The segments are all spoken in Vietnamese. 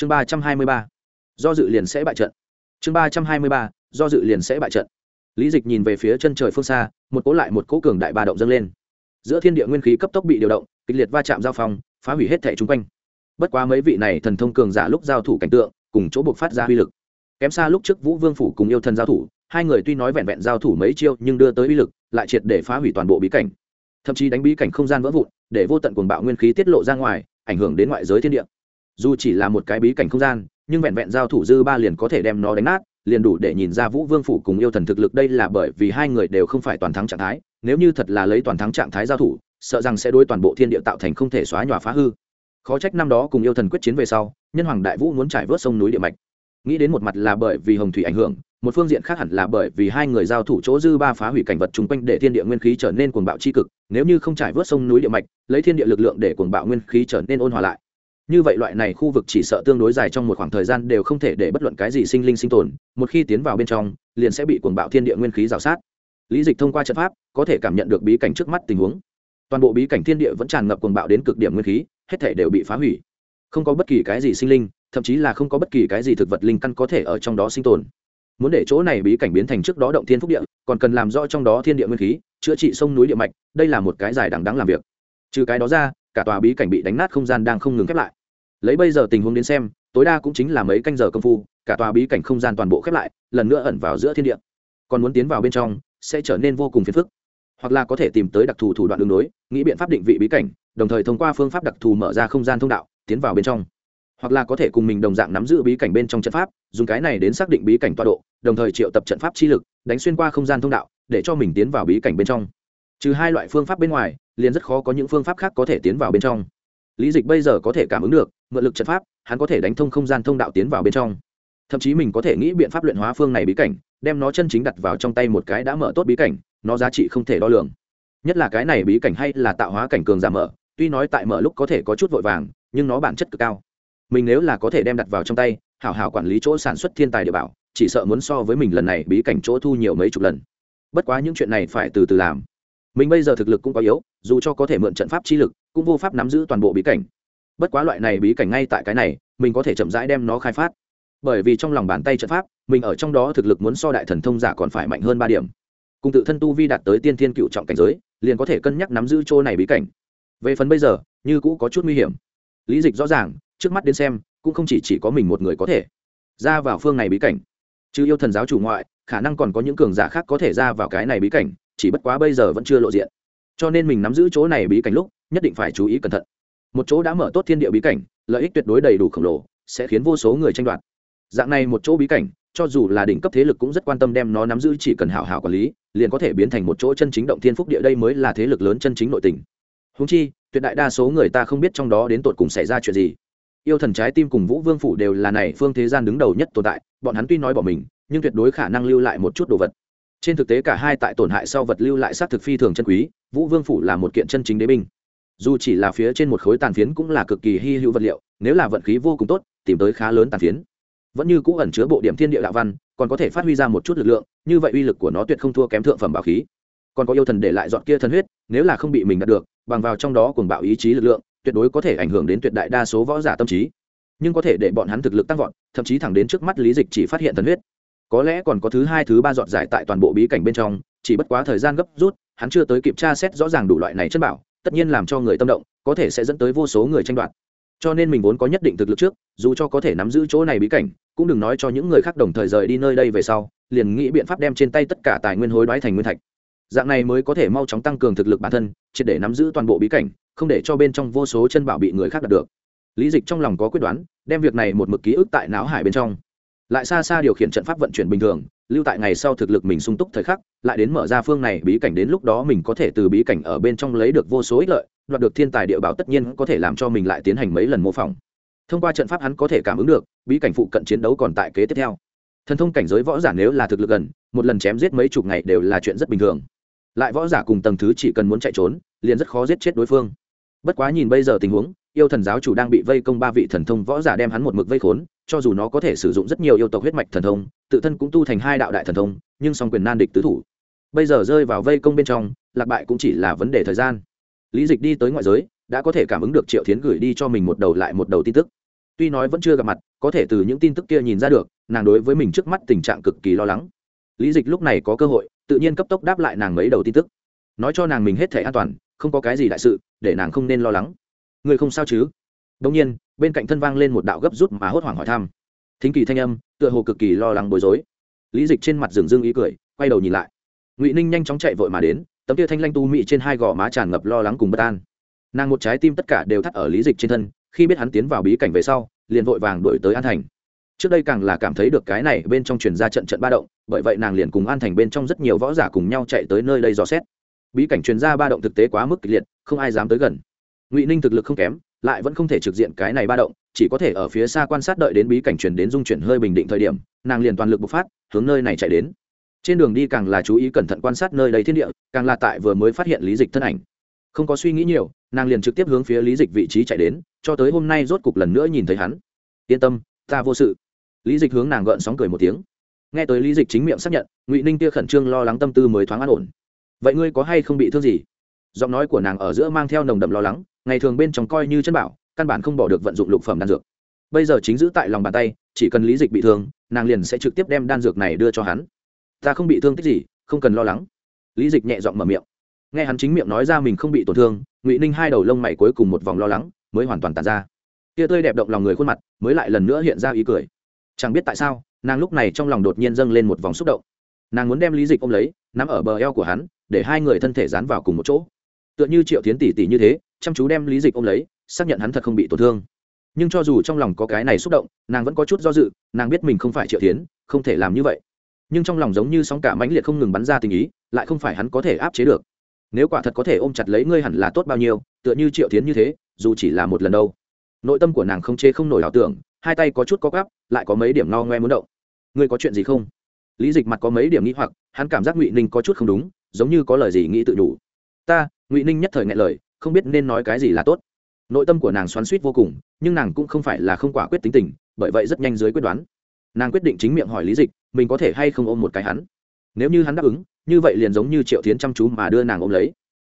chương ba trăm hai mươi ba. Do dự liền sẽ bại trận. Chương ba trăm hai mươi ba. Do dự liền sẽ bại trận. Lý dịch nhìn về phía chân trời phương xa, một cố lại một cố cường đại ba động dâng lên. Giữa thiên địa nguyên khí cấp tốc bị điều động, kịch liệt va chạm giao phong, phá hủy hết thẻ chung quanh. Bất quá mấy vị này thần thông cường giả lúc giao thủ cảnh tượng, cùng chỗ buộc phát ra uy lực. Kém xa lúc trước vũ vương phủ cùng yêu thần giao thủ, hai người tuy nói vẹn vẹn giao thủ mấy chiêu, nhưng đưa tới uy lực, lại triệt để phá hủy toàn bộ bí cảnh. Thậm chí đánh bí cảnh không gian vỡ vụn, để vô tận cuồng bạo nguyên khí tiết lộ ra ngoài, ảnh hưởng đến ngoại giới thiên địa dù chỉ là một cái bí cảnh không gian, nhưng vẹn vẹn giao thủ dư ba liền có thể đem nó đánh nát, liền đủ để nhìn ra vũ vương phủ cùng yêu thần thực lực đây là bởi vì hai người đều không phải toàn thắng trạng thái, nếu như thật là lấy toàn thắng trạng thái giao thủ, sợ rằng sẽ đối toàn bộ thiên địa tạo thành không thể xóa nhòa phá hư. Khó trách năm đó cùng yêu thần quyết chiến về sau, nhân hoàng đại vũ muốn trải vớt sông núi địa mạch. Nghĩ đến một mặt là bởi vì hồng thủy ảnh hưởng, một phương diện khác hẳn là bởi vì hai người giao thủ chỗ dư ba phá hủy cảnh vật chung quanh để thiên địa nguyên khí trở nên cuồng bạo c h i cực, nếu như không trải vớt sông núi địa mạch, lấy thiên địa lực lượng để cuồng bạo nguyên khí trở nên ôn hòa lại như vậy loại này khu vực chỉ sợ tương đối dài trong một khoảng thời gian đều không thể để bất luận cái gì sinh linh sinh tồn, một khi tiến vào bên trong, liền sẽ bị cuồng bạo thiên địa nguyên khí rào sát. Lý dịch thông qua trận pháp, có thể cảm nhận được bí cảnh trước mắt tình huống. Toàn bộ bí cảnh thiên địa vẫn tràn ngập cuồng bạo đến cực điểm nguyên khí, hết thể đều bị phá hủy. Không có bất kỳ cái gì sinh linh, thậm chí là không có bất kỳ cái gì thực vật linh căn có thể ở trong đó sinh tồn. Muốn để chỗ này bí cảnh biến thành trước đó động thiên phúc địa, còn cần làm rõ trong đó thiên địa nguyên khí, chữa trị sông núi địa mạch, đây là một cái dài đằng đắng làm việc. Trừ cái đó ra, cả tòa bí cảnh bị đánh nát không gian đang không ngừng khép lại lấy bây giờ tình huống đến xem, tối đa cũng chính là mấy canh giờ công phu, cả tòa bí cảnh không gian toàn bộ khép lại, lần nữa ẩn vào giữa thiên địa. Còn muốn tiến vào bên trong, sẽ trở nên vô cùng phiền phức. Hoặc là có thể tìm tới đặc thù thủ đoạn đường đối nghĩ biện pháp định vị bí cảnh, đồng thời thông qua phương pháp đặc thù mở ra không gian thông đạo, tiến vào bên trong. Hoặc là có thể cùng mình đồng dạng nắm giữ bí cảnh bên trong trận pháp, dùng cái này đến xác định bí cảnh tọa độ, đồng thời triệu tập trận pháp chi lực, đánh xuyên qua không gian thông đạo, để cho mình tiến vào bí cảnh bên trong. Trừ hai loại phương pháp bên ngoài, liền rất khó có những phương pháp khác có thể tiến vào bên trong lý dịch bây giờ có thể cảm ứng được, mượn lực trận pháp, hắn có thể đánh thông không gian thông đạo tiến vào bên trong. Thậm chí mình có thể nghĩ biện pháp luyện hóa phương này bí cảnh, đem nó chân chính đặt vào trong tay một cái đã mở tốt bí cảnh, nó giá trị không thể đo lường. Nhất là cái này bí cảnh hay là tạo hóa cảnh cường giả mở, tuy nói tại mở lúc có thể có chút vội vàng, nhưng nó bản chất cực cao. Mình nếu là có thể đem đặt vào trong tay, hảo hảo quản lý chỗ sản xuất thiên tài địa bảo, chỉ sợ muốn so với mình lần này bí cảnh chỗ thu nhiều mấy chục lần. Bất quá những chuyện này phải từ từ làm mình bây giờ thực lực cũng có yếu dù cho có thể mượn trận pháp chi lực cũng vô pháp nắm giữ toàn bộ bí cảnh. Bất quá loại này bí cảnh ngay tại cái này mình có thể chậm rãi đem nó khai phát. Bởi vì trong lòng bàn tay trận pháp mình ở trong đó thực lực muốn so đại thần thông giả còn phải mạnh hơn ba điểm. Cùng tự thân tu vi đạt tới tiên thiên cựu trọng cảnh giới liền có thể cân nhắc nắm giữ chỗ này bí cảnh. Về phần bây giờ như cũ có chút nguy hiểm. Lý dịch rõ ràng trước mắt đến xem cũng không chỉ, chỉ có mình một người có thể ra vào phương này bí cảnh. Chứ yêu thần giáo chủ ngoại khả năng còn có những cường giả khác có thể ra vào cái này bí cảnh chỉ bất quá bây giờ vẫn chưa lộ diện. Cho nên mình nắm giữ chỗ này bí cảnh lúc, nhất định phải chú ý cẩn thận. Một chỗ đã mở tốt thiên địa bí cảnh, lợi ích tuyệt đối đầy đủ khổng lồ, sẽ khiến vô số người tranh đoạt. Dạng này một chỗ bí cảnh, cho dù là đỉnh cấp thế lực cũng rất quan tâm đem nó nắm giữ chỉ cần hảo hảo quản lý, liền có thể biến thành một chỗ chân chính động thiên phúc địa đây mới là thế lực lớn chân chính nội tình. Húng chi, tuyệt đại đa số người ta không biết trong đó đến tột cùng xảy ra chuyện gì. Yêu thần trái tim cùng vũ vương phủ đều là này phương thế gian đứng đầu nhất tồn tại, bọn hắn tuy nói bỏ mình, nhưng tuyệt đối khả năng lưu lại một chút đồ vật trên thực tế cả hai tại tổn hại sau vật lưu lại sát thực phi thường chân quý, vũ vương phủ là một kiện chân chính đế binh. Dù chỉ là phía trên một khối tàn phiến cũng là cực kỳ hy hữu vật liệu, nếu là vận khí vô cùng tốt, tìm tới khá lớn tàn phiến. Vẫn như cũ ẩn chứa bộ điểm thiên địa đạo văn, còn có thể phát huy ra một chút lực lượng, như vậy uy lực của nó tuyệt không thua kém thượng phẩm bảo khí. Còn có yêu thần để lại dọn kia thần huyết, nếu là không bị mình đạt được, bằng vào trong đó cùng bạo ý chí lực lượng, tuyệt đối có thể ảnh hưởng đến tuyệt đại đa số võ giả tâm trí. Nhưng có thể để bọn hắn thực lực tăng vọt, thậm chí thẳng đến trước mắt lý dịch chỉ phát hiện thần huyết có lẽ còn có thứ hai, thứ ba dọn giải tại toàn bộ bí cảnh bên trong, chỉ bất quá thời gian gấp rút, hắn chưa tới kiểm tra xét rõ ràng đủ loại này chất bảo, tất nhiên làm cho người tâm động, có thể sẽ dẫn tới vô số người tranh đoạt. Cho nên mình vốn có nhất định thực lực trước, dù cho có thể nắm giữ chỗ này bí cảnh, cũng đừng nói cho những người khác đồng thời rời đi nơi đây về sau, liền nghĩ biện pháp đem trên tay tất cả tài nguyên hối đoái thành nguyên thạch. Dạng này mới có thể mau chóng tăng cường thực lực bản thân, triệt để nắm giữ toàn bộ bí cảnh, không để cho bên trong vô số chân bảo bị người khác đạt được. Lý dịch trong lòng có quyết đoán, đem việc này một mực ký ức tại não hải bên trong lại xa xa điều khiển trận pháp vận chuyển bình thường, lưu tại ngày sau thực lực mình sung túc thời khắc, lại đến mở ra phương này bí cảnh đến lúc đó mình có thể từ bí cảnh ở bên trong lấy được vô số ích lợi, đoạt được thiên tài địa bảo tất nhiên có thể làm cho mình lại tiến hành mấy lần mô phỏng. Thông qua trận pháp hắn có thể cảm ứng được, bí cảnh phụ cận chiến đấu còn tại kế tiếp theo. Thần thông cảnh giới võ giả nếu là thực lực gần, một lần chém giết mấy chục ngày đều là chuyện rất bình thường. Lại võ giả cùng tầng thứ chỉ cần muốn chạy trốn, liền rất khó giết chết đối phương. Bất quá nhìn bây giờ tình huống, yêu thần giáo chủ đang bị vây công ba vị thần thông võ giả đem hắn một mực vây khốn cho dù nó có thể sử dụng rất nhiều yêu tộc huyết mạch thần thông, tự thân cũng tu thành hai đạo đại thần thông, nhưng song quyền nan địch tứ thủ. Bây giờ rơi vào vây công bên trong, lạc bại cũng chỉ là vấn đề thời gian. Lý dịch đi tới ngoại giới, đã có thể cảm ứng được triệu thiến gửi đi cho mình một đầu lại một đầu tin tức. Tuy nói vẫn chưa gặp mặt, có thể từ những tin tức kia nhìn ra được, nàng đối với mình trước mắt tình trạng cực kỳ lo lắng. Lý dịch lúc này có cơ hội, tự nhiên cấp tốc đáp lại nàng mấy đầu tin tức. Nói cho nàng mình hết thể an toàn, không có cái gì đại sự, để nàng không nên lo lắng. Người không sao chứ? Đông nhiên bên cạnh thân vang lên một đạo gấp rút mà hốt hoảng hỏi thăm. Thính kỳ thanh âm, tựa hồ cực kỳ lo lắng bối rối. Lý dịch trên mặt rừng rưng ý cười, quay đầu nhìn lại. Ngụy ninh nhanh chóng chạy vội mà đến, tấm tia thanh lanh tu mị trên hai gò má tràn ngập lo lắng cùng bất an. Nàng một trái tim tất cả đều thắt ở lý dịch trên thân, khi biết hắn tiến vào bí cảnh về sau, liền vội vàng đuổi tới an thành. Trước đây càng là cảm thấy được cái này bên trong truyền ra trận trận ba động, bởi vậy nàng liền cùng an thành bên trong rất nhiều võ giả cùng nhau chạy tới nơi đây dò xét. Bí cảnh truyền ra ba động thực tế quá mức kịch liệt, không ai dám tới gần. Ngụy ninh thực lực không kém lại vẫn không thể trực diện cái này ba động, chỉ có thể ở phía xa quan sát đợi đến bí cảnh truyền đến dung chuyển hơi bình định thời điểm, nàng liền toàn lực bộc phát, hướng nơi này chạy đến. Trên đường đi càng là chú ý cẩn thận quan sát nơi đầy thiên địa, càng là tại vừa mới phát hiện lý dịch thân ảnh. Không có suy nghĩ nhiều, nàng liền trực tiếp hướng phía lý dịch vị trí chạy đến, cho tới hôm nay rốt cục lần nữa nhìn thấy hắn. Yên tâm, ta vô sự. Lý dịch hướng nàng gợn sóng cười một tiếng. Nghe tới lý dịch chính miệng xác nhận, ngụy ninh tia khẩn trương lo lắng tâm tư mới thoáng an ổn. Vậy ngươi có hay không bị thương gì? Giọng nói của nàng ở giữa mang theo nồng đậm lo lắng ngày thường bên trong coi như chân bảo, căn bản không bỏ được vận dụng lục phẩm đan dược. Bây giờ chính giữ tại lòng bàn tay, chỉ cần lý dịch bị thương, nàng liền sẽ trực tiếp đem đan dược này đưa cho hắn. Ta không bị thương tích gì, không cần lo lắng. Lý dịch nhẹ giọng mở miệng. Nghe hắn chính miệng nói ra mình không bị tổn thương, ngụy ninh hai đầu lông mày cuối cùng một vòng lo lắng, mới hoàn toàn tàn ra. Tia tươi đẹp động lòng người khuôn mặt, mới lại lần nữa hiện ra ý cười. Chẳng biết tại sao, nàng lúc này trong lòng đột nhiên dâng lên một vòng xúc động. Nàng muốn đem lý dịch ôm lấy, nắm ở bờ eo của hắn, để hai người thân thể dán vào cùng một chỗ. Tựa như triệu tiến tỷ tỷ như thế chăm chú đem lý dịch ôm lấy, xác nhận hắn thật không bị tổn thương. Nhưng cho dù trong lòng có cái này xúc động, nàng vẫn có chút do dự, nàng biết mình không phải triệu tiến không thể làm như vậy. Nhưng trong lòng giống như sóng cả mãnh liệt không ngừng bắn ra tình ý, lại không phải hắn có thể áp chế được. Nếu quả thật có thể ôm chặt lấy ngươi hẳn là tốt bao nhiêu, tựa như triệu tiến như thế, dù chỉ là một lần đâu. Nội tâm của nàng không chê không nổi ảo tưởng, hai tay có chút có gắp lại có mấy điểm no ngoe muốn động. Ngươi có chuyện gì không? Lý dịch mặt có mấy điểm nghĩ hoặc, hắn cảm giác ngụy ninh có chút không đúng, giống như có lời gì nghĩ tự đủ ta, ngụy ninh nhất thời ngại lời không biết nên nói cái gì là tốt. Nội tâm của nàng xoắn suýt vô cùng, nhưng nàng cũng không phải là không quả quyết tính tình, bởi vậy rất nhanh dưới quyết đoán. Nàng quyết định chính miệng hỏi lý dịch, mình có thể hay không ôm một cái hắn. Nếu như hắn đáp ứng, như vậy liền giống như triệu tiến chăm chú mà đưa nàng ôm lấy.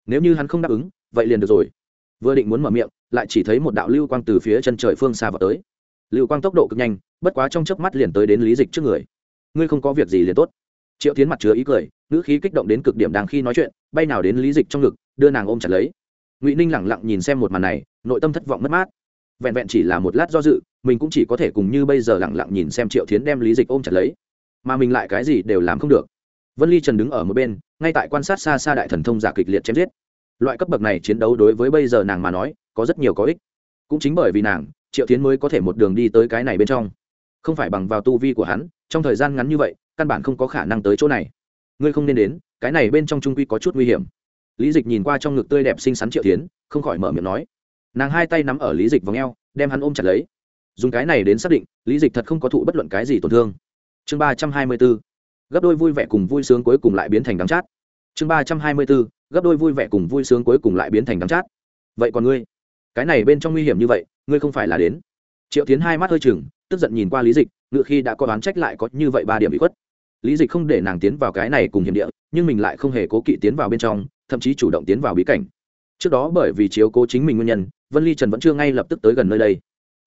Nếu như hắn không đáp ứng, vậy liền được rồi. Vừa định muốn mở miệng, lại chỉ thấy một đạo lưu quang từ phía chân trời phương xa vào tới. Lưu quang tốc độ cực nhanh, bất quá trong chớp mắt liền tới đến lý dịch trước người. Ngươi không có việc gì liền tốt. Triệu tiến mặt chứa ý cười, ngữ khí kích động đến cực điểm đang khi nói chuyện, bay nào đến lý dịch trong ngực, đưa nàng ôm chặt lấy ngụy ninh lẳng lặng nhìn xem một màn này nội tâm thất vọng mất mát vẹn vẹn chỉ là một lát do dự mình cũng chỉ có thể cùng như bây giờ lẳng lặng nhìn xem triệu tiến đem lý dịch ôm chặt lấy mà mình lại cái gì đều làm không được vân ly trần đứng ở một bên ngay tại quan sát xa xa đại thần thông giả kịch liệt chém giết loại cấp bậc này chiến đấu đối với bây giờ nàng mà nói có rất nhiều có ích cũng chính bởi vì nàng triệu tiến mới có thể một đường đi tới cái này bên trong không phải bằng vào tu vi của hắn trong thời gian ngắn như vậy căn bản không có khả năng tới chỗ này ngươi không nên đến cái này bên trong trung quy có chút nguy hiểm lý dịch nhìn qua trong ngực tươi đẹp xinh xắn triệu tiến không khỏi mở miệng nói. Nàng hai tay nắm ở lý dịch v ò đem hắn ôm chặt lấy. Dùng cái này đến xác định, lý dịch thật không có thụ bất luận cái gì tổn thương. Chương ba trăm hai mươi b ố gấp đôi vui vẻ cùng vui sướng cuối cùng lại biến thành đắng chát. Chương ba trăm hai mươi b ố gấp đôi vui vẻ cùng vui sướng cuối cùng lại biến thành đắng chát. Vậy còn ngươi? Cái này bên trong nguy hiểm như vậy, ngươi không phải là đến. Triệu tiến hai mắt hơi chừng tức giận nhìn qua lý dịch, ngựa khi đã có đoán trách lại có như vậy ba điểm bị khuất. Lý dịch không để nàng tiến vào cái này cùng hiểm địa, nhưng mình lại không hề cố kỵ tiến vào bên trong thậm chí chủ động tiến vào bí cảnh. Trước đó bởi vì chiếu cố chính mình nguyên nhân, vân ly trần vẫn chưa ngay lập tức tới gần nơi đây.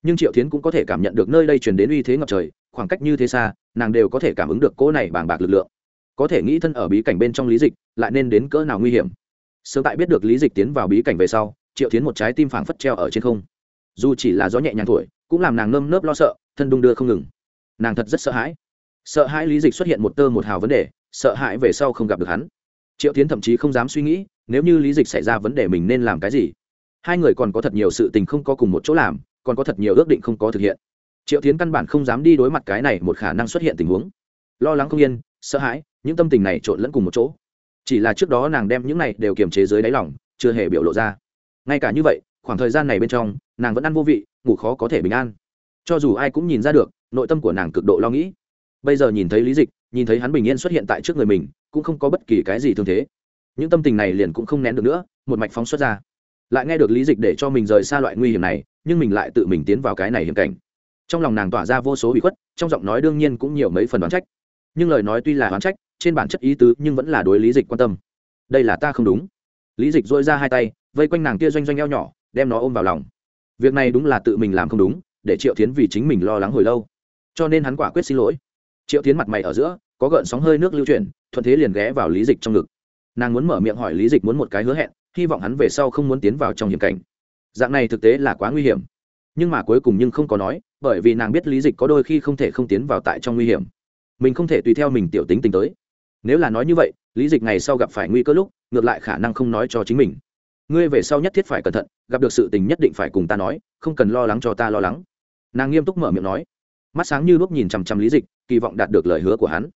Nhưng triệu tiến cũng có thể cảm nhận được nơi đây truyền đến uy thế ngập trời, khoảng cách như thế xa, nàng đều có thể cảm ứng được cỗ này bàng bạc lực lượng. Có thể nghĩ thân ở bí cảnh bên trong lý dịch, lại nên đến cỡ nào nguy hiểm. Sớm tại biết được lý dịch tiến vào bí cảnh về sau, triệu tiến một trái tim phảng phất treo ở trên không. Dù chỉ là gió nhẹ nhàng thổi, cũng làm nàng nơm nớp lo sợ, thân đung đưa không ngừng. Nàng thật rất sợ hãi. Sợ hãi lý dịch xuất hiện một tơ một hào vấn đề, sợ hãi về sau không gặp được hắn triệu tiến thậm chí không dám suy nghĩ, nếu như lý dịch xảy ra vấn đề mình nên làm cái gì? Hai người còn có thật nhiều sự tình không có cùng một chỗ làm, còn có thật nhiều ước định không có thực hiện. Triệu tiến căn bản không dám đi đối mặt cái này một khả năng xuất hiện tình huống. Lo lắng không yên, sợ hãi, những tâm tình này trộn lẫn cùng một chỗ. Chỉ là trước đó nàng đem những này đều kiềm chế dưới đáy lòng, chưa hề biểu lộ ra. Ngay cả như vậy, khoảng thời gian này bên trong, nàng vẫn ăn vô vị, ngủ khó có thể bình an. Cho dù ai cũng nhìn ra được, nội tâm của nàng cực độ lo nghĩ. Bây giờ nhìn thấy lý dịch nhìn thấy hắn bình yên xuất hiện tại trước người mình, cũng không có bất kỳ cái gì thương thế. Những tâm tình này liền cũng không nén được nữa, một mạch phóng xuất ra. Lại nghe được lý dịch để cho mình rời xa loại nguy hiểm này, nhưng mình lại tự mình tiến vào cái này hiểm cảnh. Trong lòng nàng tỏa ra vô số bị khuất, trong giọng nói đương nhiên cũng nhiều mấy phần đoán trách. Nhưng lời nói tuy là đoán trách, trên bản chất ý tứ nhưng vẫn là đối lý dịch quan tâm. Đây là ta không đúng. Lý dịch dội ra hai tay, vây quanh nàng kia doanh doanh eo nhỏ, đem nó ôm vào lòng. Việc này đúng là tự mình làm không đúng, để triệu tiến vì chính mình lo lắng hồi lâu. Cho nên hắn quả quyết xin lỗi triệu tiến mặt mày ở giữa, có gợn sóng hơi nước lưu chuyển, thuận thế liền ghé vào lý dịch trong ngực. Nàng muốn mở miệng hỏi lý dịch muốn một cái hứa hẹn, hy vọng hắn về sau không muốn tiến vào trong hiểm cảnh. Dạng này thực tế là quá nguy hiểm. Nhưng mà cuối cùng nhưng không có nói, bởi vì nàng biết lý dịch có đôi khi không thể không tiến vào tại trong nguy hiểm. Mình không thể tùy theo mình tiểu tính tính tới. Nếu là nói như vậy, lý dịch ngày sau gặp phải nguy cơ lúc, ngược lại khả năng không nói cho chính mình. Ngươi về sau nhất thiết phải cẩn thận, gặp được sự tình nhất định phải cùng ta nói, không cần lo lắng cho ta lo lắng. Nàng nghiêm túc mở miệng nói mắt sáng như đuốc nhìn chằm chằm lý dịch, kỳ vọng đạt được lời hứa của hắn.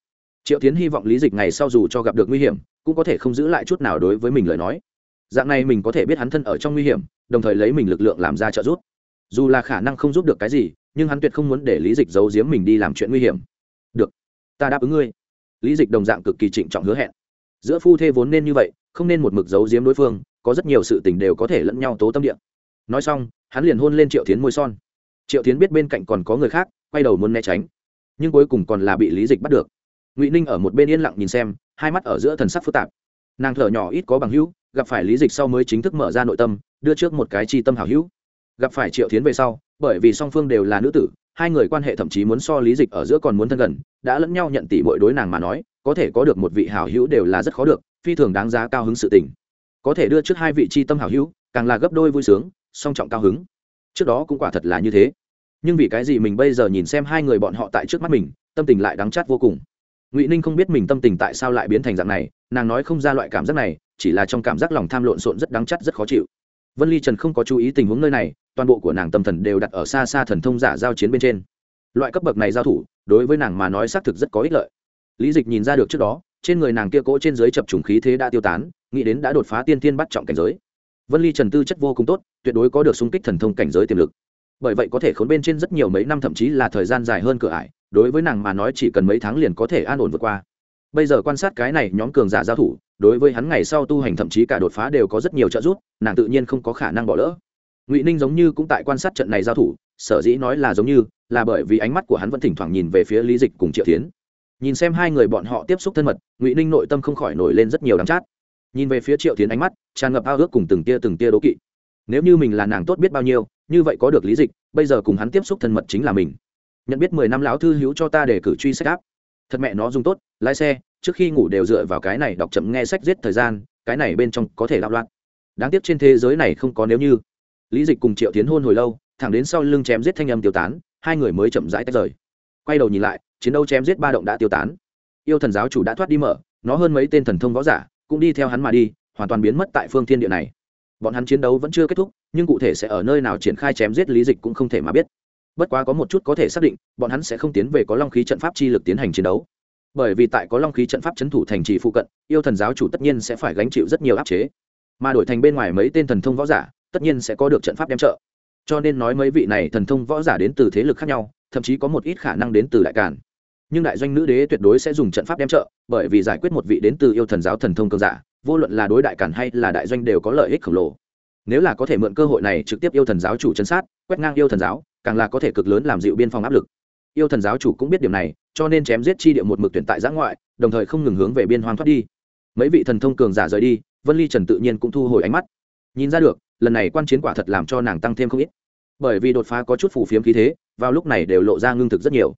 Triệu tiến hy vọng lý dịch ngày sau dù cho gặp được nguy hiểm, cũng có thể không giữ lại chút nào đối với mình lời nói. Dạng này mình có thể biết hắn thân ở trong nguy hiểm, đồng thời lấy mình lực lượng làm ra trợ giúp. Dù là khả năng không giúp được cái gì, nhưng hắn tuyệt không muốn để lý dịch giấu giếm mình đi làm chuyện nguy hiểm. Được, ta đáp ứng ngươi. Lý dịch đồng dạng cực kỳ trịnh trọng hứa hẹn. Giữa phu thê vốn nên như vậy, không nên một mực giấu giếm đối phương, có rất nhiều sự tình đều có thể lẫn nhau tố tâm địa. Nói xong, hắn liền hôn lên triệu tiến môi son. Triệu tiến biết bên cạnh còn có người khác quay đầu muốn né tránh. Nhưng cuối cùng còn là bị lý dịch bắt được. Ngụy ninh ở một bên yên lặng nhìn xem, hai mắt ở giữa thần sắc phức tạp. Nàng thở nhỏ ít có bằng hữu, gặp phải lý dịch sau mới chính thức mở ra nội tâm, đưa trước một cái chi tâm hảo hữu. Gặp phải triệu tiến về sau, bởi vì song phương đều là nữ tử, hai người quan hệ thậm chí muốn so lý dịch ở giữa còn muốn thân gần, đã lẫn nhau nhận tỷ bội đối nàng mà nói, có thể có được một vị hảo hữu đều là rất khó được, phi thường đáng giá cao hứng sự tình. Có thể đưa trước hai vị chi tâm hảo hữu, càng là gấp đôi vui sướng, song trọng cao hứng. Trước đó cũng quả thật là như thế nhưng vì cái gì mình bây giờ nhìn xem hai người bọn họ tại trước mắt mình, tâm tình lại đắng chát vô cùng. Ngụy ninh không biết mình tâm tình tại sao lại biến thành dạng này, nàng nói không ra loại cảm giác này, chỉ là trong cảm giác lòng tham lộn xộn rất đắng chắt rất khó chịu. Vân ly trần không có chú ý tình huống nơi này, toàn bộ của nàng tâm thần đều đặt ở xa xa thần thông giả giao chiến bên trên. Loại cấp bậc này giao thủ, đối với nàng mà nói xác thực rất có ích lợi. Lý dịch nhìn ra được trước đó, trên người nàng kia cỗ trên dưới chập trùng khí thế đã tiêu tán, nghĩ đến đã đột phá tiên tiên bắt trọng cảnh giới. Vân ly trần tư chất vô cùng tốt, tuyệt đối có được xung kích thần thông cảnh giới tiềm lực bởi vậy có thể khốn bên trên rất nhiều mấy năm thậm chí là thời gian dài hơn cửa ải, đối với nàng mà nói chỉ cần mấy tháng liền có thể an ổn vượt qua. Bây giờ quan sát cái này nhóm cường giả giao thủ, đối với hắn ngày sau tu hành thậm chí cả đột phá đều có rất nhiều trợ giúp, nàng tự nhiên không có khả năng bỏ lỡ. Ngụy ninh giống như cũng tại quan sát trận này giao thủ, sở dĩ nói là giống như, là bởi vì ánh mắt của hắn vẫn thỉnh thoảng nhìn về phía lý dịch cùng triệu tiến nhìn xem hai người bọn họ tiếp xúc thân mật, ngụy ninh nội tâm không khỏi nổi lên rất nhiều đám chát. Nhìn về phía triệu tiến ánh mắt, tràn ngập ao ước cùng từng tia từng tia đố kỵ nếu như mình là nàng tốt biết bao nhiêu, như vậy có được lý dịch, bây giờ cùng hắn tiếp xúc thân mật chính là mình. Nhận biết mười năm lão thư hữu cho ta để cử truy sách áp. Thật mẹ nó dùng tốt, lái xe, trước khi ngủ đều dựa vào cái này đọc chậm nghe sách giết thời gian, cái này bên trong có thể đạo loạn. Đáng tiếc trên thế giới này không có nếu như. Lý dịch cùng triệu tiến hôn hồi lâu, thẳng đến sau lưng chém giết thanh âm tiêu tán, hai người mới chậm rãi tách rời. Quay đầu nhìn lại, chiến đấu chém giết ba động đã tiêu tán. Yêu thần giáo chủ đã thoát đi mở, nó hơn mấy tên thần thông võ giả, cũng đi theo hắn mà đi, hoàn toàn biến mất tại phương thiên địa này bọn hắn chiến đấu vẫn chưa kết thúc, nhưng cụ thể sẽ ở nơi nào triển khai chém giết lý dịch cũng không thể mà biết. Bất quá có một chút có thể xác định, bọn hắn sẽ không tiến về có long khí trận pháp chi lực tiến hành chiến đấu. Bởi vì tại có long khí trận pháp c h ấ n thủ thành trì phụ cận, yêu thần giáo chủ tất nhiên sẽ phải gánh chịu rất nhiều áp chế. Mà đổi thành bên ngoài mấy tên thần thông võ giả, tất nhiên sẽ có được trận pháp đem trợ. Cho nên nói mấy vị này thần thông võ giả đến từ thế lực khác nhau, thậm chí có một ít khả năng đến từ đại cản nhưng đại doanh nữ đế tuyệt đối sẽ dùng trận pháp đem trợ, bởi vì giải quyết một vị đến từ yêu thần giáo thần thông cường giả vô luận là đối đại cản hay là đại doanh đều có lợi ích khổng lồ. Nếu là có thể mượn cơ hội này trực tiếp yêu thần giáo chủ chân sát, quét ngang yêu thần giáo, càng là có thể cực lớn làm dịu biên phòng áp lực. Yêu thần giáo chủ cũng biết điểm này, cho nên chém giết chi địa một mực tuyển tại giã ngoại, đồng thời không ngừng hướng về biên hoang thoát đi. Mấy vị thần thông cường giả rời đi, vân ly trần tự nhiên cũng thu hồi ánh mắt. Nhìn ra được, lần này quan chiến quả thật làm cho nàng tăng thêm không ít. Bởi vì đột phá có chút phù phiếm khí thế, vào lúc này đều lộ ra ngưng thực rất nhiều.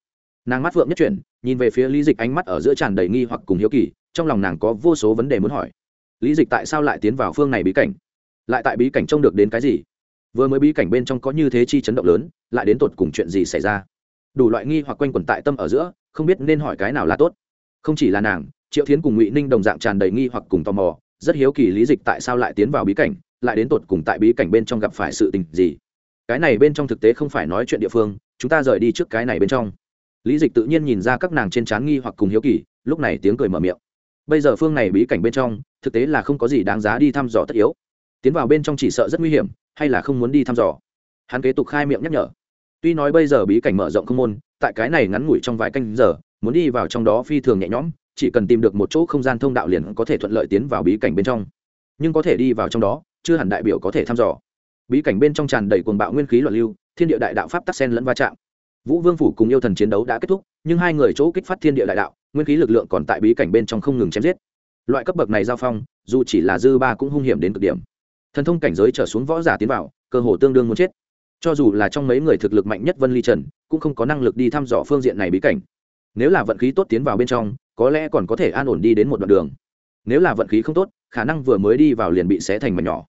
Nàng mắt phượng nhất chuyển, nhìn về phía lý dịch ánh mắt ở giữa tràn đầy nghi hoặc cùng hiếu kỳ, trong lòng nàng có vô số vấn đề muốn hỏi lý dịch tại sao lại tiến vào phương này bí cảnh? Lại tại bí cảnh trông được đến cái gì? Vừa mới bí cảnh bên trong có như thế chi chấn động lớn, lại đến tột cùng chuyện gì xảy ra? Đủ loại nghi hoặc quanh quẩn tại tâm ở giữa, không biết nên hỏi cái nào là tốt. Không chỉ là nàng, triệu thiến cùng ngụy ninh đồng dạng tràn đầy nghi hoặc cùng tò mò, rất hiếu kỳ lý dịch tại sao lại tiến vào bí cảnh, lại đến tột cùng tại bí cảnh bên trong gặp phải sự tình gì. Cái này bên trong thực tế không phải nói chuyện địa phương, chúng ta rời đi trước cái này bên trong. Lý dịch tự nhiên nhìn ra các nàng trên trán nghi hoặc cùng hiếu kỳ, lúc này tiếng cười mở miệng bây giờ phương này bí cảnh bên trong, thực tế là không có gì đáng giá đi thăm dò tất yếu. Tiến vào bên trong chỉ sợ rất nguy hiểm, hay là không muốn đi thăm dò? Hắn kế tục khai miệng nhắc nhở. Tuy nói bây giờ bí cảnh mở rộng không môn, tại cái này ngắn ngủi trong vài canh giờ, muốn đi vào trong đó phi thường nhẹ nhõm, chỉ cần tìm được một chỗ không gian thông đạo liền có thể thuận lợi tiến vào bí cảnh bên trong. Nhưng có thể đi vào trong đó, chưa hẳn đại biểu có thể thăm dò. Bí cảnh bên trong tràn đầy cuồng bạo nguyên khí loạn lưu, thiên địa đại đạo pháp tắc sen lẫn va chạm vũ vương phủ cùng yêu thần chiến đấu đã kết thúc, nhưng hai người chỗ kích phát thiên địa đại đạo, nguyên khí lực lượng còn tại bí cảnh bên trong không ngừng chém giết. Loại cấp bậc này giao phong, dù chỉ là dư ba cũng hung hiểm đến cực điểm. Thần thông cảnh giới trở xuống võ giả tiến vào, cơ hồ tương đương muốn chết. Cho dù là trong mấy người thực lực mạnh nhất vân ly trần, cũng không có năng lực đi thăm dò phương diện này bí cảnh. Nếu là vận khí tốt tiến vào bên trong, có lẽ còn có thể an ổn đi đến một đoạn đường. Nếu là vận khí không tốt, khả năng vừa mới đi vào liền bị xé thành mảnh nhỏ.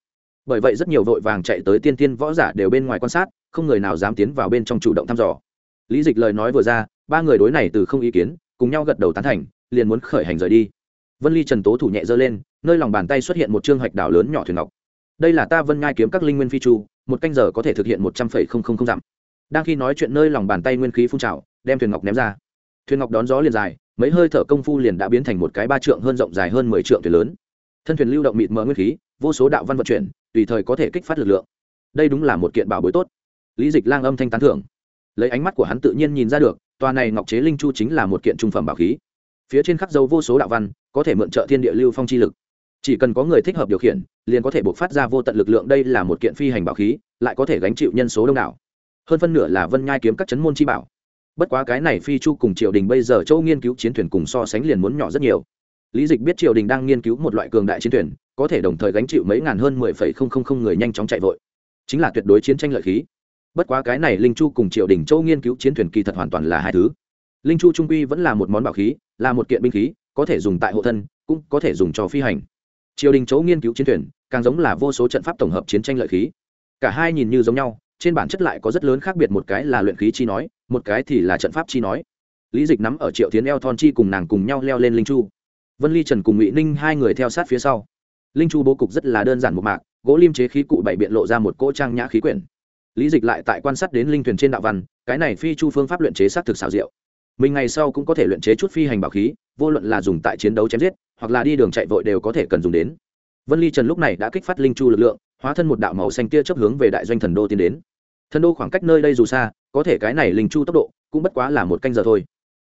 Bởi vậy rất nhiều vội vàng chạy tới tiên tiên võ giả đều bên ngoài quan sát, không người nào dám tiến vào bên trong chủ động thăm dò lý dịch lời nói vừa ra, ba người đối này từ không ý kiến, cùng nhau gật đầu tán thành, liền muốn khởi hành rời đi. Vân ly trần tố thủ nhẹ dơ lên, nơi lòng bàn tay xuất hiện một chương hạch đảo lớn nhỏ thuyền ngọc. Đây là ta vân ngai kiếm các linh nguyên phi chu, một canh giờ có thể thực hiện một trăm phẩy không không không dặm. Đang khi nói chuyện nơi lòng bàn tay nguyên khí phun trào, đem thuyền ngọc ném ra. Thuyền ngọc đón gió liền dài, mấy hơi thở công phu liền đã biến thành một cái ba trượng hơn rộng dài hơn mười trượng thuyền lớn. Thân thuyền lưu động mịt mờ nguyên khí, vô số đạo văn vận chuyển, tùy thời có thể kích phát lực lượng. Đây đúng là một kiện bảo bối tốt. Lý dịch lang âm thanh tán thưởng lấy ánh mắt của hắn tự nhiên nhìn ra được, tòa này ngọc chế linh chu chính là một kiện trung phẩm bảo khí. Phía trên khắc dấu vô số đạo văn, có thể mượn trợ thiên địa lưu phong chi lực. Chỉ cần có người thích hợp điều khiển, liền có thể buộc phát ra vô tận lực lượng, đây là một kiện phi hành bảo khí, lại có thể gánh chịu nhân số đông đảo. Hơn phân nửa là vân nhai kiếm các chấn môn chi bảo. Bất quá cái này phi chu cùng triều đình bây giờ châu nghiên cứu chiến thuyền cùng so sánh liền muốn nhỏ rất nhiều. Lý dịch biết triều đình đang nghiên cứu một loại cường đại chiến thuyền, có thể đồng thời gánh chịu mấy ngàn hơn mười phẩy không không không người nhanh chóng chạy vội. Chính là tuyệt đối chiến tranh lợi khí bất quá cái này linh chu cùng triều đình châu nghiên cứu chiến thuyền kỳ thật hoàn toàn là hai thứ. Linh chu trung quy vẫn là một món bảo khí, là một kiện binh khí, có thể dùng tại hộ thân, cũng có thể dùng cho phi hành. Triều đình châu nghiên cứu chiến thuyền, càng giống là vô số trận pháp tổng hợp chiến tranh lợi khí. Cả hai nhìn như giống nhau, trên bản chất lại có rất lớn khác biệt, một cái là luyện khí chi nói, một cái thì là trận pháp chi nói. Lý dịch nắm ở triệu tiến eo thon chi cùng nàng cùng nhau leo lên linh chu. Vân ly trần cùng ngụy ninh hai người theo sát phía sau. Linh chu bố cục rất là đơn giản một mạc, gỗ lim chế khí cụ bảy biện lộ ra một cỗ trang nhã khí quyển lý dịch lại tại quan sát đến linh thuyền trên đạo văn, cái này phi chu phương pháp luyện chế s á t thực xảo diệu. Mình ngày sau cũng có thể luyện chế chút phi hành bảo khí, vô luận là dùng tại chiến đấu chém giết, hoặc là đi đường chạy vội đều có thể cần dùng đến. Vân ly trần lúc này đã kích phát linh chu lực lượng, hóa thân một đạo màu xanh tia chấp hướng về đại doanh thần đô tiến đến. Thần đô khoảng cách nơi đây dù xa, có thể cái này linh chu tốc độ cũng bất quá là một canh giờ thôi.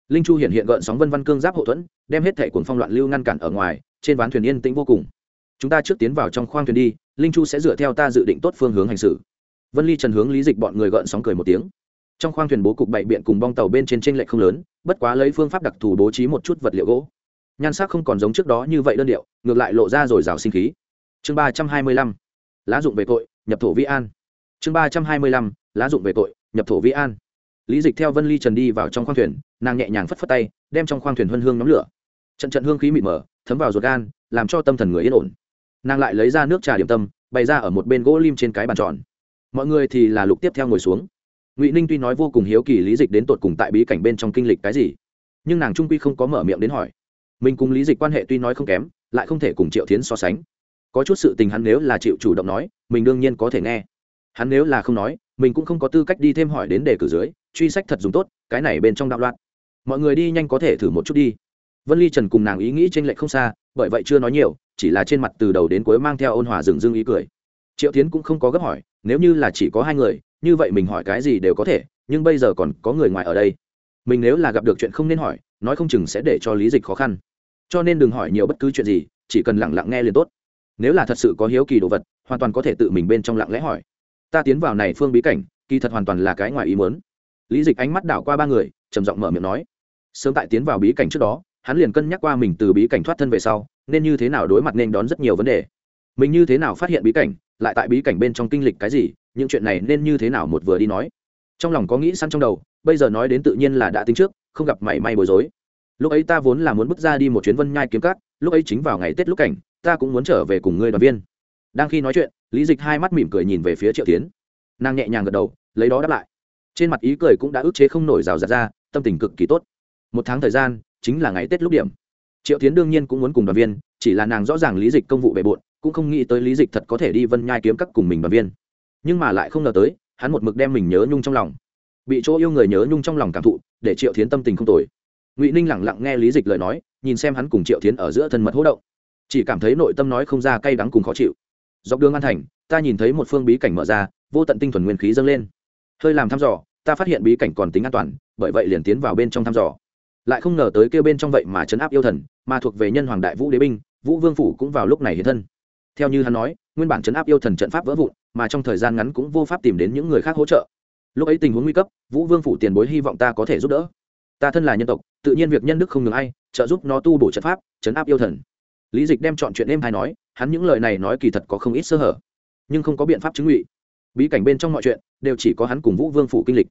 Linh chu hiện hiện gợn sóng vân văn cương giáp hậu thuẫn, đem hết thẻ cuồng phong loạn lưu ngăn cản ở ngoài, trên ván thuyền yên tĩnh vô cùng. Chúng ta trước tiến vào trong khoang thuyền đi, linh chu sẽ dựa theo ta dự định tốt phương hướng hành xử vân ly trần hướng lý dịch bọn người gợn sóng cười một tiếng. Trong khoang thuyền bố cục bậy biện cùng bong tàu bên trên tranh lệch không lớn, bất quá lấy phương pháp đặc thù bố trí một chút vật liệu gỗ. Nhan sắc không còn giống trước đó như vậy đơn điệu, ngược lại lộ ra rồi rào sinh khí. Chương ba trăm hai mươi lăm, lá dụng về tội, nhập thổ vi an. Chương ba trăm hai mươi lăm, lá dụng về tội, nhập thổ vi an. Lý dịch theo vân ly trần đi vào trong khoang thuyền, nàng nhẹ nhàng phất phất tay, đem trong khoang thuyền huân hương nhóm lửa. Trận trận hương khí mịt mờ, thấm vào ruột gan, làm cho tâm thần người yên ổn. Nàng lại lấy ra nước trà điểm tâm, bày ra ở một bên gỗ lim trên cái bàn tròn mọi người thì là lục tiếp theo ngồi xuống. Ngụy ninh tuy nói vô cùng hiếu kỳ lý dịch đến tột cùng tại bí cảnh bên trong kinh lịch cái gì, nhưng nàng trung quy không có mở miệng đến hỏi. Mình cùng lý dịch quan hệ tuy nói không kém, lại không thể cùng triệu tiến so sánh. Có chút sự tình hắn nếu là chịu chủ động nói, mình đương nhiên có thể nghe. Hắn nếu là không nói, mình cũng không có tư cách đi thêm hỏi đến đề cử dưới, truy sách thật dùng tốt, cái này bên trong đạo loạn. Mọi người đi nhanh có thể thử một chút đi. Vân ly trần cùng nàng ý nghĩ t r ê n lệch không xa, bởi vậy chưa nói nhiều, chỉ là trên mặt từ đầu đến cuối mang theo ôn hòa dừng dưng ý cười. Triệu tiến cũng không có gấp hỏi nếu như là chỉ có hai người, như vậy mình hỏi cái gì đều có thể, nhưng bây giờ còn có người ngoài ở đây. Mình nếu là gặp được chuyện không nên hỏi, nói không chừng sẽ để cho lý dịch khó khăn. Cho nên đừng hỏi nhiều bất cứ chuyện gì, chỉ cần lẳng lặng nghe liền tốt. Nếu là thật sự có hiếu kỳ đồ vật, hoàn toàn có thể tự mình bên trong lặng lẽ hỏi. Ta tiến vào này phương bí cảnh, kỳ thật hoàn toàn là cái ngoài ý muốn. Lý dịch ánh mắt đảo qua ba người, trầm giọng mở miệng nói. Sớm tại tiến vào bí cảnh trước đó, hắn liền cân nhắc qua mình từ bí cảnh thoát thân về sau, nên như thế nào đối mặt nên đón rất nhiều vấn đề mình như thế nào phát hiện bí cảnh, lại tại bí cảnh bên trong kinh lịch cái gì, những chuyện này nên như thế nào một vừa đi nói. Trong lòng có nghĩ sẵn trong đầu, bây giờ nói đến tự nhiên là đã tính trước, không gặp mảy may bối rối. Lúc ấy ta vốn là muốn bước ra đi một chuyến vân nhai kiếm cát lúc ấy chính vào ngày tết lúc cảnh, ta cũng muốn trở về cùng ngươi đoàn viên. Đang khi nói chuyện, lý dịch hai mắt mỉm cười nhìn về phía triệu tiến. Nàng nhẹ nhàng gật đầu, lấy đó đáp lại. Trên mặt ý cười cũng đã ức chế không nổi rào rạt ra, tâm tình cực kỳ tốt. Một tháng thời gian, chính là ngày tết lúc điểm. Triệu tiến đương nhiên cũng muốn cùng đoàn viên, chỉ là nàng rõ ràng lý dịch công vụ bề bộn cũng không nghĩ tới lý dịch thật có thể đi vân nhai kiếm các cùng mình đoàn viên. Nhưng mà lại không ngờ tới, hắn một mực đem mình nhớ nhung trong lòng. Bị chỗ yêu người nhớ nhung trong lòng cảm thụ, để triệu tiến tâm tình không tồi. Ngụy ninh lẳng lặng nghe lý dịch lời nói, nhìn xem hắn cùng triệu tiến ở giữa thân mật hỗ động. Chỉ cảm thấy nội tâm nói không ra cay đắng cùng khó chịu. Dọc đường an thành, ta nhìn thấy một phương bí cảnh mở ra, vô tận tinh thuần nguyên khí dâng lên. Hơi làm thăm dò, ta phát hiện bí cảnh còn tính an toàn, bởi vậy liền tiến vào bên trong thăm dò. Lại không ngờ tới kêu bên trong vậy mà chấn áp yêu thần, mà thuộc về nhân hoàng đại vũ đế binh, vũ vương phủ cũng vào lúc này hiện thân theo như hắn nói, nguyên bản chấn áp yêu thần trận pháp vỡ vụn, mà trong thời gian ngắn cũng vô pháp tìm đến những người khác hỗ trợ. Lúc ấy tình huống nguy cấp, vũ vương phủ tiền bối hy vọng ta có thể giúp đỡ. Ta thân là nhân tộc, tự nhiên việc nhân đức không ngừng ai, trợ giúp nó tu bổ trận pháp chấn áp yêu thần. Lý dịch đem chọn chuyện em hay nói, hắn những lời này nói kỳ thật có không ít sơ hở, nhưng không có biện pháp chứng ngụy. Bí cảnh bên trong mọi chuyện, đều chỉ có hắn cùng vũ vương phủ kinh lịch.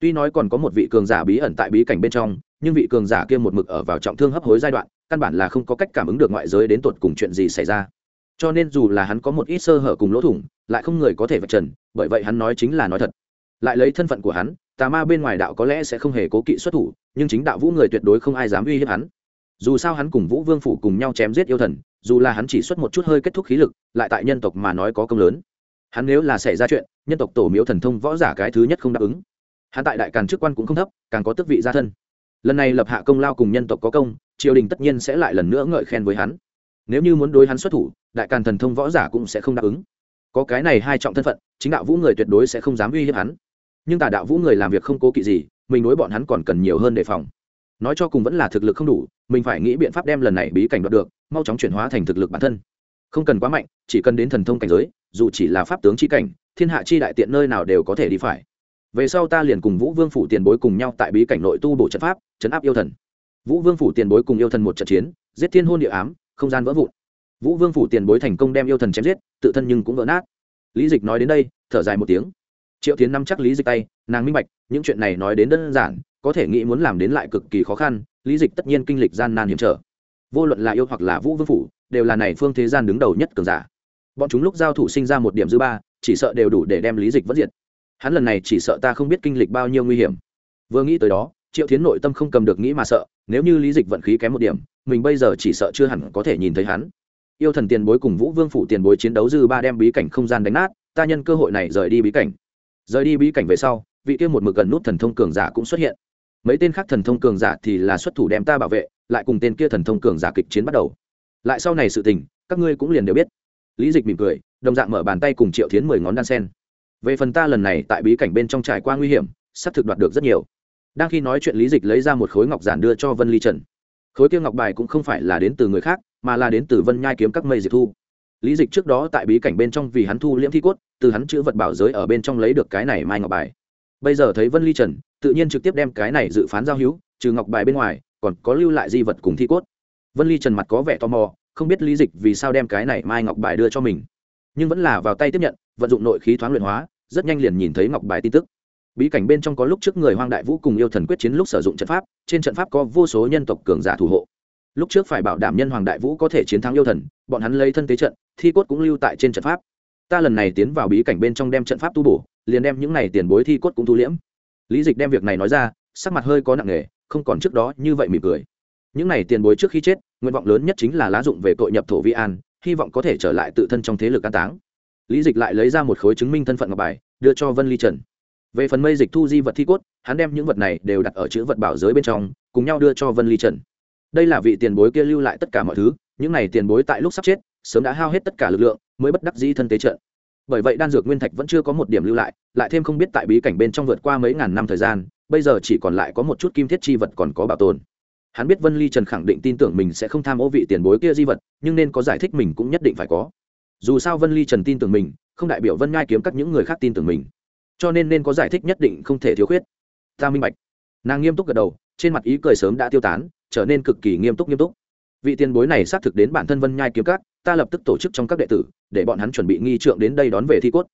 Tuy nói còn có một vị cường giả bí ẩn tại bí cảnh bên trong, nhưng vị cường giả kia một mực ở vào trọng thương hấp hối giai đoạn, căn bản là không có cách cảm ứng được ngoại giới đến tột cùng chuyện gì xảy ra cho nên dù là hắn có một ít sơ hở cùng lỗ thủng, lại không người có thể vạch trần, bởi vậy hắn nói chính là nói thật. Lại lấy thân phận của hắn, tà ma bên ngoài đạo có lẽ sẽ không hề cố kỵ xuất thủ, nhưng chính đạo vũ người tuyệt đối không ai dám uy hiếp hắn. Dù sao hắn cùng vũ vương phủ cùng nhau chém giết yêu thần, dù là hắn chỉ xuất một chút hơi kết thúc khí lực, lại tại nhân tộc mà nói có công lớn. Hắn nếu là xảy ra chuyện, nhân tộc tổ miếu thần thông võ giả cái thứ nhất không đáp ứng. Hắn tại đại càn chức quan cũng không thấp, càng có tước vị gia thân. Lần này lập hạ công lao cùng nhân tộc có công, triều đình tất nhiên sẽ lại lần nữa ngợi khen với hắn nếu như muốn đối hắn xuất thủ, đại càn thần thông võ giả cũng sẽ không đáp ứng. Có cái này hai trọng thân phận, chính đạo vũ người tuyệt đối sẽ không dám uy hiếp hắn. Nhưng tà đạo vũ người làm việc không cố kỵ gì, mình đối bọn hắn còn cần nhiều hơn đề phòng. Nói cho cùng vẫn là thực lực không đủ, mình phải nghĩ biện pháp đem lần này bí cảnh đoạt được, mau chóng chuyển hóa thành thực lực bản thân. Không cần quá mạnh, chỉ cần đến thần thông cảnh giới, dù chỉ là pháp tướng chi cảnh, thiên hạ chi đại tiện nơi nào đều có thể đi phải. Về sau ta liền cùng vũ vương phủ tiền bối cùng nhau tại bí cảnh nội tu bổ trận pháp chấn áp yêu thần. Vũ vương phủ tiền bối cùng yêu thần một trận chiến, giết thiên hôn địa ám không gian vỡ vụn. Vũ vương phủ tiền bối thành công đem yêu thần chém giết, tự thân nhưng cũng vỡ nát. Lý dịch nói đến đây, thở dài một tiếng. Triệu tiến nắm chắc lý dịch tay, nàng minh bạch, những chuyện này nói đến đơn giản, có thể nghĩ muốn làm đến lại cực kỳ khó khăn, lý dịch tất nhiên kinh lịch gian nan hiểm trở. Vô luận là yêu hoặc là vũ vương phủ, đều là này phương thế gian đứng đầu nhất cường giả. Bọn chúng lúc giao thủ sinh ra một điểm dư ba, chỉ sợ đều đủ để đem lý dịch vất diệt. Hắn lần này chỉ sợ ta không biết kinh lịch bao nhiêu nguy hiểm. Vừa nghĩ tới đó, triệu tiến nội tâm không cầm được nghĩ mà sợ, nếu như lý dịch vận khí kém một điểm mình bây giờ chỉ sợ chưa hẳn có thể nhìn thấy hắn. Yêu thần tiền bối cùng vũ vương phủ tiền bối chiến đấu dư ba đem bí cảnh không gian đánh nát, ta nhân cơ hội này rời đi bí cảnh. Rời đi bí cảnh về sau, vị kia một mực gần nút thần thông cường giả cũng xuất hiện. Mấy tên khác thần thông cường giả thì là xuất thủ đem ta bảo vệ, lại cùng tên kia thần thông cường giả kịch chiến bắt đầu. Lại sau này sự tình, các ngươi cũng liền đều biết. Lý dịch mỉm cười, đồng dạng mở bàn tay cùng triệu tiến mười ngón đan sen. Về phần ta lần này tại bí cảnh bên trong trải qua nguy hiểm, sắp thực đoạt được rất nhiều. Đang khi nói chuyện lý dịch lấy ra một khối ngọc giản đưa cho vân ly trần khối kia ngọc bài cũng không phải là đến từ người khác, mà là đến từ vân nhai kiếm các mây diệt thu. Lý dịch trước đó tại bí cảnh bên trong vì hắn thu liễm thi cốt, từ hắn chữ vật bảo giới ở bên trong lấy được cái này mai ngọc bài. Bây giờ thấy vân ly trần, tự nhiên trực tiếp đem cái này dự phán giao hữu, trừ ngọc bài bên ngoài, còn có lưu lại di vật cùng thi cốt. Vân ly trần mặt có vẻ tò mò, không biết lý dịch vì sao đem cái này mai ngọc bài đưa cho mình. Nhưng vẫn là vào tay tiếp nhận, vận dụng nội khí thoáng luyện hóa, rất nhanh liền nhìn thấy ngọc bài tin tức bí cảnh bên trong có lúc trước người hoang đại vũ cùng yêu thần quyết chiến lúc sử dụng trận pháp, trên trận pháp có vô số nhân tộc cường giả thủ hộ. Lúc trước phải bảo đảm nhân hoàng đại vũ có thể chiến thắng yêu thần, bọn hắn lấy thân tế trận, thi cốt cũng lưu tại trên trận pháp. Ta lần này tiến vào bí cảnh bên trong đem trận pháp tu bổ, liền đem những này tiền bối thi cốt cũng thu liễm. Lý dịch đem việc này nói ra, sắc mặt hơi có nặng nề, không còn trước đó như vậy mỉm cười. Những này tiền bối trước khi chết, nguyện vọng lớn nhất chính là lá dụng về tội nhập thổ vi an, hy vọng có thể trở lại tự thân trong thế lực an táng. Lý dịch lại lấy ra một khối chứng minh thân phận ngọc bài, đưa cho vân ly trần về phần mây dịch thu di vật thi cốt, hắn đem những vật này đều đặt ở chữ vật bảo giới bên trong, cùng nhau đưa cho vân ly trần. Đây là vị tiền bối kia lưu lại tất cả mọi thứ, những này tiền bối tại lúc sắp chết, sớm đã hao hết tất cả lực lượng, mới bất đắc dĩ thân tế trận. Bởi vậy đan dược nguyên thạch vẫn chưa có một điểm lưu lại lại thêm không biết tại bí cảnh bên trong vượt qua mấy ngàn năm thời gian, bây giờ chỉ còn lại có một chút kim thiết chi vật còn có bảo tồn. Hắn biết vân ly trần khẳng định tin tưởng mình sẽ không tham ô vị tiền bối kia di vật, nhưng nên có giải thích mình cũng nhất định phải có. Dù sao vân ly trần tin tưởng mình, không đại biểu vân ngai kiếm các những người khác tin tưởng mình cho nên nên có giải thích nhất định không thể thiếu khuyết. Ta minh bạch. Nàng nghiêm túc gật đầu, trên mặt ý cười sớm đã tiêu tán, trở nên cực kỳ nghiêm túc nghiêm túc. Vị tiền bối này xác thực đến bản thân vân nhai kiếm các, ta lập tức tổ chức trong các đệ tử, để bọn hắn chuẩn bị nghi trượng đến đây đón về thi cốt.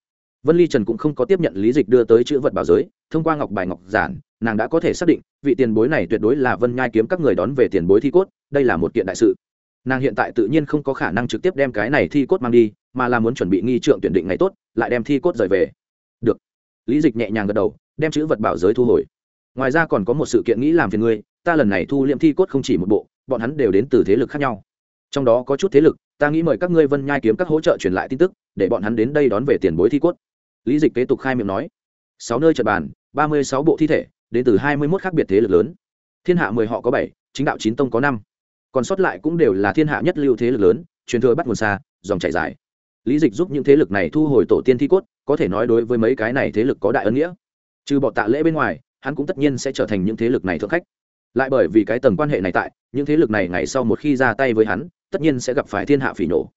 Vân ly trần cũng không có tiếp nhận lý dịch đưa tới chữ vật bảo giới, thông qua ngọc bài ngọc giản, nàng đã có thể xác định, vị tiền bối này tuyệt đối là vân nhai kiếm các người đón về tiền bối thi cốt, đây là một kiện đại sự. Nàng hiện tại tự nhiên không có khả năng trực tiếp đem cái này thi cốt mang đi, mà là muốn chuẩn bị nghi trượng tuyển định ngày tốt, lại đem thi cốt rời về lý dịch nhẹ nhàng gật đầu, đem chữ vật bảo giới thu hồi. Ngoài ra còn có một sự kiện nghĩ làm phiền ngươi, ta lần này thu liệm thi cốt không chỉ một bộ, bọn hắn đều đến từ thế lực khác nhau. Trong đó có chút thế lực, ta nghĩ mời các ngươi vân nhai kiếm các hỗ trợ truyền lại tin tức, để bọn hắn đến đây đón về tiền bối thi cốt. Lý dịch kế tục khai miệng nói. Sáu nơi trật bàn, ba mươi sáu bộ thi thể, đến từ hai mươi mốt khác biệt thế lực lớn. Thiên hạ mười họ có bảy, chính đạo chín tông có năm. Còn sót lại cũng đều là thiên hạ nhất lưu thế lực lớn, truyền thừa bắt nguồn xa, dòng chảy dài. Lý dịch giúp những thế lực này thu hồi tổ tiên thi cốt có thể nói đối với mấy cái này thế lực có đại ân nghĩa. Trừ bọn tạ lễ bên ngoài, hắn cũng tất nhiên sẽ trở thành những thế lực này thượng khách. Lại bởi vì cái tầng quan hệ này tại, những thế lực này ngày sau một khi ra tay với hắn, tất nhiên sẽ gặp phải thiên hạ phỉ nổ.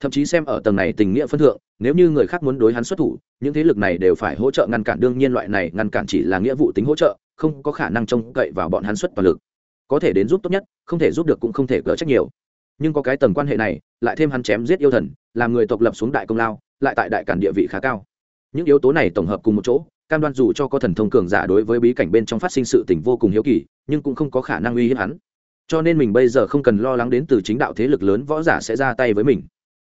Thậm chí xem ở tầng này tình nghĩa phân thượng, nếu như người khác muốn đối hắn xuất thủ, những thế lực này đều phải hỗ trợ ngăn cản. Đương nhiên loại này ngăn cản chỉ là nghĩa vụ tính hỗ trợ, không có khả năng trông cậy vào bọn hắn xuất toàn lực. Có thể đến giúp tốt nhất, không thể giúp được cũng không thể gỡ trách nhiều. Nhưng có cái tầng quan hệ này, lại thêm hắn chém giết yêu thần, làm người tộc lập xuống đại công lao, lại tại đại cản địa vị khá cao những yếu tố này tổng hợp cùng một chỗ, cam đoan dù cho có thần thông cường giả đối với bí cảnh bên trong phát sinh sự tình vô cùng hiếu kỳ, nhưng cũng không có khả năng uy hiếp hắn. Cho nên mình bây giờ không cần lo lắng đến từ chính đạo thế lực lớn võ giả sẽ ra tay với mình.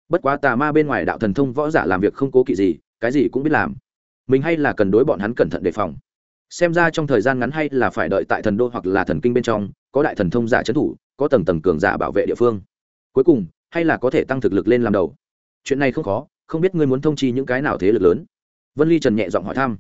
Bất quá tà ma bên ngoài đạo thần thông võ giả làm việc không cố kỵ gì, cái gì cũng biết làm. Mình hay là cần đối bọn hắn cẩn thận đề phòng. Xem ra trong thời gian ngắn hay là phải đợi tại thần đô hoặc là thần kinh bên trong, có đại thần thông giả trấn thủ, có tầng tầng cường giả bảo vệ địa phương. Cuối cùng, hay là có thể tăng thực lực lên làm đầu. Chuyện này không khó, không biết ngươi muốn thông chi những cái nào thế lực lớn vân ly trần nhẹ giọng hỏi thăm.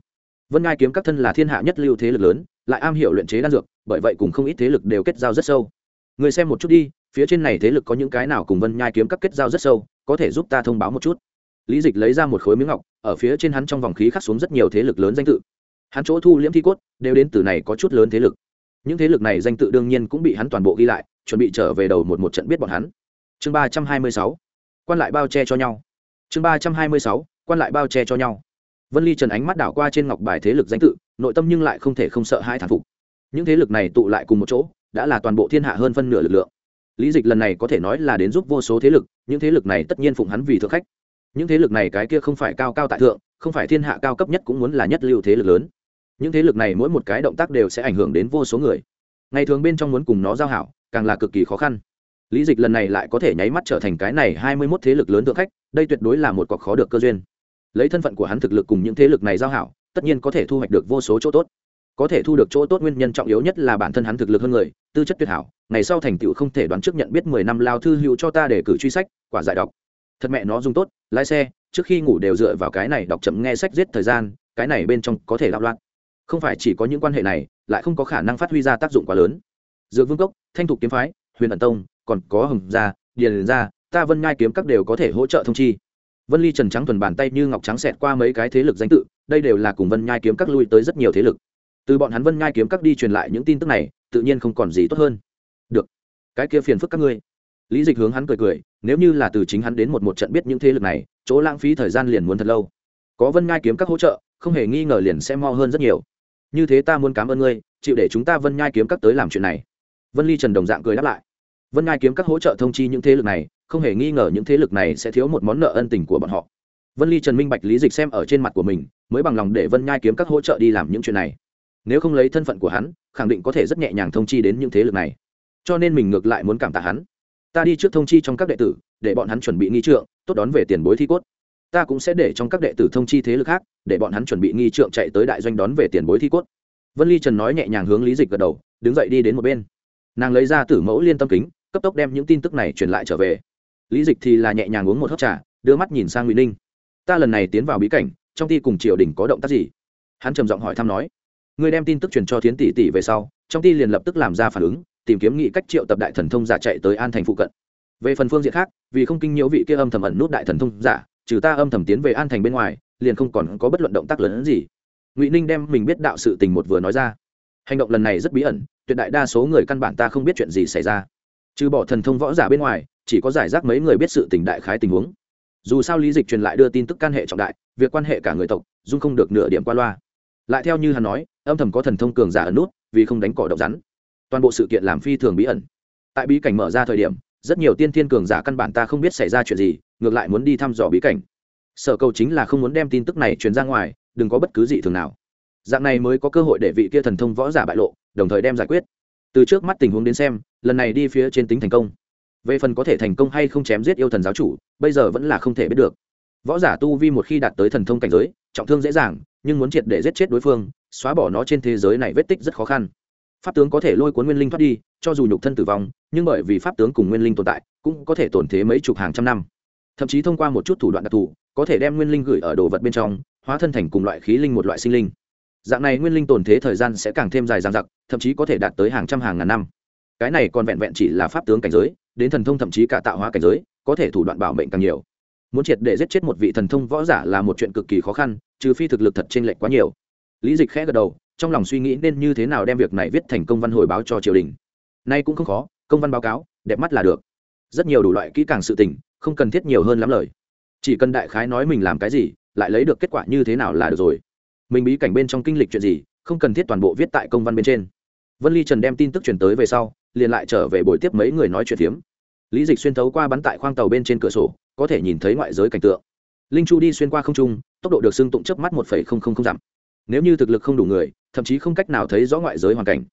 Vân ngai kiếm các thân là thiên hạ nhất lưu thế lực lớn, lại am hiểu luyện chế đan dược, bởi vậy cùng không ít thế lực đều kết giao rất sâu. Người xem một chút đi, phía trên này thế lực có những cái nào cùng vân nhai kiếm các kết giao rất sâu, có thể giúp ta thông báo một chút. Lý dịch lấy ra một khối miếng ngọc, ở phía trên hắn trong vòng khí khắc xuống rất nhiều thế lực lớn danh tự. Hắn chỗ thu liễm thi cốt, đều đến từ này có chút lớn thế lực. Những thế lực này danh tự đương nhiên cũng bị hắn toàn bộ ghi lại, chuẩn bị trở về đầu một một trận biết bọn hắn. Chương ba trăm hai mươi sáu, quan lại bao che cho nhau. Chương ba trăm hai mươi sáu, quan lại bao che cho nhau vân ly trần ánh mắt đảo qua trên ngọc bài thế lực danh tự, nội tâm nhưng lại không thể không sợ hai thản phục. Những thế lực này tụ lại cùng một chỗ, đã là toàn bộ thiên hạ hơn phân nửa lực lượng. Lý dịch lần này có thể nói là đến giúp vô số thế lực, những thế lực này tất nhiên phụng hắn vì thượng khách. Những thế lực này cái kia không phải cao cao tại thượng, không phải thiên hạ cao cấp nhất cũng muốn là nhất lưu thế lực lớn. Những thế lực này mỗi một cái động tác đều sẽ ảnh hưởng đến vô số người. Ngày thường bên trong muốn cùng nó giao hảo, càng là cực kỳ khó khăn. Lý dịch lần này lại có thể nháy mắt trở thành cái này hai mươi mốt thế lực lớn thượng khách, đây tuyệt đối là một cọc khó được cơ duyên lấy thân phận của hắn thực lực cùng những thế lực này giao hảo, tất nhiên có thể thu hoạch được vô số chỗ tốt. Có thể thu được chỗ tốt nguyên nhân trọng yếu nhất là bản thân hắn thực lực hơn người, tư chất tuyệt hảo, ngày sau thành tựu không thể đoán trước nhận biết mười năm lao thư hữu cho ta để cử truy sách, quả giải đọc. Thật mẹ nó dùng tốt, lái xe, trước khi ngủ đều dựa vào cái này đọc chậm nghe sách giết thời gian, cái này bên trong có thể đạo loạn. Không phải chỉ có những quan hệ này, lại không có khả năng phát huy ra tác dụng quá lớn. Dược vương cốc, thanh thục kiếm phái, huyền ẩn tông, còn có hồng gia, điền gia, ta vân ngai kiếm các đều có thể hỗ trợ thông chi vân ly trần trắng thuần bàn tay như ngọc trắng xẹt qua mấy cái thế lực danh tự, đây đều là cùng vân nhai kiếm các lui tới rất nhiều thế lực. Từ bọn hắn vân nhai kiếm các đi truyền lại những tin tức này, tự nhiên không còn gì tốt hơn. Được, cái kia phiền phức các ngươi. Lý dịch hướng hắn cười cười, nếu như là từ chính hắn đến một một trận biết những thế lực này, chỗ lãng phí thời gian liền muốn thật lâu. Có vân nhai kiếm các hỗ trợ, không hề nghi ngờ liền sẽ mo hơn rất nhiều. Như thế ta muốn cảm ơn ngươi, chịu để chúng ta vân nhai kiếm các tới làm chuyện này. Vân ly trần đồng dạng cười đáp lại. Vân nhai kiếm các hỗ trợ thông chi những thế lực này không hề nghi ngờ những thế lực này sẽ thiếu một món nợ ân tình của bọn họ. Vân ly, trần minh bạch, lý dịch xem ở trên mặt của mình, mới bằng lòng để vân nhai kiếm các hỗ trợ đi làm những chuyện này. Nếu không lấy thân phận của hắn, khẳng định có thể rất nhẹ nhàng thông chi đến những thế lực này. Cho nên mình ngược lại muốn cảm tạ hắn. Ta đi trước thông chi trong các đệ tử, để bọn hắn chuẩn bị nghi trượng, tốt đón về tiền bối thi cốt. Ta cũng sẽ để trong các đệ tử thông chi thế lực khác, để bọn hắn chuẩn bị nghi trượng chạy tới đại doanh đón về tiền bối thi cốt. Vân ly, trần nói nhẹ nhàng hướng lý dịch gật đầu, đứng dậy đi đến một bên. Nàng lấy ra tử mẫu liên tâm kính, cấp tốc đem những tin tức này truyền lại trở về lý dịch thì là nhẹ nhàng uống một hớp trà, đưa mắt nhìn sang ngụy ninh. Ta lần này tiến vào bí cảnh, trong ty cùng triều đình có động tác gì? Hắn trầm giọng hỏi thăm nói. Người đem tin tức truyền cho thiến tỷ tỷ về sau, trong ty liền lập tức làm ra phản ứng, tìm kiếm nghị cách triệu tập đại thần thông giả chạy tới an thành phụ cận. Về phần phương diện khác, vì không kinh nhiễu vị kia âm thầm ẩn nút đại thần thông giả, trừ ta âm thầm tiến về an thành bên ngoài, liền không còn có bất luận động tác lớn hơn gì. Ngụy ninh đem mình biết đạo sự tình một vừa nói ra. Hành động lần này rất bí ẩn, tuyệt đại đa số người căn bản ta không biết chuyện gì xảy ra. Trừ bỏ thần thông võ giả bên ngoài chỉ có giải rác mấy người biết sự tình đại khái tình huống. Dù sao lý dịch truyền lại đưa tin tức can hệ trọng đại, việc quan hệ cả người tộc, dung không được nửa điểm qua loa. Lại theo như hắn nói, âm thầm có thần thông cường giả ẩn nút, vì không đánh cỏ độc rắn. Toàn bộ sự kiện làm phi thường bí ẩn. Tại bí cảnh mở ra thời điểm, rất nhiều tiên thiên cường giả căn bản ta không biết xảy ra chuyện gì, ngược lại muốn đi thăm dò bí cảnh. Sở cầu chính là không muốn đem tin tức này truyền ra ngoài, đừng có bất cứ gì thường nào. Dạng này mới có cơ hội để vị kia thần thông võ giả bại lộ, đồng thời đem giải quyết. Từ trước mắt tình huống đến xem, lần này đi phía trên tính thành công về phần có thể thành công hay không chém giết yêu thần giáo chủ, bây giờ vẫn là không thể biết được. Võ giả tu vi một khi đạt tới thần thông cảnh giới, trọng thương dễ dàng, nhưng muốn triệt để giết chết đối phương, xóa bỏ nó trên thế giới này vết tích rất khó khăn. Pháp tướng có thể lôi cuốn nguyên linh thoát đi, cho dù nhục thân tử vong, nhưng bởi vì pháp tướng cùng nguyên linh tồn tại, cũng có thể tổn thế mấy chục hàng trăm năm. Thậm chí thông qua một chút thủ đoạn đặc thù, có thể đem nguyên linh gửi ở đồ vật bên trong, hóa thân thành cùng loại khí linh một loại sinh linh. Dạng này nguyên linh tồn thế thời gian sẽ càng thêm dài dằng dặc, thậm chí có thể đạt tới hàng trăm hàng ngàn năm. Cái này còn vẹn vẹn chỉ là pháp tướng cảnh giới đến thần thông thậm chí cả tạo hóa cảnh giới, có thể thủ đoạn bảo mệnh càng nhiều. Muốn triệt để giết chết một vị thần thông võ giả là một chuyện cực kỳ khó khăn, trừ phi thực lực thật chênh lệch quá nhiều. Lý dịch khẽ gật đầu, trong lòng suy nghĩ nên như thế nào đem việc này viết thành công văn hồi báo cho triều đình. Nay cũng không khó, công văn báo cáo, đẹp mắt là được. Rất nhiều đủ loại kỹ càng sự tình, không cần thiết nhiều hơn lắm lời. Chỉ cần đại khái nói mình làm cái gì, lại lấy được kết quả như thế nào là được rồi. Mình bí cảnh bên trong kinh lịch chuyện gì, không cần thiết toàn bộ viết tại công văn bên trên. Vân ly trần đem tin tức truyền tới về sau liền lại trở về buổi tiếp mấy người nói chuyện phiếm. Lý dịch xuyên thấu qua bắn tại khoang tàu bên trên cửa sổ, có thể nhìn thấy ngoại giới cảnh tượng. Linh chu đi xuyên qua không trung, tốc độ được xưng tụng chớp mắt một phẩy không không không dặm. Nếu như thực lực không đủ người, thậm chí không cách nào thấy rõ ngoại giới hoàn cảnh.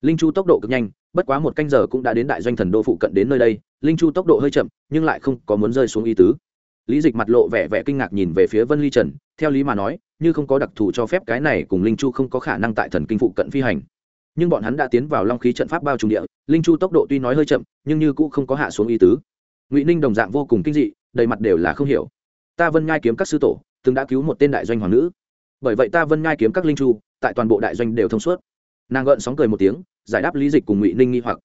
Linh chu tốc độ cực nhanh, bất quá một canh giờ cũng đã đến đại doanh thần đô phụ cận đến nơi đây, linh chu tốc độ hơi chậm, nhưng lại không có muốn rơi xuống ý tứ. Lý dịch mặt lộ vẻ vẻ kinh ngạc nhìn về phía vân ly trần, theo lý mà nói, như không có đặc thù cho phép cái này cùng linh chu không có khả năng tại thần kinh phụ cận phi hành nhưng bọn hắn đã tiến vào long khí trận pháp bao trùm địa, linh chu tốc độ tuy nói hơi chậm, nhưng như cũ không có hạ xuống ý tứ. Ngụy ninh đồng dạng vô cùng kinh dị, đầy mặt đều là không hiểu. Ta vân ngai kiếm các sư tổ, từng đã cứu một tên đại doanh hoàng nữ. Bởi vậy ta vân ngai kiếm các linh chu, tại toàn bộ đại doanh đều thông suốt. Nàng gợn sóng cười một tiếng, giải đáp lý dịch cùng ngụy ninh nghi hoặc.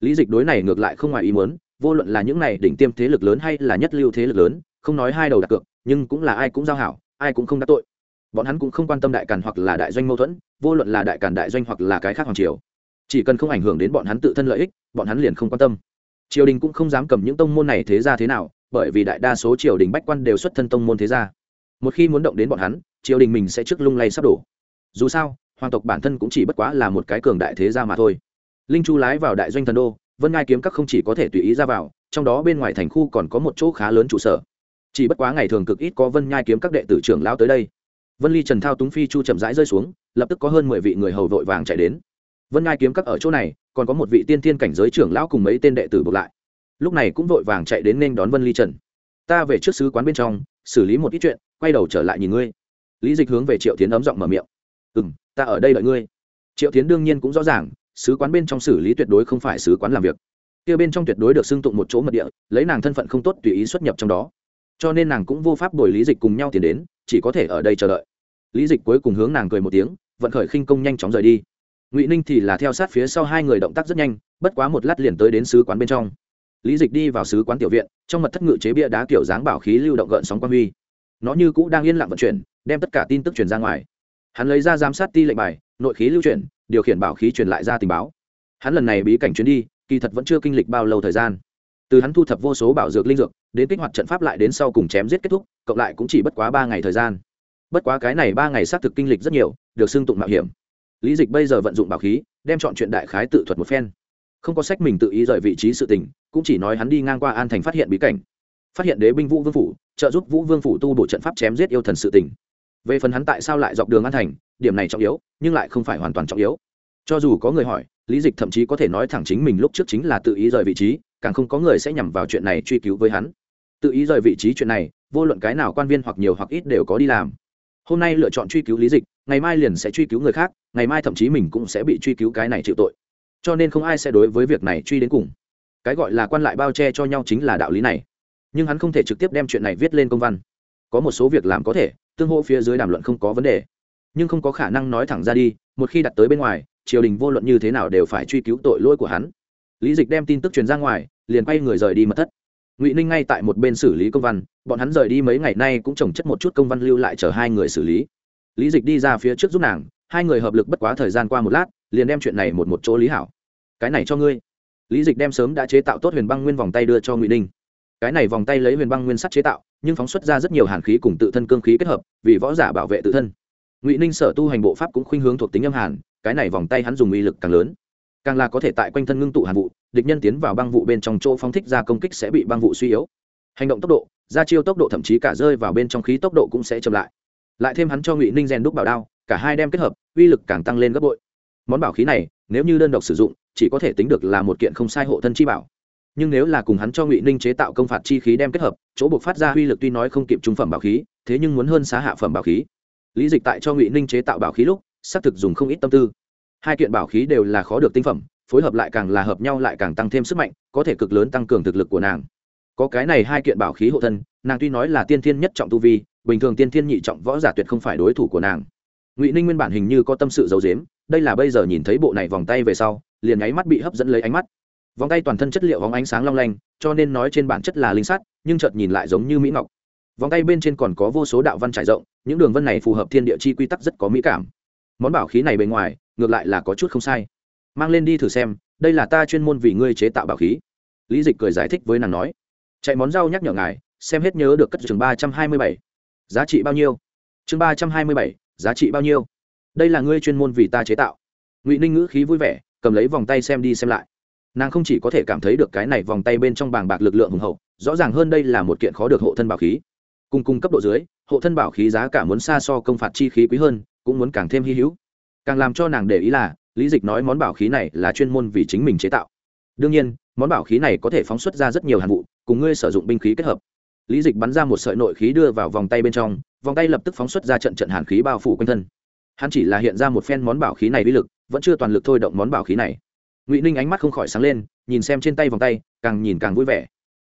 Lý dịch đối này ngược lại không ngoài ý muốn, vô luận là những này đỉnh tiêm thế lực lớn hay là nhất lưu thế lực lớn, không nói hai đầu đặt cược, nhưng cũng là ai cũng giao hảo, ai cũng không đắc tội bọn hắn cũng không quan tâm đại càn hoặc là đại doanh mâu thuẫn, vô luận là đại càn đại doanh hoặc là cái khác hoàng triều. Chỉ cần không ảnh hưởng đến bọn hắn tự thân lợi ích, bọn hắn liền không quan tâm. Triều đình cũng không dám cầm những tông môn này thế ra thế nào, bởi vì đại đa số triều đình bách quan đều xuất thân tông môn thế gia. Một khi muốn động đến bọn hắn, triều đình mình sẽ trước lung lay sắp đổ. Dù sao, hoàng tộc bản thân cũng chỉ bất quá là một cái cường đại thế gia mà thôi. Linh chu lái vào đại doanh thần đô, vân ngai kiếm các không chỉ có thể tùy ý ra vào, trong đó bên ngoài thành khu còn có một chỗ khá lớn trụ sở. Chỉ bất quá ngày thường cực ít có vân nhai kiếm các đệ tử trưởng lão tới đây vân ly trần thao túng phi chu chậm rãi rơi xuống lập tức có hơn mười vị người hầu vội vàng chạy đến vân ngai kiếm các ở chỗ này còn có một vị tiên thiên cảnh giới trưởng lão cùng mấy tên đệ tử buộc lại lúc này cũng vội vàng chạy đến nên đón vân ly trần ta về trước sứ quán bên trong xử lý một ít chuyện quay đầu trở lại nhìn ngươi lý dịch hướng về triệu tiến ấm giọng mở miệng ừ m ta ở đây đợi ngươi triệu tiến đương nhiên cũng rõ ràng sứ quán bên trong xử lý tuyệt đối không phải sứ quán làm việc kia bên trong tuyệt đối được xưng tụng một chỗ mật địa lấy nàng thân phận không tốt tùy ý xuất nhập trong đó cho nên nàng cũng vô pháp đổi lý dịch cùng nhau tiến đến chỉ có thể ở đây chờ đợi lý dịch cuối cùng hướng nàng cười một tiếng, vận khởi khinh công nhanh chóng rời đi. Ngụy ninh thì là theo sát phía sau hai người động tác rất nhanh, bất quá một lát liền tới đến sứ quán bên trong. Lý dịch đi vào sứ quán tiểu viện, trong mật thất ngự chế bia đá kiểu dáng bảo khí lưu động gợn sóng quan huy. Nó như cũ đang yên lặng vận chuyển, đem tất cả tin tức truyền ra ngoài. Hắn lấy ra giám sát ti lệnh bài, nội khí lưu chuyển, điều khiển bảo khí truyền lại ra tình báo. Hắn lần này bí cảnh chuyến đi, kỳ thật vẫn chưa kinh lịch bao lâu thời gian. Từ hắn thu thập vô số bảo dược linh dược, đến kích hoạt trận pháp lại đến sau cùng chém giết kết thúc, cộng lại cũng chỉ bất quá ba ngày thời gian bất quá cái này ba ngày xác thực kinh lịch rất nhiều, được xưng tụng mạo hiểm. Lý dịch bây giờ vận dụng bảo khí, đem chọn chuyện đại khái tự thuật một phen. Không có sách mình tự ý rời vị trí sự tình, cũng chỉ nói hắn đi ngang qua an thành phát hiện bí cảnh. Phát hiện đế binh vũ vương phủ, trợ giúp vũ vương phủ tu bổ trận pháp chém giết yêu thần sự tình. Về phần hắn tại sao lại dọc đường an thành, điểm này trọng yếu, nhưng lại không phải hoàn toàn trọng yếu. Cho dù có người hỏi, lý dịch thậm chí có thể nói thẳng chính mình lúc trước chính là tự ý rời vị trí, càng không có người sẽ nhằm vào chuyện này truy cứu với hắn. Tự ý rời vị trí chuyện này, vô luận cái nào quan viên hoặc nhiều hoặc ít đều có đi làm hôm nay lựa chọn truy cứu lý dịch ngày mai liền sẽ truy cứu người khác ngày mai thậm chí mình cũng sẽ bị truy cứu cái này chịu tội cho nên không ai sẽ đối với việc này truy đến cùng cái gọi là quan lại bao che cho nhau chính là đạo lý này nhưng hắn không thể trực tiếp đem chuyện này viết lên công văn có một số việc làm có thể tương hỗ phía dưới đàm luận không có vấn đề nhưng không có khả năng nói thẳng ra đi một khi đặt tới bên ngoài triều đình vô luận như thế nào đều phải truy cứu tội lỗi của hắn lý dịch đem tin tức truyền ra ngoài liền quay người rời đi mật thất ngụy ninh ngay tại một bên xử lý công văn bọn hắn rời đi mấy ngày nay cũng trồng chất một chút công văn lưu lại chờ hai người xử lý lý dịch đi ra phía trước giúp nàng hai người hợp lực bất quá thời gian qua một lát liền đem chuyện này một một chỗ lý hảo cái này cho ngươi lý dịch đem sớm đã chế tạo tốt huyền băng nguyên vòng tay đưa cho ngụy ninh cái này vòng tay lấy huyền băng nguyên sắt chế tạo nhưng phóng xuất ra rất nhiều hàn khí cùng tự thân cương khí kết hợp vì võ giả bảo vệ tự thân ngụy ninh sở tu hành bộ pháp cũng khuynh hướng thuộc tính âm hàn cái này vòng tay hắn dùng uy lực càng lớn càng là có thể tại quanh thân ngưng tụ hàn vụ, địch nhân tiến vào băng vụ bên trong chỗ phóng thích ra công kích sẽ bị băng vụ suy yếu. Hành động tốc độ, ra chiêu tốc độ thậm chí cả rơi vào bên trong khí tốc độ cũng sẽ chậm lại. Lại thêm hắn cho ngụy ninh rèn đúc bảo đao, cả hai đem kết hợp, uy lực càng tăng lên gấp bội. Món bảo khí này, nếu như đơn độc sử dụng, chỉ có thể tính được là một kiện không sai hộ thân chi bảo. Nhưng nếu là cùng hắn cho ngụy ninh chế tạo công phạt chi khí đem kết hợp, chỗ buộc phát ra uy lực tuy nói không kịp trung phẩm bảo khí, thế nhưng muốn hơn xá hạ phẩm bảo khí. Lý dịch tại cho ngụy ninh chế tạo bảo khí lúc, xác thực dùng không ít tâm tư hai kiện bảo khí đều là khó được tinh phẩm, phối hợp lại càng là hợp nhau lại càng tăng thêm sức mạnh, có thể cực lớn tăng cường thực lực của nàng. Có cái này hai kiện bảo khí hộ thân, nàng tuy nói là tiên thiên nhất trọng tu vi, bình thường tiên thiên nhị trọng võ giả tuyệt không phải đối thủ của nàng. Ngụy ninh nguyên bản hình như có tâm sự giấu dếm đây là bây giờ nhìn thấy bộ này vòng tay về sau, liền nháy mắt bị hấp dẫn lấy ánh mắt. Vòng tay toàn thân chất liệu hóng ánh sáng long lanh, cho nên nói trên bản chất là linh sắt, nhưng chợt nhìn lại giống như mỹ ngọc. Vòng tay bên trên còn có vô số đạo văn trải rộng, những đường vân này phù hợp thiên địa chi quy tắc rất có mỹ cảm. Món bảo khí này bề ngoài ngược lại là có chút không sai. Mang lên đi thử xem, đây là ta chuyên môn vì ngươi chế tạo bảo khí. Lý dịch cười giải thích với nàng nói, chạy món rau nhắc nhở ngài, xem hết nhớ được cất chừng ba trăm hai mươi bảy. Giá trị bao nhiêu? Chương ba trăm hai mươi bảy, giá trị bao nhiêu? Đây là ngươi chuyên môn vì ta chế tạo. Ngụy ninh ngữ khí vui vẻ, cầm lấy vòng tay xem đi xem lại. Nàng không chỉ có thể cảm thấy được cái này vòng tay bên trong bàng bạc lực lượng hùng hậu, rõ ràng hơn đây là một kiện khó được hộ thân bảo khí. Cùng cung cấp độ dưới, hộ thân bảo khí giá cả muốn xa so công phạt chi khí quý hơn, cũng muốn càng thêm hy hữu càng làm cho nàng để ý là, lý dịch nói món bảo khí này là chuyên môn vì chính mình chế tạo. Đương nhiên, món bảo khí này có thể phóng xuất ra rất nhiều hàn vụ, cùng ngươi sử dụng binh khí kết hợp. Lý dịch bắn ra một sợi nội khí đưa vào vòng tay bên trong, vòng tay lập tức phóng xuất ra trận trận hàn khí bao phủ quanh thân. Hắn chỉ là hiện ra một phen món bảo khí này uy lực, vẫn chưa toàn lực thôi động món bảo khí này. Ngụy ninh ánh mắt không khỏi sáng lên, nhìn xem trên tay vòng tay, càng nhìn càng vui vẻ.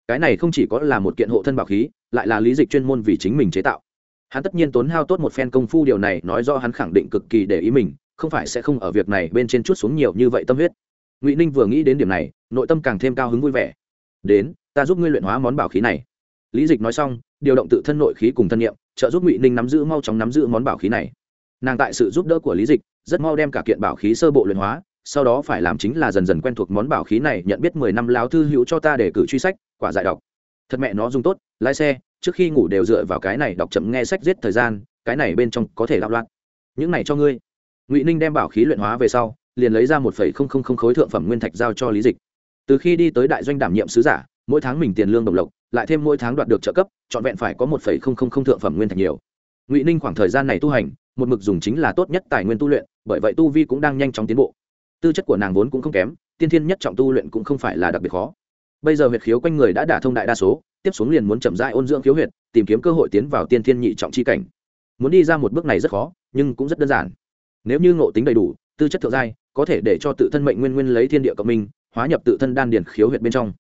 Cái này không chỉ có là một kiện hộ thân bảo khí, lại là lý dịch chuyên môn vì chính mình chế tạo. Hắn tất nhiên tốn hao tốt một phen công phu, điều này nói do hắn khẳng định cực kỳ để ý mình không phải sẽ không ở việc này bên trên chút xuống nhiều như vậy tâm huyết. Ngụy ninh vừa nghĩ đến điểm này, nội tâm càng thêm cao hứng vui vẻ. Đến, ta giúp ngươi luyện hóa món bảo khí này. Lý dịch nói xong, điều động tự thân nội khí cùng thân nhiệm trợ giúp ngụy ninh nắm giữ mau chóng nắm giữ món bảo khí này. Nàng tại sự giúp đỡ của lý dịch, rất mau đem cả kiện bảo khí sơ bộ luyện hóa, sau đó phải làm chính là dần dần quen thuộc món bảo khí này, nhận biết mười năm láo thư hữu cho ta để cử truy sách, quả giải đọc. Thật mẹ nó dùng tốt, lái xe, trước khi ngủ đều dựa vào cái này đọc chậm nghe sách giết thời gian, cái này bên trong có thể đạo loạn. Những này cho ngươi ngụy ninh đem bảo khí luyện hóa về sau, liền lấy ra một không không không khối thượng phẩm nguyên thạch giao cho lý dịch. Từ khi đi tới đại doanh đảm nhiệm sứ giả, mỗi tháng mình tiền lương đồng lộc, lại thêm mỗi tháng đoạt được trợ cấp, trọn vẹn phải có một không không không thượng phẩm nguyên thạch nhiều. Ngụy ninh khoảng thời gian này tu hành, một mực dùng chính là tốt nhất tài nguyên tu luyện, bởi vậy tu vi cũng đang nhanh chóng tiến bộ. Tư chất của nàng vốn cũng không kém, tiên thiên nhất trọng tu luyện cũng không phải là đặc biệt khó. Bây giờ huyệt khiếu quanh người đã đả thông đại đa số, tiếp xuống liền muốn chậm rãi ôn dưỡng khiếu huyệt, tìm kiếm cơ hội tiến vào tiên thiên nhị trọng chi cảnh. Muốn đi ra một bước này rất khó, nhưng cũng rất đơn giản nếu như ngộ tính đầy đủ, tư chất thượng giai, có thể để cho tự thân mệnh nguyên nguyên lấy thiên địa cộng minh, hóa nhập tự thân đan điền khiếu huyệt bên trong.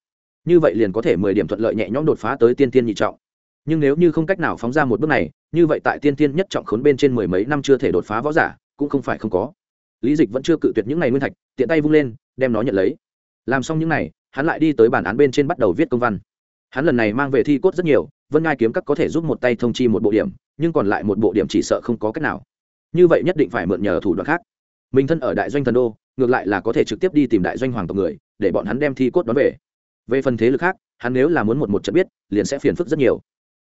Như vậy liền có thể mười điểm thuận lợi nhẹ nhõm đột phá tới tiên tiên nhị trọng. Nhưng nếu như không cách nào phóng ra một bước này, như vậy tại tiên tiên nhất trọng khốn bên trên mười mấy năm chưa thể đột phá võ giả, cũng không phải không có. Lý dịch vẫn chưa cự tuyệt những ngày nguyên thạch, tiện tay vung lên, đem nó nhận lấy. Làm xong những n à y hắn lại đi tới bản án bên trên bắt đầu viết công văn. Hắn lần này mang về thi cốt rất nhiều, vân ngai kiếm các có thể giúp một tay thông chi một bộ điểm, nhưng còn lại một bộ điểm chỉ sợ không có cách nào như vậy nhất định phải mượn nhờ thủ đoạn khác. Mình thân ở đại doanh thần đô, ngược lại là có thể trực tiếp đi tìm đại doanh hoàng tộc người, để bọn hắn đem thi cốt đón về. Về phần thế lực khác, hắn nếu là muốn một một trận biết, liền sẽ phiền phức rất nhiều.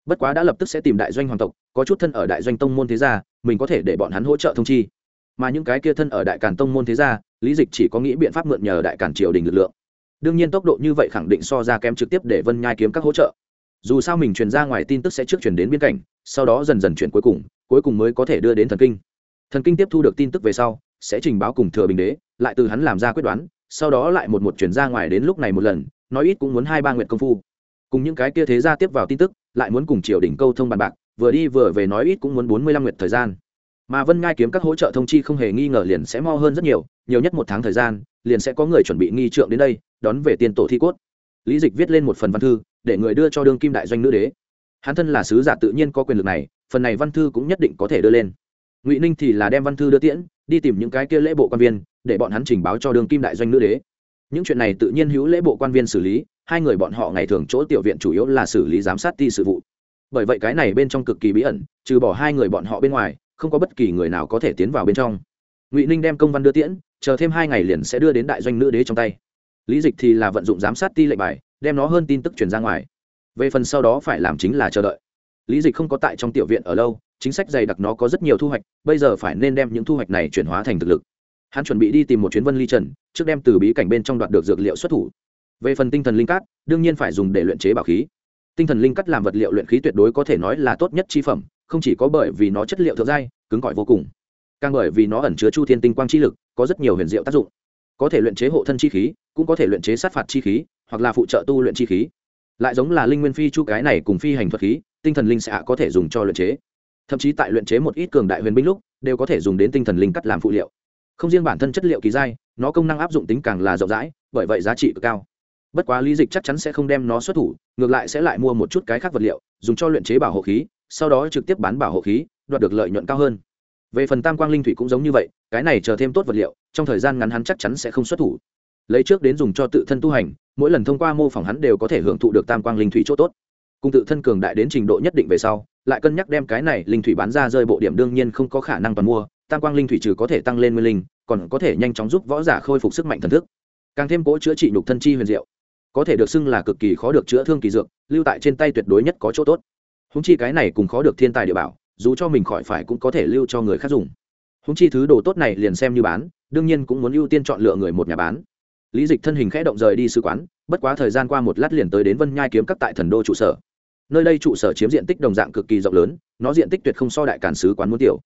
Bất quá đã lập tức sẽ tìm đại doanh hoàng tộc, có chút thân ở đại doanh tông môn thế gia, mình có thể để bọn hắn hỗ trợ thông chi. Mà những cái kia thân ở đại càn tông môn thế gia, lý dịch chỉ có nghĩ biện pháp mượn nhờ đại càn triều đình lực lượng. Đương nhiên tốc độ như vậy khẳng định so ra kém trực tiếp để vân nhai kiếm các hỗ trợ. Dù sao mình truyền ra ngoài tin tức sẽ trước chuyển đến biên cảnh, sau đó dần dần chuyển cuối cùng cuối cùng mới có thể đưa đến thần kinh thần kinh tiếp thu được tin tức về sau, sẽ trình báo cùng thừa bình đế, lại từ hắn làm ra quyết đoán, sau đó lại một một chuyển ra ngoài đến lúc này một lần, nói ít cũng muốn hai ba nguyện công phu. Cùng những cái kia thế ra tiếp vào tin tức, lại muốn cùng triều đình câu thông bàn bạc, vừa đi vừa về nói ít cũng muốn bốn mươi lăm nguyện thời gian. Mà vân ngai kiếm các hỗ trợ thông chi không hề nghi ngờ liền sẽ mo hơn rất nhiều nhiều nhất một tháng thời gian, liền sẽ có người chuẩn bị nghi trượng đến đây, đón về tiền tổ thi cốt. Lý dịch viết lên một phần văn thư, để người đưa cho đương kim đại doanh nữ đế. Hắn thân là sứ giả tự nhiên có quyền lực này, phần này văn thư cũng nhất định có thể đưa lên ngụy ninh thì là đem văn thư đưa tiễn đi tìm những cái kia lễ bộ quan viên để bọn hắn trình báo cho Đường kim đại doanh nữ đế những chuyện này tự nhiên hữu lễ bộ quan viên xử lý hai người bọn họ ngày thường chỗ tiểu viện chủ yếu là xử lý giám sát ti sự vụ bởi vậy cái này bên trong cực kỳ bí ẩn trừ bỏ hai người bọn họ bên ngoài không có bất kỳ người nào có thể tiến vào bên trong ngụy ninh đem công văn đưa tiễn chờ thêm hai ngày liền sẽ đưa đến đại doanh nữ đế trong tay lý dịch thì là vận dụng giám sát ti lệnh bài đem nó hơn tin tức truyền ra ngoài về phần sau đó phải làm chính là chờ đợi lý dịch không có tại trong tiểu viện ở lâu chính sách dày đặc nó có rất nhiều thu hoạch, bây giờ phải nên đem những thu hoạch này chuyển hóa thành thực lực. Hắn chuẩn bị đi tìm một chuyến vân ly trần, trước đem từ bí cảnh bên trong đoạt được dược liệu xuất thủ. Về phần tinh thần linh cát, đương nhiên phải dùng để luyện chế bảo khí. Tinh thần linh cắt làm vật liệu luyện khí tuyệt đối có thể nói là tốt nhất chi phẩm, không chỉ có bởi vì nó chất liệu thượng giai, cứng cỏi vô cùng, càng bởi vì nó ẩn chứa chu thiên tinh quang chi lực, có rất nhiều huyền diệu tác dụng. Có thể luyện chế hộ thân chi khí, cũng có thể luyện chế sát phạt chi khí, hoặc là phụ trợ tu luyện chi khí. Lại giống là linh nguyên phi chu cái này cùng phi hành thuật khí, tinh thần linh xạ có thể dùng cho luyện chế thậm chí tại luyện chế một ít cường đại huyền binh lúc, đều có thể dùng đến tinh thần linh cắt làm phụ liệu. Không riêng bản thân chất liệu kỳ dai nó công năng áp dụng tính càng là rộng rãi, bởi vậy giá trị cực cao. Bất quá lý dịch chắc chắn sẽ không đem nó xuất thủ, ngược lại sẽ lại mua một chút cái khác vật liệu, dùng cho luyện chế bảo hộ khí, sau đó trực tiếp bán bảo hộ khí, đoạt được lợi nhuận cao hơn. Về phần tam quang linh thủy cũng giống như vậy, cái này chờ thêm tốt vật liệu, trong thời gian ngắn hắn chắc chắn sẽ không xuất thủ. Lấy trước đến dùng cho tự thân tu hành, mỗi lần thông qua mô phỏng hắn đều có thể hưởng thụ được tam quang linh thủy chỗ tốt. Cùng tự thân cường đại đến trình độ nhất định về sau lại cân nhắc đem cái này linh thủy bán ra rơi bộ điểm đương nhiên không có khả năng toàn mua, tam quang linh thủy trừ có thể tăng lên nguyên linh, còn có thể nhanh chóng giúp võ giả khôi phục sức mạnh thần thức. Càng thêm cỗ chữa trị nhục thân chi huyền diệu, có thể được xưng là cực kỳ khó được chữa thương kỳ dược, lưu tại trên tay tuyệt đối nhất có chỗ tốt. Húng chi cái này cùng khó được thiên tài địa bảo, dù cho mình khỏi phải cũng có thể lưu cho người khác dùng. Húng chi thứ đồ tốt này liền xem như bán, đương nhiên cũng muốn ưu tiên chọn lựa người một nhà bán. Lý dịch thân hình khẽ động rời đi sứ quán, bất quá thời gian qua một lát liền tới đến vân nhai kiếm các tại thần đô trụ sở nơi đây trụ sở chiếm diện tích đồng dạng cực kỳ rộng lớn, nó diện tích tuyệt không so đại cản sứ quán muốn tiểu.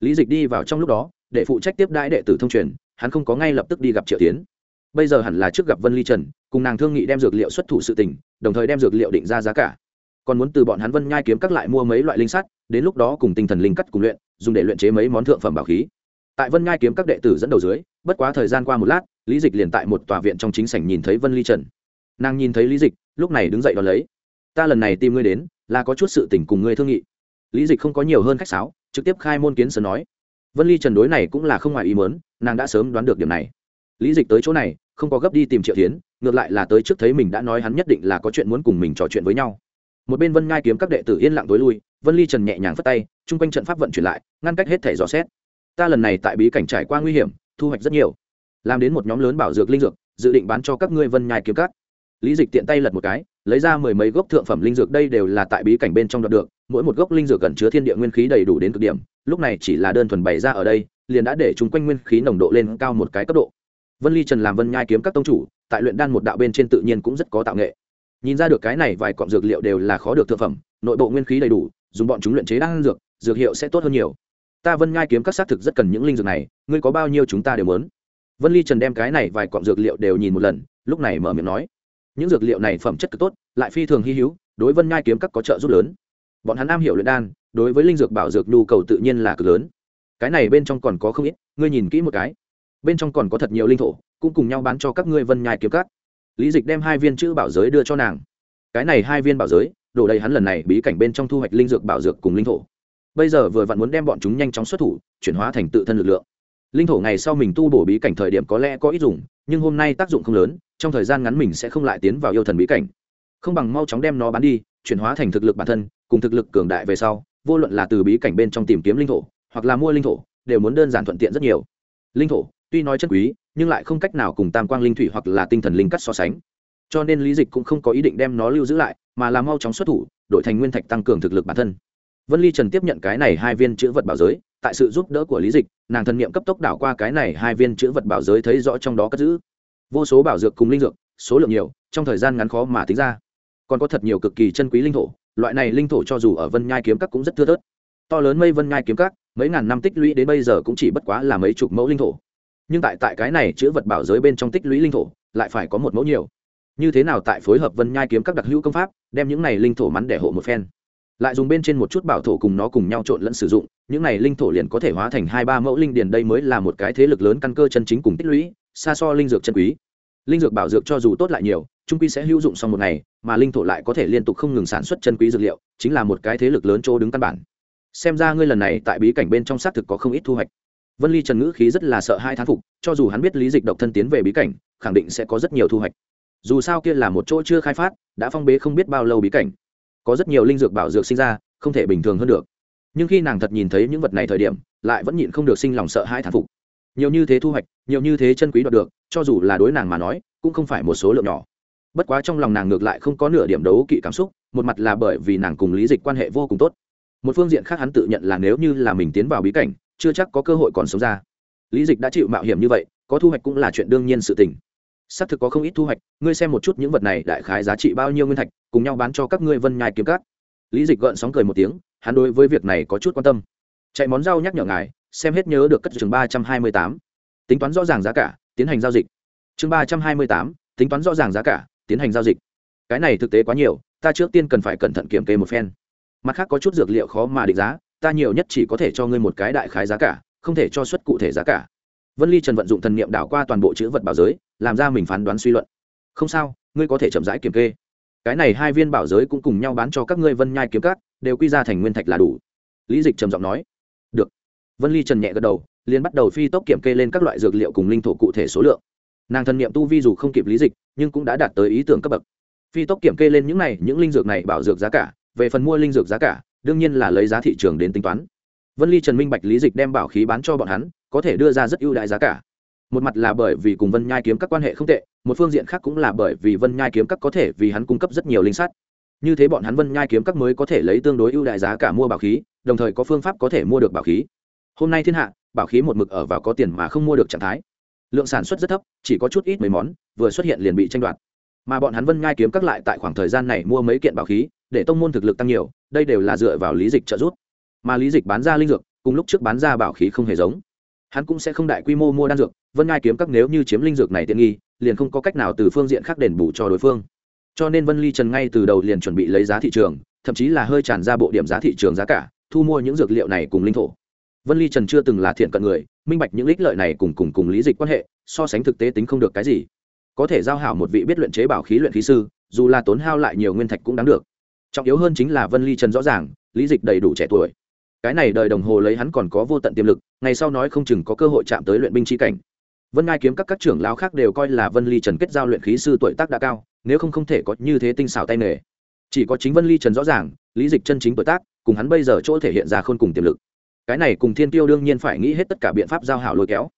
Lý dịch đi vào trong lúc đó, để phụ trách tiếp đãi đệ tử thông truyền, hắn không có ngay lập tức đi gặp triệu tiến. Bây giờ hẳn là trước gặp vân ly trần, cùng nàng thương nghị đem dược liệu xuất thủ sự tỉnh đồng thời đem dược liệu định ra giá cả. Còn muốn từ bọn hắn vân nhai kiếm các lại mua mấy loại linh sắt, đến lúc đó cùng tinh thần linh cắt cùng luyện, dùng để luyện chế mấy món thượng phẩm bảo khí. Tại vân nhai kiếm các đệ tử dẫn đầu dưới, bất quá thời gian qua một lát, lý dịch liền tại một tòa viện trong chính sảnh nhìn thấy vân ly trần. Nàng nhìn thấy lý dịch, lúc này đứng dậy đón lấy ta lần này tìm ngươi đến, là có chút sự tình cùng ngươi thương nghị. Lý dịch không có nhiều hơn khách sáo, trực tiếp khai môn kiến sơn nói. Vân ly trần đối này cũng là không ngoài ý mớn nàng đã sớm đoán được điểm này. Lý dịch tới chỗ này, không có gấp đi tìm triệu tiến ngược lại là tới trước thấy mình đã nói hắn nhất định là có chuyện muốn cùng mình trò chuyện với nhau. Một bên vân ngai kiếm các đệ tử yên lặng tối lui, vân ly trần nhẹ nhàng phất tay, chung quanh trận pháp vận chuyển lại, ngăn cách hết thể dò xét. Ta lần này tại bí cảnh trải qua nguy hiểm, thu hoạch rất nhiều. Làm đến một nhóm lớn bảo dược linh dược, dự định bán cho các ngươi vân nhai kiếm các. Lý dịch tiện tay lật một cái lấy ra mười mấy gốc thượng phẩm linh dược đây đều là tại bí cảnh bên trong đoạt được, mỗi một gốc linh dược gần chứa thiên địa nguyên khí đầy đủ đến cực điểm, lúc này chỉ là đơn thuần bày ra ở đây, liền đã để chúng quanh nguyên khí nồng độ lên cao một cái cấp độ. Vân ly trần làm vân nhai kiếm các tông chủ, tại luyện đan một đạo bên trên tự nhiên cũng rất có tạo nghệ. Nhìn ra được cái này vài cọng dược liệu đều là khó được thượng phẩm, nội bộ nguyên khí đầy đủ, dùng bọn chúng luyện chế đan dược dược hiệu sẽ tốt hơn nhiều. Ta vân nhai kiếm các xác thực rất cần những linh dược này, ngươi có bao nhiêu chúng ta đều muốn. Vân ly trần đem cái này vài cọng dược liệu đều nhìn một lần, lúc này mở miệng nói những dược liệu này phẩm chất cực tốt, lại phi thường hy hữu, đối vân nhai kiếm các có trợ giúp lớn. Bọn hắn am hiểu luyện đan, đối với linh dược bảo dược nhu cầu tự nhiên là cực lớn. Cái này bên trong còn có không ít, ngươi nhìn kỹ một cái. Bên trong còn có thật nhiều linh thổ, cũng cùng nhau bán cho các ngươi vân nhai kiếm các. Lý dịch đem hai viên chữ bảo giới đưa cho nàng. Cái này hai viên bảo giới, đổ đầy hắn lần này bí cảnh bên trong thu hoạch linh dược bảo dược cùng linh thổ. Bây giờ vừa vặn muốn đem bọn chúng nhanh chóng xuất thủ, chuyển hóa thành tự thân lực lượng. Linh thổ ngày sau mình tu bổ bí cảnh thời điểm có lẽ có ít dùng, nhưng hôm nay tác dụng không lớn trong thời gian ngắn mình sẽ không lại tiến vào yêu thần bí cảnh. Không bằng mau chóng đem nó bán đi, chuyển hóa thành thực lực bản thân, cùng thực lực cường đại về sau, vô luận là từ bí cảnh bên trong tìm kiếm linh thổ, hoặc là mua linh thổ, đều muốn đơn giản thuận tiện rất nhiều. Linh thổ, tuy nói chất quý, nhưng lại không cách nào cùng tam quang linh thủy hoặc là tinh thần linh cắt so sánh. Cho nên lý dịch cũng không có ý định đem nó lưu giữ lại, mà là mau chóng xuất thủ, đổi thành nguyên thạch tăng cường thực lực bản thân. Vân ly trần tiếp nhận cái này hai viên chữ vật bảo giới, tại sự giúp đỡ của lý dịch, nàng thần niệm cấp tốc đảo qua cái này hai viên chữ vật bảo giới thấy rõ trong đó cất giữ vô số bảo dược cùng linh dược, số lượng nhiều, trong thời gian ngắn khó mà tính ra. Còn có thật nhiều cực kỳ chân quý linh thổ, loại này linh thổ cho dù ở vân nhai kiếm các cũng rất thưa thớt. To lớn mây vân nhai kiếm các, mấy ngàn năm tích lũy đến bây giờ cũng chỉ bất quá là mấy chục mẫu linh thổ. Nhưng tại tại cái này chữ vật bảo giới bên trong tích lũy linh thổ, lại phải có một mẫu nhiều. Như thế nào tại phối hợp vân nhai kiếm các đặc hữu công pháp, đem những này linh thổ mắn để hộ một phen. Lại dùng bên trên một chút bảo thổ cùng nó cùng nhau trộn lẫn sử dụng, những này linh thổ liền có thể hóa thành hai ba mẫu linh điền đây mới là một cái thế lực lớn căn cơ chân chính cùng tích lũy xa so linh dược chân quý. Linh dược bảo dược cho dù tốt lại nhiều, trung quy sẽ hữu dụng sau một ngày, mà linh thổ lại có thể liên tục không ngừng sản xuất chân quý dược liệu, chính là một cái thế lực lớn chỗ đứng căn bản. Xem ra ngươi lần này tại bí cảnh bên trong xác thực có không ít thu hoạch. Vân ly trần ngữ khí rất là sợ hai thán phục, cho dù hắn biết lý dịch độc thân tiến về bí cảnh, khẳng định sẽ có rất nhiều thu hoạch. Dù sao kia là một chỗ chưa khai phát, đã phong bế không biết bao lâu bí cảnh. Có rất nhiều linh dược bảo dược sinh ra, không thể bình thường hơn được. Nhưng khi nàng thật nhìn thấy những vật này thời điểm, lại vẫn nhịn không được sinh lòng sợ hai thán phục nhiều như thế thu hoạch, nhiều như thế chân quý đoạt được, cho dù là đối nàng mà nói, cũng không phải một số lượng nhỏ. Bất quá trong lòng nàng ngược lại không có nửa điểm đấu kỵ cảm xúc, một mặt là bởi vì nàng cùng lý dịch quan hệ vô cùng tốt. Một phương diện khác hắn tự nhận là nếu như là mình tiến vào bí cảnh, chưa chắc có cơ hội còn sống ra. Lý dịch đã chịu mạo hiểm như vậy, có thu hoạch cũng là chuyện đương nhiên sự tình. Xác thực có không ít thu hoạch, ngươi xem một chút những vật này đại khái giá trị bao nhiêu nguyên thạch, cùng nhau bán cho các ngươi vân nhai kiếm cát lý dịch gợn sóng cười một tiếng, hắn đối với việc này có chút quan tâm. Chạy món rau nhắc nhở ngài xem hết nhớ được cất chương ba trăm hai mươi tám. Tính toán rõ ràng giá cả, tiến hành giao dịch. Chương ba trăm hai mươi tám, tính toán rõ ràng giá cả, tiến hành giao dịch. Cái này thực tế quá nhiều, ta trước tiên cần phải cẩn thận kiểm kê một phen. Mặt khác có chút dược liệu khó mà định giá, ta nhiều nhất chỉ có thể cho ngươi một cái đại khái giá cả, không thể cho suất cụ thể giá cả. Vân ly trần vận dụng thần niệm đảo qua toàn bộ chữ vật bảo giới, làm ra mình phán đoán suy luận. Không sao, ngươi có thể chậm rãi kiểm kê. Cái này hai viên bảo giới cũng cùng nhau bán cho các ngươi vân nhai kiếm cát đều quy ra thành nguyên thạch là đủ. Lý dịch trầm giọng nói vân ly trần nhẹ gật đầu, liền bắt đầu phi tốc kiểm kê lên các loại dược liệu cùng linh thổ cụ thể số lượng. Nàng thần niệm tu vi dù không kịp lý dịch, nhưng cũng đã đạt tới ý tưởng cấp bậc. Phi tốc kiểm kê lên những này, những linh dược này bảo dược giá cả, về phần mua linh dược giá cả, đương nhiên là lấy giá thị trường đến tính toán. Vân ly trần minh bạch lý dịch đem bảo khí bán cho bọn hắn, có thể đưa ra rất ưu đại giá cả. Một mặt là bởi vì cùng vân nhai kiếm các quan hệ không tệ, một phương diện khác cũng là bởi vì vân nhai kiếm các có thể vì hắn cung cấp rất nhiều linh sắt. Như thế bọn hắn vân nhai kiếm các mới có thể lấy tương đối ưu đại giá cả mua bảo khí, đồng thời có phương pháp có thể mua được bảo khí hôm nay thiên hạ, bảo khí một mực ở vào có tiền mà không mua được trạng thái. Lượng sản xuất rất thấp, chỉ có chút ít mấy món, vừa xuất hiện liền bị tranh đoạt. Mà bọn hắn vân ngai kiếm các lại tại khoảng thời gian này mua mấy kiện bảo khí, để tông môn thực lực tăng nhiều, đây đều là dựa vào lý dịch trợ giúp. Mà lý dịch bán ra linh dược, cùng lúc trước bán ra bảo khí không hề giống. Hắn cũng sẽ không đại quy mô mua đan dược, vân ngai kiếm các nếu như chiếm linh dược này tiện nghi, liền không có cách nào từ phương diện khác đền bù cho đối phương. Cho nên vân ly trần ngay từ đầu liền chuẩn bị lấy giá thị trường, thậm chí là hơi tràn ra bộ điểm giá thị trường giá cả, thu mua những dược liệu này cùng linh thổ vân ly trần chưa từng là thiện cận người, minh bạch những ích lợi này cùng cùng cùng lý dịch quan hệ, so sánh thực tế tính không được cái gì. Có thể giao hảo một vị biết luyện chế bảo khí luyện khí sư, dù là tốn hao lại nhiều nguyên thạch cũng đáng được. Trọng yếu hơn chính là vân ly trần rõ ràng, lý dịch đầy đủ trẻ tuổi. Cái này đời đồng hồ lấy hắn còn có vô tận tiềm lực, ngày sau nói không chừng có cơ hội chạm tới luyện binh trí cảnh. Vân ngai kiếm các các trưởng lão khác đều coi là vân ly trần kết giao luyện khí sư tuổi tác đã cao, nếu không không thể có như thế tinh xảo tay nghề. Chỉ có chính vân ly trần rõ ràng, lý dịch chân chính tuổi tác, cùng hắn bây giờ chỗ thể hiện ra khôn cùng tiềm lực cái này cùng thiên tiêu đương nhiên phải nghĩ hết tất cả biện pháp giao hảo lôi kéo.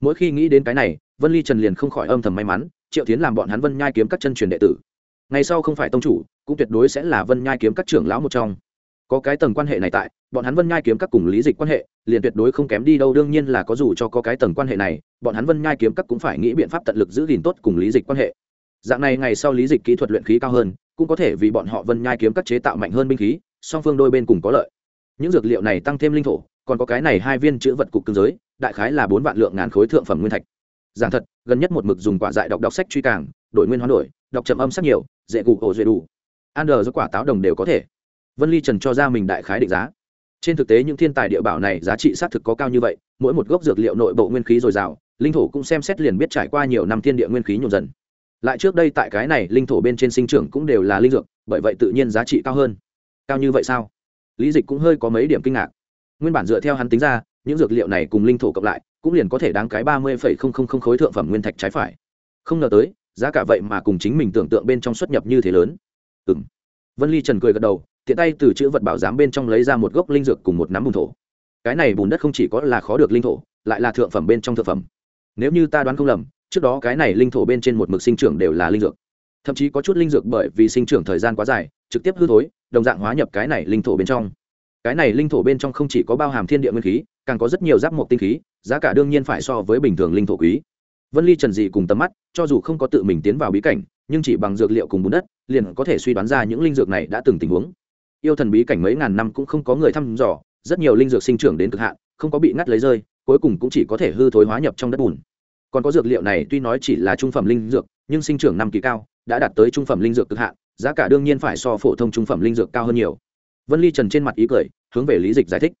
Mỗi khi nghĩ đến cái này, vân ly trần liền không khỏi âm thầm may mắn, triệu tiến làm bọn hắn vân nhai kiếm các chân truyền đệ tử. Ngày sau không phải tông chủ, cũng tuyệt đối sẽ là vân nhai kiếm các trưởng lão một trong. Có cái tầng quan hệ này tại, bọn hắn vân nhai kiếm các cùng lý dịch quan hệ, liền tuyệt đối không kém đi đâu, đương nhiên là có dù cho có cái tầng quan hệ này, bọn hắn vân nhai kiếm các cũng phải nghĩ biện pháp tận lực giữ gìn tốt cùng lý dịch quan hệ. Dạng này ngày sau lý dịch kỹ thuật luyện khí cao hơn, cũng có thể vì bọn họ vân nhai kiếm các chế tạo mạnh hơn binh khí, song phương đôi bên cùng có lợi. Những dược liệu này tăng thêm linh thổ còn có cái này hai viên chữ vật cục cương giới, đại khái là bốn vạn lượng ngàn khối thượng phẩm nguyên thạch. Giảng thật, gần nhất một mực dùng quả dại đọc đọc sách truy càng, đổi nguyên hoán đổi, đọc trầm âm sắc nhiều, dễ cụ ổ dễ đủ. An đờ do quả táo đồng đều có thể. Vân ly trần cho ra mình đại khái định giá. Trên thực tế những thiên tài địa bảo này giá trị xác thực có cao như vậy, mỗi một gốc dược liệu nội bộ nguyên khí dồi dào, linh thổ cũng xem xét liền biết trải qua nhiều năm thiên địa nguyên khí nhộn dần. Lại trước đây tại cái này linh thổ bên trên sinh trưởng cũng đều là linh dược, bởi vậy tự nhiên giá trị cao hơn. Cao như vậy sao? Lý dịch cũng hơi có mấy điểm kinh ngạc nguyên bản dựa theo hắn tính ra, những dược liệu này cùng linh thổ cộng lại, cũng liền có thể đáng cái ba mươi phẩy không không không khối thượng phẩm nguyên thạch trái phải. Không ngờ tới, giá cả vậy mà cùng chính mình tưởng tượng bên trong xuất nhập như thế lớn. Ừ m vân ly trần cười gật đầu, tiện tay từ chữ vật bảo giám bên trong lấy ra một gốc linh dược cùng một nắm bùn thổ. Cái này bùn đất không chỉ có là khó được linh thổ, lại là thượng phẩm bên trong thượng phẩm. Nếu như ta đoán không lầm, trước đó cái này linh thổ bên trên một mực sinh trưởng đều là linh dược. Thậm chí có chút linh dược bởi vì sinh trưởng thời gian quá dài, trực tiếp hư thối, đồng dạng hóa nhập cái này linh thổ bên trong cái này linh thổ bên trong không chỉ có bao hàm thiên địa nguyên khí, càng có rất nhiều giáp mộc tinh khí, giá cả đương nhiên phải so với bình thường linh thổ quý. Vân ly trần dị cùng tầm mắt, cho dù không có tự mình tiến vào bí cảnh, nhưng chỉ bằng dược liệu cùng bùn đất, liền có thể suy đoán ra những linh dược này đã từng tình huống. Yêu thần bí cảnh mấy ngàn năm cũng không có người thăm dò, rất nhiều linh dược sinh trưởng đến cực hạn, không có bị ngắt lấy rơi, cuối cùng cũng chỉ có thể hư thối hóa nhập trong đất bùn. Còn có dược liệu này tuy nói chỉ là trung phẩm linh dược, nhưng sinh trưởng năm kỳ cao, đã đạt tới trung phẩm linh dược cực hạn, giá cả đương nhiên phải so phổ thông trung phẩm linh dược cao hơn nhiều vân ly trần trên mặt ý cười, hướng về lý dịch giải thích.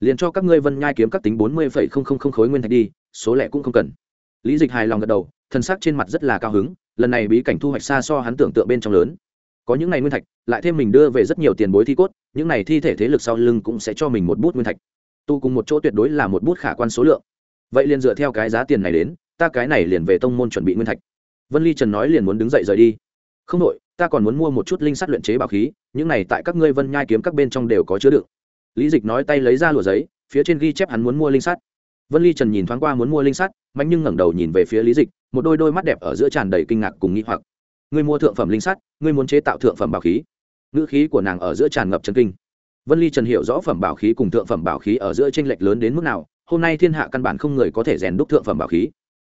Liền cho các ngươi vân nhai kiếm các tính bốn mươi phẩy không không không khối nguyên thạch đi, số lẻ cũng không cần. Lý dịch hài lòng gật đầu thân xác trên mặt rất là cao hứng, lần này bí cảnh thu hoạch xa so hắn tưởng tượng bên trong lớn. Có những này nguyên thạch, lại thêm mình đưa về rất nhiều tiền bối thi cốt, những này thi thể thế lực sau lưng cũng sẽ cho mình một bút nguyên thạch. Tu cùng một chỗ tuyệt đối là một bút khả quan số lượng. Vậy liền dựa theo cái giá tiền này đến, ta cái này liền về tông môn chuẩn bị nguyên thạch. Vân ly trần nói liền muốn đứng dậy rời đi. Không đội ta còn muốn mua một chút linh sắt luyện chế bảo khí, những này tại các ngươi vân nhai kiếm các bên trong đều có chứa đựng. Lý dịch nói tay lấy ra lụa giấy, phía trên ghi chép hắn muốn mua linh sắt. Vân ly trần nhìn thoáng qua muốn mua linh sắt, mạnh nhưng ngẩng đầu nhìn về phía lý dịch, một đôi đôi mắt đẹp ở giữa tràn đầy kinh ngạc cùng nghi hoặc. Ngươi mua thượng phẩm linh sắt, ngươi muốn chế tạo thượng phẩm bảo khí. Ngữ khí của nàng ở giữa tràn ngập chân kinh. Vân ly trần hiểu rõ phẩm bảo khí cùng thượng phẩm bảo khí ở giữa tranh lệch lớn đến mức nào, hôm nay thiên hạ căn bản không người có thể rèn đúc thượng phẩm bảo khí.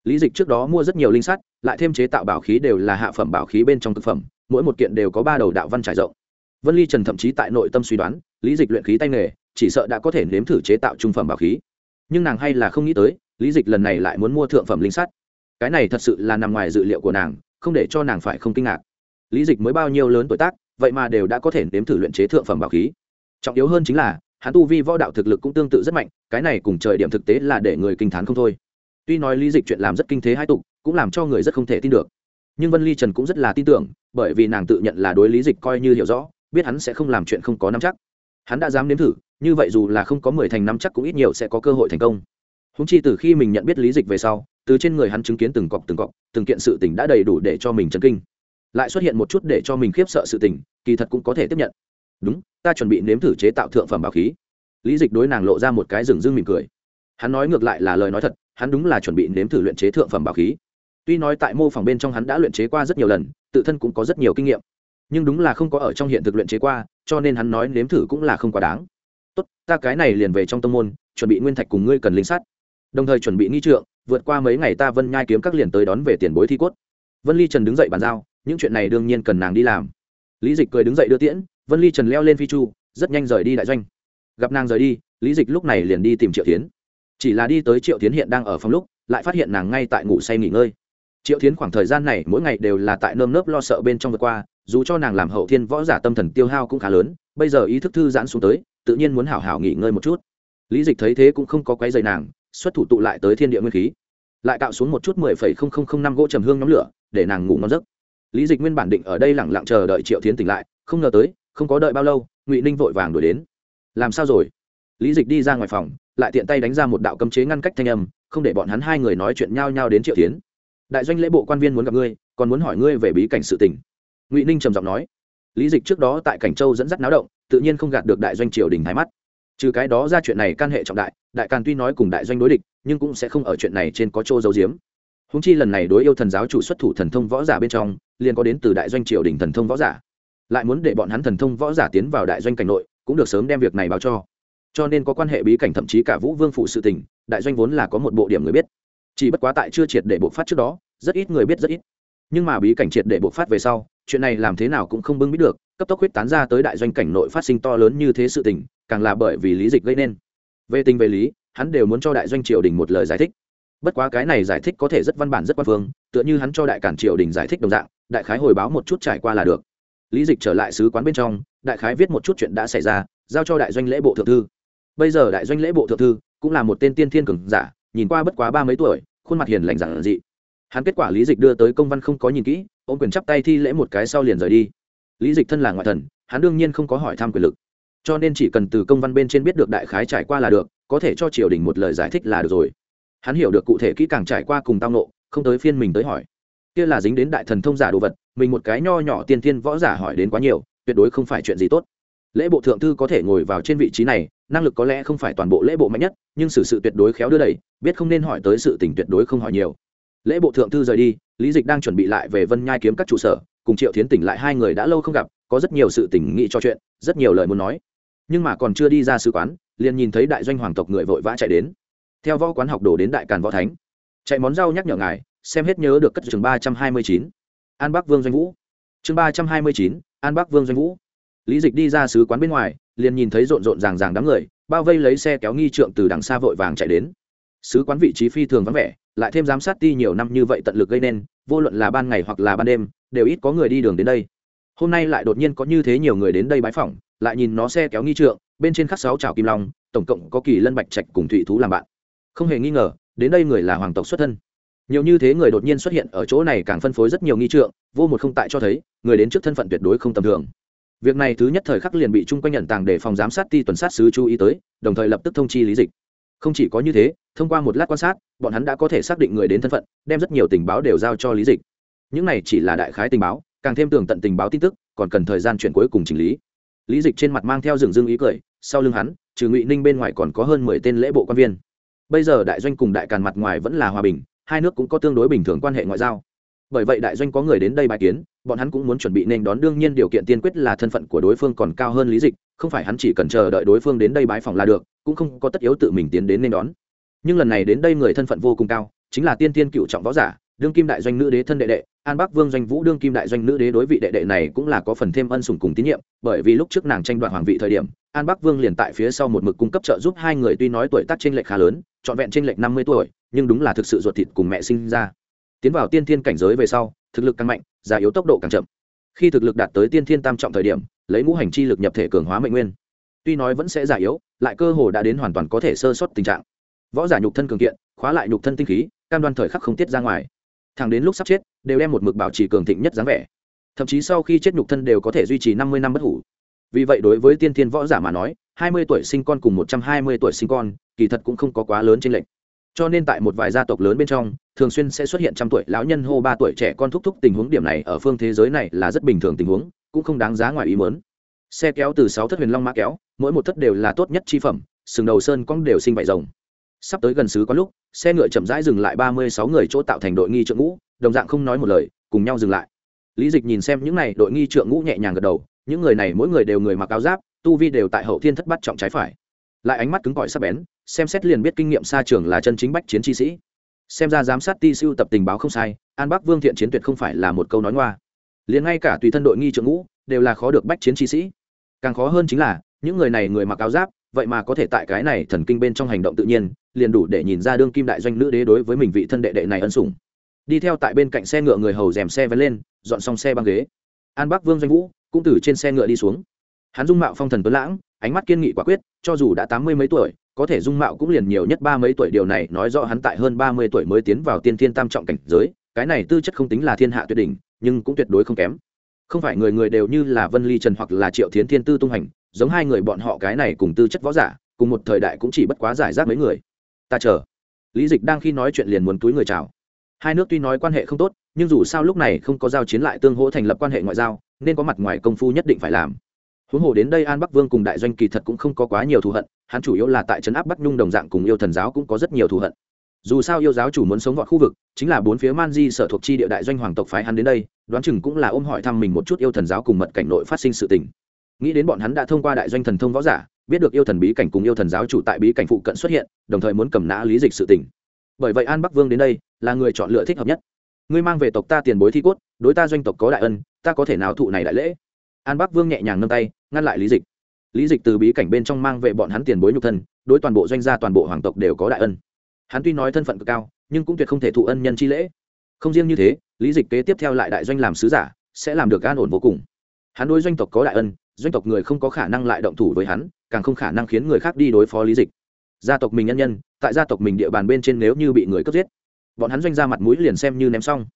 Lý dịch trước đó mua rất nhiều linh sắt, lại thêm chế tạo bảo khí đều là hạ phẩm bảo khí bên trong thực phẩm mỗi một kiện đều có ba đầu đạo văn trải rộng. Vân ly trần thậm chí tại nội tâm suy đoán, lý dịch luyện khí tay nghề, chỉ sợ đã có thể nếm thử chế tạo trung phẩm bảo khí. Nhưng nàng hay là không nghĩ tới, lý dịch lần này lại muốn mua thượng phẩm linh sắt. Cái này thật sự là nằm ngoài dự liệu của nàng, không để cho nàng phải không kinh ngạc. Lý dịch mới bao nhiêu lớn tuổi tác, vậy mà đều đã có thể nếm thử luyện chế thượng phẩm bảo khí. Trọng yếu hơn chính là, hắn tu vi võ đạo thực lực cũng tương tự rất mạnh, cái này cùng trời điểm thực tế là để người kinh t h á n không thôi. Tuy nói lý dịch chuyện làm rất kinh thế hai tục, cũng làm cho người rất không thể tin được. Nhưng vân ly trần cũng rất là tin tưởng bởi vì nàng tự nhận là đối lý dịch coi như hiểu rõ, biết hắn sẽ không làm chuyện không có nắm chắc. Hắn đã dám nếm thử, như vậy dù là không có mười thành năm chắc cũng ít nhiều sẽ có cơ hội thành công. Húng chi từ khi mình nhận biết lý dịch về sau, từ trên người hắn chứng kiến từng cọc từng cọc, từng kiện sự tình đã đầy đủ để cho mình chấn kinh. Lại xuất hiện một chút để cho mình khiếp sợ sự tình, kỳ thật cũng có thể tiếp nhận. Đúng, ta chuẩn bị nếm thử chế tạo thượng phẩm bảo khí. Lý dịch đối nàng lộ ra một cái rừng rưng mỉm cười. Hắn nói ngược lại là lời nói thật, hắn đúng là chuẩn bị nếm thử luyện chế thượng phẩm bảo khí tuy nói tại mô phỏng bên trong hắn đã luyện chế qua rất nhiều lần, tự thân cũng có rất nhiều kinh nghiệm. Nhưng đúng là không có ở trong hiện thực luyện chế qua, cho nên hắn nói nếm thử cũng là không quá đáng. Tốt, ta cái này liền về trong tâm môn, chuẩn bị nguyên thạch cùng ngươi cần linh sắt. Đồng thời chuẩn bị nghi trượng, vượt qua mấy ngày ta vân nhai kiếm các liền tới đón về tiền bối thi cốt. Vân ly trần đứng dậy bàn giao, những chuyện này đương nhiên cần nàng đi làm. Lý dịch cười đứng dậy đưa tiễn, vân ly trần leo lên phi chu, rất nhanh rời đi đại doanh. Gặp nàng rời đi, lý dịch lúc này liền đi tìm triệu tiến chỉ là đi tới triệu tiến hiện đang ở phòng lúc, lại phát hiện nàng ngay tại ngủ say nghỉ ngơi triệu tiến khoảng thời gian này mỗi ngày đều là tại nơm nớp lo sợ bên trong vượt qua, dù cho nàng làm hậu thiên võ giả tâm thần tiêu hao cũng khá lớn, bây giờ ý thức thư giãn xuống tới, tự nhiên muốn hảo hảo nghỉ ngơi một chút. Lý dịch thấy thế cũng không có quấy dày nàng, xuất thủ tụ lại tới thiên địa nguyên khí. Lại cạo xuống một chút mười phẩy không không không năm gỗ trầm hương nhóm lửa, để nàng ngủ ngon giấc. Lý dịch nguyên bản định ở đây lẳng lặng chờ đợi triệu tiến tỉnh lại, không ngờ tới, không có đợi bao lâu, ngụy ninh vội vàng đuổi đến. Làm sao rồi? Lý dịch đi ra ngoài phòng, lại tiện tay đánh ra một đạo cấm chế ngăn cách thanh âm, không để bọn hắn hai người nói chuyện nhau nhau đến triệu tiến đại doanh lễ bộ quan viên muốn gặp ngươi, còn muốn hỏi ngươi về bí cảnh sự tình. Ngụy ninh trầm giọng nói. Lý dịch trước đó tại cảnh châu dẫn dắt náo động, tự nhiên không gạt được đại doanh triều đình thái mắt. Trừ cái đó ra chuyện này can hệ trọng đại đại càn tuy nói cùng đại doanh đối địch, nhưng cũng sẽ không ở chuyện này trên có chỗ giấu giếm. Húng chi lần này đối yêu thần giáo chủ xuất thủ thần thông võ giả bên trong, liền có đến từ đại doanh triều đình thần thông võ giả. Lại muốn để bọn hắn thần thông võ giả tiến vào đại doanh cảnh nội, cũng được sớm đem việc này báo cho. Cho nên có quan hệ bí cảnh thậm chí cả vũ vương phụ sự tình, đại doanh vốn là có một bộ điểm người biết chỉ bất quá tại chưa triệt để bộc phát trước đó, rất ít người biết rất ít. Nhưng mà bí cảnh triệt để bộc phát về sau, chuyện này làm thế nào cũng không bưng biết được, cấp tốc huyết tán ra tới đại doanh cảnh nội phát sinh to lớn như thế sự tình, càng là bởi vì lý dịch gây nên. Về tình về lý, hắn đều muốn cho đại doanh triều đình một lời giải thích. Bất quá cái này giải thích có thể rất văn bản rất quan phương, tựa như hắn cho đại cản triều đình giải thích đồng dạng, đại khái hồi báo một chút trải qua là được. Lý dịch trở lại sứ quán bên trong, đại khái viết một chút chuyện đã xảy ra, giao cho đại doanh lễ bộ thượng thư. Bây giờ đại doanh lễ bộ thượng thư cũng là một tên tiên thiên cường giả nhìn qua bất quá ba mấy tuổi, khuôn mặt hiền lành giản dị. Hắn kết quả lý dịch đưa tới công văn không có nhìn kỹ, ôm quyền chắp tay thi lễ một cái sau liền rời đi. Lý dịch thân là ngoại thần, hắn đương nhiên không có hỏi thăm quyền lực. Cho nên chỉ cần từ công văn bên trên biết được đại khái trải qua là được, có thể cho triều đình một lời giải thích là được rồi. Hắn hiểu được cụ thể kỹ càng trải qua cùng tao nộ không tới phiên mình tới hỏi. Kia là dính đến đại thần thông giả đồ vật, mình một cái nho nhỏ tiên tiên võ giả hỏi đến quá nhiều, tuyệt đối không phải chuyện gì tốt lễ bộ thượng thư có thể ngồi vào trên vị trí này, năng lực có lẽ không phải toàn bộ lễ bộ mạnh nhất, nhưng xử sự tuyệt đối khéo đưa đẩy, biết không nên hỏi tới sự tình tuyệt đối không hỏi nhiều. Lễ bộ thượng thư rời đi, lý dịch đang chuẩn bị lại về vân nhai kiếm các trụ sở, cùng triệu tiến tỉnh lại hai người đã lâu không gặp, có rất nhiều sự tình nghị cho chuyện, rất nhiều lời muốn nói. Nhưng mà còn chưa đi ra sứ quán, liền nhìn thấy đại doanh hoàng tộc người vội vã chạy đến. Theo võ quán học đồ đến đại càn võ thánh. Chạy món rau nhắc nhở ngài, xem hết nhớ được cất trường ba trăm hai mươi chín. An bắc vương doanh vũ. Chương ba trăm hai mươi chín, an bắc vương doanh vũ lý dịch đi ra sứ quán bên ngoài, liền nhìn thấy rộn rộn ràng ràng đám người, bao vây lấy xe kéo nghi trượng từ đằng xa vội vàng chạy đến. Sứ quán vị trí phi thường vắng vẻ, lại thêm giám sát ti nhiều năm như vậy tận lực gây nên, vô luận là ban ngày hoặc là ban đêm, đều ít có người đi đường đến đây. Hôm nay lại đột nhiên có như thế nhiều người đến đây bãi phỏng, lại nhìn nó xe kéo nghi trượng, bên trên khắc sáu trào kim long, tổng cộng có kỳ lân bạch trạch cùng thụy thú làm bạn. Không hề nghi ngờ, đến đây người là hoàng tộc xuất thân. Nhiều như thế người đột nhiên xuất hiện ở chỗ này càng phân phối rất nhiều nghi trượng, vô một không tại cho thấy, người đến trước thân phận tuyệt đối không tầm thường việc này thứ nhất thời khắc liền bị chung quanh nhận tàng để phòng giám sát ti tuần sát sứ chú ý tới, đồng thời lập tức thông chi lý dịch. Không chỉ có như thế, thông qua một lát quan sát, bọn hắn đã có thể xác định người đến thân phận, đem rất nhiều tình báo đều giao cho lý dịch. Những này chỉ là đại khái tình báo, càng thêm tường tận tình báo tin tức, còn cần thời gian chuyển cuối cùng chỉnh lý. Lý dịch trên mặt mang theo rừng rưng ý cười, sau lưng hắn, trừ ngụy ninh bên ngoài còn có hơn mười tên lễ bộ quan viên. Bây giờ đại doanh cùng đại càn mặt ngoài vẫn là hòa bình, hai nước cũng có tương đối bình thường quan hệ ngoại giao. Bởi vậy đại doanh có người đến đây bài kiến bọn hắn cũng muốn chuẩn bị nên đón. Đương nhiên điều kiện tiên quyết là thân phận của đối phương còn cao hơn lý dịch, không phải hắn chỉ cần chờ đợi đối phương đến đây bái phòng là được, cũng không có tất yếu tự mình tiến đến nên đón. Nhưng lần này đến đây người thân phận vô cùng cao, chính là tiên tiên cựu trọng võ giả, đương kim đại doanh nữ đế thân đệ đệ, an bắc vương doanh vũ đương kim đại doanh nữ đế đối vị đệ đệ này cũng là có phần thêm ân sủng cùng tín nhiệm, bởi vì lúc trước nàng tranh đoạt hoàng vị thời điểm, an bắc vương liền tại phía sau một mực cung cấp trợ giúp hai người tuy nói tuổi tác trên lệch khá lớn, trọn vẹn trên lệch năm mươi tuổi, nhưng đúng là thực sự ruột thịt cùng mẹ sinh ra tiến vào tiên thiên cảnh giới về sau, thực lực càng mạnh, già yếu tốc độ càng chậm. Khi thực lực đạt tới tiên thiên tam trọng thời điểm, lấy ngũ hành chi lực nhập thể cường hóa mệnh nguyên. Tuy nói vẫn sẽ già yếu, lại cơ hồ đã đến hoàn toàn có thể sơ xuất tình trạng. Võ giả nhục thân cường kiện, khóa lại nhục thân tinh khí, cam đoan thời khắc không tiết ra ngoài. Thẳng đến lúc sắp chết, đều đem một mực bảo trì cường thịnh nhất dáng vẻ. Thậm chí sau khi chết nhục thân đều có thể duy trì năm mươi năm bất hủ. Vì vậy đối với tiên thiên võ giả mà nói, hai mươi tuổi sinh con cùng một trăm hai mươi tuổi sinh con, kỳ thật cũng không có quá lớn chênh lệch cho nên tại một vài gia tộc lớn bên trong, thường xuyên sẽ xuất hiện trăm tuổi lão nhân hô ba tuổi trẻ con thúc thúc tình huống điểm này ở phương thế giới này là rất bình thường tình huống, cũng không đáng giá ngoài ý mớn xe kéo từ sáu thất huyền long mã kéo, mỗi một thất đều là tốt nhất chi phẩm, sừng đầu sơn cong đều sinh vải rồng. Sắp tới gần xứ có lúc, xe ngựa chậm rãi dừng lại ba mươi sáu người chỗ tạo thành đội nghi trượng ngũ, đồng dạng không nói một lời, cùng nhau dừng lại. Lý dịch nhìn xem những n à y đội nghi trượng ngũ nhẹ nhàng gật đầu, những người này mỗi người đều người mặc áo giáp, tu vi đều tại hậu thiên thất bắt trọng trái phải lại ánh mắt cứng cỏi sắc bén, xem xét liền biết kinh nghiệm xa trường là chân chính bách chiến chi sĩ. Xem ra giám sát ti siêu tập tình báo không sai, an bắc vương thiện chiến tuyệt không phải là một câu nói ngoa. Liền ngay cả tùy thân đội nghi trượng ngũ, đều là khó được bách chiến chi sĩ. Càng khó hơn chính là, những người này người mặc áo giáp, vậy mà có thể tại cái này thần kinh bên trong hành động tự nhiên, liền đủ để nhìn ra đương kim đại doanh nữ đế đối với mình vị thân đệ đệ này ân sủng. Đi theo tại bên cạnh xe ngựa người hầu dèm xe vén lên, dọn xong xe băng ghế. An bắc vương doanh vũ cũng từ trên xe ngựa đi xuống. Hắn dung mạo phong thần tuấn lãng ánh mắt kiên nghị quả quyết, cho dù đã tám mươi mấy tuổi, có thể dung mạo cũng liền nhiều nhất ba mấy tuổi, điều này nói rõ hắn tại hơn ba mươi tuổi mới tiến vào tiên thiên tam trọng cảnh giới, cái này tư chất không tính là thiên hạ tuyệt đỉnh, nhưng cũng tuyệt đối không kém. Không phải người người đều như là vân ly trần hoặc là triệu thiến thiên tư tung hành, giống hai người bọn họ cái này cùng tư chất võ giả, cùng một thời đại cũng chỉ bất quá giải rác mấy người. Ta chờ. Lý dịch đang khi nói chuyện liền muốn túi người chào. Hai nước tuy nói quan hệ không tốt, nhưng dù sao lúc này không có giao chiến lại tương hỗ thành lập quan hệ ngoại giao, nên có mặt ngoài công phu nhất định phải làm huống hồ đến đây an bắc vương cùng đại doanh kỳ thật cũng không có quá nhiều thù hận, hắn chủ yếu là tại trấn áp bắc nhung đồng dạng cùng yêu thần giáo cũng có rất nhiều thù hận. Dù sao yêu giáo chủ muốn sống vọt khu vực, chính là bốn phía man di sở thuộc chi địa đại doanh hoàng tộc phái hắn đến đây, đoán chừng cũng là ôm hỏi thăm mình một chút yêu thần giáo cùng mật cảnh nội phát sinh sự tình. Nghĩ đến bọn hắn đã thông qua đại doanh thần thông võ giả, biết được yêu thần bí cảnh cùng yêu thần giáo chủ tại bí cảnh phụ cận xuất hiện, đồng thời muốn cầm nã lý dịch sự tình. Bởi vậy an bắc vương đến đây, là người chọn lựa thích hợp nhất. Ngươi mang về tộc ta tiền bối thi cốt, đối ta doanh tộc có đại ân, ta có thể nào thụ này đại lễ? An bắc vương nhẹ nhàng nâng tay ngăn lại lý dịch. Lý dịch từ bí cảnh bên trong mang về bọn hắn tiền bối nhục thân, đối toàn bộ doanh gia, toàn bộ hoàng tộc đều có đại ân. Hắn tuy nói thân phận cực cao, nhưng cũng tuyệt không thể thụ ân nhân chi lễ. Không riêng như thế, lý dịch kế tiếp theo lại đại doanh làm sứ giả, sẽ làm được an ổn vô cùng. Hắn đối doanh tộc có đại ân, doanh tộc người không có khả năng lại động thủ với hắn, càng không khả năng khiến người khác đi đối phó lý dịch. Gia tộc mình nhân nhân, tại gia tộc mình địa bàn bên trên nếu như bị người cướp giết, bọn hắn doanh gia mặt mũi liền xem như ném xong.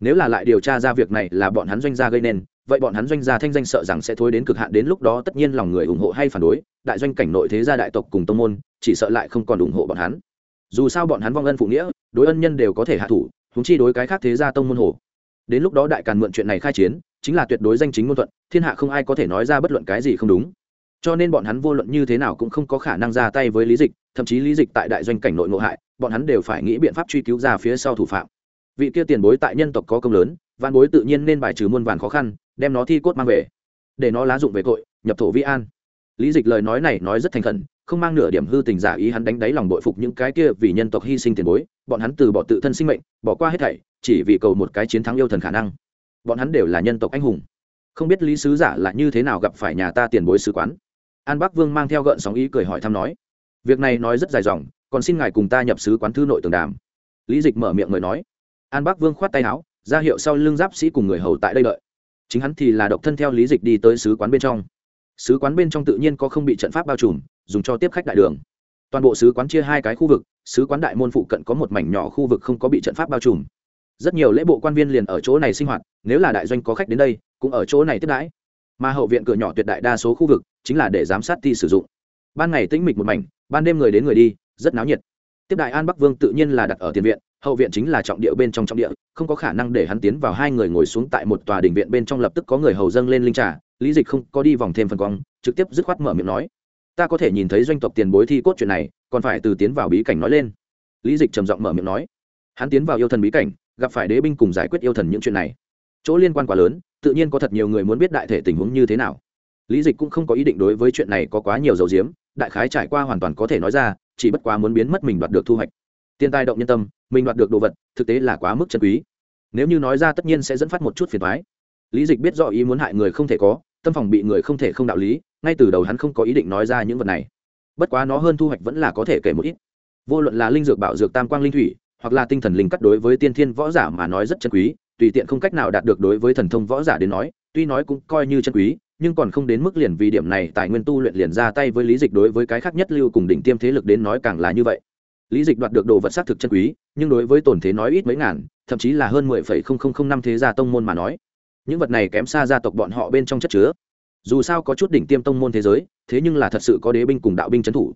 Nếu là lại điều tra ra việc này là bọn hắn doanh gia gây nên vậy bọn hắn doanh gia thanh danh sợ rằng sẽ thối đến cực hạn đến lúc đó tất nhiên lòng người ủng hộ hay phản đối, đại doanh cảnh nội thế gia đại tộc cùng tông môn, chỉ sợ lại không còn ủng hộ bọn hắn. Dù sao bọn hắn vong ân phụ nghĩa, đối ân nhân đều có thể hạ thủ húng chi đối cái khác thế gia tông môn hồ. Đến lúc đó đại càn mượn chuyện này khai chiến, chính là tuyệt đối danh chính ngôn thuận, thiên hạ không ai có thể nói ra bất luận cái gì không đúng. Cho nên bọn hắn vô luận như thế nào cũng không có khả năng ra tay với lý dịch, thậm chí lý dịch tại đại doanh cảnh nội ngộ hại, bọn hắn đều phải nghĩ biện pháp truy cứu ra phía sau thủ phạm. Vị kia tiền bối tại nhân tộc có công lớn văn bối tự nhiên nên bài trừ muôn vàn khó khăn đem nó thi cốt mang về. Để nó lá dụng về tội, nhập thổ vi an. Lý dịch lời nói này nói rất thành khẩn, không mang nửa điểm hư tình giả ý hắn đánh đáy lòng bội phục những cái kia vì nhân tộc hy sinh tiền bối, bọn hắn từ bỏ tự thân sinh mệnh, bỏ qua hết thảy, chỉ vì cầu một cái chiến thắng yêu thần khả năng. Bọn hắn đều là nhân tộc anh hùng. Không biết lý sứ giả là như thế nào gặp phải nhà ta tiền bối sứ quán. An bắc vương mang theo gợn sóng ý cười hỏi thăm nói, việc này nói rất dài dòng, còn xin ngài cùng ta nhập sứ quán thư nội tường đàm. Lý dịch mở miệng người nói. An bắc vương khoát tay áo, ra hiệu sau lưng giáp sĩ cùng người hầu tại đây đợi chính hắn thì là độc thân theo lý dịch đi tới sứ quán bên trong. Sứ quán bên trong tự nhiên có không bị trận pháp bao trùm, dùng cho tiếp khách đại đường. Toàn bộ sứ quán chia hai cái khu vực, sứ quán đại môn phụ cận có một mảnh nhỏ khu vực không có bị trận pháp bao trùm. Rất nhiều lễ bộ quan viên liền ở chỗ này sinh hoạt, nếu là đại doanh có khách đến đây, cũng ở chỗ này tiếp đãi. Mà hậu viện cửa nhỏ tuyệt đại đa số khu vực chính là để giám sát thi sử dụng. Ban ngày tĩnh mịch một mảnh, ban đêm người đến người đi, rất náo nhiệt. Tiếp đại an bắc vương tự nhiên là đặt ở tiền viện hậu viện chính là trọng địa bên trong trọng địa, không có khả năng để hắn tiến vào hai người ngồi xuống tại một tòa đình viện bên trong lập tức có người hầu dâng lên linh trà, lý dịch không có đi vòng thêm phần cong trực tiếp dứt khoát mở miệng nói, ta có thể nhìn thấy doanh tộc tiền bối thi cốt chuyện này, còn phải từ tiến vào bí cảnh nói lên. Lý dịch trầm giọng mở miệng nói, hắn tiến vào yêu thần bí cảnh, gặp phải đế binh cùng giải quyết yêu thần những chuyện này. Chỗ liên quan quá lớn, tự nhiên có thật nhiều người muốn biết đại thể tình huống như thế nào. Lý dịch cũng không có ý định đối với chuyện này có quá nhiều dầu diếm, đại khái trải qua hoàn toàn có thể nói ra, chỉ bất quá muốn biến mất mình đoạt được thu hoạch tiền tài động nhân tâm, mình đoạt được đồ vật, thực tế là quá mức chân quý. Nếu như nói ra tất nhiên sẽ dẫn phát một chút phiền thoái lý dịch biết rõ ý muốn hại người không thể có, tâm phòng bị người không thể không đạo lý, ngay từ đầu hắn không có ý định nói ra những vật này. Bất quá nó hơn thu hoạch vẫn là có thể kể một ít. Vô luận là linh dược bảo dược tam quang linh thủy, hoặc là tinh thần linh cắt đối với tiên thiên võ giả mà nói rất chân quý, tùy tiện không cách nào đạt được đối với thần thông võ giả đến nói, tuy nói cũng coi như chân quý, nhưng còn không đến mức liền vì điểm này tài nguyên tu luyện liền ra tay với lý dịch đối với cái khác nhất lưu cùng đỉnh tiêm thế lực đến nói càng là như vậy lý dịch đoạt được đồ vật xác thực chân quý, nhưng đối với tổn thế nói ít mấy ngàn, thậm chí là hơn mười phẩy không không không năm thế gia tông môn mà nói. Những vật này kém xa gia tộc bọn họ bên trong chất chứa. Dù sao có chút đỉnh tiêm tông môn thế giới, thế nhưng là thật sự có đế binh cùng đạo binh trấn thủ.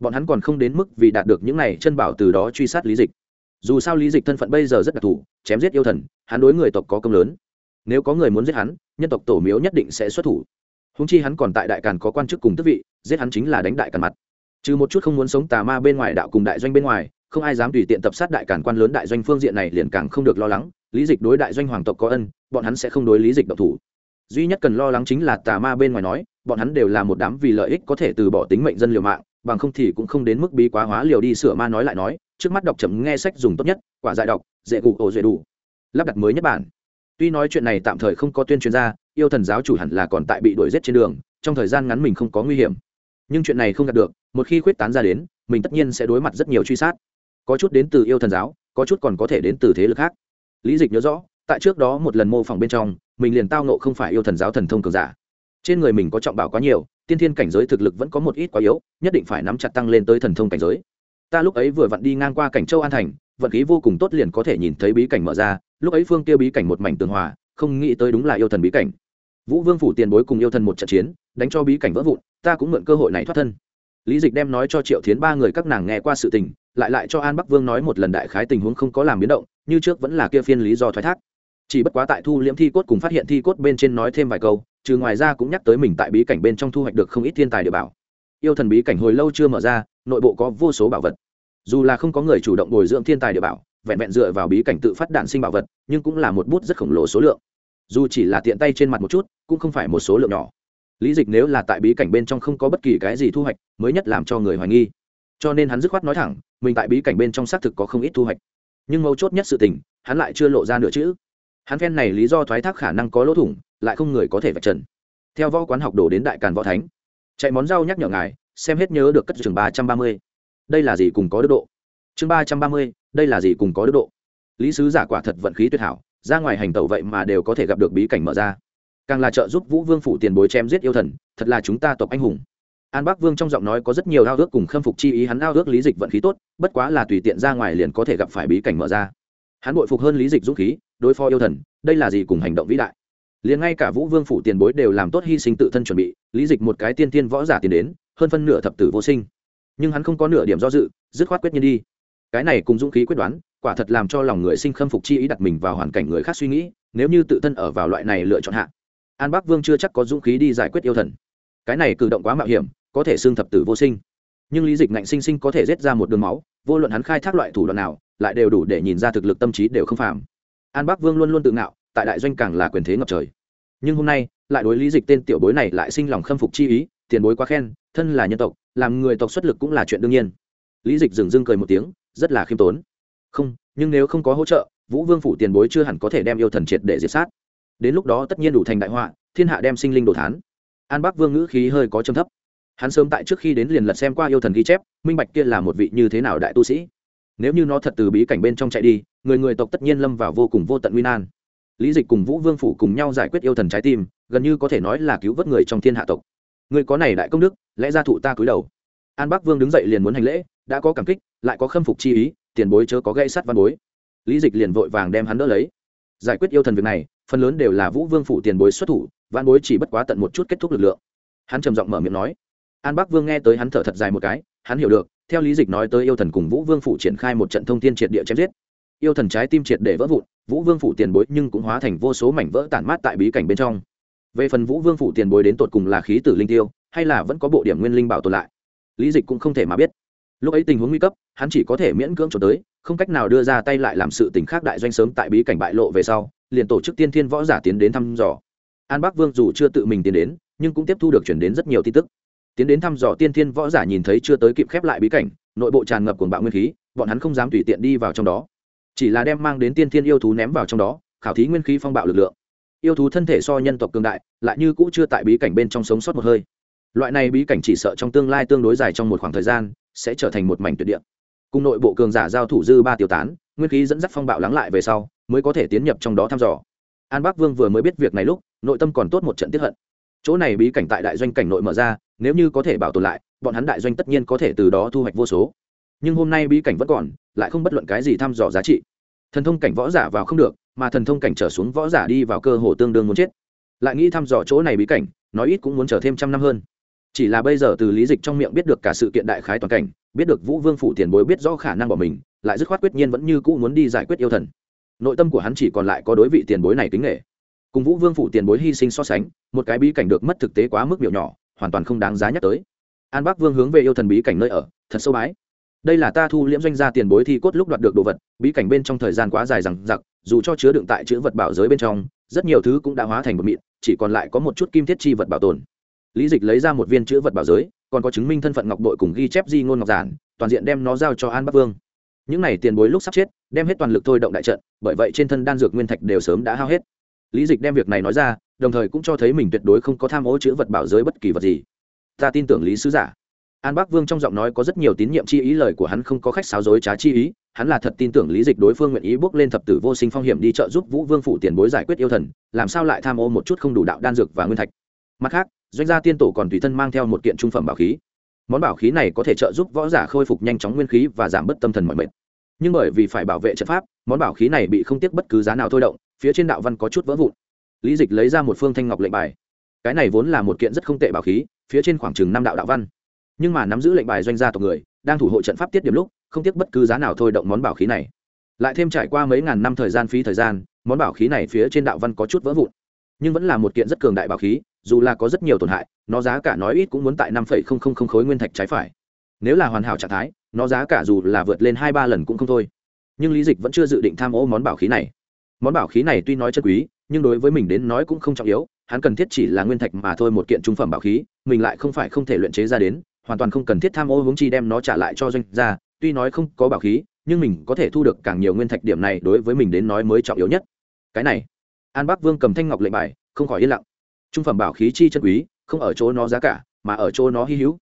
Bọn hắn còn không đến mức vì đạt được những này chân bảo từ đó truy sát lý dịch. Dù sao lý dịch thân phận bây giờ rất đặc thù, chém giết yêu thần, hắn đối người tộc có công lớn. Nếu có người muốn giết hắn, nhân tộc tổ miếu nhất định sẽ xuất thủ. Húng chi hắn còn tại đại càn có quan chức cùng tức vị, giết hắn chính là đánh đại càn mặt trừ một chút không muốn sống tà ma bên ngoài đạo cùng đại doanh bên ngoài, không ai dám tùy tiện tập sát đại cản quan lớn đại doanh phương diện này liền càng không được lo lắng, lý dịch đối đại doanh hoàng tộc có ân, bọn hắn sẽ không đối lý dịch độc thủ. Duy nhất cần lo lắng chính là tà ma bên ngoài nói, bọn hắn đều là một đám vì lợi ích có thể từ bỏ tính mệnh dân liều mạng, bằng không thì cũng không đến mức bí quá hóa liều đi sửa ma nói lại nói, trước mắt đọc chậm nghe sách dùng tốt nhất, quả dại đọc, dễ cụ ổ dễ đủ. Lắp đặt mới nhất bản. Tuy nói chuyện này tạm thời không có tuyên truyền ra, yêu thần giáo chủ hẳn là còn tại bị đuổi giết trên đường, trong thời gian ngắn mình không có nguy hiểm nhưng chuyện này không đạt được, một khi khuyết tán ra đến, mình tất nhiên sẽ đối mặt rất nhiều truy sát. Có chút đến từ yêu thần giáo, có chút còn có thể đến từ thế lực khác. Lý dịch nhớ rõ, tại trước đó một lần mô phỏng bên trong, mình liền tao nộ không phải yêu thần giáo thần thông cường giả. Trên người mình có trọng bảo quá nhiều, tiên thiên cảnh giới thực lực vẫn có một ít quá yếu, nhất định phải nắm chặt tăng lên tới thần thông cảnh giới. Ta lúc ấy vừa vặn đi ngang qua cảnh châu an thành, vận khí vô cùng tốt liền có thể nhìn thấy bí cảnh mở ra, lúc ấy phương kia bí cảnh một mảnh tường hòa, không nghĩ tới đúng là yêu thần bí cảnh. Vũ vương phủ tiền bối cùng yêu thần một trận chiến đánh cho bí cảnh vỡ vụn, ta cũng mượn cơ hội này thoát thân. Lý dịch đem nói cho triệu thiến ba người các nàng nghe qua sự tình, lại lại cho an bắc vương nói một lần đại khái tình huống không có làm biến động, như trước vẫn là kia phiên lý do thoái thác. Chỉ bất quá tại thu liễm thi cốt cùng phát hiện thi cốt bên trên nói thêm vài câu, trừ ngoài ra cũng nhắc tới mình tại bí cảnh bên trong thu hoạch được không ít thiên tài địa bảo. Yêu thần bí cảnh hồi lâu chưa mở ra, nội bộ có vô số bảo vật. Dù là không có người chủ động bồi dưỡng thiên tài địa bảo, vẹn vẹn dựa vào bí cảnh tự phát đạn sinh bảo vật, nhưng cũng là một bút rất khổng lồ số lượng. Dù chỉ là tiện tay trên mặt một chút, cũng không phải một số lượng nhỏ lý dịch nếu là tại bí cảnh bên trong không có bất kỳ cái gì thu hoạch, mới nhất làm cho người hoài nghi. Cho nên hắn dứt khoát nói thẳng, mình tại bí cảnh bên trong xác thực có không ít thu hoạch. Nhưng mấu chốt nhất sự tình, hắn lại chưa lộ ra nửa chữ. Hắn phen này lý do thoái thác khả năng có lỗ thủng, lại không người có thể vạch trần. Theo võ quán học đổ đến đại càn võ thánh. Chạy món rau nhắc nhở ngài, xem hết nhớ được cất trường ba trăm ba mươi. Đây là gì cùng có đức độ? Chương ba trăm ba mươi, đây là gì cùng có đức độ? Lý sứ giả quả thật vận khí tuyệt hảo, ra ngoài hành tẩu vậy mà đều có thể gặp được bí cảnh mở ra càng là trợ giúp vũ vương phủ tiền bối chém giết yêu thần, thật là chúng ta tộc anh hùng. An bắc vương trong giọng nói có rất nhiều ao ước cùng khâm phục chi ý, hắn ao ước lý dịch vận khí tốt, bất quá là tùy tiện ra ngoài liền có thể gặp phải bí cảnh mở ra. Hắn bội phục hơn lý dịch dũng khí, đối phó yêu thần, đây là gì cùng hành động vĩ đại. Liền ngay cả vũ vương phủ tiền bối đều làm tốt hy sinh tự thân chuẩn bị, lý dịch một cái tiên tiên võ giả tiền đến, hơn phân nửa thập tử vô sinh. Nhưng hắn không có nửa điểm do dự, dứt khoát quyết nhiên đi. Cái này cùng dũng khí quyết đoán, quả thật làm cho lòng người sinh khâm phục chi ý đặt mình vào hoàn cảnh người khác suy nghĩ, nếu như tự thân ở vào loại này lựa chọn hạ an bắc vương chưa chắc có dũng khí đi giải quyết yêu thần. Cái này cử động quá mạo hiểm, có thể xương thập tử vô sinh. Nhưng lý dịch ngạnh sinh sinh có thể rết ra một đường máu, vô luận hắn khai thác loại thủ đoạn nào, lại đều đủ để nhìn ra thực lực tâm trí đều không phàm. An bắc vương luôn luôn tự ngạo, tại đại doanh càng là quyền thế ngập trời. Nhưng hôm nay, lại đối lý dịch tên tiểu bối này lại sinh lòng khâm phục chi ý, tiền bối quá khen, thân là nhân tộc, làm người tộc xuất lực cũng là chuyện đương nhiên. Lý dịch dừng dưng cười một tiếng, rất là khiêm tốn. Không, nhưng nếu không có hỗ trợ, vũ vương phủ tiền bối chưa hẳn có thể đem yêu thần triệt để diệt sát đến lúc đó tất nhiên đủ thành đại họa, thiên hạ đem sinh linh đồ thán. An bắc vương ngữ khí hơi có trầm thấp. Hắn sớm tại trước khi đến liền lật xem qua yêu thần ghi chép, minh bạch kia là một vị như thế nào đại tu sĩ. Nếu như nó thật từ bí cảnh bên trong chạy đi, người người tộc tất nhiên lâm vào vô cùng vô tận nguy nan. Lý dịch cùng vũ vương phủ cùng nhau giải quyết yêu thần trái tim, gần như có thể nói là cứu vớt người trong thiên hạ tộc. Người có này đại công đức, lẽ ra thụ ta cúi đầu. An bắc vương đứng dậy liền muốn hành lễ, đã có cảm kích, lại có khâm phục chi ý, tiền bối chớ có gây sắt văn bối. Lý dịch liền vội vàng đem hắn đỡ lấy. Giải quyết yêu thần việc này phần lớn đều là vũ vương phủ tiền bối xuất thủ văn bối chỉ bất quá tận một chút kết thúc lực lượng. Hắn trầm giọng mở miệng nói. An bắc vương nghe tới hắn thở thật dài một cái, hắn hiểu được, theo lý dịch nói tới yêu thần cùng vũ vương phủ triển khai một trận thông tin triệt địa chém giết. Yêu thần trái tim triệt để vỡ vụn, vũ vương phủ tiền bối nhưng cũng hóa thành vô số mảnh vỡ tản mát tại bí cảnh bên trong. Về phần vũ vương phủ tiền bối đến tột cùng là khí tử linh tiêu, hay là vẫn có bộ điểm nguyên linh bảo tồn lại, lý dịch cũng không thể mà biết. Lúc ấy tình huống nguy cấp, hắn chỉ có thể miễn cưỡng trốn tới không cách nào đưa ra tay lại làm sự tình khác đại doanh sớm tại bí cảnh bại lộ về sau, liền tổ chức tiên thiên võ giả tiến đến thăm dò. An bắc vương dù chưa tự mình tiến đến, nhưng cũng tiếp thu được chuyển đến rất nhiều tin tức. Tiến đến thăm dò tiên thiên võ giả nhìn thấy chưa tới kịp khép lại bí cảnh, nội bộ tràn ngập cuồng bạo nguyên khí, bọn hắn không dám tùy tiện đi vào trong đó. Chỉ là đem mang đến tiên thiên yêu thú ném vào trong đó, khảo thí nguyên khí phong bạo lực lượng. Yêu thú thân thể so nhân tộc cường đại, lại như cũ chưa tại bí cảnh bên trong sống sót một hơi. Loại này bí cảnh chỉ sợ trong tương lai tương đối dài trong một khoảng thời gian sẽ trở thành một mảnh tuyệt địa cùng nội bộ cường giả giao thủ dư ba tiêu tán, nguyên khí dẫn dắt phong bạo lắng lại về sau, mới có thể tiến nhập trong đó thăm dò. An bắc vương vừa mới biết việc này lúc, nội tâm còn tốt một trận tiếp hận. Chỗ này bí cảnh tại đại doanh cảnh nội mở ra, nếu như có thể bảo tồn lại, bọn hắn đại doanh tất nhiên có thể từ đó thu hoạch vô số. Nhưng hôm nay bí cảnh vẫn còn, lại không bất luận cái gì thăm dò giá trị. Thần thông cảnh võ giả vào không được, mà thần thông cảnh trở xuống võ giả đi vào cơ hồ tương đương muốn chết. Lại nghĩ thăm dò chỗ này bí cảnh, nói ít cũng muốn chờ thêm trăm năm hơn chỉ là bây giờ từ lý dịch trong miệng biết được cả sự kiện đại khái toàn cảnh, biết được vũ vương phủ tiền bối biết rõ khả năng của mình, lại dứt khoát quyết nhiên vẫn như cũ muốn đi giải quyết yêu thần. Nội tâm của hắn chỉ còn lại có đối vị tiền bối này tính nghệ cùng vũ vương phủ tiền bối hy sinh so sánh, một cái bí cảnh được mất thực tế quá mức biểu nhỏ, hoàn toàn không đáng giá nhắc tới. An bắc vương hướng về yêu thần bí cảnh nơi ở, thật sâu bái. Đây là ta thu liễm doanh gia tiền bối thi cốt lúc đoạt được đồ vật, bí cảnh bên trong thời gian quá dài rằng giặc dù cho chứa đựng tại chữ vật bảo giới bên trong, rất nhiều thứ cũng đã hóa thành một mịn, chỉ còn lại có một chút kim thiết chi vật bảo tồn lý dịch lấy ra một viên chữ vật bảo giới, còn có chứng minh thân phận ngọc đội cùng ghi chép di ngôn ngọc giản, toàn diện đem nó giao cho an bắc vương. Những n à y tiền bối lúc sắp chết, đem hết toàn lực thôi động đại trận, bởi vậy trên thân đan dược nguyên thạch đều sớm đã hao hết. Lý dịch đem việc này nói ra, đồng thời cũng cho thấy mình tuyệt đối không có tham ô chữ vật bảo giới bất kỳ vật gì. Ta tin tưởng lý sứ giả. An bắc vương trong giọng nói có rất nhiều tín nhiệm chi ý, lời của hắn không có khách sáo dối trá chi ý, hắn là thật tin tưởng lý dịch đối phương nguyện ý bước lên thập tử vô sinh phong hiểm đi trợ giúp vũ vương phủ tiền bối giải quyết yêu thần, làm sao lại tham ô một chút không đủ đạo đan dược và nguyên thạch mặt khác, doanh gia tiên tổ còn tùy thân mang theo một kiện trung phẩm bảo khí. Món bảo khí này có thể trợ giúp võ giả khôi phục nhanh chóng nguyên khí và giảm bớt tâm thần mọi mệt. Nhưng bởi vì phải bảo vệ trận pháp, món bảo khí này bị không tiếc bất cứ giá nào thôi động, phía trên đạo văn có chút vỡ vụn. Lý dịch lấy ra một phương thanh ngọc lệnh bài. Cái này vốn là một kiện rất không tệ bảo khí, phía trên khoảng chừng năm đạo đạo văn. Nhưng mà nắm giữ lệnh bài doanh gia tộc người, đang thủ hộ trận pháp tiết điểm lúc, không tiếc bất cứ giá nào thôi động món bảo khí này. Lại thêm trải qua mấy ngàn năm thời gian phí thời gian, món bảo khí này phía trên đạo văn có chút vỡ vụn nhưng vẫn là một kiện rất cường đại bảo khí, dù là có rất nhiều tổn hại, nó giá cả nói ít cũng muốn tại năm khối nguyên thạch trái phải. Nếu là hoàn hảo trạng thái, nó giá cả dù là vượt lên hai ba lần cũng không thôi. Nhưng lý dịch vẫn chưa dự định tham ô món bảo khí này. Món bảo khí này tuy nói chân quý, nhưng đối với mình đến nói cũng không trọng yếu, hắn cần thiết chỉ là nguyên thạch mà thôi một kiện trung phẩm bảo khí, mình lại không phải không thể luyện chế ra đến, hoàn toàn không cần thiết tham ô hướng chi đem nó trả lại cho doanh gia, tuy nói không có bảo khí, nhưng mình có thể thu được càng nhiều nguyên thạch điểm này đối với mình đến nói mới trọng yếu nhất. Cái này an bắc vương cầm thanh ngọc lệnh bài, không khỏi yên lặng. Trung phẩm bảo khí chi chân quý, không ở chỗ nó giá cả, mà ở chỗ nó hy hữu.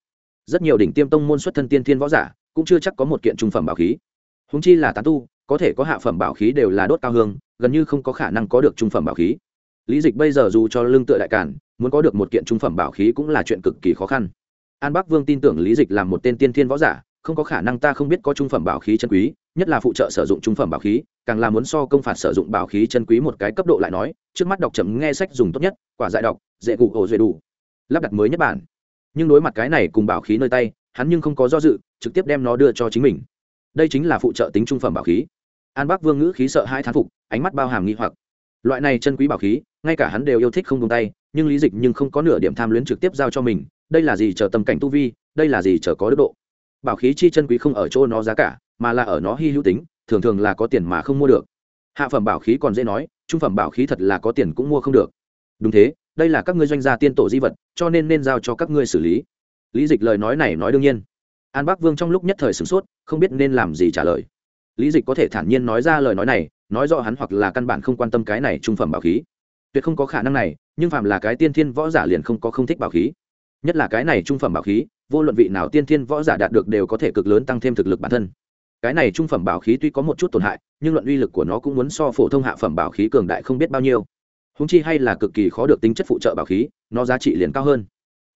Rất nhiều đỉnh tiêm tông môn xuất thân tiên thiên võ giả, cũng chưa chắc có một kiện trung phẩm bảo khí. Húng chi là tán tu, có thể có hạ phẩm bảo khí đều là đốt cao hương, gần như không có khả năng có được trung phẩm bảo khí. Lý dịch bây giờ dù cho lương tựa đại cản muốn có được một kiện trung phẩm bảo khí cũng là chuyện cực kỳ khó khăn. An bắc vương tin tưởng lý dịch là một tên tiên thiên võ giả không có khả năng ta không biết có trung phẩm bảo khí chân quý, nhất là phụ trợ sử dụng trung phẩm bảo khí, càng là muốn so công phạt sử dụng bảo khí chân quý một cái cấp độ lại nói, trước mắt đọc chậm nghe sách dùng tốt nhất, quả dại đọc, dễ gục ổ dễ đủ. Lắp đặt mới nhất bản. Nhưng đối mặt cái này cùng bảo khí nơi tay, hắn nhưng không có do dự, trực tiếp đem nó đưa cho chính mình. Đây chính là phụ trợ tính trung phẩm bảo khí. An bắc vương ngữ khí sợ hai thán phục, ánh mắt bao hàm nghi hoặc. Loại này chân quý bảo khí, ngay cả hắn đều yêu thích không tung tay, nhưng lý dịch nhưng không có nửa điểm tham luyến trực tiếp giao cho mình. Đây là gì chờ tâm cảnh tu vi, đây là gì chờ có đức độ? Bảo khí chi chân quý không ở chỗ nó giá cả, mà là ở nó hy hữu tính, thường thường là có tiền mà không mua được. Hạ phẩm bảo khí còn dễ nói, trung phẩm bảo khí thật là có tiền cũng mua không được. Đúng thế, đây là các ngươi doanh gia tiên tổ di vật, cho nên nên giao cho các ngươi xử lý. Lý dịch lời nói này nói đương nhiên. An bắc vương trong lúc nhất thời sửng sốt, không biết nên làm gì trả lời. Lý dịch có thể thản nhiên nói ra lời nói này, nói rõ hắn hoặc là căn bản không quan tâm cái này trung phẩm bảo khí. Tuyệt không có khả năng này, nhưng phạm là cái tiên thiên võ giả liền không có không thích bảo khí. Nhất là cái này trung phẩm bảo khí vô luận vị nào tiên thiên võ giả đạt được đều có thể cực lớn tăng thêm thực lực bản thân. Cái này trung phẩm bảo khí tuy có một chút tổn hại, nhưng luận uy lực của nó cũng muốn so phổ thông hạ phẩm bảo khí cường đại không biết bao nhiêu. Húng chi hay là cực kỳ khó được tính chất phụ trợ bảo khí, nó giá trị liền cao hơn.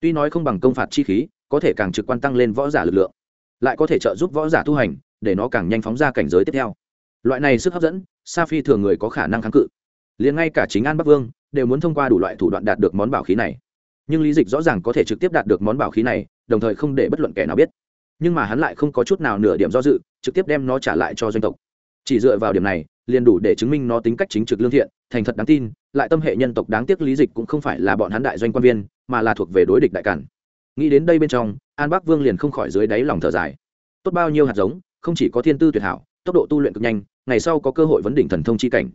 Tuy nói không bằng công phạt chi khí, có thể càng trực quan tăng lên võ giả lực lượng, lại có thể trợ giúp võ giả tu hành, để nó càng nhanh phóng ra cảnh giới tiếp theo. Loại này sức hấp dẫn, sa phi thường người có khả năng kháng cự. Liền ngay cả chính an bắc vương, đều muốn thông qua đủ loại thủ đoạn đạt được món bảo khí này. Nhưng lý dịch rõ ràng có thể trực tiếp đạt được món bảo khí này đồng thời không để bất luận kẻ nào biết. Nhưng mà hắn lại không có chút nào nửa điểm do dự, trực tiếp đem nó trả lại cho doanh tộc. Chỉ dựa vào điểm này, liền đủ để chứng minh nó tính cách chính trực lương thiện, thành thật đáng tin, lại tâm hệ nhân tộc đáng tiếc lý dịch cũng không phải là bọn hắn đại doanh quan viên, mà là thuộc về đối địch đại cản. Nghĩ đến đây bên trong, an bắc vương liền không khỏi dưới đáy lòng thở dài. Tốt bao nhiêu hạt giống, không chỉ có thiên tư tuyệt hảo, tốc độ tu luyện cực nhanh, ngày sau có cơ hội vấn đỉnh thần thông chi cảnh.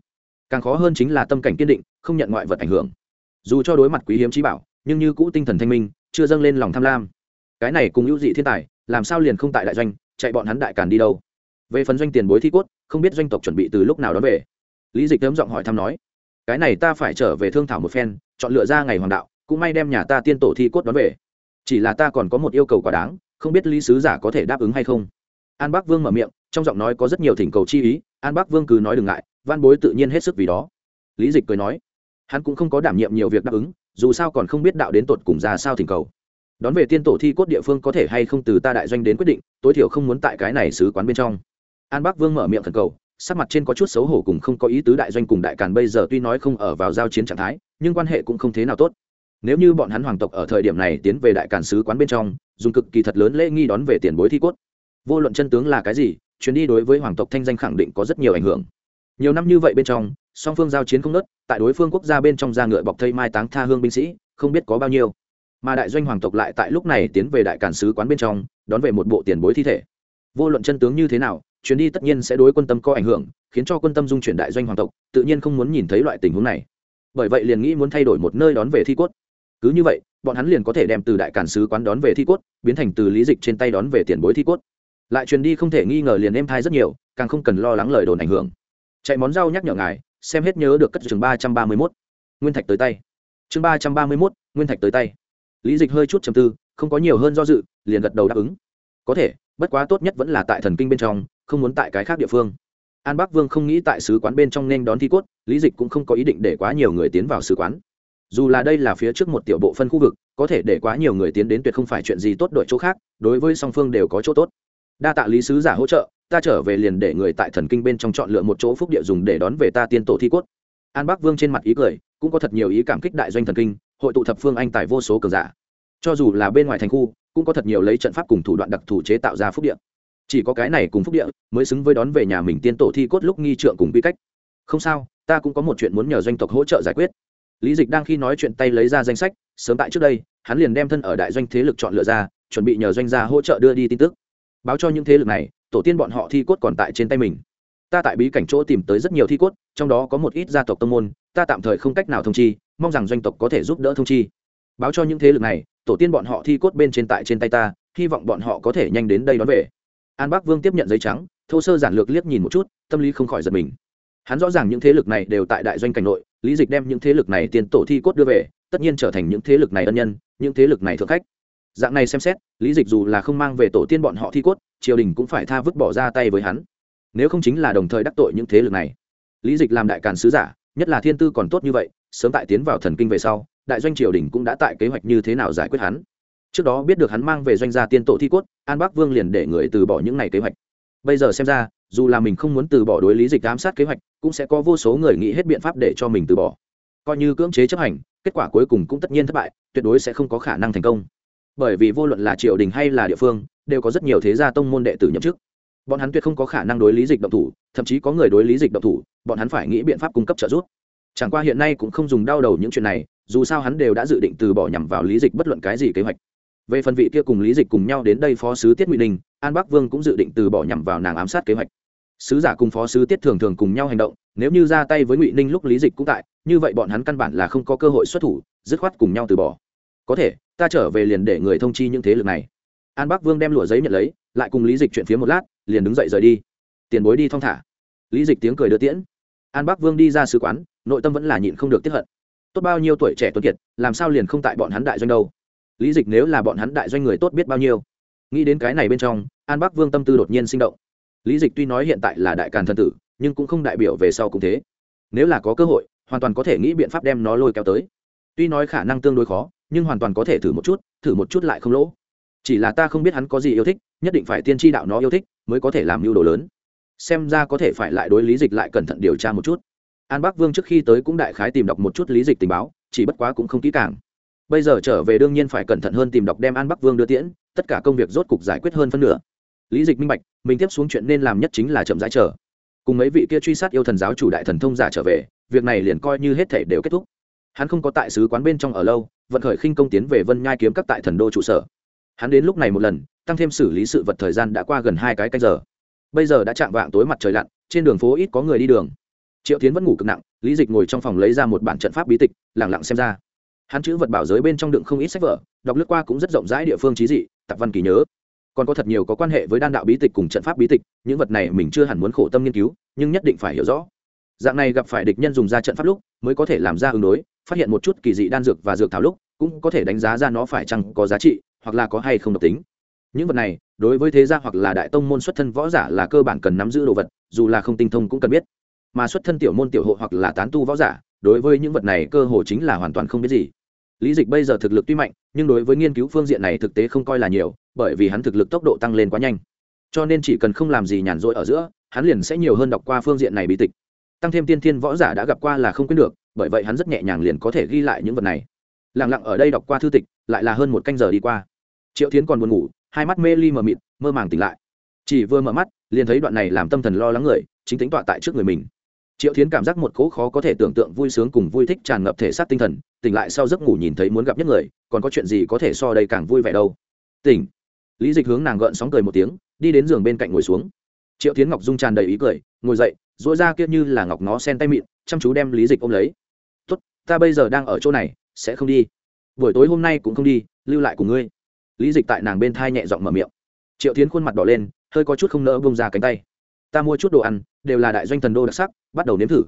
Càng khó hơn chính là tâm cảnh kiên định, không nhận ngoại vật ảnh hưởng. Dù cho đối mặt quý hiếm trí bảo, nhưng như cũ tinh thần thanh minh, chưa dâng lên lòng tham lam cái này cùng hữu dị thiên tài, làm sao liền không tại đại doanh, chạy bọn hắn đại càn đi đâu? Về phần doanh tiền bối thi cốt, không biết doanh tộc chuẩn bị từ lúc nào đón về. Lý dịch thấm giọng hỏi thăm nói, cái này ta phải trở về thương thảo một phen, chọn lựa ra ngày hoàng đạo, cũng may đem nhà ta tiên tổ thi cốt đón về. Chỉ là ta còn có một yêu cầu quá đáng, không biết lý sứ giả có thể đáp ứng hay không? An bắc vương mở miệng, trong giọng nói có rất nhiều thỉnh cầu chi ý, an bắc vương cứ nói đừng ngại, văn bối tự nhiên hết sức vì đó. Lý dịch cười nói, hắn cũng không có đảm nhiệm nhiều việc đáp ứng, dù sao còn không biết đạo đến tột cùng ra sao thỉnh cầu đón về tiên tổ thi cốt địa phương có thể hay không từ ta đại doanh đến quyết định, tối thiểu không muốn tại cái này sứ quán bên trong. An bắc vương mở miệng thần cầu, sắc mặt trên có chút xấu hổ cùng không có ý tứ đại doanh cùng đại càn bây giờ tuy nói không ở vào giao chiến trạng thái, nhưng quan hệ cũng không thế nào tốt. Nếu như bọn hắn hoàng tộc ở thời điểm này tiến về đại càn sứ quán bên trong, dùng cực kỳ thật lớn lễ nghi đón về tiền bối thi cốt. Vô luận chân tướng là cái gì, chuyến đi đối với hoàng tộc thanh danh khẳng định có rất nhiều ảnh hưởng. Nhiều năm như vậy bên trong, song phương giao chiến không nớt tại đối phương quốc gia bên trong ra ngựa bọc thây mai táng tha hương binh sĩ, không biết có bao nhiêu mà đại doanh hoàng tộc lại tại lúc này tiến về đại cản sứ quán bên trong, đón về một bộ tiền bối thi thể. Vô luận chân tướng như thế nào, chuyến đi tất nhiên sẽ đối quân tâm có ảnh hưởng, khiến cho quân tâm dung chuyển đại doanh hoàng tộc, tự nhiên không muốn nhìn thấy loại tình huống này. Bởi vậy liền nghĩ muốn thay đổi một nơi đón về thi cốt. Cứ như vậy, bọn hắn liền có thể đem từ đại cản sứ quán đón về thi cốt, biến thành từ lý dịch trên tay đón về tiền bối thi cốt. Lại truyền đi không thể nghi ngờ liền êm thai rất nhiều, càng không cần lo lắng lời đồn ảnh hưởng. Chạy món rau nhắc nhở ngài, xem hết nhớ được cất chương ba trăm ba mươi mốt. Nguyên thạch tới tay. Chương ba trăm ba mươi mốt, nguyên thạch tới tay lý dịch hơi chút chầm tư, không có nhiều hơn do dự, liền gật đầu đáp ứng. Có thể, bất quá tốt nhất vẫn là tại thần kinh bên trong, không muốn tại cái khác địa phương. An bắc vương không nghĩ tại sứ quán bên trong nên đón thi cốt, lý dịch cũng không có ý định để quá nhiều người tiến vào sứ quán. Dù là đây là phía trước một tiểu bộ phân khu vực, có thể để quá nhiều người tiến đến tuyệt không phải chuyện gì tốt đội chỗ khác, đối với song phương đều có chỗ tốt. Đa tạ lý sứ giả hỗ trợ, ta trở về liền để người tại thần kinh bên trong chọn lựa một chỗ phúc địa dùng để đón về ta tiên tổ thi cốt. An bắc vương trên mặt ý cười, cũng có thật nhiều ý cảm kích đại doanh thần kinh hội tụ thập phương anh tài vô số cường giả. Cho dù là bên ngoài thành khu, cũng có thật nhiều lấy trận pháp cùng thủ đoạn đặc thù chế tạo ra phúc địa. Chỉ có cái này cùng phúc địa mới xứng với đón về nhà mình tiên tổ thi cốt lúc nghi trượng cùng quy cách. Không sao, ta cũng có một chuyện muốn nhờ doanh tộc hỗ trợ giải quyết. Lý dịch đang khi nói chuyện tay lấy ra danh sách, sớm tại trước đây, hắn liền đem thân ở đại doanh thế lực chọn lựa ra, chuẩn bị nhờ doanh gia hỗ trợ đưa đi tin tức. Báo cho những thế lực này, tổ tiên bọn họ thi cốt còn tại trên tay mình. Ta tại bí cảnh chỗ tìm tới rất nhiều thi cốt, trong đó có một ít gia tộc tông môn, ta tạm thời không cách nào thông chi mong rằng doanh tộc có thể giúp đỡ thông chi. Báo cho những thế lực này, tổ tiên bọn họ thi cốt bên trên tại trên tay ta, hy vọng bọn họ có thể nhanh đến đây đón về. An bắc vương tiếp nhận giấy trắng, thô sơ giản lược liếc nhìn một chút, tâm lý không khỏi giật mình. Hắn rõ ràng những thế lực này đều tại đại doanh cảnh nội, lý dịch đem những thế lực này tiền tổ thi cốt đưa về, tất nhiên trở thành những thế lực này ân nhân, những thế lực này thượng khách. Dạng này xem xét, lý dịch dù là không mang về tổ tiên bọn họ thi cốt, triều đình cũng phải tha vứt bỏ ra tay với hắn. Nếu không chính là đồng thời đắc tội những thế lực này. Lý dịch làm đại càn sứ giả, nhất là thiên tư còn tốt như vậy sớm tại tiến vào thần kinh về sau, đại doanh triều đình cũng đã tại kế hoạch như thế nào giải quyết hắn. Trước đó biết được hắn mang về doanh gia tiên tổ thi cốt, an bắc vương liền để người từ bỏ những ngày kế hoạch. Bây giờ xem ra, dù là mình không muốn từ bỏ đối lý dịch giám sát kế hoạch, cũng sẽ có vô số người nghĩ hết biện pháp để cho mình từ bỏ. Coi như cưỡng chế chấp hành, kết quả cuối cùng cũng tất nhiên thất bại, tuyệt đối sẽ không có khả năng thành công. Bởi vì vô luận là triều đình hay là địa phương, đều có rất nhiều thế gia tông môn đệ tử nhậm chức. Bọn hắn tuyệt không có khả năng đối lý dịch động thủ, thậm chí có người đối lý dịch động thủ, bọn hắn phải nghĩ biện pháp cung cấp trợ giúp chẳng qua hiện nay cũng không dùng đau đầu những chuyện này, dù sao hắn đều đã dự định từ bỏ nhằm vào lý dịch bất luận cái gì kế hoạch. Về phần vị kia cùng lý dịch cùng nhau đến đây phó sứ tiết ngụy ninh, an bắc vương cũng dự định từ bỏ nhằm vào nàng ám sát kế hoạch. Sứ giả cùng phó sứ tiết thường thường cùng nhau hành động, nếu như ra tay với ngụy ninh lúc lý dịch cũng tại, như vậy bọn hắn căn bản là không có cơ hội xuất thủ, dứt khoát cùng nhau từ bỏ. Có thể, ta trở về liền để người thông chi những thế lực này. An bắc vương đem lụa giấy nhận lấy, lại cùng lý dịch chuyện phía một lát, liền đứng dậy rời đi. Tiền bối đi thong thả. Lý dịch tiếng cười đưa tiễn an bắc vương đi ra sứ quán, nội tâm vẫn là nhịn không được tiếp hận. Tốt bao nhiêu tuổi trẻ tuấn kiệt, làm sao liền không tại bọn hắn đại doanh đâu? Lý dịch nếu là bọn hắn đại doanh người tốt biết bao nhiêu? Nghĩ đến cái này bên trong, an bắc vương tâm tư đột nhiên sinh động. Lý dịch tuy nói hiện tại là đại càn thân tử, nhưng cũng không đại biểu về sau cũng thế. Nếu là có cơ hội, hoàn toàn có thể nghĩ biện pháp đem nó lôi kéo tới. Tuy nói khả năng tương đối khó, nhưng hoàn toàn có thể thử một chút, thử một chút lại không lỗ. Chỉ là ta không biết hắn có gì yêu thích, nhất định phải tiên tri đạo nó yêu thích, mới có thể làm mưu đồ lớn xem ra có thể phải lại đối lý dịch lại cẩn thận điều tra một chút. An bắc vương trước khi tới cũng đại khái tìm đọc một chút lý dịch tình báo, chỉ bất quá cũng không kỹ càng. Bây giờ trở về đương nhiên phải cẩn thận hơn tìm đọc đem an bắc vương đưa tiễn, tất cả công việc rốt cục giải quyết hơn phân nửa. Lý dịch minh bạch, mình tiếp xuống chuyện nên làm nhất chính là chậm rãi chờ. Cùng mấy vị kia truy sát yêu thần giáo chủ đại thần thông giả trở về, việc này liền coi như hết thể đều kết thúc. Hắn không có tại sứ quán bên trong ở lâu, vận khởi khinh công tiến về vân nhai kiếm các tại thần đô trụ sở. Hắn đến lúc này một lần, tăng thêm xử lý sự vật thời gian đã qua gần hai cái canh giờ bây giờ đã chạm vạng tối mặt trời lặn, trên đường phố ít có người đi đường. Triệu tiến vẫn ngủ cực nặng, lý dịch ngồi trong phòng lấy ra một bản trận pháp bí tịch lẳng lặng xem ra. Hắn chữ vật bảo giới bên trong đựng không ít sách vở, đọc lướt qua cũng rất rộng rãi địa phương trí dị, tạp văn kỳ nhớ. Còn có thật nhiều có quan hệ với đan đạo bí tịch cùng trận pháp bí tịch, những vật này mình chưa hẳn muốn khổ tâm nghiên cứu, nhưng nhất định phải hiểu rõ. Dạng này gặp phải địch nhân dùng ra trận pháp lúc, mới có thể làm ra ứng đối, phát hiện một chút kỳ dị đan dược và dược thảo lúc, cũng có thể đánh giá ra nó phải chăng có giá trị, hoặc là có hay không độc tính. Những vật này đối với thế gia hoặc là đại tông môn xuất thân võ giả là cơ bản cần nắm giữ đồ vật, dù là không tinh thông cũng cần biết. Mà xuất thân tiểu môn tiểu hộ hoặc là tán tu võ giả, đối với những vật này cơ hồ chính là hoàn toàn không biết gì. Lý dịch bây giờ thực lực tuy mạnh, nhưng đối với nghiên cứu phương diện này thực tế không coi là nhiều, bởi vì hắn thực lực tốc độ tăng lên quá nhanh. Cho nên chỉ cần không làm gì nhàn rỗi ở giữa, hắn liền sẽ nhiều hơn đọc qua phương diện này bí tịch. Tăng thêm tiên thiên võ giả đã gặp qua là không quyết được, bởi vậy hắn rất nhẹ nhàng liền có thể ghi lại những vật này. Lẳng lặng ở đây đọc qua thư tịch, lại là hơn một canh giờ đi qua. Triệu tiến còn buồn ngủ hai mắt mê ly mờ mịt, mơ màng tỉnh lại. Chỉ vừa mở mắt, liền thấy đoạn này làm tâm thần lo lắng người, chính tính tọa tại trước người mình. Triệu thiến cảm giác một cỗ khó có thể tưởng tượng vui sướng cùng vui thích tràn ngập thể xác tinh thần, tỉnh lại sau giấc ngủ nhìn thấy muốn gặp nhất người, còn có chuyện gì có thể so đây càng vui vẻ đâu. Tỉnh. Lý dịch hướng nàng gợn sóng cười một tiếng, đi đến giường bên cạnh ngồi xuống. Triệu tiến ngọc dung tràn đầy ý cười, ngồi dậy dỗi ra kia như là ngọc nó sen tay mịn, chăm chú đem lý dịch ôm lấy. Tốt, ta bây giờ đang ở chỗ này, sẽ không đi. Buổi tối hôm nay cũng không đi, lưu lại cùng ngươi lý dịch tại nàng bên thai nhẹ giọng mở miệng. Triệu tiến khuôn mặt đỏ lên, hơi có chút không nỡ bông ra cánh tay. Ta mua chút đồ ăn, đều là đại doanh thần đô đặc sắc, bắt đầu nếm thử.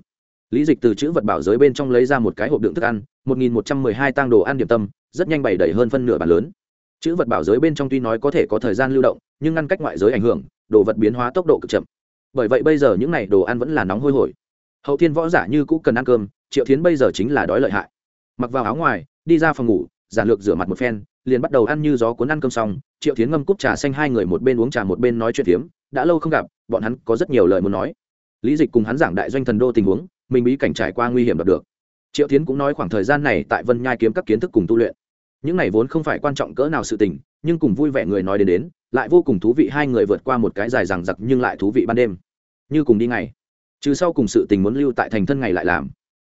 Lý dịch từ chữ vật bảo giới bên trong lấy ra một cái hộp đựng thức ăn, một nghìn một trăm mười hai tang đồ ăn điểm tâm, rất nhanh bày đầy hơn phân nửa bàn lớn. Chữ vật bảo giới bên trong tuy nói có thể có thời gian lưu động, nhưng ngăn cách ngoại giới ảnh hưởng, đồ vật biến hóa tốc độ cực chậm. Bởi vậy bây giờ những n à y đồ ăn vẫn là nóng hôi hổi. Hậu thiên võ giả như cũ cần ăn cơm, triệu tiến bây giờ chính là đói lợi hại. Mặc vào áo ngoài, đi ra phòng ngủ, giản lược rửa mặt một phen liền bắt đầu ăn như gió cuốn ăn cơm xong, triệu tiến ngâm cúp trà xanh hai người một bên uống trà một bên nói chuyện phiếm, đã lâu không gặp, bọn hắn có rất nhiều lời muốn nói. Lý dịch cùng hắn giảng đại doanh thần đô tình huống, mình bí cảnh trải qua nguy hiểm đạt được. Triệu tiến cũng nói khoảng thời gian này tại vân nhai kiếm các kiến thức cùng tu luyện. Những này vốn không phải quan trọng cỡ nào sự tình, nhưng cùng vui vẻ người nói đến đến, lại vô cùng thú vị hai người vượt qua một cái dài rằng giặc nhưng lại thú vị ban đêm. Như cùng đi ngày. Trừ sau cùng sự tình muốn lưu tại thành thân ngày lại làm.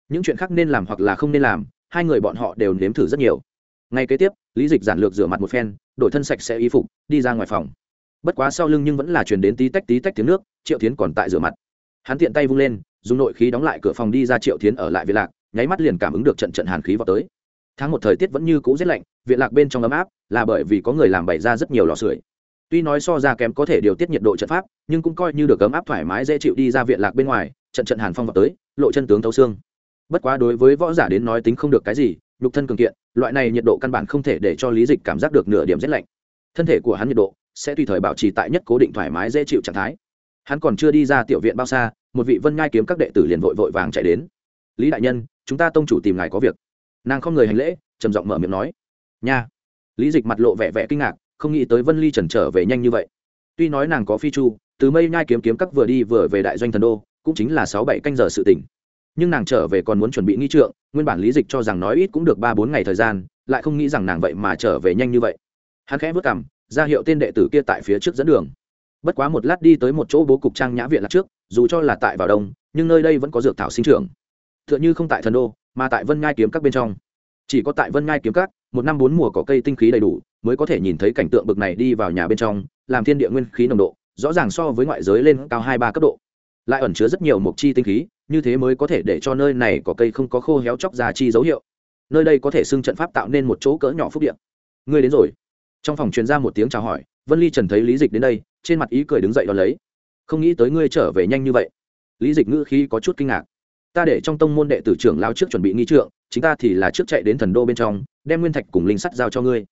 Những chuyện khác nên làm hoặc là không nên làm, hai người bọn họ đều nếm thử rất nhiều. Ngay kế tiếp lý dịch giản lược rửa mặt một phen, đổi thân sạch sẽ y phục, đi ra ngoài phòng. Bất quá sau lưng nhưng vẫn là chuyển đến tí tách tí tách tiếng nước, triệu tiến còn tại rửa mặt. Hắn tiện tay vung lên, dùng nội khí đóng lại cửa phòng đi ra triệu tiến ở lại viện lạc, nháy mắt liền cảm ứng được trận trận hàn khí vào tới. Tháng một thời tiết vẫn như cũ rét lạnh viện lạc bên trong ấm áp, là bởi vì có người làm bày ra rất nhiều lò sưởi. Tuy nói so ra kém có thể điều tiết nhiệt độ trận pháp, nhưng cũng coi như được ấm áp thoải mái dễ chịu đi ra viện lạc bên ngoài, trận trận hàn phong vào tới, lộ chân tướng thấu xương. Bất quá đối với võ giả đến nói tính không được cái gì nhục thân cường kiện, loại này nhiệt độ căn bản không thể để cho lý dịch cảm giác được nửa điểm rét lạnh. Thân thể của hắn nhiệt độ sẽ tùy thời bảo trì tại nhất cố định thoải mái dễ chịu trạng thái. Hắn còn chưa đi ra tiểu viện bao xa, một vị vân ngai kiếm các đệ tử liền vội vội vàng chạy đến. Lý đại nhân, chúng ta tông chủ tìm ngài có việc. Nàng không người hành lễ, trầm giọng mở miệng nói. Nha. Lý dịch mặt lộ vẻ vẻ kinh ngạc, không nghĩ tới vân ly trần trở về nhanh như vậy. Tuy nói nàng có phi chu, từ mây nhai kiếm kiếm các vừa đi vừa về đại doanh thần đô, cũng chính là sáu bảy canh giờ sự tỉnh nhưng nàng trở về còn muốn chuẩn bị nghi trượng, nguyên bản lý dịch cho rằng nói ít cũng được ba bốn ngày thời gian, lại không nghĩ rằng nàng vậy mà trở về nhanh như vậy. Hắn khẽ vất cảm ra hiệu tên đệ tử kia tại phía trước dẫn đường. Bất quá một lát đi tới một chỗ bố cục trang nhã viện lạc trước, dù cho là tại vào đông, nhưng nơi đây vẫn có dược thảo sinh trưởng. T h ư ợ n h ư không tại thần đô, mà tại vân ngai kiếm các bên trong. Chỉ có tại vân ngai kiếm các, một năm bốn mùa có cây tinh khí đầy đủ, mới có thể nhìn thấy cảnh tượng bực này đi vào nhà bên trong, làm thiên địa nguyên khí nồng độ, rõ ràng so với ngoại giới lên cao hai ba cấp độ lại ẩn chứa rất nhiều mộc chi tinh khí, như thế mới có thể để cho nơi này có cây không có khô héo chóc ra chi dấu hiệu. Nơi đây có thể xưng trận pháp tạo nên một chỗ cỡ nhỏ phúc điện ngươi đến rồi. Trong phòng truyền ra một tiếng chào hỏi, vân ly trần thấy lý dịch đến đây, trên mặt ý cười đứng dậy đón lấy. Không nghĩ tới ngươi trở về nhanh như vậy. Lý dịch ngữ khí có chút kinh ngạc. Ta để trong tông môn đệ tử trưởng lao trước chuẩn bị nghi trượng, chính ta thì là trước chạy đến thần đô bên trong, đem nguyên thạch cùng linh sắt giao cho ngươi.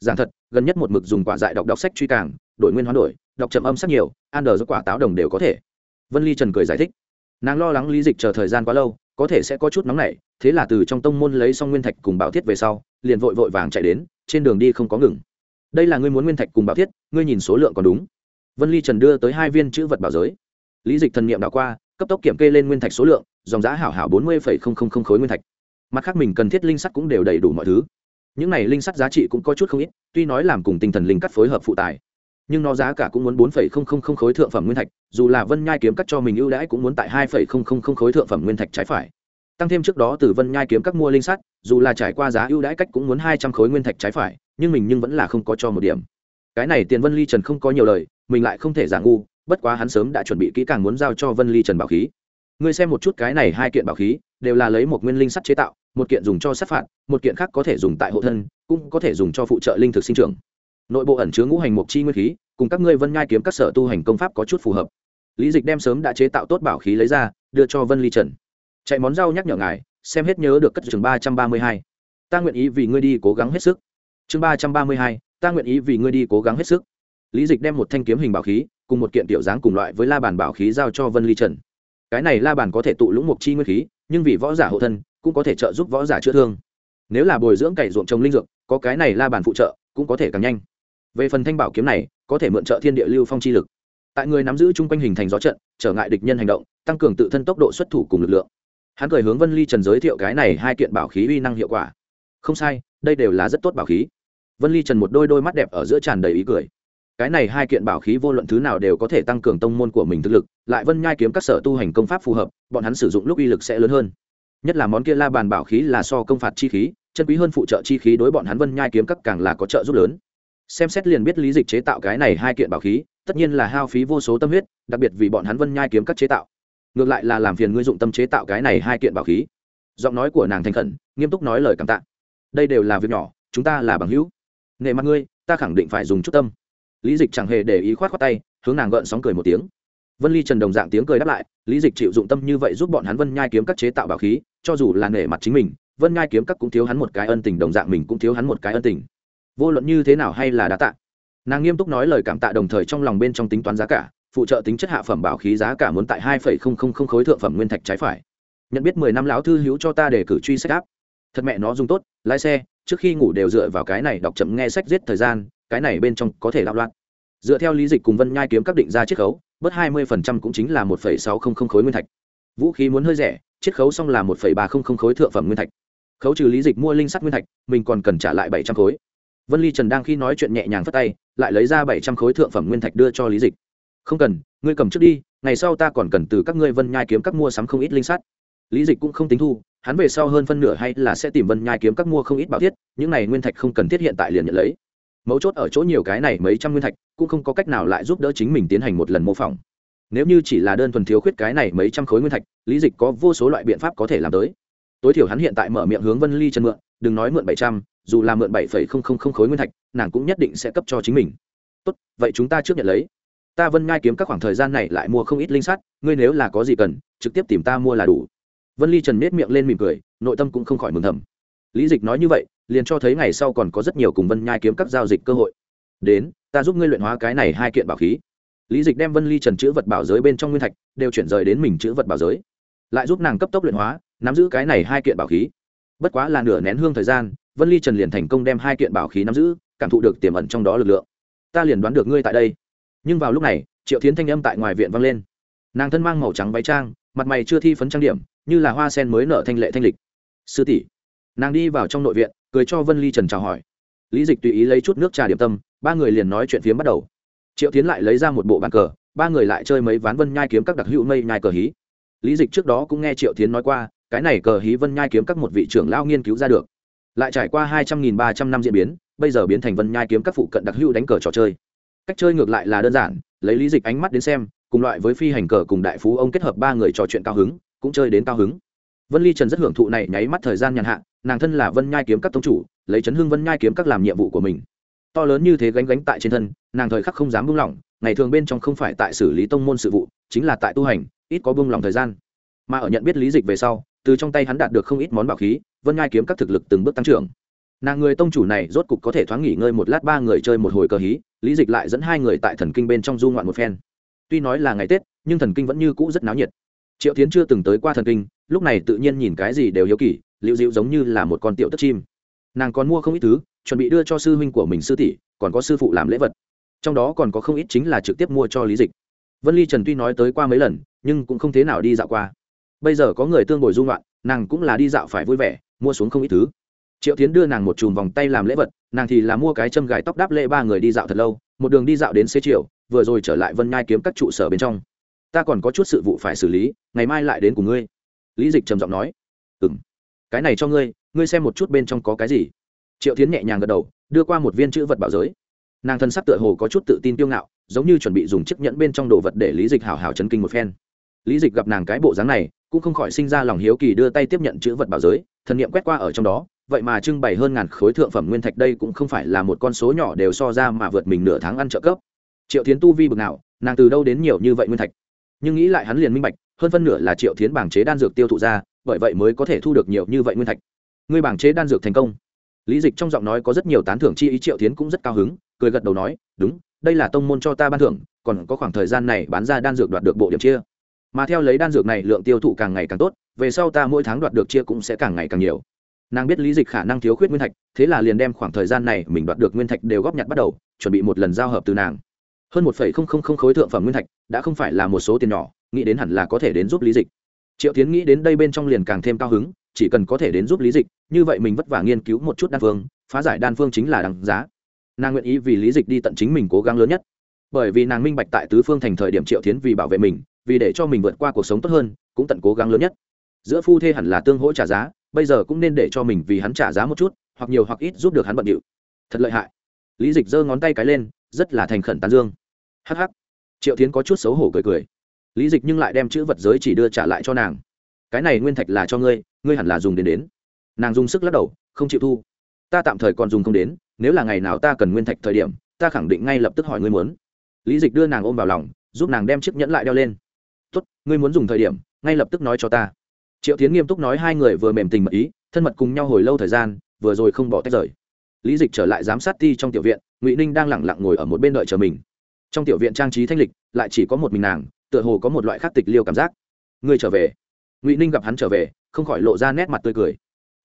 Giảng thật, gần nhất một mực dùng quả dại đọc đọc sách truy càng, đổi nguyên hoán đổi, đọc chậm âm sắc nhiều an đờ do quả táo đồng đều có thể vân ly trần cười giải thích. Nàng lo lắng lý dịch chờ thời gian quá lâu, có thể sẽ có chút nóng nảy, thế là từ trong tông môn lấy xong nguyên thạch cùng bảo thiết về sau, liền vội vội vàng chạy đến, trên đường đi không có ngừng. Đây là ngươi muốn nguyên thạch cùng bảo thiết, ngươi nhìn số lượng còn đúng. Vân ly trần đưa tới hai viên chữ vật bảo giới. Lý dịch thần n i ệ m đảo qua, cấp tốc kiểm kê lên nguyên thạch số lượng, dòng giá hảo hảo bốn mươi khối nguyên thạch. Mặt khác mình cần thiết linh sắt cũng đều đầy đủ mọi thứ. Những này linh sắt giá trị cũng có chút không ít, tuy nói làm cùng tinh thần linh cắt phối hợp phụ tài nhưng nó giá cả cũng muốn bốn khối thượng phẩm nguyên thạch, dù là vân nhai kiếm cắt cho mình ưu đãi cũng muốn tại hai khối thượng phẩm nguyên thạch trái phải. Tăng thêm trước đó từ vân nhai kiếm các mua linh sắt, dù là trải qua giá ưu đãi cách cũng muốn hai trăm khối nguyên thạch trái phải, nhưng mình nhưng vẫn là không có cho một điểm. Cái này tiền vân ly trần không có nhiều lời, mình lại không thể giả ngu, bất quá hắn sớm đã chuẩn bị kỹ càng muốn giao cho vân ly trần bảo khí. Ngươi xem một chút cái này hai kiện bảo khí, đều là lấy một nguyên linh sắt chế tạo, một kiện dùng cho sát phạt, một kiện khác có thể dùng tại hộ thân, cũng có thể dùng cho phụ trợ linh thực sinh trưởng nội bộ ẩn chứa ngũ hành mộc chi nguyên khí, cùng các ngươi vân nhai kiếm các sở tu hành công pháp có chút phù hợp. Lý dịch đem sớm đã chế tạo tốt bảo khí lấy ra, đưa cho vân ly trần. Chạy món rau nhắc nhở ngài, xem hết nhớ được cất chương ba trăm ba mươi hai. Ta nguyện ý vì ngươi đi cố gắng hết sức. Chương ba trăm ba mươi hai, ta nguyện ý vì ngươi đi cố gắng hết sức. Lý dịch đem một thanh kiếm hình bảo khí, cùng một kiện tiểu dáng cùng loại với la bàn bảo khí giao cho vân ly trần. Cái này la bàn có thể tụ lũng mục chi nguyên khí, nhưng vì võ giả hộ thân, cũng có thể trợ giúp võ giả chữa thương. Nếu là bồi dưỡng cày ruộng trồng linh dược, có cái này la bàn phụ trợ, cũng có thể càng nhanh về phần thanh bảo kiếm này, có thể mượn trợ thiên địa lưu phong chi lực. Tại người nắm giữ chung quanh hình thành gió trận, trở ngại địch nhân hành động, tăng cường tự thân tốc độ xuất thủ cùng lực lượng. Hắn cười hướng vân ly trần giới thiệu cái này hai kiện bảo khí uy năng hiệu quả. Không sai, đây đều là rất tốt bảo khí. Vân ly trần một đôi đôi mắt đẹp ở giữa tràn đầy ý cười. Cái này hai kiện bảo khí vô luận thứ nào đều có thể tăng cường tông môn của mình thực lực, lại vân nhai kiếm các sở tu hành công pháp phù hợp, bọn hắn sử dụng lúc uy lực sẽ lớn hơn. Nhất là món kia la bàn bảo khí là so công phạt chi khí, chân quý hơn phụ trợ chi khí đối bọn hắn vân nhai kiếm các càng là có trợ giúp lớn xem xét liền biết lý dịch chế tạo cái này hai kiện bảo khí, tất nhiên là hao phí vô số tâm huyết, đặc biệt vì bọn hắn vân nhai kiếm các chế tạo. Ngược lại là làm phiền ngươi dụng tâm chế tạo cái này hai kiện bảo khí. Giọng nói của nàng thành khẩn, nghiêm túc nói lời cảm tạ. Đây đều là việc nhỏ, chúng ta là bằng hữu. Nề mặt ngươi, ta khẳng định phải dùng chút tâm. Lý dịch chẳng hề để ý khoát khoát tay, hướng nàng gợn sóng cười một tiếng. Vân ly trần đồng dạng tiếng cười đáp lại, lý dịch chịu dụng tâm như vậy giúp bọn hắn vân nhai kiếm các chế tạo bảo khí, cho dù là nể mặt chính mình, vân nhai kiếm các cũng thiếu hắn một cái ân tình, đồng dạng mình cũng thiếu hắn một cái ân tình vô luận như thế nào hay là đã tạ. Nàng nghiêm túc nói lời cảm tạ đồng thời trong lòng bên trong tính toán giá cả, phụ trợ tính chất hạ phẩm bảo khí giá cả muốn tại hai phẩy không không không khối thượng phẩm nguyên thạch trái phải. Nhận biết mười năm lão thư hữu cho ta để cử truy sách áp. Thật mẹ nó dùng tốt, lái xe, trước khi ngủ đều dựa vào cái này đọc chậm nghe sách giết thời gian, cái này bên trong có thể đạo loạn. Dựa theo lý dịch cùng vân nhai kiếm các định ra chiết khấu, bớt hai mươi phần trăm cũng chính là một phẩy sáu không không khối nguyên thạch. Vũ khí muốn hơi rẻ, chiết khấu xong là một phẩy ba không không khối thượng phẩm nguyên thạch. Khấu trừ lý dịch mua linh sắt nguyên thạch, mình còn cần trả lại bảy trăm khối vân ly trần đang khi nói chuyện nhẹ nhàng phất tay, lại lấy ra bảy trăm khối thượng phẩm nguyên thạch đưa cho lý dịch. Không cần, ngươi cầm trước đi, ngày sau ta còn cần từ các ngươi vân nhai kiếm các mua sắm không ít linh sắt. Lý dịch cũng không tính thu, hắn về sau hơn phân nửa hay là sẽ tìm vân nhai kiếm các mua không ít bảo thiết, những này nguyên thạch không cần thiết hiện tại liền nhận lấy. Mấu chốt ở chỗ nhiều cái này mấy trăm nguyên thạch, cũng không có cách nào lại giúp đỡ chính mình tiến hành một lần mô phỏng. Nếu như chỉ là đơn thuần thiếu khuyết cái này mấy trăm khối nguyên thạch, lý dịch có vô số loại biện pháp có thể làm tới. Tối thiểu hắn hiện tại mở miệng hướng vân ly chân mượn, đừng nói mượn bảy trăm dù là mượn bảy phẩy không không không khối nguyên thạch, nàng cũng nhất định sẽ cấp cho chính mình. Tốt, vậy chúng ta trước nhận lấy. Ta vân ngai kiếm các khoảng thời gian này lại mua không ít linh sắt, ngươi nếu là có gì cần, trực tiếp tìm ta mua là đủ. Vân ly trần nết miệng lên mỉm cười, nội tâm cũng không khỏi mừng thầm. Lý dịch nói như vậy, liền cho thấy ngày sau còn có rất nhiều cùng vân nhai kiếm các giao dịch cơ hội. Đến, ta giúp ngươi luyện hóa cái này hai kiện bảo khí. Lý dịch đem vân ly trần chữ vật bảo giới bên trong nguyên thạch đều chuyển rời đến mình chữ vật bảo giới. Lại giúp nàng cấp tốc luyện hóa, nắm giữ cái này hai kiện bảo khí. Bất quá là nửa nén hương thời gian vân ly trần liền thành công đem hai kiện bảo khí nắm giữ, cảm thụ được tiềm ẩn trong đó lực lượng. Ta liền đoán được ngươi tại đây. Nhưng vào lúc này, triệu tiến thanh âm tại ngoài viện vang lên. Nàng thân mang màu trắng váy trang, mặt mày chưa thi phấn trang điểm, như là hoa sen mới nở thanh lệ thanh lịch. Sư tỷ. Nàng đi vào trong nội viện, cười cho vân ly trần chào hỏi. Lý dịch tùy ý lấy chút nước trà điểm tâm, ba người liền nói chuyện phiếm bắt đầu. Triệu tiến lại lấy ra một bộ bàn cờ, ba người lại chơi mấy ván vân nhai kiếm các đặc hữu mây nhai cờ hí. Lý dịch trước đó cũng nghe triệu tiến nói qua, cái này cờ hí vân nhai kiếm các một vị trưởng lao nghiên cứu ra được lại trải qua hai trăm nghìn ba trăm năm diễn biến, bây giờ biến thành vân nhai kiếm các phụ cận đặc hữu đánh cờ trò chơi. Cách chơi ngược lại là đơn giản, lấy lý dịch ánh mắt đến xem, cùng loại với phi hành cờ cùng đại phú ông kết hợp ba người trò chuyện cao hứng, cũng chơi đến cao hứng. Vân ly trần rất hưởng thụ này nháy mắt thời gian nhàn hạ, nàng thân là vân nhai kiếm các tông chủ, lấy chấn hương vân nhai kiếm các làm nhiệm vụ của mình. To lớn như thế gánh gánh tại trên thân, nàng thời khắc không dám buông lỏng, ngày thường bên trong không phải tại xử lý tông môn sự vụ, chính là tại tu hành, ít có buông lỏng thời gian. Mà ở nhận biết lý dịch về sau, từ trong tay hắn đạt được không ít món bảo khí vân nhai kiếm các thực lực từng bước tăng trưởng. Nàng người tông chủ này rốt cục có thể thoáng nghỉ ngơi một lát ba người chơi một hồi cờ hí, lý dịch lại dẫn hai người tại thần kinh bên trong du ngoạn một phen. Tuy nói là ngày tết, nhưng thần kinh vẫn như cũ rất náo nhiệt. Triệu tiến chưa từng tới qua thần kinh, lúc này tự nhiên nhìn cái gì đều hiếu kỳ liệu dịu giống như là một con tiểu tất chim. Nàng còn mua không ít thứ, chuẩn bị đưa cho sư huynh của mình sư tỷ, còn có sư phụ làm lễ vật. Trong đó còn có không ít chính là trực tiếp mua cho lý dịch. Vân ly trần tuy nói tới qua mấy lần, nhưng cũng không thế nào đi dạo qua. Bây giờ có người tương bồi dung loạn nàng cũng là đi dạo phải vui vẻ, mua xuống không ít thứ. Triệu tiến đưa nàng một chùm vòng tay làm lễ vật, nàng thì là mua cái châm gài tóc đáp lễ ba người đi dạo thật lâu, một đường đi dạo đến xế chiều, vừa rồi trở lại vân nhai kiếm các trụ sở bên trong. Ta còn có chút sự vụ phải xử lý, ngày mai lại đến cùng ngươi. Lý dịch trầm giọng nói. Ừ m cái này cho ngươi ngươi xem một chút bên trong có cái gì. Triệu tiến nhẹ nhàng gật đầu, đưa qua một viên chữ vật bảo giới. Nàng thân sắc tựa hồ có chút tự tin tiêu ngạo, giống như chuẩn bị dùng chiếc nhẫn bên trong đồ vật để lý dịch hào hào chấn kinh một phen lý dịch gặp nàng cái bộ dáng này, cũng không khỏi sinh ra lòng hiếu kỳ đưa tay tiếp nhận chữ vật bảo giới, thần n i ệ m quét qua ở trong đó, vậy mà trưng bày hơn ngàn khối thượng phẩm nguyên thạch đây cũng không phải là một con số nhỏ đều so ra mà vượt mình nửa tháng ăn trợ cấp. Triệu tiến tu vi bực nào, nàng từ đâu đến nhiều như vậy nguyên thạch? Nhưng nghĩ lại hắn liền minh bạch, hơn phân nửa là triệu tiến bảng chế đan dược tiêu thụ ra, bởi vậy mới có thể thu được nhiều như vậy nguyên thạch. Ngươi bảng chế đan dược thành công. Lý dịch trong giọng nói có rất nhiều tán thưởng chi ý triệu tiến cũng rất cao hứng, cười gật đầu nói, đúng, đây là tông môn cho ta ban thưởng, còn có khoảng thời gian này bán ra đan dược đoạt được bộ điểm chia mà theo lấy đan dược này lượng tiêu thụ càng ngày càng tốt, về sau ta mỗi tháng đoạt được chia cũng sẽ càng ngày càng nhiều. Nàng biết lý dịch khả năng thiếu khuyết nguyên thạch, thế là liền đem khoảng thời gian này mình đoạt được nguyên thạch đều góp nhặt bắt đầu, chuẩn bị một lần giao hợp từ nàng. Hơn một phẩy không không không khối thượng phẩm nguyên thạch, đã không phải là một số tiền nhỏ, nghĩ đến hẳn là có thể đến giúp lý dịch. Triệu tiến nghĩ đến đây bên trong liền càng thêm cao hứng, chỉ cần có thể đến giúp lý dịch, như vậy mình vất vả nghiên cứu một chút đan phương, phá giải đan phương chính là đằng giá. Nàng nguyện ý vì lý dịch đi tận chính mình cố gắng lớn nhất. Bởi vì nàng minh bạch tại tứ phương thành thời điểm triệu tiến vì bảo vệ mình vì để cho mình vượt qua cuộc sống tốt hơn, cũng tận cố gắng lớn nhất. Giữa phu thê hẳn là tương hỗ trả giá, bây giờ cũng nên để cho mình vì hắn trả giá một chút, hoặc nhiều hoặc ít giúp được hắn bận điệu. Thật lợi hại. Lý dịch giơ ngón tay cái lên, rất là thành khẩn tán dương. Hh triệu tiến có chút xấu hổ cười cười. Lý dịch nhưng lại đem chữ vật giới chỉ đưa trả lại cho nàng. Cái này nguyên thạch là cho ngươi ngươi hẳn là dùng đến đến. Nàng dùng sức lắc đầu, không chịu thu. Ta tạm thời còn dùng không đến, nếu là ngày nào ta cần nguyên thạch thời điểm, ta khẳng định ngay lập tức hỏi ngươi muốn. Lý dịch đưa nàng ôm vào lòng, giúp nàng đem chiếc nhẫn lại đeo lên tốt, ngươi muốn dùng thời điểm, ngay lập tức nói cho ta. Triệu tiến nghiêm túc nói hai người vừa mềm tình mật ý, thân mật cùng nhau hồi lâu thời gian, vừa rồi không bỏ tách rời. Lý dịch trở lại giám sát ti trong tiểu viện, ngụy ninh đang lẳng lặng ngồi ở một bên đợi chờ mình. Trong tiểu viện trang trí thanh lịch, lại chỉ có một mình nàng, tựa hồ có một loại khắc tịch liêu cảm giác. Ngươi trở về. Ngụy ninh gặp hắn trở về, không khỏi lộ ra nét mặt tươi cười.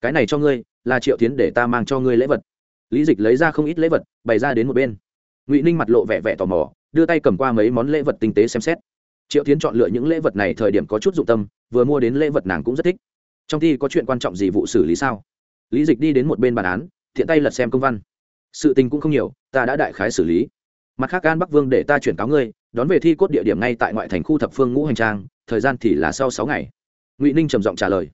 Cái này cho ngươi, là triệu tiến để ta mang cho ngươi lễ vật. Lý dịch lấy ra không ít lễ vật, bày ra đến một bên. Ngụy ninh mặt lộ vẻ vẻ tò mò, đưa tay cầm qua mấy món lễ vật tinh tế xem xét triệu tiến chọn lựa những lễ vật này thời điểm có chút dụng tâm, vừa mua đến lễ vật nàng cũng rất thích. Trong thi có chuyện quan trọng gì vụ xử lý sao? Lý dịch đi đến một bên bản án, thiện tay lật xem công văn. Sự tình cũng không nhiều, ta đã đại khái xử lý. Mặt khác, an bắc vương để ta chuyển cáo ngươi, đón về thi cốt địa điểm ngay tại ngoại thành khu thập phương ngũ hành trang, thời gian thì là sau sáu ngày. Ngụy ninh trầm giọng trả lời.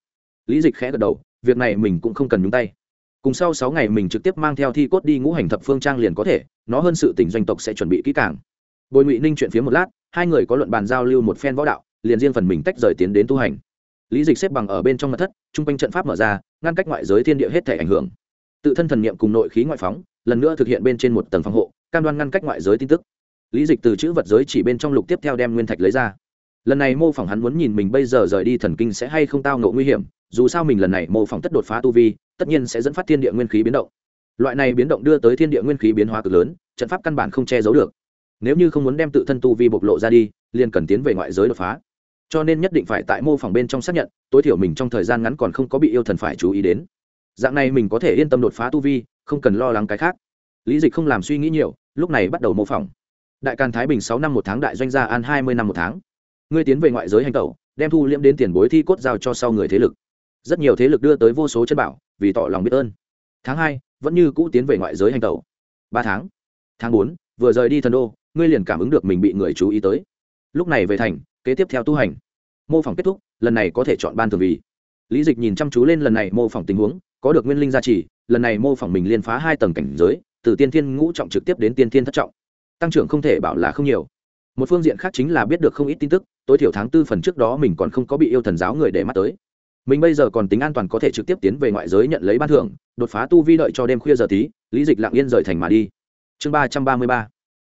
Lý dịch khẽ gật đầu, việc này mình cũng không cần nhúng tay. Cùng sau sáu ngày mình trực tiếp mang theo thi cốt đi ngũ hành thập phương trang liền có thể, nó hơn sự tỉnh doanh tộc sẽ chuẩn bị kỹ càng. Bồi ngụy ninh chuyện phía một lát hai người có luận bàn giao lưu một phen võ đạo, liền riêng phần mình tách rời tiến đến tu hành. Lý dịch xếp bằng ở bên trong mặt thất, chung quanh trận pháp mở ra, ngăn cách ngoại giới thiên địa hết thể ảnh hưởng. Tự thân thần niệm cùng nội khí ngoại phóng, lần nữa thực hiện bên trên một tầng phòng hộ, cam đoan ngăn cách ngoại giới tin tức. Lý dịch từ chữ vật giới chỉ bên trong lục tiếp theo đem nguyên thạch lấy ra. Lần này mô phỏng hắn muốn nhìn mình bây giờ rời đi thần kinh sẽ hay không tao ngộ nguy hiểm, dù sao mình lần này mô phỏng tất đột phá tu vi, tất nhiên sẽ dẫn phát thiên địa nguyên khí biến động. Loại này biến động đưa tới thiên địa nguyên khí biến hóa cực lớn, trận pháp căn bản không che giấu được nếu như không muốn đem tự thân tu vi bộc lộ ra đi, liền cần tiến về ngoại giới đột phá. Cho nên nhất định phải tại mô phỏng bên trong xác nhận, tối thiểu mình trong thời gian ngắn còn không có bị yêu thần phải chú ý đến. Dạng này mình có thể yên tâm đột phá tu vi, không cần lo lắng cái khác. Lý dịch không làm suy nghĩ nhiều, lúc này bắt đầu mô phỏng. Đại càn thái bình sáu năm một tháng đại doanh gia an hai mươi năm một tháng. Ngươi tiến về ngoại giới hành tẩu, đem thu liễm đến tiền bối thi cốt giao cho sau người thế lực. Rất nhiều thế lực đưa tới vô số chân bảo, vì tỏ lòng biết ơn. Tháng hai, vẫn như cũ tiến về ngoại giới hành tẩu. Ba tháng. Tháng bốn, vừa rời đi thần đô ngươi liền cảm ứng được mình bị người chú ý tới. Lúc này về thành, kế tiếp theo tu hành. Mô phỏng kết thúc, lần này có thể chọn ban thường vì. Lý dịch nhìn chăm chú lên lần này mô phỏng tình huống, có được nguyên linh gia trì, lần này mô phỏng mình liên phá hai tầng cảnh giới, từ tiên thiên ngũ trọng trực tiếp đến tiên thiên thất trọng. Tăng trưởng không thể bảo là không nhiều. Một phương diện khác chính là biết được không ít tin tức, tối thiểu tháng tư phần trước đó mình còn không có bị yêu thần giáo người để mắt tới. Mình bây giờ còn tính an toàn có thể trực tiếp tiến về ngoại giới nhận lấy ban thưởng, đột phá tu vi đợi cho đêm khuya giờ tí, lý dịch lặng yên rời thành mà đi. Chương ba trăm ba mươi ba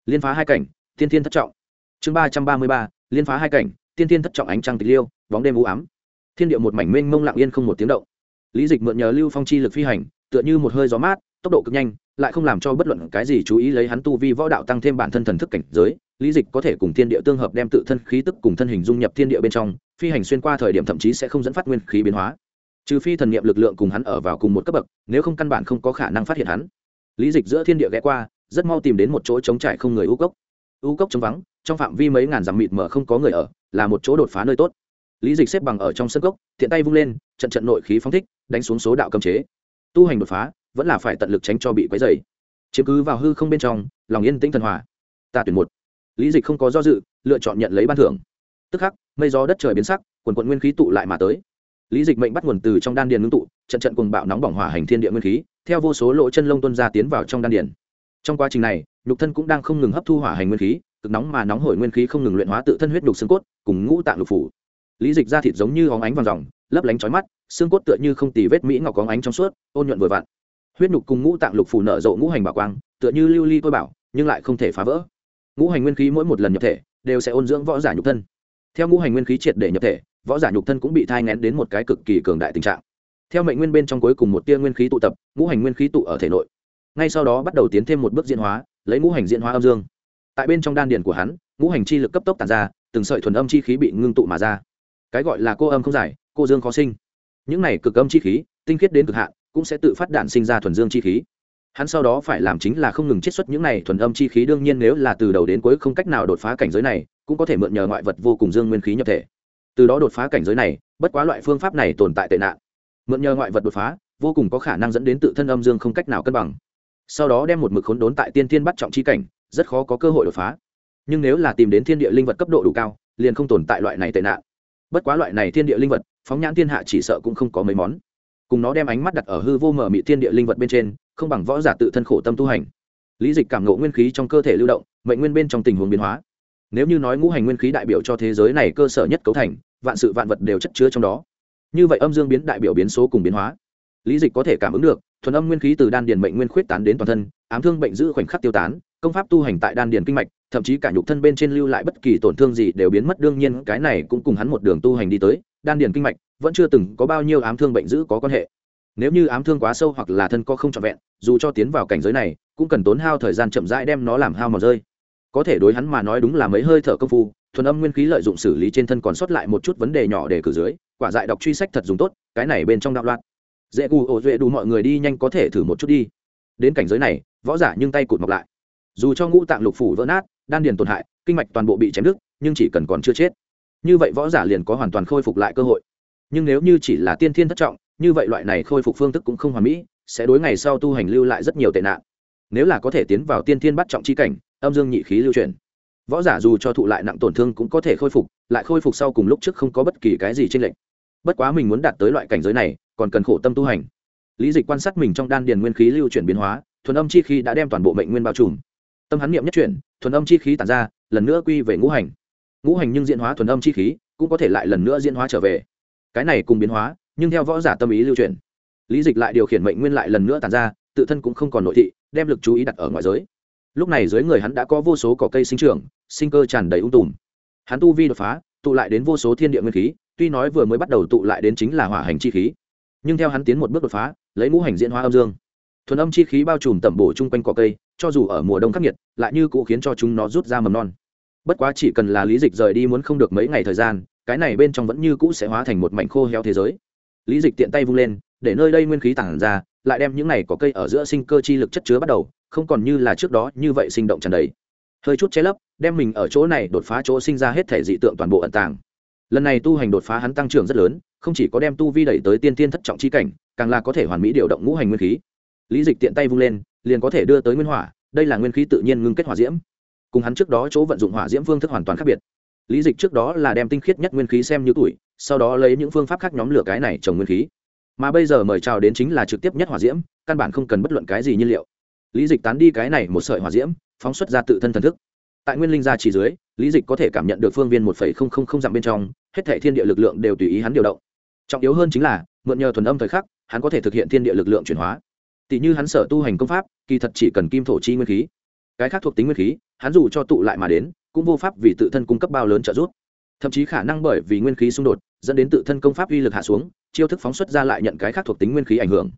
liên phá hai cảnh tiên thiên thất trọng. Chương ba trăm ba mươi ba, liên phá hai cảnh tiên thiên thất trọng ánh trăng tịch liêu, bóng đêm u ám. Thiên địa một mảnh mênh mông lặng yên không một tiếng động. Lý dịch mượn nhờ lưu phong chi lực phi hành, tựa như một hơi gió mát, tốc độ cực nhanh, lại không làm cho bất luận cái gì chú ý lấy hắn tu vi võ đạo tăng thêm bản thân thần thức cảnh giới. Lý dịch có thể cùng thiên địa tương hợp đem tự thân khí tức cùng thân hình dung nhập thiên địa bên trong, phi hành xuyên qua thời điểm thậm chí sẽ không dẫn phát nguyên khí biến hóa. Trừ phi thần niệm lực lượng cùng hắn ở vào cùng một cấp bậc, nếu không căn bản không có khả năng phát hiện hắn. Lý dịch giữa thiên địa ghé qua rất mau tìm đến một chỗ trống trải không người u cốc. U cốc trống vắng, trong phạm vi mấy ngàn dặm mịt mờ không có người ở, là một chỗ đột phá nơi tốt. Lý dịch xếp bằng ở trong sân cốc, thiện tay vung lên, trận trận nội khí phóng thích, đánh xuống số đạo cấm chế. Tu hành đột phá, vẫn là phải tận lực tránh cho bị quấy dày chiếm cứ vào hư không bên trong, lòng yên tĩnh thần hòa. Ta tuyển một. Lý dịch không có do dự, lựa chọn nhận lấy ban thưởng. Tức khắc, mây gió đất trời biến sắc, quần quận nguyên khí tụ lại mà tới. Lý dịch mệnh bắt nguồn từ trong đan điền ngưng tụ, trận trận cùng bạo nóng bỏng hỏa hành thiên địa nguyên khí, theo vô số lỗ chân lông tuân ra tiến vào trong đan điền trong quá trình này, nhục thân cũng đang không ngừng hấp thu hỏa hành nguyên khí, cực nóng mà nóng hổi nguyên khí không ngừng luyện hóa tự thân huyết nhục xương cốt, cùng ngũ tạng lục phủ. Lý dịch da thịt giống như óng ánh vàng ròng lấp lánh trói mắt, xương cốt tựa như không tì vết mỹ ngọc óng ánh trong suốt, ôn nhuận vừa vặn. Huyết nhục cùng ngũ tạng lục phủ nở rộ ngũ hành bảo quang, tựa như lưu ly tôi bảo, nhưng lại không thể phá vỡ. Ngũ hành nguyên khí mỗi một lần nhập thể, đều sẽ ôn dưỡng võ giả nhục thân. Theo ngũ hành nguyên khí triệt để nhập thể, võ giả nhục thân cũng bị thai ngén đến một cái cực kỳ cường đại tình trạng. Theo mệnh nguyên bên trong cuối cùng một tia nguyên khí tụ tập, ngũ hành nguyên khí tụ ở thể nội ngay sau đó bắt đầu tiến thêm một bước diễn hóa, lấy ngũ hành diễn hóa âm dương. Tại bên trong đan điền của hắn, ngũ hành chi lực cấp tốc tàn ra, từng sợi thuần âm chi khí bị ngưng tụ mà ra. Cái gọi là cô âm không giải, cô dương khó sinh. Những này cực âm chi khí, tinh khiết đến cực hạn, cũng sẽ tự phát đạn sinh ra thuần dương chi khí. Hắn sau đó phải làm chính là không ngừng chiết xuất những này thuần âm chi khí, đương nhiên nếu là từ đầu đến cuối không cách nào đột phá cảnh giới này, cũng có thể mượn nhờ ngoại vật vô cùng dương nguyên khí nhập thể. Từ đó đột phá cảnh giới này, bất quá loại phương pháp này tồn tại tệ nạn. Mượn nhờ ngoại vật đột phá, vô cùng có khả năng dẫn đến tự thân âm dương không cách nào cân bằng sau đó đem một mực khốn đốn tại tiên thiên bắt trọng chi cảnh, rất khó có cơ hội đột phá. Nhưng nếu là tìm đến thiên địa linh vật cấp độ đủ cao, liền không tồn tại loại này tệ nạn. Bất quá loại này thiên địa linh vật, phóng nhãn thiên hạ chỉ sợ cũng không có mấy món. Cùng nó đem ánh mắt đặt ở hư vô mở mị thiên địa linh vật bên trên, không bằng võ giả tự thân khổ tâm tu hành. Lý dịch cảm ngộ nguyên khí trong cơ thể lưu động, mệnh nguyên bên trong tình huống biến hóa. Nếu như nói ngũ hành nguyên khí đại biểu cho thế giới này cơ sở nhất cấu thành, vạn sự vạn vật đều chất chứa trong đó. Như vậy âm dương biến đại biểu biến số cùng biến hóa lý dịch có thể cảm ứng được, thuần âm nguyên khí từ đan điền mệnh nguyên khuyết tán đến toàn thân, ám thương bệnh giữ khoảnh khắc tiêu tán, công pháp tu hành tại đan điền kinh mạch, thậm chí cả nhục thân bên trên lưu lại bất kỳ tổn thương gì đều biến mất, đương nhiên cái này cũng cùng hắn một đường tu hành đi tới, đan điền kinh mạch vẫn chưa từng có bao nhiêu ám thương bệnh giữ có quan hệ. Nếu như ám thương quá sâu hoặc là thân có không trọn vẹn, dù cho tiến vào cảnh giới này, cũng cần tốn hao thời gian chậm rãi đem nó làm hao mòn rơi. Có thể đối hắn mà nói đúng là mấy hơi thở công phu, thuần âm nguyên khí lợi dụng xử lý trên thân còn sót lại một chút vấn đề nhỏ để cử dưới, quả dại đọc truy sách thật dùng tốt, cái này bên trong đạo loạn dễ cù ổ duệ đủ mọi người đi nhanh có thể thử một chút đi. Đến cảnh giới này, võ giả nhưng tay cụt mọc lại. Dù cho ngũ tạng lục phủ vỡ nát, đan điền tổn hại, kinh mạch toàn bộ bị chém đứt, nhưng chỉ cần còn chưa chết. Như vậy võ giả liền có hoàn toàn khôi phục lại cơ hội. Nhưng nếu như chỉ là tiên thiên thất trọng, như vậy loại này khôi phục phương thức cũng không hoàn mỹ, sẽ đối ngày sau tu hành lưu lại rất nhiều tệ nạn. Nếu là có thể tiến vào tiên thiên bắt trọng chi cảnh, âm dương nhị khí lưu truyền. Võ giả dù cho thụ lại nặng tổn thương cũng có thể khôi phục, lại khôi phục sau cùng lúc trước không có bất kỳ cái gì trên lệnh bất quá mình muốn đạt tới loại cảnh giới này còn cần khổ tâm tu hành. Lý dịch quan sát mình trong đan điền nguyên khí lưu chuyển biến hóa, thuần âm chi khí đã đem toàn bộ mệnh nguyên bao trùm. Tâm hắn niệm nhất chuyển, thuần âm chi khí tản ra, lần nữa quy về ngũ hành. Ngũ hành nhưng diễn hóa thuần âm chi khí, cũng có thể lại lần nữa diễn hóa trở về. Cái này cùng biến hóa, nhưng theo võ giả tâm ý lưu truyền lý dịch lại điều khiển mệnh nguyên lại lần nữa tàn ra, tự thân cũng không còn nội thị, đem lực chú ý đặt ở ngoại giới. Lúc này dưới người hắn đã có vô số cỏ cây sinh trưởng, sinh cơ tràn đầy ung tùm. Hắn tu vi đột phá, tụ lại đến vô số thiên địa nguyên khí, tuy nói vừa mới bắt đầu tụ lại đến chính là hỏa hành chi khí nhưng theo hắn tiến một bước đột phá, lấy ngũ hành diễn hóa âm dương. Thuần âm chi khí bao trùm tẩm bổ chung quanh cỏ cây, cho dù ở mùa đông khắc nghiệt, lại như cũ khiến cho chúng nó rút ra mầm non. Bất quá chỉ cần là lý dịch rời đi muốn không được mấy ngày thời gian, cái này bên trong vẫn như cũ sẽ hóa thành một mảnh khô heo thế giới. Lý dịch tiện tay vung lên, để nơi đây nguyên khí tản ra, lại đem những này có cây ở giữa sinh cơ chi lực chất chứa bắt đầu, không còn như là trước đó như vậy sinh động tràn đầy. Hơi chút che lấp, đem mình ở chỗ này đột phá chỗ sinh ra hết thể dị tượng toàn bộ ẩn tàng. Lần này tu hành đột phá hắn tăng trưởng rất lớn không chỉ có đem tu vi đẩy tới tiên tiên thất trọng chi cảnh, càng là có thể hoàn mỹ điều động ngũ hành nguyên khí. Lý dịch tiện tay vung lên, liền có thể đưa tới nguyên hỏa, đây là nguyên khí tự nhiên ngưng kết hỏa diễm. Cùng hắn trước đó chỗ vận dụng hỏa diễm phương thức hoàn toàn khác biệt. Lý dịch trước đó là đem tinh khiết nhất nguyên khí xem như tuổi, sau đó lấy những phương pháp khác nhóm lửa cái này trồng nguyên khí. Mà bây giờ mời chào đến chính là trực tiếp nhất hỏa diễm, căn bản không cần bất luận cái gì nhiên liệu. Lý dịch tán đi cái này một sợi hỏa diễm, phóng xuất ra tự thân thần thức. Tại nguyên linh gia chỉ dưới, lý dịch có thể cảm nhận được phương viên một phẩy không không không dặm bên trong, hết thảy thiên địa lực lượng đều tùy ý hắn điều động trọng yếu hơn chính là, mượn nhờ thuần âm thời khắc, hắn có thể thực hiện thiên địa lực lượng chuyển hóa. Tỷ như hắn sở tu hành công pháp, kỳ thật chỉ cần kim thổ chi nguyên khí. Cái khác thuộc tính nguyên khí, hắn dù cho tụ lại mà đến, cũng vô pháp vì tự thân cung cấp bao lớn trợ giúp. Thậm chí khả năng bởi vì nguyên khí xung đột, dẫn đến tự thân công pháp uy lực hạ xuống, chiêu thức phóng xuất ra lại nhận cái khác thuộc tính nguyên khí ảnh hưởng.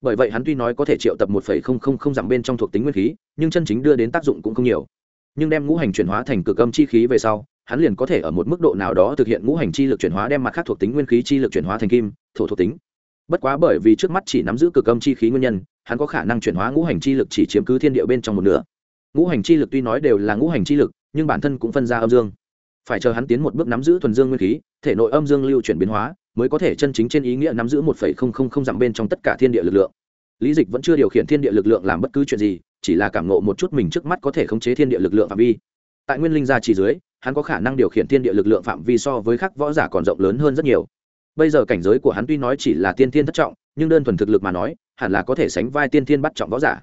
Bởi vậy hắn tuy nói có thể triệu tập một dặm bên trong thuộc tính nguyên khí, nhưng chân chính đưa đến tác dụng cũng không nhiều. Nhưng đem ngũ hành chuyển hóa thành cực âm chi khí về sau hắn liền có thể ở một mức độ nào đó thực hiện ngũ hành chi lực chuyển hóa đem mặt khác thuộc tính nguyên khí chi lực chuyển hóa thành kim, thổ thuộc tính. Bất quá bởi vì trước mắt chỉ nắm giữ cực âm chi khí nguyên nhân, hắn có khả năng chuyển hóa ngũ hành chi lực chỉ chiếm cứ thiên địa bên trong một nửa. Ngũ hành chi lực tuy nói đều là ngũ hành chi lực, nhưng bản thân cũng phân ra âm dương. Phải chờ hắn tiến một bước nắm giữ thuần dương nguyên khí, thể nội âm dương lưu chuyển biến hóa, mới có thể chân chính trên ý nghĩa nắm giữ một phẩy không không không dặm bên trong tất cả thiên địa lực lượng. Lý dịch vẫn chưa điều khiển thiên địa lực lượng làm bất cứ chuyện gì, chỉ là cảm ngộ một chút mình trước mắt có thể khống chế thiên địa lực lượng phạm vi. Tại nguyên linh gia chỉ dưới hắn có khả năng điều khiển thiên địa lực lượng phạm vi so với các võ giả còn rộng lớn hơn rất nhiều. Bây giờ cảnh giới của hắn tuy nói chỉ là tiên thiên thất trọng, nhưng đơn thuần thực lực mà nói, hẳn là có thể sánh vai tiên thiên bắt trọng võ giả.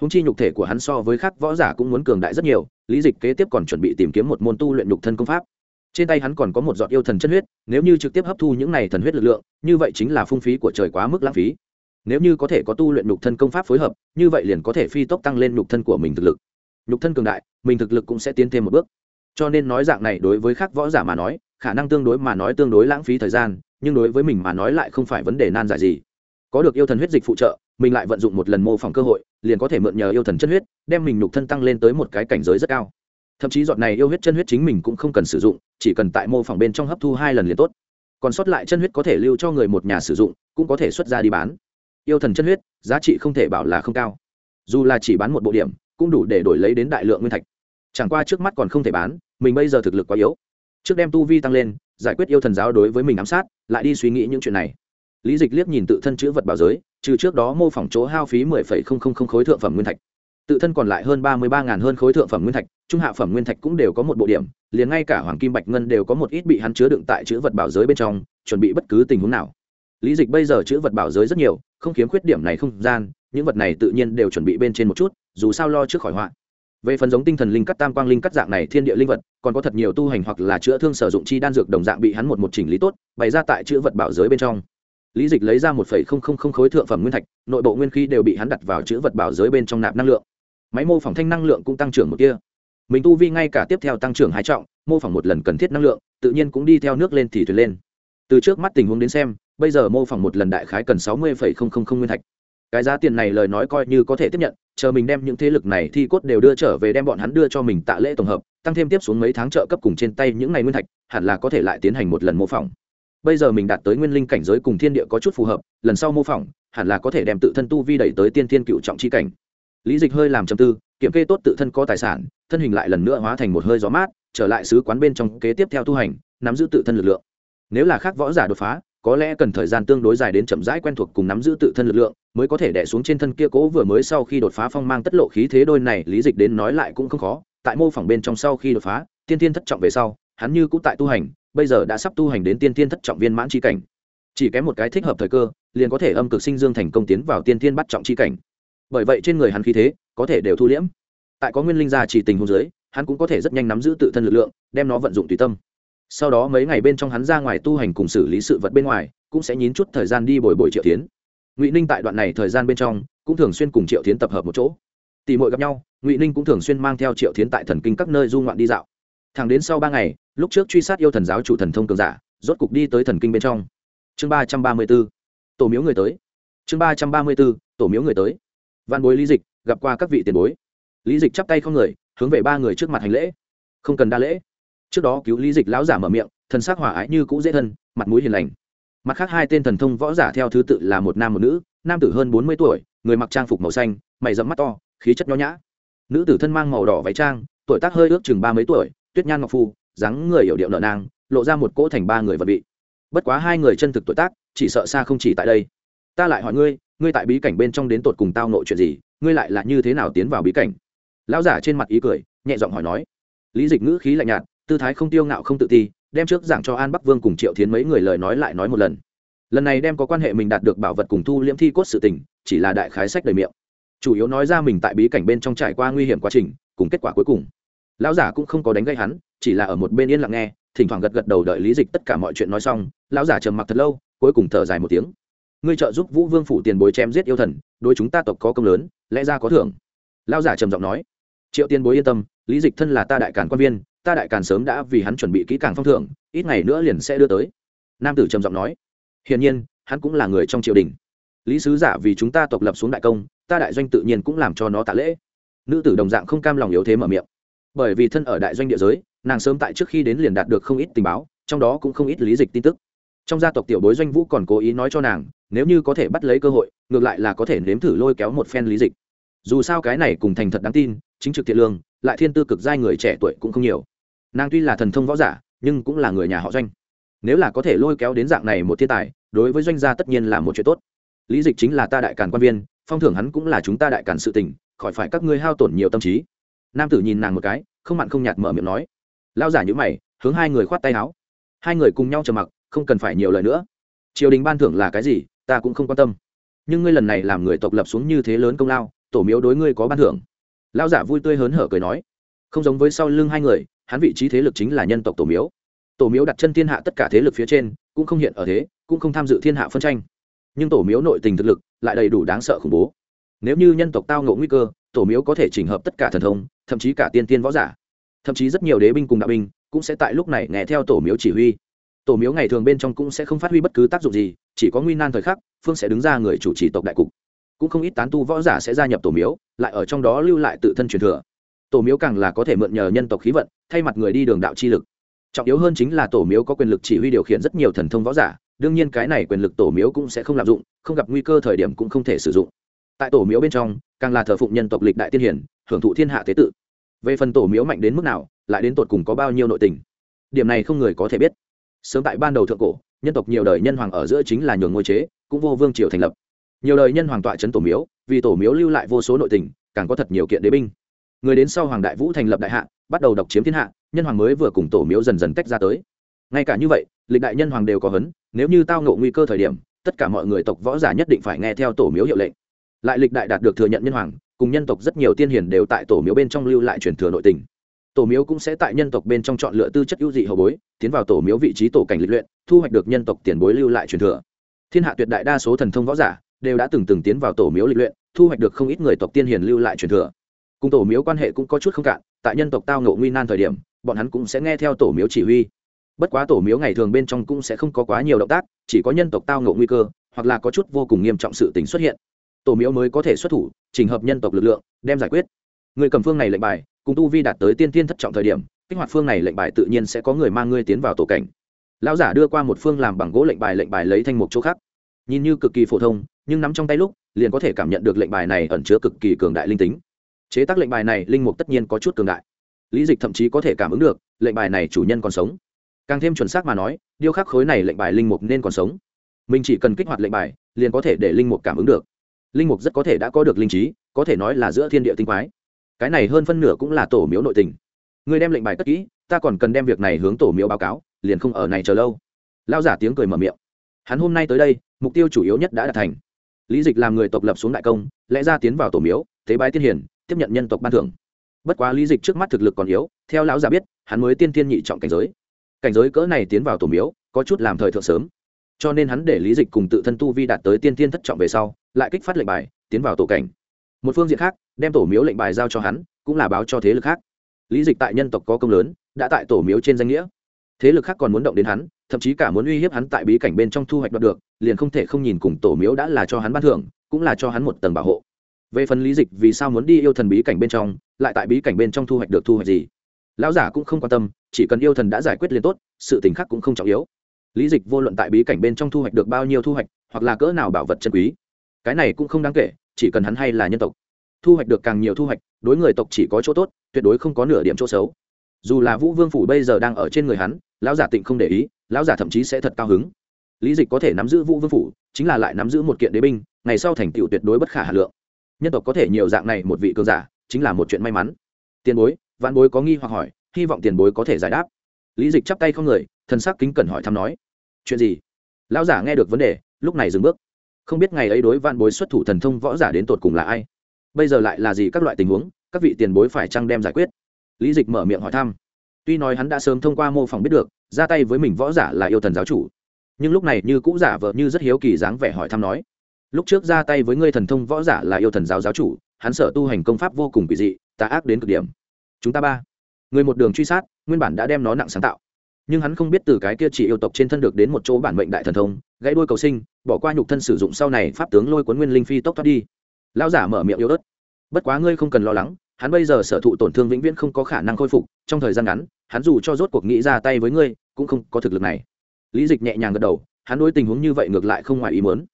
Húng chi nhục thể của hắn so với các võ giả cũng muốn cường đại rất nhiều, lý dịch kế tiếp còn chuẩn bị tìm kiếm một môn tu luyện nhục thân công pháp. Trên tay hắn còn có một giọt yêu thần chân huyết, nếu như trực tiếp hấp thu những này thần huyết lực lượng, như vậy chính là phung phí của trời quá mức lãng phí. Nếu như có thể có tu luyện nhục thân công pháp phối hợp, như vậy liền có thể phi tốc tăng lên nhục thân của mình thực lực. Nhục thân cường đại, mình thực lực cũng sẽ tiến thêm một bước cho nên nói dạng này đối với khác võ giả mà nói, khả năng tương đối mà nói tương đối lãng phí thời gian, nhưng đối với mình mà nói lại không phải vấn đề nan giải gì. Có được yêu thần huyết dịch phụ trợ, mình lại vận dụng một lần mô phỏng cơ hội, liền có thể mượn nhờ yêu thần chân huyết, đem mình nhục thân tăng lên tới một cái cảnh giới rất cao. Thậm chí giọt này yêu huyết chân huyết chính mình cũng không cần sử dụng, chỉ cần tại mô phỏng bên trong hấp thu hai lần liền tốt. Còn sót lại chân huyết có thể lưu cho người một nhà sử dụng, cũng có thể xuất ra đi bán. Yêu thần chân huyết, giá trị không thể bảo là không cao. Dù là chỉ bán một bộ điểm, cũng đủ để đổi lấy đến đại lượng nguyên thạch chẳng qua trước mắt còn không thể bán, mình bây giờ thực lực quá yếu. Trước đem tu vi tăng lên, giải quyết yêu thần giáo đối với mình ám sát, lại đi suy nghĩ những chuyện này. Lý dịch liếc nhìn tự thân chữ vật bảo giới, trừ trước đó mô phỏng chỗ hao phí mười phẩy không không không khối thượng phẩm nguyên thạch. Tự thân còn lại hơn ba mươi ba ngàn hơn khối thượng phẩm nguyên thạch, trung hạ phẩm nguyên thạch cũng đều có một bộ điểm, liền ngay cả hoàng kim bạch ngân đều có một ít bị hắn chứa đựng tại chữ vật bảo giới bên trong, chuẩn bị bất cứ tình huống nào. Lý dịch bây giờ chữ vật bảo giới rất nhiều, không kiếm khuyết điểm này không gian, những vật này tự nhiên đều chuẩn bị bên trên một chút, dù sao lo trước khỏi họa về phần giống tinh thần linh cắt tam quang linh cắt dạng này thiên địa linh vật, còn có thật nhiều tu hành hoặc là chữa thương sử dụng chi đan dược đồng dạng bị hắn một một chỉnh lý tốt, bày ra tại chữ vật bảo giới bên trong. Lý dịch lấy ra một phẩy không không không khối thượng phẩm nguyên thạch, nội bộ nguyên khí đều bị hắn đặt vào chữ vật bảo giới bên trong nạp năng lượng. Máy mô phỏng thanh năng lượng cũng tăng trưởng một kia mình tu vi ngay cả tiếp theo tăng trưởng hai trọng, mô phỏng một lần cần thiết năng lượng, tự nhiên cũng đi theo nước lên thì thuyền lên. Từ trước mắt tình huống đến xem, bây giờ mô phỏng một lần đại khái cần sáu mươi nguyên thạch. Cái giá tiền này lời nói coi như có thể tiếp nhận chờ mình đem những thế lực này thi cốt đều đưa trở về đem bọn hắn đưa cho mình tạ lễ tổng hợp, tăng thêm tiếp xuống mấy tháng trợ cấp cùng trên tay những ngày nguyên thạch, hẳn là có thể lại tiến hành một lần mô phỏng. Bây giờ mình đạt tới nguyên linh cảnh giới cùng thiên địa có chút phù hợp, lần sau mô phỏng, hẳn là có thể đem tự thân tu vi đẩy tới tiên thiên cựu trọng c h i cảnh. Lý dịch hơi làm chầm tư, kiểm kê tốt tự thân có tài sản, thân hình lại lần nữa hóa thành một hơi gió mát, trở lại sứ quán bên trong kế tiếp theo tu hành, nắm giữ tự thân lực lượng. Nếu là khác võ giả đột phá có lẽ cần thời gian tương đối dài đến chậm rãi quen thuộc cùng nắm giữ tự thân lực lượng, mới có thể đẻ xuống trên thân kia cố vừa mới sau khi đột phá phong mang tất lộ khí thế đôi này, lý dịch đến nói lại cũng không khó, tại mô phỏng bên trong sau khi đột phá, tiên tiên thất trọng về sau, hắn như cũng tại tu hành, bây giờ đã sắp tu hành đến tiên tiên thất trọng viên mãn tri cảnh. Chỉ kém một cái thích hợp thời cơ, liền có thể âm cực sinh dương thành công tiến vào tiên tiên bắt trọng tri cảnh. Bởi vậy trên người hắn khí thế, có thể đều thu liễm. Tại có nguyên linh gia chỉ tình hôn giới hắn cũng có thể rất nhanh nắm giữ tự thân lực lượng, đem nó vận dụng tùy tâm sau đó mấy ngày bên trong hắn ra ngoài tu hành cùng xử lý sự vật bên ngoài, cũng sẽ nhín chút thời gian đi bồi bồi triệu tiến ngụy ninh tại đoạn này thời gian bên trong, cũng thường xuyên cùng triệu tiến tập hợp một chỗ. Tỷ mội gặp nhau, ngụy ninh cũng thường xuyên mang theo triệu tiến tại thần kinh các nơi du ngoạn đi dạo. Thẳng đến sau ba ngày, lúc trước truy sát yêu thần giáo chủ thần thông cường giả, rốt cục đi tới thần kinh bên trong. Chương ba trăm ba mươi b ố tổ miếu người tới. Chương ba trăm ba mươi b ố tổ miếu người tới. Văn bối lý dịch, gặp qua các vị tiền bối. Lý dịch chắp tay không người, hướng về ba người trước mặt hành lễ. Không cần đa lễ trước đó cứu lý dịch lão giả mở miệng, thần sắc hỏa ái như cũ dễ thân, mặt mũi hiền lành. Mặt khác hai tên thần thông võ giả theo thứ tự là một nam một nữ, nam tử hơn bốn mươi tuổi, người mặc trang phục màu xanh, mày dẫm mắt to, khí chất nho nhã. Nữ tử thân mang màu đỏ váy trang, tuổi tác hơi ước chừng ba mấy tuổi, tuyết nhan ngọc phu, dáng người hiểu điệu nợ nang, lộ ra một cỗ thành ba người vật vị. Bất quá hai người chân thực tuổi tác, chỉ sợ xa không chỉ tại đây. Ta lại hỏi ngươi ngươi tại bí cảnh bên trong đến tột cùng tao nội chuyện gì, ngươi lại là như thế nào tiến vào bí cảnh? Lão giả trên mặt ý cười, nhẹ giọng hỏi nói. Lý dịch ngữ khí lạnh nhạt tư thái không tiêu ngạo không tự ti, đem trước giảng cho an bắc vương cùng triệu thiến mấy người lời nói lại nói một lần. Lần này đem có quan hệ mình đạt được bảo vật cùng thu liễm thi cốt sự tình, chỉ là đại khái sách đầy miệng. Chủ yếu nói ra mình tại bí cảnh bên trong trải qua nguy hiểm quá trình, cùng kết quả cuối cùng. Lão giả cũng không có đánh gây hắn, chỉ là ở một bên yên lặng nghe, thỉnh thoảng gật gật đầu đợi lý dịch tất cả mọi chuyện nói xong, lão giả trầm mặc thật lâu, cuối cùng thở dài một tiếng. Ngươi trợ giúp vũ vương phủ tiền bối chém giết yêu thần, đối chúng ta tộc có công lớn, lẽ ra có thưởng. Lão giả trầm giọng nói. Triệu tiền bối yên tâm, lý dịch thân là ta đại cản quan viên ta đại càn sớm đã vì hắn chuẩn bị kỹ càng phong thưởng, ít ngày nữa liền sẽ đưa tới. Nam tử trầm giọng nói. Hiển nhiên, hắn cũng là người trong triều đình. Lý sứ giả vì chúng ta tộc lập xuống đại công, ta đại doanh tự nhiên cũng làm cho nó tạ lễ. Nữ tử đồng dạng không cam lòng yếu thế mở miệng. Bởi vì thân ở đại doanh địa giới, nàng sớm tại trước khi đến liền đạt được không ít tình báo, trong đó cũng không ít lý dịch tin tức. Trong gia tộc tiểu bối doanh vũ còn cố ý nói cho nàng, nếu như có thể bắt lấy cơ hội, ngược lại là có thể nếm thử lôi kéo một phen lý dịch. Dù sao cái này cùng thành thật đáng tin, chính trực thiện lương, lại thiên tư cực giai người trẻ tuổi cũng không nhiều nàng tuy là thần thông võ giả, nhưng cũng là người nhà họ doanh. Nếu là có thể lôi kéo đến dạng này một thiên tài, đối với doanh gia tất nhiên là một chuyện tốt. Lý dịch chính là ta đại càn quan viên, phong thưởng hắn cũng là chúng ta đại càn sự tình, khỏi phải các ngươi hao tổn nhiều tâm trí. Nam tử nhìn nàng một cái, không mặn không nhạt mở miệng nói. Lao giả nhữ mày, hướng hai người khoát tay áo. Hai người cùng nhau trầm mặc, không cần phải nhiều lời nữa. Triều đình ban thưởng là cái gì, ta cũng không quan tâm. Nhưng ngươi lần này làm người tộc lập xuống như thế lớn công lao, tổ miếu đối ngươi có ban thưởng. Lao giả vui tươi hớn hở cười nói. Không giống với sau lưng hai người hắn vị trí thế lực chính là nhân tộc tổ miếu. Tổ miếu đặt chân thiên hạ tất cả thế lực phía trên, cũng không hiện ở thế, cũng không tham dự thiên hạ phân tranh. Nhưng tổ miếu nội tình thực lực lại đầy đủ đáng sợ khủng bố. Nếu như nhân tộc tao ngộ nguy cơ, tổ miếu có thể chỉnh hợp tất cả thần thông, thậm chí cả tiên tiên võ giả. Thậm chí rất nhiều đế binh cùng đạo binh cũng sẽ tại lúc này nghe theo tổ miếu chỉ huy. Tổ miếu ngày thường bên trong cũng sẽ không phát huy bất cứ tác dụng gì, chỉ có nguy nan thời khắc, phương sẽ đứng ra người chủ trì tộc đại cục. Cũng không ít tán tu võ giả sẽ gia nhập tổ miếu, lại ở trong đó lưu lại tự thân truyền thừa tổ miếu càng là có thể mượn nhờ nhân tộc khí vận, thay mặt người đi đường đạo chi lực. Trọng yếu hơn chính là tổ miếu có quyền lực chỉ huy điều khiển rất nhiều thần thông võ giả, đương nhiên cái này quyền lực tổ miếu cũng sẽ không lạm dụng, không gặp nguy cơ thời điểm cũng không thể sử dụng. Tại tổ miếu bên trong, càng là thờ phụng nhân tộc lịch đại tiên hiển hưởng thụ thiên hạ tế tự. Về phần tổ miếu mạnh đến mức nào, lại đến tột cùng có bao nhiêu nội tình, điểm này không người có thể biết. Sớm tại ban đầu thượng cổ, nhân tộc nhiều đời nhân hoàng ở giữa chính là nhường ngôi chế, cũng vô vương triều thành lập. Nhiều đời nhân hoàng tọa trấn tổ miếu, vì tổ miếu lưu lại vô số nội tình, càng có thật nhiều kiện đế binh người đến sau hoàng đại vũ thành lập đại hạ, bắt đầu độc chiếm thiên hạ, nhân hoàng mới vừa cùng tổ miếu dần dần tách ra tới. Ngay cả như vậy, lịch đại nhân hoàng đều có hấn, nếu như tao ngộ nguy cơ thời điểm, tất cả mọi người tộc võ giả nhất định phải nghe theo tổ miếu hiệu lệnh. Lại lịch đại đạt được thừa nhận nhân hoàng, cùng nhân tộc rất nhiều tiên hiền đều tại tổ miếu bên trong lưu lại truyền thừa nội tình. Tổ miếu cũng sẽ tại nhân tộc bên trong chọn lựa tư chất ưu dị hậu bối, tiến vào tổ miếu vị trí tổ cảnh lịch luyện, thu hoạch được nhân tộc tiền bối lưu lại truyền thừa. Thiên hạ tuyệt đại đa số thần thông võ giả đều đã từng từng tiến vào tổ miếu lịch luyện, thu hoạch được không ít người tộc tiên hiền lưu lại truyền thừa cùng tổ miếu quan hệ cũng có chút không cạn, tại nhân tộc tao ngộ nguy nan thời điểm, bọn hắn cũng sẽ nghe theo tổ miếu chỉ huy. Bất quá tổ miếu ngày thường bên trong cũng sẽ không có quá nhiều động tác, chỉ có nhân tộc tao ngộ nguy cơ, hoặc là có chút vô cùng nghiêm trọng sự tình xuất hiện. Tổ miếu mới có thể xuất thủ, trình hợp nhân tộc lực lượng, đem giải quyết. Người cầm phương này lệnh bài, cùng tu vi đạt tới tiên tiên thất trọng thời điểm, kích hoạt phương này lệnh bài tự nhiên sẽ có người mang ngươi tiến vào tổ cảnh. Lão giả đưa qua một phương làm bằng gỗ lệnh bài lệnh bài lấy thanh một chỗ khác. Nhìn như cực kỳ phổ thông, nhưng nắm trong tay lúc, liền có thể cảm nhận được lệnh bài này ẩn chứa cực kỳ cường đại linh tính chế tác lệnh bài này, linh mục tất nhiên có chút cường đại. Lý dịch thậm chí có thể cảm ứng được, lệnh bài này chủ nhân còn sống. Càng thêm chuẩn xác mà nói, điêu khắc khối này lệnh bài linh mục nên còn sống. Mình chỉ cần kích hoạt lệnh bài, liền có thể để linh mục cảm ứng được. Linh mục rất có thể đã có được linh trí, có thể nói là giữa thiên địa tinh quái. Cái này hơn phân nửa cũng là tổ miếu nội tình. Người đem lệnh bài cất kỹ, ta còn cần đem việc này hướng tổ miếu báo cáo, liền không ở này chờ lâu. Lao giả tiếng cười mở miệng. Hắn hôm nay tới đây, mục tiêu chủ yếu nhất đã đạt thành. Lý dịch làm người tộc lập xuống đại công, lẽ ra tiến vào tổ miếu, tế bái tiên hiển tiếp nhận nhân tộc ban thưởng. Bất quá lý dịch trước mắt thực lực còn yếu, theo lão giả biết, hắn mới tiên tiên nhị trọng cảnh giới. Cảnh giới cỡ này tiến vào tổ miếu, có chút làm thời thượng sớm. Cho nên hắn để lý dịch cùng tự thân tu vi đạt tới tiên tiên thất trọng về sau, lại kích phát lệnh bài, tiến vào tổ cảnh. Một phương diện khác, đem tổ miếu lệnh bài giao cho hắn, cũng là báo cho thế lực khác. Lý dịch tại nhân tộc có công lớn, đã tại tổ miếu trên danh nghĩa. Thế lực khác còn muốn động đến hắn, thậm chí cả muốn uy hiếp hắn tại bí cảnh bên trong thu hoạch đoạt được, liền không thể không nhìn cùng tổ miếu đã là cho hắn ban thưởng, cũng là cho hắn một tầng bảo hộ về phần lý dịch vì sao muốn đi yêu thần bí cảnh bên trong, lại tại bí cảnh bên trong thu hoạch được thu hoạch gì? Lão giả cũng không quan tâm, chỉ cần yêu thần đã giải quyết liền tốt, sự tình khác cũng không trọng yếu. Lý dịch vô luận tại bí cảnh bên trong thu hoạch được bao nhiêu thu hoạch, hoặc là cỡ nào bảo vật chân quý, cái này cũng không đáng kể, chỉ cần hắn hay là nhân tộc. Thu hoạch được càng nhiều thu hoạch, đối người tộc chỉ có chỗ tốt, tuyệt đối không có nửa điểm chỗ xấu. Dù là vũ vương phủ bây giờ đang ở trên người hắn, lão giả tịnh không để ý, lão giả thậm chí sẽ thật cao hứng. Lý dịch có thể nắm giữ vũ vương phủ, chính là lại nắm giữ một kiện đế binh, ngày sau thành tựu tuyệt đối bất khả hà lượng nhân tộc có thể nhiều dạng này một vị cường giả, chính là một chuyện may mắn. Tiền bối, vạn bối có nghi hoặc hỏi, hy vọng tiền bối có thể giải đáp. Lý dịch chắp tay không người, thần sắc kính cẩn hỏi thăm nói, chuyện gì? Lão giả nghe được vấn đề, lúc này dừng bước. Không biết ngày ấy đối vạn bối xuất thủ thần thông võ giả đến tột cùng là ai. Bây giờ lại là gì các loại tình huống, các vị tiền bối phải chăng đem giải quyết? Lý dịch mở miệng hỏi thăm. Tuy nói hắn đã sớm thông qua mô phỏng biết được, ra tay với mình võ giả là yêu thần giáo chủ. Nhưng lúc này như cũ giả vợ như rất hiếu kỳ dáng vẻ hỏi thăm nói lúc trước ra tay với ngươi thần thông võ giả là yêu thần giáo giáo chủ, hắn sở tu hành công pháp vô cùng kỳ dị, tà ác đến cực điểm. Chúng ta ba, người một đường truy sát, nguyên bản đã đem nó nặng sáng tạo. Nhưng hắn không biết từ cái kia chỉ yêu tộc trên thân được đến một chỗ bản mệnh đại thần thông, gãy đuôi cầu sinh, bỏ qua nhục thân sử dụng sau này pháp tướng lôi cuốn nguyên linh phi tốc thoát đi. Lao giả mở miệng yếu ớt. Bất quá ngươi không cần lo lắng, hắn bây giờ sở thụ tổn thương vĩnh viễn không có khả năng khôi phục, trong thời gian ngắn, hắn dù cho rốt cuộc nghĩ ra tay với ngươi, cũng không có thực lực này. Lý dịch nhẹ nhàng gật đầu, hắn đối tình huống như vậy ngược lại không ngoài ý muốn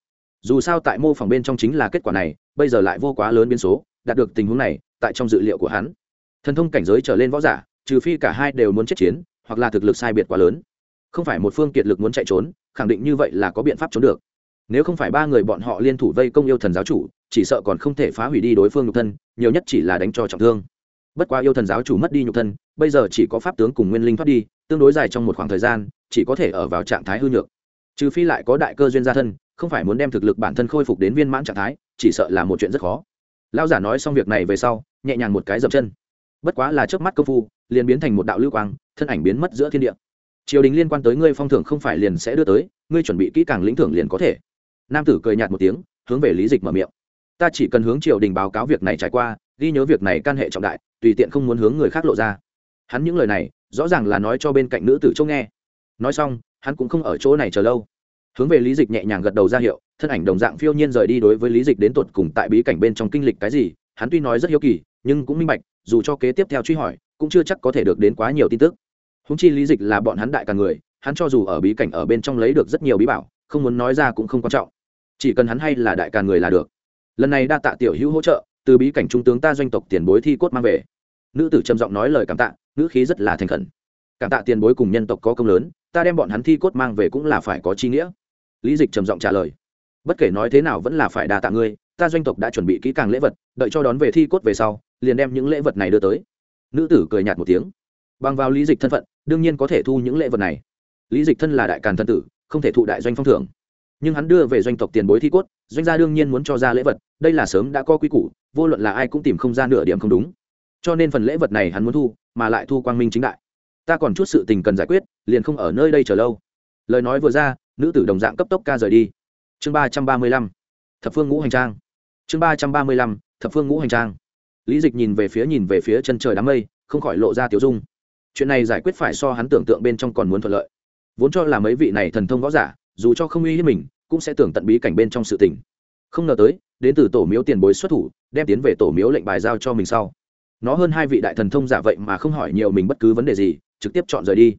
dù sao tại mô phỏng bên trong chính là kết quả này, bây giờ lại vô quá lớn biến số, đạt được tình huống này, tại trong dự liệu của hắn, thần thông cảnh giới trở lên võ giả, trừ phi cả hai đều muốn chết chiến, hoặc là thực lực sai biệt quá lớn. Không phải một phương kiệt lực muốn chạy trốn, khẳng định như vậy là có biện pháp trốn được. Nếu không phải ba người bọn họ liên thủ vây công yêu thần giáo chủ, chỉ sợ còn không thể phá hủy đi đối phương nhục thân, nhiều nhất chỉ là đánh cho trọng thương. Bất quá yêu thần giáo chủ mất đi nhục thân, bây giờ chỉ có pháp tướng cùng nguyên linh thoát đi, tương đối dài trong một khoảng thời gian, chỉ có thể ở vào trạng thái hư nhược trừ phi lại có đại cơ duyên gia thân, không phải muốn đem thực lực bản thân khôi phục đến viên mãn trạng thái, chỉ sợ là một chuyện rất khó. Lao giả nói xong việc này về sau, nhẹ nhàng một cái dập chân. Bất quá là trước mắt công phu, liền biến thành một đạo lưu quang, thân ảnh biến mất giữa thiên địa. Triều đình liên quan tới ngươi phong thưởng không phải liền sẽ đưa tới, ngươi chuẩn bị kỹ càng lĩnh thưởng liền có thể. Nam tử cười nhạt một tiếng, hướng về lý dịch mở miệng. Ta chỉ cần hướng triều đình báo cáo việc này trải qua, ghi nhớ việc này can hệ trọng đại, tùy tiện không muốn hướng người khác lộ ra. Hắn những lời này, rõ ràng là nói cho bên cạnh nữ tử châu nghe. Nói xong hắn cũng không ở chỗ này chờ lâu. Hướng về lý dịch nhẹ nhàng gật đầu ra hiệu, thân ảnh đồng dạng phiêu nhiên rời đi đối với lý dịch đến tột cùng tại bí cảnh bên trong kinh lịch cái gì, hắn tuy nói rất hiếu kỳ, nhưng cũng minh bạch, dù cho kế tiếp theo truy hỏi, cũng chưa chắc có thể được đến quá nhiều tin tức. Húng chi lý dịch là bọn hắn đại cả người, hắn cho dù ở bí cảnh ở bên trong lấy được rất nhiều bí bảo, không muốn nói ra cũng không quan trọng. Chỉ cần hắn hay là đại cả người là được. Lần này đa tạ tiểu hữu hỗ trợ, từ bí cảnh trung tướng ta doanh tộc tiền bối thi cốt mang về. Nữ tử trầm giọng nói lời cảm tạ, ngữ khí rất là thành khẩn cảm tạ tiền bối cùng nhân tộc có công lớn, ta đem bọn hắn thi cốt mang về cũng là phải có chi nghĩa. Lý dịch trầm giọng trả lời. Bất kể nói thế nào vẫn là phải đa tạ ngươi, ta doanh tộc đã chuẩn bị kỹ càng lễ vật, đợi cho đón về thi cốt về sau, liền đem những lễ vật này đưa tới. Nữ tử cười nhạt một tiếng. Bằng vào lý dịch thân phận, đương nhiên có thể thu những lễ vật này. Lý dịch thân là đại càn thân tử, không thể thụ đại doanh phong thưởng. Nhưng hắn đưa về doanh tộc tiền bối thi cốt, doanh gia đương nhiên muốn cho ra lễ vật, đây là sớm đã có quy củ, vô luận là ai cũng tìm không ra nửa điểm không đúng. Cho nên phần lễ vật này hắn muốn thu, mà lại thu quang minh chính đại ta còn chút sự tình cần giải quyết, liền không ở nơi đây chờ lâu. Lời nói vừa ra, nữ tử đồng dạng cấp tốc ca rời đi. Chương ba trăm ba mươi lăm, thập phương ngũ hành trang. Chương ba trăm ba mươi lăm, thập phương ngũ hành trang. Lý dịch nhìn về phía nhìn về phía chân trời đám mây, không khỏi lộ ra tiểu dung. Chuyện này giải quyết phải so hắn tưởng tượng bên trong còn muốn thuận lợi. Vốn cho là mấy vị này thần thông võ giả, dù cho không uy hiếp mình, cũng sẽ tưởng tận bí cảnh bên trong sự tình. Không ngờ tới, đến từ tổ miếu tiền bối xuất thủ, đem tiến về tổ miếu lệnh bài giao cho mình sau. Nó hơn hai vị đại thần thông giả vậy mà không hỏi nhiều mình bất cứ vấn đề gì trực tiếp chọn rời đi.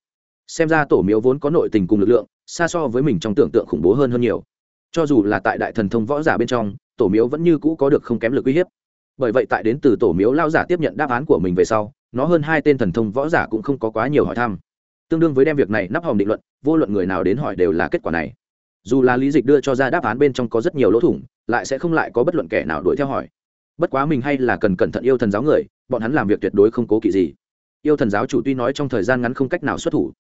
Xem ra tổ miếu vốn có nội tình cùng lực lượng, xa so với mình trong tưởng tượng khủng bố hơn hơn nhiều. Cho dù là tại đại thần thông võ giả bên trong, tổ miếu vẫn như cũ có được không kém lực uy hiếp. Bởi vậy tại đến từ tổ miếu lao giả tiếp nhận đáp án của mình về sau, nó hơn hai tên thần thông võ giả cũng không có quá nhiều hỏi thăm. Tương đương với đem việc này nắp hòm định luận, vô luận người nào đến hỏi đều là kết quả này. Dù là lý dịch đưa cho ra đáp án bên trong có rất nhiều lỗ thủng, lại sẽ không lại có bất luận kẻ nào đuổi theo hỏi. Bất quá mình hay là cần cẩn thận yêu thần giáo người, bọn hắn làm việc tuyệt đối không cố kỵ gì yêu thần giáo chủ tuy nói trong thời gian ngắn không cách nào xuất thủ,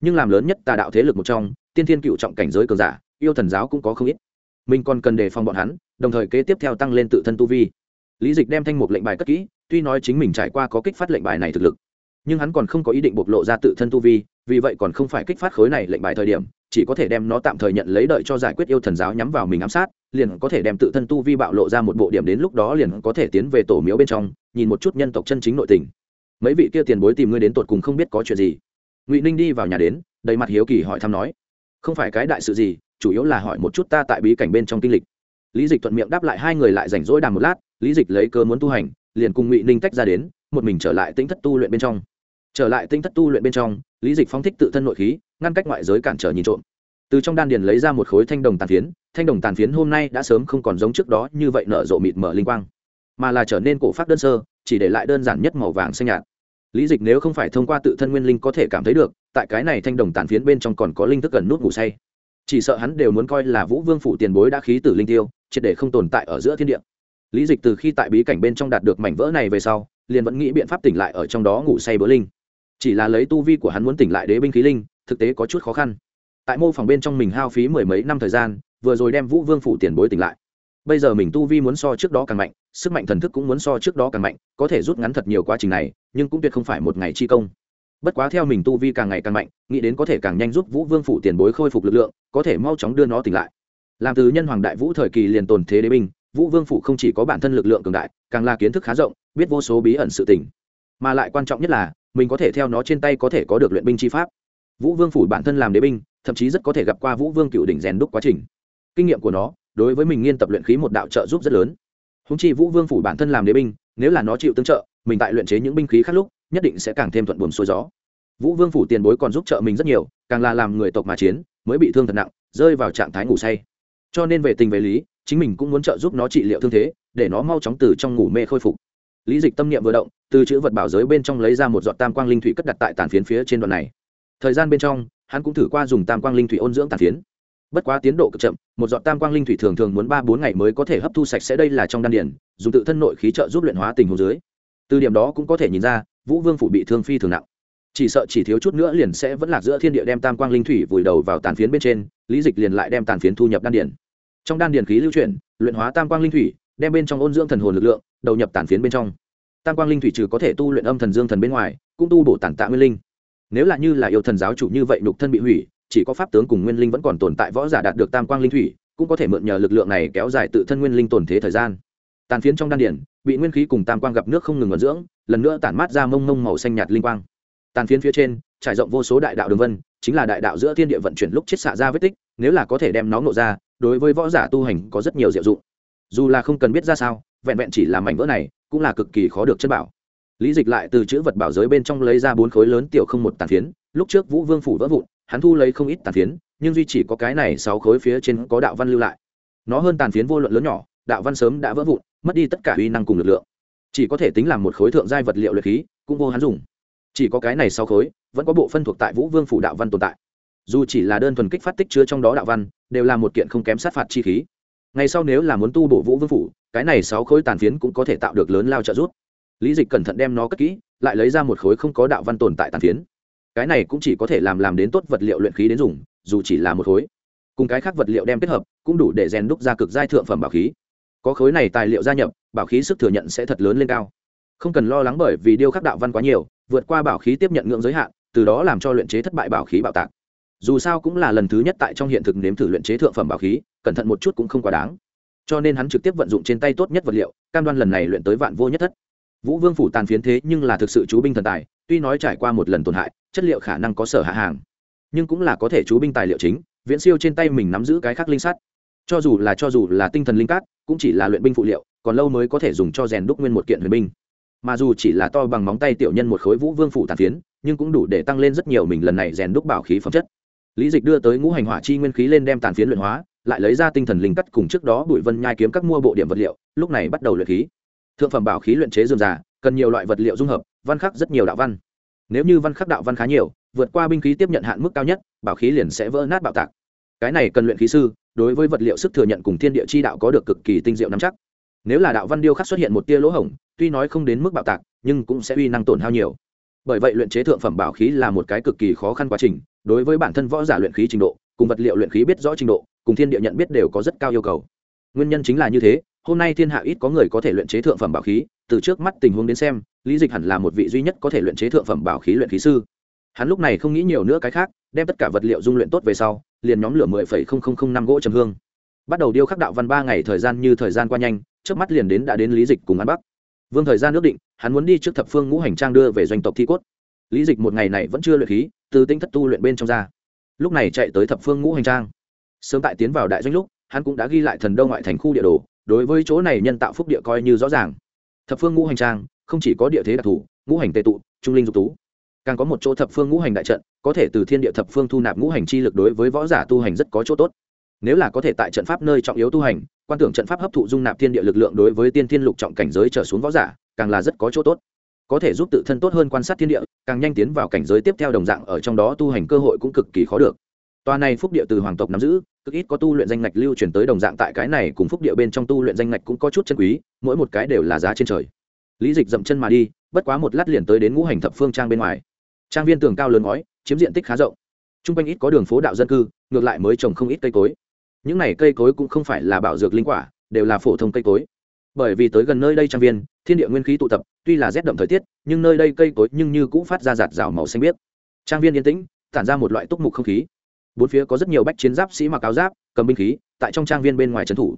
nhưng làm lớn nhất tà đạo thế lực một trong, tiên thiên cựu trọng cảnh giới cường giả, yêu thần giáo cũng có không ít. Mình còn cần đề phòng bọn hắn, đồng thời kế tiếp theo tăng lên tự thân tu vi. Lý dịch đem thanh mục lệnh bài cất kỹ, tuy nói chính mình trải qua có kích phát lệnh bài này thực lực, nhưng hắn còn không có ý định bộc lộ ra tự thân tu vi, vì vậy còn không phải kích phát khối này lệnh bài thời điểm, chỉ có thể đem nó tạm thời nhận lấy đợi cho giải quyết yêu thần giáo nhắm vào mình ám sát, liền có thể đem tự thân tu vi bạo lộ ra một bộ điểm đến lúc đó liền có thể tiến về tổ miếu bên trong, nhìn một chút nhân tộc chân chính nội tình mấy vị kia tiền bối tìm ngươi đến tột cùng không biết có chuyện gì. Ngụy ninh đi vào nhà đến, đầy mặt hiếu kỳ hỏi thăm nói, không phải cái đại sự gì, chủ yếu là hỏi một chút ta tại bí cảnh bên trong kinh lịch. Lý dịch thuận miệng đáp lại hai người lại rảnh rỗi đàm một lát, lý dịch lấy cơ muốn tu hành, liền cùng ngụy ninh tách ra đến, một mình trở lại tính thất tu luyện bên trong. Trở lại tinh thất tu luyện bên trong, lý dịch phóng thích tự thân nội khí, ngăn cách ngoại giới cản trở nhìn trộm. Từ trong đan điền lấy ra một khối thanh đồng tàn phiến, thanh đồng tàn phiến hôm nay đã sớm không còn giống trước đó như vậy nở rộ mịt mở linh quang, mà là trở nên cổ phát đơn sơ chỉ để lại đơn giản nhất màu vàng xanh nhạt. Lý dịch nếu không phải thông qua tự thân nguyên linh có thể cảm thấy được, tại cái này thanh đồng tàn phiến bên trong còn có linh thức gần nút ngủ say. Chỉ sợ hắn đều muốn coi là vũ vương phủ tiền bối đã khí tử linh tiêu, triệt để không tồn tại ở giữa thiên địa. Lý dịch từ khi tại bí cảnh bên trong đạt được mảnh vỡ này về sau, liền vẫn nghĩ biện pháp tỉnh lại ở trong đó ngủ say bớ linh. Chỉ là lấy tu vi của hắn muốn tỉnh lại đế binh khí linh, thực tế có chút khó khăn. Tại mô phòng bên trong mình hao phí mười mấy năm thời gian, vừa rồi đem vũ vương phủ tiền bối tỉnh lại. Bây giờ mình tu vi muốn so trước đó càng mạnh sức mạnh thần thức cũng muốn so trước đó càng mạnh, có thể rút ngắn thật nhiều quá trình này, nhưng cũng tuyệt không phải một ngày chi công. Bất quá theo mình tu vi càng ngày càng mạnh, nghĩ đến có thể càng nhanh giúp vũ vương phủ tiền bối khôi phục lực lượng, có thể mau chóng đưa nó tỉnh lại. Làm từ nhân hoàng đại vũ thời kỳ liền tồn thế đế binh, vũ vương phủ không chỉ có bản thân lực lượng cường đại, càng là kiến thức khá rộng, biết vô số bí ẩn sự tỉnh mà lại quan trọng nhất là, mình có thể theo nó trên tay có thể có được luyện binh chi pháp. Vũ vương phủ bản thân làm đế binh, thậm chí rất có thể gặp qua vũ vương cựu đỉnh rèn đúc quá trình. Kinh nghiệm của nó, đối với mình nghiên tập luyện khí một đạo trợ giúp rất lớn húng chi vũ vương phủ bản thân làm đế binh, nếu là nó chịu tương trợ, mình tại luyện chế những binh khí khác lúc, nhất định sẽ càng thêm thuận buồm xuôi gió. Vũ vương phủ tiền bối còn giúp trợ mình rất nhiều, càng là làm người tộc mà chiến, mới bị thương thật nặng, rơi vào trạng thái ngủ say. Cho nên về tình về lý, chính mình cũng muốn trợ giúp nó trị liệu thương thế, để nó mau chóng từ trong ngủ mê khôi phục. Lý dịch tâm niệm vừa động, từ chữ vật bảo giới bên trong lấy ra một giọt tam quang linh thủy cất đặt tại tàn phiến phía trên đoạn này. Thời gian bên trong, hắn cũng thử qua dùng tam quang linh thủy ôn dưỡng tàn phiến bất quá tiến độ cực chậm, một giọt tam quang linh thủy thường thường muốn ba bốn ngày mới có thể hấp thu sạch sẽ đây là trong đan điển dùng tự thân nội khí trợ giúp luyện hóa tình hồ dưới. Từ điểm đó cũng có thể nhìn ra, vũ vương phủ bị thương phi thường nặng. Chỉ sợ chỉ thiếu chút nữa liền sẽ vẫn lạc giữa thiên địa đem tam quang linh thủy vùi đầu vào tàn phiến bên trên, lý dịch liền lại đem tàn phiến thu nhập đan điển trong đan điển khí lưu chuyển, luyện hóa tam quang linh thủy, đem bên trong ôn dưỡng thần hồn lực lượng, đầu nhập tàn phiến bên trong. Tam quang linh thủy trừ có thể tu luyện âm thần dương thần bên ngoài, cũng tu bổ tản tạ nguyên linh. Nếu là như là yêu thần giáo chủ như vậy nhục thân bị hủy chỉ có pháp tướng cùng nguyên linh vẫn còn tồn tại võ giả đạt được tam quang linh thủy, cũng có thể mượn nhờ lực lượng này kéo dài tự thân nguyên linh tồn thế thời gian. Tàn phiến trong đan điển bị nguyên khí cùng tam quang gặp nước không ngừng vận dưỡng, lần nữa tản mát ra mông mông màu xanh nhạt linh quang. Tàn phiến phía trên, trải rộng vô số đại đạo đường vân, chính là đại đạo giữa thiên địa vận chuyển lúc chết xạ ra vết tích, nếu là có thể đem nó nộ ra, đối với võ giả tu hành có rất nhiều diệu dụng. Dù là không cần biết ra sao, vẹn vẹn chỉ là mảnh vỡ này, cũng là cực kỳ khó được chất bảo. Lý dịch lại từ chữ vật bảo giới bên trong lấy ra bốn khối lớn tiểu không một tàn phiến, lúc trước vũ vương phủ vỡ vụn hắn thu lấy không ít tàn phiến, nhưng duy chỉ có cái này sáu khối phía trên có đạo văn lưu lại. Nó hơn tàn phiến vô luận lớn nhỏ, đạo văn sớm đã vỡ vụn, mất đi tất cả uy năng cùng lực lượng. Chỉ có thể tính làm một khối thượng giai vật liệu luyện khí, cũng vô hắn dùng. Chỉ có cái này sáu khối, vẫn có bộ phân thuộc tại vũ vương phủ đạo văn tồn tại. Dù chỉ là đơn thuần kích phát tích chứa trong đó đạo văn, đều là một kiện không kém sát phạt chi khí. Ngày sau nếu là muốn tu bổ vũ vương phủ, cái này sáu khối tàn phiến cũng có thể tạo được lớn lao trợ giúp. Lý dịch cẩn thận đem nó cất kỹ, lại lấy ra một khối không có đạo văn tồn tại tàn phiến cái này cũng chỉ có thể làm làm đến tốt vật liệu luyện khí đến dùng, dù chỉ là một khối. Cùng cái khác vật liệu đem kết hợp, cũng đủ để rèn đúc ra cực giai thượng phẩm bảo khí. Có khối này tài liệu gia nhập, bảo khí sức thừa nhận sẽ thật lớn lên cao. Không cần lo lắng bởi vì điêu khắc đạo văn quá nhiều, vượt qua bảo khí tiếp nhận ngưỡng giới hạn, từ đó làm cho luyện chế thất bại bảo khí bảo tạc. Dù sao cũng là lần thứ nhất tại trong hiện thực nếm thử luyện chế thượng phẩm bảo khí, cẩn thận một chút cũng không quá đáng. Cho nên hắn trực tiếp vận dụng trên tay tốt nhất vật liệu, cam đoan lần này luyện tới vạn vô nhất thất. Vũ vương phủ tàn phiến thế nhưng là thực sự chú binh thần tài, tuy nói trải qua một lần tổn hại chất liệu khả năng có sở hạ hàng. Nhưng cũng là có thể chú binh tài liệu chính, viễn siêu trên tay mình nắm giữ cái khác linh sắt. Cho dù là cho dù là tinh thần linh cát, cũng chỉ là luyện binh phụ liệu, còn lâu mới có thể dùng cho rèn đúc nguyên một kiện huyền binh. Mà dù chỉ là to bằng móng tay tiểu nhân một khối vũ vương phủ tàn phiến, nhưng cũng đủ để tăng lên rất nhiều mình lần này rèn đúc bảo khí phẩm chất. Lý dịch đưa tới ngũ hành hỏa chi nguyên khí lên đem tàn phiến luyện hóa, lại lấy ra tinh thần linh cắt cùng trước đó bụi vân nhai kiếm các mua bộ điểm vật liệu, lúc này bắt đầu luyện khí. Thượng phẩm bảo khí luyện chế dườm già, cần nhiều loại vật liệu dung hợp, văn khắc rất nhiều đạo văn nếu như văn khắc đạo văn khá nhiều, vượt qua binh khí tiếp nhận hạn mức cao nhất, bảo khí liền sẽ vỡ nát bạo tạc. Cái này cần luyện khí sư, đối với vật liệu sức thừa nhận cùng thiên địa chi đạo có được cực kỳ tinh diệu nắm chắc. Nếu là đạo văn điêu khắc xuất hiện một tia lỗ hổng, tuy nói không đến mức bạo tạc, nhưng cũng sẽ uy năng tổn hao nhiều. Bởi vậy luyện chế thượng phẩm bảo khí là một cái cực kỳ khó khăn quá trình, đối với bản thân võ giả luyện khí trình độ, cùng vật liệu luyện khí biết rõ trình độ, cùng thiên địa nhận biết đều có rất cao yêu cầu. Nguyên nhân chính là như thế, hôm nay thiên hạ ít có người có thể luyện chế thượng phẩm bảo khí, từ trước mắt tình huống đến xem lý dịch hẳn là một vị duy nhất có thể luyện chế thượng phẩm bảo khí luyện khí sư. Hắn lúc này không nghĩ nhiều nữa cái khác, đem tất cả vật liệu dung luyện tốt về sau, liền nhóm lửa mười phẩy không không không năm gỗ trầm hương. Bắt đầu điêu khắc đạo văn ba ngày thời gian như thời gian qua nhanh trước mắt liền đến đã đến lý dịch cùng ăn bắc. Vương thời gian ước định, hắn muốn đi trước thập phương ngũ hành trang đưa về doanh tộc thi cốt. Lý dịch một ngày này vẫn chưa luyện khí, từ tinh thất tu luyện bên trong ra. Lúc này chạy tới thập phương ngũ hành trang. Sớm tại tiến vào đại doanh lúc, hắn cũng đã ghi lại thần đông ngoại thành khu địa đồ, đối với chỗ này nhân tạo phúc địa coi như rõ ràng. Thập phương ngũ hành trang không chỉ có địa thế đặc thù ngũ hành tệ tụ trung linh dục tú. Càng có một chỗ thập phương ngũ hành đại trận có thể từ thiên địa thập phương thu nạp ngũ hành chi lực đối với võ giả tu hành rất có chỗ tốt. Nếu là có thể tại trận pháp nơi trọng yếu tu hành quan tưởng trận pháp hấp thụ dung nạp thiên địa lực lượng đối với tiên thiên lục trọng cảnh giới trở xuống võ giả càng là rất có chỗ tốt. Có thể giúp tự thân tốt hơn quan sát thiên địa càng nhanh tiến vào cảnh giới tiếp theo đồng dạng ở trong đó tu hành cơ hội cũng cực kỳ khó được. Toa này phúc địa từ hoàng tộc nắm giữ, cực ít có tu luyện danh ngạch lưu truyền tới đồng dạng tại cái này cùng phúc địa bên trong tu luyện danh ngạch cũng có chút chân quý, mỗi một cái đều là giá trên trời. Lý Dịch dậm chân mà đi, bất quá một lát liền tới đến ngũ hành thập phương trang bên ngoài. Trang viên tường cao lớn ngói, chiếm diện tích khá rộng. Trung quanh ít có đường phố đạo dân cư, ngược lại mới trồng không ít cây cối. Những này cây cối cũng không phải là bảo dược linh quả, đều là phổ thông cây cối. Bởi vì tới gần nơi đây trang viên, thiên địa nguyên khí tụ tập, tuy là rét đậm thời tiết, nhưng nơi đây cây cối nhưng như cũng phát ra giạt rào màu xanh biếc. Trang viên yên tĩnh, tản ra một loại túc mục không khí bốn phía có rất nhiều bách chiến giáp sĩ mặc áo giáp cầm binh khí tại trong trang viên bên ngoài trấn thủ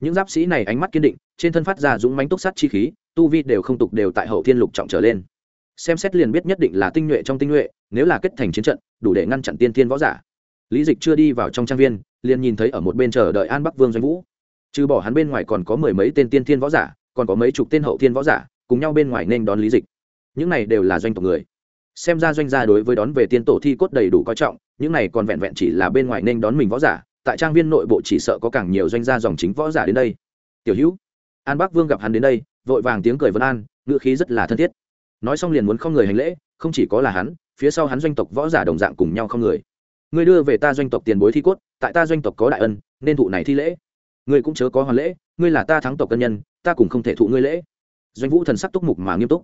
những giáp sĩ này ánh mắt kiên định, trên thân phát ra dũng mánh túc sát chi khí, tu vi đều không tục đều tại hậu thiên lục trọng trở lên. Xem xét liền biết nhất định là tinh nhuệ trong tinh nhuệ, nếu là kết thành chiến trận, đủ để ngăn chặn tiên thiên võ giả. Lý dịch chưa đi vào trong trang viên, liền nhìn thấy ở một bên chờ đợi an bắc vương doanh vũ. Trừ bỏ hắn bên ngoài còn có mười mấy tên tiên thiên võ giả, còn có mấy chục tên hậu thiên võ giả, cùng nhau bên ngoài nên đón lý dịch. Những này đều là doanh tộc người. Xem ra doanh gia đối với đón về tiên tổ thi cốt đầy đủ coi trọng, những này còn vẹn vẹn chỉ là bên ngoài nên đón mình võ giả tại trang viên nội bộ chỉ sợ có càng nhiều doanh gia dòng chính võ giả đến đây. Tiểu hữu, an bắc vương gặp hắn đến đây, vội vàng tiếng cười vân an, ngữ khí rất là thân thiết. Nói xong liền muốn không người hành lễ, không chỉ có là hắn, phía sau hắn doanh tộc võ giả đồng dạng cùng nhau không người. Ngươi đưa về ta doanh tộc tiền bối thi cốt, tại ta doanh tộc có đại ân, nên thụ này thi lễ. Ngươi cũng chớ có hoàn lễ, ngươi là ta thắng tộc cân nhân, ta cũng không thể thụ ngươi lễ. Doanh vũ thần sắc túc mục mà nghiêm túc.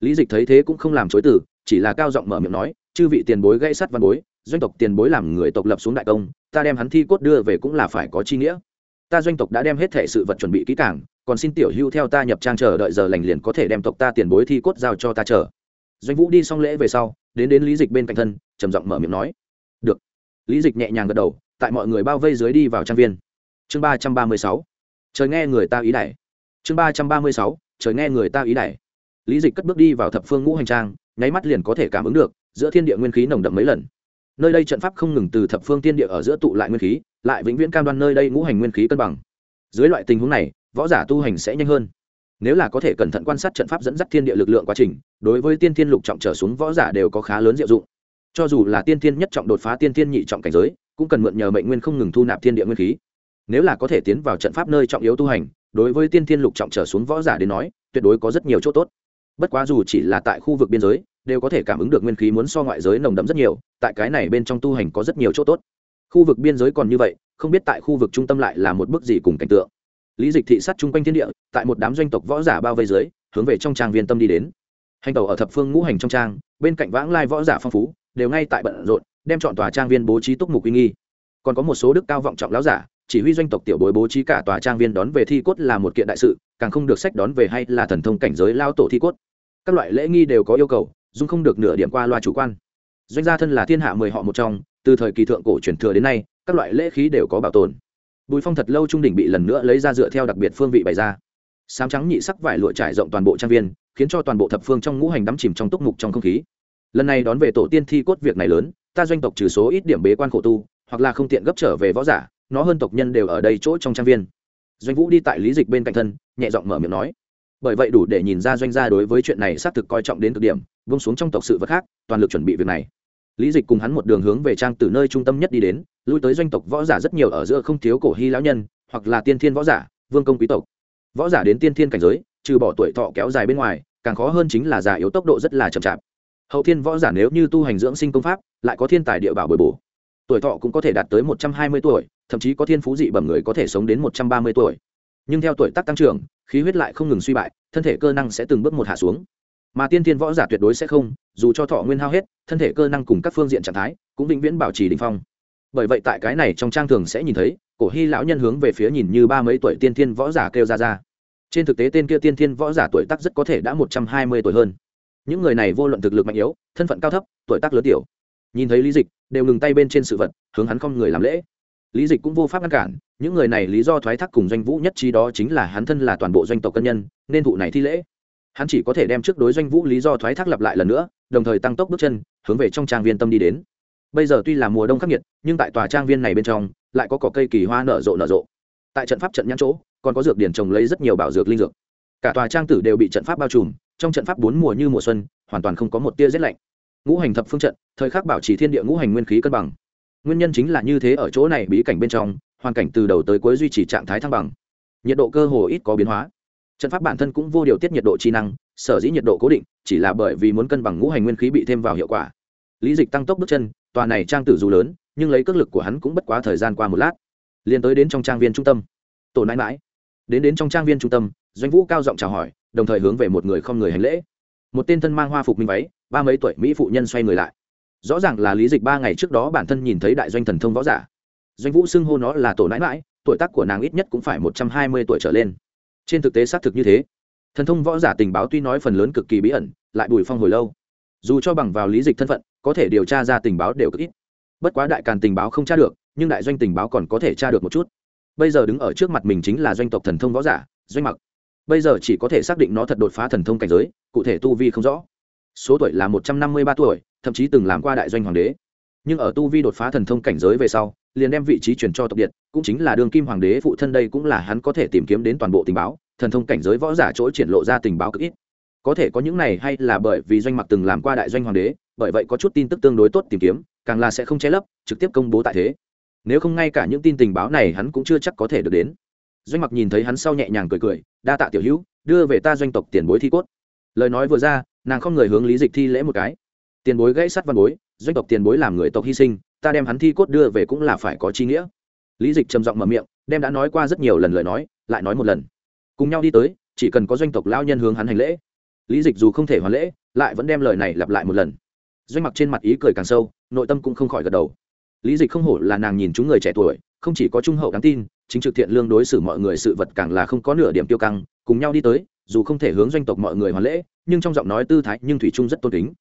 Lý dịch thấy thế cũng không làm chối từ, chỉ là cao giọng mở miệng nói, chư vị tiền bối gây sắt văn bối, doanh tộc tiền bối làm người tộc lập xuống đại công ta đem hắn thi cốt đưa về cũng là phải có chi nghĩa. Ta doanh tộc đã đem hết thể sự vật chuẩn bị kỹ càng, còn xin tiểu hưu theo ta nhập trang chờ đợi giờ lành liền có thể đem tộc ta tiền bối thi cốt giao cho ta chờ. Doanh vũ đi xong lễ về sau, đến đến lý dịch bên cạnh thân, trầm giọng mở miệng nói. Được. Lý dịch nhẹ nhàng gật đầu, tại mọi người bao vây dưới đi vào trang viên. Chương ba trăm ba mươi sáu. Trời nghe người ta ý đ chương ba trăm ba mươi sáu. Trời nghe người ta ý đ lý dịch cất bước đi vào thập phương ngũ hành trang, nháy mắt liền có thể cảm ứng được, giữa thiên địa nguyên khí nồng đậm mấy lần nơi đây trận pháp không ngừng từ thập phương tiên địa ở giữa tụ lại nguyên khí, lại vĩnh viễn cam đoan nơi đây ngũ hành nguyên khí cân bằng. Dưới loại tình huống này, võ giả tu hành sẽ nhanh hơn. Nếu là có thể cẩn thận quan sát trận pháp dẫn dắt thiên địa lực lượng quá trình, đối với tiên thiên lục trọng trở xuống võ giả đều có khá lớn diệu dụng. Cho dù là tiên thiên nhất trọng đột phá tiên thiên nhị trọng cảnh giới, cũng cần mượn nhờ mệnh nguyên không ngừng thu nạp thiên địa nguyên khí. Nếu là có thể tiến vào trận pháp nơi trọng yếu tu hành, đối với tiên thiên lục trọng trở xuống võ giả đến nói, tuyệt đối có rất nhiều chỗ tốt. Bất quá dù chỉ là tại khu vực biên giới đều có thể cảm ứng được nguyên khí muốn so ngoại giới nồng đậm rất nhiều, tại cái này bên trong tu hành có rất nhiều chỗ tốt. Khu vực biên giới còn như vậy, không biết tại khu vực trung tâm lại là một bước gì cùng cảnh tượng. Lý dịch thị sát chung quanh thiên địa, tại một đám doanh tộc võ giả bao vây dưới, hướng về trong trang viên tâm đi đến. Hành tàu ở thập phương ngũ hành trong trang, bên cạnh vãng lai võ giả phong phú, đều ngay tại bận rộn, đem chọn tòa trang viên bố trí túc mục uy nghi. Còn có một số đức cao vọng trọng lão giả, chỉ huy doanh tộc tiểu bối bố trí cả tòa trang viên đón về thi cốt là một kiện đại sự, càng không được sách đón về hay là thần thông cảnh giới lao tổ thi cốt. Các loại lễ nghi đều có yêu cầu dung không được nửa điểm qua loa chủ quan. Doanh gia thân là thiên hạ mười họ một trong, từ thời kỳ thượng cổ truyền thừa đến nay, các loại lễ khí đều có bảo tồn. Bùi phong thật lâu trung đỉnh bị lần nữa lấy ra dựa theo đặc biệt phương vị bày ra. Sám trắng nhị sắc vải lụa trải rộng toàn bộ trang viên, khiến cho toàn bộ thập phương trong ngũ hành đắm chìm trong túc mục trong không khí. Lần này đón về tổ tiên thi cốt việc này lớn, ta doanh tộc trừ số ít điểm bế quan khổ tu, hoặc là không tiện gấp trở về võ giả, nó hơn tộc nhân đều ở đây chỗ trong trang viên. Doanh vũ đi tại lý dịch bên cạnh thân, nhẹ giọng mở miệng nói. Bởi vậy đủ để nhìn ra doanh gia đối với chuyện này xác thực coi trọng đến cực điểm vung xuống trong tộc sự vật khác, toàn lực chuẩn bị việc này. Lý dịch cùng hắn một đường hướng về trang từ nơi trung tâm nhất đi đến, lui tới doanh tộc võ giả rất nhiều ở giữa không thiếu cổ hy lão nhân, hoặc là tiên thiên võ giả, vương công quý tộc. Võ giả đến tiên thiên cảnh giới, trừ bỏ tuổi thọ kéo dài bên ngoài, càng khó hơn chính là già yếu tốc độ rất là chậm chạp. Hậu thiên võ giả nếu như tu hành dưỡng sinh công pháp, lại có thiên tài địa bảo bồi bổ. Tuổi thọ cũng có thể đạt tới một trăm hai mươi tuổi, thậm chí có thiên phú dị bẩm người có thể sống đến một trăm ba mươi tuổi. Nhưng theo tuổi tác tăng trưởng, khí huyết lại không ngừng suy bại, thân thể cơ năng sẽ từng bước một hạ xuống mà tiên thiên võ giả tuyệt đối sẽ không, dù cho thọ nguyên hao hết, thân thể cơ năng cùng các phương diện trạng thái cũng vĩnh viễn bảo trì đình phong. Bởi vậy tại cái này trong trang thường sẽ nhìn thấy, cổ hy lão nhân hướng về phía nhìn như ba mấy tuổi tiên thiên võ giả kêu ra ra. Trên thực tế tên kia tiên thiên võ giả tuổi tác rất có thể đã một trăm hai mươi tuổi hơn. Những người này vô luận thực lực mạnh yếu, thân phận cao thấp, tuổi tác lớn tiểu. Nhìn thấy lý dịch, đều ngừng tay bên trên sự vật, hướng hắn không người làm lễ. Lý dịch cũng vô pháp ngăn cản, những người này lý do thoái thác cùng doanh vũ nhất trí đó chính là hắn thân là toàn bộ doanh tộc cân nhân, nên thụ này thi lễ hắn chỉ có thể đem trước đối doanh vũ lý do thoái thác lặp lại lần nữa, đồng thời tăng tốc bước chân, hướng về trong trang viên tâm đi đến. Bây giờ tuy là mùa đông khắc nghiệt, nhưng tại tòa trang viên này bên trong, lại có cỏ cây kỳ hoa nở rộ nở rộ. Tại trận pháp trận nhãn chỗ, còn có dược điển trồng lấy rất nhiều bảo dược linh dược. Cả tòa trang tử đều bị trận pháp bao trùm, trong trận pháp bốn mùa như mùa xuân, hoàn toàn không có một tia rét lạnh. Ngũ hành thập phương trận, thời khắc bảo trì thiên địa ngũ hành nguyên khí cân bằng. Nguyên nhân chính là như thế ở chỗ này bí cảnh bên trong, hoàn cảnh từ đầu tới cuối duy trì trạng thái thăng bằng. Nhiệt độ cơ hồ ít có biến hóa trận pháp bản thân cũng vô điều tiết nhiệt độ chi năng, sở dĩ nhiệt độ cố định, chỉ là bởi vì muốn cân bằng ngũ hành nguyên khí bị thêm vào hiệu quả. Lý dịch tăng tốc bước chân, tòa này trang tử dù lớn, nhưng lấy cước lực của hắn cũng bất quá thời gian qua một lát. Liền tới đến trong trang viên trung tâm. Tổ nãi mãi đến đến trong trang viên trung tâm, doanh vũ cao giọng chào hỏi, đồng thời hướng về một người không người hành lễ. Một tên thân mang hoa phục minh váy, ba mấy tuổi mỹ phụ nhân xoay người lại. Rõ ràng là lý dịch ba ngày trước đó bản thân nhìn thấy đại doanh thần thông võ giả. Doanh vũ xưng hô nó là tổ nãi mãi tuổi tác của nàng ít nhất cũng phải một trăm hai mươi tuổi trở lên trên thực tế xác thực như thế. Thần thông võ giả tình báo tuy nói phần lớn cực kỳ bí ẩn, lại bùi phong hồi lâu. Dù cho bằng vào lý dịch thân phận, có thể điều tra ra tình báo đều cực ít. Bất quá đại càn tình báo không tra được, nhưng đại doanh tình báo còn có thể tra được một chút. Bây giờ đứng ở trước mặt mình chính là doanh tộc thần thông võ giả, doanh mặc. Bây giờ chỉ có thể xác định nó thật đột phá thần thông cảnh giới, cụ thể tu vi không rõ. Số tuổi là một trăm năm mươi ba tuổi, thậm chí từng làm qua đại doanh hoàng đế. Nhưng ở tu vi đột phá thần thông cảnh giới về sau liền đem vị trí chuyển cho tộc điện, cũng chính là đường kim hoàng đế phụ thân đây cũng là hắn có thể tìm kiếm đến toàn bộ tình báo, thần thông cảnh giới võ giả chỗ triển lộ ra tình báo cực ít. Có thể có những này hay là bởi vì doanh mặc từng làm qua đại doanh hoàng đế, bởi vậy có chút tin tức tương đối tốt tìm kiếm, càng là sẽ không che lấp, trực tiếp công bố tại thế. Nếu không ngay cả những tin tình báo này hắn cũng chưa chắc có thể được đến. Doanh mặc nhìn thấy hắn sau nhẹ nhàng cười cười, đa tạ tiểu hữu, đưa về ta doanh tộc tiền bối thi cốt. Lời nói vừa ra, nàng không người hướng lý dịch thi lễ một cái. Tiền bối gãy sắt văn bối doanh tộc tiền bối làm người tộc hy sinh, ta đem hắn thi cốt đưa về cũng là phải có chi nghĩa. Lý dịch trầm giọng mở miệng, đem đã nói qua rất nhiều lần lời nói, lại nói một lần. Cùng nhau đi tới, chỉ cần có doanh tộc lao nhân hướng hắn hành lễ. Lý dịch dù không thể hoàn lễ, lại vẫn đem lời này lặp lại một lần. Doanh mặc trên mặt ý cười càng sâu, nội tâm cũng không khỏi gật đầu. Lý dịch không hổ là nàng nhìn chúng người trẻ tuổi, không chỉ có trung hậu đáng tin, chính trực thiện lương đối xử mọi người sự vật càng là không có nửa điểm tiêu căng. Cùng nhau đi tới, dù không thể hướng doanh tộc mọi người hoàn lễ, nhưng trong giọng nói tư thái nhưng thủy trung rất tôn kính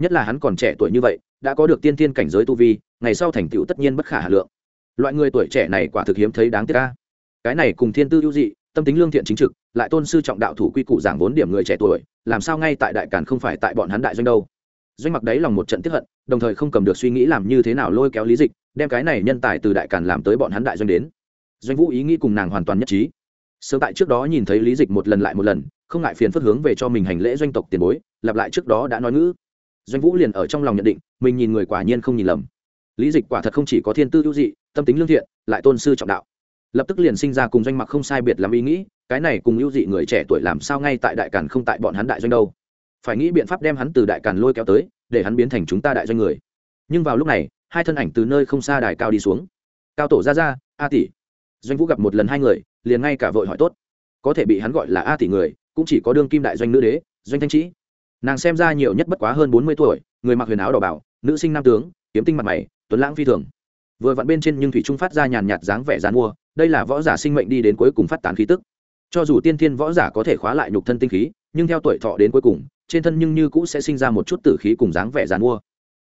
nhất là hắn còn trẻ tuổi như vậy, đã có được tiên tiên cảnh giới tu vi, ngày sau thành tựu tất nhiên bất khả hà lượng. Loại người tuổi trẻ này quả thực hiếm thấy đáng tiếc ca cái này cùng thiên tư ưu dị, tâm tính lương thiện chính trực, lại tôn sư trọng đạo thủ quy củ giảng vốn điểm người trẻ tuổi, làm sao ngay tại đại càn không phải tại bọn hắn đại doanh đâu. Doanh mặc đấy lòng một trận tiếp hận, đồng thời không cầm được suy nghĩ làm như thế nào lôi kéo lý dịch, đem cái này nhân tài từ đại càn làm tới bọn hắn đại doanh đến. Doanh vũ ý nghĩ cùng nàng hoàn toàn nhất trí. Sớm tại trước đó nhìn thấy lý dịch một lần lại một lần, không ngại phiền phất hướng về cho mình hành lễ doanh tộc tiền bối, lặp lại trước đó đã nói ngữ doanh vũ liền ở trong lòng nhận định, mình nhìn người quả nhiên không nhìn lầm. Lý dịch quả thật không chỉ có thiên tư ưu dị, tâm tính lương thiện, lại tôn sư trọng đạo. Lập tức liền sinh ra cùng doanh mặc không sai biệt làm ý nghĩ, cái này cùng ưu dị người trẻ tuổi làm sao ngay tại đại càn không tại bọn hắn đại doanh đâu. Phải nghĩ biện pháp đem hắn từ đại càn lôi kéo tới, để hắn biến thành chúng ta đại doanh người. Nhưng vào lúc này, hai thân ảnh từ nơi không xa đài cao đi xuống. Cao tổ ra ra a tỷ. Doanh vũ gặp một lần hai người, liền ngay cả vội hỏi tốt. Có thể bị hắn gọi là a tỷ người, cũng chỉ có đương kim đại doanh nữ đế, doanh thanh trí nàng xem ra nhiều nhất bất quá hơn bốn mươi tuổi, người mặc huyền áo đỏ bảo, nữ sinh nam tướng, kiếm tinh mặt mày, tuấn lãng phi thường. Vừa vặn bên trên nhưng thủy trung phát ra nhàn nhạt dáng vẻ dán mua, đây là võ giả sinh mệnh đi đến cuối cùng phát tán khí tức. Cho dù tiên thiên võ giả có thể khóa lại nhục thân tinh khí, nhưng theo tuổi thọ đến cuối cùng, trên thân nhưng như cũ sẽ sinh ra một chút tử khí cùng dáng vẻ dán mua.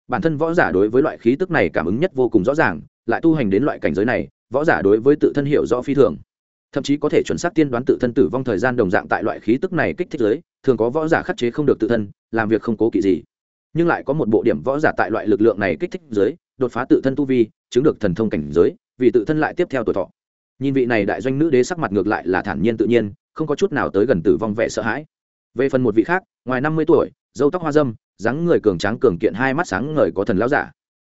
Bản thân võ giả đối với loại khí tức này cảm ứng nhất vô cùng rõ ràng, lại tu hành đến loại cảnh giới này, võ giả đối với tự thân hiểu rõ phi thường. Thậm chí có thể chuẩn xác tiên đoán tự thân tử vong thời gian đồng dạng tại loại khí tức này kích thích giới thường có võ giả khắc chế không được tự thân, làm việc không cố kỵ gì. Nhưng lại có một bộ điểm võ giả tại loại lực lượng này kích thích giới, đột phá tự thân tu vi, chứng được thần thông cảnh giới, vì tự thân lại tiếp theo tuổi thọ. Nhìn vị này đại doanh nữ đế sắc mặt ngược lại là thản nhiên tự nhiên, không có chút nào tới gần tử vong vẻ sợ hãi. Về phần một vị khác, ngoài năm mươi tuổi, dâu tóc hoa dâm, dáng người cường tráng cường kiện hai mắt sáng ngời có thần lão giả.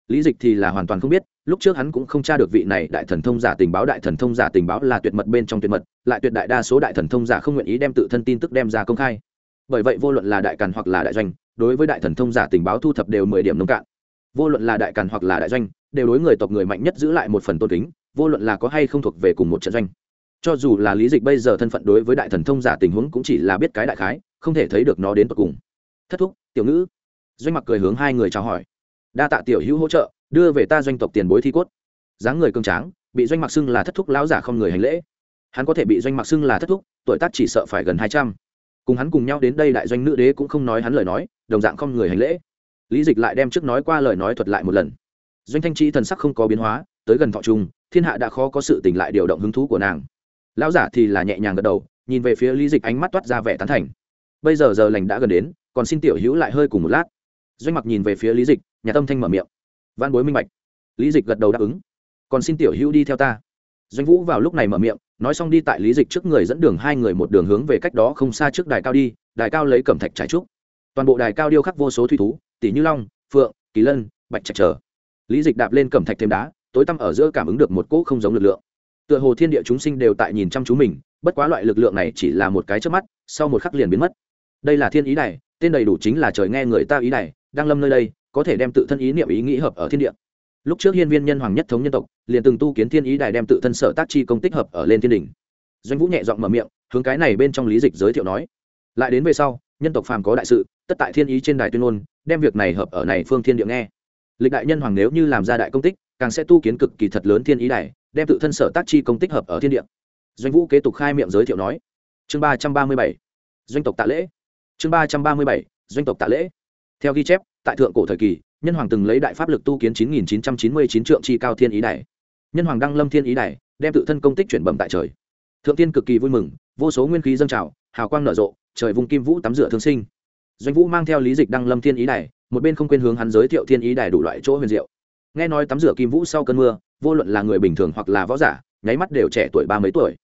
Lý dịch thì là hoàn toàn không biết, lúc trước hắn cũng không tra được vị này đại thần thông giả tình báo, đại thần thông giả tình báo là tuyệt mật bên trong tuyệt mật, lại tuyệt đại đa số đại thần thông giả không nguyện ý đem tự thân tin tức đem ra công khai bởi vậy vô luận là đại càn hoặc là đại doanh, đối với đại thần thông giả tình báo thu thập đều mười điểm nông cạn. Vô luận là đại càn hoặc là đại doanh, đều đối người tộc người mạnh nhất giữ lại một phần tôn kính, vô luận là có hay không thuộc về cùng một trận doanh. Cho dù là lý dịch bây giờ thân phận đối với đại thần thông giả tình huống cũng chỉ là biết cái đại khái, không thể thấy được nó đến tột cùng. Thất thúc, tiểu ngữ. Doanh mặc cười hướng hai người chào hỏi. Đa tạ tiểu hữu hỗ trợ, đưa về ta doanh tộc tiền bối thi cốt. Dáng người cương tráng, bị doanh mặc xưng là thất thúc lão giả không người hành lễ. Hắn có thể bị doanh mặc xưng là thất thúc, tuổi tác chỉ sợ phải gần hai trăm cùng hắn cùng nhau đến đây đại doanh nữ đế cũng không nói hắn lời nói, đồng dạng không người hành lễ. Lý dịch lại đem trước nói qua lời nói thuật lại một lần. Doanh thanh chi thần sắc không có biến hóa, tới gần thọ trung, thiên hạ đã khó có sự tỉnh lại điều động hứng thú của nàng. Lão giả thì là nhẹ nhàng gật đầu, nhìn về phía lý dịch ánh mắt toát ra vẻ tán thành. Bây giờ giờ lành đã gần đến, còn xin tiểu hữu lại hơi cùng một lát. Doanh mặc nhìn về phía lý dịch, nhà tâm thanh mở miệng. Văn bối minh bạch. Lý dịch gật đầu đáp ứng. Còn xin tiểu hữu đi theo ta. Doanh vũ vào lúc này mở miệng nói xong đi tại lý dịch trước người dẫn đường hai người một đường hướng về cách đó không xa trước đài cao đi, đài cao lấy cẩm thạch trải trúc. Toàn bộ đài cao điêu khắc vô số thủy thú, tỷ như long, phượng, kỳ lân, bạch trạch trở lý dịch đạp lên cẩm thạch thêm đá, tối tăm ở giữa cảm ứng được một cỗ không giống lực lượng. Tựa hồ thiên địa chúng sinh đều tại nhìn chăm chú mình, bất quá loại lực lượng này chỉ là một cái trước mắt, sau một khắc liền biến mất. Đây là thiên ý này tên đầy đủ chính là trời nghe người ta ý này đang lâm nơi đây, có thể đem tự thân ý niệm, ý nghĩ hợp ở thiên địa lúc trước hiên viên nhân hoàng nhất thống nhân tộc, liền từng tu kiến thiên ý đài đem tự thân sở tác chi công tích hợp ở lên thiên đình doanh vũ nhẹ giọng mở miệng, hướng cái này bên trong lý dịch giới thiệu nói. Lại đến về sau, nhân tộc phàm có đại sự, tất tại thiên ý trên đài tuyên ngôn, đem việc này hợp ở này phương thiên địa nghe. Lịch đại nhân hoàng nếu như làm ra đại công tích, càng sẽ tu kiến cực kỳ thật lớn thiên ý đài, đem tự thân sở tác chi công tích hợp ở thiên địa. Doanh vũ kế tục khai miệng giới thiệu nói. Chương ba trăm ba mươi bảy. Doanh tộc tạ lễ. Chương ba trăm ba mươi bảy. Doanh tộc tạ lễ. Theo ghi chép, tại thượng cổ thời kỳ nhân hoàng từng lấy đại pháp lực tu kiến chín nghìn chín trăm chín mươi chín trượng chi cao thiên ý đài. Nhân hoàng đăng lâm thiên ý đài, đem tự thân công tích chuyển bẩm tại trời. Thượng tiên cực kỳ vui mừng, vô số nguyên khí dâng trào, hào quang nở rộ, trời vùng kim vũ tắm rửa thương sinh. Doanh vũ mang theo lý dịch đăng lâm thiên ý đài, một bên không quên hướng hắn giới thiệu thiên ý đài đủ loại chỗ huyền diệu. Nghe nói tắm rửa kim vũ sau cơn mưa, vô luận là người bình thường hoặc là võ giả, nháy mắt đều trẻ tuổi ba mấy tuổi.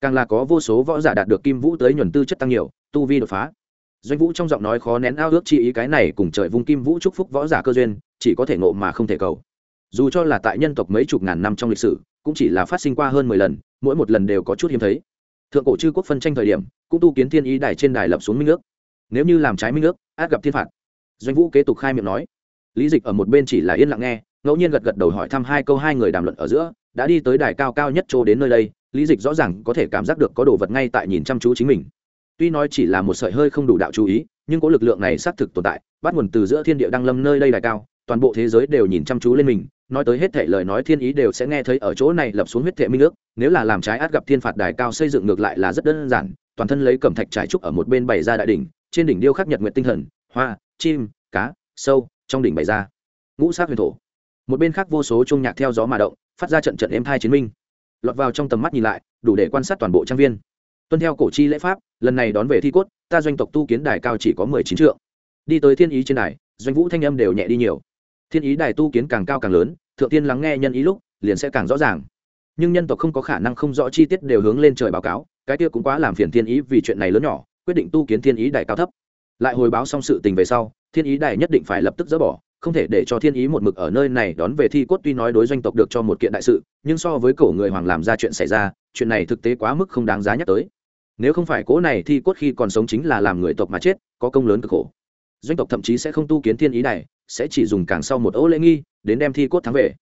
Càng là có vô số võ giả đạt được kim vũ tới nhuần tư chất tăng nhiều, tu vi đột phá doanh vũ trong giọng nói khó nén ao ước chi ý cái này cùng trời vung kim vũ chúc phúc võ giả cơ duyên, chỉ có thể ngộ mà không thể cầu. Dù cho là tại nhân tộc mấy chục ngàn năm trong lịch sử, cũng chỉ là phát sinh qua hơn mười lần, mỗi một lần đều có chút hiếm thấy. Thượng cổ chư quốc phân tranh thời điểm, cũng tu kiến thiên ý đài trên đài lập xuống minh ước. Nếu như làm trái minh ước, át gặp thiên phạt. Doanh vũ kế tục khai miệng nói. Lý dịch ở một bên chỉ là yên lặng nghe, ngẫu nhiên gật gật đầu hỏi thăm hai câu hai người đàm luận ở giữa, đã đi tới đài cao cao nhất chỗ đến nơi đây, lý dịch rõ ràng có thể cảm giác được có đồ vật ngay tại nhìn chăm chú chính mình tuy nói chỉ là một sợi hơi không đủ đạo chú ý, nhưng có lực lượng này xác thực tồn tại, bắt nguồn từ giữa thiên địa đăng lâm nơi đây đài cao, toàn bộ thế giới đều nhìn chăm chú lên mình, nói tới hết thể lời nói thiên ý đều sẽ nghe thấy ở chỗ này lập xuống huyết thệ minh ước, nếu là làm trái át gặp thiên phạt đài cao xây dựng ngược lại là rất đơn giản, toàn thân lấy cẩm thạch trải trúc ở một bên bày ra đại đỉnh, trên đỉnh điêu khắc nhật nguyện tinh thần, hoa, chim, cá, sâu, trong đỉnh bày ra ngũ sát huyền thổ. Một bên khác vô số trung nhạc theo gió mà động, phát ra trận trận êm thai chiến minh. Lọt vào trong tầm mắt nhìn lại, đủ để quan sát toàn bộ trang viên tuân theo cổ chi lễ pháp, lần này đón về thi cốt, ta doanh tộc tu kiến đài cao chỉ có mười chín trượng. Đi tới thiên ý trên đài, doanh vũ thanh âm đều nhẹ đi nhiều. Thiên ý đài tu kiến càng cao càng lớn, thượng tiên lắng nghe nhân ý lúc, liền sẽ càng rõ ràng. Nhưng nhân tộc không có khả năng không rõ chi tiết đều hướng lên trời báo cáo, cái kia cũng quá làm phiền thiên ý vì chuyện này lớn nhỏ, quyết định tu kiến thiên ý đài cao thấp. Lại hồi báo xong sự tình về sau, thiên ý đài nhất định phải lập tức dỡ bỏ, không thể để cho thiên ý một mực ở nơi này đón về thi cốt tuy nói đối doanh tộc được cho một kiện đại sự, nhưng so với cổ người hoàng làm ra chuyện xảy ra, chuyện này thực tế quá mức không đáng giá nhắc tới nếu không phải cố này thi cốt khi còn sống chính là làm người tộc mà chết, có công lớn cực khổ. Doanh tộc thậm chí sẽ không tu kiến thiên ý đài, sẽ chỉ dùng càng sau một ô lễ nghi, đến đem thi cốt thắng về.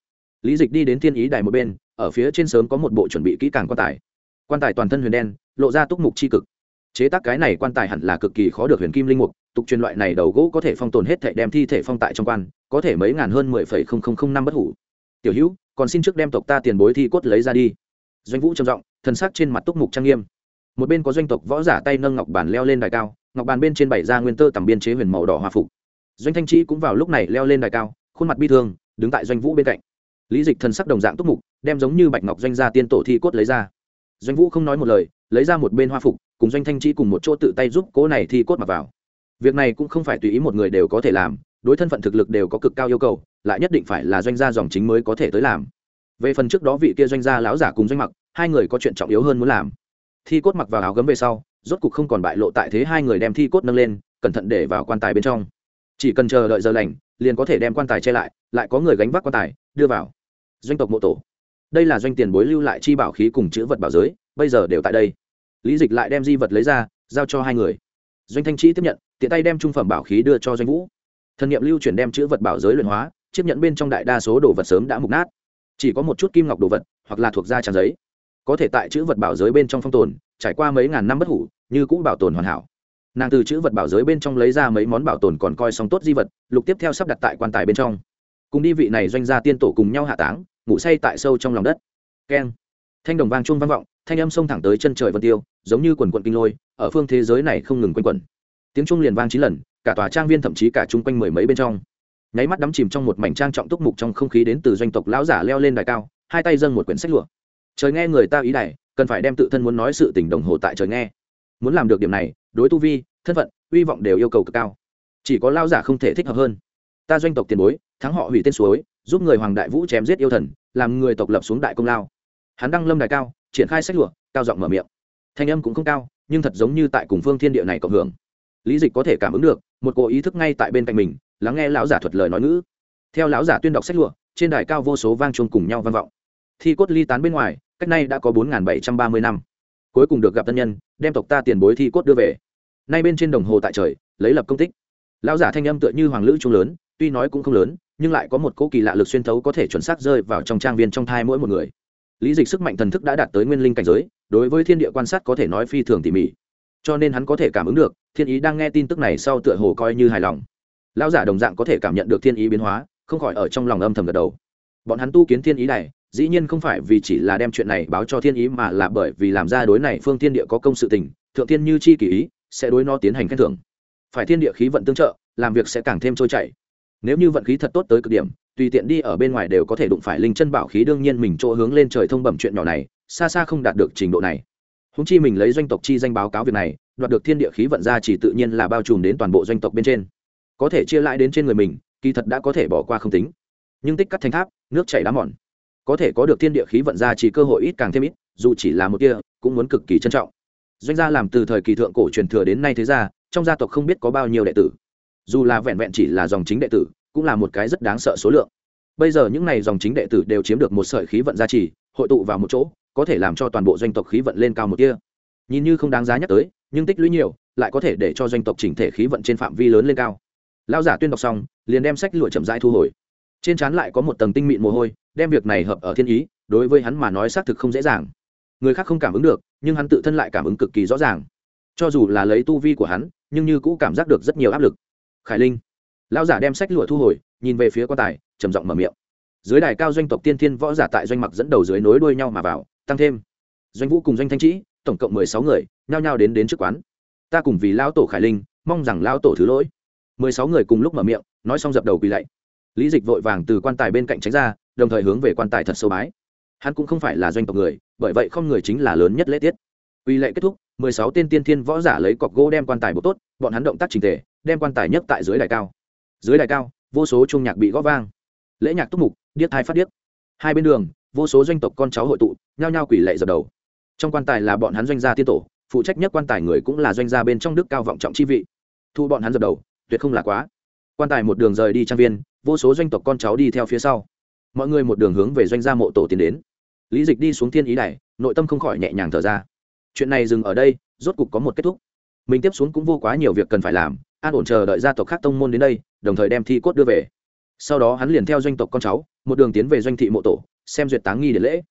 Lý dịch đi đến thiên ý đài một bên, ở phía trên sớm có một bộ chuẩn bị kỹ càng quan tài. Quan tài toàn thân huyền đen, lộ ra túc mục c h i cực. Chế tác cái này quan tài hẳn là cực kỳ khó được huyền kim linh mục, tục truyền loại này đầu gỗ có thể phong tồn hết thể đem thi thể phong tại trong quan, có thể mấy ngàn hơn mười phẩy không không không năm bất hủ. Tiểu hữu, còn xin trước đem tộc ta tiền bối thi cốt lấy ra đi. Doanh vũ trầm giọng thân sắc trên mặt túc mục trang nghiêm một bên có doanh tộc võ giả tay nâng ngọc bàn leo lên đài cao, ngọc bàn bên trên bảy ra nguyên tơ tầm biên chế huyền màu đỏ hòa phục. Doanh thanh trí cũng vào lúc này leo lên đài cao, khuôn mặt bi thương, đứng tại doanh vũ bên cạnh. Lý dịch thần sắc đồng dạng túc mục, đem giống như bạch ngọc doanh gia tiên tổ thi cốt lấy ra. Doanh vũ không nói một lời, lấy ra một bên hoa phục, cùng doanh thanh trí cùng một chỗ tự tay giúp cố này thi cốt mặc vào. Việc này cũng không phải tùy ý một người đều có thể làm, đối thân phận thực lực đều có cực cao yêu cầu, lại nhất định phải là doanh gia dòng chính mới có thể tới làm. Về phần trước đó vị kia doanh gia lão giả cùng doanh mặc, hai người có chuyện trọng yếu hơn muốn làm thi cốt mặc vào áo gấm về sau, rốt cục không còn bại lộ tại thế hai người đem thi cốt nâng lên, cẩn thận để vào quan tài bên trong. Chỉ cần chờ đợi giờ lành, liền có thể đem quan tài che lại lại có người gánh vác quan tài, đưa vào. Doanh tộc mộ tổ. Đây là doanh tiền bối lưu lại chi bảo khí cùng chữ vật bảo giới, bây giờ đều tại đây. Lý dịch lại đem di vật lấy ra, giao cho hai người. Doanh thanh trí tiếp nhận, tiện tay đem trung phẩm bảo khí đưa cho doanh vũ. Thần nghiệm lưu chuyển đem chữ vật bảo giới luyện hóa, chiếc nhận bên trong đại đa số đồ vật sớm đã mục nát. Chỉ có một chút kim ngọc đồ vật, hoặc là thuộc da tràn giấy có thể tại chữ vật bảo giới bên trong phong tồn, trải qua mấy ngàn năm bất hủ, như cũng bảo tồn hoàn hảo. Nàng từ chữ vật bảo giới bên trong lấy ra mấy món bảo tồn còn coi xong tốt di vật, lục tiếp theo sắp đặt tại quan tài bên trong. Cùng đi vị này doanh gia tiên tổ cùng nhau hạ táng, ngủ say tại sâu trong lòng đất. Keng. Thanh đồng vang chuông vang vọng, thanh âm xông thẳng tới chân trời vân tiêu, giống như quần quận kinh lôi, ở phương thế giới này không ngừng quanh quẩn. Tiếng chuông liền vang chín lần, cả tòa trang viên thậm chí cả chung quanh mười mấy bên trong. Nháy mắt đắm chìm trong một mảnh trang trọng túc mục trong không khí đến từ doanh tộc lão giả leo lên đài cao, hai tay dâng một quyển sách lụa trời nghe người ta ý này, cần phải đem tự thân muốn nói sự tình đồng hồ tại trời nghe. Muốn làm được điểm này, đối tu vi, thân phận, uy vọng đều yêu cầu cực cao. Chỉ có lao giả không thể thích hợp hơn. Ta doanh tộc tiền bối, thắng họ hủy tên suối, giúp người hoàng đại vũ chém giết yêu thần, làm người tộc lập xuống đại công lao. Hắn đăng lâm đài cao, triển khai sách lụa, cao giọng mở miệng. Thanh âm cũng không cao, nhưng thật giống như tại cùng phương thiên địa này cộng hưởng. Lý dịch có thể cảm ứng được, một cỗ ý thức ngay tại bên cạnh mình, lắng nghe lão giả thuật lời nói ngữ. Theo lão giả tuyên đọc sách lụa, trên đài cao vô số vang chuông cùng nhau vang vọng. Thi cốt ly tán bên ngoài cách nay đã có bốn bảy trăm ba mươi năm. Cuối cùng được gặp tân nhân, đem tộc ta tiền bối thi cốt đưa về. Nay bên trên đồng hồ tại trời, lấy lập công tích. Lão giả thanh âm tựa như hoàng lữ trung lớn, tuy nói cũng không lớn, nhưng lại có một cỗ kỳ lạ lực xuyên thấu có thể chuẩn xác rơi vào trong trang viên trong thai mỗi một người. Lý dịch sức mạnh thần thức đã đạt tới nguyên linh cảnh giới, đối với thiên địa quan sát có thể nói phi thường tỉ mỉ. Cho nên hắn có thể cảm ứng được, thiên ý đang nghe tin tức này sau tựa hồ coi như hài lòng. Lão giả đồng dạng có thể cảm nhận được thiên ý biến hóa, không khỏi ở trong lòng âm thầm gật đầu. Bọn hắn tu kiến thiên ý này dĩ nhiên không phải vì chỉ là đem chuyện này báo cho thiên ý mà là bởi vì làm ra đối này phương thiên địa có công sự tình, thượng thiên như chi kỳ ý, sẽ đối nó tiến hành khen thưởng. Phải thiên địa khí vận tương trợ, làm việc sẽ càng thêm trôi chảy. Nếu như vận khí thật tốt tới cực điểm, tùy tiện đi ở bên ngoài đều có thể đụng phải linh chân bảo khí đương nhiên mình chỗ hướng lên trời thông bẩm chuyện nhỏ này, xa xa không đạt được trình độ này. Húng chi mình lấy doanh tộc chi danh báo cáo việc này, đoạt được thiên địa khí vận ra chỉ tự nhiên là bao trùm đến toàn bộ doanh tộc bên trên. Có thể chia lại đến trên người mình, kỳ thật đã có thể bỏ qua không tính. Nhưng tích cắt thành tháp, nước chảy đá mòn có thể có được thiên địa khí vận ra chỉ cơ hội ít càng thêm ít, dù chỉ là một kia cũng muốn cực kỳ trân trọng. Doanh gia làm từ thời kỳ thượng cổ truyền thừa đến nay thế ra trong gia tộc không biết có bao nhiêu đệ tử. Dù là vẹn vẹn chỉ là dòng chính đệ tử, cũng là một cái rất đáng sợ số lượng. Bây giờ những n à y dòng chính đệ tử đều chiếm được một sợi khí vận gia trì, hội tụ vào một chỗ, có thể làm cho toàn bộ doanh tộc khí vận lên cao một kia nhìn như không đáng giá nhắc tới, nhưng tích lũy nhiều, lại có thể để cho doanh tộc chỉnh thể khí vận trên phạm vi lớn lên cao. Lao giả tuyên đọc xong, liền đem sách lụa chậm rãi thu hồi. Trên trán lại có một tầng tinh mịn mồ hôi đem việc này hợp ở thiên ý, đối với hắn mà nói xác thực không dễ dàng. Người khác không cảm ứng được, nhưng hắn tự thân lại cảm ứng cực kỳ rõ ràng. Cho dù là lấy tu vi của hắn, nhưng như cũ cảm giác được rất nhiều áp lực. Khải linh, lão giả đem sách lụa thu hồi, nhìn về phía quan tài, trầm giọng mở miệng. Dưới đài cao doanh tộc tiên thiên võ giả tại doanh mặc dẫn đầu dưới nối đuôi nhau mà vào, tăng thêm. Doanh vũ cùng doanh thanh trĩ, tổng cộng mười sáu người, nhao nhao đến đến trước quán. Ta cùng vì lão tổ khải linh, mong rằng lão tổ thứ lỗi. Mười sáu người cùng lúc mở miệng, nói xong dập đầu quỳ lạy. Lý dịch vội vàng từ quan tài bên cạnh tránh ra đồng thời hướng về quan tài thật sâu bái hắn cũng không phải là doanh tộc người bởi vậy không người chính là lớn nhất lễ tiết Quy lệ kết thúc, mười sáu tên tiên thiên võ giả lấy cọc gỗ đem quan tài buộc tốt, bọn hắn động tác chỉnh tề, đem quan tài nhấc tại dưới đài cao. Dưới đài cao, vô số trung nhạc bị gõ vang. Lễ nhạc túc mục, điếc thai phát điếc. Hai bên đường, vô số doanh tộc con cháu hội tụ, nhao nhao quỳ lệ dập đầu. Trong quan tài là bọn hắn doanh gia tiên tổ, phụ trách nhất quan tài người cũng là doanh gia bên trong đức cao vọng trọng chi vị. Thu bọn hắn dập đầu, tuyệt không là quá. Quan tài một đường rời đi trang viên, vô số doanh tộc con cháu đi theo phía sau. Mọi người một đường hướng về doanh gia mộ tổ tiến đến. Lý Dịch đi xuống thiên ý đài, nội tâm không khỏi nhẹ nhàng thở ra. Chuyện này dừng ở đây rốt cục có một kết thúc. Mình tiếp xuống cũng vô quá nhiều việc cần phải làm an ổn chờ đợi gia tộc khác tông môn đến đây đồng thời đem thi cốt đưa về. Sau đó hắn liền theo doanh tộc con cháu một đường tiến về doanh thị mộ tổ xem duyệt táng nghi để lễ.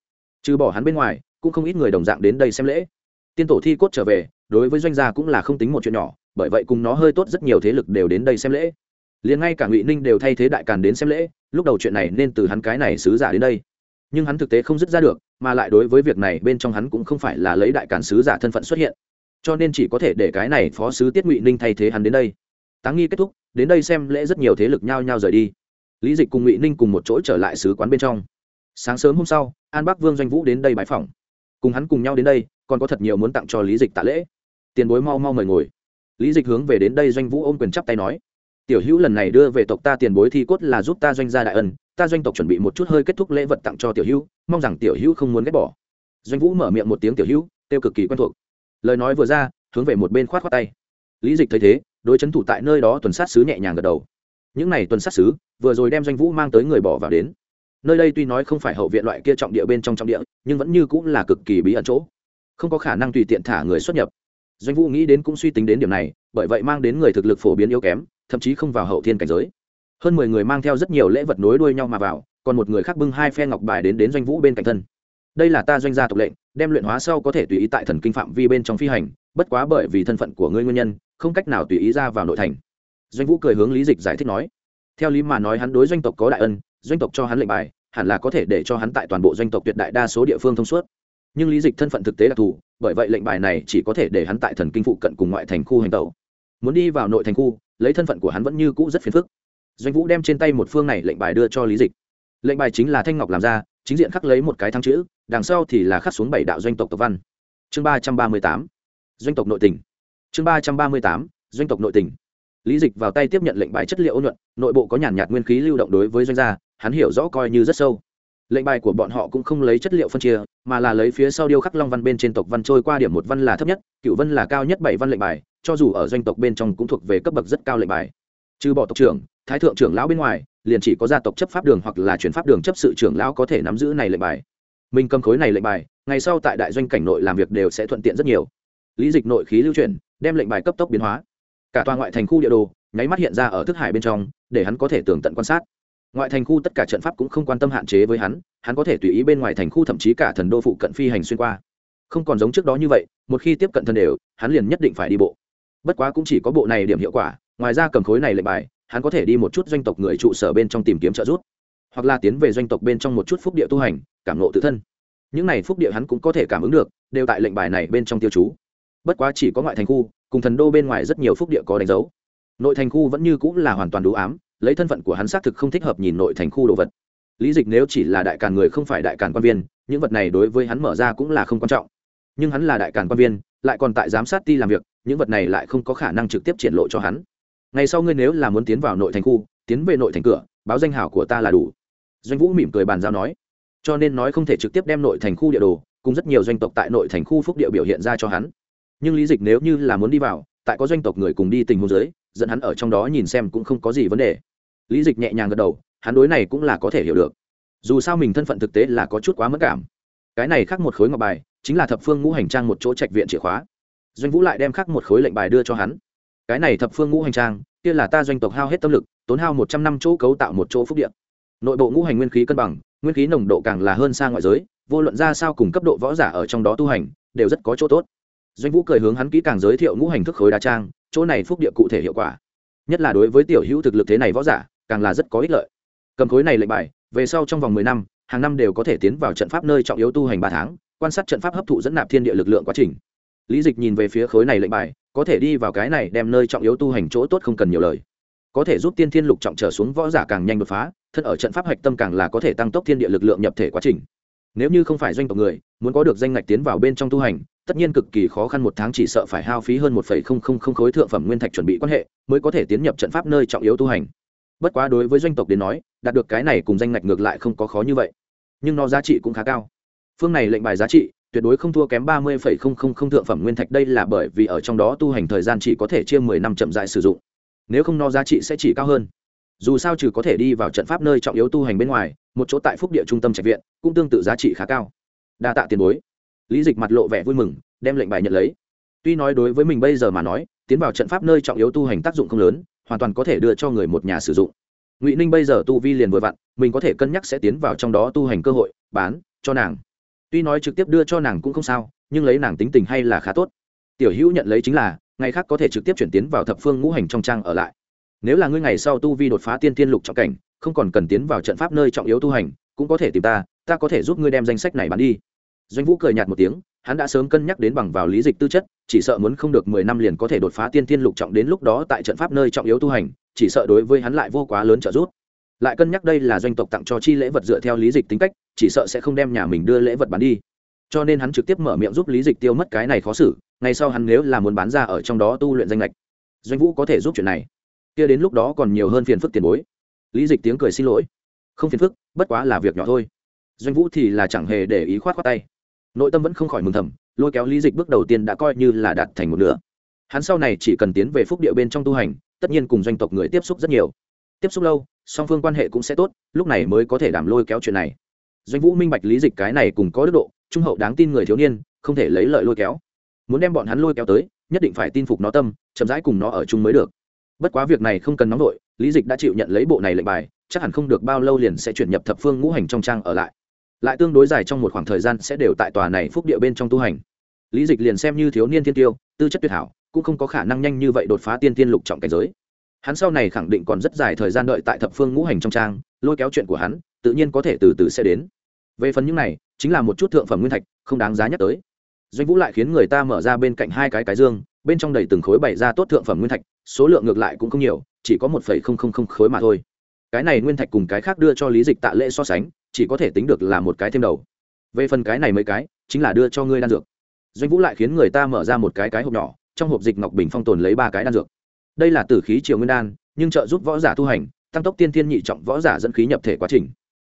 Trừ bỏ hắn bên ngoài cũng không ít người đồng dạng đến đây xem lễ. Tiên tổ thi cốt trở về đối với doanh gia cũng là không tính một chuyện nhỏ bởi vậy cùng nó hơi tốt rất nhiều thế lực đều đến đây xem lễ liền ngay cả ngụy ninh đều thay thế đại càn đến xem lễ lúc đầu chuyện này nên từ hắn cái này sứ giả đến đây nhưng hắn thực tế không dứt ra được mà lại đối với việc này bên trong hắn cũng không phải là lấy đại càn sứ giả thân phận xuất hiện cho nên chỉ có thể để cái này phó sứ tiết ngụy ninh thay thế hắn đến đây táng nghi kết thúc đến đây xem lễ rất nhiều thế lực nhao nhao rời đi lý dịch cùng ngụy ninh cùng một chỗ trở lại sứ quán bên trong sáng sớm hôm sau an bắc vương doanh vũ đến đây bãi phòng cùng hắn cùng nhau đến đây còn có thật nhiều muốn tặng cho lý dịch tạ lễ tiền bối mau mau mời ngồi lý dịch hướng về đến đây doanh vũ ôm quyền chắp tay nói tiểu hữu lần này đưa về tộc ta tiền bối thi cốt là giúp ta doanh gia đại ân, ta doanh tộc chuẩn bị một chút hơi kết thúc lễ vật tặng cho tiểu hữu, mong rằng tiểu hữu không muốn ghét bỏ. Doanh vũ mở miệng một tiếng tiểu hữu, tiêu cực kỳ quen thuộc. Lời nói vừa ra, hướng về một bên khoát khoát tay. Lý dịch thấy thế, đối chấn thủ tại nơi đó tuần sát sứ nhẹ nhàng gật đầu. Những này tuần sát sứ, vừa rồi đem doanh vũ mang tới người bỏ vào đến. Nơi đây tuy nói không phải hậu viện loại kia trọng địa bên trong trọng địa, nhưng vẫn như cũng là cực kỳ bí ẩn chỗ. Không có khả năng tùy tiện thả người xuất nhập. Doanh vũ nghĩ đến cũng suy tính đến điểm này, bởi vậy mang đến người thực lực phổ biến yếu kém thậm chí không vào hậu thiên cảnh giới. Hơn mười người mang theo rất nhiều lễ vật nối đuôi nhau mà vào, còn một người khác bưng hai phe ngọc bài đến đến doanh vũ bên cạnh thân. Đây là ta doanh gia tộc lệnh, đem luyện hóa sau có thể tùy ý tại thần kinh phạm vi bên trong phi hành, bất quá bởi vì thân phận của ngươi nguyên nhân, không cách nào tùy ý ra vào nội thành. Doanh vũ cười hướng lý dịch giải thích nói. Theo lý mà nói hắn đối doanh tộc có đại ân, doanh tộc cho hắn lệnh bài, hẳn là có thể để cho hắn tại toàn bộ doanh tộc tuyệt đại đa số địa phương thông suốt. Nhưng lý dịch thân phận thực tế đặc thù, bởi vậy lệnh bài này chỉ có thể để hắn tại thần kinh phụ cận cùng ngoại thành khu hành tẩu. Muốn đi vào nội thành khu lấy thân phận của hắn vẫn như cũ rất phiền phức. Doanh vũ đem trên tay một phương này lệnh bài đưa cho lý dịch. Lệnh bài chính là thanh ngọc làm ra, chính diện khắc lấy một cái thăng chữ, đằng sau thì là khắc xuống bảy đạo doanh tộc tộc văn. Chương ba trăm ba mươi tám. Doanh tộc nội tỉnh chương ba trăm ba mươi tám. Doanh tộc nội tỉnh lý dịch vào tay tiếp nhận lệnh bài chất liệu ôn nhuận, nội bộ có nhàn nhạt nguyên khí lưu động đối với doanh gia, hắn hiểu rõ coi như rất sâu. Lệnh bài của bọn họ cũng không lấy chất liệu phân chia, mà là lấy phía sau điêu khắc long văn bên trên tộc văn trôi qua điểm một văn là thấp nhất, cựu văn là cao nhất bảy văn lệnh bài cho dù ở doanh tộc bên trong cũng thuộc về cấp bậc rất cao lệnh bài. Trừ bỏ tộc trưởng, thái thượng trưởng lão bên ngoài, liền chỉ có gia tộc chấp pháp đường hoặc là chuyển pháp đường chấp sự trưởng lão có thể nắm giữ này lệnh bài. Mình cầm khối này lệnh bài, ngày sau tại đại doanh cảnh nội làm việc đều sẽ thuận tiện rất nhiều. Lý dịch nội khí lưu chuyển, đem lệnh bài cấp tốc biến hóa. Cả tòa ngoại thành khu địa đồ, nháy mắt hiện ra ở thức hải bên trong, để hắn có thể tường tận quan sát. Ngoại thành khu tất cả trận pháp cũng không quan tâm hạn chế với hắn hắn có thể tùy ý bên ngoài thành khu thậm chí cả thần đô phụ cận phi hành xuyên qua. Không còn giống trước đó như vậy, một khi tiếp cận thân đều, hắn liền nhất định phải đi bộ bất quá cũng chỉ có bộ này điểm hiệu quả, ngoài ra cầm khối này lệnh bài, hắn có thể đi một chút doanh tộc người trụ sở bên trong tìm kiếm trợ giúp, hoặc là tiến về doanh tộc bên trong một chút phúc địa tu hành, cảm nộ tự thân. Những này phúc địa hắn cũng có thể cảm ứng được, đều tại lệnh bài này bên trong tiêu chú. Bất quá chỉ có ngoại thành khu, cùng thần đô bên ngoài rất nhiều phúc địa có đánh dấu. Nội thành khu vẫn như cũng là hoàn toàn đủ ám, lấy thân phận của hắn xác thực không thích hợp nhìn nội thành khu đồ vật. Lý dịch nếu chỉ là đại càn người không phải đại càn quan viên, những vật này đối với hắn mở ra cũng là không quan trọng. Nhưng hắn là đại càn quan viên lại còn tại giám sát ti làm việc, những vật này lại không có khả năng trực tiếp triển lộ cho hắn. Ngày sau ngươi nếu là muốn tiến vào nội thành khu, tiến về nội thành cửa, báo danh hảo của ta là đủ. Doanh vũ mỉm cười bàn giao nói. Cho nên nói không thể trực tiếp đem nội thành khu địa đồ, cùng rất nhiều doanh tộc tại nội thành khu phúc địa biểu hiện ra cho hắn. Nhưng lý dịch nếu như là muốn đi vào, tại có doanh tộc người cùng đi tình huống giới dẫn hắn ở trong đó nhìn xem cũng không có gì vấn đề. Lý dịch nhẹ nhàng gật đầu, hắn đối này cũng là có thể hiểu được. Dù sao mình thân phận thực tế là có chút quá mất cảm cái này khác một khối ngọc bài, chính là thập phương ngũ hành trang một chỗ trạch viện chìa khóa. Doanh vũ lại đem khác một khối lệnh bài đưa cho hắn. Cái này thập phương ngũ hành trang, kia là ta doanh tộc hao hết tâm lực, tốn hao một trăm năm chỗ cấu tạo một chỗ phúc điện nội bộ ngũ hành nguyên khí cân bằng, nguyên khí nồng độ càng là hơn xa ngoại giới, vô luận ra sao cùng cấp độ võ giả ở trong đó tu hành, đều rất có chỗ tốt. Doanh vũ cười hướng hắn kỹ càng giới thiệu ngũ hành thức khối đa trang, chỗ này phúc địa cụ thể hiệu quả. Nhất là đối với tiểu hữu thực lực thế này võ giả, càng là rất có ích lợi. Cầm khối này lệnh bài, về sau trong vòng mười năm hàng năm đều có thể tiến vào trận pháp nơi trọng yếu tu hành ba tháng, quan sát trận pháp hấp thụ dẫn nạp thiên địa lực lượng quá trình. Lý dịch nhìn về phía khối này lệnh bài, có thể đi vào cái này đem nơi trọng yếu tu hành chỗ tốt không cần nhiều lời. Có thể giúp tiên thiên lục trọng trở xuống võ giả càng nhanh đột phá, thân ở trận pháp hạch tâm càng là có thể tăng tốc thiên địa lực lượng nhập thể quá trình. Nếu như không phải doanh tộc người, muốn có được danh ngạch tiến vào bên trong tu hành, tất nhiên cực kỳ khó khăn một tháng chỉ sợ phải hao phí hơn một phẩy không không không khối thượng phẩm nguyên thạch chuẩn bị quan hệ, mới có thể tiến nhập trận pháp nơi trọng yếu tu hành bất quá đối với doanh tộc đến nói, đạt được cái này cùng danh ngạch ngược lại không có khó như vậy. Nhưng nó giá trị cũng khá cao. Phương này lệnh bài giá trị, tuyệt đối không thua kém ba mươi phẩy không không không thượng phẩm nguyên thạch, đây là bởi vì ở trong đó tu hành thời gian chỉ có thể chia mười năm chậm dại sử dụng. Nếu không nó giá trị sẽ chỉ cao hơn. Dù sao trừ có thể đi vào trận pháp nơi trọng yếu tu hành bên ngoài, một chỗ tại phúc địa trung tâm trạch viện, cũng tương tự giá trị khá cao. Đa tạ tiền bối. Lý dịch mặt lộ vẻ vui mừng, đem lệnh bài nhận lấy. Tuy nói đối với mình bây giờ mà nói, tiến vào trận pháp nơi trọng yếu tu hành tác dụng không lớn hoàn toàn có thể đưa cho người một nhà sử dụng. Ngụy ninh bây giờ tu vi liền vừa vặn, mình có thể cân nhắc sẽ tiến vào trong đó tu hành cơ hội, bán, cho nàng. Tuy nói trực tiếp đưa cho nàng cũng không sao, nhưng lấy nàng tính tình hay là khá tốt. Tiểu hữu nhận lấy chính là, ngày khác có thể trực tiếp chuyển tiến vào thập phương ngũ hành trong trang ở lại. Nếu là ngươi ngày sau tu vi đột phá tiên tiên lục trọng cảnh, không còn cần tiến vào trận pháp nơi trọng yếu tu hành, cũng có thể tìm ta ta có thể giúp ngươi đem danh sách này bán đi doanh vũ cười nhạt một tiếng, hắn đã sớm cân nhắc đến bằng vào lý dịch tư chất, chỉ sợ muốn không được mười năm liền có thể đột phá tiên tiên lục trọng đến lúc đó tại trận pháp nơi trọng yếu tu hành, chỉ sợ đối với hắn lại vô quá lớn trợ giúp. Lại cân nhắc đây là doanh tộc tặng cho chi lễ vật dựa theo lý dịch tính cách, chỉ sợ sẽ không đem nhà mình đưa lễ vật bán đi. Cho nên hắn trực tiếp mở miệng giúp lý dịch tiêu mất cái này khó xử, ngay sau hắn nếu là muốn bán ra ở trong đó tu luyện danh lệch. Doanh vũ có thể giúp chuyện này. Kia đến lúc đó còn nhiều hơn phiền phức tiền bối. Lý dịch tiếng cười xin lỗi. Không phiền phức, bất quá là việc nhỏ thôi. Doanh vũ thì là chẳng hề để ý khoát khoát tay nội tâm vẫn không khỏi mừng thầm, lôi kéo lý dịch bước đầu tiên đã coi như là đạt thành một nửa. Hắn sau này chỉ cần tiến về phúc địa bên trong tu hành, tất nhiên cùng doanh tộc người tiếp xúc rất nhiều. Tiếp xúc lâu, song phương quan hệ cũng sẽ tốt, lúc này mới có thể đảm lôi kéo chuyện này. Doanh vũ minh bạch lý dịch cái này cùng có đức độ, trung hậu đáng tin người thiếu niên, không thể lấy lợi lôi kéo. Muốn đem bọn hắn lôi kéo tới, nhất định phải tin phục nó tâm, chậm rãi cùng nó ở chung mới được. Bất quá việc này không cần nóng vội, lý dịch đã chịu nhận lấy bộ này lệnh bài, chắc hẳn không được bao lâu liền sẽ chuyển nhập thập phương ngũ hành trong trang ở lại lại tương đối dài trong một khoảng thời gian sẽ đều tại tòa này phúc địa bên trong tu hành. Lý dịch liền xem như thiếu niên thiên tiêu, tư chất tuyệt hảo, cũng không có khả năng nhanh như vậy đột phá tiên tiên lục trọng cảnh giới. Hắn sau này khẳng định còn rất dài thời gian đợi tại thập phương ngũ hành trong trang, lôi kéo chuyện của hắn, tự nhiên có thể từ từ sẽ đến. Về phần những này, chính là một chút thượng phẩm nguyên thạch, không đáng giá nhắc tới. Doanh vũ lại khiến người ta mở ra bên cạnh hai cái cái dương, bên trong đầy từng khối bày ra tốt thượng phẩm nguyên thạch, số lượng ngược lại cũng không nhiều, chỉ có một phẩy không không không khối mà thôi. Cái này nguyên thạch cùng cái khác đưa cho lý dịch tạ lễ so sánh chỉ có thể tính được là một cái thêm đầu. Về phần cái này mấy cái, chính là đưa cho ngươi đan dược. Doanh vũ lại khiến người ta mở ra một cái cái hộp nhỏ, trong hộp dịch ngọc bình phong tồn lấy ba cái đan dược. Đây là tử khí triều nguyên đan, nhưng trợ giúp võ giả tu hành, tăng tốc tiên thiên nhị trọng võ giả dẫn khí nhập thể quá trình.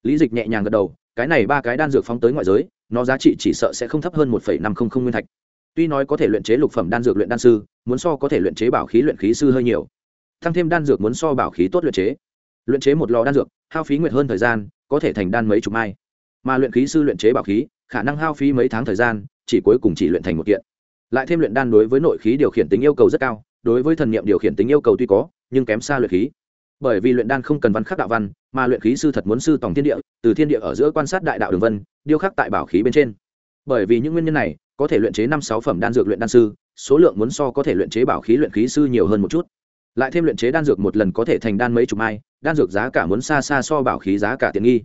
Lý dịch nhẹ nhàng gật đầu, cái này ba cái đan dược phóng tới ngoại giới, nó giá trị chỉ sợ sẽ không thấp hơn một năm trăm linh nguyên thạch. Tuy nói có thể luyện chế lục phẩm đan dược luyện đan sư, muốn so có thể luyện chế bảo khí luyện khí sư hơi nhiều. Tăng thêm đan dược muốn so bảo khí tốt luyện chế. Luyện chế một lò đan dược, hao phí nguyệt hơn thời gian có thể thành đan mấy chục mai. Mà luyện khí sư luyện chế bảo khí, khả năng hao phí mấy tháng thời gian, chỉ cuối cùng chỉ luyện thành một kiện. Lại thêm luyện đan đối với nội khí điều khiển tính yêu cầu rất cao, đối với thần niệm điều khiển tính yêu cầu tuy có, nhưng kém xa luyện khí. Bởi vì luyện đan không cần văn khắc đạo văn, mà luyện khí sư thật muốn sư tổng thiên địa, từ thiên địa ở giữa quan sát đại đạo đường vân, điêu khắc tại bảo khí bên trên. Bởi vì những nguyên nhân này, có thể luyện chế năm sáu phẩm đan dược luyện đan sư, số lượng muốn so có thể luyện chế bảo khí luyện khí sư nhiều hơn một chút. Lại thêm luyện chế đan dược một lần có thể thành đan mấy chục mai đan dược giá cả muốn xa xa so bảo khí giá cả tiện nghi.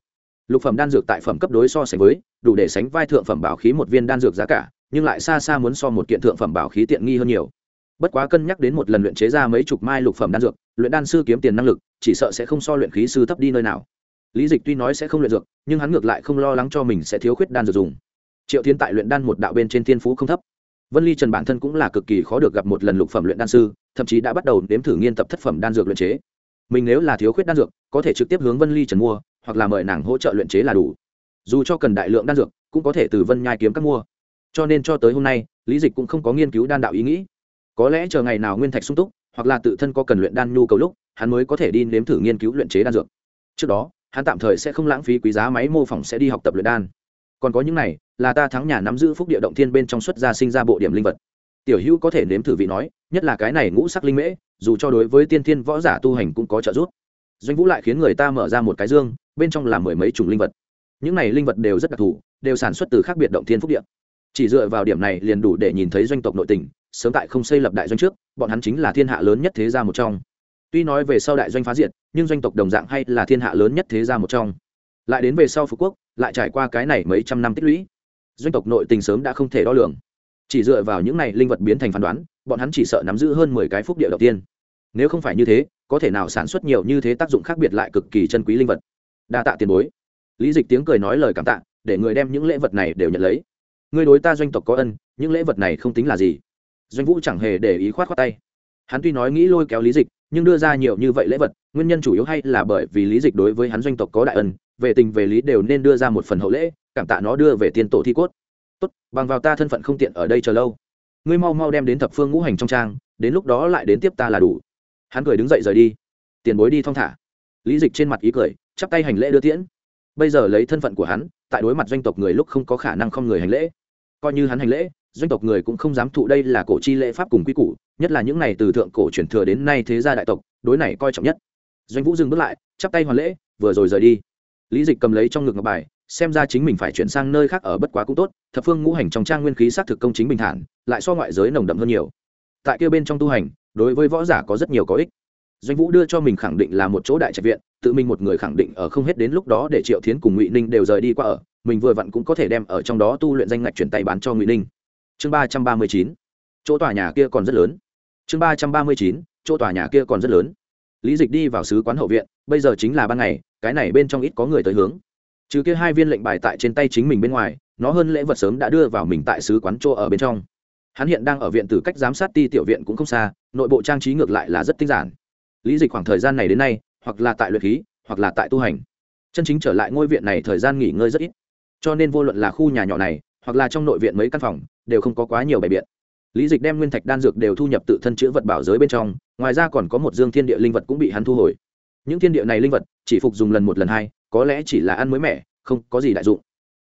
Lục phẩm đan dược tại phẩm cấp đối so sánh với, đủ để sánh vai thượng phẩm bảo khí một viên đan dược giá cả, nhưng lại xa xa muốn so một kiện thượng phẩm bảo khí tiện nghi hơn nhiều. Bất quá cân nhắc đến một lần luyện chế ra mấy chục mai lục phẩm đan dược, luyện đan sư kiếm tiền năng lực, chỉ sợ sẽ không so luyện khí sư thấp đi nơi nào. Lý dịch tuy nói sẽ không luyện dược, nhưng hắn ngược lại không lo lắng cho mình sẽ thiếu khuyết đan dược dùng. Triệu thiên tại luyện đan một đạo bên trên thiên phú không thấp. Vân ly trần bản thân cũng là cực kỳ khó được gặp một lần lục phẩm luyện đan sư, thậm chí đã bắt đầu nếm thử nghiên tập thất phẩm đan dược luyện chế mình nếu là thiếu khuyết đan dược, có thể trực tiếp hướng vân ly trần mua, hoặc là mời nàng hỗ trợ luyện chế là đủ. Dù cho cần đại lượng đan dược, cũng có thể từ vân nhai kiếm các mua. Cho nên cho tới hôm nay, lý dịch cũng không có nghiên cứu đan đạo ý nghĩ. Có lẽ chờ ngày nào nguyên thạch sung túc, hoặc là tự thân có cần luyện đan nhu cầu lúc, hắn mới có thể đi nếm thử nghiên cứu luyện chế đan dược. Trước đó, hắn tạm thời sẽ không lãng phí quý giá máy mô phỏng sẽ đi học tập luyện đan. Còn có những này, là ta thắng nhà nắm giữ phúc địa động thiên bên trong xuất gia sinh ra bộ điểm linh vật. Tiểu hữu có thể nếm thử vị nói, nhất là cái này ngũ sắc linh mễ dù cho đối với tiên thiên võ giả tu hành cũng có trợ giúp. Doanh vũ lại khiến người ta mở ra một cái dương, bên trong là mười mấy chủng linh vật. Những này linh vật đều rất đặc thù, đều sản xuất từ khác biệt động thiên phúc địa. Chỉ dựa vào điểm này liền đủ để nhìn thấy doanh tộc nội tình, sớm tại không xây lập đại doanh trước, bọn hắn chính là thiên hạ lớn nhất thế gia một trong. Tuy nói về sau đại doanh phá diệt, nhưng doanh tộc đồng dạng hay là thiên hạ lớn nhất thế gia một trong. Lại đến về sau phú quốc, lại trải qua cái này mấy trăm năm tích lũy. Doanh tộc nội tình sớm đã không thể đo lường chỉ dựa vào những này linh vật biến thành phán đoán, bọn hắn chỉ sợ nắm giữ hơn mười cái phúc địa đầu tiên. Nếu không phải như thế, có thể nào sản xuất nhiều như thế tác dụng khác biệt lại cực kỳ chân quý linh vật? Đa tạ tiền bối. Lý dịch tiếng cười nói lời cảm tạ, để người đem những lễ vật này đều nhận lấy. Người đối ta doanh tộc có ân, những lễ vật này không tính là gì. Doanh vũ chẳng hề để ý khoát khoát tay. Hắn tuy nói nghĩ lôi kéo lý dịch, nhưng đưa ra nhiều như vậy lễ vật, nguyên nhân chủ yếu hay là bởi vì lý dịch đối với hắn doanh tộc có đại ân, về tình về lý đều nên đưa ra một phần hậu lễ, cảm tạ nó đưa về tiên tổ thi cốt tốt, bằng vào ta thân phận không tiện ở đây chờ lâu. Ngươi mau mau đem đến thập phương ngũ hành trong trang, đến lúc đó lại đến tiếp ta là đủ. Hắn cười đứng dậy rời đi. Tiền bối đi thong thả. Lý dịch trên mặt ý cười, chắp tay hành lễ đưa tiễn. Bây giờ lấy thân phận của hắn, tại đối mặt doanh tộc người lúc không có khả năng không người hành lễ. Coi như hắn hành lễ, doanh tộc người cũng không dám thụ đây là cổ chi lễ pháp cùng quy củ, nhất là những này từ thượng cổ truyền thừa đến nay thế gia đại tộc, đối này coi trọng nhất. Doanh vũ dừng bước lại, chắp tay hoàn lễ, vừa rồi rời đi lý dịch cầm lấy trong ngực ngọc bài, xem ra chính mình phải chuyển sang nơi khác ở bất quá cũng tốt, thập phương ngũ hành trong trang nguyên khí xác thực công chính bình thản, lại so ngoại giới nồng đậm hơn nhiều. Tại kia bên trong tu hành, đối với võ giả có rất nhiều có ích. Doanh vũ đưa cho mình khẳng định là một chỗ đại trạch viện, tự mình một người khẳng định ở không hết đến lúc đó để triệu thiến cùng ngụy ninh đều rời đi qua ở, mình vừa vặn cũng có thể đem ở trong đó tu luyện danh ngạch chuyển tay bán cho ngụy ninh. Chương ba trăm ba mươi chín, chỗ tòa nhà kia còn rất lớn. Chương ba trăm ba mươi chín, chỗ tòa nhà kia còn rất lớn. Lý dịch đi vào sứ quán hậu viện, bây giờ chính là ban ngày cái này bên trong ít có người tới hướng. Trừ kia hai viên lệnh bài tại trên tay chính mình bên ngoài, nó hơn lễ vật sớm đã đưa vào mình tại sứ quán chỗ ở bên trong. Hắn hiện đang ở viện từ cách giám sát ti tiểu viện cũng không xa, nội bộ trang trí ngược lại là rất tinh giản. Lý dịch khoảng thời gian này đến nay, hoặc là tại luyện khí, hoặc là tại tu hành. Chân chính trở lại ngôi viện này thời gian nghỉ ngơi rất ít. Cho nên vô luận là khu nhà nhỏ này, hoặc là trong nội viện mấy căn phòng, đều không có quá nhiều bài biện. Lý dịch đem nguyên thạch đan dược đều thu nhập tự thân chữ vật bảo giới bên trong, ngoài ra còn có một dương thiên địa linh vật cũng bị hắn thu hồi những thiên địa này linh vật, chỉ phục dùng lần một lần hai, có lẽ chỉ là ăn mới mẻ, không có gì đại dụng.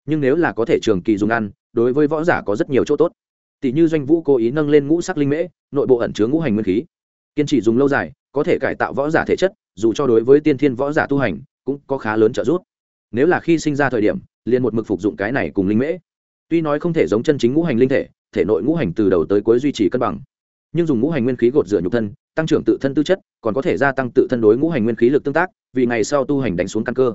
Nhưng nếu là có thể trường kỳ dùng ăn, đối với võ giả có rất nhiều chỗ tốt. Tỷ như doanh vũ cố ý nâng lên ngũ sắc linh mễ, nội bộ ẩn chứa ngũ hành nguyên khí. Kiên trì dùng lâu dài, có thể cải tạo võ giả thể chất, dù cho đối với tiên thiên võ giả tu hành, cũng có khá lớn trợ giúp. Nếu là khi sinh ra thời điểm, liền một mực phục dụng cái này cùng linh mễ. Tuy nói không thể giống chân chính ngũ hành linh thể thể nội ngũ hành từ đầu tới cuối duy trì cân bằng nhưng dùng ngũ hành nguyên khí gột rửa nhục thân, tăng trưởng tự thân tư chất, còn có thể gia tăng tự thân đối ngũ hành nguyên khí lực tương tác, vì ngày sau tu hành đánh xuống căn cơ.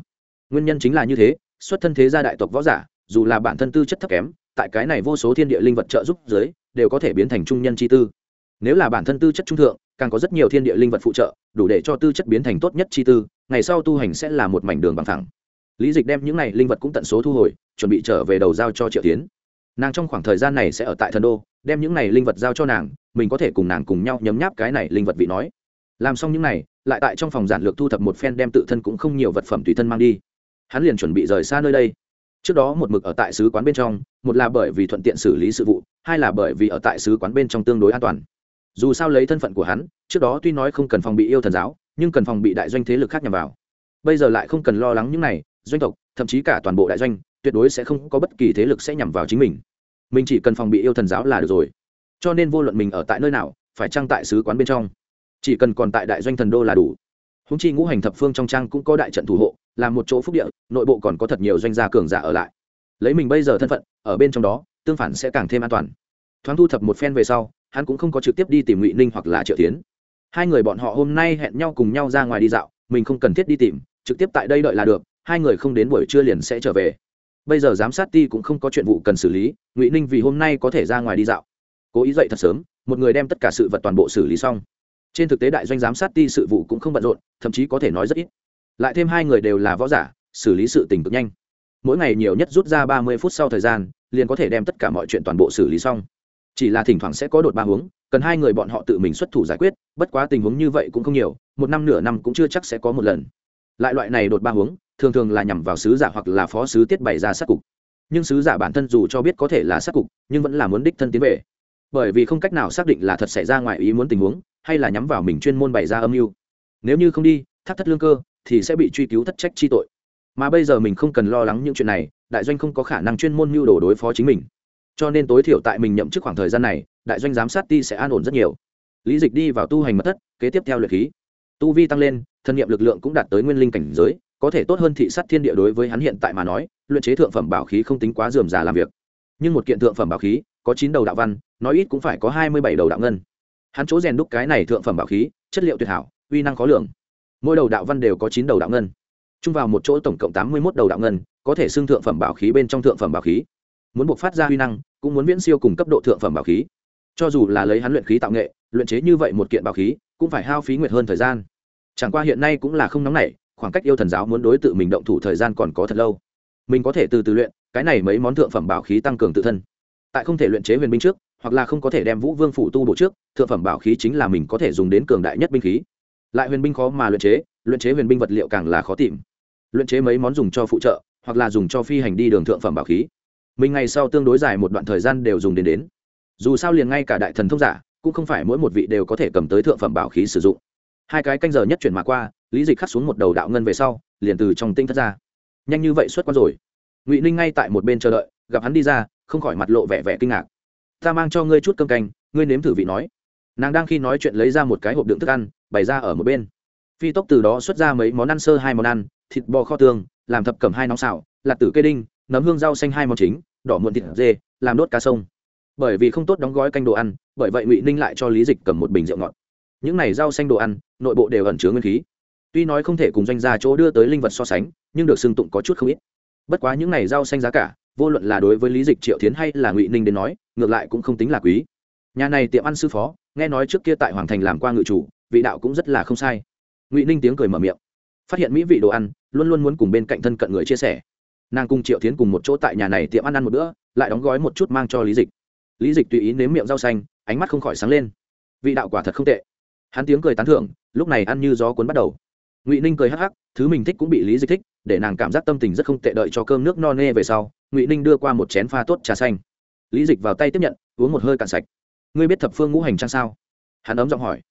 Nguyên nhân chính là như thế, xuất thân thế gia đại tộc võ giả, dù là bản thân tư chất thấp kém, tại cái này vô số thiên địa linh vật trợ giúp dưới, đều có thể biến thành trung nhân chi tư. Nếu là bản thân tư chất trung thượng, càng có rất nhiều thiên địa linh vật phụ trợ, đủ để cho tư chất biến thành tốt nhất chi tư, ngày sau tu hành sẽ là một mảnh đường bằng thẳng lý dịch đem những này linh vật cũng tận số thu hồi, chuẩn bị trở về đầu giao cho triệu tiến nàng trong khoảng thời gian này sẽ ở tại thần đô, đem những này linh vật giao cho nàng, mình có thể cùng nàng cùng nhau nhấm nháp cái này linh vật vị nói. Làm xong những này, lại tại trong phòng giản lược thu thập một phen đem tự thân cũng không nhiều vật phẩm tùy thân mang đi. Hắn liền chuẩn bị rời xa nơi đây. Trước đó một mực ở tại sứ quán bên trong, một là bởi vì thuận tiện xử lý sự vụ, hai là bởi vì ở tại sứ quán bên trong tương đối an toàn. Dù sao lấy thân phận của hắn, trước đó tuy nói không cần phòng bị yêu thần giáo, nhưng cần phòng bị đại doanh thế lực khác nhằm vào. Bây giờ lại không cần lo lắng những này, doanh tộc thậm chí cả toàn bộ đại doanh, tuyệt đối sẽ không có bất kỳ thế lực sẽ nhằm vào chính mình. Mình chỉ cần phòng bị yêu thần giáo là được rồi. Cho nên vô luận mình ở tại nơi nào, phải trang tại sứ quán bên trong. Chỉ cần còn tại đại doanh thần đô là đủ. Húng chi ngũ hành thập phương trong trang cũng có đại trận thủ hộ, là một chỗ phúc địa, nội bộ còn có thật nhiều doanh gia cường giả ở lại. Lấy mình bây giờ thân phận, ở bên trong đó, tương phản sẽ càng thêm an toàn. Thoáng thu thập một phen về sau, hắn cũng không có trực tiếp đi tìm ngụy ninh hoặc là triệu tiến hai người bọn họ hôm nay hẹn nhau cùng nhau ra ngoài đi dạo, mình không cần thiết đi tìm, trực tiếp tại đây đợi là được hai người không đến buổi trưa liền sẽ trở về. Bây giờ giám sát ti cũng không có chuyện vụ cần xử lý, ngụy ninh vì hôm nay có thể ra ngoài đi dạo. Cố ý dậy thật sớm, một người đem tất cả sự vật toàn bộ xử lý xong. Trên thực tế đại doanh giám sát ti sự vụ cũng không bận rộn, thậm chí có thể nói rất ít. Lại thêm hai người đều là võ giả, xử lý sự tình cực nhanh. Mỗi ngày nhiều nhất rút ra ba mươi phút sau thời gian, liền có thể đem tất cả mọi chuyện toàn bộ xử lý xong. Chỉ là thỉnh thoảng sẽ có đột ba hướng, cần hai người bọn họ tự mình xuất thủ giải quyết, bất quá tình huống như vậy cũng không nhiều, một năm nửa năm cũng chưa chắc sẽ có một lần. Lại loại này đột ba hướng thường thường là nhằm vào sứ giả hoặc là phó sứ tiết bày ra sát cục. Nhưng sứ giả bản thân dù cho biết có thể là sát cục, nhưng vẫn là muốn đích thân tiến về. Bởi vì không cách nào xác định là thật xảy ra ngoài ý muốn tình huống, hay là nhắm vào mình chuyên môn bày ra âm mưu. Nếu như không đi, thắt thất lương cơ, thì sẽ bị truy cứu thất trách chi tội. Mà bây giờ mình không cần lo lắng những chuyện này, đại doanh không có khả năng chuyên môn mưu đồ đối phó chính mình. Cho nên tối thiểu tại mình nhậm chức khoảng thời gian này, đại doanh giám sát ti sẽ an ổn rất nhiều. Lý dịch đi vào tu hành mật thất, kế tiếp theo luyện khí. Tu vi tăng lên, thân nhiệm lực lượng cũng đạt tới nguyên linh cảnh giới có thể tốt hơn thị sát thiên địa đối với hắn hiện tại mà nói, luyện chế thượng phẩm bảo khí không tính quá dườm già làm việc. Nhưng một kiện thượng phẩm bảo khí, có chín đầu đạo văn, nói ít cũng phải có hai mươi bảy đầu đạo ngân. Hắn chỗ rèn đúc cái này thượng phẩm bảo khí, chất liệu tuyệt hảo, uy năng khó lường. Mỗi đầu đạo văn đều có chín đầu đạo ngân. Chung vào một chỗ tổng cộng tám mươi một đầu đạo ngân, có thể xưng thượng phẩm bảo khí bên trong thượng phẩm bảo khí. Muốn buộc phát ra uy năng, cũng muốn viễn siêu cùng cấp độ thượng phẩm bảo khí. Cho dù là lấy hắn luyện khí tạo nghệ, luyện chế như vậy một kiện bảo khí, cũng phải hao phí nguyệt hơn thời gian. Chẳng qua hiện nay cũng là không nóng nảy khoảng cách yêu thần giáo muốn đối tự mình động thủ thời gian còn có thật lâu. Mình có thể từ từ luyện, cái này mấy món thượng phẩm bảo khí tăng cường tự thân. Tại không thể luyện chế huyền binh trước, hoặc là không có thể đem vũ vương phủ tu bổ trước, thượng phẩm bảo khí chính là mình có thể dùng đến cường đại nhất binh khí. Lại huyền binh khó mà luyện chế luyện chế huyền binh vật liệu càng là khó tìm. Luyện chế mấy món dùng cho phụ trợ, hoặc là dùng cho phi hành đi đường thượng phẩm bảo khí. Mình ngày sau tương đối dài một đoạn thời gian đều dùng đến đến. Dù sao liền ngay cả đại thần thông giả, cũng không phải mỗi một vị đều có thể cầm tới thượng phẩm bảo khí sử dụng. Hai cái canh giờ nhất chuyển mà qua lý dịch khắc xuống một đầu đạo ngân về sau, liền từ trong tinh thất ra. Nhanh như vậy xuất quan rồi. Ngụy ninh ngay tại một bên chờ đợi, gặp hắn đi ra, không khỏi mặt lộ vẻ vẻ kinh ngạc. Ta mang cho ngươi chút cơm canh, ngươi nếm thử vị nói. Nàng đang khi nói chuyện lấy ra một cái hộp đựng thức ăn, bày ra ở một bên. Phi tốc từ đó xuất ra mấy món ăn sơ hai món ăn, thịt bò kho tương làm thập cẩm hai nóng xào lạc tử cây đinh, nấm hương rau xanh hai món chính, đỏ muộn thịt dê, làm đốt cá sông. Bởi vì không tốt đóng gói canh đồ ăn, bởi vậy ngụy ninh lại cho lý dịch cầm một bình rượu ngọt. Những này rau xanh đồ ăn, nội bộ đều ẩn chứa nguyên khí tuy nói không thể cùng doanh gia chỗ đưa tới linh vật so sánh, nhưng được xưng tụng có chút không ít. Bất quá những này rau xanh giá cả, vô luận là đối với lý dịch, triệu tiến hay là ngụy ninh đến nói, ngược lại cũng không tính là quý. Nhà này tiệm ăn sư phó, nghe nói trước kia tại hoàng thành làm qua ngự chủ, vị đạo cũng rất là không sai. Ngụy ninh tiếng cười mở miệng. Phát hiện mỹ vị đồ ăn, luôn luôn muốn cùng bên cạnh thân cận người chia sẻ. Nàng cùng triệu tiến cùng một chỗ tại nhà này tiệm ăn ăn một bữa, lại đóng gói một chút mang cho lý dịch. Lý dịch tùy ý nếm miệng rau xanh, ánh mắt không khỏi sáng lên. Vị đạo quả thật không tệ. Hắn tiếng cười tán thưởng, lúc này ăn như gió cuốn bắt đầu ngụy ninh cười hắc hắc, thứ mình thích cũng bị lý dịch thích, để nàng cảm giác tâm tình rất không tệ đợi cho cơm nước no nê về sau, ngụy ninh đưa qua một chén pha tốt trà xanh. Lý dịch vào tay tiếp nhận, uống một hơi cạn sạch. Ngươi biết thập phương ngũ hành trang sao? Hắn ấm giọng hỏi.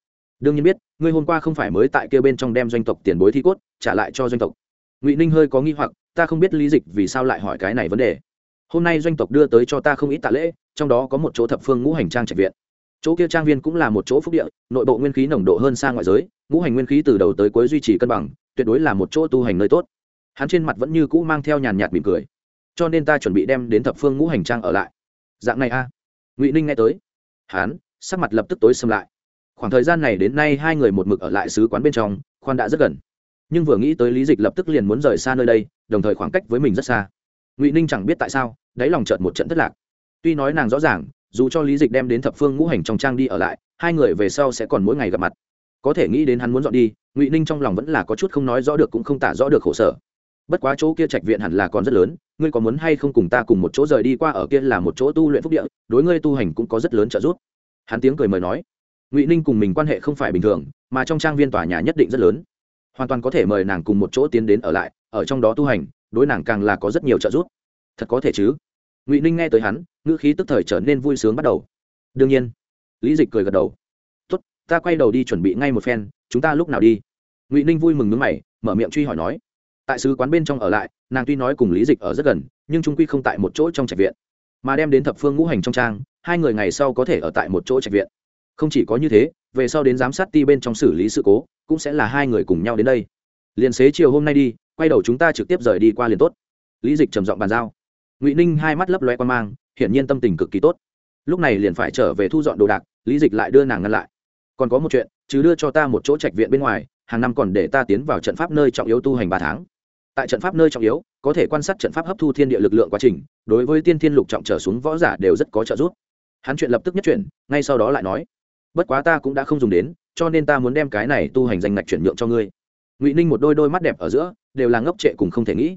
Đương nhiên biết, ngươi hôm qua không phải mới tại kia bên trong đem doanh tộc tiền bối thi cốt, trả lại cho doanh tộc. Ngụy ninh hơi có nghi hoặc, ta không biết lý dịch vì sao lại hỏi cái này vấn đề. Hôm nay doanh tộc đưa tới cho ta không ít tạ lễ, trong đó có một chỗ thập phương ngũ hành trang trạch viện chỗ kia trang viên cũng là một chỗ phúc địa, nội bộ nguyên khí nồng độ hơn xa ngoại giới, ngũ hành nguyên khí từ đầu tới cuối duy trì cân bằng, tuyệt đối là một chỗ tu hành nơi tốt. Hắn trên mặt vẫn như cũ mang theo nhàn nhạt mỉm cười. Cho nên ta chuẩn bị đem đến thập phương ngũ hành trang ở lại. Dạng này a. Ngụy ninh nghe tới. Hắn, sắc mặt lập tức tối xâm lại. Khoảng thời gian này đến nay hai người một mực ở lại sứ quán bên trong, khoan đã rất gần. Nhưng vừa nghĩ tới lý dịch lập tức liền muốn rời xa nơi đây, đồng thời khoảng cách với mình rất xa. Ngụy ninh chẳng biết tại sao, đáy lòng chợt một trận thất lạc. Tuy nói nàng rõ ràng dù cho lý dịch đem đến thập phương ngũ hành trong trang đi ở lại, hai người về sau sẽ còn mỗi ngày gặp mặt. Có thể nghĩ đến hắn muốn dọn đi, ngụy ninh trong lòng vẫn là có chút không nói rõ được cũng không tả rõ được khổ sở. Bất quá chỗ kia trạch viện hẳn là còn rất lớn, ngươi có muốn hay không cùng ta cùng một chỗ rời đi qua ở kia là một chỗ tu luyện phúc địa, đối ngươi tu hành cũng có rất lớn trợ giúp. Hắn tiếng cười mời nói. Ngụy ninh cùng mình quan hệ không phải bình thường, mà trong trang viên tòa nhà nhất định rất lớn. Hoàn toàn có thể mời nàng cùng một chỗ tiến đến ở lại, ở trong đó tu hành, đối nàng càng là có rất nhiều trợ giúp. Thật có thể chứ? Ngụy ninh nghe tới hắn ngữ khí tức thời trở nên vui sướng bắt đầu đương nhiên lý dịch cười gật đầu tốt ta quay đầu đi chuẩn bị ngay một phen chúng ta lúc nào đi ngụy ninh vui mừng nước mày mở miệng truy hỏi nói tại sứ quán bên trong ở lại nàng tuy nói cùng lý dịch ở rất gần nhưng trung quy không tại một chỗ trong trạch viện mà đem đến thập phương ngũ hành trong trang hai người ngày sau có thể ở tại một chỗ trạch viện không chỉ có như thế về sau đến giám sát ti bên trong xử lý sự cố cũng sẽ là hai người cùng nhau đến đây liền xế chiều hôm nay đi quay đầu chúng ta trực tiếp rời đi qua liền tốt lý dịch trầm giọng bàn giao ngụy ninh hai mắt lấp loe quan mang hiển nhiên tâm tình cực kỳ tốt lúc này liền phải trở về thu dọn đồ đạc lý dịch lại đưa nàng ngăn lại còn có một chuyện chứ đưa cho ta một chỗ trạch viện bên ngoài hàng năm còn để ta tiến vào trận pháp nơi trọng yếu tu hành ba tháng tại trận pháp nơi trọng yếu có thể quan sát trận pháp hấp thu thiên địa lực lượng quá trình đối với tiên thiên lục trọng trở xuống võ giả đều rất có trợ giúp hắn chuyện lập tức nhất chuyển ngay sau đó lại nói bất quá ta cũng đã không dùng đến cho nên ta muốn đem cái này tu hành danh ngạch chuyển nhượng cho ngươi ngụy ninh một đôi đôi mắt đẹp ở giữa đều là ngốc trệ cùng không thể nghĩ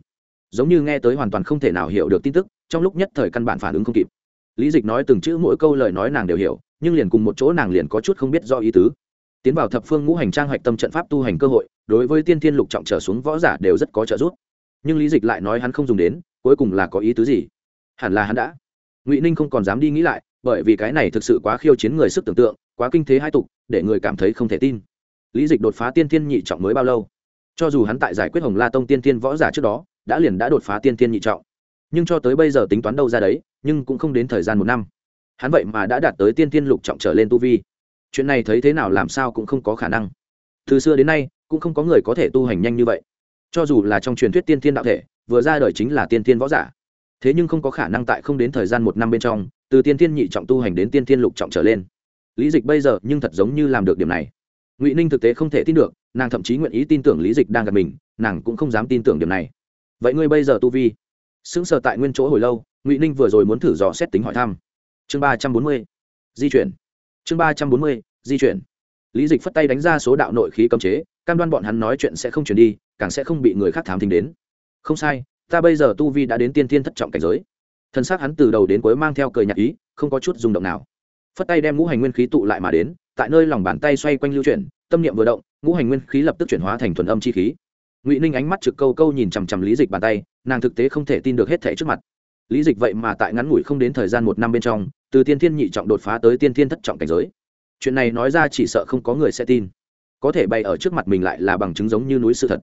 giống như nghe tới hoàn toàn không thể nào hiểu được tin tức, trong lúc nhất thời căn bản phản ứng không kịp. Lý dịch nói từng chữ mỗi câu lời nói nàng đều hiểu, nhưng liền cùng một chỗ nàng liền có chút không biết do ý tứ. Tiến vào thập phương ngũ hành trang hoạch tâm trận pháp tu hành cơ hội, đối với tiên thiên lục trọng trở xuống võ giả đều rất có trợ giúp. Nhưng lý dịch lại nói hắn không dùng đến, cuối cùng là có ý tứ gì? Hẳn là hắn đã. Ngụy ninh không còn dám đi nghĩ lại, bởi vì cái này thực sự quá khiêu chiến người sức tưởng tượng, quá kinh thế hai tục, để người cảm thấy không thể tin. Lý dịch đột phá tiên thiên nhị trọng mới bao lâu? Cho dù hắn tại giải quyết hồng la tông tiên thiên võ giả trước đó đã liền đã đột phá tiên thiên nhị trọng. Nhưng cho tới bây giờ tính toán đâu ra đấy, nhưng cũng không đến thời gian một năm. Hắn vậy mà đã đạt tới tiên thiên lục trọng trở lên tu vi. Chuyện này thấy thế nào làm sao cũng không có khả năng. Từ xưa đến nay, cũng không có người có thể tu hành nhanh như vậy. Cho dù là trong truyền thuyết tiên thiên đạo thể, vừa ra đời chính là tiên thiên võ giả. Thế nhưng không có khả năng tại không đến thời gian một năm bên trong, từ tiên thiên nhị trọng tu hành đến tiên thiên lục trọng trở lên. Lý dịch bây giờ nhưng thật giống như làm được điểm này. Ngụy ninh thực tế không thể tin được, nàng thậm chí nguyện ý tin tưởng lý dịch đang gặp mình, nàng cũng không dám tin tưởng điểm này vậy ngươi bây giờ tu vi? Sững sờ tại nguyên chỗ hồi lâu, ngụy ninh vừa rồi muốn thử dò xét tính hỏi thăm. Chương ba trăm bốn mươi, di chuyển. Chương ba trăm bốn mươi, di chuyển. Lý dịch phất tay đánh ra số đạo nội khí cấm chế, cam đoan bọn hắn nói chuyện sẽ không chuyển đi, càng sẽ không bị người khác thám thính đến. Không sai, ta bây giờ tu vi đã đến tiên thiên thất trọng cảnh giới. Thân xác hắn từ đầu đến cuối mang theo cười nhạc ý, không có chút rung động nào. Phất tay đem ngũ hành nguyên khí tụ lại mà đến, tại nơi lòng bàn tay xoay quanh lưu chuyển, tâm niệm vừa động, ngũ hành nguyên khí lập tức chuyển hóa thành thuần âm chi khí ngụy ninh ánh mắt trực câu câu nhìn chằm chằm lý dịch bàn tay nàng thực tế không thể tin được hết thẻ trước mặt lý dịch vậy mà tại ngắn ngủi không đến thời gian một năm bên trong từ tiên thiên nhị trọng đột phá tới tiên thiên thất trọng cảnh giới chuyện này nói ra chỉ sợ không có người sẽ tin có thể bày ở trước mặt mình lại là bằng chứng giống như núi sự thật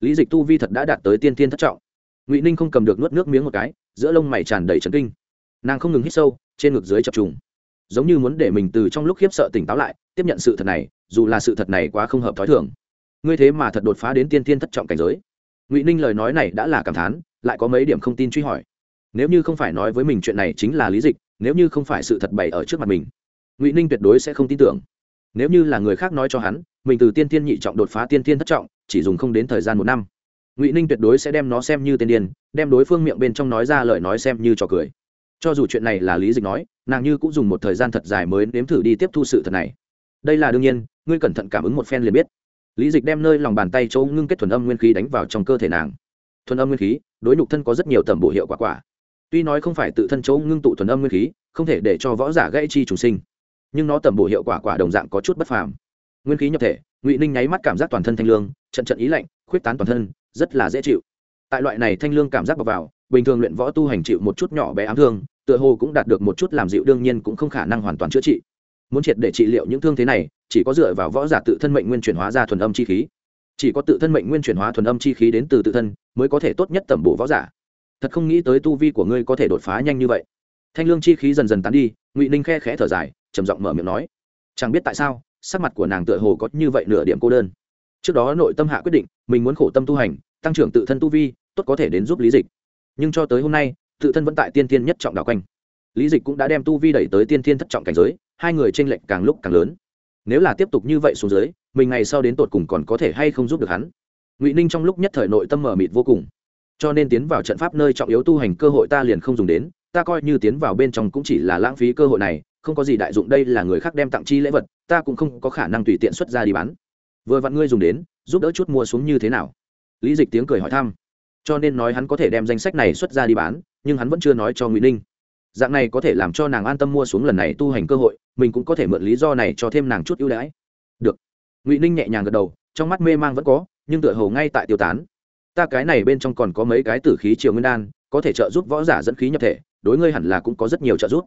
lý dịch tu vi thật đã đạt tới tiên thiên thất trọng ngụy ninh không cầm được nuốt nước miếng một cái giữa lông mày tràn đầy trấn kinh nàng không ngừng hít sâu trên ngực dưới chập trùng giống như muốn để mình từ trong lúc khiếp sợ tỉnh táo lại tiếp nhận sự thật này dù là sự thật này quá không hợp t h ó i thường ngươi thế mà thật đột phá đến tiên tiên thất trọng cảnh giới. Ngụy ninh lời nói này đã là cảm thán, lại có mấy điểm không tin truy hỏi. Nếu như không phải nói với mình chuyện này chính là lý dịch, nếu như không phải sự thật bày ở trước mặt mình, ngụy ninh tuyệt đối sẽ không tin tưởng. Nếu như là người khác nói cho hắn, mình từ tiên tiên nhị trọng đột phá tiên tiên thất trọng, chỉ dùng không đến thời gian một năm, ngụy ninh tuyệt đối sẽ đem nó xem như tên điên, đem đối phương miệng bên trong nói ra lời nói xem như trò cười. Cho dù chuyện này là lý dịch nói, nàng như cũng dùng một thời gian thật dài mới nếm thử đi tiếp thu sự thật này. Đây là đương nhiên, ngươi cẩn thận cảm ứng một phen liền biết lý dịch đem nơi lòng bàn tay chỗ ngưng kết thuần âm nguyên khí đánh vào trong cơ thể nàng. Thuần âm nguyên khí, đối nhục thân có rất nhiều tầm bổ hiệu quả quả. Tuy nói không phải tự thân chỗ ngưng tụ thuần âm nguyên khí, không thể để cho võ giả gãy chi trùng sinh, nhưng nó tầm bổ hiệu quả quả đồng dạng có chút bất phàm. Nguyên khí nhập thể, ngụy ninh nháy mắt cảm giác toàn thân thanh lương, trận trận ý lạnh, khuyết tán toàn thân, rất là dễ chịu. Tại loại này thanh lương cảm giác bọc vào, bình thường luyện võ tu hành chịu một chút nhỏ bé ám thương, tựa hồ cũng đạt được một chút làm dịu đương nhiên cũng không khả năng hoàn toàn chữa trị muốn triệt để trị liệu những thương thế này, chỉ có dựa vào võ giả tự thân mệnh nguyên chuyển hóa ra thuần âm chi khí. Chỉ có tự thân mệnh nguyên chuyển hóa thuần âm chi khí đến từ tự thân, mới có thể tốt nhất tẩm bổ võ giả. Thật không nghĩ tới tu vi của ngươi có thể đột phá nhanh như vậy. Thanh lương chi khí dần dần tán đi, ngụy ninh khe khẽ thở dài, trầm giọng mở miệng nói, chẳng biết tại sao, sắc mặt của nàng tựa hồ có như vậy nửa điểm cô đơn. Trước đó nội tâm hạ quyết định, mình muốn khổ tâm tu hành, tăng trưởng tự thân tu vi, tốt có thể đến giúp lý dịch. Nhưng cho tới hôm nay, tự thân vẫn tại tiên thiên nhất trọng đạo quanh. Lý dịch cũng đã đem tu vi đẩy tới tiên thiên thất trọng cảnh giới hai người tranh lệch càng lúc càng lớn. Nếu là tiếp tục như vậy xuống dưới, mình ngày sau đến tột cùng còn có thể hay không giúp được hắn? Ngụy ninh trong lúc nhất thời nội tâm mở mịt vô cùng. Cho nên tiến vào trận pháp nơi trọng yếu tu hành cơ hội ta liền không dùng đến, ta coi như tiến vào bên trong cũng chỉ là lãng phí cơ hội này, không có gì đại dụng đây là người khác đem tặng chi lễ vật, ta cũng không có khả năng tùy tiện xuất ra đi bán. Vừa vặn ngươi dùng đến, giúp đỡ chút mua xuống như thế nào? Lý dịch tiếng cười hỏi thăm. Cho nên nói hắn có thể đem danh sách này xuất ra đi bán, nhưng hắn vẫn chưa nói cho ngụy ninh dạng này có thể làm cho nàng an tâm mua xuống lần này tu hành cơ hội, mình cũng có thể mượn lý do này cho thêm nàng chút ưu đãi. Được. Ngụy ninh nhẹ nhàng gật đầu, trong mắt mê mang vẫn có, nhưng tựa hồ ngay tại tiêu tán. Ta cái này bên trong còn có mấy cái tử khí triều nguyên đan, có thể trợ giúp võ giả dẫn khí nhập thể, đối ngươi hẳn là cũng có rất nhiều trợ giúp.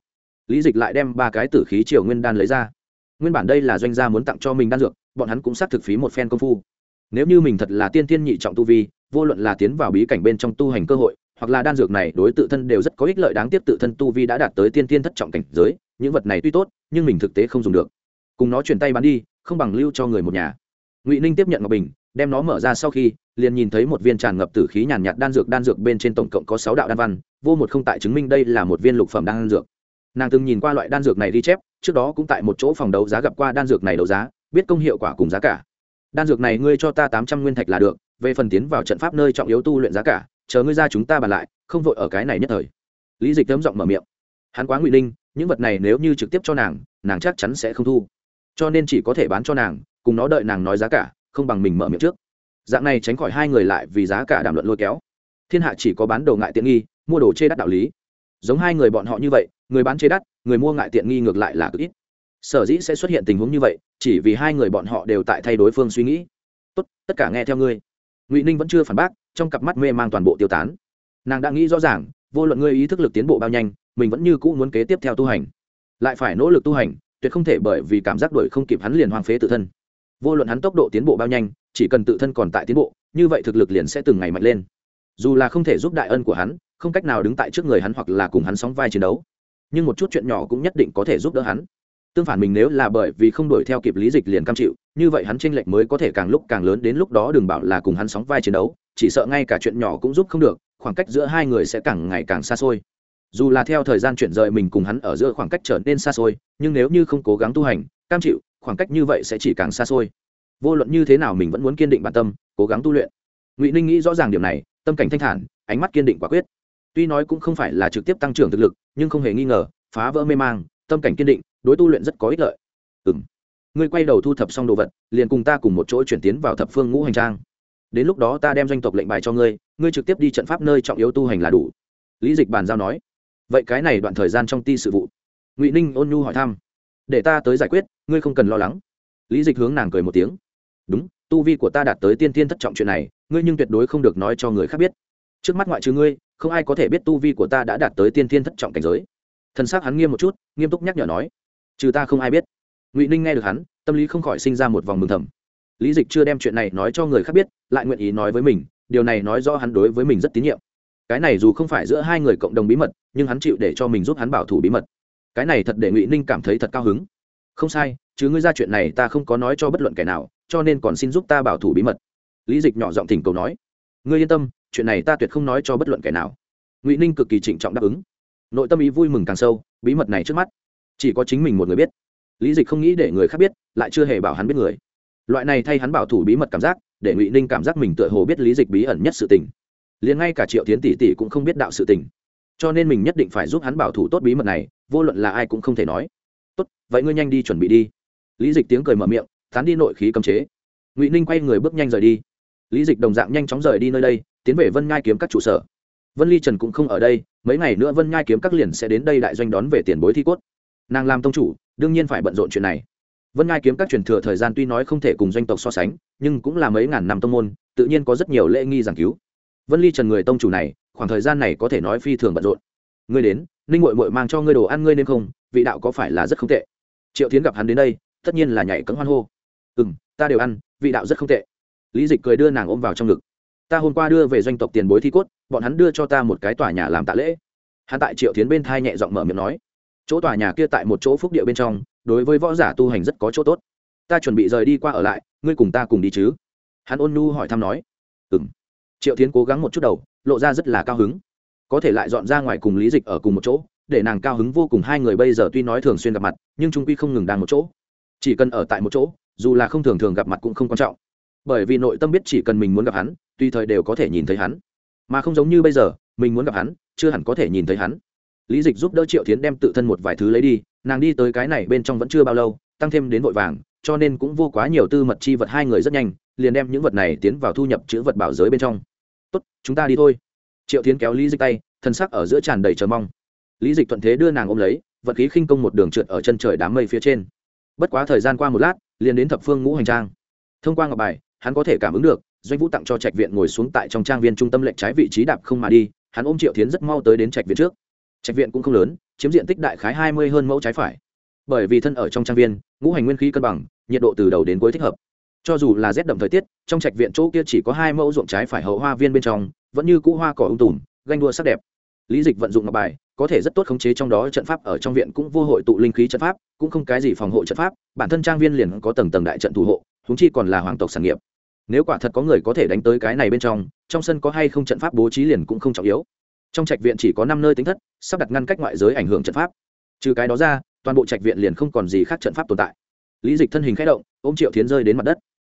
Lý dịch lại đem ba cái tử khí triều nguyên đan lấy ra. Nguyên bản đây là doanh gia muốn tặng cho mình đan dược, bọn hắn cũng xác thực phí một phen công phu. Nếu như mình thật là tiên thiên nhị trọng tu vi, vô luận là tiến vào bí cảnh bên trong tu hành cơ hội hoặc là đan dược này đối tự thân đều rất có ích lợi đáng tiếc tự thân tu vi đã đạt tới tiên tiên thất trọng cảnh giới, những vật này tuy tốt, nhưng mình thực tế không dùng được. Cùng nó chuyển tay bán đi, không bằng lưu cho người một nhà. Ngụy ninh tiếp nhận ngọc bình, đem nó mở ra sau khi, liền nhìn thấy một viên tràn ngập tử khí nhàn nhạt đan dược đan dược bên trên tổng cộng có sáu đạo đan văn, vô một không tại chứng minh đây là một viên lục phẩm đan dược. Nàng từng nhìn qua loại đan dược này đi chép, trước đó cũng tại một chỗ phòng đấu giá gặp qua đan dược này đấu giá, biết công hiệu quả cùng giá cả. Đan dược này ngươi cho ta tám trăm nguyên thạch là được, về phần tiến vào trận pháp nơi trọng yếu tu luyện giá cả chờ ngươi ra chúng ta bàn lại không vội ở cái này nhất thời. Lý dịch thấm giọng mở miệng. Hắn quá ngụy linh, những vật này nếu như trực tiếp cho nàng nàng chắc chắn sẽ không thu. Cho nên chỉ có thể bán cho nàng cùng nó đợi nàng nói giá cả không bằng mình mở miệng trước. Dạng này tránh khỏi hai người lại vì giá cả đàm luận lôi kéo. Thiên hạ chỉ có bán đồ ngại tiện nghi mua đồ chê đắt đạo lý. Giống hai người bọn họ như vậy người bán chê đắt người mua ngại tiện nghi ngược lại là cực ít. Sở dĩ sẽ xuất hiện tình huống như vậy chỉ vì hai người bọn họ đều tại thay đối phương suy nghĩ. Tốt tất cả nghe theo ngươi. Ngụy ninh vẫn chưa phản bác trong cặp mắt mê mang toàn bộ tiêu tán. Nàng đã nghĩ rõ ràng, vô luận ngươi ý thức lực tiến bộ bao nhanh, mình vẫn như cũ muốn kế tiếp theo tu hành. Lại phải nỗ lực tu hành, tuyệt không thể bởi vì cảm giác đuổi không kịp hắn liền hoang phế tự thân. Vô luận hắn tốc độ tiến bộ bao nhanh, chỉ cần tự thân còn tại tiến bộ, như vậy thực lực liền sẽ từng ngày mạnh lên. Dù là không thể giúp đại ân của hắn, không cách nào đứng tại trước người hắn hoặc là cùng hắn sóng vai chiến đấu. Nhưng một chút chuyện nhỏ cũng nhất định có thể giúp đỡ hắn. Tương phản mình nếu là bởi vì không đuổi theo kịp lý dịch liền cam chịu, như vậy hắn tranh lệch mới có thể càng lúc càng lớn đến lúc đó đừng bảo là cùng hắn sóng vai chiến đấu chỉ sợ ngay cả chuyện nhỏ cũng giúp không được, khoảng cách giữa hai người sẽ càng ngày càng xa xôi. Dù là theo thời gian chuyển rời mình cùng hắn ở giữa khoảng cách trở nên xa xôi, nhưng nếu như không cố gắng tu hành, cam chịu, khoảng cách như vậy sẽ chỉ càng xa xôi. Vô luận như thế nào mình vẫn muốn kiên định bản tâm, cố gắng tu luyện. Ngụy ninh nghĩ rõ ràng điểm này, tâm cảnh thanh thản, ánh mắt kiên định quả quyết. Tuy nói cũng không phải là trực tiếp tăng trưởng thực lực, nhưng không hề nghi ngờ, phá vỡ mê mang, tâm cảnh kiên định, đối tu luyện rất có ích lợi. Ừ m ngươi quay đầu thu thập xong đồ vật, liền cùng ta cùng một chỗ chuyển tiến vào thập phương ngũ hành trang đến lúc đó ta đem doanh tộc lệnh bài cho ngươi ngươi trực tiếp đi trận pháp nơi trọng yếu tu hành là đủ. Lý dịch bàn giao nói. Vậy cái này đoạn thời gian trong ti sự vụ. Ngụy ninh ôn nhu hỏi thăm. Để ta tới giải quyết, ngươi không cần lo lắng. Lý dịch hướng nàng cười một tiếng. Đúng, tu vi của ta đạt tới tiên tiên thất trọng chuyện này, ngươi nhưng tuyệt đối không được nói cho người khác biết. Trước mắt ngoại trừ ngươi, không ai có thể biết tu vi của ta đã đạt tới tiên tiên thất trọng cảnh giới. Thân xác hắn nghiêm một chút, nghiêm túc nhắc nhở nói. Trừ ta không ai biết. Ngụy ninh nghe được hắn, tâm lý không khỏi sinh ra một vòng mừng thầm lý dịch chưa đem chuyện này nói cho người khác biết, lại nguyện ý nói với mình, điều này nói rõ hắn đối với mình rất tín nhiệm. Cái này dù không phải giữa hai người cộng đồng bí mật, nhưng hắn chịu để cho mình giúp hắn bảo thủ bí mật. Cái này thật để ngụy ninh cảm thấy thật cao hứng. Không sai, chứ ngươi ra chuyện này ta không có nói cho bất luận kẻ nào, cho nên còn xin giúp ta bảo thủ bí mật. Lý dịch nhỏ giọng thỉnh cầu nói. Ngươi yên tâm, chuyện này ta tuyệt không nói cho bất luận kẻ nào. Ngụy ninh cực kỳ trịnh trọng đáp ứng. Nội tâm ý vui mừng càng sâu, bí mật này trước mắt, chỉ có chính mình một người biết. Lý dịch không nghĩ để người khác biết, lại chưa hề bảo hắn biết người loại này thay hắn bảo thủ bí mật cảm giác, để ngụy ninh cảm giác mình tựa hồ biết lý dịch bí ẩn nhất sự tình. Liền ngay cả triệu tiến tỷ tỷ cũng không biết đạo sự tình. Cho nên mình nhất định phải giúp hắn bảo thủ tốt bí mật này, vô luận là ai cũng không thể nói. Tốt, vậy ngươi nhanh đi chuẩn bị đi. Lý dịch tiếng cười mở miệng tán đi nội khí cấm chế. Ngụy ninh quay người bước nhanh rời đi. Lý dịch đồng dạng nhanh chóng rời đi nơi đây, tiến về vân ngai kiếm các trụ sở. Vân ly trần cũng không ở đây, mấy ngày nữa vân nhai kiếm các liền sẽ đến đây đại doanh đón về tiền bối thi cốt. Nàng làm tông chủ, đương nhiên phải bận rộn chuyện này vân Ngai kiếm các truyền thừa thời gian tuy nói không thể cùng doanh tộc so sánh, nhưng cũng là mấy ngàn năm tông môn, tự nhiên có rất nhiều lễ nghi giảng cứu. Vân ly trần người tông chủ này, khoảng thời gian này có thể nói phi thường bận rộn. Ngươi đến, ninh mội mội mang cho ngươi đồ ăn ngươi nên không, vị đạo có phải là rất không tệ? Triệu tiến gặp hắn đến đây, tất nhiên là nhảy cấm hoan hô. Ừ m ta đều ăn, vị đạo rất không tệ. Lý dịch cười đưa nàng ôm vào trong ngực. Ta hôm qua đưa về doanh tộc tiền bối thi cốt, bọn hắn đưa cho ta một cái tòa nhà làm tạ lễ. Hắn tại triệu tiến bên thai nhẹ giọng mở miệng nói. Chỗ tòa nhà kia tại một chỗ phúc địa bên trong đối với võ giả tu hành rất có chỗ tốt. Ta chuẩn bị rời đi qua ở lại, ngươi cùng ta cùng đi chứ? Hắn ôn nu hỏi thăm nói. Ừ m triệu tiến cố gắng một chút đầu, lộ ra rất là cao hứng. Có thể lại dọn ra ngoài cùng lý dịch ở cùng một chỗ, để nàng cao hứng vô cùng. Hai người bây giờ tuy nói thường xuyên gặp mặt, nhưng trung quy không ngừng đang một chỗ. Chỉ cần ở tại một chỗ, dù là không thường thường gặp mặt cũng không quan trọng. Bởi vì nội tâm biết chỉ cần mình muốn gặp hắn, tùy thời đều có thể nhìn thấy hắn. Mà không giống như bây giờ, mình muốn gặp hắn, chưa hẳn có thể nhìn thấy hắn lý dịch giúp đỡ triệu tiến đem tự thân một vài thứ lấy đi, nàng đi tới cái này bên trong vẫn chưa bao lâu, tăng thêm đến vội vàng, cho nên cũng vô quá nhiều tư mật chi vật hai người rất nhanh, liền đem những vật này tiến vào thu nhập chữ vật bảo giới bên trong. Tốt, chúng ta đi thôi. Triệu tiến kéo lý dịch tay, thân sắc ở giữa tràn đầy chờ mong. Lý dịch thuận thế đưa nàng ôm lấy, vật khí khinh công một đường trượt ở chân trời đám mây phía trên. Bất quá thời gian qua một lát, liền đến thập phương ngũ hành trang. Thông qua ngọc bài, hắn có thể cảm ứng được, doanh vũ tặng cho trạch viện ngồi xuống tại trong trang viên trung tâm lệnh trái vị trí đạp không mà đi, hắn ôm triệu tiến rất mau tới đến trạch viện trước trạch viện cũng không lớn, chiếm diện tích đại khái hai mươi hơn mẫu trái phải. Bởi vì thân ở trong trang viên, ngũ hành nguyên khí cân bằng, nhiệt độ từ đầu đến cuối thích hợp. Cho dù là rét đậm thời tiết, trong trạch viện chỗ kia chỉ có hai mẫu ruộng trái phải hậu hoa viên bên trong, vẫn như cũ hoa cỏ ung tùm, ganh đua sắc đẹp. Lý dịch vận dụng ngọc bài, có thể rất tốt khống chế trong đó trận pháp, ở trong viện cũng vô hội tụ linh khí trận pháp, cũng không cái gì phòng hộ trận pháp, bản thân trang viên liền có tầng tầng đại trận thủ hộ húng chi còn là hoàng tộc sản nghiệp. Nếu quả thật có người có thể đánh tới cái này bên trong trong sân có hay không trận pháp bố trí liền cũng không trọng yếu trong trạch viện chỉ có năm nơi tính thất, sắp đặt ngăn cách ngoại giới ảnh hưởng trận pháp. Trừ cái đó ra, toàn bộ trạch viện liền không còn gì khác trận pháp tồn tại. Lý dịch thân hình k h ẽ động, ôm triệu tiến rơi đến mặt đất.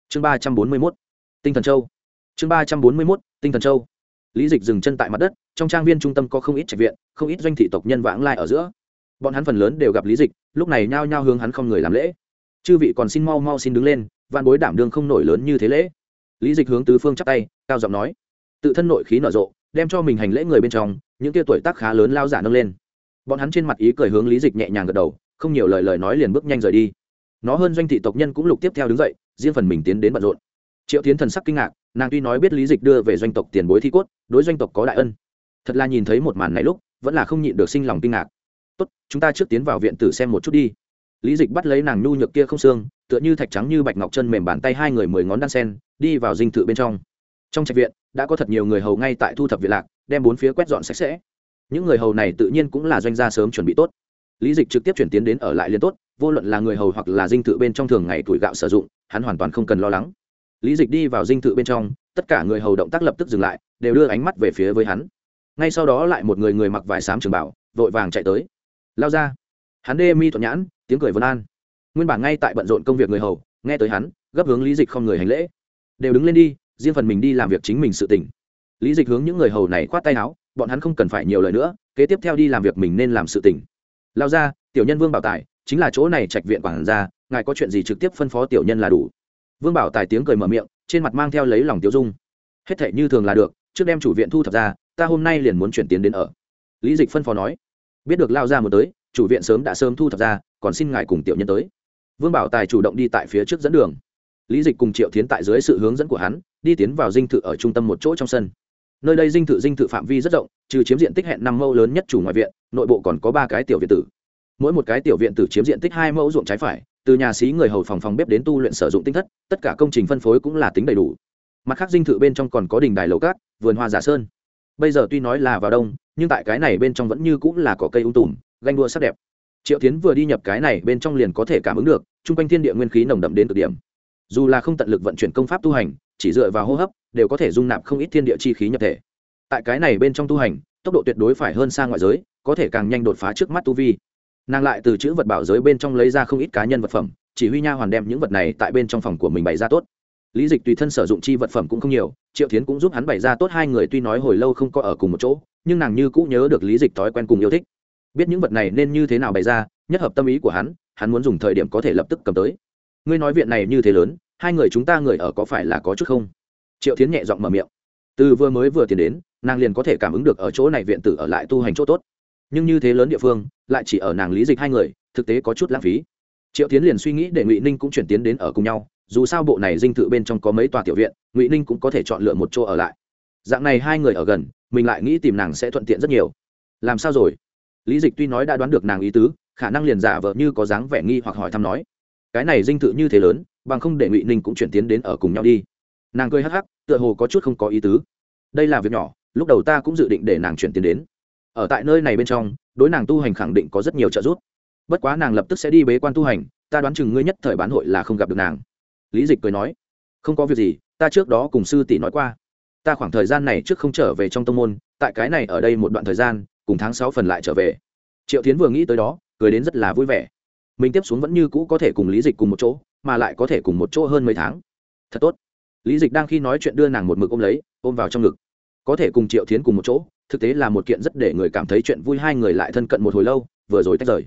Chương ba trăm bốn mươi mốt, tinh thần châu. Chương ba trăm bốn mươi mốt, tinh thần châu. Lý dịch dừng chân tại mặt đất, trong trang viên trung tâm có không ít trạch viện, không ít doanh thị tộc nhân vãng lai ở giữa. Bọn hắn phần lớn đều gặp lý dịch, lúc này nhao nhao hướng hắn không người làm lễ. Chư vị còn xin mau mau xin đứng lên văn bối đảm đương không nổi lớn như thế lễ. Lý dịch hướng tứ phương chắp tay, cao giọng nói tự thân nội khí nở rộ, đem cho mình hành lễ người bên trong, những tia tuổi tác khá lớn lao giả nâng lên. Bọn hắn trên mặt ý cười hướng lý dịch nhẹ nhàng gật đầu, không nhiều lời lời nói liền bước nhanh rời đi. Nó hơn doanh thị tộc nhân cũng lục tiếp theo đứng dậy, riêng phần mình tiến đến bận rộn. Triệu tiến thần sắc kinh ngạc, nàng tuy nói biết lý dịch đưa về doanh tộc tiền bối thi cốt, đối doanh tộc có đại ân. Thật là nhìn thấy một màn này lúc, vẫn là không nhịn được sinh lòng kinh ngạc. Tốt, chúng ta trước tiến vào viện tử xem một chút đi. Lý dịch bắt lấy nàng nhu nhược kia không xương, tựa như thạch trắng như bạch ngọc chân mềm bàn tay hai người mười ngón đan sen, đi vào dinh thự bên trong trong trạch viện, đã có thật nhiều người hầu ngay tại thu thập viện lạc, đem bốn phía quét dọn sạch sẽ. Những người hầu này tự nhiên cũng là doanh gia sớm chuẩn bị tốt. Lý dịch trực tiếp chuyển tiến đến ở lại liên tốt, vô luận là người hầu hoặc là dinh thự bên trong thường ngày tuổi gạo sử dụng, hắn hoàn toàn không cần lo lắng. Lý dịch đi vào dinh thự bên trong, tất cả người hầu động tác lập tức dừng lại, đều đưa ánh mắt về phía với hắn. Ngay sau đó lại một người người mặc vải xám trường bảo, vội vàng chạy tới. Lao ra. Hắn đê mi thuận nhãn, tiếng cười vân an. Nguyên bản ngay tại bận rộn công việc người hầu, nghe tới hắn, gấp hướng lý dịch không người hành lễ. Đều đứng lên đi riêng phần mình đi làm việc chính mình sự tỉnh lý dịch hướng những người hầu này khoát tay áo, bọn hắn không cần phải nhiều lời nữa, kế tiếp theo đi làm việc mình nên làm sự tỉnh lao ra, tiểu nhân vương bảo tài, chính là chỗ này trạch viện quản gia, ngài có chuyện gì trực tiếp phân phó tiểu nhân là đủ. Vương bảo tài tiếng cười mở miệng, trên mặt mang theo lấy lòng tiêu dung. Hết thể như thường là được, trước đem chủ viện thu thập ra, ta hôm nay liền muốn chuyển tiến đến ở. Lý dịch phân phó nói, biết được lao ra một tới, chủ viện sớm đã sớm thu thập ra, còn xin ngài cùng tiểu nhân tới. Vương bảo tài chủ động đi tại phía trước dẫn đường. Lý dịch cùng triệu tiến tại dưới sự hướng dẫn của hắn đi tiến vào dinh thự ở trung tâm một chỗ trong sân. Nơi đây dinh thự dinh thự phạm vi rất rộng, trừ chiếm diện tích hẹn năm mẫu lớn nhất chủ ngoại viện, nội bộ còn có ba cái tiểu viện tử. Mỗi một cái tiểu viện tử chiếm diện tích hai mẫu ruộng trái phải, từ nhà xí người hầu phòng phòng bếp đến tu luyện sử dụng tinh thất, tất cả công trình phân phối cũng là tính đầy đủ. Mặt khác dinh thự bên trong còn có đình đài lầu cát, vườn hoa giả sơn. Bây giờ tuy nói là vào đông, nhưng tại cái này bên trong vẫn như cũng là có cây ung tùm, ganh đua sắc đẹp. Triệu tiến vừa đi nhập cái này bên trong liền có thể cảm ứng được, chung quanh thiên địa nguyên khí nồng đậm đến cực điểm. Dù là không tận lực vận chuyển công pháp tu hành chỉ dựa vào hô hấp, đều có thể dung nạp không ít thiên địa chi khí nhập thể. Tại cái này bên trong tu hành, tốc độ tuyệt đối phải hơn xa ngoại giới, có thể càng nhanh đột phá trước mắt tu vi. Nàng lại từ chữ vật bảo giới bên trong lấy ra không ít cá nhân vật phẩm, chỉ huy nha hoàn đem những vật này tại bên trong phòng của mình bày ra tốt. Lý dịch tùy thân sử dụng chi vật phẩm cũng không nhiều, triệu tiến cũng giúp hắn bày ra tốt hai người tuy nói hồi lâu không có ở cùng một chỗ, nhưng nàng như cũng nhớ được lý dịch thói quen cùng yêu thích. Biết những vật này nên như thế nào bày ra, nhất hợp tâm ý của hắn hắn muốn dùng thời điểm có thể lập tức cầm tới. Ngươi nói viện này như thế lớn hai người chúng ta người ở có phải là có chút không? Triệu tiến nhẹ giọng mở miệng. Từ vừa mới vừa tiến đến, nàng liền có thể cảm ứng được ở chỗ này viện tử ở lại tu hành chỗ tốt. Nhưng như thế lớn địa phương, lại chỉ ở nàng lý dịch hai người, thực tế có chút lãng phí. Triệu tiến liền suy nghĩ để ngụy ninh cũng chuyển tiến đến ở cùng nhau, dù sao bộ này dinh thự bên trong có mấy tòa tiểu viện, ngụy ninh cũng có thể chọn lựa một chỗ ở lại. Dạng này hai người ở gần, mình lại nghĩ tìm nàng sẽ thuận tiện rất nhiều. Làm sao rồi? Lý dịch tuy nói đã đoán được nàng ý tứ, khả năng liền giả vợ như có dáng vẻ nghi hoặc hỏi thăm nói. Cái này dinh thự như thế lớn bằng không để ngụy ninh cũng chuyển tiến đến ở cùng nhau đi nàng cười hắc hắc tựa hồ có chút không có ý tứ đây là việc nhỏ lúc đầu ta cũng dự định để nàng chuyển tiến đến ở tại nơi này bên trong đối nàng tu hành khẳng định có rất nhiều trợ giúp bất quá nàng lập tức sẽ đi bế quan tu hành ta đoán chừng ngươi nhất thời bán hội là không gặp được nàng lý dịch cười nói không có việc gì ta trước đó cùng sư tỷ nói qua ta khoảng thời gian này trước không trở về trong tông môn tại cái này ở đây một đoạn thời gian cùng tháng sáu phần lại trở về triệu tiến vừa nghĩ tới đó cười đến rất là vui vẻ mình tiếp xuống vẫn như cũ có thể cùng lý dịch cùng một chỗ, mà lại có thể cùng một chỗ hơn mấy tháng. Thật tốt. Lý dịch đang khi nói chuyện đưa nàng một mực ôm lấy, ôm vào trong ngực. Có thể cùng triệu tiến cùng một chỗ, thực tế là một kiện rất để người cảm thấy chuyện vui hai người lại thân cận một hồi lâu, vừa rồi tách rời.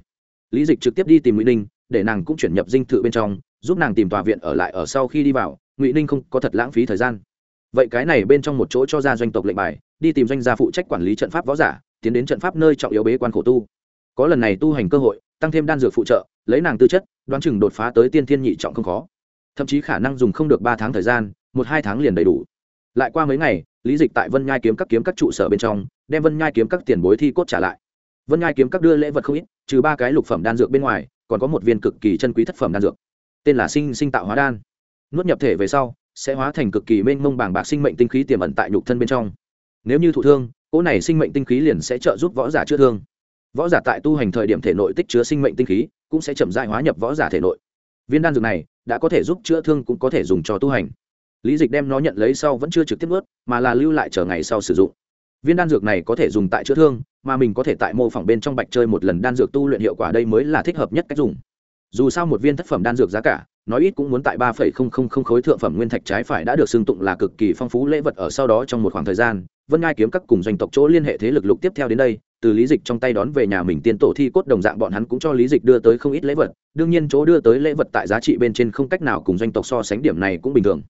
Lý dịch trực tiếp đi tìm ngụy ninh, để nàng cũng chuyển nhập dinh thự bên trong, giúp nàng tìm tòa viện ở lại ở sau khi đi vào, ngụy ninh không có thật lãng phí thời gian. Vậy cái này bên trong một chỗ cho ra doanh tộc lệnh bài, đi tìm doanh gia phụ trách quản lý trận pháp võ giả, tiến đến trận pháp nơi trọng yếu bế quan khổ tu. Có lần này tu hành cơ hội tăng thêm đan dược phụ trợ, lấy nàng tư chất, đoán chừng đột phá tới tiên thiên nhị trọng không khó. Thậm chí khả năng dùng không được ba tháng thời gian, một hai tháng liền đầy đủ. Lại qua mấy ngày, lý dịch tại vân nhai kiếm các kiếm các trụ sở bên trong, đem vân nhai kiếm các tiền bối thi cốt trả lại. Vân nhai kiếm các đưa lễ vật không ít, trừ ba cái lục phẩm đan dược bên ngoài, còn có một viên cực kỳ chân quý thất phẩm đan dược. Tên là sinh sinh tạo hóa đan. Nuốt nhập thể về sau, sẽ hóa thành cực kỳ mênh mông bảng bạc sinh mệnh tinh khí tiềm ẩn tại nhục thân bên trong. Nếu như thụ thương, cỗ này sinh mệnh tinh khí liền sẽ trợ giúp võ giả chữa thương võ giả tại tu hành thời điểm thể nội tích chứa sinh mệnh tinh khí, cũng sẽ chậm dại hóa nhập võ giả thể nội. Viên đan dược này đã có thể giúp chữa thương cũng có thể dùng cho tu hành. Lý dịch đem nó nhận lấy sau vẫn chưa trực tiếp ướt mà là lưu lại chờ ngày sau sử dụng. Viên đan dược này có thể dùng tại chữa thương, mà mình có thể tại mô phỏng bên trong bạch chơi một lần đan dược tu luyện hiệu quả đây mới là thích hợp nhất cách dùng. Dù sao một viên thất phẩm đan dược giá cả nói ít cũng muốn tại ba phẩy không không không khối thượng phẩm nguyên thạch trái phải đã được xưng tụng là cực kỳ phong phú lễ vật ở sau đó trong một khoảng thời gian, vân ngai kiếm các cùng doanh tộc chỗ liên hệ thế lực lục tiếp theo đến đây từ lý dịch trong tay đón về nhà mình tiên tổ thi cốt đồng dạng bọn hắn cũng cho lý dịch đưa tới không ít lễ vật. Đương nhiên chỗ đưa tới lễ vật tại giá trị bên trên không cách nào cùng doanh tộc so sánh điểm này cũng bình thường.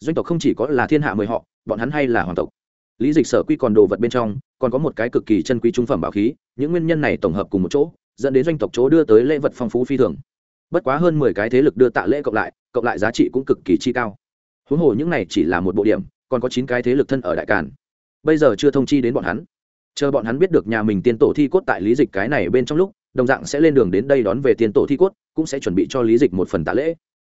Doanh tộc không chỉ có là thiên hạ mười họ, bọn hắn hay là hoàng tộc. Lý dịch sở quy còn đồ vật bên trong, còn có một cái cực kỳ chân quý trung phẩm bảo khí, những nguyên nhân này tổng hợp cùng một chỗ, dẫn đến doanh tộc chỗ đưa tới lễ vật phong phú phi thường. Bất quá hơn mười cái thế lực đưa tạ lễ cộng lại cộng lại giá trị cũng cực kỳ chi cao. Huống hồ những này chỉ là một bộ điểm, còn có chín cái thế lực thân ở đại càn. Bây giờ chưa thông chi đến bọn hắn chờ bọn hắn biết được nhà mình tiên tổ thi cốt tại lý dịch cái này bên trong lúc, đồng dạng sẽ lên đường đến đây đón về tiên tổ thi cốt, cũng sẽ chuẩn bị cho lý dịch một phần tạ lễ.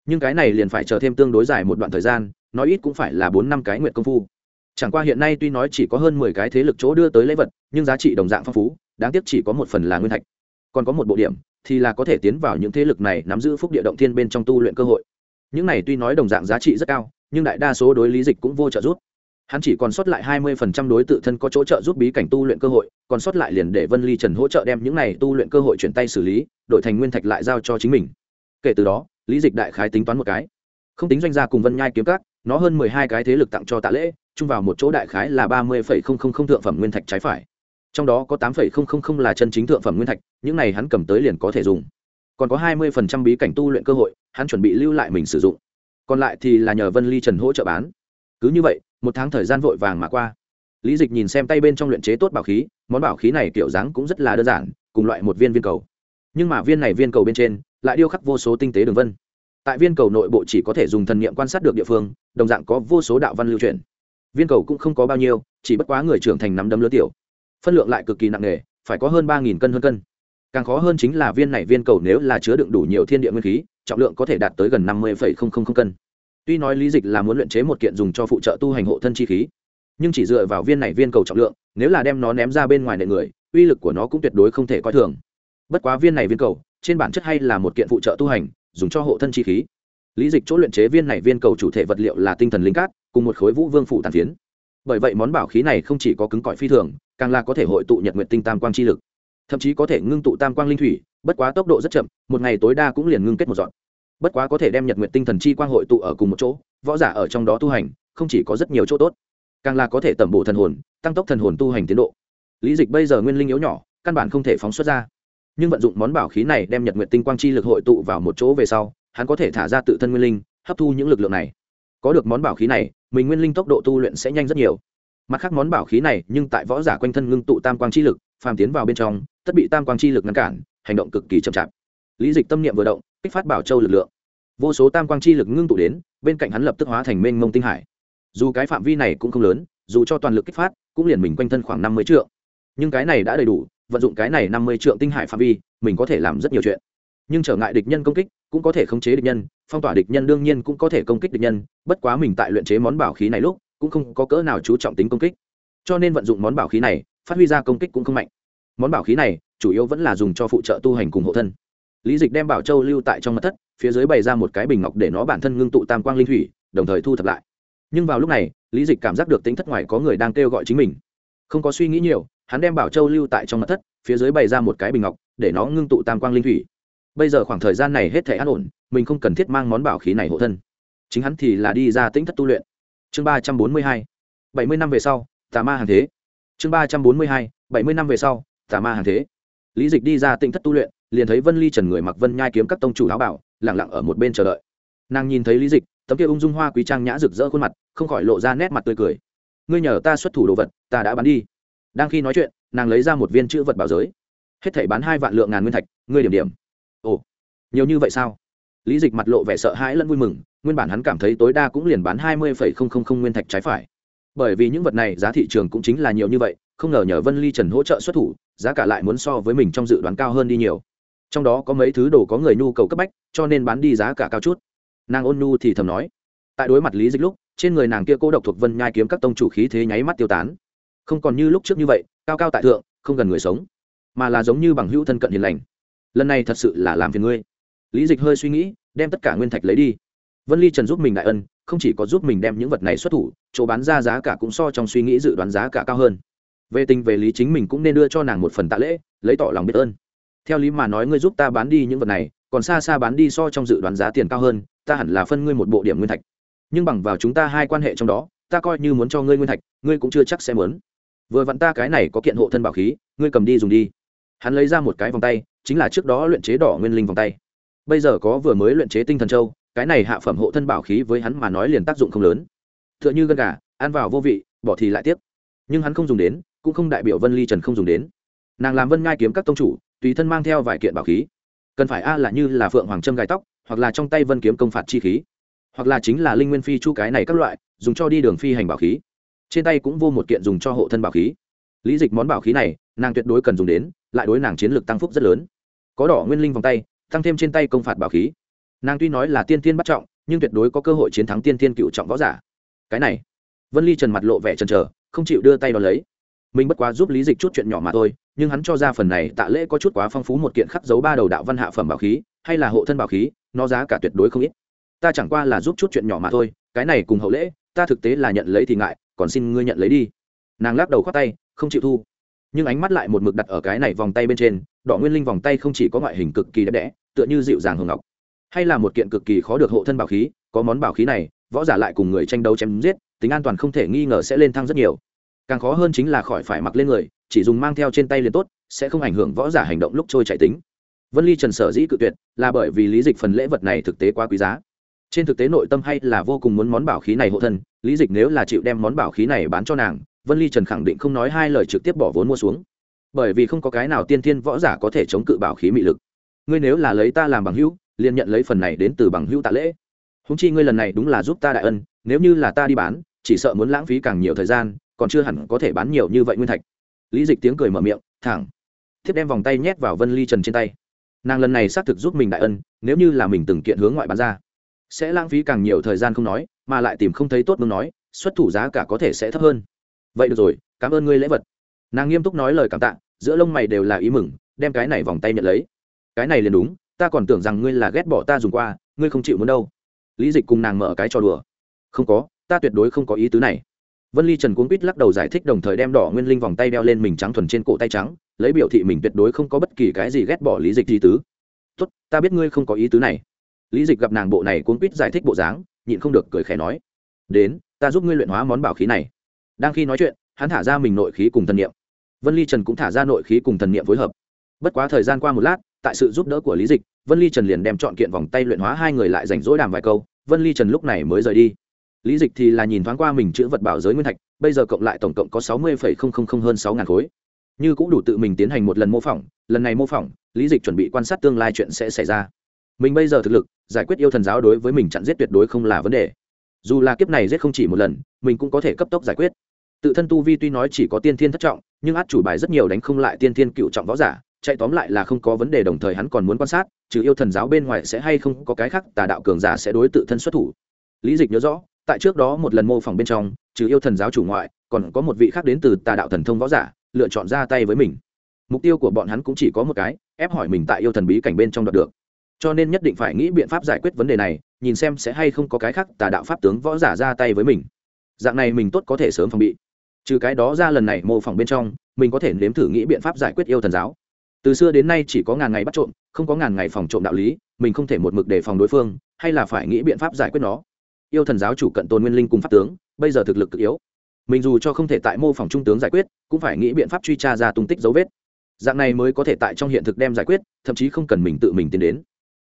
Nhưng cái này liền phải chờ thêm tương đối dài một đoạn thời gian, nói ít cũng phải là bốn năm cái nguyện công phu. Chẳng qua hiện nay tuy nói chỉ có hơn mười cái thế lực chỗ đưa tới lễ vật, nhưng giá trị đồng dạng phong phú, đáng tiếc chỉ có một phần là nguyên thạch. Còn có một bộ điểm, thì là có thể tiến vào những thế lực này nắm giữ phúc địa động thiên bên trong tu luyện cơ hội. Những này tuy nói đồng dạng giá trị rất cao, nhưng đại đa số đối lý dịch cũng vô trợ giúp hắn chỉ còn sót lại hai mươi phần trăm đối tự thân có chỗ trợ giúp bí cảnh tu luyện cơ hội, còn sót lại liền để vân ly trần hỗ trợ đem những này tu luyện cơ hội chuyển tay xử lý, đổi thành nguyên thạch lại giao cho chính mình. Kể từ đó, lý dịch đại khái tính toán một cái. Không tính doanh gia cùng vân nhai kiếm các, nó hơn mười hai cái thế lực tặng cho tạ lễ, chung vào một chỗ đại khái là ba mươi phẩy không không không thượng phẩm nguyên thạch trái phải. Trong đó có tám phẩy không không không là chân chính thượng phẩm nguyên thạch, những này hắn cầm tới liền có thể dùng. Còn có hai mươi phần trăm bí cảnh tu luyện cơ hội, hắn chuẩn bị lưu lại mình sử dụng. Còn lại thì là nhờ vân ly trần hỗ trợ bán. Cứ như vậy một tháng thời gian vội vàng mà qua. Lý dịch nhìn xem tay bên trong luyện chế tốt bảo khí, món bảo khí này kiểu dáng cũng rất là đơn giản, cùng loại một viên viên cầu. Nhưng mà viên này viên cầu bên trên lại điêu khắc vô số tinh tế đường vân. Tại viên cầu nội bộ chỉ có thể dùng thần nghiệm quan sát được địa phương, đồng dạng có vô số đạo văn lưu truyền. Viên cầu cũng không có bao nhiêu, chỉ bất quá người trưởng thành nắm đấm lứa tiểu. Phân lượng lại cực kỳ nặng nề, phải có hơn ba cân hơn cân. Càng khó hơn chính là viên này viên cầu nếu là chứa đựng đủ nhiều thiên địa nguyên khí, trọng lượng có thể đạt tới gần năm mươi cân tuy nói lý dịch là muốn luyện chế một kiện dùng cho phụ trợ tu hành hộ thân chi khí, nhưng chỉ dựa vào viên này viên cầu trọng lượng, nếu là đem nó ném ra bên ngoài nệ người, uy lực của nó cũng tuyệt đối không thể coi thường. Bất quá viên này viên cầu, trên bản chất hay là một kiện phụ trợ tu hành, dùng cho hộ thân chi khí. Lý dịch chỗ luyện chế viên này viên cầu chủ thể vật liệu là tinh thần linh cát, cùng một khối vũ vương phụ tàn phiến. Bởi vậy món bảo khí này không chỉ có cứng cỏi phi thường, càng là có thể hội tụ nhật nguyện tinh tam quang chi lực. Thậm chí có thể ngưng tụ tam quang linh thủy, bất quá tốc độ rất chậm, một ngày tối đa cũng liền ngưng kết một dọn bất quá có thể đem nhật nguyện tinh thần chi quang hội tụ ở cùng một chỗ, võ giả ở trong đó tu hành, không chỉ có rất nhiều chỗ tốt, càng là có thể tẩm bổ thần hồn, tăng tốc thần hồn tu hành tiến độ. Lý dịch bây giờ nguyên linh yếu nhỏ, căn bản không thể phóng xuất ra. Nhưng vận dụng món bảo khí này đem nhật nguyện tinh quang chi lực hội tụ vào một chỗ về sau, hắn có thể thả ra tự thân nguyên linh, hấp thu những lực lượng này. Có được món bảo khí này, mình nguyên linh tốc độ tu luyện sẽ nhanh rất nhiều. Mặt khác món bảo khí này, nhưng tại võ giả quanh thân ngưng tụ tam quang chi lực, phàm tiến vào bên trong, tất bị tam quang chi lực ngăn cản, hành động cực kỳ chậm chạp. Lý dịch tâm niệm vừa động kích phát bảo châu lực lượng. Vô số tam quang chi lực ngưng tụ đến, bên cạnh hắn lập tức hóa thành mênh mông tinh hải. Dù cái phạm vi này cũng không lớn, dù cho toàn lực kích phát, cũng liền mình quanh thân khoảng năm mươi triệu nhưng cái này đã đầy đủ, vận dụng cái này năm mươi triệu tinh hải phạm vi, mình có thể làm rất nhiều chuyện. Nhưng trở ngại địch nhân công kích, cũng có thể khống chế địch nhân, phong tỏa địch nhân đương nhiên cũng có thể công kích địch nhân, bất quá mình tại luyện chế món bảo khí này lúc, cũng không có cỡ nào chú trọng tính công kích. Cho nên vận dụng món bảo khí này, phát huy ra công kích cũng không mạnh. Món bảo khí này, chủ yếu vẫn là dùng cho phụ trợ tu hành cùng hộ thân lý dịch đem bảo châu lưu tại trong mặt thất, phía dưới bày ra một cái bình ngọc để nó bản thân ngưng tụ tam quang linh thủy, đồng thời thu thập lại. Nhưng vào lúc này, lý dịch cảm giác được tính thất ngoài có người đang kêu gọi chính mình. Không có suy nghĩ nhiều, hắn đem bảo châu lưu tại trong mặt thất, phía dưới bày ra một cái bình ngọc để nó ngưng tụ tam quang linh thủy. Bây giờ khoảng thời gian này hết thể an ổn, mình không cần thiết mang món bảo khí này hộ thân. Chính hắn thì là đi ra tính thất tu luyện. Chương ba trăm bốn mươi hai, bảy mươi năm về sau, tà ma hàng thế. Chương ba trăm bốn mươi hai, bảy mươi năm về sau, tà ma hàng thế. Lý dịch đi ra tỉnh thất tu luyện liền thấy vân ly trần người mặc vân nhai kiếm các tông chủ áo bảo lẳng lặng ở một bên chờ đợi. Nàng nhìn thấy lý dịch, tấm kia ung dung hoa quý trang nhã rực rỡ khuôn mặt, không khỏi lộ ra nét mặt tươi cười. Ngươi nhờ ta xuất thủ đồ vật, ta đã bán đi. Đang khi nói chuyện, nàng lấy ra một viên chữ vật bảo giới. Hết thảy bán hai vạn lượng ngàn nguyên thạch, ngươi điểm điểm. Ồ, nhiều như vậy sao? Lý dịch mặt lộ vẻ sợ hãi lẫn vui mừng, nguyên bản hắn cảm thấy tối đa cũng liền bán hai mươi nguyên thạch trái phải. Bởi vì những vật này giá thị trường cũng chính là nhiều như vậy, không ngờ nhờ vân ly trần hỗ trợ xuất thủ, giá cả lại muốn so với mình trong dự đoán cao hơn đi nhiều trong đó có mấy thứ đồ có người nhu cầu cấp bách, cho nên bán đi giá cả cao chút. Nàng ôn nhu thì thầm nói. Tại đối mặt lý dịch lúc, trên người nàng kia cô độc thuộc vân nhai kiếm các tông chủ khí thế nháy mắt tiêu tán. Không còn như lúc trước như vậy, cao cao tại thượng, không gần người sống, mà là giống như bằng hữu thân cận hiền lành. Lần này thật sự là làm phiền ngươi. Lý dịch hơi suy nghĩ, đem tất cả nguyên thạch lấy đi. Vân ly trần giúp mình đại ân, không chỉ có giúp mình đem những vật này xuất thủ, chỗ bán ra giá cả cũng so trong suy nghĩ dự đoán giá cả cao hơn. Về tình về lý chính mình cũng nên đưa cho nàng một phần tạ lễ, lấy tỏ lòng biết ơn theo lý mà nói ngươi giúp ta bán đi những vật này, còn xa xa bán đi so trong dự đoán giá tiền cao hơn, ta hẳn là phân ngươi một bộ điểm nguyên thạch. Nhưng bằng vào chúng ta hai quan hệ trong đó, ta coi như muốn cho ngươi nguyên thạch, ngươi cũng chưa chắc sẽ muốn. Vừa vặn ta cái này có kiện hộ thân bảo khí, ngươi cầm đi dùng đi. Hắn lấy ra một cái vòng tay, chính là trước đó luyện chế đỏ nguyên linh vòng tay. Bây giờ có vừa mới luyện chế tinh thần châu, cái này hạ phẩm hộ thân bảo khí với hắn mà nói liền tác dụng không lớn. T h ư ợ n h ư gân gà, ăn vào vô vị, bỏ thì lại tiếp nhưng hắn không dùng đến, cũng không đại biểu vân ly trần không dùng đến. Nàng làm vân ngai kiếm các tông chủ tùy thân mang theo vài kiện bảo khí. Cần phải a là như là phượng hoàng trâm gai tóc, hoặc là trong tay vân kiếm công phạt chi khí. Hoặc là chính là linh nguyên phi chu cái này các loại, dùng cho đi đường phi hành bảo khí. Trên tay cũng vô một kiện dùng cho hộ thân bảo khí. Lý dịch món bảo khí này, nàng tuyệt đối cần dùng đến, lại đối nàng chiến lược tăng phúc rất lớn. Có đỏ nguyên linh vòng tay, tăng thêm trên tay công phạt bảo khí. Nàng tuy nói là tiên tiên bắt trọng, nhưng tuyệt đối có cơ hội chiến thắng tiên tiên cựu trọng võ giả. Cái này, vân ly trần mặt lộ vẻ trần trờ không chịu đưa tay đón lấy mình bất quá giúp lý dịch chút chuyện nhỏ mà thôi, nhưng hắn cho ra phần này tạ lễ có chút quá phong phú một kiện khắc dấu ba đầu đạo văn hạ phẩm bảo khí, hay là hộ thân bảo khí, nó giá cả tuyệt đối không ít. Ta chẳng qua là giúp chút chuyện nhỏ mà thôi, cái này cùng hậu lễ, ta thực tế là nhận lấy thì ngại, còn xin ngươi nhận lấy đi. Nàng lắc đầu khoác tay, không chịu thu. Nhưng ánh mắt lại một mực đặt ở cái này vòng tay bên trên, đỏ nguyên linh vòng tay không chỉ có ngoại hình cực kỳ đẹp đẽ, tựa như dịu dàng hường ngọc. Hay là một kiện cực kỳ khó được hộ thân bảo khí, có món bảo khí này, võ giả lại cùng người tranh đấu chém giết, tính an toàn không thể nghi ngờ sẽ lên thăng rất nhiều càng khó hơn chính là khỏi phải mặc lên người, chỉ dùng mang theo trên tay liền tốt, sẽ không ảnh hưởng võ giả hành động lúc trôi chạy tính. Vân ly trần sở dĩ cự tuyệt, là bởi vì lý dịch phần lễ vật này thực tế quá quý giá. Trên thực tế nội tâm hay là vô cùng muốn món bảo khí này hộ thân, lý dịch nếu là chịu đem món bảo khí này bán cho nàng, vân ly trần khẳng định không nói hai lời trực tiếp bỏ vốn mua xuống. Bởi vì không có cái nào tiên thiên võ giả có thể chống cự bảo khí mị lực. Ngươi nếu là lấy ta làm bằng hữu, liền nhận lấy phần này đến từ bằng hữu tạ lễ. Húng chi ngươi lần này đúng là giúp ta đại ân, nếu như là ta đi bán, chỉ sợ muốn lãng phí càng nhiều thời gian còn chưa hẳn có thể bán nhiều như vậy nguyên thạch. Lý dịch tiếng cười mở miệng, thẳng. Thiếp đem vòng tay nhét vào vân ly trần trên tay. Nàng lần này xác thực giúp mình đại ân, nếu như là mình từng kiện hướng ngoại bán ra, sẽ lãng phí càng nhiều thời gian không nói, mà lại tìm không thấy tốt muốn nói, xuất thủ giá cả có thể sẽ thấp hơn. Vậy được rồi, cảm ơn ngươi lễ vật. Nàng nghiêm túc nói lời cảm tạ, giữa lông mày đều là ý mừng, đem cái này vòng tay nhận lấy. Cái này liền đúng, ta còn tưởng rằng ngươi là ghét bỏ ta dùng qua, ngươi không chịu muốn đâu. Lý dịch cùng nàng mở cái trò đùa. Không có, ta tuyệt đối không có ý tứ này vân ly trần cuốn quýt lắc đầu giải thích đồng thời đem đỏ nguyên linh vòng tay đeo lên mình trắng thuần trên cổ tay trắng, lấy biểu thị mình tuyệt đối không có bất kỳ cái gì ghét bỏ lý dịch gì tứ. Tốt, ta biết ngươi không có ý tứ này. Lý dịch gặp nàng bộ này cuốn quýt giải thích bộ dáng, nhịn không được cười khẽ nói, đến, ta giúp ngươi luyện hóa món bảo khí này. Đang khi nói chuyện, hắn thả ra mình nội khí cùng thần niệm. Vân ly trần cũng thả ra nội khí cùng thần niệm phối hợp. Bất quá thời gian qua một lát, tại sự giúp đỡ của lý dịch, vân ly trần liền đem chọn kiện vòng tay luyện hóa hai người lại rảnh rỗi đàm vài câu, vân ly trần lúc này mới rời đi lý dịch thì là nhìn thoáng qua mình chữ vật bảo giới nguyên thạch, bây giờ cộng lại tổng cộng có sáu mươi hơn sáu ngàn khối. Như cũng đủ tự mình tiến hành một lần mô phỏng, lần này mô phỏng, lý dịch chuẩn bị quan sát tương lai chuyện sẽ xảy ra. Mình bây giờ thực lực, giải quyết yêu thần giáo đối với mình chặn giết tuyệt đối không là vấn đề. Dù là kiếp này giết không chỉ một lần, mình cũng có thể cấp tốc giải quyết. Tự thân tu vi tuy nói chỉ có tiên thiên thất trọng, nhưng át chủ bài rất nhiều đánh không lại tiên thiên cựu trọng võ giả, chạy tóm lại là không có vấn đề đồng thời hắn còn muốn quan sát, trừ yêu thần giáo bên ngoài sẽ hay không có cái khác tà đạo cường giả sẽ đối tự thân xuất thủ. Lý dịch nhớ rõ tại trước đó một lần mô phỏng bên trong, trừ yêu thần giáo chủ ngoại, còn có một vị khác đến từ tà đạo thần thông võ giả, lựa chọn ra tay với mình. Mục tiêu của bọn hắn cũng chỉ có một cái, ép hỏi mình tại yêu thần bí cảnh bên trong đoạt được. Cho nên nhất định phải nghĩ biện pháp giải quyết vấn đề này, nhìn xem sẽ hay không có cái khác tà đạo pháp tướng võ giả ra tay với mình. Dạng này mình tốt có thể sớm phòng bị. Trừ cái đó ra lần này mô phỏng bên trong, mình có thể nếm thử nghĩ biện pháp giải quyết yêu thần giáo. Từ xưa đến nay chỉ có ngàn ngày bắt trộm, không có ngàn ngày phòng trộm đạo lý, mình không thể một mực đề phòng đối phương, hay là phải nghĩ biện pháp giải quyết nó yêu thần giáo chủ cận tôn nguyên linh cùng pháp tướng, bây giờ thực lực cực yếu. Mình dù cho không thể tại mô phỏng trung tướng giải quyết, cũng phải nghĩ biện pháp truy tra ra tung tích dấu vết. Dạng này mới có thể tại trong hiện thực đem giải quyết, thậm chí không cần mình tự mình tiến đến.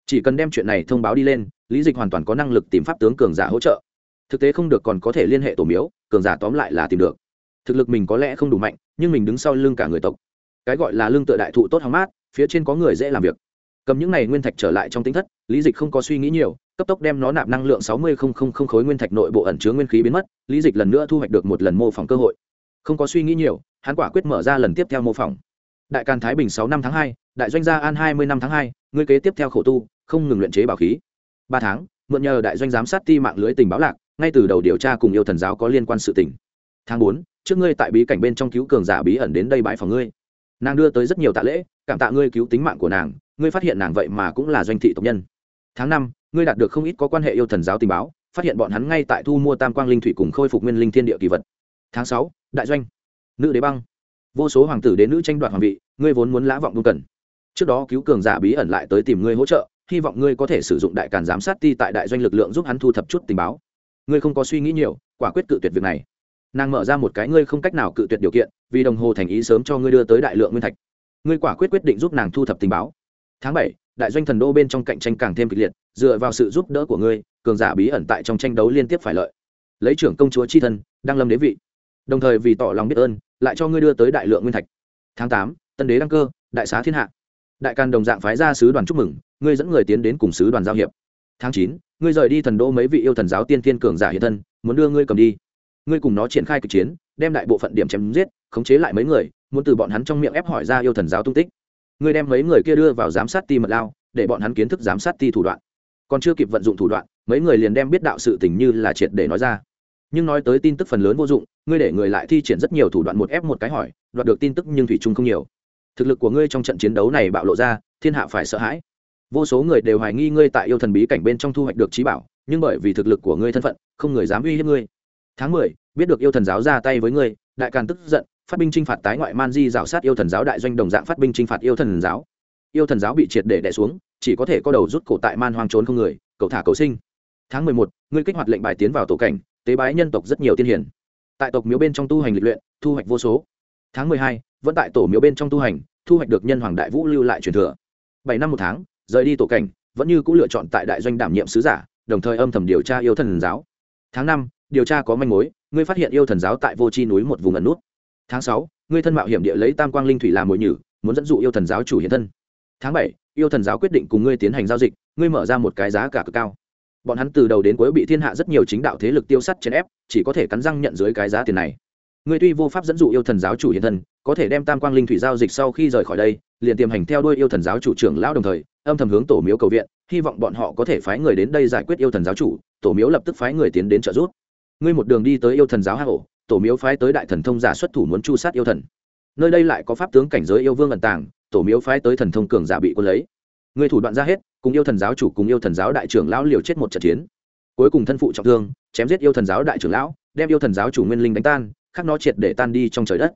Chỉ cần đem chuyện này thông báo đi lên, lý dịch hoàn toàn có năng lực tìm pháp tướng cường giả hỗ trợ. Thực tế không được còn có thể liên hệ tổ miếu, cường giả tóm lại là tìm được. Thực lực mình có lẽ không đủ mạnh, nhưng mình đứng sau lưng cả người tộc. Cái gọi là lương tựa đại thụ tốt hóng mát, phía trên có người dễ làm việc. Cầm những này nguyên thạch trở lại trong tính thất, lý dịch không có suy nghĩ nhiều cấp tốc đem nó nạp năng lượng sáu mươi khối nguyên thạch nội bộ ẩn chứa nguyên khí biến mất, lý dịch lần nữa thu hoạch được một lần mô phỏng cơ hội. Không có suy nghĩ nhiều, hắn quả quyết mở ra lần tiếp theo mô phỏng. Đại càn thái bình sáu năm tháng hai, đại doanh gia an hai mươi năm tháng hai, ngươi kế tiếp theo khổ tu, không ngừng luyện chế bảo khí. Ba tháng, mượn nhờ đại doanh giám sát ti mạng lưới tình báo lạc, ngay từ đầu điều tra cùng yêu thần giáo có liên quan sự tình. Tháng bốn, trước ngươi tại bí cảnh bên trong cứu cường giả bí ẩn đến đây bãi phòng ngươi. Nàng đưa tới rất nhiều tạ lễ, cảm tạ ngươi cứu tính mạng của nàng, ngươi phát hiện nàng vậy mà cũng là doanh thị tộc nhân. Tháng năm ngươi đạt được không ít có quan hệ yêu thần giáo tình báo, phát hiện bọn hắn ngay tại thu mua tam quang linh thủy cùng khôi phục nguyên linh thiên địa kỳ vật. Tháng sáu, đại doanh. Nữ đế băng. Vô số hoàng tử đến nữ tranh đoạt hoàng vị, ngươi vốn muốn lã vọng đông cần. Trước đó cứu cường giả bí ẩn lại tới tìm ngươi hỗ trợ, hy vọng ngươi có thể sử dụng đại càn giám sát ti tại đại doanh lực lượng giúp hắn thu thập chút tình báo. Ngươi không có suy nghĩ nhiều, quả quyết cự tuyệt việc này. Nàng mở ra một cái ngươi không cách nào cự tuyệt điều kiện, vì đồng hồ thành ý sớm cho ngươi đưa tới đại lượng nguyên thạch. Ngươi quả quyết quyết định giúp nàng thu thập tình báo. Tháng bảy đại doanh thần đô bên trong cạnh tranh càng thêm kịch liệt, dựa vào sự giúp đỡ của ngươi, cường giả bí ẩn tại trong tranh đấu liên tiếp phải lợi. Lấy trưởng công chúa c h i thân, đăng lâm đế vị. Đồng thời vì tỏ lòng biết ơn, lại cho ngươi đưa tới đại lượng nguyên thạch. Tháng tám, tân đế đăng cơ, đại xá thiên hạ. Đại càn đồng dạng phái ra sứ đoàn chúc mừng, ngươi dẫn người tiến đến cùng sứ đoàn giao hiệp. Tháng chín, ngươi rời đi thần đô mấy vị yêu thần giáo tiên thiên cường giả hiện thân, muốn đưa ngươi cầm đi. Ngươi cùng nó triển khai kịch chiến, đem đại bộ phận điểm chém giết, khống chế lại mấy người, muốn từ bọn hắn trong miệng ép hỏi ra yêu thần giáo tung tích ngươi đem mấy người kia đưa vào giám sát ti mật lao, để bọn hắn kiến thức giám sát ti thủ đoạn. Còn chưa kịp vận dụng thủ đoạn, mấy người liền đem biết đạo sự tình như là triệt để nói ra. Nhưng nói tới tin tức phần lớn vô dụng, ngươi để người lại thi triển rất nhiều thủ đoạn một ép một cái hỏi, đoạt được tin tức nhưng thủy chung không nhiều. Thực lực của ngươi trong trận chiến đấu này bạo lộ ra, thiên hạ phải sợ hãi. Vô số người đều hoài nghi ngươi tại yêu thần bí cảnh bên trong thu hoạch được trí bảo, nhưng bởi vì thực lực của ngươi thân phận, không người dám uy hiếp ngươi. Tháng mười, biết được yêu thần giáo ra tay với ngươi, đại càn tức giận phát binh chinh phạt tái ngoại man di rào sát yêu thần giáo đại doanh đồng dạng phát binh chinh phạt yêu thần giáo. Yêu thần giáo bị triệt để đẻ xuống, chỉ có thể có đầu rút cổ tại man hoang trốn không người cậu thả cầu sinh. Tháng mười một, ngươi kích hoạt lệnh bài tiến vào tổ cảnh, tế bái nhân tộc rất nhiều tiên hiển tại tộc miếu bên trong tu hành lịch luyện, thu hoạch vô số. Tháng mười hai, vẫn tại tổ miếu bên trong tu hành, thu hoạch được nhân hoàng đại vũ lưu lại truyền thừa. Bảy năm một tháng, rời đi tổ cảnh, vẫn như cũng lựa chọn tại đại doanh đảm nhiệm sứ giả, đồng thời âm thầm điều tra yêu thần giáo. Tháng năm, điều tra có manh mối, ngươi phát hiện yêu thần giáo tại vô chi núi một vùng ẩn nút tháng sáu, ngươi thân mạo hiểm địa lấy tam quang linh thủy làm mồi nhử, muốn dẫn dụ yêu thần giáo chủ hiện thân. Tháng bảy, yêu thần giáo quyết định cùng ngươi tiến hành giao dịch, ngươi mở ra một cái giá cả cực cao. Bọn hắn từ đầu đến cuối bị thiên hạ rất nhiều chính đạo thế lực tiêu sắt chèn ép, chỉ có thể cắn răng nhận dưới cái giá tiền này. Ngươi tuy vô pháp dẫn dụ yêu thần giáo chủ hiện thân, có thể đem tam quang linh thủy giao dịch sau khi rời khỏi đây, liền tiềm hành theo đuôi yêu thần giáo chủ trưởng lão đồng thời, âm thầm hướng tổ miếu cầu viện, hy vọng bọn họ có thể phái người đến đây giải quyết yêu thần giáo chủ, tổ miếu lập tức phái người tiến đến trợ giúp. Ngươi một đường đi tới yêu thần giáo hạ hổ tổ miếu phái tới đại thần thông giả xuất thủ muốn chu sát yêu thần. Nơi đây lại có pháp tướng cảnh giới yêu vương ẩn tàng, tổ miếu phái tới thần thông cường giả bị quân lấy. Người thủ đoạn ra hết, cùng yêu thần giáo chủ cùng yêu thần giáo đại trưởng lão liều chết một trận chiến. Cuối cùng thân phụ trọng thương, chém giết yêu thần giáo đại trưởng lão, đem yêu thần giáo chủ nguyên linh đánh tan, khắc nó triệt để tan đi trong trời đất.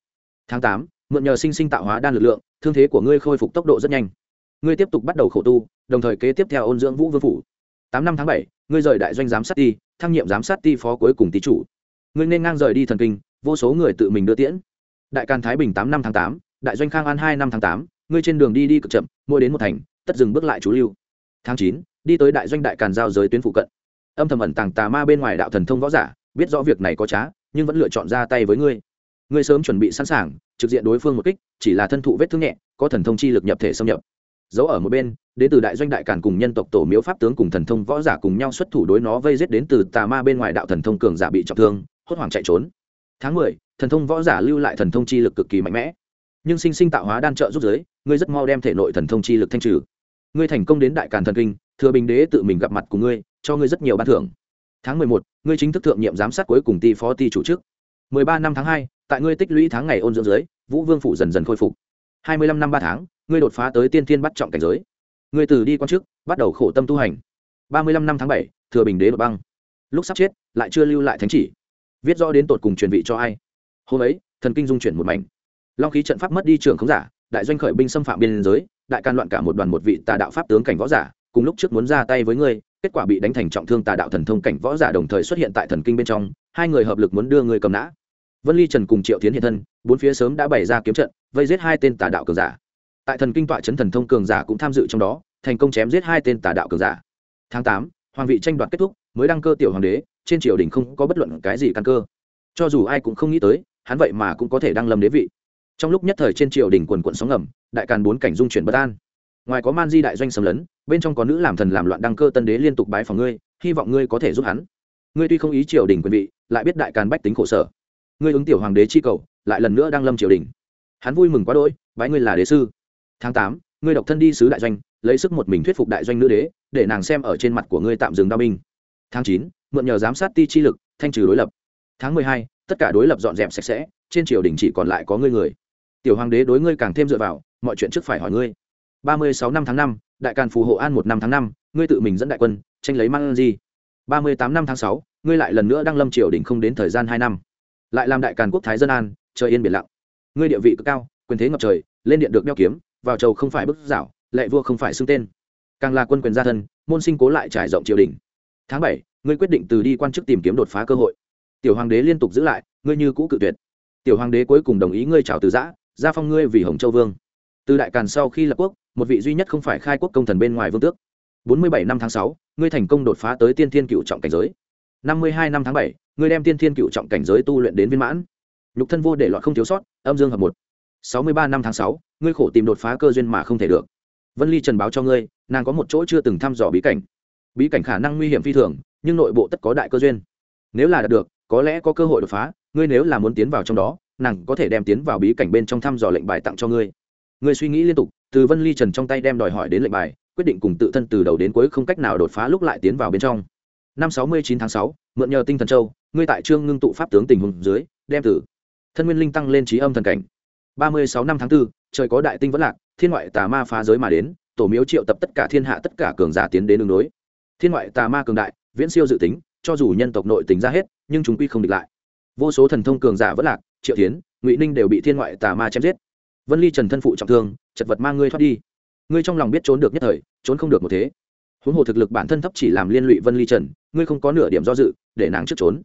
Tháng tám, mượn nhờ sinh sinh tạo hóa đan lực lượng, thương thế của ngươi khôi phục tốc độ rất nhanh. Ngươi tiếp tục bắt đầu khổ tu, đồng thời kế tiếp theo ôn dưỡng vũ vương phủ. Tám năm tháng bảy, ngươi rời đại doanh giám sát ti, thăng nhiệm giám sát ti phó cuối cùng tý chủ ngươi nên ngang rời đi thần kinh, vô số người tự mình đưa tiễn. Đại càn thái bình tám năm tháng tám, đại doanh khang an hai năm tháng tám, ngươi trên đường đi đi cực chậm, mỗi đến một thành, tất dừng bước lại chú lưu. Tháng chín, đi tới đại doanh đại càn giao giới tuyến phụ cận. Âm thầm ẩn tàng tà ma bên ngoài đạo thần thông võ giả, biết rõ việc này có trá, nhưng vẫn lựa chọn ra tay với ngươi. Ngươi sớm chuẩn bị sẵn sàng, trực diện đối phương một kích, chỉ là thân thụ vết thương nhẹ, có thần thông chi lực nhập thể xâm nhập. Giấu ở một bên, đến từ đại doanh đại cản cùng nhân tộc tổ miếu pháp tướng cùng thần thông võ giả cùng nhau xuất thủ đối nó vây giết đến từ tà ma bên ngoài đạo thần thông cường giả bị trọng thương hốt hoảng chạy trốn. Tháng mười, thần thông võ giả lưu lại thần thông chi lực cực kỳ mạnh mẽ. Nhưng sinh sinh tạo hóa đan trợ giúp giới, ngươi rất mau đem thể nội thần thông chi lực thanh trừ. Ngươi thành công đến đại càn thần kinh, thừa bình đế tự mình gặp mặt của ngươi, cho ngươi rất nhiều ban thưởng. Tháng mười một, ngươi chính thức thượng nhiệm giám sát cuối cùng ty phó ty chủ chức. Mười ba năm tháng hai, tại ngươi tích lũy tháng ngày ôn dưỡng dưới vũ vương phủ dần dần khôi phục. Hai mươi lăm năm ba tháng, ngươi đột phá tới tiên thiên bắt trọng cảnh giới. Ngươi từ đi quan chức, bắt đầu khổ tâm tu hành. Ba mươi lăm năm tháng bảy, thừa bình đế đột băng. Lúc sắp chết, lại chưa lưu lại thánh chỉ viết rõ đến tột cùng truyền vị cho ai. Hôm ấy, thần kinh dung chuyển một mảnh. Long khí trận pháp mất đi trường không giả, đại doanh khởi binh xâm phạm biên giới, đại can loạn cả một đoàn một vị tà đạo pháp tướng cảnh võ giả, cùng lúc trước muốn ra tay với ngươi, kết quả bị đánh thành trọng thương tà đạo thần thông cảnh võ giả đồng thời xuất hiện tại thần kinh bên trong, hai người hợp lực muốn đưa ngươi cầm nã. Vân ly trần cùng triệu tiến hiện thân, bốn phía sớm đã bày ra kiếm trận, vây giết hai tên tà đạo cường giả. Tại thần kinh tọa trấn thần thông cường giả cũng tham dự trong đó, thành công chém giết hai tên tà đạo cường giả. Tháng tám, hoàng vị tranh đoạt kết thúc mới đăng cơ tiểu hoàng đế, trên triều đình không có bất luận cái gì căn cơ. Cho dù ai cũng không nghĩ tới, hắn vậy mà cũng có thể đăng lâm đế vị. Trong lúc nhất thời trên triều đình quần quận sóng ngầm, đại càn bốn cảnh dung chuyển bất an. Ngoài có man di đại doanh xâm lấn, bên trong có nữ làm thần làm loạn đăng cơ tân đế liên tục bái phòng ngươi, hy vọng ngươi có thể giúp hắn. Ngươi tuy không ý triều đình quyền vị, lại biết đại càn bách tính khổ sở. Ngươi ứng tiểu hoàng đế chi cầu, lại lần nữa đăng lâm triều đình. Hắn vui mừng quá đỗi, bái ngươi là đế sư. Tháng tám, ngươi độc thân đi sứ đại doanh, lấy sức một mình thuyết phục đại doanh nữ đế, để nàng xem ở trên mặt của ngươi tạm dừng đao binh tháng chín, mượn nhờ giám sát ti chi lực, thanh trừ đối lập. Tháng mười hai, tất cả đối lập dọn dẹp sạch sẽ, trên triều đình chỉ còn lại có ngươi người. Tiểu hoàng đế đối ngươi càng thêm dựa vào, mọi chuyện trước phải hỏi ngươi. Ba mươi sáu năm tháng năm, đại càn phù hộ an một năm tháng năm, ngươi tự mình dẫn đại quân, tranh lấy mang gì ba mươi tám năm tháng sáu, ngươi lại lần nữa đang lâm triều đình không đến thời gian hai năm. Lại làm đại càn quốc thái dân an, trời yên biển lặng. Ngươi địa vị cực cao, quyền thế ngập trời, lên điện được đeo kiếm, vào chầu không phải bức dạo lệ vua không phải xưng tên. Càng là quân quyền gia thân, môn sinh cố lại trải rộng triều đình tháng bảy, ngươi quyết định từ đi quan chức tìm kiếm đột phá cơ hội. Tiểu hoàng đế liên tục giữ lại, ngươi như cũ cự tuyệt. Tiểu hoàng đế cuối cùng đồng ý ngươi chào từ giã, gia phong ngươi vì hồng châu vương. Từ đại càn sau khi lập quốc, một vị duy nhất không phải khai quốc công thần bên ngoài vương tước. Bốn mươi bảy năm tháng sáu, ngươi thành công đột phá tới tiên thiên cựu trọng cảnh giới. Năm mươi hai năm tháng bảy, ngươi đem tiên thiên cựu trọng cảnh giới tu luyện đến viên mãn. Nhục thân vô để loại không thiếu sót, âm dương hợp một. Sáu mươi ba năm tháng sáu, ngươi khổ tìm đột phá cơ duyên mà không thể được. Vân ly trần báo cho ngươi, nàng có một chỗ chưa từng thăm dò bí cảnh bí cảnh khả năng nguy hiểm phi thường nhưng nội bộ tất có đại cơ duyên. Nếu là đạt được có lẽ có cơ hội đột phá ngươi nếu là muốn tiến vào trong đó nàng có thể đem tiến vào bí cảnh bên trong thăm dò lệnh bài tặng cho ngươi. Ngươi suy nghĩ liên tục từ vân ly trần trong tay đem đòi hỏi đến lệnh bài quyết định cùng tự thân từ đầu đến cuối không cách nào đột phá lúc lại tiến vào bên trong. Năm sáu mươi chín tháng sáu mượn nhờ tinh thần châu ngươi tại trương ngưng tụ pháp tướng tình hùng dưới đem tử. Thân nguyên linh tăng lên trí âm thần cảnh. Ba mươi sáu năm tháng 4, trời có đại tinh vẫn lạc thiên ngoại tà ma phá giới mà đến tổ miếu triệu tập tất cả thiên hạ tất cả cường giả tiến đến đường đối thiên ngoại tà ma cường đại, viễn siêu dự tính, cho dù nhân tộc nội tính ra hết, nhưng chúng quy không địch lại. Vô số thần thông cường giả vẫn lạc, triệu tiến ngụy ninh đều bị thiên ngoại tà ma chém giết. Vân ly trần thân phụ trọng thương, chật vật mang ngươi thoát đi. Ngươi trong lòng biết trốn được nhất thời, trốn không được một thế. Huống hồ thực lực bản thân thấp chỉ làm liên lụy vân ly trần, ngươi không có nửa điểm do dự, để nàng trước trốn.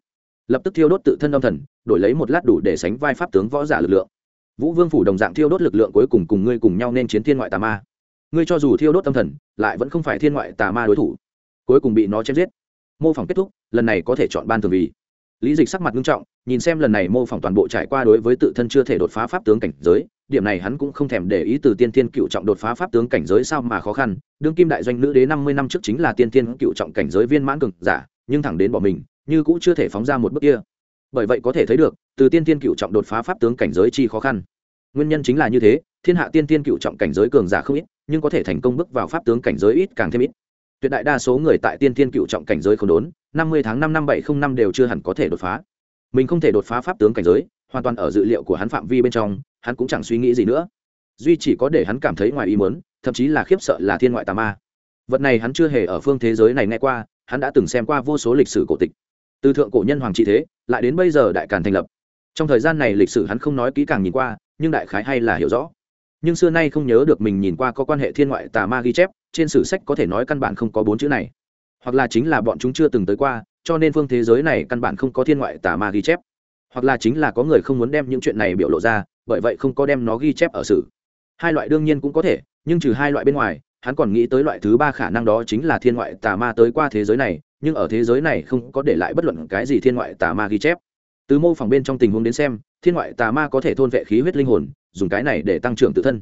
Lập tức thiêu đốt tự thân âm thần, đổi lấy một lát đủ để sánh vai pháp tướng võ giả lực lượng. Vũ vương phủ đồng dạng thiêu đốt lực lượng cuối cùng cùng ngươi cùng nhau nên chiến thiên ngoại tà ma. Ngươi cho dù thiêu đốt tâm thần, lại vẫn không phải thiên ngoại tà ma đối thủ cuối cùng bị nó chém giết. Mô phỏng kết thúc, lần này có thể chọn ban thường vì. Lý dịch sắc mặt nghiêm trọng, nhìn xem lần này mô phỏng toàn bộ trải qua đối với tự thân chưa thể đột phá pháp tướng cảnh giới, điểm này hắn cũng không thèm để ý từ tiên thiên cựu trọng đột phá pháp tướng cảnh giới sao mà khó khăn, đương kim đại doanh nữ đế năm mươi năm trước chính là tiên thiên cựu trọng cảnh giới viên mãn cường giả, nhưng thẳng đến bỏ mình, như cũng chưa thể phóng ra một bước kia. Bởi vậy có thể thấy được, từ tiên thiên cựu trọng đột phá pháp tướng cảnh giới chi khó khăn. Nguyên nhân chính là như thế, thiên hạ tiên thiên cựu trọng cảnh giới cường giả không ít, nhưng có thể thành công bước vào pháp tướng cảnh giới ít càng thêm ít tuyệt đại đa số người tại tiên thiên cựu trọng cảnh giới không đốn, năm mươi tháng năm năm bảy không năm đều chưa hẳn có thể đột phá. Mình không thể đột phá pháp tướng cảnh giới, hoàn toàn ở dự liệu của hắn phạm vi bên trong, hắn cũng chẳng suy nghĩ gì nữa. Duy chỉ có để hắn cảm thấy ngoài ý mớn thậm chí là khiếp sợ là thiên ngoại tà ma. Vật này hắn chưa hề ở phương thế giới này nghe qua, hắn đã từng xem qua vô số lịch sử cổ tịch. Từ thượng cổ nhân hoàng trị thế, lại đến bây giờ đại càn thành lập. Trong thời gian này lịch sử hắn không nói kỹ càng nhìn qua, nhưng đại khái hay là hiểu rõ. Nhưng xưa nay không nhớ được mình nhìn qua có quan hệ thiên ngoại tà ma ghi chép trên sử sách có thể nói căn bản không có bốn chữ này. Hoặc là chính là bọn chúng chưa từng tới qua, cho nên phương thế giới này căn bản không có thiên ngoại tà ma ghi chép. Hoặc là chính là có người không muốn đem những chuyện này biểu lộ ra, bởi vậy không có đem nó ghi chép ở sử. Hai loại đương nhiên cũng có thể, nhưng trừ hai loại bên ngoài, hắn còn nghĩ tới loại thứ ba khả năng đó chính là thiên ngoại tà ma tới qua thế giới này, nhưng ở thế giới này không có để lại bất luận cái gì thiên ngoại tà ma ghi chép. Từ mô phỏng bên trong tình huống đến xem, thiên ngoại tà ma có thể thôn vệ khí huyết linh hồn, dùng cái này để tăng trưởng tự thân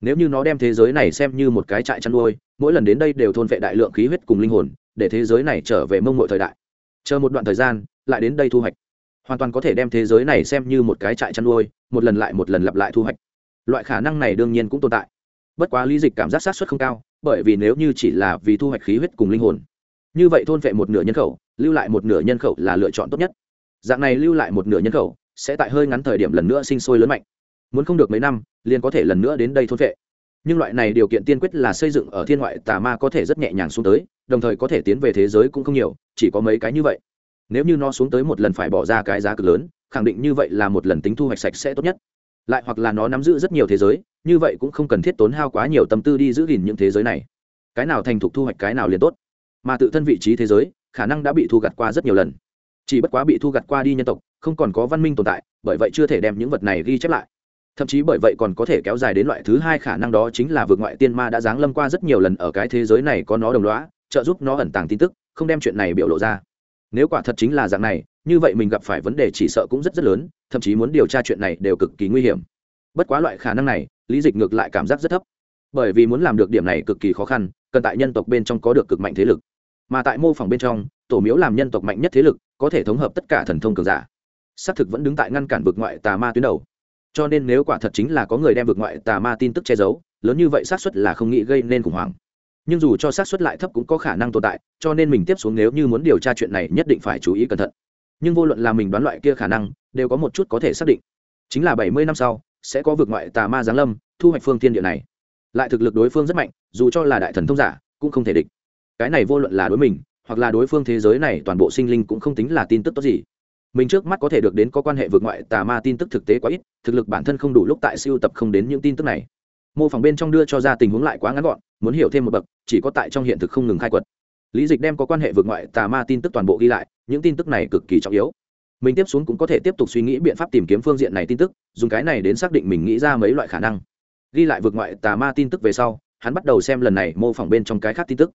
nếu như nó đem thế giới này xem như một cái trại chăn nuôi, mỗi lần đến đây đều thôn vệ đại lượng khí huyết cùng linh hồn, để thế giới này trở về mông mội thời đại. Chờ một đoạn thời gian, lại đến đây thu hoạch. Hoàn toàn có thể đem thế giới này xem như một cái trại chăn nuôi, một lần lại một lần lặp lại thu hoạch. Loại khả năng này đương nhiên cũng tồn tại. Bất quá lý dịch cảm giác sát xuất không cao, bởi vì nếu như chỉ là vì thu hoạch khí huyết cùng linh hồn, như vậy thôn vệ một nửa nhân khẩu, lưu lại một nửa nhân khẩu là lựa chọn tốt nhất. Dạng này lưu lại một nửa nhân khẩu, sẽ tại hơi ngắn thời điểm lần nữa sinh sôi lớn mạnh muốn không được mấy năm, liền có thể lần nữa đến đây thôn vệ. Nhưng loại này điều kiện tiên quyết là xây dựng ở thiên ngoại tà ma có thể rất nhẹ nhàng xuống tới, đồng thời có thể tiến về thế giới cũng không nhiều, chỉ có mấy cái như vậy. Nếu như nó xuống tới một lần phải bỏ ra cái giá cực lớn, khẳng định như vậy là một lần tính thu hoạch sạch sẽ tốt nhất. Lại hoặc là nó nắm giữ rất nhiều thế giới, như vậy cũng không cần thiết tốn hao quá nhiều tâm tư đi giữ gìn những thế giới này. Cái nào thành thục thu hoạch cái nào liền tốt. Mà tự thân vị trí thế giới, khả năng đã bị thu gặt qua rất nhiều lần. Chỉ bất quá bị thu gặt qua đi nhân tộc, không còn có văn minh tồn tại, bởi vậy chưa thể đem những vật này ghi chép lại thậm chí bởi vậy còn có thể kéo dài đến loại thứ hai khả năng đó chính là vượt ngoại tiên ma đã giáng lâm qua rất nhiều lần ở cái thế giới này có nó đồng loá trợ giúp nó ẩn tàng tin tức, không đem chuyện này biểu lộ ra. Nếu quả thật chính là dạng này, như vậy mình gặp phải vấn đề chỉ sợ cũng rất rất lớn, thậm chí muốn điều tra chuyện này đều cực kỳ nguy hiểm. Bất quá loại khả năng này, lý dịch ngược lại cảm giác rất thấp. Bởi vì muốn làm được điểm này cực kỳ khó khăn, cần tại nhân tộc bên trong có được cực mạnh thế lực. Mà tại mô phỏng bên trong, tổ miếu làm nhân tộc mạnh nhất thế lực, có thể thống hợp tất cả thần thông cường giả. Xác thực vẫn đứng tại ngăn cản vực ngoại tà ma tuyến đầu cho nên nếu quả thật chính là có người đem vực ngoại tà ma tin tức che giấu, lớn như vậy xác suất là không nghĩ gây nên khủng hoảng. Nhưng dù cho xác suất lại thấp cũng có khả năng tồn tại, cho nên mình tiếp xuống nếu như muốn điều tra chuyện này nhất định phải chú ý cẩn thận. Nhưng vô luận là mình đoán loại kia khả năng, đều có một chút có thể xác định. Chính là bảy mươi năm sau, sẽ có vực ngoại tà ma giáng lâm, thu hoạch phương thiên địa này. Lại thực lực đối phương rất mạnh, dù cho là đại thần thông giả, cũng không thể địch. Cái này vô luận là đối mình, hoặc là đối phương thế giới này, toàn bộ sinh linh cũng không tính là tin tức tốt gì mình trước mắt có thể được đến có quan hệ vượt ngoại tà ma tin tức thực tế quá ít, thực lực bản thân không đủ lúc tại siêu tập không đến những tin tức này. Mô phỏng bên trong đưa cho ra tình huống lại quá ngắn gọn, muốn hiểu thêm một bậc, chỉ có tại trong hiện thực không ngừng khai quật. Lý dịch đem có quan hệ vượt ngoại tà ma tin tức toàn bộ ghi lại, những tin tức này cực kỳ trọng yếu. Mình tiếp xuống cũng có thể tiếp tục suy nghĩ biện pháp tìm kiếm phương diện này tin tức, dùng cái này đến xác định mình nghĩ ra mấy loại khả năng. Ghi lại vượt ngoại tà ma tin tức về sau, hắn bắt đầu xem lần này mô phỏng bên trong cái khác tin tức.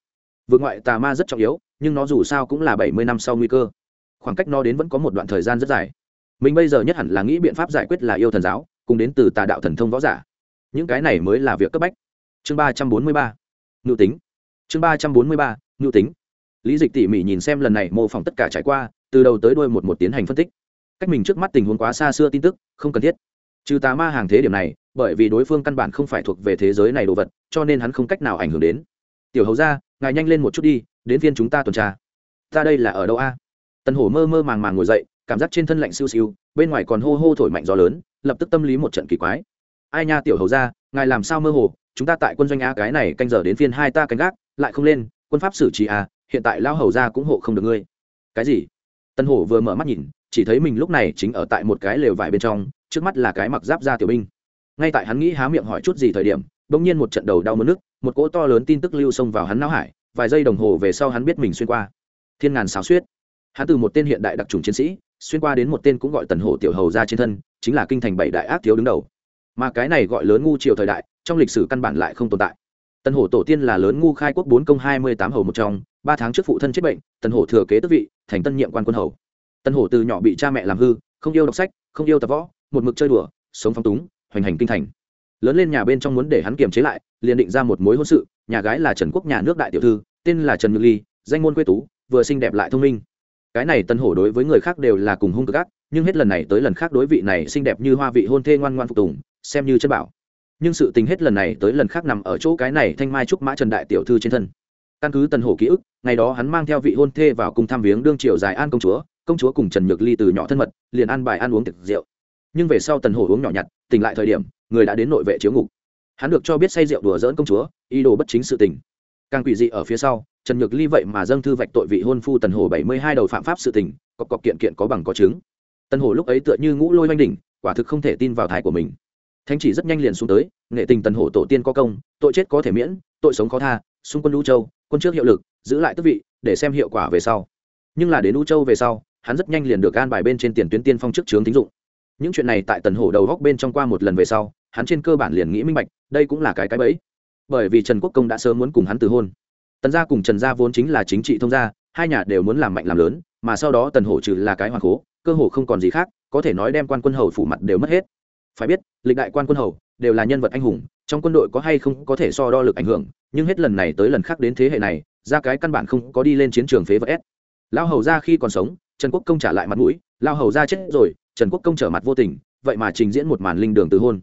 Vượt ngoại tà ma rất trọng yếu, nhưng nó dù sao cũng là bảy mươi năm sau nguy cơ khoảng cách nó đến vẫn có một đoạn thời gian rất dài. Mình bây giờ nhất hẳn là nghĩ biện pháp giải quyết là yêu thần giáo, cùng đến từ tà đạo thần thông võ giả. Những cái này mới là việc cấp bách. Chương ba trăm bốn mươi ba ngự tính. Chương ba trăm bốn mươi ba ngự tính. Lý dịch tỉ mỉ nhìn xem lần này mô phỏng tất cả trải qua, từ đầu tới đuôi một một tiến hành phân tích. Cách mình trước mắt tình huống quá xa xưa tin tức, không cần thiết. Trừ tà ma hàng thế điểm này, bởi vì đối phương căn bản không phải thuộc về thế giới này đồ vật, cho nên hắn không cách nào ảnh hưởng đến. Tiểu hầu ra ngài nhanh lên một chút đi, đến phiên chúng ta tuần tra. Ta đây là ở đâu a? Tần hổ mơ mơ màng màng ngồi dậy, cảm giác trên thân lạnh siêu siêu, bên ngoài còn hô hô thổi mạnh gió lớn, lập tức tâm lý một trận kỳ quái. Ai nha tiểu hầu ra ngài làm sao mơ hồ, chúng ta tại quân doanh a cái này canh giờ đến phiên hai ta canh gác, lại không lên, quân pháp xử trí à? hiện tại lao hầu ra cũng hộ không được ngươi. Cái gì? Tân hổ vừa mở mắt nhìn, chỉ thấy mình lúc này chính ở tại một cái lều vải bên trong, trước mắt là cái mặc giáp da tiểu binh. Ngay tại hắn nghĩ há miệng hỏi chút gì thời điểm, bỗng nhiên một trận đầu đau mất nước, một cỗ to lớn tin tức lưu xông vào hắn não hải, vài giây đồng hồ về sau hắn biết mình xuyên qua. Thiên ngàn xáo xuyết hắn từ một tên hiện đại đặc trùng chiến sĩ, xuyên qua đến một tên cũng gọi tần hổ tiểu hầu ra trên thân, chính là kinh thành bảy đại ác thiếu đứng đầu. Mà cái này gọi lớn ngu triều thời đại, trong lịch sử căn bản lại không tồn tại. Tần hổ tổ tiên là lớn ngu khai quốc bốn công hai mươi tám hầu một trong, ba tháng trước phụ thân chết bệnh, tần hổ thừa kế tước vị, thành tân nhiệm quan quân hầu. Tần hổ từ nhỏ bị cha mẹ làm hư, không yêu đọc sách, không yêu tập võ, một mực chơi đùa, sống phong túng, hoành hành kinh thành. Lớn lên nhà bên trong muốn để hắn kiềm chế lại, liền định ra một mối hôn sự, nhà gái là trần quốc nhà nước đại tiểu thư, tên là trần ngự ly, danh môn quê tú, vừa xinh đẹp lại thông minh cái này tân hổ đối với người khác đều là cùng hung cực ác, nhưng hết lần này tới lần khác đối vị này xinh đẹp như hoa vị hôn thê ngoan ngoan phục tùng, xem như chất bảo. Nhưng sự tình hết lần này tới lần khác nằm ở chỗ cái này thanh mai trúc mã trần đại tiểu thư trên thân. Căn cứ tân hổ ký ức, ngày đó hắn mang theo vị hôn thê vào cùng thăm viếng đương triều dài an công chúa công chúa cùng trần nhược ly từ nhỏ thân mật, liền ăn bài ăn uống thực rượu. Nhưng về sau tần hổ uống nhỏ nhặt, tỉnh lại thời điểm, người đã đến nội vệ chiếu ngục. Hắn được cho biết say rượu đùa dỡn công chúa, ý đồ bất chính sự tình càng quỷ dị ở phía sau, trần nhược ly vậy mà dâng thư vạch tội vị hôn phu tần hồ bảy mươi hai đầu phạm pháp sự tình, cọc cọc kiện kiện có bằng có chứng. Tần hồ lúc ấy tựa như ngũ lôi oanh đỉnh, quả thực không thể tin vào thái của mình. Thanh chỉ rất nhanh liền xuống tới, nghệ tình tần hồ tổ tiên có công, tội chết có thể miễn, tội sống khó tha, xung quân lũ châu, quân trước hiệu lực, giữ lại tước vị, để xem hiệu quả về sau. Nhưng là đến lũ châu về sau, hắn rất nhanh liền được gan bài bên trên tiền tuyến tiên phong trước chướng tín dụng. Những chuyện này tại tần hổ đầu góc bên trong qua một lần về sau, hắn trên cơ bản liền nghĩ minh bạch, đây cũng là cái cái bẫy bởi vì trần quốc công đã sớm muốn cùng hắn từ hôn. Tần gia cùng trần gia vốn chính là chính trị thông gia, hai nhà đều muốn làm mạnh làm lớn, mà sau đó tần hổ trừ là cái hoàng cố cơ hồ không còn gì khác, có thể nói đem quan quân hầu phủ mặt đều mất hết. Phải biết, lịch đại quan quân hầu đều là nhân vật anh hùng, trong quân đội có hay không có thể so đo lực ảnh hưởng, nhưng hết lần này tới lần khác đến thế hệ này, ra cái căn bản không có đi lên chiến trường phế vật s. Lao hầu ra khi còn sống, trần quốc công trả lại mặt mũi lao hầu ra chết rồi, trần quốc công trở mặt vô tình, vậy mà trình diễn một màn linh đường từ hôn.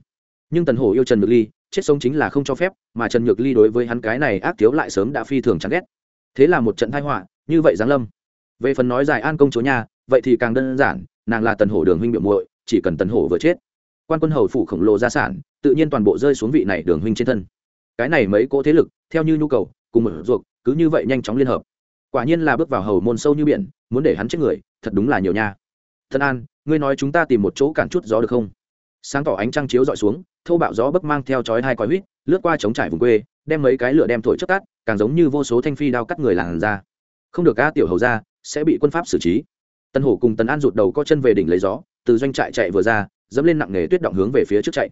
Nhưng tần hổ yêu trần ngự ly chết sống chính là không cho phép, mà trần nhược ly đối với hắn cái này ác thiếu lại sớm đã phi thường chán ghét. Thế là một trận thai họa, như vậy giáng lâm. Về phần nói dài an công chúa nhà, vậy thì càng đơn giản, nàng là tần hổ đường huynh biểu muội, chỉ cần tần hổ vừa chết, quan quân hầu phủ khổng lồ gia sản, tự nhiên toàn bộ rơi xuống vị này đường huynh trên thân. Cái này mấy cỗ thế lực, theo như nhu cầu, cùng một ruột, cứ như vậy nhanh chóng liên hợp. Quả nhiên là bước vào hầu môn sâu như biển, muốn để hắn chết người, thật đúng là nhiều nha. Thân an, ngươi nói chúng ta tìm một chỗ cản chút gió được không? Sáng tỏ ánh trăng chiếu dọi xuống thâu bạo gió bấc mang theo chói hai còi huýt, lướt qua trống trải vùng quê, đem mấy cái lửa đem thổi chất cát càng giống như vô số thanh phi đao cắt người làn ra không được ca tiểu hầu ra sẽ bị quân pháp xử trí. Tân hổ cùng tần an rụt đầu co chân về đỉnh lấy gió, từ doanh trại chạy vừa ra, dẫm lên nặng nề tuyết động hướng về phía trước chạy.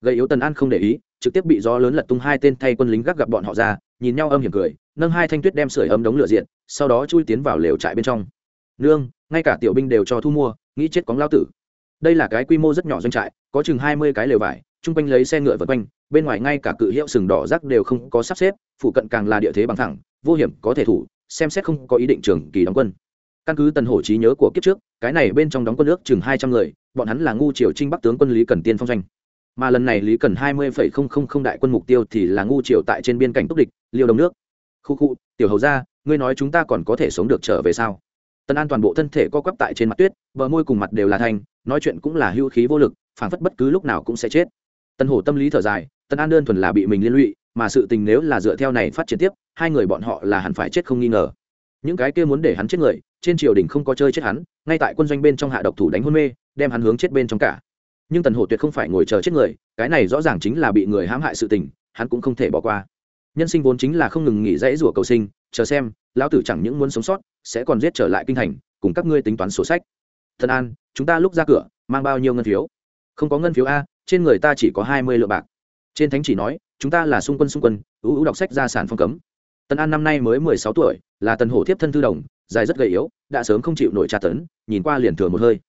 Gây yếu tần an không để ý, trực tiếp bị gió lớn lật tung hai tên thay quân lính gác gặp bọn họ ra, nhìn nhau âm hiểm cười, nâng hai thanh tuyết đem sưởi ấm đống lửa diện, sau đó chui tiến vào lều trại bên trong. Nương, ngay cả tiểu binh đều cho thu mua, nghĩ chết cóng lao tử. Đây là cái quy mô rất nhỏ doanh trại, có chừng hai mươi cái lều vải chung quanh lấy xe ngựa vật quanh, bên ngoài ngay cả cự hiệu sừng đỏ rác đều không có sắp xếp, phụ cận càng là địa thế bằng thẳng vô hiểm có thể thủ, xem xét không có ý định trường kỳ đóng quân. Căn cứ tần hổ trí nhớ của kiếp trước, cái này bên trong đóng quân nước chừng hai trăm người, bọn hắn là ngu triều trinh bắc tướng quân lý cần tiên phong doanh. Mà lần này lý cần hai mươi phẩy không không không đại quân mục tiêu thì là ngu triều tại trên biên cảnh túc địch, liêu đông nước. Khu khu, tiểu hầu ra ngươi nói chúng ta còn có thể sống được trở về sao? Tần an toàn bộ thân thể co quắp tại trên mặt tuyết, bờ môi cùng mặt đều là thanh, nói chuyện cũng là hưu khí vô lực, phảng phất bất cứ lúc nào cũng sẽ chết tần hổ tâm lý thở dài, tần an đơn thuần là bị mình liên lụy, mà sự tình nếu là dựa theo này phát triển tiếp, hai người bọn họ là hẳn phải chết không nghi ngờ. Những cái kia muốn để hắn chết người, trên triều đình không có chơi chết hắn, ngay tại quân doanh bên trong hạ độc thủ đánh hôn mê, đem hắn hướng chết bên trong cả. Nhưng tần hổ tuyệt không phải ngồi chờ chết người, cái này rõ ràng chính là bị người hãm hại sự tình, hắn cũng không thể bỏ qua. Nhân sinh vốn chính là không ngừng nghỉ dãy rủa cầu sinh, chờ xem, lão tử chẳng những muốn sống sót, sẽ còn giết trở lại kinh thành, cùng các ngươi tính toán sổ sách. Thần an, chúng ta lúc ra cửa, mang bao nhiêu ngân phiếu? Không có ngân phiếu a trên người ta chỉ có hai mươi lượng bạc. Trên thánh chỉ nói, chúng ta là xung quân xung quân, ưu ưu đọc sách gia sản phong cấm. Tần an năm nay mới mười sáu tuổi, là tần hổ thiếp thân thư đồng, dài rất gầy yếu, đã sớm không chịu nổi tra tấn, nhìn qua liền thừa một hơi.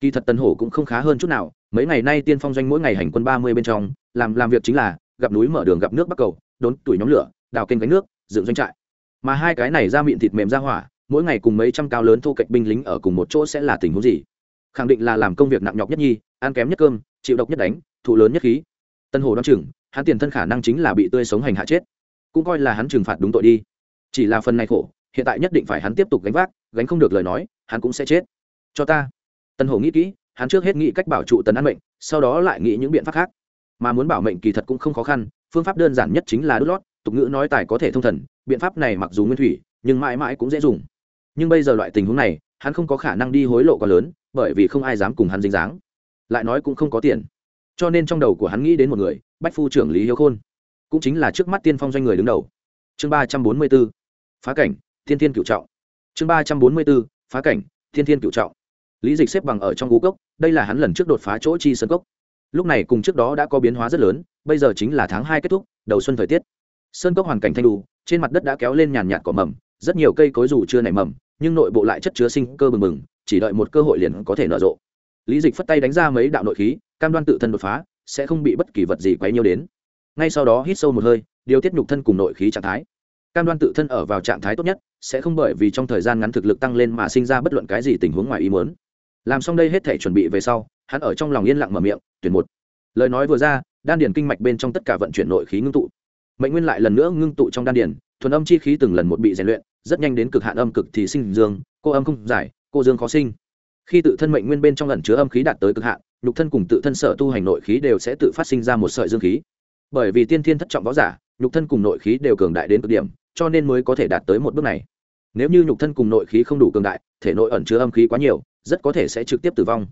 Kỳ thật tần hổ cũng không khá hơn chút nào, mấy ngày nay tiên phong doanh mỗi ngày hành quân ba mươi bên trong, làm làm việc chính là gặp núi mở đường gặp nước bắc cầu, đốn tuổi nhóm lửa, đào kênh gánh nước, dựng doanh trại. Mà hai cái này ra miệng thịt mềm ra hỏa, mỗi ngày cùng mấy trăm cao lớn thu cạnh binh lính ở cùng một chỗ sẽ là tình huống gì? Khẳng định là làm công việc nặng nhọc nhất nhi, ăn kém nhất cơm chịu độc nhất đánh, thụ lớn nhất khí. Tân hồ đoan chừng, hắn tiền thân khả năng chính là bị tươi sống hành hạ chết. Cũng coi là hắn trừng phạt đúng tội đi. Chỉ là phần này khổ, hiện tại nhất định phải hắn tiếp tục gánh vác, gánh không được lời nói, hắn cũng sẽ chết. Cho ta. Tân hồ nghĩ kỹ, hắn trước hết nghĩ cách bảo trụ tần an mệnh, sau đó lại nghĩ những biện pháp khác. Mà muốn bảo mệnh kỳ thật cũng không khó khăn, phương pháp đơn giản nhất chính là đốt lót, tục ngữ nói tài có thể thông thần, biện pháp này mặc dù nguyên thủy, nhưng mãi mãi cũng dễ dùng. Nhưng bây giờ loại tình huống này, hắn không có khả năng đi hối lộ quá lớn, bởi vì không ai dám cùng hắn dính dáng lại nói cũng không có tiền. Cho nên trong đầu của hắn nghĩ đến một người, bách phu trưởng lý hiếu khôn, cũng chính là trước mắt tiên phong doanh người đứng đầu. Chương ba trăm bốn mươi b ố phá cảnh, thiên thiên cựu trọng. Chương ba trăm bốn mươi b ố phá cảnh, thiên thiên cựu trọng. Lý dịch xếp bằng ở trong gú cốc, đây là hắn lần trước đột phá chỗ chi sân cốc. Lúc này cùng trước đó đã có biến hóa rất lớn, bây giờ chính là tháng hai kết thúc, đầu xuân thời tiết. Sơn cốc hoàn cảnh thanh đủ trên mặt đất đã kéo lên nhàn nhạt cỏ mầm, rất nhiều cây cối dù chưa nảy mầm, nhưng nội bộ lại chất chứa sinh cơ bừng bừng, chỉ đợi một cơ hội liền có thể nở rộ lý dịch phất tay đánh ra mấy đạo nội khí, cam đoan tự thân đột phá, sẽ không bị bất kỳ vật gì quấy nhiêu đến. Ngay sau đó hít sâu một hơi, điều tiết nhục thân cùng nội khí trạng thái. Cam đoan tự thân ở vào trạng thái tốt nhất, sẽ không bởi vì trong thời gian ngắn thực lực tăng lên mà sinh ra bất luận cái gì tình huống ngoài ý muốn. Làm xong đây hết thể chuẩn bị về sau, hắn ở trong lòng yên lặng mở miệng, tuyển một. Lời nói vừa ra, đan điền kinh mạch bên trong tất cả vận chuyển nội khí ngưng tụ. Mệnh nguyên lại lần nữa ngưng tụ trong đan điền, thuần âm chi khí từng lần một bị rèn luyện, rất nhanh đến cực hạn âm cực thì sinh dương, cô âm không giải, cô dương khó sinh khi tự thân mệnh nguyên bên trong lần chứa âm khí đạt tới cực hạn, nhục thân cùng tự thân sở tu hành nội khí đều sẽ tự phát sinh ra một sợi dương khí. Bởi vì tiên thiên thất trọng võ giả, nhục thân cùng nội khí đều cường đại đến cực điểm, cho nên mới có thể đạt tới một bước này. Nếu như nhục thân cùng nội khí không đủ cường đại, thể nội ẩn chứa âm khí quá nhiều, rất có thể sẽ trực tiếp tử vong.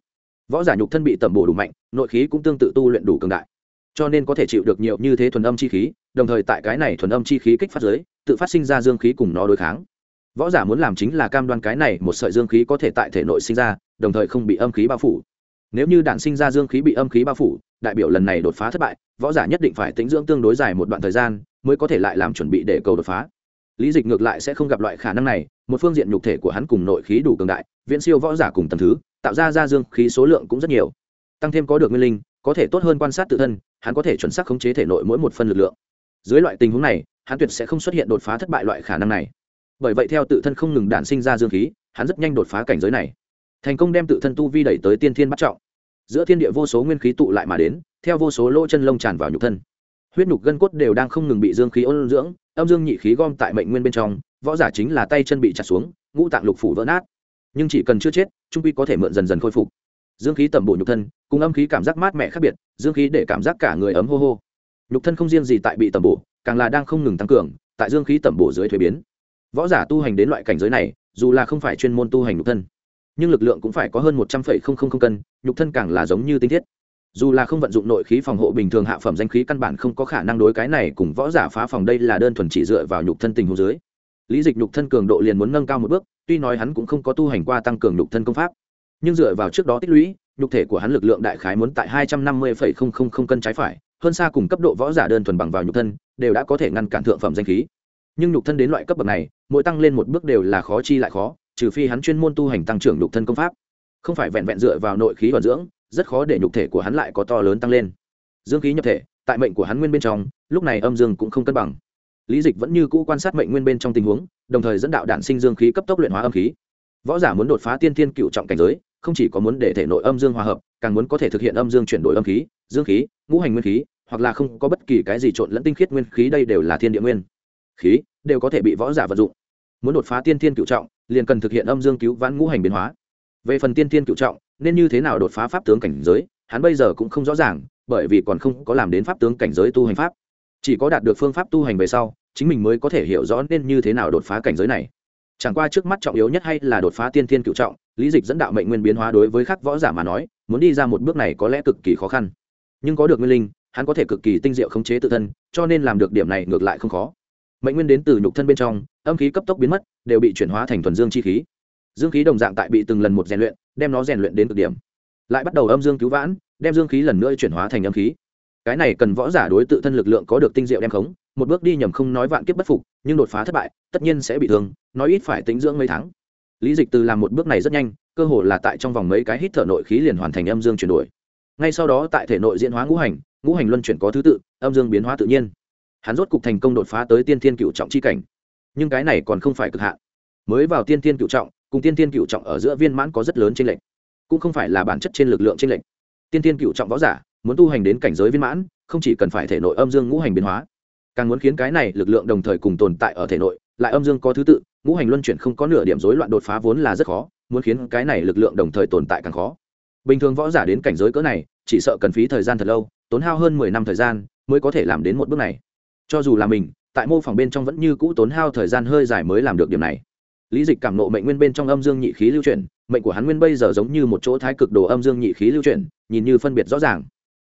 Võ giả nhục thân bị tẩm bổ đủ mạnh, nội khí cũng tương tự tu luyện đủ cường đại, cho nên có thể chịu được nhiều như thế thuần âm chi khí, đồng thời tại cái này thuần âm chi khí kích phát giới, tự phát sinh ra dương khí cùng nó đối kháng võ giả muốn làm chính là cam đoan cái này một sợi dương khí có thể tại thể nội sinh ra, đồng thời không bị âm khí bao phủ. Nếu như đạn sinh ra dương khí bị âm khí bao phủ, đại biểu lần này đột phá thất bại, võ giả nhất định phải tính dưỡng tương đối dài một đoạn thời gian mới có thể lại làm chuẩn bị để cầu đột phá. Lý dịch ngược lại sẽ không gặp loại khả năng này, một phương diện nhục thể của hắn cùng nội khí đủ cường đại, viễn siêu võ giả cùng tầm thứ, tạo ra ra dương khí số lượng cũng rất nhiều. Tăng thêm có được nguyên linh, có thể tốt hơn quan sát tự thân, hắn có thể chuẩn xác khống chế thể nội mỗi một phân lực lượng. Dưới loại tình huống này, hắn tuyệt sẽ không xuất hiện đột phá thất bại loại khả năng này bởi vậy theo tự thân không ngừng đản sinh ra dương khí, hắn rất nhanh đột phá cảnh giới này. Thành công đem tự thân tu vi đẩy tới tiên thiên bắt trọng. Giữa thiên địa vô số nguyên khí tụ lại mà đến, theo vô số lỗ chân lông tràn vào nhục thân. Huyết nhục gân cốt đều đang không ngừng bị dương khí ôn dưỡng, âm dương nhị khí gom tại mệnh nguyên bên trong, võ giả chính là tay chân bị chặt xuống, ngũ tạng lục phủ vỡ nát. Nhưng chỉ cần chưa chết, trung quy có thể mượn dần dần khôi phục. Dương khí tẩm bổ nhục thân, cùng âm khí cảm giác mát mẻ khác biệt, dương khí để cảm giác cả người ấm hô hô. Nhục thân không riêng gì tại bị tẩm bổ, càng là đang không ngừng tăng cường, tại dương khí tẩm bổ dưới thuế biến võ giả tu hành đến loại cảnh giới này, dù là không phải chuyên môn tu hành nhục thân, nhưng lực lượng cũng phải có hơn một trăm linh cân, nhục thân càng là giống như tinh thiết. Dù là không vận dụng nội khí phòng hộ bình thường hạ phẩm danh khí căn bản không có khả năng đối cái này cùng võ giả phá phòng đây là đơn thuần chỉ dựa vào nhục thân tình hồ dưới. Lý dịch nhục thân cường độ liền muốn nâng cao một bước, tuy nói hắn cũng không có tu hành qua tăng cường nhục thân công pháp, nhưng dựa vào trước đó tích lũy, nhục thể của hắn lực lượng đại khái muốn tại hai trăm năm mươi cân trái phải, hơn xa cùng cấp độ võ giả đơn thuần bằng vào nhục thân, đều đã có thể ngăn cản thượng phẩm danh khí nhưng nhục thân đến loại cấp bậc này, mỗi tăng lên một bước đều là khó chi lại khó, trừ phi hắn chuyên môn tu hành tăng trưởng nhục thân công pháp. Không phải vẹn vẹn dựa vào nội khí vận dưỡng, rất khó để nhục thể của hắn lại có to lớn tăng lên. Dương khí nhập thể, tại mệnh của hắn nguyên bên trong, lúc này âm dương cũng không cân bằng. Lý dịch vẫn như cũ quan sát mệnh nguyên bên trong tình huống, đồng thời dẫn đạo đản sinh dương khí cấp tốc luyện hóa âm khí. Võ giả muốn đột phá tiên thiên cựu trọng cảnh giới, không chỉ có muốn để thể nội âm dương hòa hợp, càng muốn có thể thực hiện âm dương chuyển đổi âm khí, dương khí, ngũ hành nguyên khí, hoặc là không có bất kỳ cái gì trộn lẫn tinh khiết nguyên khí, đây đều là thiên địa nguyên khí, đều có thể bị võ giả vận dụng. Muốn đột phá tiên thiên cựu trọng, liền cần thực hiện âm dương cứu vãn ngũ hành biến hóa. Về phần tiên thiên cựu trọng, nên như thế nào đột phá pháp tướng cảnh giới, hắn bây giờ cũng không rõ ràng, bởi vì còn không có làm đến pháp tướng cảnh giới tu hành pháp. Chỉ có đạt được phương pháp tu hành về sau, chính mình mới có thể hiểu rõ nên như thế nào đột phá cảnh giới này. Chẳng qua trước mắt trọng yếu nhất hay là đột phá tiên thiên cựu trọng, lý dịch dẫn đạo mệnh nguyên biến hóa đối với khắc võ giả mà nói, muốn đi ra một bước này có lẽ cực kỳ khó khăn. Nhưng có được nguyên linh, hắn có thể cực kỳ tinh diệu khống chế tự thân, cho nên làm được điểm này ngược lại không khó mệnh nguyên đến từ nhục thân bên trong, âm khí cấp tốc biến mất, đều bị chuyển hóa thành thuần dương chi khí. Dương khí đồng dạng tại bị từng lần một rèn luyện, đem nó rèn luyện đến cực điểm. Lại bắt đầu âm dương cứu vãn, đem dương khí lần nữa chuyển hóa thành âm khí. Cái này cần võ giả đối tự thân lực lượng có được tinh diệu đem khống, một bước đi nhầm không nói vạn kiếp bất phục, nhưng đột phá thất bại, tất nhiên sẽ bị thương, nói ít phải tính dưỡng mấy tháng. Lý dịch từ làm một bước này rất nhanh, cơ hồ là tại trong vòng mấy cái hít thở nội khí liền hoàn thành âm dương chuyển đổi. Ngay sau đó tại thể nội diễn hóa ngũ hành ngũ hành luân chuyển có thứ tự, âm dương biến hóa tự nhiên hắn rốt cục thành công đột phá tới tiên thiên cựu trọng chi cảnh. Nhưng cái này còn không phải cực hạn. Mới vào tiên thiên cựu trọng, cùng tiên thiên cựu trọng ở giữa viên mãn có rất lớn trên lệnh cũng không phải là bản chất trên lực lượng trên lệnh tiên thiên cựu trọng võ giả, muốn tu hành đến cảnh giới viên mãn, không chỉ cần phải thể nội âm dương ngũ hành biến hóa, càng muốn khiến cái này lực lượng đồng thời cùng tồn tại ở thể nội, lại âm dương có thứ tự, ngũ hành luân chuyển không có nửa điểm rối loạn đột phá vốn là rất khó, muốn khiến cái này lực lượng đồng thời tồn tại càng khó. Bình thường võ giả đến cảnh giới cỡ này, chỉ sợ cần phí thời gian thật lâu, tốn hao hơn mười năm thời gian, mới có thể làm đến một bước này cho dù là mình, tại mô phỏng bên trong vẫn như cũ tốn hao thời gian hơi dài mới làm được điểm này. Lý dịch cảm nộ mệnh nguyên bên trong âm dương nhị khí lưu chuyển, mệnh của hắn nguyên bây giờ giống như một chỗ thái cực đồ âm dương nhị khí lưu chuyển, nhìn như phân biệt rõ ràng.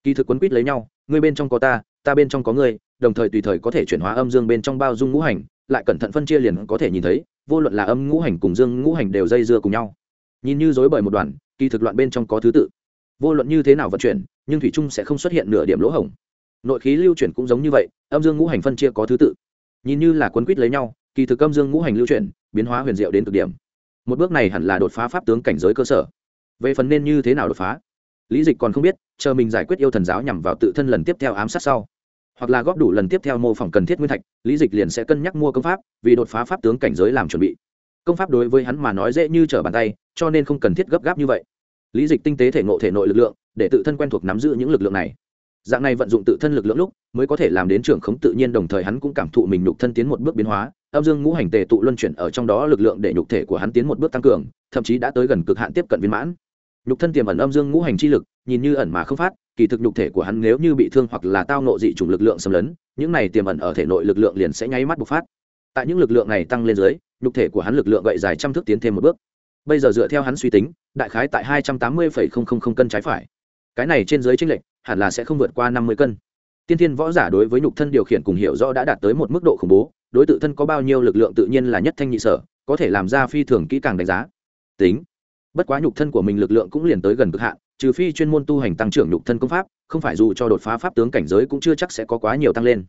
Kỳ thực quấn quýt lấy nhau, ngươi bên trong có ta ta bên trong có ngươi, đồng thời tùy thời có thể chuyển hóa âm dương bên trong bao dung ngũ hành, lại cẩn thận phân chia liền có thể nhìn thấy, vô luận là âm ngũ hành cùng dương ngũ hành đều dây dưa cùng nhau. Nhìn như dối bởi một đoàn kỳ thực loạn bên trong có thứ tự. Vô luận như thế nào vận chuyển, nhưng thủy trung sẽ không xuất hiện nửa điểm lỗ hổng nội khí lưu chuyển cũng giống như vậy, âm dương ngũ hành phân chia có thứ tự. Nhìn như là quấn quýt lấy nhau, kỳ thực âm dương ngũ hành lưu chuyển, biến hóa huyền diệu đến cực điểm. Một bước này hẳn là đột phá pháp tướng cảnh giới cơ sở. Về phần nên như thế nào đột phá, lý dịch còn không biết, chờ mình giải quyết yêu thần giáo nhằm vào tự thân lần tiếp theo ám sát sau. Hoặc là góp đủ lần tiếp theo mô phỏng cần thiết nguyên thạch, lý dịch liền sẽ cân nhắc mua công pháp, vì đột phá pháp tướng cảnh giới làm chuẩn bị. Công pháp đối với hắn mà nói dễ như trở bàn tay, cho nên không cần thiết gấp gáp như vậy. Lý dịch tinh tế thể ngộ thể nội lực lượng, để tự thân quen thuộc nắm giữ những lực lượng này dạng này vận dụng tự thân lực lượng lúc, mới có thể làm đến trưởng khống tự nhiên, đồng thời hắn cũng cảm thụ mình nhục thân tiến một bước biến hóa. Âm dương ngũ hành tề tụ luân chuyển ở trong đó lực lượng để nhục thể của hắn tiến một bước tăng cường, thậm chí đã tới gần cực hạn tiếp cận viên mãn. Nhục thân tiềm ẩn âm dương ngũ hành chi lực, nhìn như ẩn mà không phát, kỳ thực nhục thể của hắn nếu như bị thương hoặc là tao nộ dị chủng lực lượng xâm lấn, những này tiềm ẩn ở thể nội lực lượng liền sẽ nháy mắt bộc phát. Tại những lực lượng này tăng lên dưới, nhục thể của hắn lực lượng gậy dài trăm thước tiến thêm một bước. Bây giờ dựa theo hắn suy tính, đại khái tại hai trăm tám mươi cân trái phải cái này trên dưới tranh lệch, hẳn là sẽ không vượt qua năm mươi cân. Tiên thiên võ giả đối với nhục thân điều khiển cùng hiểu rõ đã đạt tới một mức độ khủng bố, đối tự thân có bao nhiêu lực lượng tự nhiên là nhất thanh nhị sở, có thể làm ra phi thường kỹ càng đánh giá. Tính, bất quá nhục thân của mình lực lượng cũng liền tới gần cực hạn, trừ phi chuyên môn tu hành tăng trưởng nhục thân công pháp, không phải dù cho đột phá pháp tướng cảnh giới cũng chưa chắc sẽ có quá nhiều tăng lên.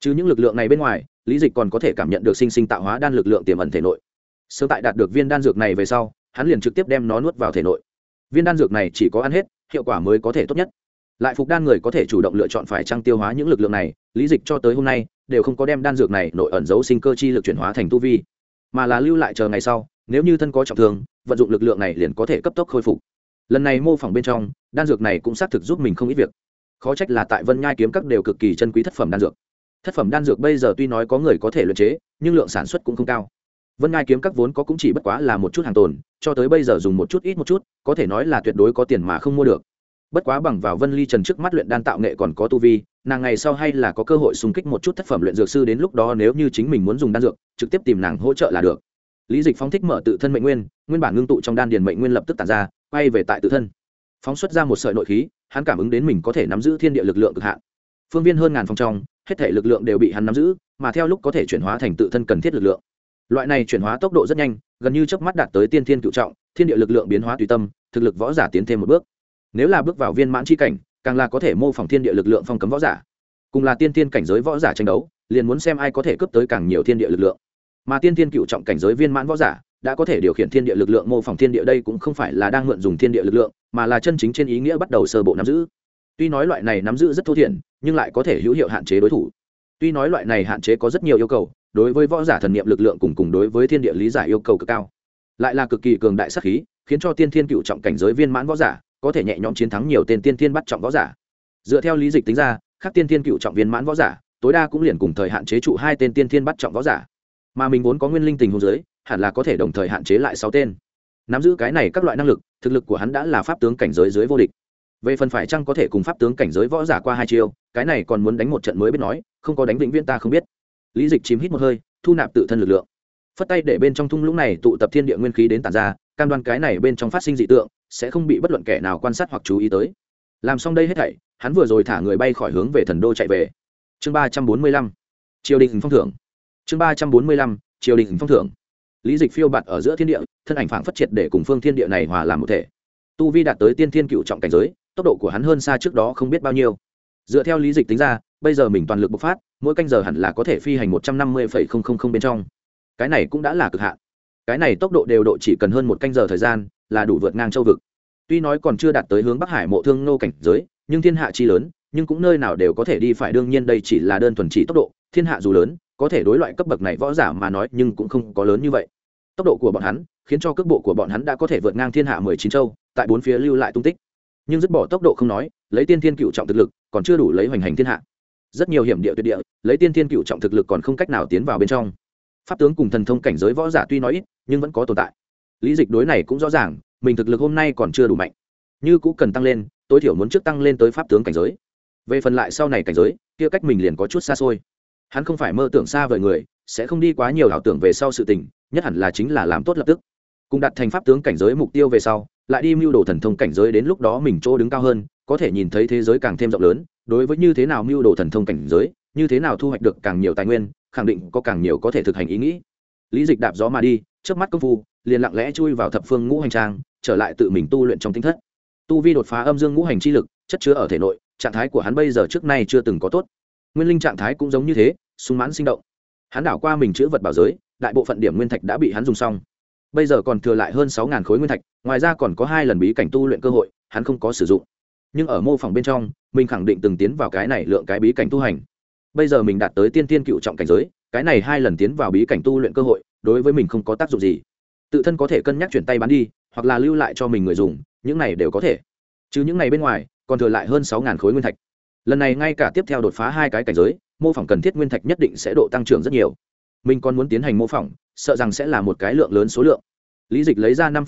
Chứ những lực lượng này bên ngoài, lý dịch còn có thể cảm nhận được sinh sinh tạo hóa đan lực lượng tiềm ẩn thể nội. Sớm tại đạt được viên đan dược này về sau, hắn liền trực tiếp đem nó nuốt vào thể nội. Viên đan dược này chỉ có ăn hết hiệu quả mới có thể tốt nhất. Lại phục đan người có thể chủ động lựa chọn phải trăng tiêu hóa những lực lượng này, lý dịch cho tới hôm nay, đều không có đem đan dược này nội ẩn giấu sinh cơ chi lực chuyển hóa thành tu vi, mà là lưu lại chờ ngày sau, nếu như thân có trọng thương, vận dụng lực lượng này liền có thể cấp tốc khôi phục. Lần này mô phỏng bên trong, đan dược này cũng xác thực giúp mình không ít việc. Khó trách là tại vân nhai kiếm các đều cực kỳ chân quý thất phẩm đan dược. Thất phẩm đan dược bây giờ tuy nói có người có thể luyện chế, nhưng lượng sản xuất cũng không cao vân Ngai kiếm các vốn có cũng chỉ bất quá là một chút hàng tồn, cho tới bây giờ dùng một chút ít một chút, có thể nói là tuyệt đối có tiền mà không mua được. Bất quá bằng vào vân ly trần trước mắt luyện đan tạo nghệ còn có tu vi, nàng ngày sau hay là có cơ hội xung kích một chút thất phẩm luyện dược sư đến lúc đó nếu như chính mình muốn dùng đan dược, trực tiếp tìm nàng hỗ trợ là được. Lý dịch phóng thích mở tự thân mệnh nguyên nguyên bản ngưng tụ trong đan điền mệnh nguyên lập tức tàn ra, quay về tại tự thân. Phóng xuất ra một sợi nội khí, hắn cảm ứng đến mình có thể nắm giữ thiên địa lực lượng cực hạn. Phương viên hơn ngàn phòng trong, hết thể lực lượng đều bị hắn nắm giữ, mà theo lúc có thể chuyển hóa thành tự thân cần thiết lực lượng loại này chuyển hóa tốc độ rất nhanh, gần như chớp mắt đạt tới tiên thiên cựu trọng, thiên địa lực lượng biến hóa tùy tâm, thực lực võ giả tiến thêm một bước. Nếu là bước vào viên mãn c cảnh, càng là có thể mô phỏng thiên địa lực lượng phong cấm võ giả. Cùng là tiên thiên cảnh giới võ giả tranh đấu, liền muốn xem ai có thể cướp tới càng nhiều thiên địa lực lượng. Mà tiên thiên cựu trọng cảnh giới viên mãn võ giả, đã có thể điều khiển thiên địa lực lượng mô phỏng thiên địa đây cũng không phải là đang mượn dùng thiên địa lực lượng, mà là chân chính trên ý nghĩa bắt đầu sơ bộ nắm giữ. Tuy nói loại này nắm giữ rất thô thiển, nhưng lại có thể hữu hiệu hạn chế đối thủ tuy nói loại này hạn chế có rất nhiều yêu cầu, đối với võ giả thần niệm lực lượng cùng cùng đối với thiên địa lý giải yêu cầu cực cao. Lại là cực kỳ cường đại sắc khí, khiến cho tiên thiên cựu trọng cảnh giới viên mãn võ giả, có thể nhẹ nhõm chiến thắng nhiều tên tiên thiên bắt trọng võ giả. Dựa theo lý dịch tính ra, các tiên thiên cựu trọng viên mãn võ giả, tối đa cũng liền cùng thời hạn chế trụ hai tên tiên thiên bắt trọng võ giả. Mà mình vốn có nguyên linh tình hôn giới, hẳn là có thể đồng thời hạn chế lại sáu tên. Nắm giữ cái này các loại năng lực, thực lực của hắn đã là pháp tướng cảnh giới dưới vô địch về phần phải chăng có thể cùng pháp tướng cảnh giới võ giả qua hai chiêu, cái này còn muốn đánh một trận mới biết nói, không có đánh vĩnh viễn ta không biết. Lý dịch chìm hít một hơi, thu nạp tự thân lực lượng. Phất tay để bên trong thung lũng này tụ tập thiên địa nguyên khí đến tàn ra, cam đoan cái này bên trong phát sinh dị tượng, sẽ không bị bất luận kẻ nào quan sát hoặc chú ý tới. Làm xong đây hết thảy, hắn vừa rồi thả người bay khỏi hướng về thần đô chạy về. Chương ba trăm bốn mươi lăm, triều đình phong thưởng. Chương ba trăm bốn mươi lăm, triều đình phong thưởng. Lý dịch phiêu bạt ở giữa thiên địa, thân ảnh phảng phất triệt để cùng phương thiên địa này hòa làm một thể. Tu vi đạt tới tiên thiên cựu trọng cảnh giới tốc độ của hắn hơn xa trước đó không biết bao nhiêu. Dựa theo lý dịch tính ra, bây giờ mình toàn lực bộc phát, mỗi canh giờ hẳn là có thể phi hành một trăm năm mươi bên trong. Cái này cũng đã là cực hạn. Cái này tốc độ đều độ chỉ cần hơn một canh giờ thời gian là đủ vượt ngang châu vực. Tuy nói còn chưa đạt tới hướng bắc hải mộ thương nô cảnh giới, nhưng thiên hạ chi lớn, nhưng cũng nơi nào đều có thể đi phải. Đương nhiên đây chỉ là đơn thuần chỉ tốc độ, thiên hạ dù lớn, có thể đối loại cấp bậc này võ giả mà nói nhưng cũng không có lớn như vậy. Tốc độ của bọn hắn khiến cho cước bộ của bọn hắn đã có thể vượt ngang thiên hạ mười chín châu, tại bốn phía lưu lại tung tích nhưng dứt bỏ tốc độ không nói, lấy tiên thiên cựu trọng thực lực, còn chưa đủ lấy hoành hành thiên hạ. Rất nhiều hiểm địa tuyệt địa, lấy tiên thiên cựu trọng thực lực còn không cách nào tiến vào bên trong. Pháp tướng cùng thần thông cảnh giới võ giả tuy nói ít, nhưng vẫn có tồn tại. Lý dịch đối này cũng rõ ràng, mình thực lực hôm nay còn chưa đủ mạnh. Như cũng cần tăng lên, tối thiểu muốn trước tăng lên tới pháp tướng cảnh giới. Về phần lại sau này cảnh giới, kia cách mình liền có chút xa xôi. Hắn không phải mơ tưởng xa vời người, sẽ không đi quá nhiều ảo tưởng về sau sự tình, nhất hẳn là chính là làm tốt lập tức cùng đặt thành pháp tướng cảnh giới mục tiêu về sau, lại đi mưu đồ thần thông cảnh giới đến lúc đó mình chỗ đứng cao hơn, có thể nhìn thấy thế giới càng thêm rộng lớn. Đối với như thế nào mưu đồ thần thông cảnh giới, như thế nào thu hoạch được càng nhiều tài nguyên, khẳng định có càng nhiều có thể thực hành ý nghĩ. Lý dịch đạp gió mà đi trước mắt công phu, liền lặng lẽ chui vào thập phương ngũ hành trang, trở lại tự mình tu luyện trong tinh thất. Tu vi đột phá âm dương ngũ hành chi lực, chất chứa ở thể nội, trạng thái của hắn bây giờ trước nay chưa từng có tốt. Nguyên linh trạng thái cũng giống như thế, sung mãn sinh động. Hắn đảo qua mình chữ vật bảo giới, đại bộ phận điểm nguyên thạch đã bị hắn dùng xong bây giờ còn thừa lại hơn sáu khối nguyên thạch, ngoài ra còn có hai lần bí cảnh tu luyện cơ hội, hắn không có sử dụng. Nhưng ở mô phỏng bên trong, mình khẳng định từng tiến vào cái này lượng cái bí cảnh tu hành. Bây giờ mình đạt tới tiên tiên cựu trọng cảnh giới, cái này hai lần tiến vào bí cảnh tu luyện cơ hội, đối với mình không có tác dụng gì. Tự thân có thể cân nhắc chuyển tay bán đi, hoặc là lưu lại cho mình người dùng, những này đều có thể. Chứ những này bên ngoài, còn thừa lại hơn sáu khối nguyên thạch. Lần này ngay cả tiếp theo đột phá hai cái cảnh giới, mô phỏng cần thiết nguyên thạch nhất định sẽ độ tăng trưởng rất nhiều. Mình còn muốn tiến hành mô phỏng sợ rằng sẽ là một cái lượng lớn số lượng. Lý dịch lấy ra năm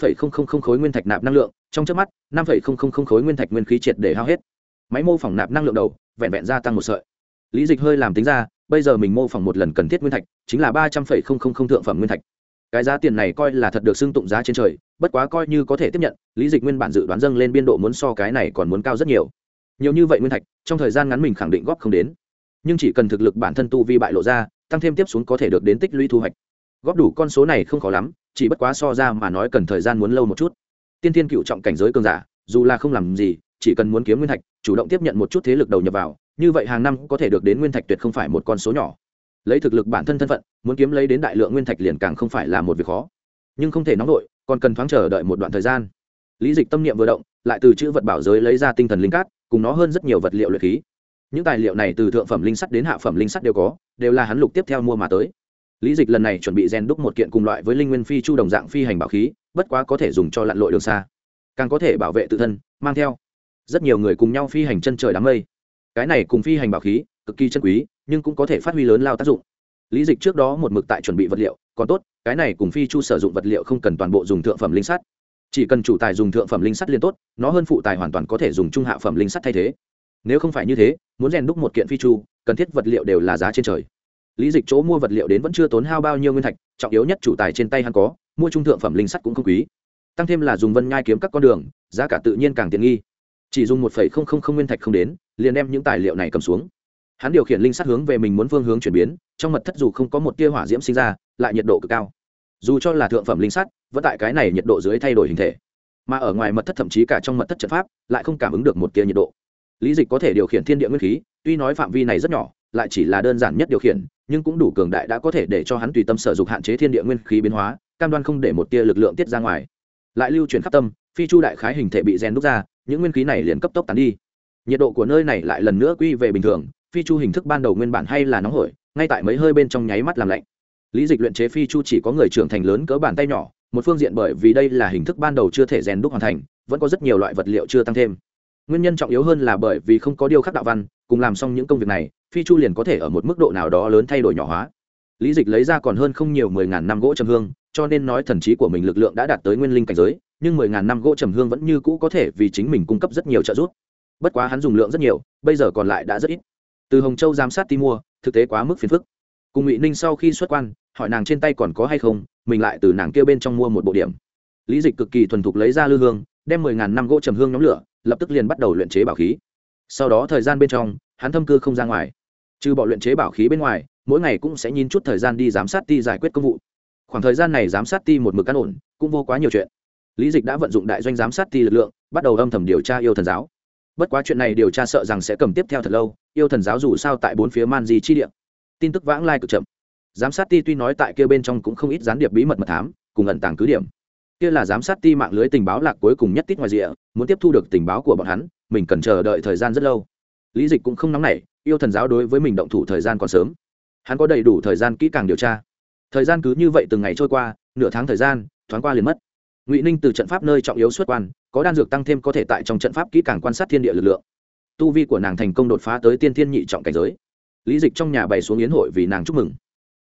khối nguyên thạch nạp năng lượng, trong trước mắt, năm khối nguyên thạch nguyên khí triệt để hao hết. Máy mô phỏng nạp năng lượng đầu, vẹn vẹn gia tăng một sợi. Lý dịch hơi làm tính ra, bây giờ mình mô phỏng một lần cần thiết nguyên thạch, chính là ba trăm linh thượng phẩm nguyên thạch. Cái giá tiền này coi là thật được xưng tụng giá trên trời, bất quá coi như có thể tiếp nhận, lý dịch nguyên bản dự đoán dâng lên biên độ muốn so cái này còn muốn cao rất nhiều. Nhiều như vậy nguyên thạch, trong thời gian ngắn mình khẳng định góp không đến. Nhưng chỉ cần thực lực bản thân tu vi bại lộ ra, tăng thêm tiếp xuống có thể được đến tích lũy thu hoạch góp đủ con số này không khó lắm, chỉ bất quá so ra mà nói cần thời gian muốn lâu một chút. Tiên tiên cựu trọng cảnh giới cường giả, dù là không làm gì, chỉ cần muốn kiếm nguyên thạch, chủ động tiếp nhận một chút thế lực đầu nhập vào, như vậy hàng năm có thể được đến nguyên thạch tuyệt không phải một con số nhỏ. Lấy thực lực bản thân thân phận, muốn kiếm lấy đến đại lượng nguyên thạch liền càng không phải là một việc khó. Nhưng không thể nóng vội, còn cần thoáng chờ đợi một đoạn thời gian. Lý dịch tâm niệm vừa động, lại từ chữ vật bảo giới lấy ra tinh thần linh cát, cùng nó hơn rất nhiều vật liệu luyện khí. Những tài liệu này từ thượng phẩm linh sắt đến hạ phẩm linh sắt đều có, đều là hắn lục tiếp theo mua mà tới lý dịch lần này chuẩn bị rèn đúc một kiện cùng loại với linh nguyên phi chu đồng dạng phi hành bảo khí, bất quá có thể dùng cho lặn lội đường xa. Càng có thể bảo vệ tự thân, mang theo. Rất nhiều người cùng nhau phi hành chân trời đám mây. Cái này cùng phi hành bảo khí, cực kỳ chân quý, nhưng cũng có thể phát huy lớn lao tác dụng. Lý dịch trước đó một mực tại chuẩn bị vật liệu, còn tốt, cái này cùng phi chu sử dụng vật liệu không cần toàn bộ dùng thượng phẩm linh sắt. Chỉ cần chủ tài dùng thượng phẩm linh sắt liên tốt, nó hơn phụ tài hoàn toàn có thể dùng trung hạ phẩm linh sắt thay thế. Nếu không phải như thế, muốn rèn đúc một kiện phi chu, cần thiết vật liệu đều là giá trên trời lý dịch chỗ mua vật liệu đến vẫn chưa tốn hao bao nhiêu nguyên thạch, trọng yếu nhất chủ tài trên tay hắn có, mua trung thượng phẩm linh sắt cũng không quý. Tăng thêm là dùng vân nhai kiếm các con đường, giá cả tự nhiên càng tiện nghi. Chỉ dùng một nguyên thạch không đến, liền đem những tài liệu này cầm xuống. Hắn điều khiển linh sắt hướng về mình muốn phương hướng chuyển biến, trong mật thất dù không có một tia hỏa diễm sinh ra, lại nhiệt độ cực cao. Dù cho là thượng phẩm linh sắt, vẫn tại cái này nhiệt độ dưới thay đổi hình thể. Mà ở ngoài mật thất thậm chí cả trong mật thất trận pháp, lại không cảm ứng được một tia nhiệt độ. Lý dịch có thể điều khiển thiên địa nguyên khí, tuy nói phạm vi này rất nhỏ lại chỉ là đơn giản nhất điều khiển, nhưng cũng đủ cường đại đã có thể để cho hắn tùy tâm sở dục hạn chế thiên địa nguyên khí biến hóa, cam đoan không để một tia lực lượng tiết ra ngoài. Lại lưu chuyển khắp tâm, phi chu đại khái hình thể bị rèn đúc ra, những nguyên khí này liền cấp tốc tán đi. Nhiệt độ của nơi này lại lần nữa quy về bình thường, phi chu hình thức ban đầu nguyên bản hay là nóng hổi, ngay tại mấy hơi bên trong nháy mắt làm lạnh. Lý dịch luyện chế phi chu chỉ có người trưởng thành lớn cỡ bàn tay nhỏ, một phương diện bởi vì đây là hình thức ban đầu chưa thể rèn đúc hoàn thành, vẫn có rất nhiều loại vật liệu chưa tăng thêm. Nguyên nhân trọng yếu hơn là bởi vì không có điều khắc đạo văn, cùng làm xong những công việc này phi chu liền có thể ở một mức độ nào đó lớn thay đổi nhỏ hóa. Lý dịch lấy ra còn hơn không nhiều mười ngàn năm gỗ trầm hương, cho nên nói thần trí của mình lực lượng đã đạt tới nguyên linh cảnh giới, nhưng mười ngàn năm gỗ trầm hương vẫn như cũ có thể vì chính mình cung cấp rất nhiều trợ giúp. Bất quá hắn dùng lượng rất nhiều, bây giờ còn lại đã rất ít. Từ hồng châu giám sát ti mua, thực tế quá mức phiền phức. Cùng ngụy ninh sau khi xuất quan, hỏi nàng trên tay còn có hay không, mình lại từ nàng kia bên trong mua một bộ điểm. Lý dịch cực kỳ thuần thục lấy ra lư hương, đem mười ngàn năm gỗ trầm hương nhóm lửa, lập tức liền bắt đầu luyện chế bảo khí. Sau đó thời gian bên trong, hắn thâm cư không ra ngoài trừ bỏ luyện chế bảo khí bên ngoài, mỗi ngày cũng sẽ nhìn chút thời gian đi giám sát ti giải quyết công vụ. Khoảng thời gian này giám sát ti một mực căn ổn, cũng vô quá nhiều chuyện. Lý dịch đã vận dụng đại doanh giám sát ti lực lượng, bắt đầu âm thầm điều tra yêu thần giáo. Bất quá chuyện này điều tra sợ rằng sẽ cầm tiếp theo thật lâu, yêu thần giáo dù sao tại bốn phía man di chi địa. Tin tức vãng lai cực chậm. Giám sát ti tuy nói tại kia bên trong cũng không ít gián điệp bí mật mật thám, cùng ẩn tàng cứ điểm. Kia là giám sát ti mạng lưới tình báo lạc cuối cùng nhất tít ngoài rìa, muốn tiếp thu được tình báo của bọn hắn, mình cần chờ đợi thời gian rất lâu. Lý dịch cũng không nóng nảy yêu thần giáo đối với mình động thủ thời gian còn sớm. Hắn có đầy đủ thời gian kỹ càng điều tra. Thời gian cứ như vậy từng ngày trôi qua, nửa tháng thời gian, thoáng qua liền mất. Ngụy ninh từ trận pháp nơi trọng yếu xuất quan, có đan dược tăng thêm có thể tại trong trận pháp kỹ càng quan sát thiên địa lực lượng. Tu vi của nàng thành công đột phá tới tiên thiên nhị trọng cảnh giới. Lý dịch trong nhà bày xuống yến hội vì nàng chúc mừng.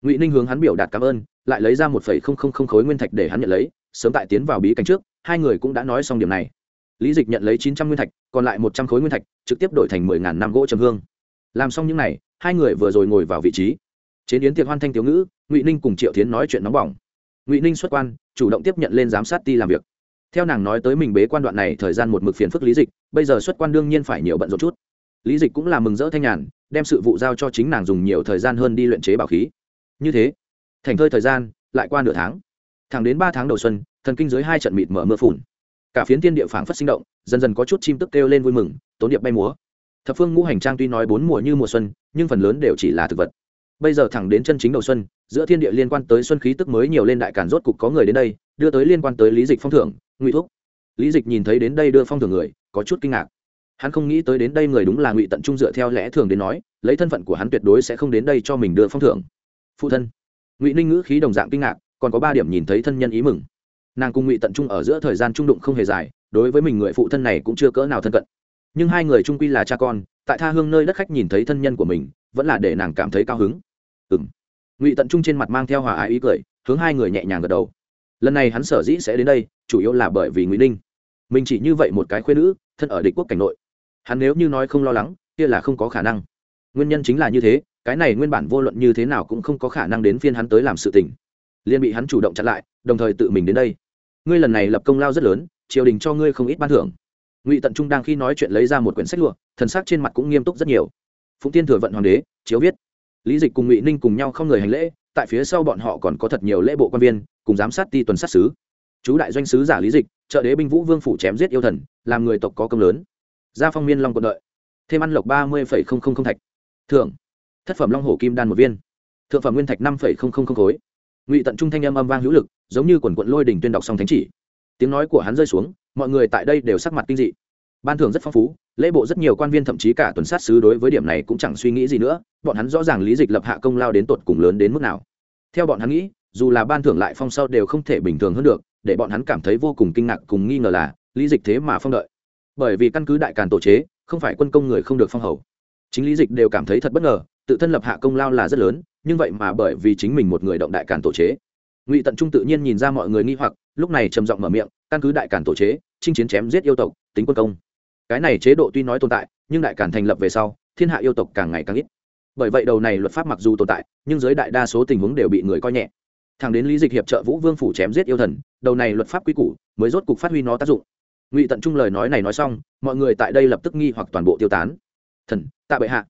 Ngụy ninh hướng hắn biểu đạt cảm ơn, lại lấy ra một phẩy không không không khối nguyên thạch để hắn nhận lấy, sớm tại tiến vào bí cảnh trước, hai người cũng đã nói xong điểm này. Lý dịch nhận lấy chín trăm nguyên thạch, còn lại một trăm khối nguyên thạch, trực tiếp đổi thành mười ngàn năm gỗ trầm hương làm xong những n à y hai người vừa rồi ngồi vào vị trí. Chế biến tiệc hoan thanh thiếu ngữ, ngụy ninh cùng triệu tiến nói chuyện nóng bỏng. Ngụy ninh xuất quan, chủ động tiếp nhận lên giám sát ti làm việc. Theo nàng nói tới mình bế quan đoạn này thời gian một mực phiền phức lý dịch, bây giờ xuất quan đương nhiên phải nhiều bận rộn chút. Lý dịch cũng là mừng rỡ thanh nhàn, đem sự vụ giao cho chính nàng dùng nhiều thời gian hơn đi luyện chế bảo khí. Như thế, thành thơi thời gian, lại qua nửa tháng. Thẳng đến ba tháng đầu xuân, thần kinh dưới hai trận mịt mở mưa phùn. Cả phiến tiên địa phảng phất sinh động, dần dần có chút chim tức kêu lên vui mừng, tốn điệp bay múa thập phương ngũ hành trang tuy nói bốn mùa như mùa xuân, nhưng phần lớn đều chỉ là thực vật. Bây giờ thẳng đến chân chính đầu xuân, giữa thiên địa liên quan tới xuân khí tức mới nhiều lên đại cản rốt cục có người đến đây, đưa tới liên quan tới lý dịch phong thưởng, ngụy thúc. Lý dịch nhìn thấy đến đây đưa phong thưởng người, có chút kinh ngạc. Hắn không nghĩ tới đến đây người đúng là ngụy tận trung dựa theo lẽ thường đến nói, lấy thân phận của hắn tuyệt đối sẽ không đến đây cho mình đưa phong thưởng. Phụ thân. Ngụy ninh ngữ khí đồng dạng kinh ngạc, còn có ba điểm nhìn thấy thân nhân ý mừng. Nàng cùng ngụy tận trung ở giữa thời gian trung đụng không hề dài, đối với mình người phụ thân này cũng chưa cỡ nào thân cận nhưng hai người trung quy là cha con, tại tha hương nơi đất khách nhìn thấy thân nhân của mình, vẫn là để nàng cảm thấy cao hứng. Ừng ngụy tận trung trên mặt mang theo hòa ái ý cười, hướng hai người nhẹ nhàng gật đầu. Lần này hắn sở dĩ sẽ đến đây, chủ yếu là bởi vì ngụy ninh. Mình chỉ như vậy một cái khuyên nữ, thân ở địch quốc cảnh nội. Hắn nếu như nói không lo lắng, kia là không có khả năng. Nguyên nhân chính là như thế, cái này nguyên bản vô luận như thế nào cũng không có khả năng đến phiên hắn tới làm sự tình. Liên bị hắn chủ động chặn lại, đồng thời tự mình đến đây. Ngươi lần này lập công lao rất lớn, triều đình cho ngươi không ít ban thưởng ngụy tận trung đang khi nói chuyện lấy ra một quyển sách lụa, thần sắc trên mặt cũng nghiêm túc rất nhiều. Phụng tiên thừa vận hoàng đế, chiếu viết. Lý dịch cùng ngụy ninh cùng nhau không người hành lễ, tại phía sau bọn họ còn có thật nhiều lễ bộ quan viên, cùng giám sát ti tuần sát sứ. Chú đại doanh sứ giả lý dịch, trợ đế binh vũ vương phủ chém giết yêu thần, làm người tộc có công lớn. Gia phong miên long quận đợi. Thêm ăn lộc ba mươi thạch. Thưởng. Thất phẩm long hổ kim đan một viên. Thượng phẩm nguyên thạch năm khối. Ngụy tận trung thanh âm âm vang hữu lực, giống như quần quận lôi đỉnh tuyên đọc song thánh chỉ. Tiếng nói của hắn rơi xuống mọi người tại đây đều sắc mặt kinh dị. Ban thưởng rất phong phú, lễ bộ rất nhiều quan viên thậm chí cả tuần sát sứ đối với điểm này cũng chẳng suy nghĩ gì nữa, bọn hắn rõ ràng lý dịch lập hạ công lao đến tột cùng lớn đến mức nào. Theo bọn hắn nghĩ, dù là ban thưởng lại phong sau đều không thể bình thường hơn được, để bọn hắn cảm thấy vô cùng kinh ngạc cùng nghi ngờ là, lý dịch thế mà phong đợi. Bởi vì căn cứ đại càn tổ chế, không phải quân công người không được phong hầu. Chính lý dịch đều cảm thấy thật bất ngờ, tự thân lập hạ công lao là rất lớn, nhưng vậy mà bởi vì chính mình một người động đại càn tổ chế. Ngụy tận trung tự nhiên nhìn ra mọi người nghi hoặc, lúc này trầm giọng mở miệng căn cứ đại càn tổ chế, chinh chiến chém giết yêu tộc, tính quân công. Cái này chế độ tuy nói tồn tại, nhưng đại càn thành lập về sau, thiên hạ yêu tộc càng ngày càng ít. Bởi vậy đầu này luật pháp mặc dù tồn tại, nhưng dưới đại đa số tình huống đều bị người coi nhẹ. Thằng đến lý dịch hiệp trợ vũ vương phủ chém giết yêu thần, đầu này luật pháp quy củ mới rốt cục phát huy nó tác dụng. Ngụy tận trung lời nói này nói xong, mọi người tại đây lập tức nghi hoặc toàn bộ tiêu tán. Thần, tạ bệ hạ.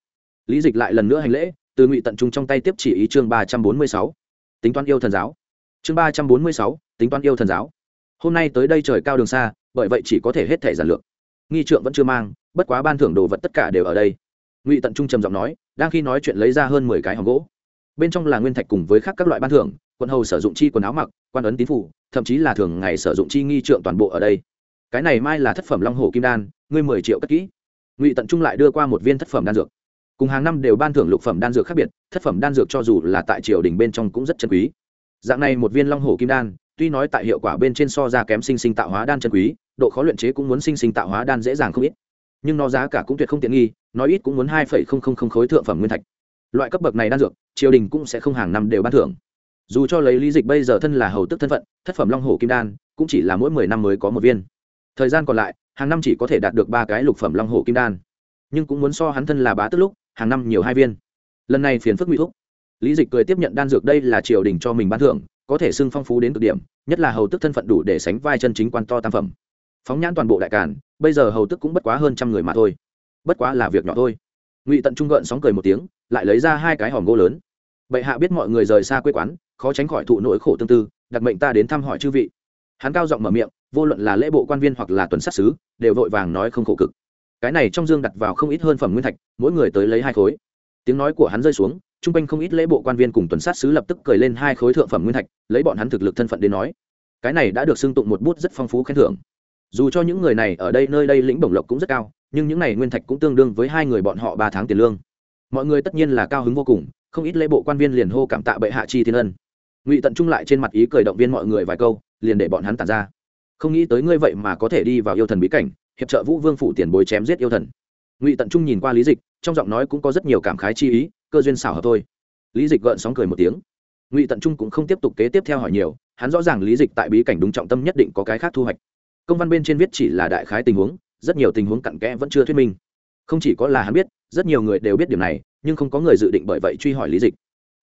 Lý dịch lại lần nữa hành lễ, từ ngụy tận trung trong tay tiếp chỉ ý chương ba trăm bốn mươi sáu. Tính toán yêu thần giáo. Chương ba trăm bốn mươi sáu, tính toán yêu thần giáo hôm nay tới đây trời cao đường xa, bởi vậy chỉ có thể hết thể giản lược. Nghi trượng vẫn chưa mang, bất quá ban thưởng đồ vật tất cả đều ở đây. Ngụy tận trung trầm giọng nói, đang khi nói chuyện lấy ra hơn mười cái hòm gỗ. Bên trong là nguyên thạch cùng với khác các loại ban thưởng, quận hầu sử dụng chi quần áo mặc, quan ấn tín phủ, thậm chí là thường ngày sử dụng chi nghi trượng toàn bộ ở đây. Cái này mai là thất phẩm long hồ kim đan, ngươi mười triệu cất kỹ. Ngụy tận trung lại đưa qua một viên thất phẩm đan dược. Cùng hàng năm đều ban thưởng lục phẩm đan dược khác biệt, thất phẩm đan dược cho dù là tại triều đình bên trong cũng rất chân quý. Dạng này một viên long hồ kim đan tuy nói tại hiệu quả bên trên so ra kém sinh sinh tạo hóa đan chân quý, độ khó luyện chế cũng muốn sinh sinh tạo hóa đan dễ dàng không ít. Nhưng nó giá cả cũng tuyệt không tiện nghi, nói ít cũng muốn hai phẩy không không không khối thượng phẩm nguyên thạch. Loại cấp bậc này đan dược, triều đình cũng sẽ không hàng năm đều ban thưởng. Dù cho lấy lý dịch bây giờ thân là hầu tức thân phận, thất phẩm long hồ kim đan, cũng chỉ là mỗi mười năm mới có một viên. Thời gian còn lại, hàng năm chỉ có thể đạt được ba cái lục phẩm long hồ kim đan. Nhưng cũng muốn so hắn thân là bá tức lúc, hàng năm nhiều hai viên. Lần này phiền phức nguy thúc. Lý dịch cười tiếp nhận đan dược đây là triều đình cho mình ban thưởng có thể xưng phong phú đến cực điểm, nhất là hầu tức thân phận đủ để sánh vai chân chính quan to tam phẩm. Phóng nhãn toàn bộ đại cản bây giờ hầu tức cũng bất quá hơn trăm người mà thôi. Bất quá là việc nhỏ thôi. Ngụy tận trung gợn sóng cười một tiếng, lại lấy ra hai cái hòm gỗ lớn. Bệ hạ biết mọi người rời xa quê quán, khó tránh khỏi thụ nỗi khổ tương tư, đặc mệnh ta đến thăm hỏi chư vị. Hắn cao giọng mở miệng, vô luận là lễ bộ quan viên hoặc là tuần sát xứ đều vội vàng nói không khổ cực. Cái này trong dương đặt vào không ít hơn phẩm nguyên thạch, mỗi người tới lấy hai khối. Tiếng nói của hắn rơi xuống chung quanh không ít lễ bộ quan viên cùng tuần sát sứ lập tức cười lên hai khối thượng phẩm nguyên thạch, lấy bọn hắn thực lực thân phận đến nói. Cái này đã được xưng tụng một bút rất phong phú khen thưởng. Dù cho những người này ở đây nơi đây lĩnh bổng lộc cũng rất cao, nhưng những này nguyên thạch cũng tương đương với hai người bọn họ ba tháng tiền lương. Mọi người tất nhiên là cao hứng vô cùng, không ít lễ bộ quan viên liền hô cảm tạ bệ hạ chi thiên ân. Ngụy tận trung lại trên mặt ý cười động viên mọi người vài câu, liền để bọn hắn tàn ra. Không nghĩ tới ngươi vậy mà có thể đi vào yêu thần bí cảnh, hiệp trợ vũ vương phủ tiền bối chém giết yêu thần. Ngụy tận trung nhìn qua lý dịch, trong giọng nói cũng có rất nhiều cảm khái chi ý cơ duyên xảo hợp thôi. Lý dịch gợn sóng cười một tiếng. Ngụy tận trung cũng không tiếp tục kế tiếp theo hỏi nhiều, hắn rõ ràng lý dịch tại bí cảnh đúng trọng tâm nhất định có cái khác thu hoạch. Công văn bên trên viết chỉ là đại khái tình huống, rất nhiều tình huống cặn kẽ vẫn chưa thuyết minh. Không chỉ có là hắn biết, rất nhiều người đều biết điều này, nhưng không có người dự định bởi vậy truy hỏi lý dịch.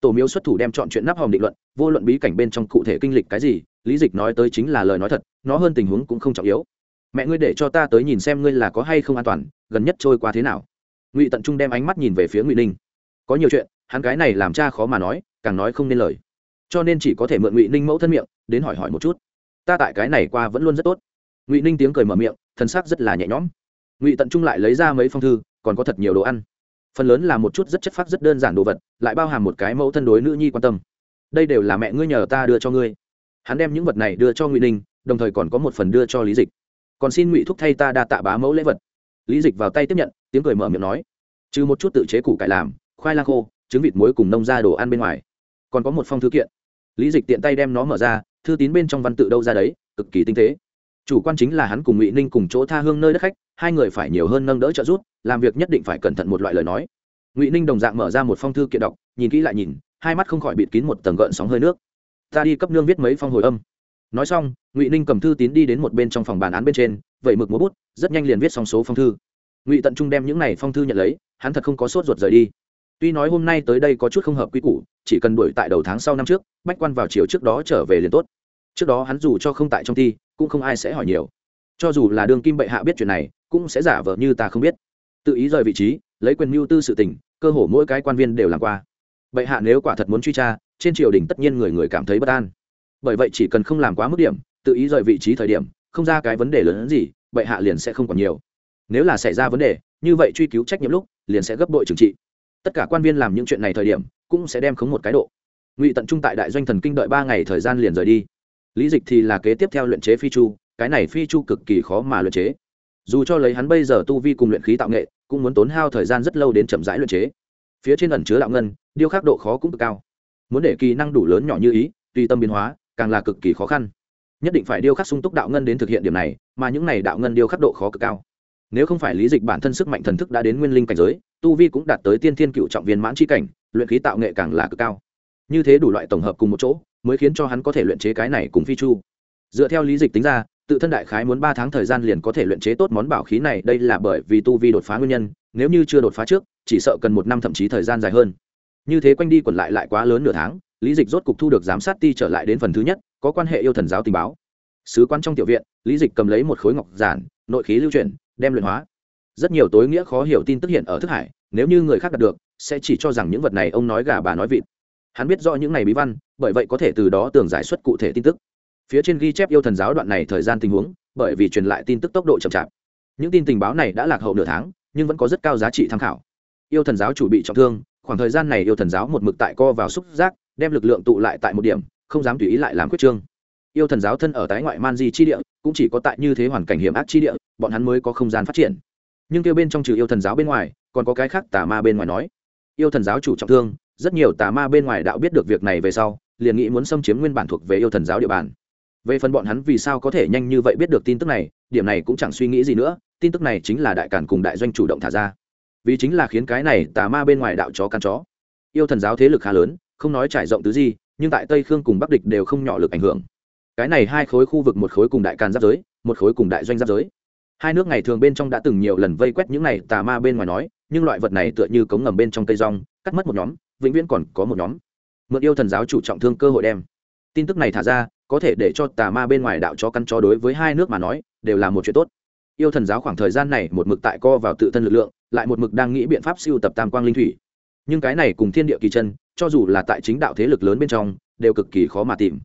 Tổ miếu xuất thủ đem chọn chuyện nắp hòm định luận, vô luận bí cảnh bên trong cụ thể kinh lịch cái gì, lý dịch nói tới chính là lời nói thật, nó hơn tình huống cũng không trọng yếu. Mẹ ngươi để cho ta tới nhìn xem ngươi là có hay không an toàn, gần nhất trôi qua thế nào? Ngụy tận trung đem ánh mắt nhìn về phía ngụy ninh có nhiều chuyện, hắn cái này làm cha khó mà nói, càng nói không nên lời. Cho nên chỉ có thể mượn ngụy ninh mẫu thân miệng, đến hỏi hỏi một chút. Ta tại cái này qua vẫn luôn rất tốt. Ngụy ninh tiếng cười mở miệng thân xác rất là nhẹ nhõm. Ngụy tận trung lại lấy ra mấy phong thư, còn có thật nhiều đồ ăn. Phần lớn là một chút rất chất phác, rất đơn giản đồ vật, lại bao hàm một cái mẫu thân đối nữ nhi quan tâm. Đây đều là mẹ ngươi nhờ ta đưa cho ngươi. Hắn đem những vật này đưa cho ngụy ninh, đồng thời còn có một phần đưa cho lý dịch. Còn xin ngụy thúc thay ta đa tạ bá mẫu lễ vật. Lý dịch vào tay tiếp nhận, tiếng cười mở miệng nói. Trừ một chút tự chế củ cải làm khoai lang khô, trứng vịt muối cùng nông ra đồ ăn bên ngoài. Còn có một phong thư kiện. Lý dịch tiện tay đem nó mở ra, thư tín bên trong văn tự đâu ra đấy, cực kỳ tinh tế. Chủ quan chính là hắn cùng ngụy ninh cùng chỗ tha hương nơi đất khách, hai người phải nhiều hơn nâng đỡ trợ giúp, làm việc nhất định phải cẩn thận một loại lời nói. Ngụy ninh đồng dạng mở ra một phong thư kiện đọc, nhìn kỹ lại nhìn, hai mắt không khỏi bịt kín một tầng gợn sóng hơi nước. Ta đi cấp nương viết mấy phong hồi âm. Nói xong, ngụy ninh cầm thư tín đi đến một bên trong phòng bàn án bên trên vậy mực múa bút, rất nhanh liền viết xong số phong thư. Ngụy tận trung đem những này phong thư nhận lấy, hắn thật không có sốt ruột rời đi tuy nói hôm nay tới đây có chút không hợp quy củ, chỉ cần đuổi tại đầu tháng sau năm trước, bách quan vào chiều trước đó trở về liền tốt. Trước đó hắn dù cho không tại trong thi, cũng không ai sẽ hỏi nhiều. Cho dù là đường kim bệ hạ biết chuyện này, cũng sẽ giả vờ như ta không biết. Tự ý rời vị trí, lấy quyền mưu tư sự tình, cơ hồ mỗi cái quan viên đều làm qua. Bệ hạ nếu quả thật muốn truy tra, trên triều đình tất nhiên người người cảm thấy bất an. Bởi vậy chỉ cần không làm quá mức điểm, tự ý rời vị trí thời điểm, không ra cái vấn đề lớn hơn gì, bệ hạ liền sẽ không còn nhiều. Nếu là xảy ra vấn đề, như vậy truy cứu trách nhiệm lúc, liền sẽ gấp bội trừng trị tất cả quan viên làm những chuyện này thời điểm, cũng sẽ đem khống một cái độ. Ngụy tận trung tại đại doanh thần kinh đợi ba ngày thời gian liền rời đi. Lý dịch thì là kế tiếp theo luyện chế phi chu, cái này phi chu cực kỳ khó mà luyện chế. Dù cho lấy hắn bây giờ tu vi cùng luyện khí tạo nghệ, cũng muốn tốn hao thời gian rất lâu đến chậm rãi luyện chế. Phía trên ẩn chứa đạo ngân, điêu khắc độ khó cũng cực cao. Muốn để kỳ năng đủ lớn nhỏ như ý, tùy tâm biến hóa, càng là cực kỳ khó khăn. Nhất định phải điêu khắc sung túc đạo ngân đến thực hiện điểm này, mà những này đạo ngân điêu khắc độ khó cực cao. Nếu không phải lý dịch bản thân sức mạnh thần thức đã đến nguyên linh cảnh giới tu vi cũng đạt tới tiên thiên cựu trọng viên mãn c cảnh, luyện khí tạo nghệ càng là cực cao. Như thế đủ loại tổng hợp cùng một chỗ, mới khiến cho hắn có thể luyện chế cái này cùng phi chu. Dựa theo lý dịch tính ra, tự thân đại khái muốn ba tháng thời gian liền có thể luyện chế tốt món bảo khí này, đây là bởi vì tu vi đột phá nguyên nhân, nếu như chưa đột phá trước, chỉ sợ cần một năm thậm chí thời gian dài hơn. Như thế quanh đi quẩn lại lại quá lớn nửa tháng, lý dịch rốt cục thu được giám sát ti trở lại đến phần thứ nhất, có quan hệ yêu thần giáo tình báo. Sứ quan trong tiểu viện, lý dịch cầm lấy một khối ngọc giản, nội khí lưu chuyển, đem luyện hóa rất nhiều tối nghĩa khó hiểu tin tức hiện ở thức hải, nếu như người khác đạt được, sẽ chỉ cho rằng những vật này ông nói gà bà nói vịt. Hắn biết rõ những này bí văn, bởi vậy có thể từ đó tường giải xuất cụ thể tin tức. Phía trên ghi chép yêu thần giáo đoạn này thời gian tình huống, bởi vì truyền lại tin tức tốc độ chậm chạp. Những tin tình báo này đã lạc hậu nửa tháng, nhưng vẫn có rất cao giá trị tham khảo. Yêu thần giáo chủ bị trọng thương, khoảng thời gian này yêu thần giáo một mực tại co vào xúc giác, đem lực lượng tụ lại tại một điểm, không dám tùy ý lại làm quyết trương. Yêu thần giáo thân ở tái ngoại man di chi địa, cũng chỉ có tại như thế hoàn cảnh hiểm ác chi địa, bọn hắn mới có không gian phát triển nhưng kêu bên trong trừ yêu thần giáo bên ngoài, còn có cái khác tà ma bên ngoài nói. Yêu thần giáo chủ trọng thương, rất nhiều tà ma bên ngoài đạo biết được việc này về sau, liền nghĩ muốn xâm chiếm nguyên bản thuộc về yêu thần giáo địa bàn. Về phần bọn hắn vì sao có thể nhanh như vậy biết được tin tức này, điểm này cũng chẳng suy nghĩ gì nữa, tin tức này chính là đại cản cùng đại doanh chủ động thả ra. Vì chính là khiến cái này tà ma bên ngoài đạo chó căn chó. Yêu thần giáo thế lực khá lớn, không nói trải rộng tứ gì nhưng tại tây khương cùng bắc địch đều không nhỏ lực ảnh hưởng. Cái này hai khối khu vực một khối cùng đại càn giáp giới, một khối cùng đại doanh giáp giới hai nước ngày thường bên trong đã từng nhiều lần vây quét những này tà ma bên ngoài nói, nhưng loại vật này tựa như cống ngầm bên trong cây rong, cắt mất một nhóm, vĩnh viễn còn có một nhóm. Mượn yêu thần giáo chủ trọng thương cơ hội đem. Tin tức này thả ra, có thể để cho tà ma bên ngoài đạo cho căn cho đối với hai nước mà nói, đều là một chuyện tốt. Yêu thần giáo khoảng thời gian này một mực tại co vào tự thân lực lượng, lại một mực đang nghĩ biện pháp siêu tập tam quang linh thủy. Nhưng cái này cùng thiên địa kỳ chân, cho dù là tại chính đạo thế lực lớn bên trong, đều cực kỳ khó mà tìm.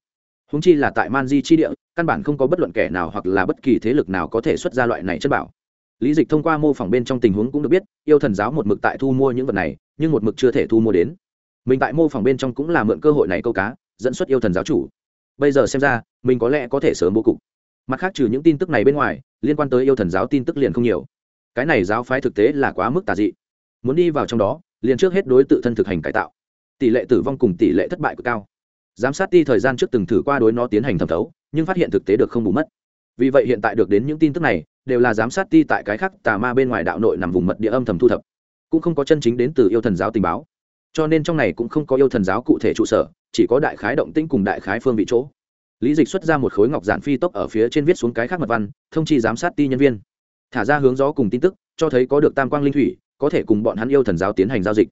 Húng chi là tại man di chi địa căn bản không có bất luận kẻ nào hoặc là bất kỳ thế lực nào có thể xuất ra loại này chất bảo. Lý dịch thông qua mô phỏng bên trong tình huống cũng được biết, yêu thần giáo một mực tại thu mua những vật này, nhưng một mực chưa thể thu mua đến. Mình tại mô phỏng bên trong cũng là mượn cơ hội này câu cá, dẫn xuất yêu thần giáo chủ. Bây giờ xem ra, mình có lẽ có thể sớm bố cục. Mặt khác trừ những tin tức này bên ngoài, liên quan tới yêu thần giáo tin tức liền không nhiều. Cái này giáo phái thực tế là quá mức tà dị. Muốn đi vào trong đó, liền trước hết đối tự thân thực hành cải tạo. Tỷ lệ tử vong cùng tỷ lệ thất bại cực cao giám sát ti thời gian trước từng thử qua đối nó tiến hành thẩm thấu, nhưng phát hiện thực tế được không bù mất. Vì vậy hiện tại được đến những tin tức này, đều là giám sát ti tại cái khác tà ma bên ngoài đạo nội nằm vùng mật địa âm thầm thu thập, cũng không có chân chính đến từ yêu thần giáo tình báo. Cho nên trong này cũng không có yêu thần giáo cụ thể trụ sở, chỉ có đại khái động tĩnh cùng đại khái phương vị chỗ. Lý dịch xuất ra một khối ngọc giản phi tốc ở phía trên viết xuống cái khác mật văn, thông chi giám sát ti nhân viên. Thả ra hướng gió cùng tin tức, cho thấy có được tam quang linh thủy, có thể cùng bọn hắn yêu thần giáo tiến hành giao dịch.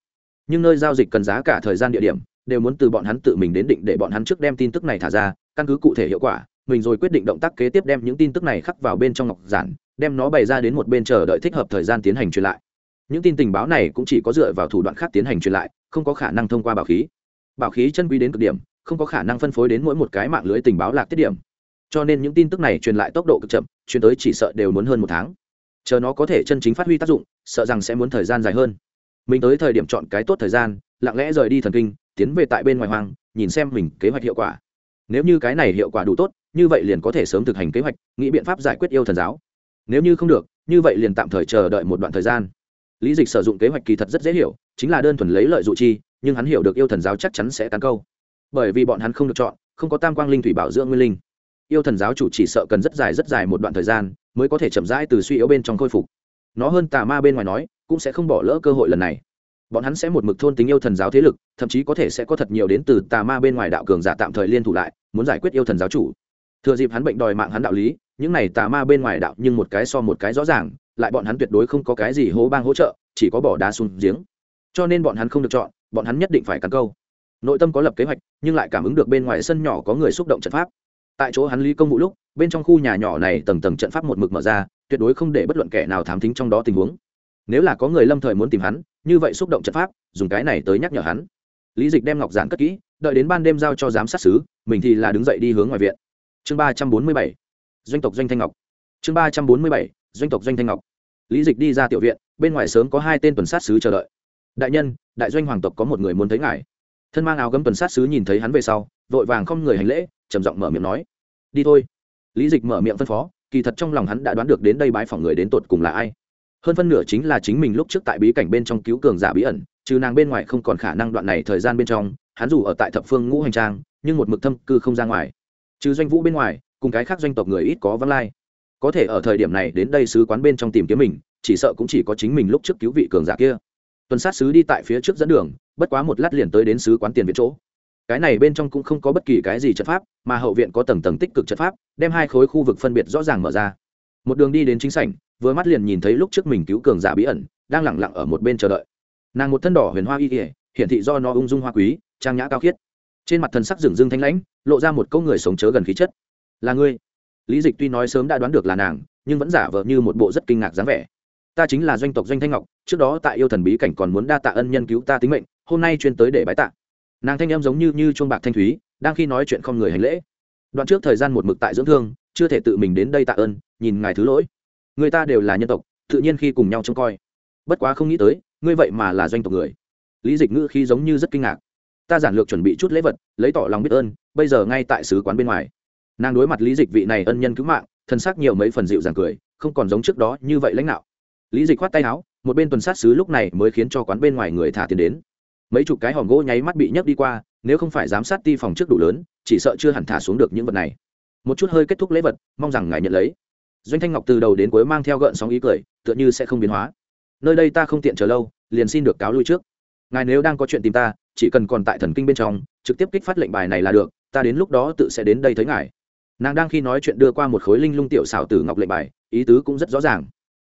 Nhưng nơi giao dịch cần giá cả thời gian địa điểm đều muốn từ bọn hắn tự mình đến định để bọn hắn trước đem tin tức này thả ra, căn cứ cụ thể hiệu quả, mình rồi quyết định động tác kế tiếp đem những tin tức này khắc vào bên trong ngọc giản, đem nó bày ra đến một bên chờ đợi thích hợp thời gian tiến hành truyền lại. Những tin tình báo này cũng chỉ có dựa vào thủ đoạn khác tiến hành truyền lại, không có khả năng thông qua bảo khí. Bảo khí chân quý đến cực điểm, không có khả năng phân phối đến mỗi một cái mạng lưới tình báo lạc tiết điểm. Cho nên những tin tức này truyền lại tốc độ cực chậm, truyền tới chỉ sợ đều muốn hơn một tháng. Chờ nó có thể chân chính phát huy tác dụng, sợ rằng sẽ muốn thời gian dài hơn. Mình tới thời điểm chọn cái tốt thời gian, lặng lẽ rời đi thần kinh tiến về tại bên ngoài hoang, nhìn xem mình kế hoạch hiệu quả. Nếu như cái này hiệu quả đủ tốt, như vậy liền có thể sớm thực hành kế hoạch, nghĩ biện pháp giải quyết yêu thần giáo. Nếu như không được, như vậy liền tạm thời chờ đợi một đoạn thời gian. Lý dịch sử dụng kế hoạch kỳ thật rất dễ hiểu, chính là đơn thuần lấy lợi dụ chi, nhưng hắn hiểu được yêu thần giáo chắc chắn sẽ tán câu. Bởi vì bọn hắn không được chọn, không có tam quang linh thủy bảo dưỡng nguyên linh. Yêu thần giáo chủ chỉ sợ cần rất dài rất dài một đoạn thời gian mới có thể chậm rãi từ suy yếu bên trong khôi phục. Nó hơn tà ma bên ngoài nói, cũng sẽ không bỏ lỡ cơ hội lần này bọn hắn sẽ một mực thôn tính yêu thần giáo thế lực, thậm chí có thể sẽ có thật nhiều đến từ tà ma bên ngoài đạo cường giả tạm thời liên thủ lại, muốn giải quyết yêu thần giáo chủ. Thừa dịp hắn bệnh đòi mạng hắn đạo lý, những này tà ma bên ngoài đạo nhưng một cái so một cái rõ ràng, lại bọn hắn tuyệt đối không có cái gì hố bang hỗ trợ, chỉ có bỏ đá xuống giếng. Cho nên bọn hắn không được chọn, bọn hắn nhất định phải cắn câu. Nội tâm có lập kế hoạch, nhưng lại cảm ứng được bên ngoài sân nhỏ có người xúc động trận pháp. Tại chỗ hắn lý công vụ lúc, bên trong khu nhà nhỏ này tầng tầng trận pháp một mực mở ra, tuyệt đối không để bất luận kẻ nào thám thính trong đó tình huống nếu là có người lâm thời muốn tìm hắn, như vậy xúc động trận pháp, dùng cái này tới nhắc nhở hắn. Lý dịch đem ngọc giản cất kỹ, đợi đến ban đêm giao cho giám sát xứ mình thì là đứng dậy đi hướng ngoài viện. Chương ba trăm bốn mươi bảy, doanh tộc doanh thanh ngọc. Chương ba trăm bốn mươi bảy, doanh tộc doanh thanh ngọc. Lý dịch đi ra tiểu viện, bên ngoài sớm có hai tên tuần sát sứ chờ đợi. Đại nhân, đại doanh hoàng tộc có một người muốn thấy ngài. Thân mang áo gấm tuần sát sứ nhìn thấy hắn về sau, vội vàng không người hành lễ, trầm giọng mở miệng nói. Đi thôi. Lý dịch mở miệng phân phó, kỳ thật trong lòng hắn đã đoán được đến đây bái phỏng người đến tột cùng là ai hơn phân nửa chính là chính mình lúc trước tại bí cảnh bên trong cứu cường giả bí ẩn, trừ nàng bên ngoài không còn khả năng đoạn này thời gian bên trong, hắn dù ở tại thập phương ngũ hành trang, nhưng một mực thâm cư không ra ngoài. Trừ doanh vũ bên ngoài, cùng cái khác doanh tộc người ít có văn lai. Có thể ở thời điểm này đến đây sứ quán bên trong tìm kiếm mình, chỉ sợ cũng chỉ có chính mình lúc trước cứu vị cường giả kia. Tuần sát sứ đi tại phía trước dẫn đường, bất quá một lát liền tới đến sứ quán tiền viện chỗ. Cái này bên trong cũng không có bất kỳ cái gì trận pháp, mà hậu viện có tầng tầng tích cực trận pháp, đem hai khối khu vực phân biệt rõ ràng mở ra. Một đường đi đến chính sảnh vừa mắt liền nhìn thấy lúc trước mình cứu cường giả bí ẩn, đang lẳng lặng ở một bên chờ đợi. Nàng một thân đỏ huyền hoa y kỉa hiển thị do nó ung dung hoa quý, trang nhã cao khiết. Trên mặt thần sắc rừng rưng thanh lãnh, lộ ra một câu người sống chớ gần khí chất. Là ngươi. Lý dịch tuy nói sớm đã đoán được là nàng, nhưng vẫn giả vờ như một bộ rất kinh ngạc dáng vẻ. Ta chính là doanh tộc doanh thanh ngọc, trước đó tại yêu thần bí cảnh còn muốn đa tạ ân nhân cứu ta tính mệnh, hôm nay chuyên tới để bái tạ. Nàng thanh em giống như như chuông bạc thanh thúy, đang khi nói chuyện không người hành lễ. Đoạn trước thời gian một mực tại dưỡng thương, chưa thể tự mình đến đây tạ ơn, nhìn ngài thứ lỗi người ta đều là nhân tộc, tự nhiên khi cùng nhau trông coi. Bất quá không nghĩ tới, ngươi vậy mà là doanh tộc người. Lý dịch ngữ khi giống như rất kinh ngạc. Ta giản lược chuẩn bị chút lễ vật, lấy tỏ lòng biết ơn, bây giờ ngay tại sứ quán bên ngoài. Nàng đối mặt lý dịch vị này ân nhân cứu mạng, thân xác nhiều mấy phần dịu dàng cười, không còn giống trước đó như vậy lãnh đạo. Lý dịch khoát tay áo, một bên tuần sát sứ lúc này mới khiến cho quán bên ngoài người thả tiền đến. Mấy chục cái hòm gỗ nháy mắt bị nhấc đi qua, nếu không phải giám sát ti phòng trước đủ lớn, chỉ sợ chưa hẳn thả xuống được những vật này. Một chút hơi kết thúc lễ vật, mong rằng ngài nhận lấy doanh thanh ngọc từ đầu đến cuối mang theo gợn sóng ý cười, tựa như sẽ không biến hóa. Nơi đây ta không tiện chờ lâu, liền xin được cáo lui trước. Ngài nếu đang có chuyện tìm ta, chỉ cần còn tại thần kinh bên trong, trực tiếp kích phát lệnh bài này là được, ta đến lúc đó tự sẽ đến đây thấy ngài. Nàng đang khi nói chuyện đưa qua một khối linh lung tiểu xảo tử ngọc lệnh bài, ý tứ cũng rất rõ ràng.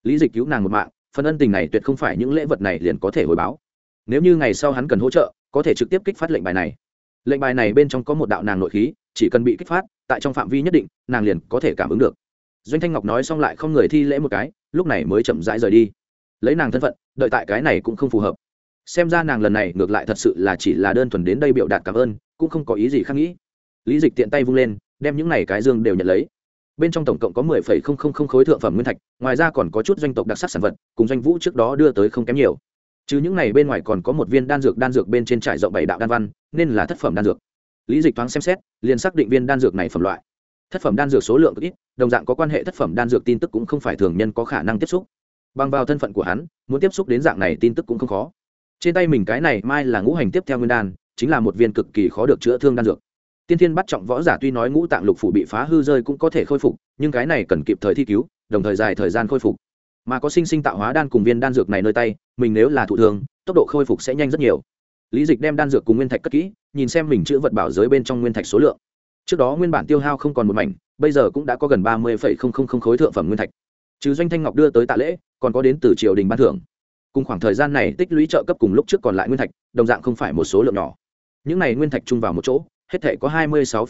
Lý dịch cứu nàng một mạng, phần ân tình này tuyệt không phải những lễ vật này liền có thể hồi báo. Nếu như ngày sau hắn cần hỗ trợ, có thể trực tiếp kích phát lệnh bài này. Lệnh bài này bên trong có một đạo nàng nội khí, chỉ cần bị kích phát, tại trong phạm vi nhất định, nàng liền có thể cảm ứng được doanh thanh ngọc nói xong lại không người thi lễ một cái, lúc này mới chậm rãi rời đi. Lấy nàng thân phận, đợi tại cái này cũng không phù hợp. Xem ra nàng lần này ngược lại thật sự là chỉ là đơn thuần đến đây biểu đạt cảm ơn, cũng không có ý gì khác nghĩ. Lý dịch tiện tay vung lên, đem những này cái dương đều nhận lấy. Bên trong tổng cộng có mười phẩy không không không khối thượng phẩm nguyên thạch, ngoài ra còn có chút doanh tộc đặc sắc sản vật, cùng doanh vũ trước đó đưa tới không kém nhiều. Chứ những này bên ngoài còn có một viên đan dược đan dược bên trên trải rộng bảy đạo đan văn, nên là thất phẩm đan dược. Lý dịch thoáng xem xét, liền xác định viên đan dược này phẩm loại. Thất phẩm đan dược số lượng ít đồng dạng có quan hệ thất phẩm đan dược tin tức cũng không phải thường nhân có khả năng tiếp xúc. Bằng vào thân phận của hắn, muốn tiếp xúc đến dạng này tin tức cũng không khó. Trên tay mình cái này mai là ngũ hành tiếp theo nguyên đan, chính là một viên cực kỳ khó được chữa thương đan dược. Tiên thiên bắt trọng võ giả tuy nói ngũ tạng lục phủ bị phá hư rơi cũng có thể khôi phục, nhưng cái này cần kịp thời thi cứu, đồng thời dài thời gian khôi phục. Mà có sinh sinh tạo hóa đan cùng viên đan dược này nơi tay, mình nếu là thụ thường tốc độ khôi phục sẽ nhanh rất nhiều. Lý dịch đem đan dược cùng nguyên thạch cất kỹ, nhìn xem mình chữ vật bảo giới bên trong nguyên thạch số lượng trước đó nguyên bản tiêu hao không còn một mảnh, bây giờ cũng đã có gần ba mươi khối thượng phẩm nguyên thạch. Trừ doanh thanh ngọc đưa tới tạ lễ, còn có đến từ triều đình ban thưởng. Cùng khoảng thời gian này tích lũy trợ cấp cùng lúc trước còn lại nguyên thạch, đồng dạng không phải một số lượng nhỏ. Những này nguyên thạch chung vào một chỗ, hết thể có hai mươi sáu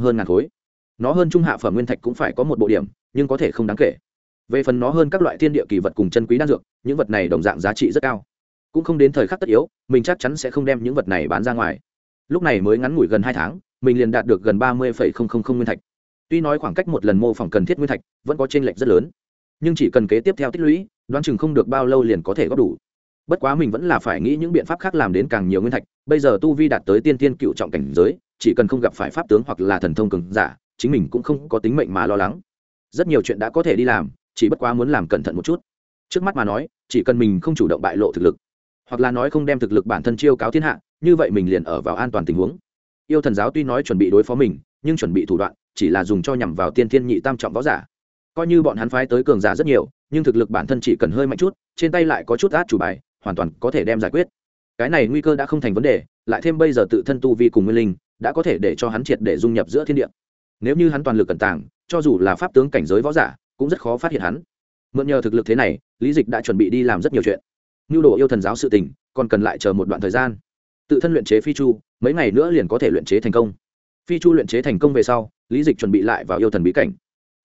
hơn ngàn khối. Nó hơn trung hạ phẩm nguyên thạch cũng phải có một bộ điểm, nhưng có thể không đáng kể. Về phần nó hơn các loại thiên địa kỳ vật cùng chân quý đan dược, những vật này đồng dạng giá trị rất cao. Cũng không đến thời khắc tất yếu, mình chắc chắn sẽ không đem những vật này bán ra ngoài. Lúc này mới ngắn ngủi gần hai tháng mình liền đạt được gần ba mươi nguyên thạch. Tuy nói khoảng cách một lần mô phỏng cần thiết nguyên thạch vẫn có t r ê n lệch rất lớn, nhưng chỉ cần kế tiếp theo tích lũy, đoán chừng không được bao lâu liền có thể góp đủ. Bất quá mình vẫn là phải nghĩ những biện pháp khác làm đến càng nhiều nguyên thạch, bây giờ tu vi đạt tới tiên tiên cựu trọng cảnh giới, chỉ cần không gặp phải pháp tướng hoặc là thần thông cường giả, chính mình cũng không có tính mệnh mà lo lắng. Rất nhiều chuyện đã có thể đi làm, chỉ bất quá muốn làm cẩn thận một chút. Trước mắt mà nói, chỉ cần mình không chủ động bại lộ thực lực, hoặc là nói không đem thực lực bản thân chiêu cáo thiên hạ, như vậy mình liền ở vào an toàn tình huống yêu thần giáo tuy nói chuẩn bị đối phó mình, nhưng chuẩn bị thủ đoạn chỉ là dùng cho nhằm vào tiên thiên nhị tam trọng võ giả. Coi như bọn hắn phái tới cường giả rất nhiều, nhưng thực lực bản thân chỉ cần hơi mạnh chút, trên tay lại có chút át chủ bài, hoàn toàn có thể đem giải quyết. Cái này nguy cơ đã không thành vấn đề, lại thêm bây giờ tự thân tu vi cùng nguyên linh, đã có thể để cho hắn triệt để dung nhập giữa thiên địa. Nếu như hắn toàn lực cẩn tàng, cho dù là pháp tướng cảnh giới võ giả, cũng rất khó phát hiện hắn. Mượn nhờ thực lực thế này, lý dịch đã chuẩn bị đi làm rất nhiều chuyện. Nhu đồ yêu thần giáo sự tình, còn cần lại chờ một đoạn thời gian tự thân luyện chế phi chu, mấy ngày nữa liền có thể luyện chế thành công. Phi chu luyện chế thành công về sau, lý dịch chuẩn bị lại vào yêu thần bí cảnh.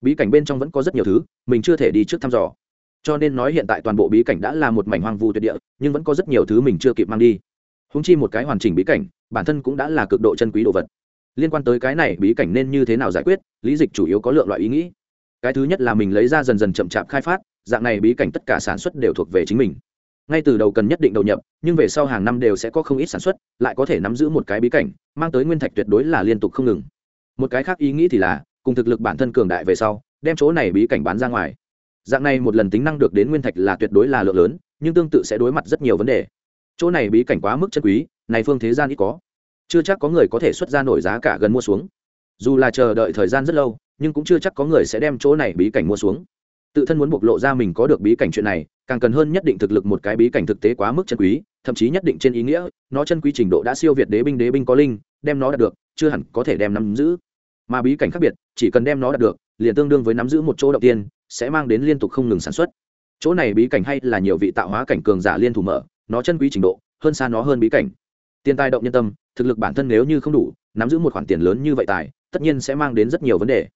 Bí cảnh bên trong vẫn có rất nhiều thứ, mình chưa thể đi trước thăm dò. Cho nên nói hiện tại toàn bộ bí cảnh đã là một mảnh hoang vu tuyệt địa, nhưng vẫn có rất nhiều thứ mình chưa kịp mang đi. Húng chi một cái hoàn chỉnh bí cảnh, bản thân cũng đã là cực độ chân quý đồ vật. Liên quan tới cái này bí cảnh nên như thế nào giải quyết, lý dịch chủ yếu có lượng loại ý nghĩ. Cái thứ nhất là mình lấy ra dần dần chậm chạp khai phát, dạng này bí cảnh tất cả sản xuất đều thuộc về chính mình ngay từ đầu cần nhất định đầu nhập, nhưng về sau hàng năm đều sẽ có không ít sản xuất, lại có thể nắm giữ một cái bí cảnh, mang tới nguyên thạch tuyệt đối là liên tục không ngừng. Một cái khác ý nghĩ thì là, cùng thực lực bản thân cường đại về sau, đem chỗ này bí cảnh bán ra ngoài. Dạng này một lần tính năng được đến nguyên thạch là tuyệt đối là lượng lớn, nhưng tương tự sẽ đối mặt rất nhiều vấn đề. Chỗ này bí cảnh quá mức chân quý, này phương thế gian ít có. Chưa chắc có người có thể xuất ra nổi giá cả gần mua xuống. Dù là chờ đợi thời gian rất lâu, nhưng cũng chưa chắc có người sẽ đem chỗ này bí cảnh mua xuống tự thân muốn bộc lộ ra mình có được bí cảnh chuyện này, càng cần hơn nhất định thực lực một cái bí cảnh thực tế quá mức chân quý, thậm chí nhất định trên ý nghĩa, nó chân quý trình độ đã siêu việt đế binh đế binh có linh, đem nó đạt được, chưa hẳn có thể đem nắm giữ. Mà bí cảnh khác biệt, chỉ cần đem nó đạt được, liền tương đương với nắm giữ một chỗ đầu tiên, sẽ mang đến liên tục không ngừng sản xuất. Chỗ này bí cảnh hay là nhiều vị tạo hóa cảnh cường giả liên thủ mở, nó chân quý trình độ, hơn xa nó hơn bí cảnh. Tiền tài động nhân tâm, thực lực bản thân nếu như không đủ, nắm giữ một khoản tiền lớn như vậy tài, tất nhiên sẽ mang đến rất nhiều vấn đề.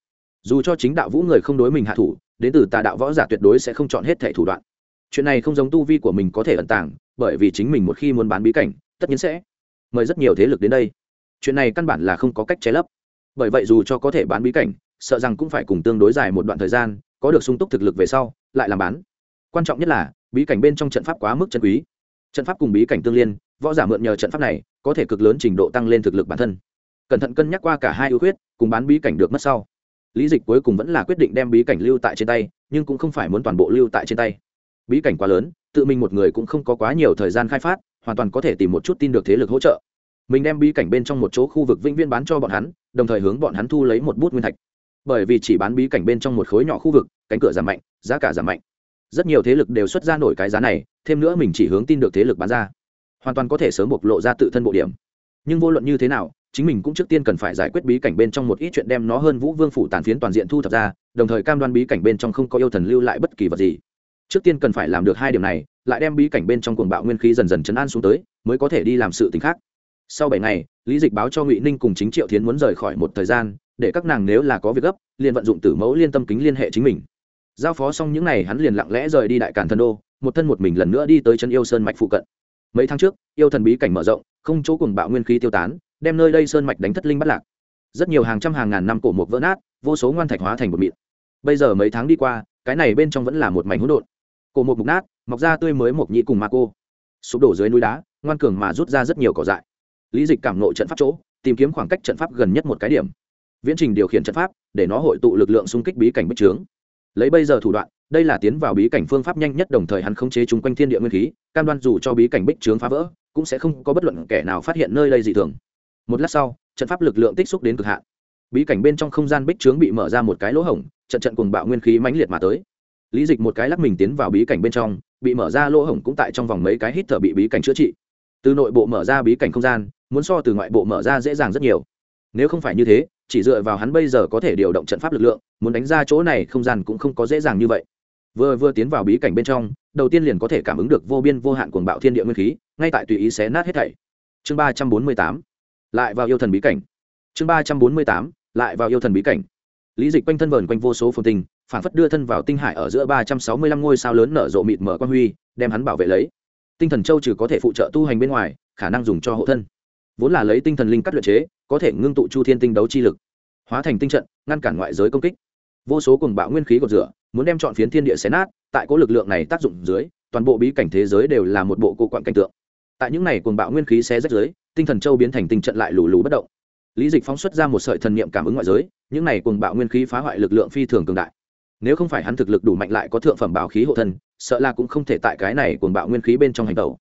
Dù cho chính đạo vũ người không đối mình hạ thủ đến từ tà đạo võ giả tuyệt đối sẽ không chọn hết thẻ thủ đoạn. Chuyện này không giống tu vi của mình có thể ẩn tàng, bởi vì chính mình một khi muốn bán bí cảnh, tất nhiên sẽ mời rất nhiều thế lực đến đây. Chuyện này căn bản là không có cách che lấp. Bởi vậy dù cho có thể bán bí cảnh, sợ rằng cũng phải cùng tương đối dài một đoạn thời gian, có được sung túc thực lực về sau, lại làm bán. Quan trọng nhất là, bí cảnh bên trong trận pháp quá mức chân quý. Trận pháp cùng bí cảnh tương liên, võ giả mượn nhờ trận pháp này, có thể cực lớn trình độ tăng lên thực lực bản thân. Cẩn thận cân nhắc qua cả hai ưu khuyết, cùng bán bí cảnh được mất sau lý dịch cuối cùng vẫn là quyết định đem bí cảnh lưu tại trên tay, nhưng cũng không phải muốn toàn bộ lưu tại trên tay. Bí cảnh quá lớn, tự mình một người cũng không có quá nhiều thời gian khai phát, hoàn toàn có thể tìm một chút tin được thế lực hỗ trợ. Mình đem bí cảnh bên trong một chỗ khu vực vĩnh viên bán cho bọn hắn, đồng thời hướng bọn hắn thu lấy một bút nguyên thạch. Bởi vì chỉ bán bí cảnh bên trong một khối nhỏ khu vực, cánh cửa giảm mạnh, giá cả giảm mạnh. Rất nhiều thế lực đều xuất ra nổi cái giá này, thêm nữa mình chỉ hướng tin được thế lực bán ra. Hoàn toàn có thể sớm bộc lộ ra tự thân bộ điểm. Nhưng vô luận như thế nào chính mình cũng trước tiên cần phải giải quyết bí cảnh bên trong một ít chuyện đem nó hơn vũ vương phủ tàn phiến toàn diện thu thập ra, đồng thời cam đoan bí cảnh bên trong không có yêu thần lưu lại bất kỳ vật gì. Trước tiên cần phải làm được hai điểm này, lại đem bí cảnh bên trong cuồng bạo nguyên khí dần dần chấn an xuống tới, mới có thể đi làm sự t khác. Sau bảy ngày, lý dịch báo cho ngụy ninh cùng chính triệu thiến muốn rời khỏi một thời gian, để các nàng nếu là có việc gấp, liền vận dụng tử mẫu liên tâm kính liên hệ chính mình. Giao phó xong những n à y hắn liền lặng lẽ rời đi đại càn thân đô, một thân một mình lần nữa đi tới chân yêu sơn mạch phụ cận. Mấy tháng trước, yêu thần bí cảnh mở rộng, không chỗ cùng bạo nguyên khí tiêu tán đem nơi đây sơn mạch đánh thất linh bắt lạc. Rất nhiều hàng trăm hàng ngàn năm cổ mục vỡ nát, vô số ngoan thạch hóa thành một mịn. Bây giờ mấy tháng đi qua, cái này bên trong vẫn là một mảnh hỗn độn. Cổ mục mục nát, mọc ra tươi mới mộc nhị cùng ma cô. Sụp đổ dưới núi đá, ngoan cường mà rút ra rất nhiều cỏ dại. Lý dịch cảm nộ trận pháp chỗ, tìm kiếm khoảng cách trận pháp gần nhất một cái điểm. Viễn trình điều khiển trận pháp, để nó hội tụ lực lượng xung kích bí cảnh bích trướng. Lấy bây giờ thủ đoạn, đây là tiến vào bí cảnh phương pháp nhanh nhất đồng thời hắn khống chế chung quanh thiên địa nguyên khí, cam đoan dù cho bí cảnh bích trướng phá vỡ, cũng sẽ không có bất luận kẻ nào phát hiện nơi đây dị thường một lát sau, trận pháp lực lượng tích xúc đến cực hạn. Bí cảnh bên trong không gian bích trướng bị mở ra một cái lỗ hổng, trận trận cùng bạo nguyên khí mãnh liệt mà tới. Lý dịch một cái lắc mình tiến vào bí cảnh bên trong, bị mở ra lỗ hổng cũng tại trong vòng mấy cái hít thở bị bí cảnh chữa trị. Từ nội bộ mở ra bí cảnh không gian, muốn so từ ngoại bộ mở ra dễ dàng rất nhiều. Nếu không phải như thế, chỉ dựa vào hắn bây giờ có thể điều động trận pháp lực lượng, muốn đánh ra chỗ này không gian cũng không có dễ dàng như vậy. Vừa vừa tiến vào bí cảnh bên trong, đầu tiên liền có thể cảm ứng được vô biên vô hạn cuồng bạo thiên địa nguyên khí, ngay tại tùy ý xé nát hết thảy. Chương ba trăm bốn mươi tám lại vào yêu thần bí cảnh. Chương ba trăm bốn mươi tám, lại vào yêu thần bí cảnh. Lý dịch quanh thân vờn quanh vô số phồn tinh, phản phất đưa thân vào tinh hải ở giữa ba trăm sáu mươi lăm ngôi sao lớn nở rộ mịt mở quan huy, đem hắn bảo vệ lấy. Tinh thần châu trừ có thể phụ trợ tu hành bên ngoài, khả năng dùng cho hộ thân. Vốn là lấy tinh thần linh cắt luyện chế, có thể ngưng tụ chu thiên tinh đấu chi lực, hóa thành tinh trận, ngăn cản ngoại giới công kích. Vô số cùng bạo nguyên khí cột rửa, muốn đem chọn phiến thiên địa xé nát, tại cố lực lượng này tác dụng dưới, toàn bộ bí cảnh thế giới đều là một bộ cô quạng cảnh tượng. Tại những này cùng bạo nguyên khí xé rách dưới tinh thần châu biến thành tinh trận lại lù lù bất động. Lý dịch phóng xuất ra một sợi thần niệm cảm ứng ngoại giới, những này cùng bạo nguyên khí phá hoại lực lượng phi thường cường đại. Nếu không phải hắn thực lực đủ mạnh lại có thượng phẩm bảo khí hộ thân, sợ là cũng không thể tại cái này cùng bạo nguyên khí bên trong hành tẩu.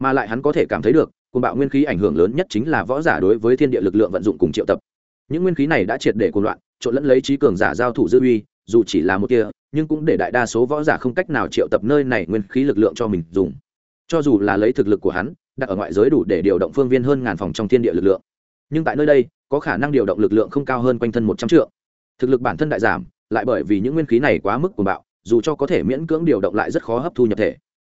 Mà lại hắn có thể cảm thấy được cùng bạo nguyên khí ảnh hưởng lớn nhất chính là võ giả đối với thiên địa lực lượng vận dụng cùng triệu tập. Những nguyên khí này đã triệt để cuồng loạn, trộn lẫn lấy trí cường giả giao thủ dư uy, dù chỉ là một kia nhưng cũng để đại đa số võ giả không cách nào triệu tập nơi này nguyên khí lực lượng cho mình dùng. Cho dù là lấy thực lực của hắn đặt ở ngoại giới đủ để điều động phương viên hơn ngàn phòng trong thiên địa lực lượng. Nhưng tại nơi đây, có khả năng điều động lực lượng không cao hơn quanh thân một trăm triệu thực lực bản thân đại giảm, lại bởi vì những nguyên khí này quá mức cuồng bạo, dù cho có thể miễn cưỡng điều động lại rất khó hấp thu nhập thể.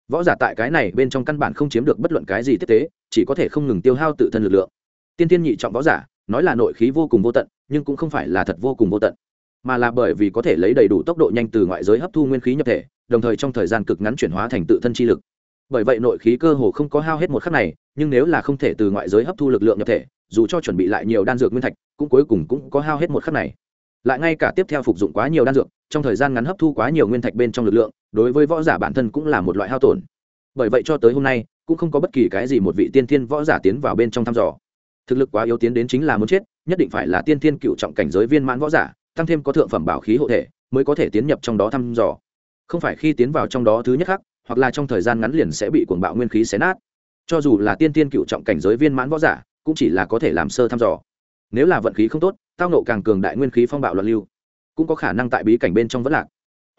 Võ giả tại cái này bên trong căn bản không chiếm được bất luận cái gì tiếp tế, chỉ có thể không ngừng tiêu hao tự thân lực lượng. Tiên tiên nhị trọng võ giả, nói là nội khí vô cùng vô tận, nhưng cũng không phải là thật vô cùng vô tận, mà là bởi vì có thể lấy đầy đủ tốc độ nhanh từ ngoại giới hấp thu nguyên khí nhập thể, đồng thời trong thời gian cực ngắn chuyển hóa thành tự thân chi lực bởi vậy nội khí cơ hồ không có hao hết một khắc này, nhưng nếu là không thể từ ngoại giới hấp thu lực lượng nhập thể, dù cho chuẩn bị lại nhiều đan dược nguyên thạch, cũng cuối cùng cũng có hao hết một khắc này. Lại ngay cả tiếp theo phục dụng quá nhiều đan dược, trong thời gian ngắn hấp thu quá nhiều nguyên thạch bên trong lực lượng, đối với võ giả bản thân cũng là một loại hao tổn. Bởi vậy cho tới hôm nay, cũng không có bất kỳ cái gì một vị tiên thiên võ giả tiến vào bên trong thăm dò. Thực lực quá yếu tiến đến chính là muốn chết, nhất định phải là tiên thiên cựu trọng cảnh giới viên mãn võ giả, tăng thêm có thượng phẩm bảo khí hộ thể, mới có thể tiến nhập trong đó thăm dò. Không phải khi tiến vào trong đó thứ nhất khắc hoặc là trong thời gian ngắn liền sẽ bị cuồng bạo nguyên khí xé nát. Cho dù là tiên tiên cựu trọng cảnh giới viên mãn võ giả, cũng chỉ là có thể làm sơ thăm dò. Nếu là vận khí không tốt, tao nộ càng cường đại nguyên khí phong bạo loạn lưu, cũng có khả năng tại bí cảnh bên trong vẫn lạc.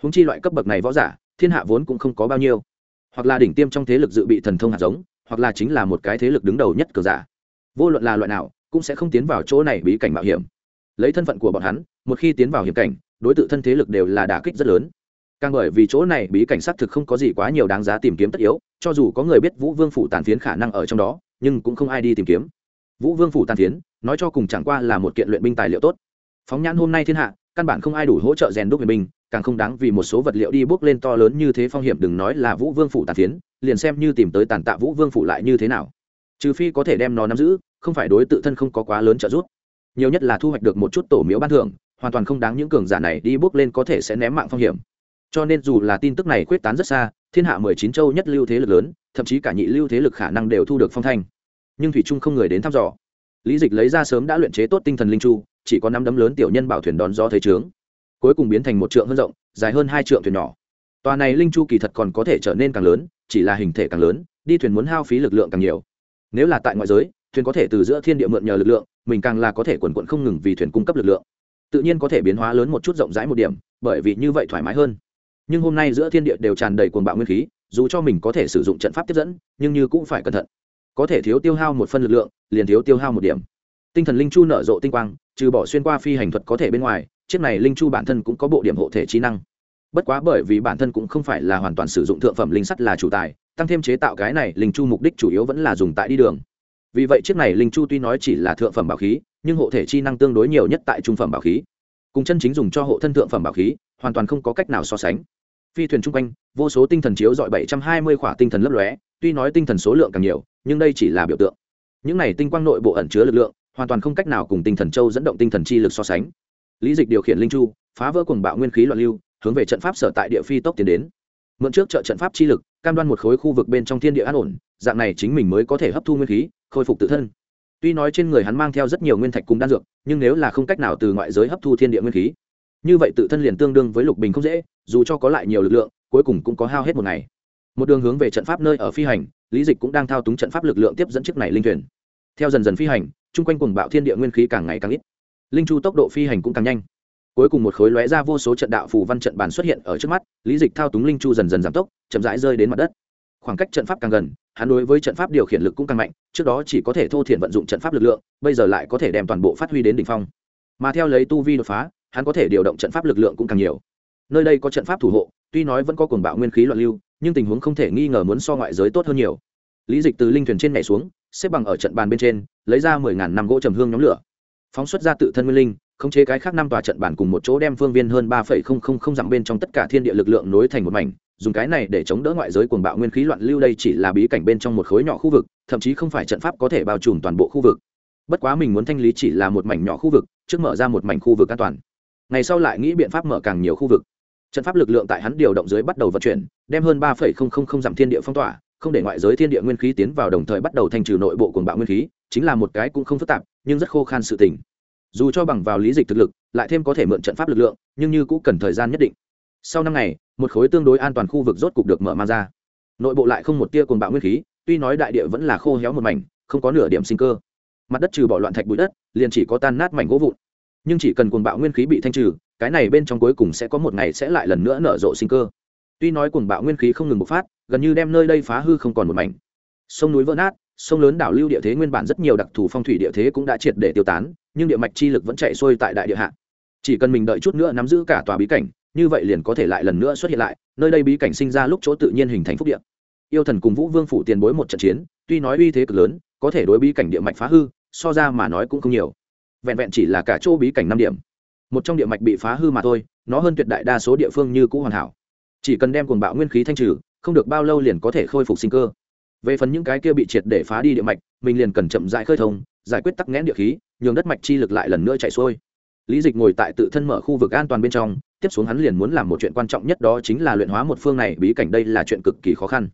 Húng chi loại cấp bậc này võ giả, thiên hạ vốn cũng không có bao nhiêu. Hoặc là đỉnh tiêm trong thế lực dự bị thần thông hạt giống, hoặc là chính là một cái thế lực đứng đầu nhất cờ giả. Vô luận là loại nào, cũng sẽ không tiến vào chỗ này bí cảnh mạo hiểm. Lấy thân phận của bọn hắn, một khi tiến vào hiểm cảnh, đối t thân thế lực đều là đả kích rất lớn càng bởi vì chỗ này bí cảnh xác thực không có gì quá nhiều đáng giá tìm kiếm tất yếu, cho dù có người biết vũ vương phủ tàn phiến khả năng ở trong đó, nhưng cũng không ai đi tìm kiếm. Vũ vương phủ tàn phiến, nói cho cùng chẳng qua là một kiện luyện binh tài liệu tốt. Phóng nhãn hôm nay thiên hạ, căn bản không ai đủ hỗ trợ rèn đúc huyền binh, càng không đáng vì một số vật liệu đi bước lên to lớn như thế phong hiểm đừng nói là vũ vương phủ tàn phiến, liền xem như tìm tới tàn tạ vũ vương phủ lại như thế nào. Trừ phi có thể đem nó nắm giữ, không phải đối tự thân không có quá lớn trợ giúp. Nhiều nhất là thu hoạch được một chút tổ miếu ban thưởng, hoàn toàn không đáng những cường giả này đi bước lên có thể sẽ ném mạng phong hiểm cho nên dù là tin tức này quyết tán rất xa, thiên hạ mười chín châu nhất lưu thế lực lớn, thậm chí cả nhị lưu thế lực khả năng đều thu được phong thanh. Nhưng thủy trung không người đến thăm dò. Lý dịch lấy ra sớm đã luyện chế tốt tinh thần linh chu, chỉ có năm đấm lớn tiểu nhân bảo thuyền đón gió thấy trướng. Cuối cùng biến thành một trượng hơn rộng, dài hơn hai trượng thuyền nhỏ. Tòa này linh chu kỳ thật còn có thể trở nên càng lớn, chỉ là hình thể càng lớn, đi thuyền muốn hao phí lực lượng càng nhiều. Nếu là tại ngoại giới, thuyền có thể từ giữa thiên địa mượn nhờ lực lượng, mình càng là có thể quần quận không ngừng vì thuyền cung cấp lực lượng. Tự nhiên có thể biến hóa lớn một chút rộng rãi một điểm, bởi vì như vậy thoải mái hơn nhưng hôm nay giữa thiên địa đều tràn đầy cuồng bạo nguyên khí, dù cho mình có thể sử dụng trận pháp tiếp dẫn, nhưng như cũng phải cẩn thận. Có thể thiếu tiêu hao một phân lực lượng, liền thiếu tiêu hao một điểm. Tinh thần linh chu nở rộ tinh quang, trừ bỏ xuyên qua phi hành thuật có thể bên ngoài, chiếc này linh chu bản thân cũng có bộ điểm hộ thể trí năng. Bất quá bởi vì bản thân cũng không phải là hoàn toàn sử dụng thượng phẩm linh sắt là chủ tài, tăng thêm chế tạo cái này linh chu mục đích chủ yếu vẫn là dùng tại đi đường. Vì vậy chiếc này linh chu tuy nói chỉ là thượng phẩm bảo khí, nhưng hộ thể chi năng tương đối nhiều nhất tại trung phẩm bảo khí. Cùng chân chính dùng cho hộ thân thượng phẩm bảo khí, hoàn toàn không có cách nào so sánh phi thuyền chung quanh, vô số tinh thần chiếu dọi bảy trăm hai mươi khỏa tinh thần lấp lóe, tuy nói tinh thần số lượng càng nhiều, nhưng đây chỉ là biểu tượng. Những này tinh quang nội bộ ẩn chứa lực lượng, hoàn toàn không cách nào cùng tinh thần châu dẫn động tinh thần chi lực so sánh. Lý dịch điều khiển linh chu, phá vỡ cuồng bạo nguyên khí loạn lưu, hướng về trận pháp sở tại địa phi tốc tiến đến. Mượn trước trợ trận pháp chi lực, cam đoan một khối khu vực bên trong thiên địa an ổn, dạng này chính mình mới có thể hấp thu nguyên khí, khôi phục tự thân. Tuy nói trên người hắn mang theo rất nhiều nguyên thạch cùng đan dược, nhưng nếu là không cách nào từ ngoại giới hấp thu thiên địa nguyên khí như vậy tự thân liền tương đương với lục bình không dễ, dù cho có lại nhiều lực lượng, cuối cùng cũng có hao hết một ngày. Một đường hướng về trận pháp nơi ở phi hành, lý dịch cũng đang thao túng trận pháp lực lượng tiếp dẫn chiếc này linh thuyền. Theo dần dần phi hành, chung quanh cuồng bạo thiên địa nguyên khí càng ngày càng ít. Linh chu tốc độ phi hành cũng càng nhanh. Cuối cùng một khối lóe ra vô số trận đạo phù văn trận bàn xuất hiện ở trước mắt, lý dịch thao túng linh chu dần dần giảm tốc, chậm rãi rơi đến mặt đất. Khoảng cách trận pháp càng gần, hắn đối với trận pháp điều khiển lực cũng càng mạnh, trước đó chỉ có thể thô thiển vận dụng trận pháp lực lượng, bây giờ lại có thể đem toàn bộ phát huy đến đ ỉ n h phong. Mà theo lấy tu vi đột phá hắn có thể điều động trận pháp lực lượng cũng càng nhiều. Nơi đây có trận pháp thủ hộ, tuy nói vẫn có cuồng bạo nguyên khí loạn lưu, nhưng tình huống không thể nghi ngờ muốn so ngoại giới tốt hơn nhiều. Lý dịch từ linh thuyền trên nhảy xuống, xếp bằng ở trận bàn bên trên, lấy ra mười ngàn năm gỗ trầm hương nhóm lửa. Phóng xuất ra tự thân nguyên linh, khống chế cái khác năm tòa trận bàn cùng một chỗ đem phương viên hơn ba phẩy không không không dặm bên trong tất cả thiên địa lực lượng nối thành một mảnh, dùng cái này để chống đỡ ngoại giới cuồng bạo nguyên khí loạn lưu đây chỉ là bí cảnh bên trong một khối nhỏ khu vực, thậm chí không phải trận pháp có thể bao trùm toàn bộ khu vực. Bất quá mình muốn thanh lý chỉ là một mảnh nhỏ khu vực, trước mở ra một mảnh khu vực an toàn ngày sau lại nghĩ biện pháp mở càng nhiều khu vực. Trận pháp lực lượng tại hắn điều động dưới bắt đầu vận chuyển, đem hơn ba không không không dặm thiên địa phong tỏa, không để ngoại giới thiên địa nguyên khí tiến vào đồng thời bắt đầu thanh trừ nội bộ cuồng bạo nguyên khí, chính là một cái cũng không phức tạp, nhưng rất khô khan sự tình. Dù cho bằng vào lý dịch thực lực, lại thêm có thể mượn trận pháp lực lượng, nhưng như cũng cần thời gian nhất định. Sau năm ngày, một khối tương đối an toàn khu vực rốt cục được mở mang ra. Nội bộ lại không một tia cồn bạo nguyên khí, tuy nói đại địa vẫn là khô héo một mảnh, không có nửa điểm sinh cơ. Mặt đất trừ bỏ loạn thạch bụi đất, liền chỉ có tan nát mảnh gỗ vụn nhưng chỉ cần cuồng bạo nguyên khí bị thanh trừ, cái này bên trong cuối cùng sẽ có một ngày sẽ lại lần nữa nở rộ sinh cơ. Tuy nói cuồng bạo nguyên khí không ngừng bộc phát, gần như đem nơi đây phá hư không còn một mảnh. Sông núi vỡ nát, sông lớn đảo lưu địa thế nguyên bản rất nhiều đặc thù phong thủy địa thế cũng đã triệt để tiêu tán, nhưng địa mạch chi lực vẫn chạy xuôi tại đại địa hạ. Chỉ cần mình đợi chút nữa nắm giữ cả tòa bí cảnh, như vậy liền có thể lại lần nữa xuất hiện lại, nơi đây bí cảnh sinh ra lúc chỗ tự nhiên hình thành phúc địa. Yêu thần cùng vũ vương phủ tiền bối một trận chiến, tuy nói uy thế cực lớn, có thể đối bí cảnh địa mạch phá hư, so ra mà nói cũng không nhiều vẹn vẹn chỉ là cả chỗ bí cảnh năm điểm. Một trong địa mạch bị phá hư mà thôi, nó hơn tuyệt đại đa số địa phương như cũ hoàn hảo. Chỉ cần đem cuồng bạo nguyên khí thanh trừ, không được bao lâu liền có thể khôi phục sinh cơ. Về phần những cái kia bị triệt để phá đi địa mạch, mình liền cần chậm dại khơi thông, giải quyết tắc nghẽn địa khí, nhường đất mạch chi lực lại lần nữa chạy xuôi. Lý dịch ngồi tại tự thân mở khu vực an toàn bên trong, tiếp xuống hắn liền muốn làm một chuyện quan trọng nhất đó chính là luyện hóa một phương này, bí cảnh đây là chuyện cực kỳ khó khăn.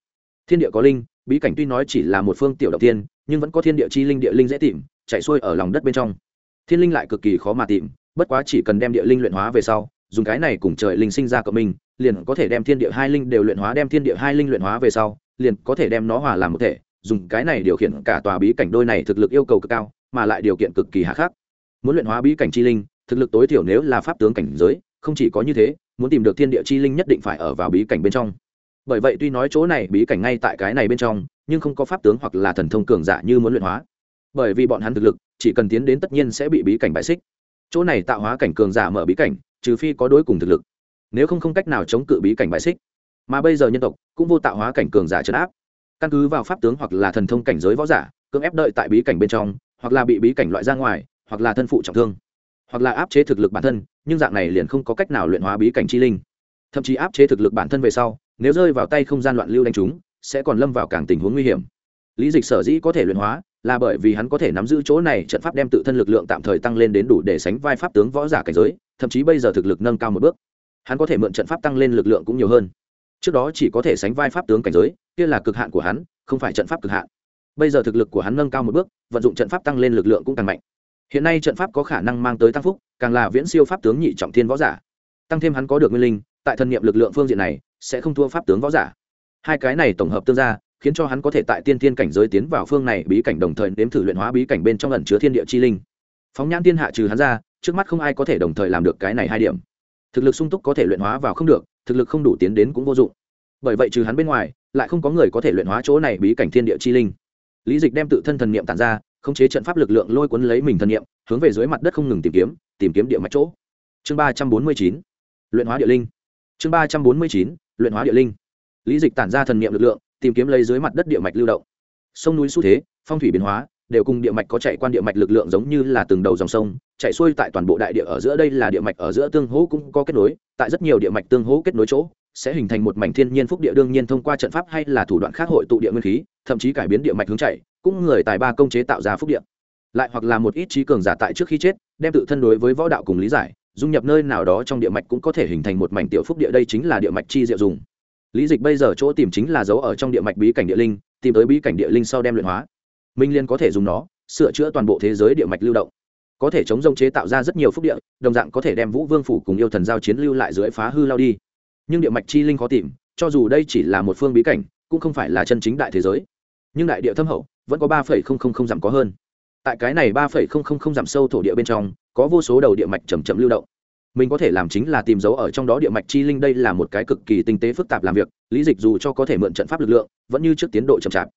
Thiên địa có linh, bí cảnh tuy nói chỉ là một phương tiểu đầu tiên, nhưng vẫn có thiên địa chi linh địa linh dễ tìm, chạy xuôi ở lòng đất bên trong thiên linh lại cực kỳ khó mà tìm, bất quá chỉ cần đem địa linh luyện hóa về sau, dùng cái này cùng trời linh sinh ra cộng minh, liền có thể đem thiên địa hai linh đều luyện hóa, đem thiên địa hai linh luyện hóa về sau, liền có thể đem nó hòa làm một thể, dùng cái này điều khiển cả tòa bí cảnh đôi này thực lực yêu cầu cực cao, mà lại điều kiện cực kỳ hạ khắc. Muốn luyện hóa bí cảnh chi linh, thực lực tối thiểu nếu là pháp tướng cảnh giới, không chỉ có như thế, muốn tìm được thiên địa chi linh nhất định phải ở vào bí cảnh bên trong. Bởi vậy tuy nói chỗ này bí cảnh ngay tại cái này bên trong, nhưng không có pháp tướng hoặc là thần thông cường giả như muốn luyện hóa. Bởi vì bọn hắn thực lực chỉ cần tiến đến tất nhiên sẽ bị bí cảnh bại xích. Chỗ này tạo hóa cảnh cường giả mở bí cảnh, trừ phi có đối cùng thực lực. Nếu không không cách nào chống cự bí cảnh bại xích. Mà bây giờ nhân tộc cũng vô tạo hóa cảnh cường giả trấn áp. Căn cứ vào pháp tướng hoặc là thần thông cảnh giới võ giả, cưỡng ép đợi tại bí cảnh bên trong, hoặc là bị bí cảnh loại ra ngoài, hoặc là thân phụ trọng thương, hoặc là áp chế thực lực bản thân, nhưng dạng này liền không có cách nào luyện hóa bí cảnh chi linh. Thậm chí áp chế thực lực bản thân về sau, nếu rơi vào tay không gian loạn lưu đánh chúng, sẽ còn lâm vào càng tình huống nguy hiểm. Lý dịch sở dĩ có thể luyện hóa là bởi vì hắn có thể nắm giữ chỗ này trận pháp đem tự thân lực lượng tạm thời tăng lên đến đủ để sánh vai pháp tướng võ giả cảnh giới, thậm chí bây giờ thực lực nâng cao một bước. Hắn có thể mượn trận pháp tăng lên lực lượng cũng nhiều hơn. Trước đó chỉ có thể sánh vai pháp tướng cảnh giới, kia là cực hạn của hắn, không phải trận pháp cực hạn. Bây giờ thực lực của hắn nâng cao một bước, vận dụng trận pháp tăng lên lực lượng cũng càng mạnh. Hiện nay trận pháp có khả năng mang tới tăng phúc, càng là viễn siêu pháp tướng nhị trọng thiên võ giả. Tăng thêm hắn có được nguyên linh, tại thân nhiệm lực lượng phương diện này, sẽ không thua pháp tướng võ giả. Hai cái này tổng hợp tương ra khiến cho hắn có thể tại tiên thiên cảnh giới tiến vào phương này bí cảnh đồng thời nếm thử luyện hóa bí cảnh bên trong ẩn chứa thiên địa chi linh. Phóng nhãn thiên hạ trừ hắn ra, trước mắt không ai có thể đồng thời làm được cái này hai điểm. Thực lực sung túc có thể luyện hóa vào không được, thực lực không đủ tiến đến cũng vô dụng. Bởi vậy trừ hắn bên ngoài, lại không có người có thể luyện hóa chỗ này bí cảnh thiên địa chi linh. Lý dịch đem tự thân thần niệm tản ra, khống chế trận pháp lực lượng lôi cuốn lấy mình thần niệm, hướng về dưới mặt đất không ngừng tìm kiếm tìm kiếm địa mạch chỗ. Chương ba trăm bốn mươi chín, luyện hóa địa linh. Chương ba trăm bốn mươi chín, luyện hóa địa linh. Lý dịch tản ra thần niệm lực lượng tìm kiếm lấy dưới mặt đất địa mạch lưu động. Sông núi xu thế, phong thủy biến hóa, đều cùng địa mạch có chạy quan địa mạch lực lượng giống như là từng đầu dòng sông, chạy xuôi tại toàn bộ đại địa ở giữa đây là địa mạch ở giữa tương hỗ cũng có kết nối, tại rất nhiều địa mạch tương hỗ kết nối chỗ, sẽ hình thành một mảnh thiên nhiên phúc địa đương nhiên thông qua trận pháp hay là thủ đoạn khác hội tụ địa nguyên khí, thậm chí cải biến địa mạch hướng chạy, cũng người tài ba công chế tạo ra phúc địa. Lại hoặc là một ít trí cường giả tại trước khi chết, đem tự thân đối với võ đạo cùng lý giải, dung nhập nơi nào đó trong địa mạch cũng có thể hình thành một mảnh tiểu phúc địa, đây chính là địa mạch chi diệu dùng lý dịch bây giờ chỗ tìm chính là dấu ở trong địa mạch bí cảnh địa linh, tìm tới bí cảnh địa linh sau đem luyện hóa. Minh liên có thể dùng nó, sửa chữa toàn bộ thế giới địa mạch lưu động. Có thể chống rông chế tạo ra rất nhiều phúc địa, đồng dạng có thể đem vũ vương phủ cùng yêu thần giao chiến lưu lại dưới phá hư lao đi. Nhưng địa mạch chi linh khó tìm, cho dù đây chỉ là một phương bí cảnh, cũng không phải là chân chính đại thế giới. Nhưng đại địa thâm hậu, vẫn có ba phẩy không không không dặm có hơn. Tại cái này ba phẩy không không không dặm sâu thổ địa bên trong, có vô số đầu địa mạch chầm chậm lưu động mình có thể làm chính là tìm dấu ở trong đó địa mạch chi linh, đây là một cái cực kỳ tinh tế phức tạp làm việc, lý dịch dù cho có thể mượn trận pháp lực lượng, vẫn như trước tiến độ chậm chạp.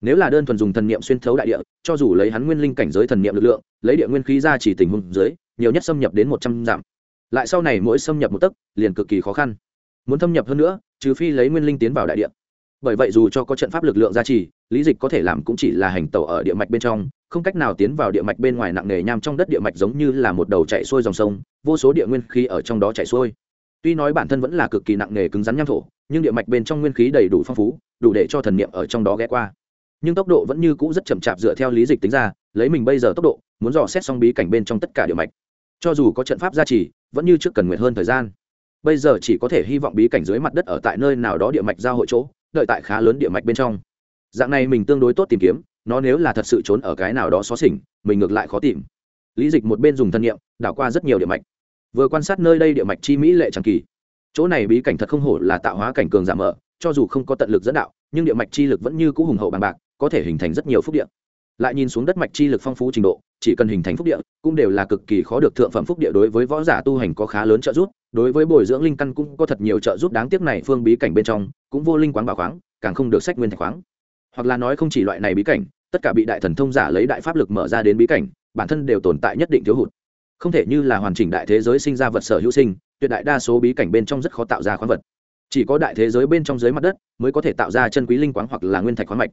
Nếu là đơn thuần dùng thần niệm xuyên thấu đại địa, cho dù lấy hắn nguyên linh cảnh giới thần niệm lực lượng, lấy địa nguyên khí ra chỉ tình huống dưới, nhiều nhất xâm nhập đến một trăm dặm. Lại sau này mỗi xâm nhập một tấc, liền cực kỳ khó khăn. Muốn thâm nhập hơn nữa, trừ phi lấy nguyên linh tiến vào đại địa. Bởi vậy dù cho có trận pháp lực lượng gia trì, lý dịch có thể làm cũng chỉ là hành tẩu ở địa mạch bên trong không cách nào tiến vào địa mạch bên ngoài nặng nề nham trong đất địa mạch giống như là một đầu chạy xuôi dòng sông, vô số địa nguyên khí ở trong đó chạy xuôi. Tuy nói bản thân vẫn là cực kỳ nặng nề cứng rắn nham thổ, nhưng địa mạch bên trong nguyên khí đầy đủ phong phú, đủ để cho thần niệm ở trong đó ghé qua. Nhưng tốc độ vẫn như cũ rất chậm chạp dựa theo lý dịch tính ra, lấy mình bây giờ tốc độ, muốn dò xét xong bí cảnh bên trong tất cả địa mạch. Cho dù có trận pháp gia trì, vẫn như trước cần nguyện hơn thời gian. Bây giờ chỉ có thể hy vọng bí cảnh dưới mặt đất ở tại nơi nào đó địa mạch giao hội chỗ, đợi tại khá lớn địa mạch bên trong. Dạng này mình tương đối tốt tìm kiếm nó nếu là thật sự trốn ở cái nào đó xó xỉnh, mình ngược lại khó tìm. Lý dịch một bên dùng thân nhiệm, đảo qua rất nhiều địa mạch. Vừa quan sát nơi đây địa mạch chi mỹ lệ tràng kỳ. Chỗ này bí cảnh thật không hổ là tạo hóa cảnh cường giảm mở, cho dù không có tận lực dẫn đạo, nhưng địa mạch chi lực vẫn như cũ hùng hậu bằng bạc, có thể hình thành rất nhiều phúc địa. Lại nhìn xuống đất mạch chi lực phong phú trình độ, chỉ cần hình thành phúc địa, cũng đều là cực kỳ khó được thượng phẩm phúc địa đối với võ giả tu hành có khá lớn trợ giúp, đối với bồi dưỡng linh căn cũng có thật nhiều trợ giúp đáng tiếc này phương bí cảnh bên trong, cũng vô linh quán bảo khoáng, càng không được sách nguyên thạch khoáng. Hoặc là nói không chỉ loại này bí cảnh tất cả bị đại thần thông giả lấy đại pháp lực mở ra đến bí cảnh, bản thân đều tồn tại nhất định thiếu hụt. Không thể như là hoàn chỉnh đại thế giới sinh ra vật sở hữu sinh, tuyệt đại đa số bí cảnh bên trong rất khó tạo ra khoáng vật. Chỉ có đại thế giới bên trong dưới mặt đất mới có thể tạo ra chân quý linh quáng hoặc là nguyên thạch khoáng mạch.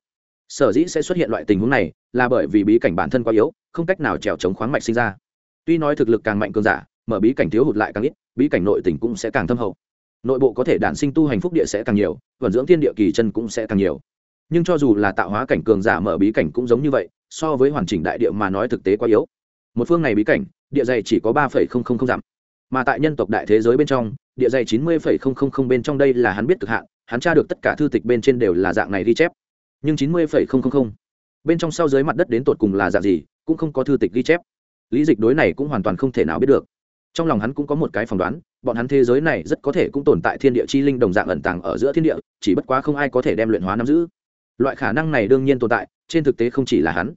Sở dĩ sẽ xuất hiện loại tình huống này là bởi vì bí cảnh bản thân quá yếu, không cách nào trèo chống khoáng mạch sinh ra. Tuy nói thực lực càng mạnh cường giả, mở bí cảnh thiếu hụt lại càng ít, bí cảnh nội tỉnh cũng sẽ càng thâm hậu. Nội bộ có thể đản sinh tu hành phúc địa sẽ càng nhiều, vận dưỡng thiên địa kỳ chân cũng sẽ càng nhiều nhưng cho dù là tạo hóa cảnh cường giả mở bí cảnh cũng giống như vậy, so với hoàn chỉnh đại địa mà nói thực tế quá yếu. Một phương này bí cảnh, địa dày chỉ có ba phẩy không không không dặm. Mà tại nhân tộc đại thế giới bên trong, địa dày chín mươi phẩy không không không bên trong đây là hắn biết cực hạn, hắn tra được tất cả thư tịch bên trên đều là dạng này ghi chép. Nhưng chín mươi phẩy không không không, bên trong sau dưới mặt đất đến tột cùng là dạng gì, cũng không có thư tịch ghi chép. Lý dịch đối này cũng hoàn toàn không thể nào biết được. Trong lòng hắn cũng có một cái phỏng đoán, bọn hắn thế giới này rất có thể cũng tồn tại thiên địa chi linh đồng dạng ẩn tàng ở giữa thiên địa, chỉ bất quá không ai có thể đem luyện hóa nắm giữ loại khả năng này đương nhiên tồn tại, trên thực tế không chỉ là hắn.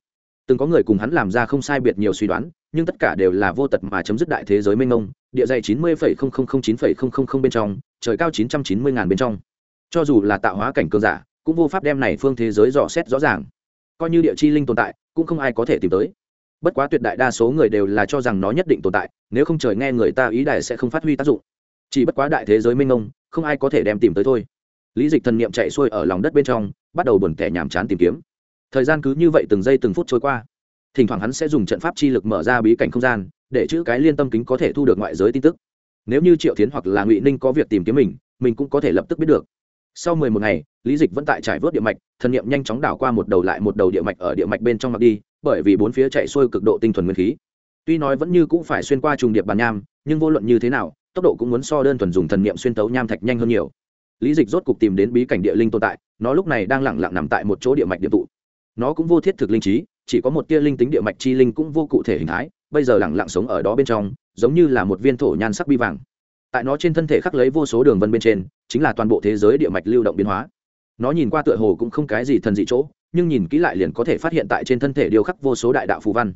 Từng có người cùng hắn làm ra không sai biệt nhiều suy đoán, nhưng tất cả đều là vô tật mà chấm dứt đại thế giới mênh mông, địa dày chín mươi chín bên trong, trời cao chín trăm chín mươi ngàn bên trong. Cho dù là tạo hóa cảnh cường giả, cũng vô pháp đem này phương thế giới dò xét rõ ràng. Coi như địa chi linh tồn tại, cũng không ai có thể tìm tới. Bất quá tuyệt đại đa số người đều là cho rằng nó nhất định tồn tại, nếu không trời nghe người ta ý đại sẽ không phát huy tác dụng. Chỉ bất quá đại thế giới mênh mông, không ai có thể đem tìm tới thôi lý dịch thần niệm chạy xuôi ở lòng đất bên trong, bắt đầu buồn tẻ nhàm chán tìm kiếm. Thời gian cứ như vậy từng giây từng phút trôi qua. Thỉnh thoảng hắn sẽ dùng trận pháp chi lực mở ra bí cảnh không gian, để chữ cái liên tâm kính có thể thu được ngoại giới tin tức. Nếu như triệu tiến hoặc là ngụy ninh có việc tìm kiếm mình mình cũng có thể lập tức biết được. Sau mười một ngày, lý dịch vẫn tại trải vớt địa mạch, thần niệm nhanh chóng đảo qua một đầu lại một đầu địa mạch ở địa mạch bên trong mặt đi, bởi vì bốn phía chạy xuôi cực độ tinh thuần nguyên khí. Tuy nói vẫn như cũng phải xuyên qua trùng điệp bàn nham, nhưng vô luận như thế nào, tốc độ cũng muốn so đơn thuần dùng thần niệm xuyên tấu nham thạch nhanh hơn nhiều lý dịch rốt cục tìm đến bí cảnh địa linh tồn tại, nó lúc này đang lẳng lặng nằm tại một chỗ địa mạch điểm tụ. Nó cũng vô thiết thực linh trí, chỉ có một tia linh tính địa mạch chi linh cũng vô cụ thể hình thái, bây giờ lẳng lặng sống ở đó bên trong, giống như là một viên thổ nhan sắc bi vàng. Tại nó trên thân thể khắc lấy vô số đường vân bên trên, chính là toàn bộ thế giới địa mạch lưu động biến hóa. Nó nhìn qua tựa hồ cũng không cái gì thần dị chỗ, nhưng nhìn kỹ lại liền có thể phát hiện tại trên thân thể điêu khắc vô số đại đạo phù văn.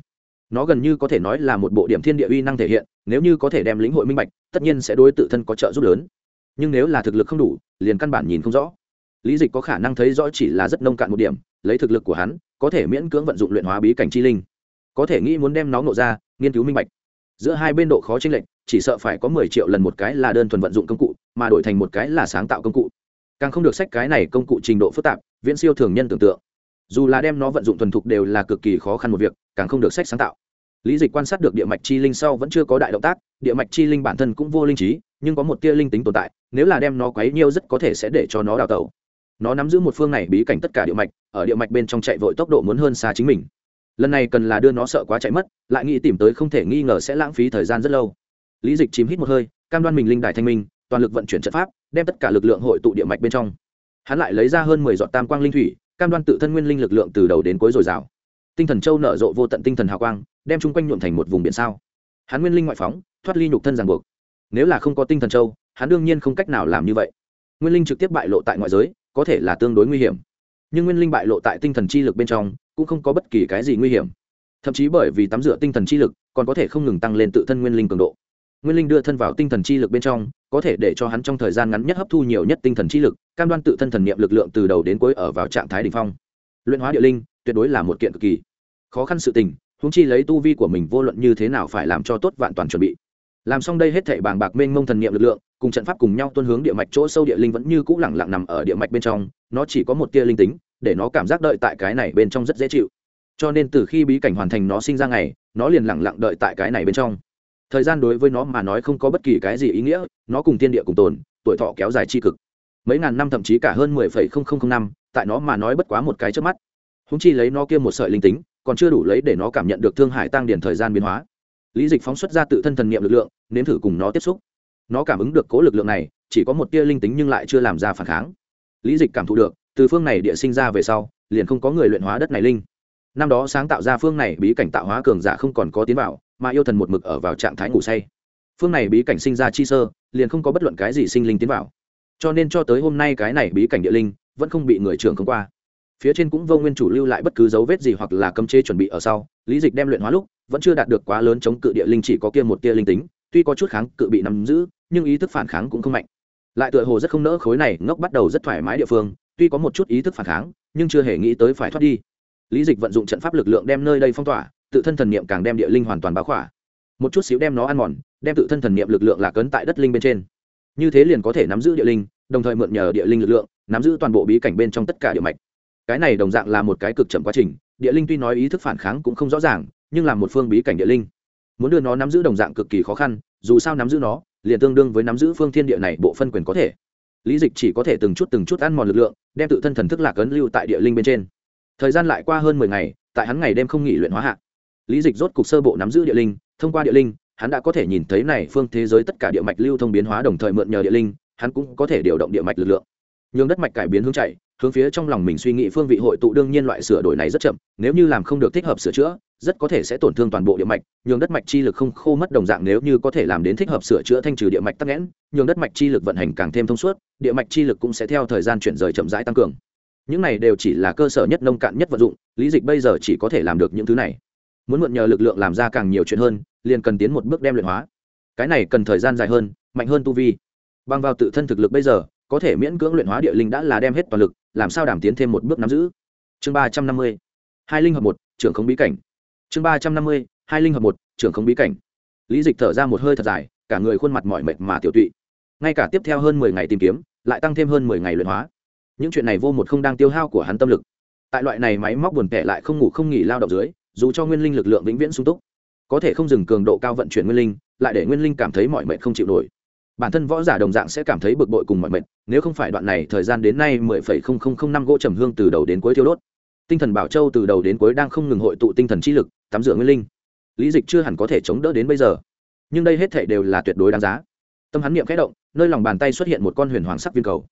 Nó gần như có thể nói là một bộ điểm thiên địa uy năng thể hiện, nếu như có thể đem lĩnh hội minh bạch, tất nhiên sẽ đối tự thân có trợ giúp lớn nhưng nếu là thực lực không đủ, liền căn bản nhìn không rõ. Lý dịch có khả năng thấy rõ chỉ là rất nông cạn một điểm, lấy thực lực của hắn, có thể miễn cưỡng vận dụng luyện hóa bí cảnh chi linh. Có thể nghĩ muốn đem nó nộ ra, nghiên cứu minh bạch. Giữa hai bên độ khó chênh lệch, chỉ sợ phải có mười triệu lần một cái là đơn thuần vận dụng công cụ, mà đổi thành một cái là sáng tạo công cụ. Càng không được sách cái này công cụ trình độ phức tạp, viễn siêu thường nhân tưởng tượng. Dù là đem nó vận dụng thuần thục đều là cực kỳ khó khăn một việc, càng không được sách sáng tạo. Lý dịch quan sát được địa mạch chi linh sau vẫn chưa có đại động tác, địa mạch chi linh bản thân cũng vô linh trí nhưng có một tia linh tính tồn tại, nếu là đem nó quấy nhiêu rất có thể sẽ để cho nó đào tẩu. Nó nắm giữ một phương này bí cảnh tất cả địa mạch, ở địa mạch bên trong chạy vội tốc độ muốn hơn xa chính mình. Lần này cần là đưa nó sợ quá chạy mất, lại nghĩ tìm tới không thể nghi ngờ sẽ lãng phí thời gian rất lâu. Lý dịch chìm hít một hơi, cam đoan mình linh đài thanh minh, toàn lực vận chuyển trận pháp, đem tất cả lực lượng hội tụ địa mạch bên trong. Hắn lại lấy ra hơn mười giọt tam quang linh thủy, cam đoan tự thân nguyên linh lực lượng từ đầu đến cuối dồi dào. Tinh thần châu nở rộ vô tận tinh thần hào quang, đem chung quanh nhuộm thành một vùng biển sao. Hắn nguyên linh ngoại phóng, thoát ly nhục thân ràng buộc nếu là không có tinh thần châu, hắn đương nhiên không cách nào làm như vậy. Nguyên linh trực tiếp bại lộ tại ngoại giới, có thể là tương đối nguy hiểm. Nhưng nguyên linh bại lộ tại tinh thần chi lực bên trong, cũng không có bất kỳ cái gì nguy hiểm. Thậm chí bởi vì tắm rửa tinh thần chi lực, còn có thể không ngừng tăng lên tự thân nguyên linh cường độ. Nguyên linh đưa thân vào tinh thần chi lực bên trong, có thể để cho hắn trong thời gian ngắn nhất hấp thu nhiều nhất tinh thần chi lực, cam đoan tự thân thần niệm lực lượng từ đầu đến cuối ở vào trạng thái đ ỉ n h phong. Luyện hóa địa linh, tuyệt đối là một kiện cực kỳ khó khăn sự tình húng chi lấy tu vi của mình vô luận như thế nào phải làm cho tốt vạn toàn chuẩn bị làm xong đây hết thảy bàng bạc mênh mông thần niệm lực lượng, cùng trận pháp cùng nhau tuân hướng địa mạch chỗ sâu địa linh vẫn như cũ lẳng lặng nằm ở địa mạch bên trong, nó chỉ có một tia linh tính, để nó cảm giác đợi tại cái này bên trong rất dễ chịu. Cho nên từ khi bí cảnh hoàn thành nó sinh ra ngày, nó liền lẳng lặng đợi tại cái này bên trong. Thời gian đối với nó mà nói không có bất kỳ cái gì ý nghĩa, nó cùng tiên địa cùng tồn, tuổi thọ kéo dài tri cực. Mấy ngàn năm thậm chí cả hơn mười phẩy không không không năm, tại nó mà nói bất quá một cái trước mắt. Húng chi lấy nó kia một sợi linh tính, còn chưa đủ lấy để nó cảm nhận được thương hải tăng điển thời gian biến hóa lý dịch phóng xuất ra tự thân thần niệm lực lượng, nếm thử cùng nó tiếp xúc. Nó cảm ứng được cố lực lượng này, chỉ có một tia linh tính nhưng lại chưa làm ra phản kháng. Lý dịch cảm thụ được, từ phương này địa sinh ra về sau, liền không có người luyện hóa đất này linh. Năm đó sáng tạo ra phương này bí cảnh tạo hóa cường giả không còn có tiến vào, mà yêu thần một mực ở vào trạng thái ngủ say. Phương này bí cảnh sinh ra chi sơ, liền không có bất luận cái gì sinh linh tiến vào. Cho nên cho tới hôm nay cái này bí cảnh địa linh, vẫn không bị người trưởng không qua phía trên cũng vô nguyên chủ lưu lại bất cứ dấu vết gì hoặc là cấm chế chuẩn bị ở sau. Lý dịch đem luyện hóa lúc, vẫn chưa đạt được quá lớn chống cự địa linh chỉ có kia một tia linh tính, tuy có chút kháng cự bị nắm giữ, nhưng ý thức phản kháng cũng không mạnh. Lại tựa hồ rất không nỡ khối này ngốc bắt đầu rất thoải mái địa phương, tuy có một chút ý thức phản kháng, nhưng chưa hề nghĩ tới phải thoát đi. Lý dịch vận dụng trận pháp lực lượng đem nơi đây phong tỏa, tự thân thần niệm càng đem địa linh hoàn toàn báo khỏa. Một chút xíu đem nó ăn mòn, đem tự thân thần niệm lực lượng là cấn tại đất linh bên trên. Như thế liền có thể nắm giữ địa linh, đồng thời mượn nhờ địa linh lực lượng, nắm giữ toàn bộ bí cảnh bên trong tất cả địa mạch cái này đồng dạng là một cái cực chậm quá trình, địa linh tuy nói ý thức phản kháng cũng không rõ ràng, nhưng là một phương bí cảnh địa linh. Muốn đưa nó nắm giữ đồng dạng cực kỳ khó khăn, dù sao nắm giữ nó, liền tương đương với nắm giữ phương thiên địa này bộ phân quyền có thể. Lý dịch chỉ có thể từng chút từng chút ăn mòn lực lượng, đem tự thân thần thức lạc ấn lưu tại địa linh bên trên. Thời gian lại qua hơn mười ngày, tại hắn ngày đêm không nghỉ luyện hóa hạ, lý dịch rốt cục sơ bộ nắm giữ địa linh, thông qua địa linh, hắn đã có thể nhìn thấy này phương thế giới tất cả địa mạch lưu thông biến hóa đồng thời mượn nhờ địa linh, hắn cũng có thể điều động địa mạch lực lượng. Nhường đất mạch cải biến hướng chạy hướng phía trong lòng mình suy nghĩ phương vị hội tụ đương nhiên loại sửa đổi này rất chậm, nếu như làm không được thích hợp sửa chữa, rất có thể sẽ tổn thương toàn bộ địa mạch, nhường đất mạch chi lực không khô mất đồng dạng nếu như có thể làm đến thích hợp sửa chữa thanh trừ địa mạch tắc nghẽn, nhường đất mạch chi lực vận hành càng thêm thông suốt, địa mạch chi lực cũng sẽ theo thời gian chuyển rời chậm rãi tăng cường. Những này đều chỉ là cơ sở nhất nông cạn nhất vận dụng, lý dịch bây giờ chỉ có thể làm được những thứ này. Muốn mượn nhờ lực lượng làm ra càng nhiều chuyện hơn, liền cần tiến một bước đem luyện hóa. Cái này cần thời gian dài hơn, mạnh hơn tu vi. Bằng vào tự thân thực lực bây giờ, có thể miễn cưỡng luyện hóa địa linh đã là đem hết toàn lực làm sao đảm tiến thêm một bước nắm giữ? Chương ba trăm năm mươi, hai linh hợp một, trưởng không bí cảnh. Chương ba trăm năm mươi, hai linh hợp một, trưởng không bí cảnh. Lý dịch thở ra một hơi thật dài, cả người khuôn mặt mỏi mệt mà tiểu tụy. Ngay cả tiếp theo hơn mười ngày tìm kiếm, lại tăng thêm hơn mười ngày luyện hóa. Những chuyện này vô một không đang tiêu hao của hắn tâm lực. Tại loại này máy móc buồn tẻ lại không ngủ không nghỉ lao động dưới, dù cho nguyên linh lực lượng vĩnh viễn sung túc, có thể không dừng cường độ cao vận chuyển nguyên linh, lại để nguyên linh cảm thấy mọi mệt không chịu nổi bản thân võ giả đồng dạng sẽ cảm thấy bực bội cùng mọi mệt, nếu không phải đoạn này thời gian đến nay mười phẩy không không không năm gỗ trầm hương từ đầu đến cuối thiêu đốt. Tinh thần bảo châu từ đầu đến cuối đang không ngừng hội tụ tinh thần chi lực, tắm rửa nguyên linh. Lý dịch chưa hẳn có thể chống đỡ đến bây giờ, nhưng đây hết thể đều là tuyệt đối đáng giá. Tâm hắn niệm khẽ động, nơi lòng bàn tay xuất hiện một con huyền hoàng sắc viên cầu.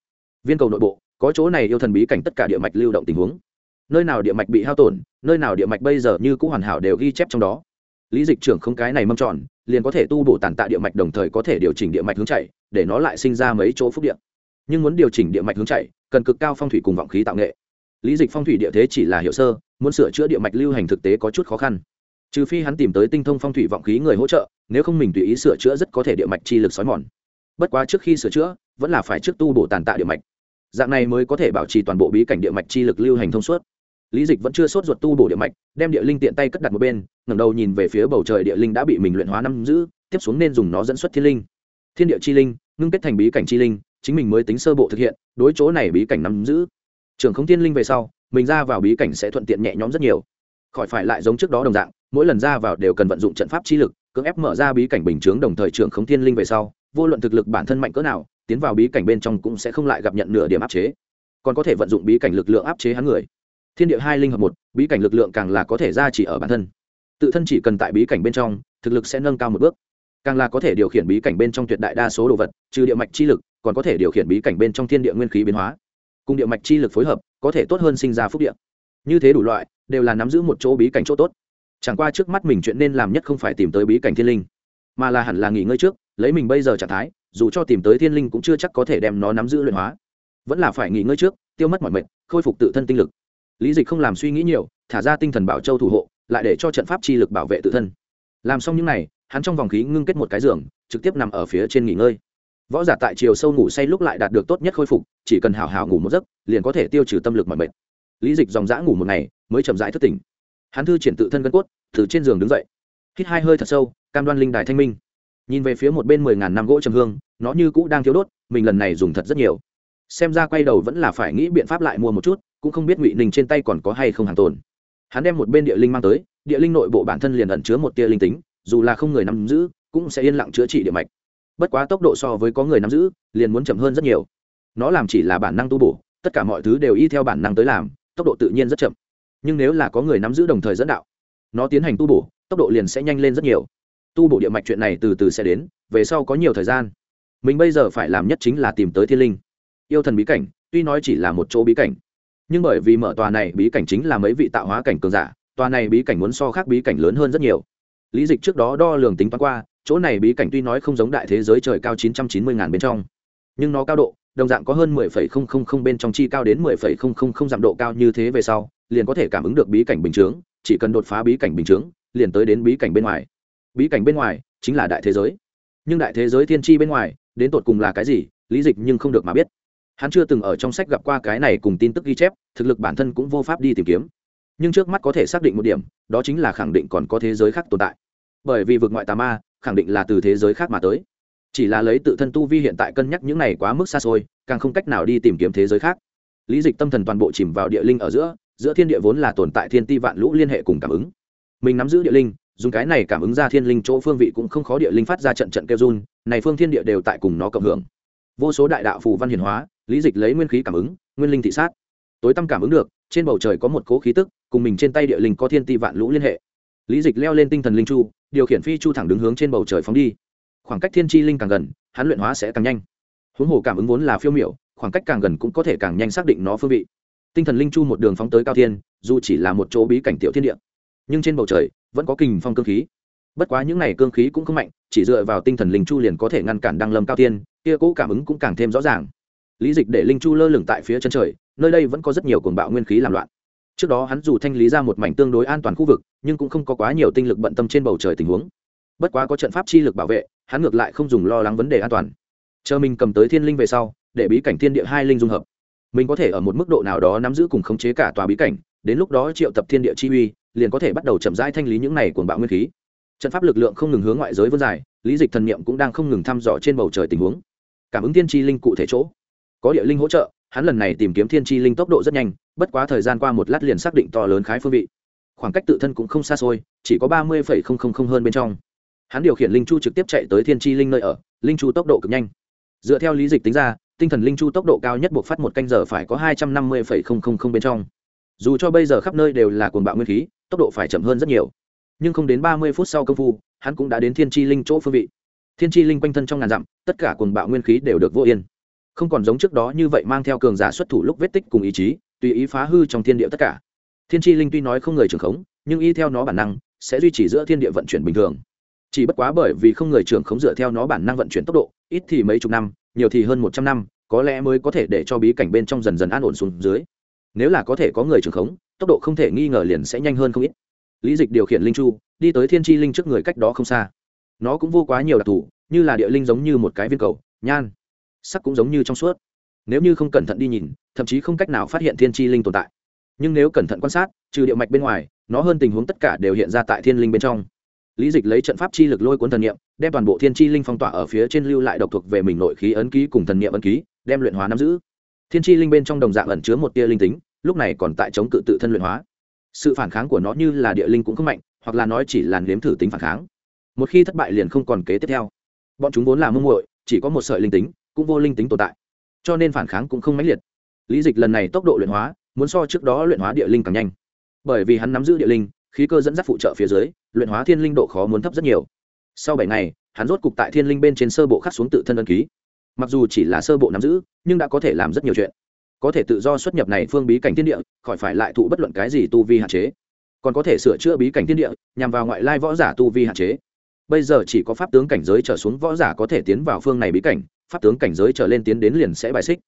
Viên cầu nội bộ, có chỗ này yêu thần bí cảnh tất cả địa mạch lưu động tình huống. Nơi nào địa mạch bị hao tổn, nơi nào địa mạch bây giờ như cũ hoàn hảo đều ghi chép trong đó. Lý dịch trưởng không cái này mâm tròn liền có thể tu bổ tàn tạ địa mạch đồng thời có thể điều chỉnh địa mạch hướng chảy để nó lại sinh ra mấy chỗ phúc địa. Nhưng muốn điều chỉnh địa mạch hướng chảy cần cực cao phong thủy cùng vọng khí tạo nghệ. Lý dịch phong thủy địa thế chỉ là hiệu sơ, muốn sửa chữa địa mạch lưu hành thực tế có chút khó khăn. Trừ phi hắn tìm tới tinh thông phong thủy vọng khí người hỗ trợ, nếu không mình tùy ý sửa chữa rất có thể địa mạch chi lực xói mòn. Bất quá trước khi sửa chữa, vẫn là phải trước tu bổ tàn tạ địa mạch. Dạng này mới có thể bảo trì toàn bộ bí cảnh địa mạch chi lực lưu hành thông suốt lý dịch vẫn chưa sốt ruột tu bổ địa mạch, đem địa linh tiện tay cất đặt một bên, ngẩng đầu nhìn về phía bầu trời địa linh đã bị mình luyện hóa năm giữ, tiếp xuống nên dùng nó dẫn xuất thiên linh. Thiên địa chi linh, ngưng kết thành bí cảnh chi linh, chính mình mới tính sơ bộ thực hiện, đối chỗ này bí cảnh nắm giữ. Trường không thiên linh về sau, mình ra vào bí cảnh sẽ thuận tiện nhẹ nhõm rất nhiều. Khỏi phải lại giống trước đó đồng dạng, mỗi lần ra vào đều cần vận dụng trận pháp chi lực, cưỡng ép mở ra bí cảnh bình chướng đồng thời trường không thiên linh về sau, vô luận thực lực bản thân mạnh cỡ nào, tiến vào bí cảnh bên trong cũng sẽ không lại gặp nhận nửa điểm áp chế. Còn có thể vận dụng bí cảnh lực lượng áp chế hắn người thiên địa hai linh hợp một, bí cảnh lực lượng càng là có thể ra chỉ ở bản thân. Tự thân chỉ cần tại bí cảnh bên trong, thực lực sẽ nâng cao một bước. Càng là có thể điều khiển bí cảnh bên trong tuyệt đại đa số đồ vật, trừ địa mạch chi lực, còn có thể điều khiển bí cảnh bên trong thiên địa nguyên khí biến hóa. Cùng địa mạch chi lực phối hợp, có thể tốt hơn sinh ra phúc địa. Như thế đủ loại, đều là nắm giữ một chỗ bí cảnh chỗ tốt. Chẳng qua trước mắt mình chuyện nên làm nhất không phải tìm tới bí cảnh thiên linh, mà là hẳn là nghỉ ngơi trước, lấy mình bây giờ trạng thái, dù cho tìm tới thiên linh cũng chưa chắc có thể đem nó nắm giữ luyện hóa. Vẫn là phải nghỉ ngơi trước, tiêu mất mọi mệnh khôi phục tự thân tinh lực lý dịch không làm suy nghĩ nhiều, thả ra tinh thần bảo châu thủ hộ, lại để cho trận pháp chi lực bảo vệ tự thân. Làm xong những n à y hắn trong vòng khí ngưng kết một cái giường, trực tiếp nằm ở phía trên nghỉ ngơi. Võ giả tại chiều sâu ngủ say lúc lại đạt được tốt nhất khôi phục, chỉ cần hào hào ngủ một giấc, liền có thể tiêu trừ tâm lực mọi mệt. Lý dịch dòng dã ngủ một ngày, mới chậm rãi thức tỉnh. Hắn thư triển tự thân gân cốt, từ trên giường đứng dậy. Hít hai hơi thật sâu, cam đoan linh đài thanh minh. Nhìn về phía một bên mười ngàn năm gỗ trầm hương, nó như cũ đang thiếu đốt, mình lần này dùng thật rất nhiều. Xem ra quay đầu vẫn là phải nghĩ biện pháp lại mua một chút cũng không biết ngụy ninh trên tay còn có hay không hàng tồn hắn đem một bên địa linh mang tới địa linh nội bộ bản thân liền ẩn chứa một tia linh tính dù là không người nắm giữ cũng sẽ yên lặng chữa trị địa mạch bất quá tốc độ so với có người nắm giữ liền muốn chậm hơn rất nhiều nó làm chỉ là bản năng tu bổ tất cả mọi thứ đều y theo bản năng tới làm tốc độ tự nhiên rất chậm nhưng nếu là có người nắm giữ đồng thời dẫn đạo nó tiến hành tu bổ tốc độ liền sẽ nhanh lên rất nhiều tu bổ địa mạch chuyện này từ từ sẽ đến về sau có nhiều thời gian mình bây giờ phải làm nhất chính là tìm tới thiên linh yêu thần bí cảnh tuy nói chỉ là một chỗ bí cảnh nhưng bởi vì mở tòa này bí cảnh chính là mấy vị tạo hóa cảnh cường giả, tòa này bí cảnh muốn so khác bí cảnh lớn hơn rất nhiều. Lý dịch trước đó đo lường tính toán qua, chỗ này bí cảnh tuy nói không giống đại thế giới trời cao chín trăm chín mươi ngàn bên trong, nhưng nó cao độ, đồng dạng có hơn mười phẩy không không không bên trong chi cao đến mười phẩy không không không dặm độ cao như thế về sau, liền có thể cảm ứng được bí cảnh bình chướng, chỉ cần đột phá bí cảnh bình chướng, liền tới đến bí cảnh bên ngoài. Bí cảnh bên ngoài chính là đại thế giới. Nhưng đại thế giới thiên tri bên ngoài, đến tột cùng là cái gì, lý dịch nhưng không được mà biết hắn chưa từng ở trong sách gặp qua cái này cùng tin tức ghi chép, thực lực bản thân cũng vô pháp đi tìm kiếm. Nhưng trước mắt có thể xác định một điểm, đó chính là khẳng định còn có thế giới khác tồn tại. Bởi vì vực ngoại tà ma, khẳng định là từ thế giới khác mà tới. Chỉ là lấy tự thân tu vi hiện tại cân nhắc những này quá mức xa xôi, càng không cách nào đi tìm kiếm thế giới khác. Lý dịch tâm thần toàn bộ chìm vào địa linh ở giữa giữa thiên địa vốn là tồn tại thiên ti vạn lũ liên hệ cùng cảm ứng. Mình nắm giữ địa linh, dùng cái này cảm ứng ra thiên linh chỗ phương vị cũng không khó địa linh phát ra trận trận kêu run, này phương thiên địa đều tại cùng nó cộng hưởng. Vô số đại đạo phù văn hiển hóa lý dịch lấy nguyên khí cảm ứng, nguyên linh thị sát. Tối tâm cảm ứng được, trên bầu trời có một cố khí tức, cùng mình trên tay địa linh có thiên ti vạn lũ liên hệ. Lý dịch leo lên tinh thần linh chu, điều khiển phi chu thẳng đứng hướng trên bầu trời phóng đi. Khoảng cách thiên tri linh càng gần, hắn luyện hóa sẽ càng nhanh. Huống hồ cảm ứng vốn là phiêu miểu, khoảng cách càng gần cũng có thể càng nhanh xác định nó phương vị. Tinh thần linh chu một đường phóng tới cao thiên, dù chỉ là một chỗ bí cảnh tiểu thiên địa. Nhưng trên bầu trời, vẫn có kình phong cương khí. Bất quá những này cương khí cũng không mạnh, chỉ dựa vào tinh thần linh chu liền có thể ngăn cản đăng lâm cao tiên kia cũ cảm ứng cũng càng thêm rõ ràng lý dịch để linh chu lơ lửng tại phía chân trời, nơi đây vẫn có rất nhiều cuồng bạo nguyên khí làm loạn. Trước đó hắn dù thanh lý ra một mảnh tương đối an toàn khu vực, nhưng cũng không có quá nhiều tinh lực bận tâm trên bầu trời tình huống. Bất quá có trận pháp chi lực bảo vệ, hắn ngược lại không dùng lo lắng vấn đề an toàn. Chờ mình cầm tới thiên linh về sau, để bí cảnh thiên địa hai linh dung hợp. Mình có thể ở một mức độ nào đó nắm giữ cùng khống chế cả tòa bí cảnh, đến lúc đó triệu tập thiên địa chi uy, liền có thể bắt đầu chậm rãi thanh lý những này cuồng bạo nguyên khí. Trận pháp lực lượng không ngừng hướng ngoại giới vươn dài, lý dịch thần niệm cũng đang không ngừng thăm dò trên bầu trời tình huống. Cảm ứng thiên chi linh cụ thể chỗ có địa linh hỗ trợ, hắn lần này tìm kiếm thiên chi linh tốc độ rất nhanh, bất quá thời gian qua một lát liền xác định to lớn khái phương vị. Khoảng cách tự thân cũng không xa xôi, chỉ có ba mươi hơn bên trong. Hắn điều khiển linh chu trực tiếp chạy tới thiên chi linh nơi ở, linh chu tốc độ cực nhanh. Dựa theo lý dịch tính ra, tinh thần linh chu tốc độ cao nhất buộc phát một canh giờ phải có hai trăm năm mươi bên trong. Dù cho bây giờ khắp nơi đều là cuồng bạo nguyên khí, tốc độ phải chậm hơn rất nhiều. Nhưng không đến ba mươi phút sau công phu, hắn cũng đã đến thiên chi linh chỗ phương vị. Thiên chi linh quanh thân trong ngàn dặm, tất cả cuồng bạo nguyên khí đều được vô yên không còn giống trước đó như vậy mang theo cường giả xuất thủ lúc vết tích cùng ý chí, tùy ý phá hư trong thiên địa tất cả. Thiên chi linh tuy nói không người trưởng khống, nhưng y theo nó bản năng, sẽ duy trì giữa thiên địa vận chuyển bình thường. Chỉ bất quá bởi vì không người trưởng khống dựa theo nó bản năng vận chuyển tốc độ, ít thì mấy chục năm, nhiều thì hơn một trăm năm, có lẽ mới có thể để cho bí cảnh bên trong dần dần an ổn xuống dưới. Nếu là có thể có người trưởng khống, tốc độ không thể nghi ngờ liền sẽ nhanh hơn không ít. Lý dịch điều khiển linh chu, đi tới thiên tri linh trước người cách đó không xa. Nó cũng vô quá nhiều đặc thù, như là địa linh giống như một cái viên cầu, nhan sắc cũng giống như trong suốt. Nếu như không cẩn thận đi nhìn, thậm chí không cách nào phát hiện thiên tri linh tồn tại. Nhưng nếu cẩn thận quan sát, trừ địa mạch bên ngoài, nó hơn tình huống tất cả đều hiện ra tại thiên linh bên trong. Lý dịch lấy trận pháp chi lực lôi cuốn thần niệm, đem toàn bộ thiên chi linh phong tỏa ở phía trên lưu lại độc thuộc về mình nội khí ấn ký cùng thần niệm ấn ký, đem luyện hóa nắm giữ. Thiên chi linh bên trong đồng dạng ẩn chứa một tia linh tính, lúc này còn tại chống cự tự thân luyện hóa. Sự phản kháng của nó như là địa linh cũng không mạnh, hoặc là nói chỉ là nếm thử tính phản kháng. Một khi thất bại liền không còn kế tiếp theo. Bọn chúng vốn là mông muội, chỉ có một sợi linh tính cũng vô linh tính tồn tại. Cho nên phản kháng cũng không mãnh liệt. Lý dịch lần này tốc độ luyện hóa, muốn so trước đó luyện hóa địa linh càng nhanh. Bởi vì hắn nắm giữ địa linh, khí cơ dẫn dắt phụ trợ phía dưới, luyện hóa thiên linh độ khó muốn thấp rất nhiều. Sau bảy ngày, hắn rốt cục tại thiên linh bên trên sơ bộ khắc xuống tự thân ân ký. Mặc dù chỉ là sơ bộ nắm giữ, nhưng đã có thể làm rất nhiều chuyện. Có thể tự do xuất nhập này phương bí cảnh thiên địa, khỏi phải lại thụ bất luận cái gì tu vi hạn chế. Còn có thể sửa chữa bí cảnh thiên địa, nhằm vào ngoại lai võ giả tu vi hạn chế. Bây giờ chỉ có pháp tướng cảnh giới trở xuống võ giả có thể tiến vào phương này bí cảnh pháp tướng cảnh giới trở lên tiến đến liền sẽ bài xích.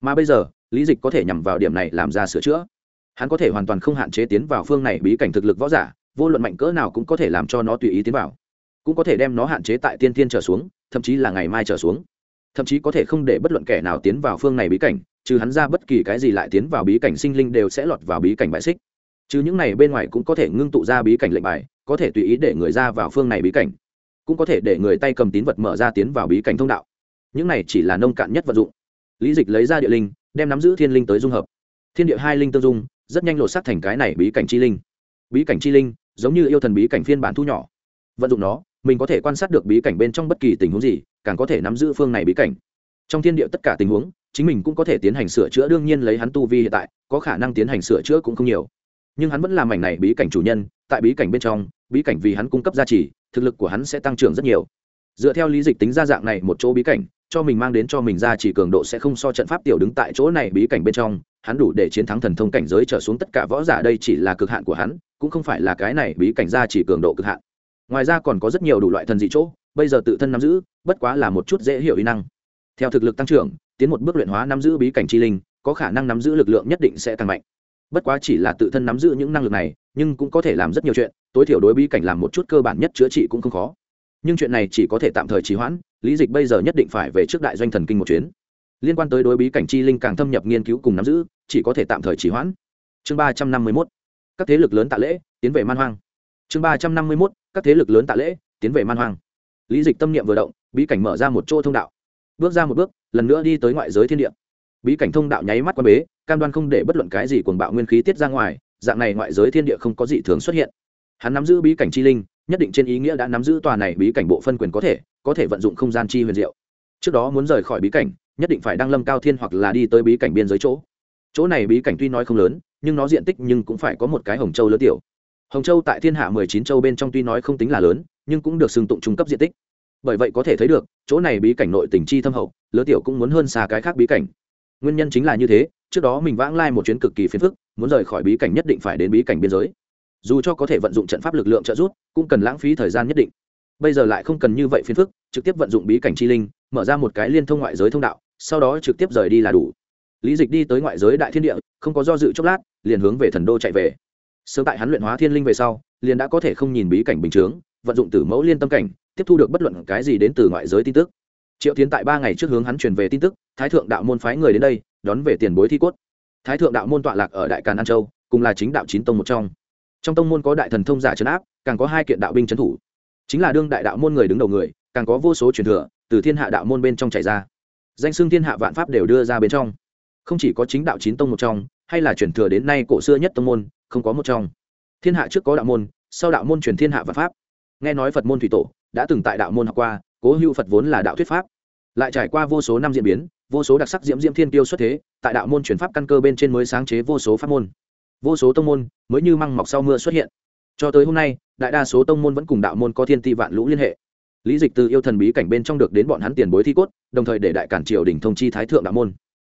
Mà bây giờ, lý dịch có thể nhằm vào điểm này làm ra sửa chữa. Hắn có thể hoàn toàn không hạn chế tiến vào phương này bí cảnh thực lực võ giả, vô luận mạnh cỡ nào cũng có thể làm cho nó tùy ý tiến vào. Cũng có thể đem nó hạn chế tại tiên tiên trở xuống, thậm chí là ngày mai trở xuống. Thậm chí có thể không để bất luận kẻ nào tiến vào phương này bí cảnh, trừ hắn ra bất kỳ cái gì lại tiến vào bí cảnh sinh linh đều sẽ lọt vào bí cảnh bại xích. Chứ những này bên ngoài cũng có thể ngưng tụ ra bí cảnh lệnh bài, có thể tùy ý để người ra vào phương này bí cảnh. Cũng có thể để người tay cầm tín vật mở ra tiến vào bí cảnh thông đạo những này chỉ là nông cạn nhất vật dụng. Lý dịch lấy ra địa linh, đem nắm giữ thiên linh tới dung hợp. Thiên địa hai linh tương dung, rất nhanh lột xác thành cái này bí cảnh chi linh. Bí cảnh chi linh, giống như yêu thần bí cảnh phiên bản thu nhỏ. Vận dụng nó, mình có thể quan sát được bí cảnh bên trong bất kỳ tình huống gì, càng có thể nắm giữ phương này bí cảnh. Trong thiên địa tất cả tình huống, chính mình cũng có thể tiến hành sửa chữa, đương nhiên lấy hắn tu vi hiện tại, có khả năng tiến hành sửa chữa cũng không nhiều. Nhưng hắn vẫn làm mảnh này bí cảnh chủ nhân, tại bí cảnh bên trong, bí cảnh vì hắn cung cấp gia trì thực lực của hắn sẽ tăng trưởng rất nhiều. Dựa theo lý dịch tính ra dạng này một chỗ bí cảnh cho mình mang đến cho mình ra chỉ cường độ sẽ không so trận pháp tiểu đứng tại chỗ này bí cảnh bên trong, hắn đủ để chiến thắng thần thông cảnh giới trở xuống tất cả võ giả đây chỉ là cực hạn của hắn, cũng không phải là cái này bí cảnh ra chỉ cường độ cực hạn. Ngoài ra còn có rất nhiều đủ loại thần dị chỗ, bây giờ tự thân nắm giữ, bất quá là một chút dễ hiểu y năng. Theo thực lực tăng trưởng, tiến một bước luyện hóa nắm giữ bí cảnh chi linh, có khả năng nắm giữ lực lượng nhất định sẽ tăng mạnh. Bất quá chỉ là tự thân nắm giữ những năng lực này, nhưng cũng có thể làm rất nhiều chuyện, tối thiểu đối bí cảnh làm một chút cơ bản nhất chữa trị cũng không khó nhưng chuyện này chỉ có thể tạm thời trì hoãn, lý dịch bây giờ nhất định phải về trước đại doanh thần kinh một chuyến. Liên quan tới đối bí cảnh chi linh càng thâm nhập nghiên cứu cùng nắm giữ, chỉ có thể tạm thời trì hoãn. Chương ba trăm năm mươi mốt, các thế lực lớn tạ lễ, tiến về man hoang. Chương ba trăm năm mươi mốt, các thế lực lớn tạ lễ, tiến về man hoang. Lý dịch tâm niệm vừa động, bí cảnh mở ra một chỗ thông đạo. Bước ra một bước, lần nữa đi tới ngoại giới thiên địa. Bí cảnh thông đạo nháy mắt qua bế, cam đoan không để bất luận cái gì cuồng bạo nguyên khí tiết ra ngoài, dạng này ngoại giới thiên địa không có gì thường xuất hiện. Hắn nắm giữ bí cảnh chi linh nhất định trên ý nghĩa đã nắm giữ tòa này bí cảnh bộ phân quyền có thể có thể vận dụng không gian chi huyền diệu. Trước đó muốn rời khỏi bí cảnh, nhất định phải đăng lâm cao thiên hoặc là đi tới bí cảnh biên giới chỗ. Chỗ này bí cảnh tuy nói không lớn, nhưng nó diện tích nhưng cũng phải có một cái hồng châu lớn tiểu. Hồng châu tại thiên hạ mười chín châu bên trong tuy nói không tính là lớn, nhưng cũng được xưng tụng trung cấp diện tích. Bởi vậy có thể thấy được, chỗ này bí cảnh nội tình chi thâm hậu, lớn tiểu cũng muốn hơn xa cái khác bí cảnh. Nguyên nhân chính là như thế, trước đó mình vãng lai một chuyến cực kỳ phiền phức, muốn rời khỏi bí cảnh nhất định phải đến bí cảnh biên giới dù cho có thể vận dụng trận pháp lực lượng trợ giúp, cũng cần lãng phí thời gian nhất định. Bây giờ lại không cần như vậy phiền phức, trực tiếp vận dụng bí cảnh chi linh, mở ra một cái liên thông ngoại giới thông đạo, sau đó trực tiếp rời đi là đủ. Lý dịch đi tới ngoại giới đại thiên địa, không có do dự chốc lát, liền hướng về thần đô chạy về. Sớm tại hắn luyện hóa thiên linh về sau, liền đã có thể không nhìn bí cảnh bình chướng, vận dụng tử mẫu liên tâm cảnh, tiếp thu được bất luận cái gì đến từ ngoại giới tin tức. Triệu tiến tại ba ngày trước hướng hắn truyền về tin tức, thái thượng đạo môn phái người đến đây, đón về tiền bối thi cốt. Thái thượng đạo môn tọa lạc ở đại càn an châu, cùng là chính đạo chín tông một trong trong tông môn có đại thần thông giả trấn áp, càng có hai kiện đạo binh trấn thủ. Chính là đương đại đạo môn người đứng đầu người, càng có vô số truyền thừa từ thiên hạ đạo môn bên trong chạy ra. Danh xưng thiên hạ vạn pháp đều đưa ra bên trong. Không chỉ có chính đạo chín tông một trong, hay là truyền thừa đến nay cổ xưa nhất tông môn, không có một trong. Thiên hạ trước có đạo môn, sau đạo môn truyền thiên hạ vạn pháp. Nghe nói phật môn thủy tổ đã từng tại đạo môn học qua, cố hữu phật vốn là đạo thuyết pháp. Lại trải qua vô số năm diễn biến, vô số đặc sắc diễm diễm thiên tiêu xuất thế, tại đạo môn chuyển pháp căn cơ bên trên mới sáng chế vô số pháp môn vô số tông môn mới như măng mọc sau mưa xuất hiện. Cho tới hôm nay, đại đa số tông môn vẫn cùng đạo môn có thiên ti vạn lũ liên hệ. Lý dịch từ yêu thần bí cảnh bên trong được đến bọn hắn tiền bối thi cốt, đồng thời để đại cản triều đình thông chi thái thượng đạo môn.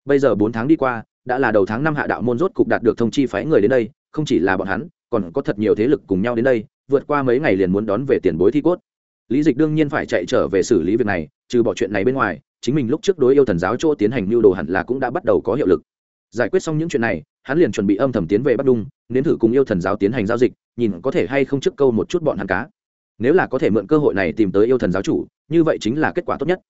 Bây giờ bốn tháng đi qua, đã là đầu tháng năm hạ đạo môn rốt cục đạt được thông chi phái người đến đây, không chỉ là bọn hắn, còn có thật nhiều thế lực cùng nhau đến đây, vượt qua mấy ngày liền muốn đón về tiền bối thi cốt. Lý dịch đương nhiên phải chạy trở về xử lý việc này, trừ bỏ chuyện này bên ngoài, chính mình lúc trước đối yêu thần giáo chỗ tiến hành mưu đồ hẳn là cũng đã bắt đầu có hiệu lực giải quyết xong những chuyện này, hắn liền chuẩn bị âm thầm tiến về bắc đung, nếm thử cùng yêu thần giáo tiến hành giao dịch, nhìn có thể hay không trước câu một chút bọn hắn cá. Nếu là có thể mượn cơ hội này tìm tới yêu thần giáo chủ, như vậy chính là kết quả tốt nhất.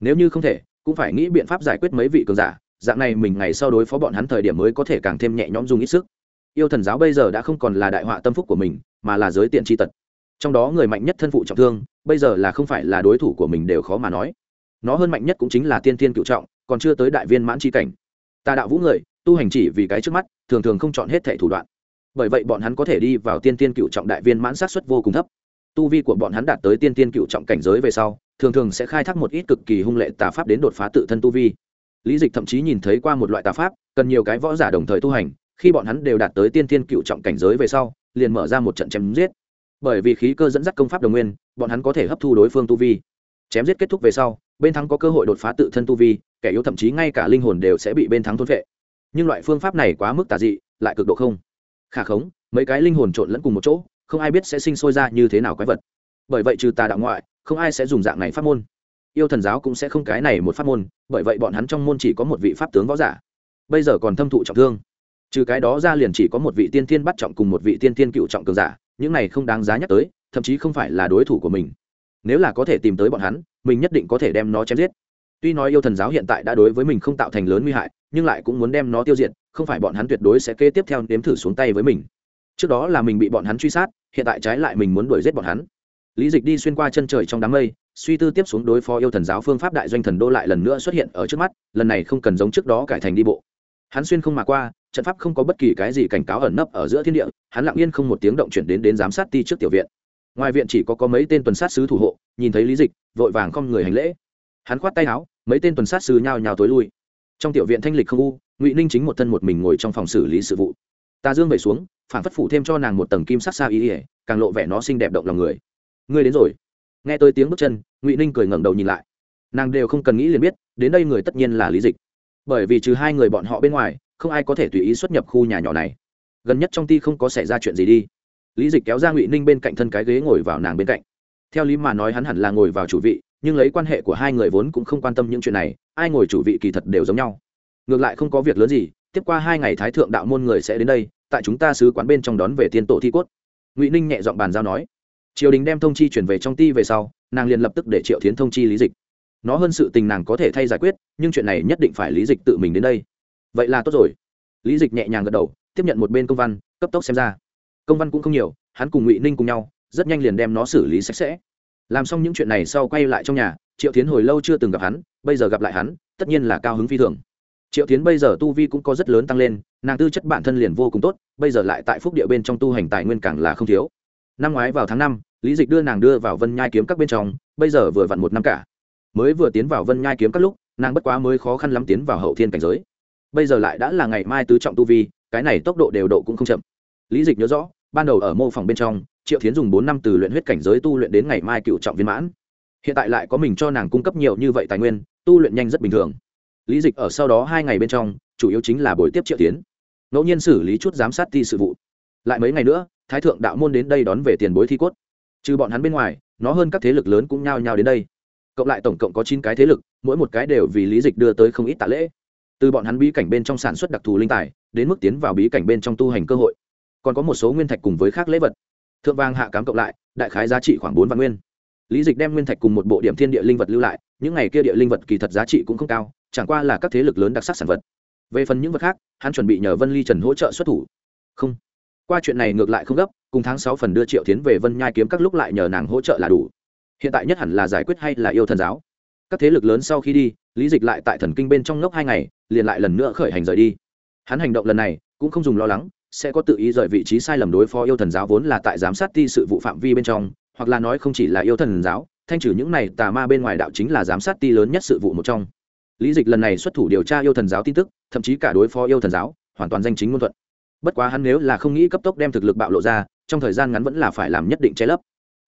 Nếu như không thể, cũng phải nghĩ biện pháp giải quyết mấy vị cường giả, dạng này mình ngày sau đối phó bọn hắn thời điểm mới có thể càng thêm nhẹ nhõm dùng ít sức. Yêu thần giáo bây giờ đã không còn là đại họa tâm phúc của mình, mà là giới tiện tri tật. Trong đó người mạnh nhất thân phụ trọng thương, bây giờ là không phải là đối thủ của mình đều khó mà nói. Nó hơn mạnh nhất cũng chính là tiên tiên cựu trọng, còn chưa tới đại viên mãn tri cảnh tà đạo vũ người, tu hành chỉ vì cái trước mắt, thường thường không chọn hết thẻ thủ đoạn. Bởi vậy bọn hắn có thể đi vào tiên tiên cựu trọng đại viên mãn sát xuất vô cùng thấp. Tu vi của bọn hắn đạt tới tiên tiên cựu trọng cảnh giới về sau, thường thường sẽ khai thác một ít cực kỳ hung lệ tà pháp đến đột phá tự thân tu vi. Lý dịch thậm chí nhìn thấy qua một loại tà pháp, cần nhiều cái võ giả đồng thời tu hành, khi bọn hắn đều đạt tới tiên tiên cựu trọng cảnh giới về sau, liền mở ra một trận chém giết. Bởi vì khí cơ dẫn dắt công pháp đồng nguyên, bọn hắn có thể hấp thu đối phương tu vi. Chém giết kết thúc về sau bên thắng có cơ hội đột phá tự thân tu vi, kẻ yếu thậm chí ngay cả linh hồn đều sẽ bị bên thắng thôn vệ nhưng loại phương pháp này quá mức tà dị, lại cực độ không khả khống, mấy cái linh hồn trộn lẫn cùng một chỗ, không ai biết sẽ sinh sôi ra như thế nào quái vật. Bởi vậy trừ tà đạo ngoại, không ai sẽ dùng dạng này pháp môn. Yêu thần giáo cũng sẽ không cái này một pháp môn, bởi vậy bọn hắn trong môn chỉ có một vị pháp tướng võ giả. Bây giờ còn thâm thụ trọng thương. Trừ cái đó ra liền chỉ có một vị tiên thiên bắt trọng cùng một vị tiên thiên cựu trọng cường giả, những này không đáng giá nhắc tới, thậm chí không phải là đối thủ của mình nếu là có thể tìm tới bọn hắn, mình nhất định có thể đem nó chém giết. Tuy nói yêu thần giáo hiện tại đã đối với mình không tạo thành lớn nguy hại, nhưng lại cũng muốn đem nó tiêu diệt, không phải bọn hắn tuyệt đối sẽ kế tiếp theo nếm thử xuống tay với mình. Trước đó là mình bị bọn hắn truy sát, hiện tại trái lại mình muốn đuổi giết bọn hắn. Lý dịch đi xuyên qua chân trời trong đám mây, suy tư tiếp xuống đối phó yêu thần giáo phương pháp đại doanh thần đô lại lần nữa xuất hiện ở trước mắt, lần này không cần giống trước đó cải thành đi bộ. Hắn xuyên không mà qua, trận pháp không có bất kỳ cái gì cảnh cáo ẩn nấp ở giữa thiên địa, hắn lặng yên không một tiếng động chuyển đến đến giám sát ti trước tiểu viện ngoài viện chỉ có có mấy tên tuần sát sứ thủ hộ, nhìn thấy lý dịch, vội vàng không người hành lễ. Hắn khoát tay áo, mấy tên tuần sát sứ nhào nhào tối lui. Trong tiểu viện thanh lịch không u, ngụy ninh chính một thân một mình ngồi trong phòng xử lý sự vụ. Ta dương về xuống, phản phất phủ thêm cho nàng một tầng kim sắc xa ý ỉa càng lộ vẻ nó xinh đẹp động lòng người. Ngươi đến rồi. Nghe tới tiếng bước chân, ngụy ninh cười ngẩng đầu nhìn lại. Nàng đều không cần nghĩ liền biết, đến đây người tất nhiên là lý dịch. Bởi vì trừ hai người bọn họ bên ngoài, không ai có thể tùy ý xuất nhập khu nhà nhỏ này. Gần nhất trong ti không có xảy ra chuyện gì đi lý dịch kéo ra ngụy ninh bên cạnh thân cái ghế ngồi vào nàng bên cạnh theo lý mà nói hắn hẳn là ngồi vào chủ vị nhưng lấy quan hệ của hai người vốn cũng không quan tâm những chuyện này ai ngồi chủ vị kỳ thật đều giống nhau ngược lại không có việc lớn gì tiếp qua hai ngày thái thượng đạo môn người sẽ đến đây tại chúng ta sứ quán bên trong đón về tiên tổ thi cốt ngụy ninh nhẹ giọng bàn giao nói triều đình đem thông chi chuyển về trong ti về sau nàng liền lập tức để triệu tiến thông chi lý dịch nó hơn sự tình nàng có thể thay giải quyết nhưng chuyện này nhất định phải lý dịch tự mình đến đây vậy là tốt rồi lý dịch nhẹ nhàng gật đầu tiếp nhận một bên công văn cấp tốc xem ra công văn cũng không nhiều, hắn cùng ngụy ninh cùng nhau, rất nhanh liền đem nó xử lý sạch sẽ. Làm xong những chuyện này sau quay lại trong nhà, triệu tiến hồi lâu chưa từng gặp hắn, bây giờ gặp lại hắn, tất nhiên là cao hứng phi thường. Triệu tiến bây giờ tu vi cũng có rất lớn tăng lên, nàng tư chất bản thân liền vô cùng tốt, bây giờ lại tại phúc địa bên trong tu hành tài nguyên càng là không thiếu. Năm ngoái vào tháng năm, lý dịch đưa nàng đưa vào vân nhai kiếm các bên trong, bây giờ vừa vặn một năm cả. Mới vừa tiến vào vân nhai kiếm các lúc, nàng bất quá mới khó khăn lắm tiến vào hậu thiên cảnh giới. Bây giờ lại đã là ngày mai tứ trọng tu vi, cái này tốc độ đều độ cũng không chậm lý dịch nhớ rõ, ban đầu ở mô phòng bên trong, triệu thiến dùng bốn năm từ luyện huyết cảnh giới tu luyện đến ngày mai cựu trọng viên mãn. Hiện tại lại có mình cho nàng cung cấp nhiều như vậy tài nguyên, tu luyện nhanh rất bình thường. Lý dịch ở sau đó hai ngày bên trong, chủ yếu chính là buổi tiếp triệu tiến ngẫu nhiên xử lý chút giám sát thi sự vụ. Lại mấy ngày nữa, thái thượng đạo môn đến đây đón về tiền bối thi cốt. Trừ bọn hắn bên ngoài, nó hơn các thế lực lớn cũng nhao nhao đến đây. Cộng lại tổng cộng có chín cái thế lực, mỗi một cái đều vì lý dịch đưa tới không ít tạ lễ. Từ bọn hắn bí cảnh bên trong sản xuất đặc thù linh tài, đến mức tiến vào bí cảnh bên trong tu hành cơ hội còn có một số nguyên thạch cùng với khác lễ vật. Thượng vàng hạ cám cộng lại, đại khái giá trị khoảng bốn vạn nguyên. Lý dịch đem nguyên thạch cùng một bộ điểm thiên địa linh vật lưu lại, những ngày kia địa linh vật kỳ thật giá trị cũng không cao, chẳng qua là các thế lực lớn đặc sắc sản vật. Về phần những vật khác, hắn chuẩn bị nhờ vân ly trần hỗ trợ xuất thủ. Không. Qua chuyện này ngược lại không gấp, cùng tháng sáu phần đưa triệu tiến về vân nhai kiếm các lúc lại nhờ nàng hỗ trợ là đủ. Hiện tại nhất hẳn là giải quyết hay là yêu thần giáo. Các thế lực lớn sau khi đi, lý dịch lại tại thần kinh bên trong ngốc hai ngày, liền lại lần nữa khởi hành rời đi. Hắn hành động lần này, cũng không dùng lo lắng sẽ có tự ý rời vị trí sai lầm đối phó yêu thần giáo vốn là tại giám sát ti sự vụ phạm vi bên trong, hoặc là nói không chỉ là yêu thần giáo, thanh trừ những này tà ma bên ngoài đạo chính là giám sát ti lớn nhất sự vụ một trong. Lý dịch lần này xuất thủ điều tra yêu thần giáo tin tức, thậm chí cả đối phó yêu thần giáo, hoàn toàn danh chính ngôn thuận. Bất quá hắn nếu là không nghĩ cấp tốc đem thực lực bạo lộ ra, trong thời gian ngắn vẫn là phải làm nhất định che lấp.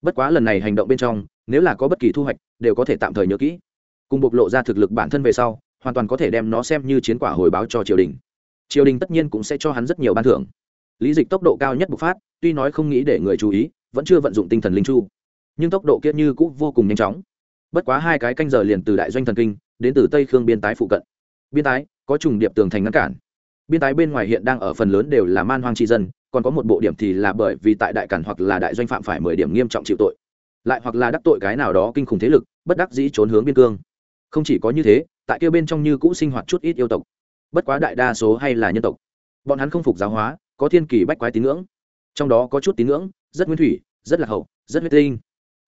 Bất quá lần này hành động bên trong, nếu là có bất kỳ thu hoạch, đều có thể tạm thời nhớ kỹ. Cùng bộc lộ ra thực lực bản thân về sau, hoàn toàn có thể đem nó xem như chiến quả hồi báo cho triều đình triều đình tất nhiên cũng sẽ cho hắn rất nhiều ban thưởng. Lý dịch tốc độ cao nhất bộc phát, tuy nói không nghĩ để người chú ý, vẫn chưa vận dụng tinh thần linh chu. Nhưng tốc độ kia như cũng vô cùng nhanh chóng. Bất quá hai cái canh giờ liền từ đại doanh thần kinh, đến từ tây khương biên tái phụ cận. Biên tái, có trùng điệp tường thành ngăn cản. Biên tái bên ngoài hiện đang ở phần lớn đều là man hoang tri dân, còn có một bộ điểm thì là bởi vì tại đại cản hoặc là đại doanh phạm phải mười điểm nghiêm trọng chịu tội. Lại hoặc là đắc tội cái nào đó kinh khủng thế lực, bất đắc dĩ trốn hướng biên cương. Không chỉ có như thế, tại kia bên trong như cũ sinh hoạt chút ít yêu tộc bất quá đại đa số hay là nhân tộc. Bọn hắn không phục giáo hóa, có thiên kỳ bách quái tín ngưỡng. Trong đó có chút tín ngưỡng, rất nguyên thủy, rất lạc hậu, rất huyết tinh.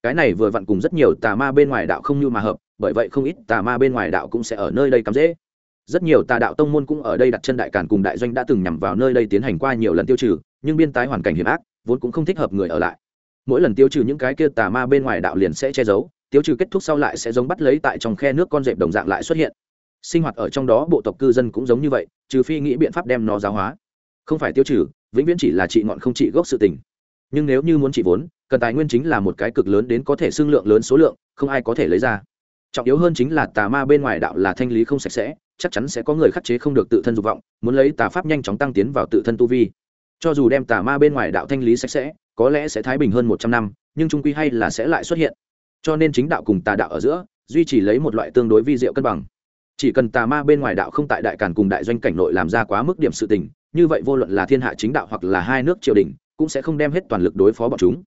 Cái này vừa vặn cùng rất nhiều tà ma bên ngoài đạo không như mà hợp, bởi vậy không ít tà ma bên ngoài đạo cũng sẽ ở nơi đây cắm dễ. Rất nhiều tà đạo tông môn cũng ở đây đặt chân đại cản cùng đại doanh đã từng nhằm vào nơi đây tiến hành qua nhiều lần tiêu trừ, nhưng biên tái hoàn cảnh hiểm ác, vốn cũng không thích hợp người ở lại. Mỗi lần tiêu trừ những cái kia tà ma bên ngoài đạo liền sẽ che giấu, tiêu trừ kết thúc sau lại sẽ giống bắt lấy tại trong khe nước con rệp đồng dạng lại xuất hiện sinh hoạt ở trong đó bộ tộc cư dân cũng giống như vậy, trừ phi nghĩ biện pháp đem nó giáo hóa. Không phải tiêu trừ, vĩnh viễn chỉ là trị ngọn không trị gốc sự tình. Nhưng nếu như muốn trị vốn, cần tài nguyên chính là một cái cực lớn đến có thể xương lượng lớn số lượng, không ai có thể lấy ra. Trọng yếu hơn chính là tà ma bên ngoài đạo là thanh lý không sạch sẽ, chắc chắn sẽ có người khắc chế không được tự thân dục vọng, muốn lấy tà pháp nhanh chóng tăng tiến vào tự thân tu vi. Cho dù đem tà ma bên ngoài đạo thanh lý sạch sẽ, có lẽ sẽ thái bình hơn một trăm năm, nhưng trung quy hay là sẽ lại xuất hiện. Cho nên chính đạo cùng tà đạo ở giữa, duy trì lấy một loại tương đối vi diệu cân bằng chỉ cần tà ma bên ngoài đạo không tại đại càn cùng đại doanh cảnh nội làm ra quá mức điểm sự tình, như vậy vô luận là thiên hạ chính đạo hoặc là hai nước triều đình, cũng sẽ không đem hết toàn lực đối phó bọn chúng.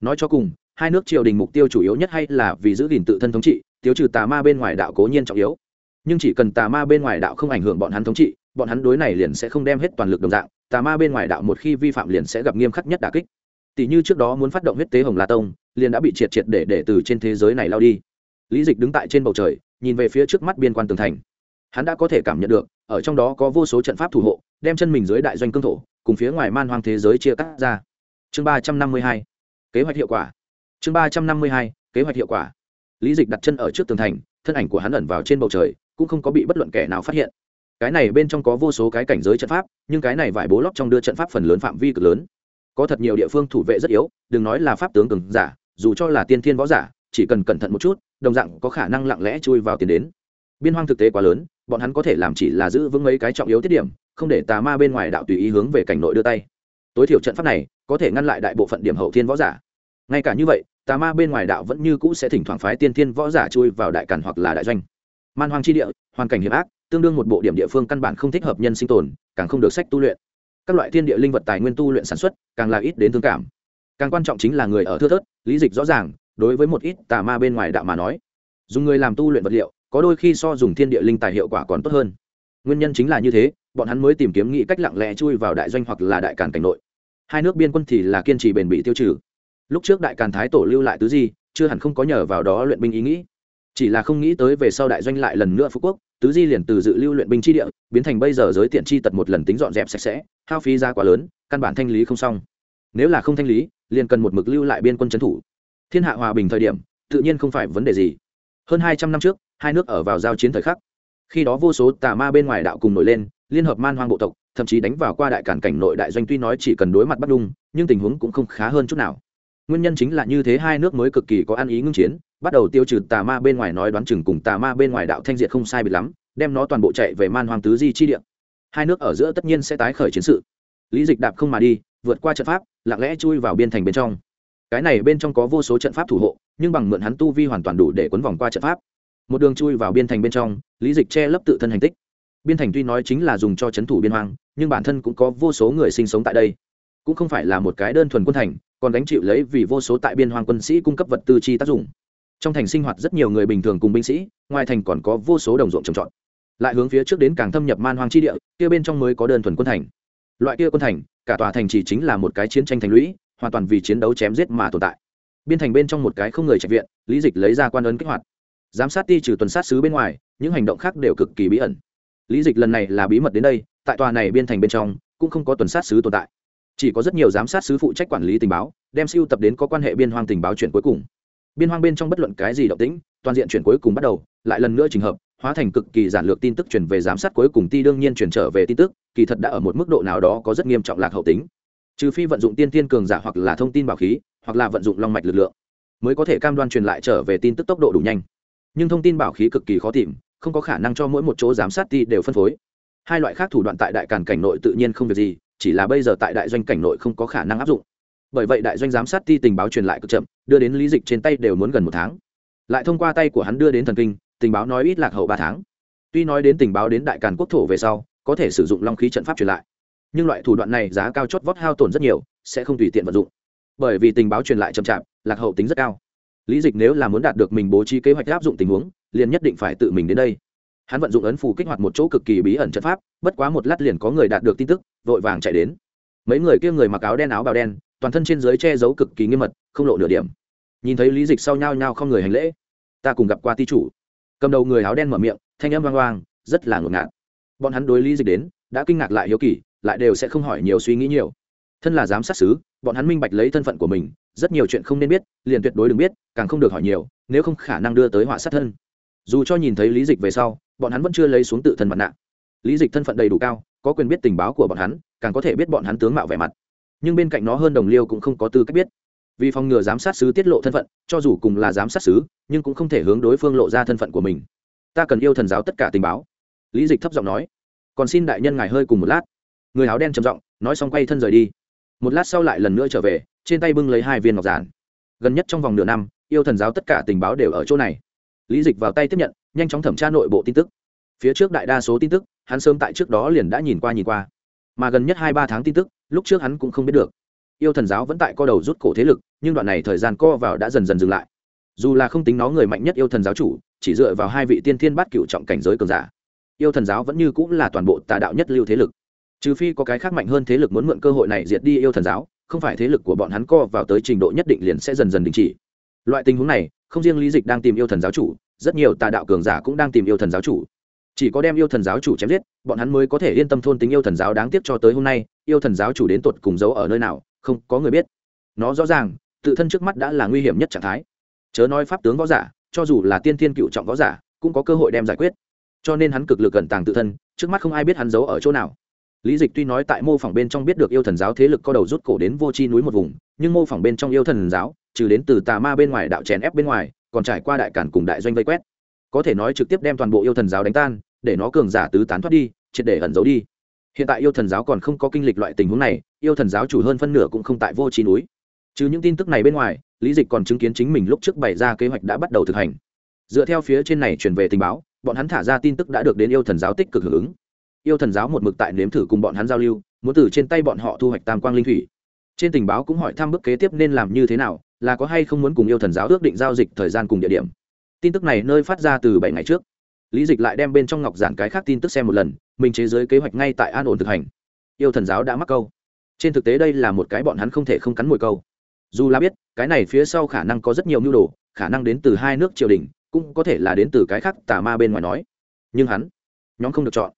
Nói cho cùng, hai nước triều đình mục tiêu chủ yếu nhất hay là vì giữ gìn tự thân thống trị, tiêu trừ tà ma bên ngoài đạo cố nhiên trọng yếu. Nhưng chỉ cần tà ma bên ngoài đạo không ảnh hưởng bọn hắn thống trị, bọn hắn đối này liền sẽ không đem hết toàn lực đồng dạng, tà ma bên ngoài đạo một khi vi phạm liền sẽ gặp nghiêm khắc nhất đà kích. Tỷ như trước đó muốn phát động huyết tế hồng la tông, liền đã bị triệt triệt để để từ trên thế giới này lao đi. Lý dịch đứng tại trên bầu trời nhìn về phía trước mắt biên quan tường thành. Hắn đã có thể cảm nhận được, ở trong đó có vô số trận pháp thủ hộ, đem chân mình dưới đại doanh cương thổ, cùng phía ngoài man hoang thế giới chia cắt ra. Chương ba trăm năm mươi hai, kế hoạch hiệu quả. Chương ba trăm năm mươi hai, kế hoạch hiệu quả. Lý dịch đặt chân ở trước tường thành, thân ảnh của hắn ẩn vào trên bầu trời, cũng không có bị bất luận kẻ nào phát hiện. Cái này bên trong có vô số cái cảnh giới trận pháp, nhưng cái này vải bố lóc trong đưa trận pháp phần lớn phạm vi cực lớn. Có thật nhiều địa phương thủ vệ rất yếu, đừng nói là pháp tướng cường giả, dù cho là tiên thiên võ giả, chỉ cần cẩn thận một chút đồng dạng có khả năng lặng lẽ chui vào tiền đến. Biên hoang thực tế quá lớn, bọn hắn có thể làm chỉ là giữ vững mấy cái trọng yếu tiết điểm, không để tà ma bên ngoài đạo tùy ý hướng về cảnh nội đưa tay. Tối thiểu trận pháp này có thể ngăn lại đại bộ phận điểm hậu thiên võ giả. Ngay cả như vậy, tà ma bên ngoài đạo vẫn như cũ sẽ thỉnh thoảng phái tiên thiên võ giả chui vào đại cản hoặc là đại doanh. Man hoang chi địa, hoàn cảnh hiểm ác, tương đương một bộ điểm địa phương căn bản không thích hợp nhân sinh tồn, càng không được sách tu luyện. Các loại thiên địa linh vật tài nguyên tu luyện sản xuất, càng là ít đến thương cảm. Càng quan trọng chính là người ở thưa thớt, lý dịch rõ ràng đối với một ít tà ma bên ngoài đạo mà nói, dùng người làm tu luyện vật liệu, có đôi khi so dùng thiên địa linh tài hiệu quả còn tốt hơn. Nguyên nhân chính là như thế, bọn hắn mới tìm kiếm nghĩ cách lặng lẽ chui vào đại doanh hoặc là đại càn cảnh nội. Hai nước biên quân thì là kiên trì bền bỉ tiêu trừ. Lúc trước đại càn thái tổ lưu lại tứ di, chưa hẳn không có nhờ vào đó luyện binh ý nghĩ. Chỉ là không nghĩ tới về sau đại doanh lại lần nữa phú quốc, tứ di liền từ dự lưu luyện binh chi địa, biến thành bây giờ giới tiện chi tật một lần tính dọn dẹp sạch sẽ, hao phí ra quá lớn, căn bản thanh lý không xong. Nếu là không thanh lý, liền cần một mực lưu lại biên quân trấn thủ thiên hạ hòa bình thời điểm, tự nhiên không phải vấn đề gì. Hơn hai trăm năm trước, hai nước ở vào giao chiến thời khắc. Khi đó vô số tà ma bên ngoài đạo cùng nổi lên, liên hợp man hoang bộ tộc, thậm chí đánh vào qua đại cản cảnh nội đại doanh tuy nói chỉ cần đối mặt bắt đung, nhưng tình huống cũng không khá hơn chút nào. Nguyên nhân chính là như thế hai nước mới cực kỳ có ăn ý ngưng chiến, bắt đầu tiêu trừ tà ma bên ngoài nói đoán chừng cùng tà ma bên ngoài đạo thanh diệt không sai biệt lắm, đem nó toàn bộ chạy về man hoang tứ di chi địa. Hai nước ở giữa tất nhiên sẽ tái khởi chiến sự. Lý dịch đạp không mà đi, vượt qua trận pháp, lặng lẽ chui vào biên thành bên trong cái này bên trong có vô số trận pháp thủ hộ, nhưng bằng mượn hắn tu vi hoàn toàn đủ để quấn vòng qua trận pháp. Một đường chui vào biên thành bên trong, lý dịch che lấp tự thân hành tích. Biên thành tuy nói chính là dùng cho c h ấ n thủ biên hoang, nhưng bản thân cũng có vô số người sinh sống tại đây. Cũng không phải là một cái đơn thuần quân thành, còn đánh chịu lấy vì vô số tại biên hoang quân sĩ cung cấp vật tư chi tác dụng. Trong thành sinh hoạt rất nhiều người bình thường cùng binh sĩ, ngoài thành còn có vô số đồng ruộng trồng trọt. Lại hướng phía trước đến càng thâm nhập man hoang chi địa, kia bên trong mới có đơn thuần quân thành. Loại kia quân thành, cả tòa thành chỉ chính là một cái chiến tranh thành lũy hoàn toàn vì chiến đấu chém giết mà tồn tại. Biên thành bên trong một cái không người trạch viện, lý dịch lấy ra quan ấn kích hoạt. Giám sát ti trừ tuần sát sứ bên ngoài, những hành động khác đều cực kỳ bí ẩn. Lý dịch lần này là bí mật đến đây, tại tòa này biên thành bên trong, cũng không có tuần sát sứ tồn tại. Chỉ có rất nhiều giám sát sứ phụ trách quản lý tình báo, đem siêu tập đến có quan hệ biên hoang tình báo chuyển cuối cùng. Biên hoang bên trong bất luận cái gì động tĩnh, toàn diện chuyển cuối cùng bắt đầu, lại lần nữa trình hợp, hóa thành cực kỳ giản lược tin tức chuyển về giám sát cuối cùng ti đương nhiên chuyển trở về tin tức, kỳ thật đã ở một mức độ nào đó có rất nghiêm trọng lạc hậu tính trừ phi vận dụng tiên tiên cường giả hoặc là thông tin bảo khí, hoặc là vận dụng long mạch lực lượng, mới có thể cam đoan truyền lại trở về tin tức tốc độ đủ nhanh. Nhưng thông tin bảo khí cực kỳ khó tìm, không có khả năng cho mỗi một chỗ giám sát ti đều phân phối. Hai loại khác thủ đoạn tại đại càn cảnh nội tự nhiên không việc gì, chỉ là bây giờ tại đại doanh cảnh nội không có khả năng áp dụng. Bởi vậy đại doanh giám sát ti tình báo truyền lại cực chậm, đưa đến lý dịch trên tay đều muốn gần một tháng. Lại thông qua tay của hắn đưa đến thần kinh, tình báo nói ít lạc hậu ba tháng. Tuy nói đến tình báo đến đại càn quốc thổ về sau, có thể sử dụng long khí trận pháp truyền lại nhưng loại thủ đoạn này giá cao chót vót hao tổn rất nhiều, sẽ không tùy tiện vận dụng. Bởi vì tình báo truyền lại chậm chạp, lạc hậu tính rất cao. Lý dịch nếu là muốn đạt được mình bố trí kế hoạch áp dụng tình huống, liền nhất định phải tự mình đến đây. Hắn vận dụng ấn phù kích hoạt một chỗ cực kỳ bí ẩn trận pháp, bất quá một lát liền có người đạt được tin tức, vội vàng chạy đến. Mấy người kia người mặc áo đen áo bào đen, toàn thân trên dưới che giấu cực kỳ nghiêm mật, không lộ nửa điểm. Nhìn thấy lý dịch sau nhao nhao không người hành lễ. Ta cùng gặp qua ti chủ. Cầm đầu người áo đen mở miệng, thanh âm vang vang, rất là ngột ngạt. Bọn hắn đối lý dịch đến, đã kinh ngạc lại hiếu kỳ lại đều sẽ không hỏi nhiều suy nghĩ nhiều. Thân là giám sát xứ, bọn hắn minh bạch lấy thân phận của mình, rất nhiều chuyện không nên biết, liền tuyệt đối đừng biết, càng không được hỏi nhiều, nếu không khả năng đưa tới họa sát thân. Dù cho nhìn thấy lý dịch về sau, bọn hắn vẫn chưa lấy xuống tự thân mặt nạ. Lý dịch thân phận đầy đủ cao, có quyền biết tình báo của bọn hắn, càng có thể biết bọn hắn tướng mạo vẻ mặt. Nhưng bên cạnh nó hơn đồng liêu cũng không có tư cách biết. Vì phòng ngừa giám sát sứ tiết lộ thân phận, cho dù cùng là giám sát sứ nhưng cũng không thể hướng đối phương lộ ra thân phận của mình. Ta cần yêu thần giáo tất cả tình báo. Lý dịch thấp giọng nói. Còn xin đại nhân ngài hơi cùng một lát người áo đen trầm giọng, nói xong quay thân rời đi. Một lát sau lại lần nữa trở về, trên tay bưng lấy hai viên ngọc giản. Gần nhất trong vòng nửa năm, yêu thần giáo tất cả tình báo đều ở chỗ này. Lý dịch vào tay tiếp nhận, nhanh chóng thẩm tra nội bộ tin tức. Phía trước đại đa số tin tức, hắn sớm tại trước đó liền đã nhìn qua nhìn qua. Mà gần nhất hai ba tháng tin tức, lúc trước hắn cũng không biết được. Yêu thần giáo vẫn tại co đầu rút cổ thế lực, nhưng đoạn này thời gian co vào đã dần dần dừng lại. Dù là không tính nó người mạnh nhất yêu thần giáo chủ, chỉ dựa vào hai vị tiên thiên bát cựu trọng cảnh giới cường giả. Yêu thần giáo vẫn như cũng là toàn bộ tà đạo nhất lưu thế lực trừ phi có cái khác mạnh hơn thế lực muốn mượn cơ hội này diệt đi yêu thần giáo, không phải thế lực của bọn hắn co vào tới trình độ nhất định liền sẽ dần dần đình chỉ. Loại tình huống này, không riêng lý dịch đang tìm yêu thần giáo chủ, rất nhiều tà đạo cường giả cũng đang tìm yêu thần giáo chủ. Chỉ có đem yêu thần giáo chủ chém giết, bọn hắn mới có thể yên tâm thôn tính yêu thần giáo đáng tiếc cho tới hôm nay, yêu thần giáo chủ đến tột cùng giấu ở nơi nào, không có người biết. Nó rõ ràng, tự thân trước mắt đã là nguy hiểm nhất trạng thái. Chớ nói pháp tướng võ giả, cho dù là tiên thiên cựu trọng võ giả, cũng có cơ hội đem giải quyết. Cho nên hắn cực lực cẩn tàng tự thân, trước mắt không ai biết hắn giấu ở chỗ nào lý dịch tuy nói tại mô phỏng bên trong biết được yêu thần giáo thế lực có đầu rút cổ đến vô chi núi một vùng, nhưng mô phỏng bên trong yêu thần giáo, trừ đến từ tà ma bên ngoài đạo chèn ép bên ngoài, còn trải qua đại cản cùng đại doanh vây quét. Có thể nói trực tiếp đem toàn bộ yêu thần giáo đánh tan, để nó cường giả tứ tán thoát đi, triệt để ẩn giấu đi. Hiện tại yêu thần giáo còn không có kinh lịch loại tình huống này, yêu thần giáo chủ hơn phân nửa cũng không tại vô chi núi. Trừ những tin tức này bên ngoài, lý dịch còn chứng kiến chính mình lúc trước bày ra kế hoạch đã bắt đầu thực hành. Dựa theo phía trên này truyền về tình báo, bọn hắn thả ra tin tức đã được đến yêu thần giáo tích cực hưởng ứng yêu thần giáo một mực tại nếm thử cùng bọn hắn giao lưu, muốn từ trên tay bọn họ thu hoạch tam quang linh thủy. Trên tình báo cũng hỏi thăm bước kế tiếp nên làm như thế nào, là có hay không muốn cùng yêu thần giáo ước định giao dịch thời gian cùng địa điểm. Tin tức này nơi phát ra từ bảy ngày trước. Lý dịch lại đem bên trong ngọc giản cái khác tin tức xem một lần, mình chế giới kế hoạch ngay tại an ổn thực hành. Yêu thần giáo đã mắc câu. Trên thực tế đây là một cái bọn hắn không thể không cắn mồi câu. Dù là biết, cái này phía sau khả năng có rất nhiều mưu đồ, khả năng đến từ hai nước triều đình, cũng có thể là đến từ cái khác tà ma bên ngoài nói. Nhưng hắn, nhóm không được chọn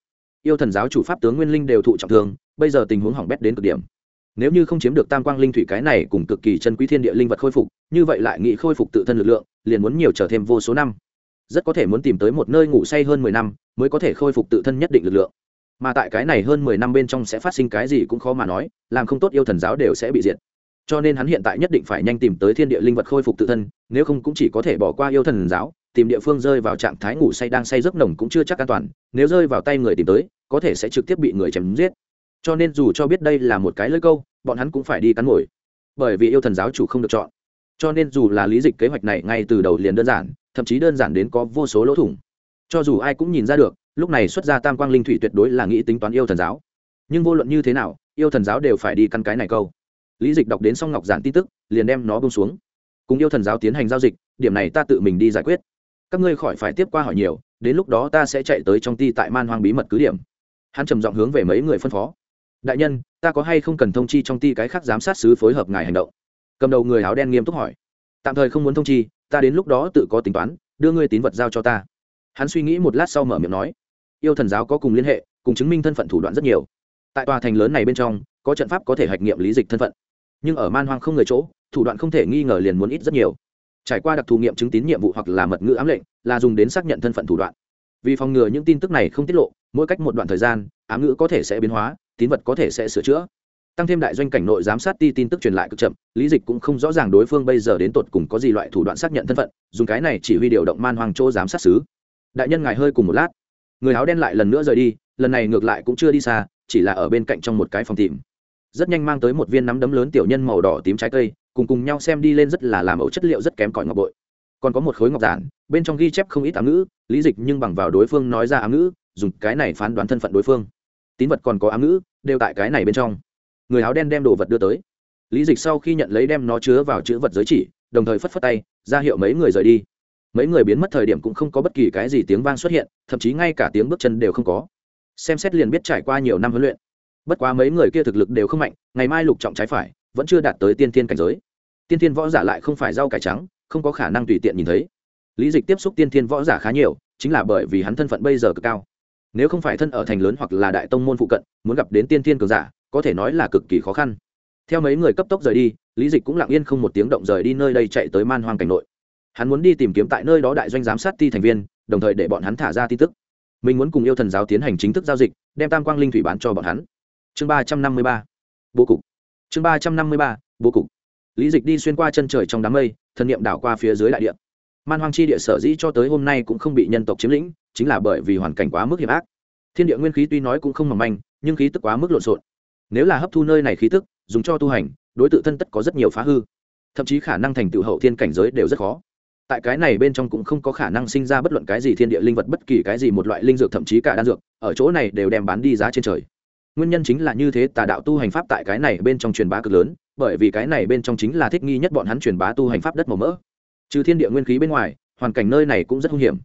yêu thần giáo chủ pháp tướng nguyên linh đều thụ trọng thương, bây giờ tình huống hỏng bét đến cực điểm. Nếu như không chiếm được tam quang linh thủy cái này cùng cực kỳ chân quý thiên địa linh vật khôi phục, như vậy lại nghị khôi phục tự thân lực lượng, liền muốn nhiều trở thêm vô số năm. Rất có thể muốn tìm tới một nơi ngủ say hơn mười năm mới có thể khôi phục tự thân nhất định lực lượng. Mà tại cái này hơn mười năm bên trong sẽ phát sinh cái gì cũng khó mà nói, làm không tốt yêu thần giáo đều sẽ bị diệt. Cho nên hắn hiện tại nhất định phải nhanh tìm tới thiên địa linh vật khôi phục tự thân, nếu không cũng chỉ có thể bỏ qua yêu thần giáo, tìm địa phương rơi vào trạng thái ngủ say đang say giấc nồng cũng chưa chắc an toàn, nếu rơi vào tay người tìm tới có thể sẽ trực tiếp bị người chém giết. Cho nên dù cho biết đây là một cái lơi câu, bọn hắn cũng phải đi cắn mồi. Bởi vì yêu thần giáo chủ không được chọn. Cho nên dù là lý dịch kế hoạch này ngay từ đầu liền đơn giản, thậm chí đơn giản đến có vô số lỗ thủng. Cho dù ai cũng nhìn ra được, lúc này xuất ra tam quang linh thủy tuyệt đối là nghĩ tính toán yêu thần giáo. Nhưng vô luận như thế nào, yêu thần giáo đều phải đi căn cái này câu. Lý dịch đọc đến xong ngọc giản tin tức, liền đem nó bông xuống. Cùng yêu thần giáo tiến hành giao dịch, điểm này ta tự mình đi giải quyết. Các ngươi khỏi phải tiếp qua hỏi nhiều, đến lúc đó ta sẽ chạy tới trong ti tại man hoang bí mật cứ điểm hắn trầm giọng hướng về mấy người phân phó. Đại nhân, ta có hay không cần thông chi trong ti cái khác giám sát sứ phối hợp ngài hành động? Cầm đầu người áo đen nghiêm túc hỏi. Tạm thời không muốn thông chi, ta đến lúc đó tự có tính toán, đưa ngươi tín vật giao cho ta. Hắn suy nghĩ một lát sau mở miệng nói. Yêu thần giáo có cùng liên hệ, cùng chứng minh thân phận thủ đoạn rất nhiều. Tại tòa thành lớn này bên trong, có trận pháp có thể hạch nghiệm lý dịch thân phận. Nhưng ở man hoang không người chỗ, thủ đoạn không thể nghi ngờ liền muốn ít rất nhiều. Trải qua đặc thù nghiệm chứng tín nhiệm vụ hoặc là mật ngữ ám lệnh, là dùng đến xác nhận thân phận thủ đoạn vì phòng ngừa những tin tức này không tiết lộ, mỗi cách một đoạn thời gian, ám ngữ có thể sẽ biến hóa, tín vật có thể sẽ sửa chữa. Tăng thêm đại doanh cảnh nội giám sát ti tin tức truyền lại cực chậm, lý dịch cũng không rõ ràng đối phương bây giờ đến tột cùng có gì loại thủ đoạn xác nhận thân phận, dùng cái này chỉ huy điều động man hoàng chỗ giám sát xứ. Đại nhân ngài hơi cùng một lát. Người áo đen lại lần nữa rời đi, lần này ngược lại cũng chưa đi xa, chỉ là ở bên cạnh trong một cái phòng tìm. Rất nhanh mang tới một viên nắm đấm lớn tiểu nhân màu đỏ tím trái cây, cùng cùng nhau xem đi lên rất là làm ẩu chất liệu rất kém cỏi ngọc bội. Còn có một khối ngọc giản bên trong ghi chép không ít ám ngữ, lý dịch nhưng bằng vào đối phương nói ra ám ngữ, dùng cái này phán đoán thân phận đối phương. Tín vật còn có ám ngữ, đều tại cái này bên trong. Người áo đen đem đồ vật đưa tới. Lý dịch sau khi nhận lấy đem nó chứa vào chữ vật giới chỉ, đồng thời phất phất tay, ra hiệu mấy người rời đi. Mấy người biến mất thời điểm cũng không có bất kỳ cái gì tiếng vang xuất hiện, thậm chí ngay cả tiếng bước chân đều không có. Xem xét liền biết trải qua nhiều năm huấn luyện. Bất quá mấy người kia thực lực đều không mạnh, ngày mai lục trọng trái phải, vẫn chưa đạt tới tiên thiên cảnh giới. Tiên thiên võ giả lại không phải rau cải trắng, không có khả năng tùy tiện nhìn thấy lý dịch tiếp xúc tiên thiên võ giả khá nhiều, chính là bởi vì hắn thân phận bây giờ cực cao. Nếu không phải thân ở thành lớn hoặc là đại tông môn phụ cận, muốn gặp đến tiên thiên cường giả, có thể nói là cực kỳ khó khăn. Theo mấy người cấp tốc rời đi, lý dịch cũng lặng yên không một tiếng động rời đi nơi đây chạy tới man hoang cảnh nội. Hắn muốn đi tìm kiếm tại nơi đó đại doanh giám sát ti thành viên, đồng thời để bọn hắn thả ra tin tức. Mình muốn cùng yêu thần giáo tiến hành chính thức giao dịch, đem tam quang linh thủy bán cho bọn hắn. Chương ba trăm năm mươi ba. Bố cục. Chương ba trăm năm mươi ba, bố cục. Lý dịch đi xuyên qua chân trời trong đám mây, thần niệm đảo qua phía dưới đại địa man hoang chi địa sở dĩ cho tới hôm nay cũng không bị nhân tộc chiếm lĩnh, chính là bởi vì hoàn cảnh quá mức hiểm ác. Thiên địa nguyên khí tuy nói cũng không mỏng manh, nhưng khí tức quá mức lộn xộn. Nếu là hấp thu nơi này khí tức, dùng cho tu hành, đối tượng thân tất có rất nhiều phá hư. Thậm chí khả năng thành tựu hậu thiên cảnh giới đều rất khó. Tại cái này bên trong cũng không có khả năng sinh ra bất luận cái gì thiên địa linh vật bất kỳ cái gì một loại linh dược, thậm chí cả đan dược, ở chỗ này đều đem bán đi giá trên trời. Nguyên nhân chính là như thế, tà đạo tu hành pháp tại cái này bên trong truyền bá cực lớn, bởi vì cái này bên trong chính là thích nghi nhất bọn hắn truyền bá tu hành pháp đất màu mỡ trừ thiên địa nguyên khí bên ngoài, hoàn cảnh nơi này cũng rất hung hiểm.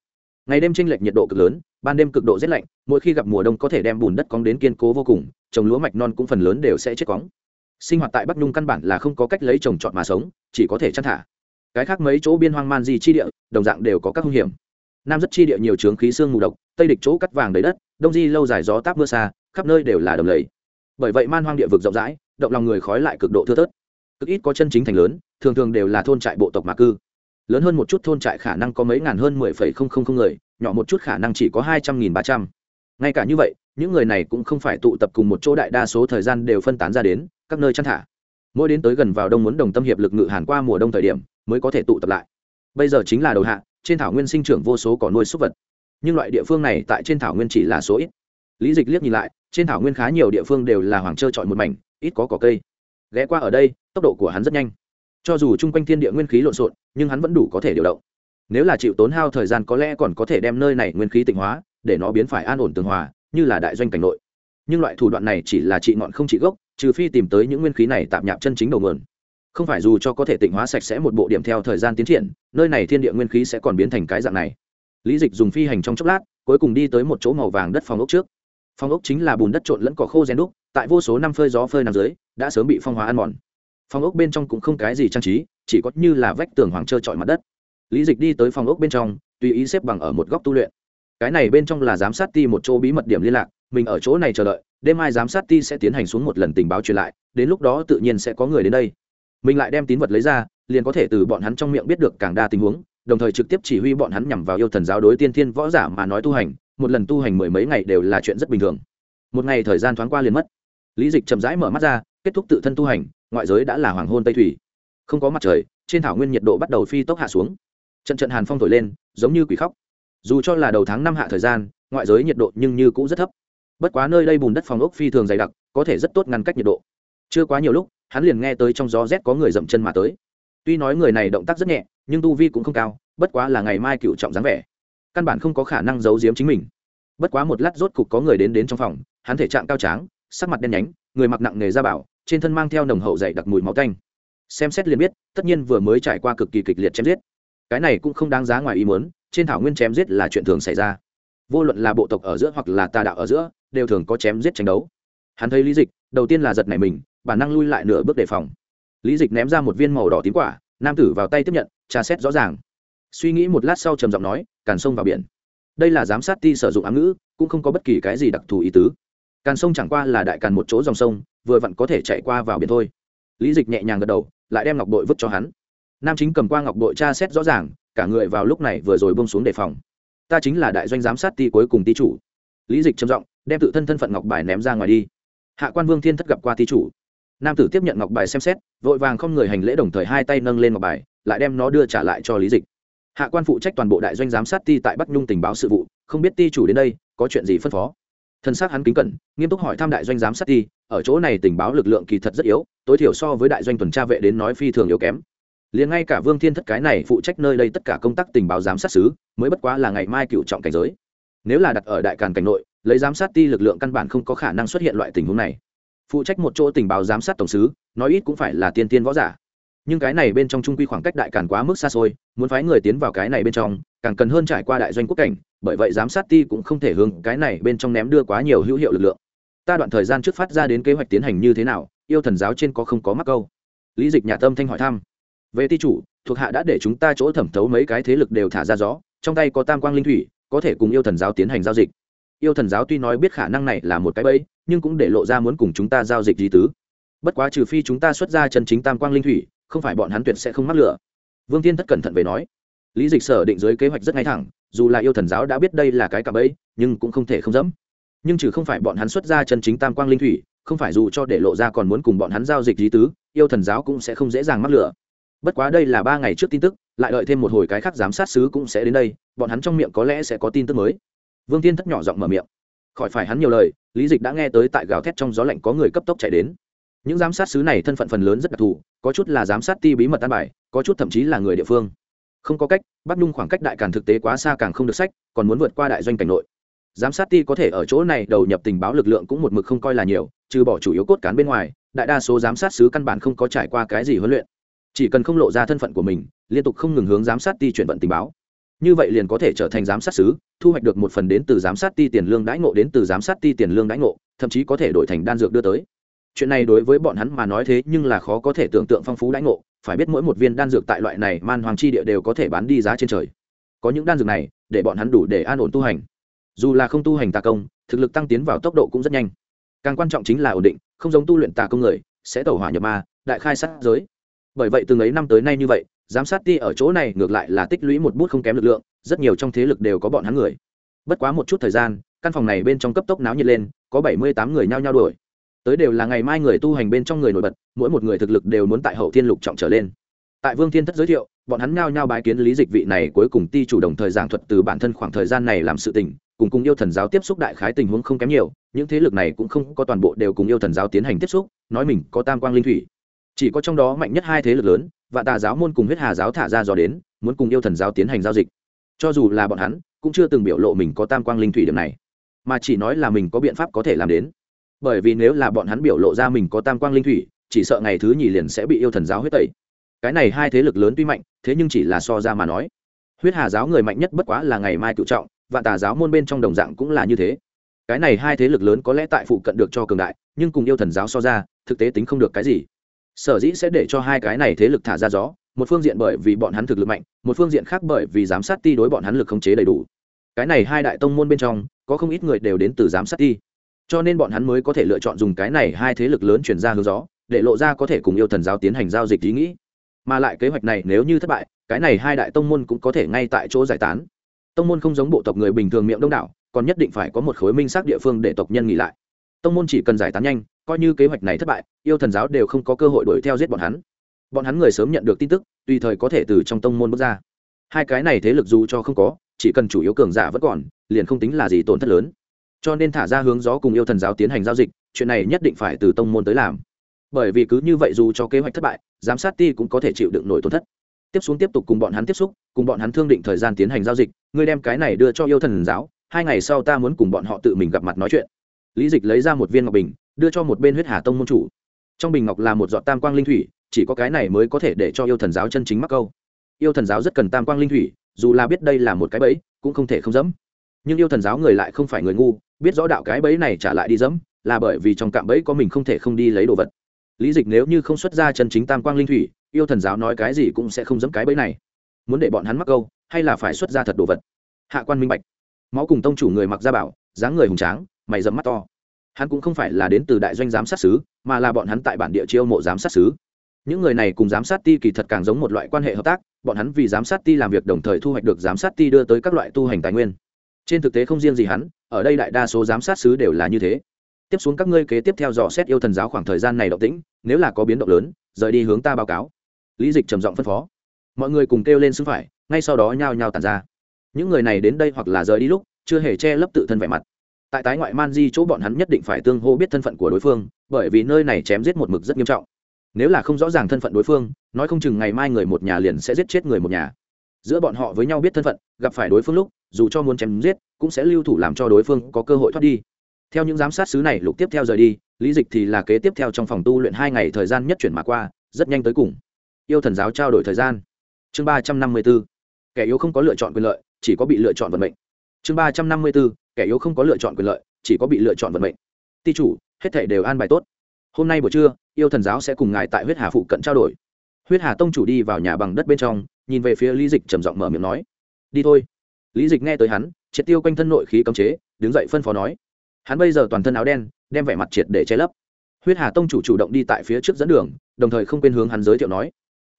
Ngày đêm tranh lệch nhiệt độ cực lớn, ban đêm cực độ rét lạnh, mỗi khi gặp mùa đông có thể đem bùn đất cóng đến kiên cố vô cùng, trồng lúa mạch non cũng phần lớn đều sẽ chết cóng. Sinh hoạt tại bắc nhung căn bản là không có cách lấy trồng trọt mà sống, chỉ có thể chăn thả. Cái khác mấy chỗ biên hoang man di chi địa, đồng dạng đều có các hung hiểm. Nam rất chi địa nhiều trướng khí xương mù độc, tây địch chỗ cắt vàng đầy đất, đông di lâu dài gió táp mưa xa, khắp nơi đều là đầm lầy. Bởi vậy man hoang địa vực rộng rãi, động lòng người khói lại cực độ thưa thớt. Cực ít có chân chính thành lớn, thường thường đều là thôn trại bộ tộc mà cư lớn hơn một chút thôn trại khả năng có mấy ngàn hơn mười phẩy không không không người, nhỏ một chút khả năng chỉ có hai trăm nghìn ba trăm. Ngay cả như vậy, những người này cũng không phải tụ tập cùng một chỗ đại đa số thời gian đều phân tán ra đến, các nơi chăn thả. Mỗi đến tới gần vào đông muốn đồng tâm hiệp lực ngự hàn qua mùa đông thời điểm, mới có thể tụ tập lại. Bây giờ chính là đầu hạ, trên thảo nguyên sinh trưởng vô số cỏ nuôi súc vật. Nhưng loại địa phương này tại trên thảo nguyên chỉ là số ít. Lý dịch liếc nhìn lại, trên thảo nguyên khá nhiều địa phương đều là hoàng trơ trọi một mảnh, ít có cỏ cây. Ghé qua ở đây, tốc độ của hắn rất nhanh cho dù chung quanh thiên địa nguyên khí lộn xộn, nhưng hắn vẫn đủ có thể điều động. Nếu là chịu tốn hao thời gian có lẽ còn có thể đem nơi này nguyên khí tịnh hóa, để nó biến phải an ổn tường hòa, như là đại doanh cảnh nội. Nhưng loại thủ đoạn này chỉ là trị ngọn không trị gốc, trừ phi tìm tới những nguyên khí này tạm nhạp chân chính đầu nguồn. Không phải dù cho có thể tịnh hóa sạch sẽ một bộ điểm theo thời gian tiến triển, nơi này thiên địa nguyên khí sẽ còn biến thành cái dạng này. Lý dịch dùng phi hành trong chốc lát, cuối cùng đi tới một chỗ màu vàng đất phòng ốc trước. Phòng ốc chính là bùn đất trộn lẫn cỏ khô rèn đúc, tại vô số năm phơi gió phơi nằm dưới, đã sớm bị phong hóa ăn mòn phòng ốc bên trong cũng không cái gì trang trí, chỉ có như là vách tường hoàng trơ trọi mặt đất. Lý dịch đi tới phòng ốc bên trong, tùy ý xếp bằng ở một góc tu luyện. Cái này bên trong là giám sát ti một chỗ bí mật điểm liên lạc, mình ở chỗ này chờ đợi, đêm mai giám sát ti sẽ tiến hành xuống một lần tình báo truyền lại, đến lúc đó tự nhiên sẽ có người đến đây. Mình lại đem tín vật lấy ra, liền có thể từ bọn hắn trong miệng biết được càng đa tình huống, đồng thời trực tiếp chỉ huy bọn hắn nhằm vào yêu thần giáo đối tiên thiên võ giả mà nói tu hành, một lần tu hành mười mấy ngày đều là chuyện rất bình thường. Một ngày thời gian thoáng qua liền mất. Lý dịch chậm rãi mở mắt ra, kết thúc tự thân tu hành ngoại giới đã là hoàng hôn tây thủy. Không có mặt trời, trên thảo nguyên nhiệt độ bắt đầu phi tốc hạ xuống. Trận trận hàn phong thổi lên, giống như quỷ khóc. Dù cho là đầu tháng năm hạ thời gian, ngoại giới nhiệt độ nhưng như cũng rất thấp. Bất quá nơi đây bùn đất phòng ốc phi thường dày đặc, có thể rất tốt ngăn cách nhiệt độ. Chưa quá nhiều lúc, hắn liền nghe tới trong gió rét có người dậm chân mà tới. Tuy nói người này động tác rất nhẹ, nhưng tu vi cũng không cao, bất quá là ngày mai cựu trọng dáng vẻ. Căn bản không có khả năng giấu giếm chính mình. Bất quá một lát rốt cục có người đến đến trong phòng, hắn thể trạng cao tráng, sắc mặt đen nhánh, người mặc nặng nghề ra bảo trên thân mang theo nồng hậu dày đặc mùi máu canh xem xét liền biết, tất nhiên vừa mới trải qua cực kỳ kịch liệt chém giết. Cái này cũng không đáng giá ngoài ý muốn, trên thảo nguyên chém giết là chuyện thường xảy ra. Vô luận là bộ tộc ở giữa hoặc là tà đạo ở giữa, đều thường có chém giết tranh đấu. Hắn thấy lý dịch, đầu tiên là giật này mình, bản năng lui lại nửa bước đề phòng. Lý dịch ném ra một viên màu đỏ tím quả, nam tử vào tay tiếp nhận, tra xét rõ ràng. Suy nghĩ một lát sau trầm giọng nói, càn sông vào biển. Đây là giám sát ti sử dụng ám ngữ, cũng không có bất kỳ cái gì đặc thù ý tứ. Càn sông chẳng qua là đại càn một chỗ dòng sông vừa vặn có thể chạy qua vào biển thôi. Lý dịch nhẹ nhàng gật đầu, lại đem ngọc bội vứt cho hắn. Nam chính cầm qua ngọc bội tra xét rõ ràng, cả người vào lúc này vừa rồi bông xuống đề phòng. Ta chính là đại doanh giám sát ti cuối cùng ti chủ. Lý dịch trầm giọng, đem tự thân thân phận ngọc bài ném ra ngoài đi. Hạ quan vương thiên thất gặp qua ti chủ. Nam tử tiếp nhận ngọc bài xem xét, vội vàng không người hành lễ đồng thời hai tay nâng lên ngọc bài, lại đem nó đưa trả lại cho lý dịch. Hạ quan phụ trách toàn bộ đại doanh giám sát ti tại bắc nhung tình báo sự vụ, không biết ti chủ đến đây, có chuyện gì phân phó. Thân xác hắn kính cẩn, nghiêm túc hỏi thăm đại doanh giám sát ti ở chỗ này tình báo lực lượng kỳ thật rất yếu, tối thiểu so với đại doanh tuần tra vệ đến nói phi thường yếu kém. Liền ngay cả vương thiên thất cái này phụ trách nơi đây tất cả công tác tình báo giám sát xứ, mới bất quá là ngày mai cựu trọng cảnh giới. Nếu là đặt ở đại càn cảnh nội, lấy giám sát ti lực lượng căn bản không có khả năng xuất hiện loại tình huống này. Phụ trách một chỗ tình báo giám sát tổng sứ nói ít cũng phải là tiên tiên võ giả. Nhưng cái này bên trong trung quy khoảng cách đại càn quá mức xa xôi, muốn phái người tiến vào cái này bên trong, càng cần hơn trải qua đại doanh quốc cảnh, bởi vậy giám sát ti cũng không thể hướng cái này bên trong ném đưa quá nhiều hữu hiệu lực lượng ta đoạn thời gian trước phát ra đến kế hoạch tiến hành như thế nào, yêu thần giáo trên có không có mắc câu? Lý dịch nhà tâm thanh hỏi thăm. Về ti chủ, thuộc hạ đã để chúng ta chỗ thẩm thấu mấy cái thế lực đều thả ra gió, trong tay có tam quang linh thủy, có thể cùng yêu thần giáo tiến hành giao dịch. Yêu thần giáo tuy nói biết khả năng này là một cái bẫy, nhưng cũng để lộ ra muốn cùng chúng ta giao dịch gì tứ. Bất quá trừ phi chúng ta xuất ra chân chính tam quang linh thủy, không phải bọn hắn tuyệt sẽ không mắc lửa. Vương tiên thất cẩn thận về nói. Lý dịch sở định dưới kế hoạch rất ngay thẳng, dù là yêu thần giáo đã biết đây là cái cả bẫy, nhưng cũng không thể không dẫm nhưng trừ không phải bọn hắn xuất ra chân chính tam quang linh thủy, không phải dù cho để lộ ra còn muốn cùng bọn hắn giao dịch lý tứ, yêu thần giáo cũng sẽ không dễ dàng mắc lửa. Bất quá đây là ba ngày trước tin tức, lại đợi thêm một hồi cái khác giám sát sứ cũng sẽ đến đây, bọn hắn trong miệng có lẽ sẽ có tin tức mới. Vương tiên thất nhỏ giọng mở miệng. Khỏi phải hắn nhiều lời, lý dịch đã nghe tới tại gào thét trong gió lạnh có người cấp tốc chạy đến. Những giám sát sứ này thân phận phần lớn rất đặc thù, có chút là giám sát ti bí mật an bài, có chút thậm chí là người địa phương. Không có cách, bắc nhung khoảng cách đại càn thực tế quá xa càng không được sách, còn muốn vượt qua đại doanh cảnh nội giám sát ti có thể ở chỗ này đầu nhập tình báo lực lượng cũng một mực không coi là nhiều, trừ bỏ chủ yếu cốt cán bên ngoài, đại đa số giám sát sứ căn bản không có trải qua cái gì huấn luyện. Chỉ cần không lộ ra thân phận của mình, liên tục không ngừng hướng giám sát ti chuyển vận tình báo. Như vậy liền có thể trở thành giám sát sứ, thu hoạch được một phần đến từ giám sát ti tiền lương đãi ngộ đến từ giám sát ti tiền lương đãi ngộ, thậm chí có thể đổi thành đan dược đưa tới. Chuyện này đối với bọn hắn mà nói thế nhưng là khó có thể tưởng tượng phong phú đãi ngộ, phải biết mỗi một viên đan dược tại loại này man hoàng chi địa đều có thể bán đi giá trên trời. Có những đan dược này, để bọn hắn đủ để an ổn tu hành dù là không tu hành tà công, thực lực tăng tiến vào tốc độ cũng rất nhanh. Càng quan trọng chính là ổn định, không giống tu luyện tà công người, sẽ tẩu hỏa nhập ma, đại khai sát giới. Bởi vậy từng ấy năm tới nay như vậy, giám sát ti ở chỗ này ngược lại là tích lũy một bút không kém lực lượng, rất nhiều trong thế lực đều có bọn hắn người. Bất quá một chút thời gian, căn phòng này bên trong cấp tốc náo nhiệt lên, có bảy mươi tám người nhao nhao đuổi. Tới đều là ngày mai người tu hành bên trong người nổi bật, mỗi một người thực lực đều muốn tại hậu thiên lục trọng trở lên. Tại vương thiên thất giới thiệu bọn hắn nhao nhao bái kiến lý dịch vị này cuối cùng ti chủ đồng thời giảng thuật từ bản thân khoảng thời gian này làm sự tình, cùng cùng yêu thần giáo tiếp xúc đại khái tình huống không kém nhiều, những thế lực này cũng không có toàn bộ đều cùng yêu thần giáo tiến hành tiếp xúc, nói mình có tam quang linh thủy. Chỉ có trong đó mạnh nhất hai thế lực lớn và tà giáo môn cùng huyết hà giáo thả ra dò đến, muốn cùng yêu thần giáo tiến hành giao dịch. Cho dù là bọn hắn, cũng chưa từng biểu lộ mình có tam quang linh thủy điểm này, mà chỉ nói là mình có biện pháp có thể làm đến. Bởi vì nếu là bọn hắn biểu lộ ra mình có tam quang linh thủy, chỉ sợ ngày thứ nhì liền sẽ bị yêu thần giáo huyết tẩy cái này hai thế lực lớn tuy mạnh, thế nhưng chỉ là so ra mà nói. Huyết hà giáo người mạnh nhất bất quá là ngày mai cựu trọng và tà giáo môn bên trong đồng dạng cũng là như thế. Cái này hai thế lực lớn có lẽ tại phụ cận được cho cường đại, nhưng cùng yêu thần giáo so ra, thực tế tính không được cái gì. Sở dĩ sẽ để cho hai cái này thế lực thả ra gió, một phương diện bởi vì bọn hắn thực lực mạnh, một phương diện khác bởi vì giám sát ti đối bọn hắn lực khống chế đầy đủ. Cái này hai đại tông môn bên trong, có không ít người đều đến từ giám sát ti. Cho nên bọn hắn mới có thể lựa chọn dùng cái này hai thế lực lớn chuyển ra hướng gió, để lộ ra có thể cùng yêu thần giáo tiến hành giao dịch ý nghĩ mà lại kế hoạch này nếu như thất bại, cái này hai đại tông môn cũng có thể ngay tại chỗ giải tán. Tông môn không giống bộ tộc người bình thường miệng đông đảo, còn nhất định phải có một khối minh xác địa phương để tộc nhân nghỉ lại. Tông môn chỉ cần giải tán nhanh, coi như kế hoạch này thất bại, yêu thần giáo đều không có cơ hội đuổi theo giết bọn hắn. Bọn hắn người sớm nhận được tin tức, tùy thời có thể từ trong tông môn bước ra. Hai cái này thế lực dù cho không có, chỉ cần chủ yếu cường giả vẫn còn, liền không tính là gì tổn thất lớn. Cho nên thả ra hướng gió cùng yêu thần giáo tiến hành giao dịch, chuyện này nhất định phải từ tông môn tới làm bởi vì cứ như vậy dù cho kế hoạch thất bại, giám sát ti cũng có thể chịu đựng nổi tổn thất. Tiếp xuống tiếp tục cùng bọn hắn tiếp xúc, cùng bọn hắn thương định thời gian tiến hành giao dịch, ngươi đem cái này đưa cho yêu thần giáo, hai ngày sau ta muốn cùng bọn họ tự mình gặp mặt nói chuyện. Lý dịch lấy ra một viên ngọc bình, đưa cho một bên huyết hà tông môn chủ. Trong bình ngọc là một giọt tam quang linh thủy, chỉ có cái này mới có thể để cho yêu thần giáo chân chính mắc câu. Yêu thần giáo rất cần tam quang linh thủy, dù là biết đây là một cái bẫy, cũng không thể không dẫm. Nhưng yêu thần giáo người lại không phải người ngu, biết rõ đạo cái bẫy này trả lại đi dẫm, là bởi vì trong cạm bẫy có mình không thể không đi lấy đồ vật lý dịch nếu như không xuất ra chân chính tam quang linh thủy, yêu thần giáo nói cái gì cũng sẽ không dẫm cái bẫy này. Muốn để bọn hắn mắc câu, hay là phải xuất ra thật đồ vật? Hạ quan minh bạch. Máu cùng tông chủ người mặc gia bảo, dáng người hùng tráng, mày dẫm mắt to. Hắn cũng không phải là đến từ đại doanh giám sát xứ, mà là bọn hắn tại bản địa chiêu mộ giám sát xứ. Những người này cùng giám sát ti kỳ thật càng giống một loại quan hệ hợp tác, bọn hắn vì giám sát ti làm việc đồng thời thu hoạch được giám sát ti đưa tới các loại tu hành tài nguyên. Trên thực tế không riêng gì hắn, ở đây đại đa số giám sát xứ đều là như thế tiếp xuống các ngươi kế tiếp theo dò xét yêu thần giáo khoảng thời gian này động tĩnh, nếu là có biến động lớn, rời đi hướng ta báo cáo. Lý dịch trầm giọng phân phó. Mọi người cùng kêu lên xứng phải, ngay sau đó nhao nhao tàn ra. Những người này đến đây hoặc là rời đi lúc, chưa hề che lấp tự thân vẻ mặt. Tại tái ngoại man di chỗ bọn hắn nhất định phải tương hô biết thân phận của đối phương, bởi vì nơi này chém giết một mực rất nghiêm trọng. Nếu là không rõ ràng thân phận đối phương, nói không chừng ngày mai người một nhà liền sẽ giết chết người một nhà. Giữa bọn họ với nhau biết thân phận, gặp phải đối phương lúc, dù cho muốn chém giết, cũng sẽ lưu thủ làm cho đối phương có cơ hội thoát đi theo những giám sát sứ này lục tiếp theo rời đi, lý dịch thì là kế tiếp theo trong phòng tu luyện hai ngày thời gian nhất chuyển mà qua, rất nhanh tới cùng. Yêu thần giáo trao đổi thời gian. Chương ba trăm năm mươi b ố kẻ yếu không có lựa chọn quyền lợi, chỉ có bị lựa chọn vận mệnh. Chương ba trăm năm mươi b ố kẻ yếu không có lựa chọn quyền lợi, chỉ có bị lựa chọn vận mệnh. Ti chủ, hết thể đều an bài tốt. Hôm nay buổi trưa, yêu thần giáo sẽ cùng ngài tại huyết hà phụ cận trao đổi. Huyết hà tông chủ đi vào nhà bằng đất bên trong, nhìn về phía lý dịch trầm giọng mở miệng nói. Đi thôi. Lý dịch nghe tới hắn, triệt tiêu quanh thân nội khí cấm chế, đứng dậy phân phó nói hắn bây giờ toàn thân áo đen, đem vẻ mặt triệt để che lấp. Huyết hà tông chủ chủ động đi tại phía trước dẫn đường, đồng thời không quên hướng hắn giới thiệu nói,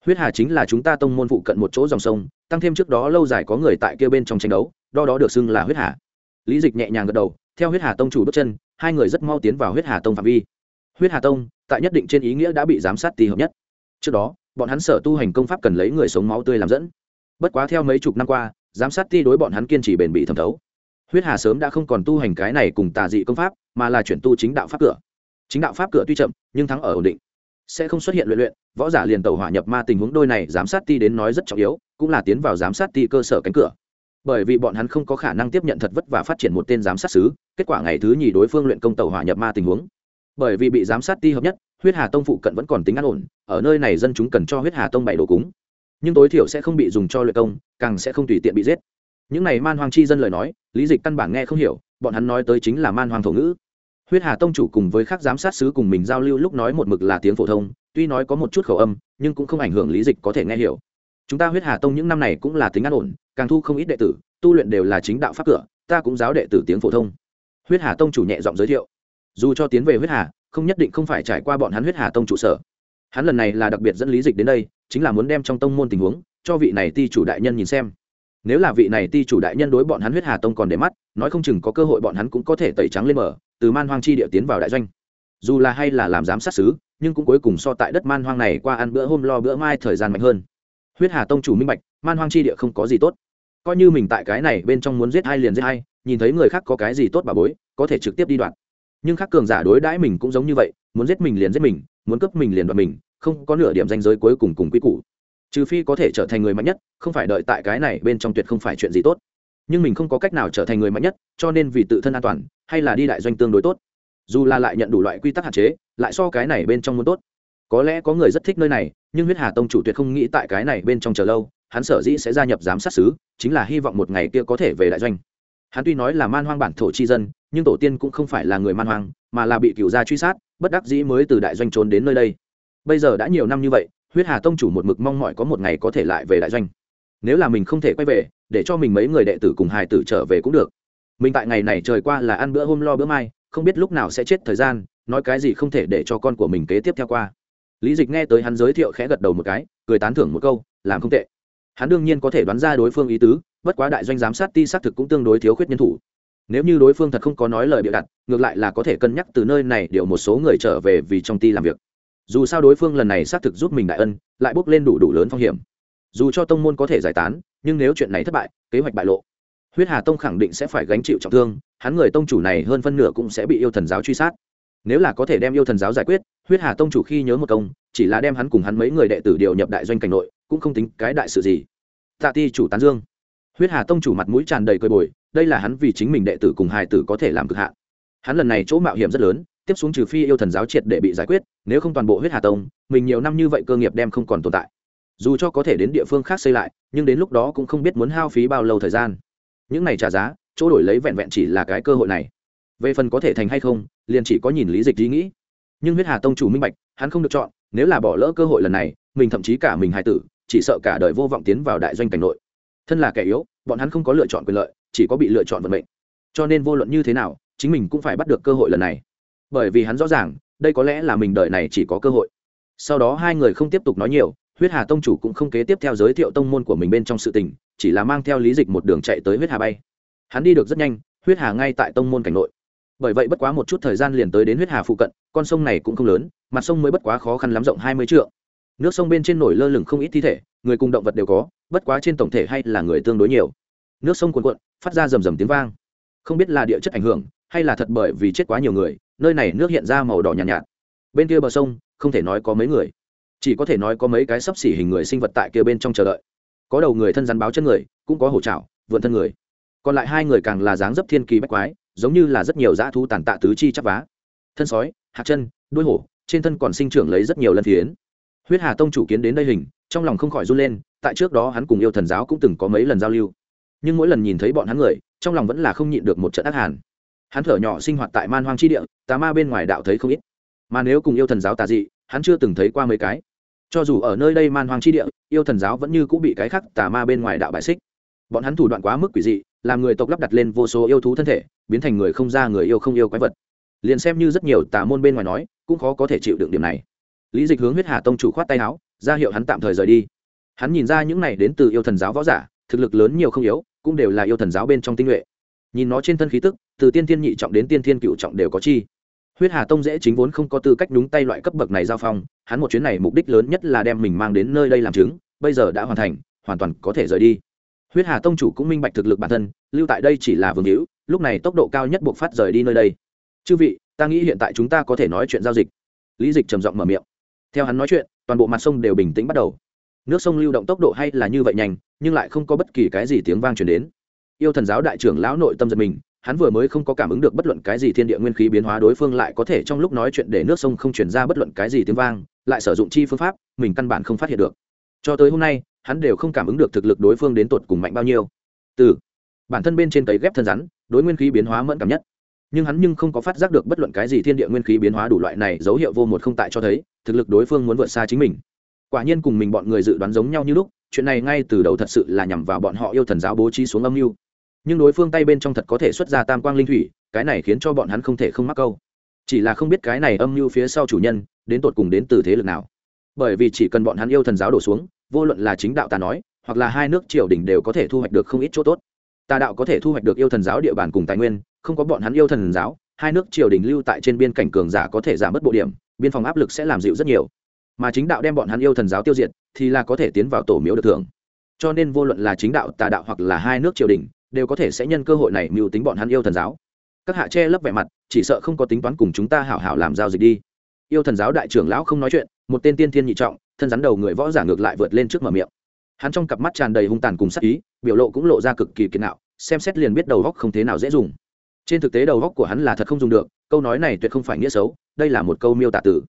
huyết hà chính là chúng ta tông môn phụ cận một chỗ dòng sông, tăng thêm trước đó lâu dài có người tại kia bên trong tranh đấu đo đó được xưng là huyết hà. Lý dịch nhẹ nhàng gật đầu, theo huyết hà tông chủ bước chân, hai người rất mau tiến vào huyết hà tông phạm vi. Huyết hà tông, tại nhất định trên ý nghĩa đã bị giám sát tì hợp nhất. Trước đó, bọn hắn sở tu hành công pháp cần lấy người sống máu tươi làm dẫn. Bất quá theo mấy chục năm qua, giám sát ti đối bọn hắn kiên trì bền bỉ thẩm thấu huyết hà sớm đã không còn tu hành cái này cùng tà dị công pháp, mà là chuyển tu chính đạo pháp cửa. Chính đạo pháp cửa tuy chậm, nhưng thắng ở ổn định. Sẽ không xuất hiện luyện luyện, võ giả liền tàu hỏa nhập ma tình huống đôi này giám sát ti đến nói rất trọng yếu, cũng là tiến vào giám sát ti cơ sở cánh cửa. Bởi vì bọn hắn không có khả năng tiếp nhận thật vất và phát triển một tên giám sát xứ kết quả ngày thứ nhì đối phương luyện công tàu hỏa nhập ma tình huống. Bởi vì bị giám sát ti hợp nhất, huyết hà tông phụ cận vẫn còn tính an ổn, ở nơi này dân chúng cần cho huyết hà tông bảy đồ cúng. Nhưng tối thiểu sẽ không bị dùng cho luyện công, càng sẽ không tùy tiện bị giết những này man hoang chi dân lời nói, lý dịch căn bản nghe không hiểu, bọn hắn nói tới chính là man hoang thổ ngữ. Huyết hà tông chủ cùng với các giám sát sứ cùng mình giao lưu lúc nói một mực là tiếng phổ thông, tuy nói có một chút khẩu âm, nhưng cũng không ảnh hưởng lý dịch có thể nghe hiểu. Chúng ta huyết hà tông những năm này cũng là tính an ổn, càng thu không ít đệ tử, tu luyện đều là chính đạo pháp cửa, ta cũng giáo đệ tử tiếng phổ thông. Huyết hà tông chủ nhẹ giọng giới thiệu. Dù cho tiến về huyết hà, không nhất định không phải trải qua bọn hắn huyết hà tông trụ sở. Hắn lần này là đặc biệt dẫn lý dịch đến đây, chính là muốn đem trong tông môn tình huống, cho vị này ti chủ đại nhân nhìn xem nếu là vị này ti chủ đại nhân đối bọn hắn huyết hà tông còn để mắt, nói không chừng có cơ hội bọn hắn cũng có thể tẩy trắng lên mở từ man hoang chi địa tiến vào đại doanh. Dù là hay là làm giám sát xứ, nhưng cũng cuối cùng so tại đất man hoang này qua ăn bữa hôm lo bữa mai thời gian mạnh hơn. Huyết hà tông chủ minh bạch, man hoang chi địa không có gì tốt. Coi như mình tại cái này bên trong muốn giết hai liền giết hai nhìn thấy người khác có cái gì tốt bà bối, có thể trực tiếp đi đoạn. Nhưng khác cường giả đối đãi mình cũng giống như vậy, muốn giết mình liền giết mình, muốn cướp mình liền đoạt mình, không có nửa điểm danh giới cuối cùng cùng quy củ trừ phi có thể trở thành người mạnh nhất, không phải đợi tại cái này bên trong tuyệt không phải chuyện gì tốt. Nhưng mình không có cách nào trở thành người mạnh nhất, cho nên vì tự thân an toàn, hay là đi đại doanh tương đối tốt. Dù là lại nhận đủ loại quy tắc hạn chế, lại so cái này bên trong muốn tốt. Có lẽ có người rất thích nơi này, nhưng huyết hà tông chủ tuyệt không nghĩ tại cái này bên trong chờ lâu, hắn sở dĩ sẽ gia nhập giám sát xứ, chính là hy vọng một ngày kia có thể về đại doanh. Hắn tuy nói là man hoang bản thổ chi dân, nhưng tổ tiên cũng không phải là người man hoang, mà là bị cựu gia truy sát, bất đắc dĩ mới từ đại doanh trốn đến nơi đây. Bây giờ đã nhiều năm như vậy huyết hà tông chủ một mực mong mỏi có một ngày có thể lại về đại doanh. Nếu là mình không thể quay về, để cho mình mấy người đệ tử cùng hài tử trở về cũng được. Mình tại ngày này trời qua là ăn bữa hôm lo bữa mai, không biết lúc nào sẽ chết thời gian, nói cái gì không thể để cho con của mình kế tiếp theo qua. Lý dịch nghe tới hắn giới thiệu khẽ gật đầu một cái, cười tán thưởng một câu, làm không tệ. Hắn đương nhiên có thể đoán ra đối phương ý tứ, bất quá đại doanh giám sát ti xác thực cũng tương đối thiếu khuyết nhân thủ. Nếu như đối phương thật không có nói lời bịa đặt, ngược lại là có thể cân nhắc từ nơi này điều một số người trở về vì trong ti làm việc dù sao đối phương lần này xác thực giúp mình đại ân, lại bốc lên đủ đủ lớn phong hiểm. Dù cho tông môn có thể giải tán, nhưng nếu chuyện này thất bại, kế hoạch bại lộ. Huyết hà tông khẳng định sẽ phải gánh chịu trọng thương, hắn người tông chủ này hơn phân nửa cũng sẽ bị yêu thần giáo truy sát. Nếu là có thể đem yêu thần giáo giải quyết, huyết hà tông chủ khi nhớ một công, chỉ là đem hắn cùng hắn mấy người đệ tử điều nhập đại doanh cảnh nội, cũng không tính cái đại sự gì. Tạ ti chủ tán dương. Huyết hà tông chủ mặt mũi tràn đầy cơi bồi, đây là hắn vì chính mình đệ tử cùng hài tử có thể làm cực hạn. Hắn lần này chỗ mạo hiểm rất lớn tiếp xuống trừ phi yêu thần giáo triệt để bị giải quyết, nếu không toàn bộ huyết hà tông, mình nhiều năm như vậy cơ nghiệp đem không còn tồn tại. Dù cho có thể đến địa phương khác xây lại, nhưng đến lúc đó cũng không biết muốn hao phí bao lâu thời gian. Những này trả giá, chỗ đổi lấy vẹn vẹn chỉ là cái cơ hội này. Về phần có thể thành hay không, liền chỉ có nhìn lý dịch ý nghĩ. Nhưng huyết hà tông chủ minh bạch, hắn không được chọn, nếu là bỏ lỡ cơ hội lần này, mình thậm chí cả mình hài tử, chỉ sợ cả đời vô vọng tiến vào đại doanh cảnh nội. Thân là kẻ yếu, bọn hắn không có lựa chọn quyền lợi, chỉ có bị lựa chọn vận mệnh. Cho nên vô luận như thế nào, chính mình cũng phải bắt được cơ hội lần này bởi vì hắn rõ ràng, đây có lẽ là mình đời này chỉ có cơ hội. Sau đó hai người không tiếp tục nói nhiều, huyết hà tông chủ cũng không kế tiếp theo giới thiệu tông môn của mình bên trong sự tình, chỉ là mang theo lý dịch một đường chạy tới huyết hà bay. Hắn đi được rất nhanh, huyết hà ngay tại tông môn cảnh nội. Bởi vậy bất quá một chút thời gian liền tới đến huyết hà phụ cận, con sông này cũng không lớn, mặt sông mới bất quá khó khăn lắm rộng hai mươi trượng. Nước sông bên trên nổi lơ lửng không ít thi thể, người cùng động vật đều có, bất quá trên tổng thể hay là người tương đối nhiều. Nước sông cuồn cuộn, phát ra rầm rầm tiếng vang. Không biết là địa chất ảnh hưởng, hay là thật bởi vì chết quá nhiều người nơi này nước hiện ra màu đỏ nhàn nhạt, nhạt. Bên kia bờ sông không thể nói có mấy người. Chỉ có thể nói có mấy cái sấp xỉ hình người sinh vật tại kia bên trong chờ đợi. Có đầu người thân rắn báo chân người cũng có hổ trảo vượn thân người. Còn lại hai người càng là dáng dấp thiên kỳ bách quái giống như là rất nhiều dã thú tàn tạ tứ chi chắp vá. Thân sói hạt chân đuôi hổ trên thân còn sinh trưởng lấy rất nhiều lần phiến. Huyết hà tông chủ kiến đến đây hình trong lòng không khỏi run lên tại trước đó hắn cùng yêu thần giáo cũng từng có mấy lần giao lưu. Nhưng mỗi lần nhìn thấy bọn hắn người trong lòng vẫn là không nhịn được một trận ác hàn hắn thở nhỏ sinh hoạt tại man hoang chi địa, tà ma bên ngoài đạo thấy không ít. Mà nếu cùng yêu thần giáo tà dị, hắn chưa từng thấy qua mấy cái. Cho dù ở nơi đây man hoang chi địa, yêu thần giáo vẫn như cũng bị cái khác tà ma bên ngoài đạo bại xích. Bọn hắn thủ đoạn quá mức quỷ dị, làm người tộc lắp đặt lên vô số yêu thú thân thể, biến thành người không ra người yêu không yêu quái vật. Liền xem như rất nhiều tà môn bên ngoài nói, cũng khó có thể chịu đựng điểm này. Lý dịch hướng huyết hà tông chủ khoát tay áo, ra hiệu hắn tạm thời rời đi. Hắn nhìn ra những này đến từ yêu thần giáo võ giả, thực lực lớn nhiều không yếu, cũng đều là yêu thần giáo bên trong tinh nhuệ nhìn nó trên thân khí tức, từ tiên thiên nhị trọng đến tiên thiên cựu trọng đều có chi. Huyết hà tông dễ chính vốn không có tư cách đúng tay loại cấp bậc này giao phong, hắn một chuyến này mục đích lớn nhất là đem mình mang đến nơi đây làm chứng, bây giờ đã hoàn thành, hoàn toàn có thể rời đi. Huyết hà tông chủ cũng minh bạch thực lực bản thân, lưu tại đây chỉ là vương hữu, lúc này tốc độ cao nhất buộc phát rời đi nơi đây. Chư vị, ta nghĩ hiện tại chúng ta có thể nói chuyện giao dịch. Lý dịch trầm giọng mở miệng. Theo hắn nói chuyện, toàn bộ mặt sông đều bình tĩnh bắt đầu. Nước sông lưu động tốc độ hay là như vậy nhanh, nhưng lại không có bất kỳ cái gì tiếng vang truyền đến yêu thần giáo đại trưởng lão nội tâm giật mình, hắn vừa mới không có cảm ứng được bất luận cái gì thiên địa nguyên khí biến hóa đối phương lại có thể trong lúc nói chuyện để nước sông không chuyển ra bất luận cái gì tiếng vang, lại sử dụng chi phương pháp, mình căn bản không phát hiện được. Cho tới hôm nay, hắn đều không cảm ứng được thực lực đối phương đến tột cùng mạnh bao nhiêu. Từ bản thân bên trên cấy ghép thân rắn, đối nguyên khí biến hóa mẫn cảm nhất. Nhưng hắn nhưng không có phát giác được bất luận cái gì thiên địa nguyên khí biến hóa đủ loại này dấu hiệu vô một không tại cho thấy, thực lực đối phương muốn vượt xa chính mình. Quả nhiên cùng mình bọn người dự đoán giống nhau như lúc, chuyện này ngay từ đầu thật sự là nhằm vào bọn họ yêu thần giáo bố trí xuống âm mưu nhưng đối phương tay bên trong thật có thể xuất ra tam quang linh thủy, cái này khiến cho bọn hắn không thể không mắc câu. Chỉ là không biết cái này âm mưu phía sau chủ nhân, đến tột cùng đến từ thế lực nào. Bởi vì chỉ cần bọn hắn yêu thần giáo đổ xuống, vô luận là chính đạo ta nói, hoặc là hai nước triều đình đều có thể thu hoạch được không ít chỗ tốt. Tà đạo có thể thu hoạch được yêu thần giáo địa bàn cùng tài nguyên, không có bọn hắn yêu thần giáo, hai nước triều đình lưu tại trên biên cảnh cường giả có thể giảm bớt bộ điểm, biên phòng áp lực sẽ làm dịu rất nhiều. Mà chính đạo đem bọn hắn yêu thần giáo tiêu diệt, thì là có thể tiến vào tổ miếu được thưởng. Cho nên vô luận là chính đạo, tà đạo hoặc là hai nước triều đình đều có thể sẽ nhân cơ hội này mưu tính bọn hắn yêu thần giáo. Các hạ che lấp vẻ mặt, chỉ sợ không có tính toán cùng chúng ta hảo hảo làm giao dịch đi. Yêu thần giáo đại trưởng lão không nói chuyện, một tên tiên thiên nhị trọng, thân rắn đầu người võ giả ngược lại vượt lên trước mở miệng. Hắn trong cặp mắt tràn đầy hung tàn cùng sắc ý, biểu lộ cũng lộ ra cực kỳ kiên nạo, xem xét liền biết đầu góc không thế nào dễ dùng. Trên thực tế đầu góc của hắn là thật không dùng được, câu nói này tuyệt không phải nghĩa xấu, đây là một câu miêu tả tử.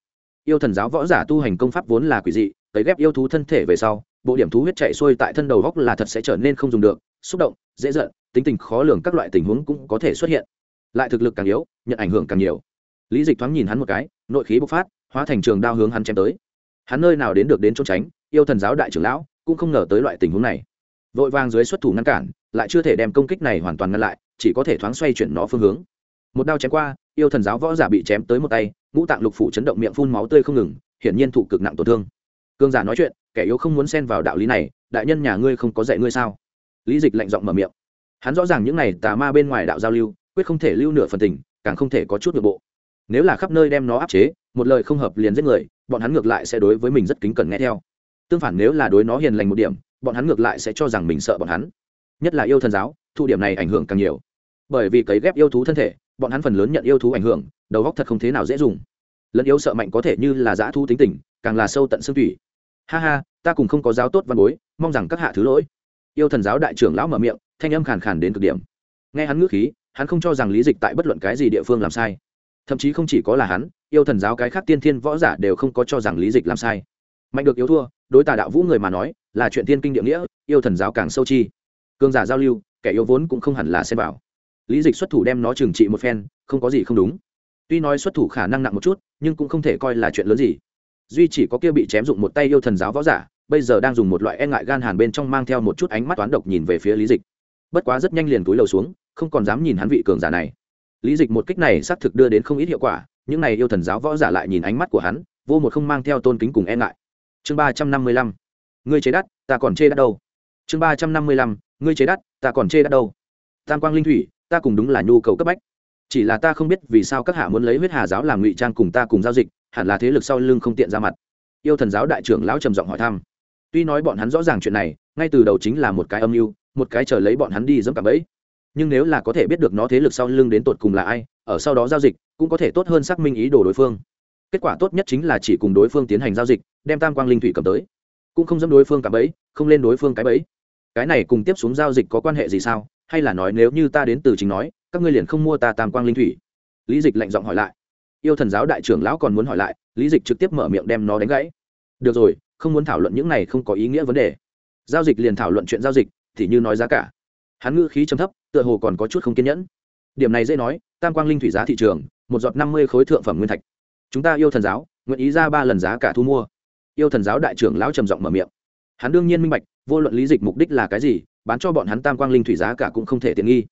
Yêu thần giáo võ giả tu hành công pháp vốn là quỷ dị tới ghép yêu thú thân thể về sau bộ điểm thú huyết chạy xuôi tại thân đầu góc là thật sẽ trở nên không dùng được, xúc động, dễ giận, tính tình khó lường các loại tình huống cũng có thể xuất hiện. Lại thực lực càng yếu, nhận ảnh hưởng càng nhiều. Lý dịch thoáng nhìn hắn một cái, nội khí bộc phát, hóa thành trường đao hướng hắn chém tới. Hắn nơi nào đến được đến trốn tránh, yêu thần giáo đại trưởng lão cũng không ngờ tới loại tình huống này. Vội vàng dưới xuất thủ ngăn cản, lại chưa thể đem công kích này hoàn toàn ngăn lại, chỉ có thể thoáng xoay chuyển nó phương hướng. Một đao chém qua, yêu thần giáo võ giả bị chém tới một tay, ngũ tạng lục phủ chấn động miệng phun máu tươi không ngừng, hiển nhiên thụ cực nặng tổn thương. Cương giả nói chuyện kẻ yếu không muốn xen vào đạo lý này, đại nhân nhà ngươi không có dạy ngươi sao? Lý dịch lạnh giọng mở miệng. Hắn rõ ràng những này tà ma bên ngoài đạo giao lưu, quyết không thể lưu nửa phần tình, càng không thể có chút nội bộ. Nếu là khắp nơi đem nó áp chế, một lời không hợp liền giết người, bọn hắn ngược lại sẽ đối với mình rất kính cẩn nghe theo. Tương phản nếu là đối nó hiền lành một điểm, bọn hắn ngược lại sẽ cho rằng mình sợ bọn hắn. Nhất là yêu thần giáo, thụ điểm này ảnh hưởng càng nhiều. Bởi vì cấy ghép yêu thú thân thể, bọn hắn phần lớn nhận yêu thú ảnh hưởng, đầu góc thật không thế nào dễ dùng. Lẫn yếu sợ mạnh có thể như là dã thu tính tình, càng là sâu tận xương thủy ha ha, ta cùng không có giáo tốt văn bối, mong rằng các hạ thứ lỗi. Yêu thần giáo đại trưởng lão mở miệng, thanh âm khàn khàn đến cực điểm. Nghe hắn ngữ khí, hắn không cho rằng lý dịch tại bất luận cái gì địa phương làm sai. Thậm chí không chỉ có là hắn, yêu thần giáo cái khác tiên thiên võ giả đều không có cho rằng lý dịch làm sai. Mạnh được yếu thua, đối tà đạo vũ người mà nói, là chuyện tiên kinh địa nghĩa, yêu thần giáo càng sâu chi. Cương giả giao lưu, kẻ yêu vốn cũng không hẳn là xem bảo lý dịch xuất thủ đem nó trừng trị một phen, không có gì không đúng. Tuy nói xuất thủ khả năng nặng một chút, nhưng cũng không thể coi là chuyện lớn gì duy chỉ có kia bị chém dụng một tay yêu thần giáo võ giả, bây giờ đang dùng một loại e ngại gan hàn bên trong mang theo một chút ánh mắt toán độc nhìn về phía lý dịch. Bất quá rất nhanh liền túi lầu xuống, không còn dám nhìn hắn vị cường giả này. Lý dịch một kích này xác thực đưa đến không ít hiệu quả, những này yêu thần giáo võ giả lại nhìn ánh mắt của hắn, vô một không mang theo tôn kính cùng e ngại. Chương ba trăm năm mươi lăm, ngươi chế đắt, ta còn chê đắt đâu? Chương ba trăm năm mươi lăm, ngươi chế đắt, ta còn chê đắt đâu? Tam quang linh thủy, ta cùng đúng là nhu cầu cấp bách. Chỉ là ta không biết vì sao các hạ muốn lấy huyết hà giáo làm ngụy trang cùng ta cùng giao dịch hẳn là thế lực sau lưng không tiện ra mặt. Yêu thần giáo đại trưởng lão trầm giọng hỏi thăm. Tuy nói bọn hắn rõ ràng chuyện này, ngay từ đầu chính là một cái âm mưu, một cái chờ lấy bọn hắn đi dẫm cả bẫy. Nhưng nếu là có thể biết được nó thế lực sau lưng đến tột cùng là ai, ở sau đó giao dịch, cũng có thể tốt hơn xác minh ý đồ đối phương. Kết quả tốt nhất chính là chỉ cùng đối phương tiến hành giao dịch, đem tam quang linh thủy cầm tới. Cũng không dẫm đối phương cả bẫy, không lên đối phương cái bẫy. Cái này cùng tiếp xuống giao dịch có quan hệ gì sao? Hay là nói nếu như ta đến từ chính nói, các ngươi liền không mua ta tam quang linh thủy? Lý dịch lạnh giọng hỏi lại yêu thần giáo đại trưởng lão còn muốn hỏi lại, lý dịch trực tiếp mở miệng đem nó đánh gãy. Được rồi, không muốn thảo luận những này không có ý nghĩa vấn đề. Giao dịch liền thảo luận chuyện giao dịch, thì như nói giá cả. Hắn ngữ khí trầm thấp, tựa hồ còn có chút không kiên nhẫn. Điểm này dễ nói, tam quang linh thủy giá thị trường, một giọt năm mươi khối thượng phẩm nguyên thạch. Chúng ta yêu thần giáo, nguyện ý ra ba lần giá cả thu mua. Yêu thần giáo đại trưởng lão trầm giọng mở miệng. Hắn đương nhiên minh bạch, vô luận lý dịch mục đích là cái gì, bán cho bọn hắn tam quang linh thủy giá cả cũng không thể tiện nghi.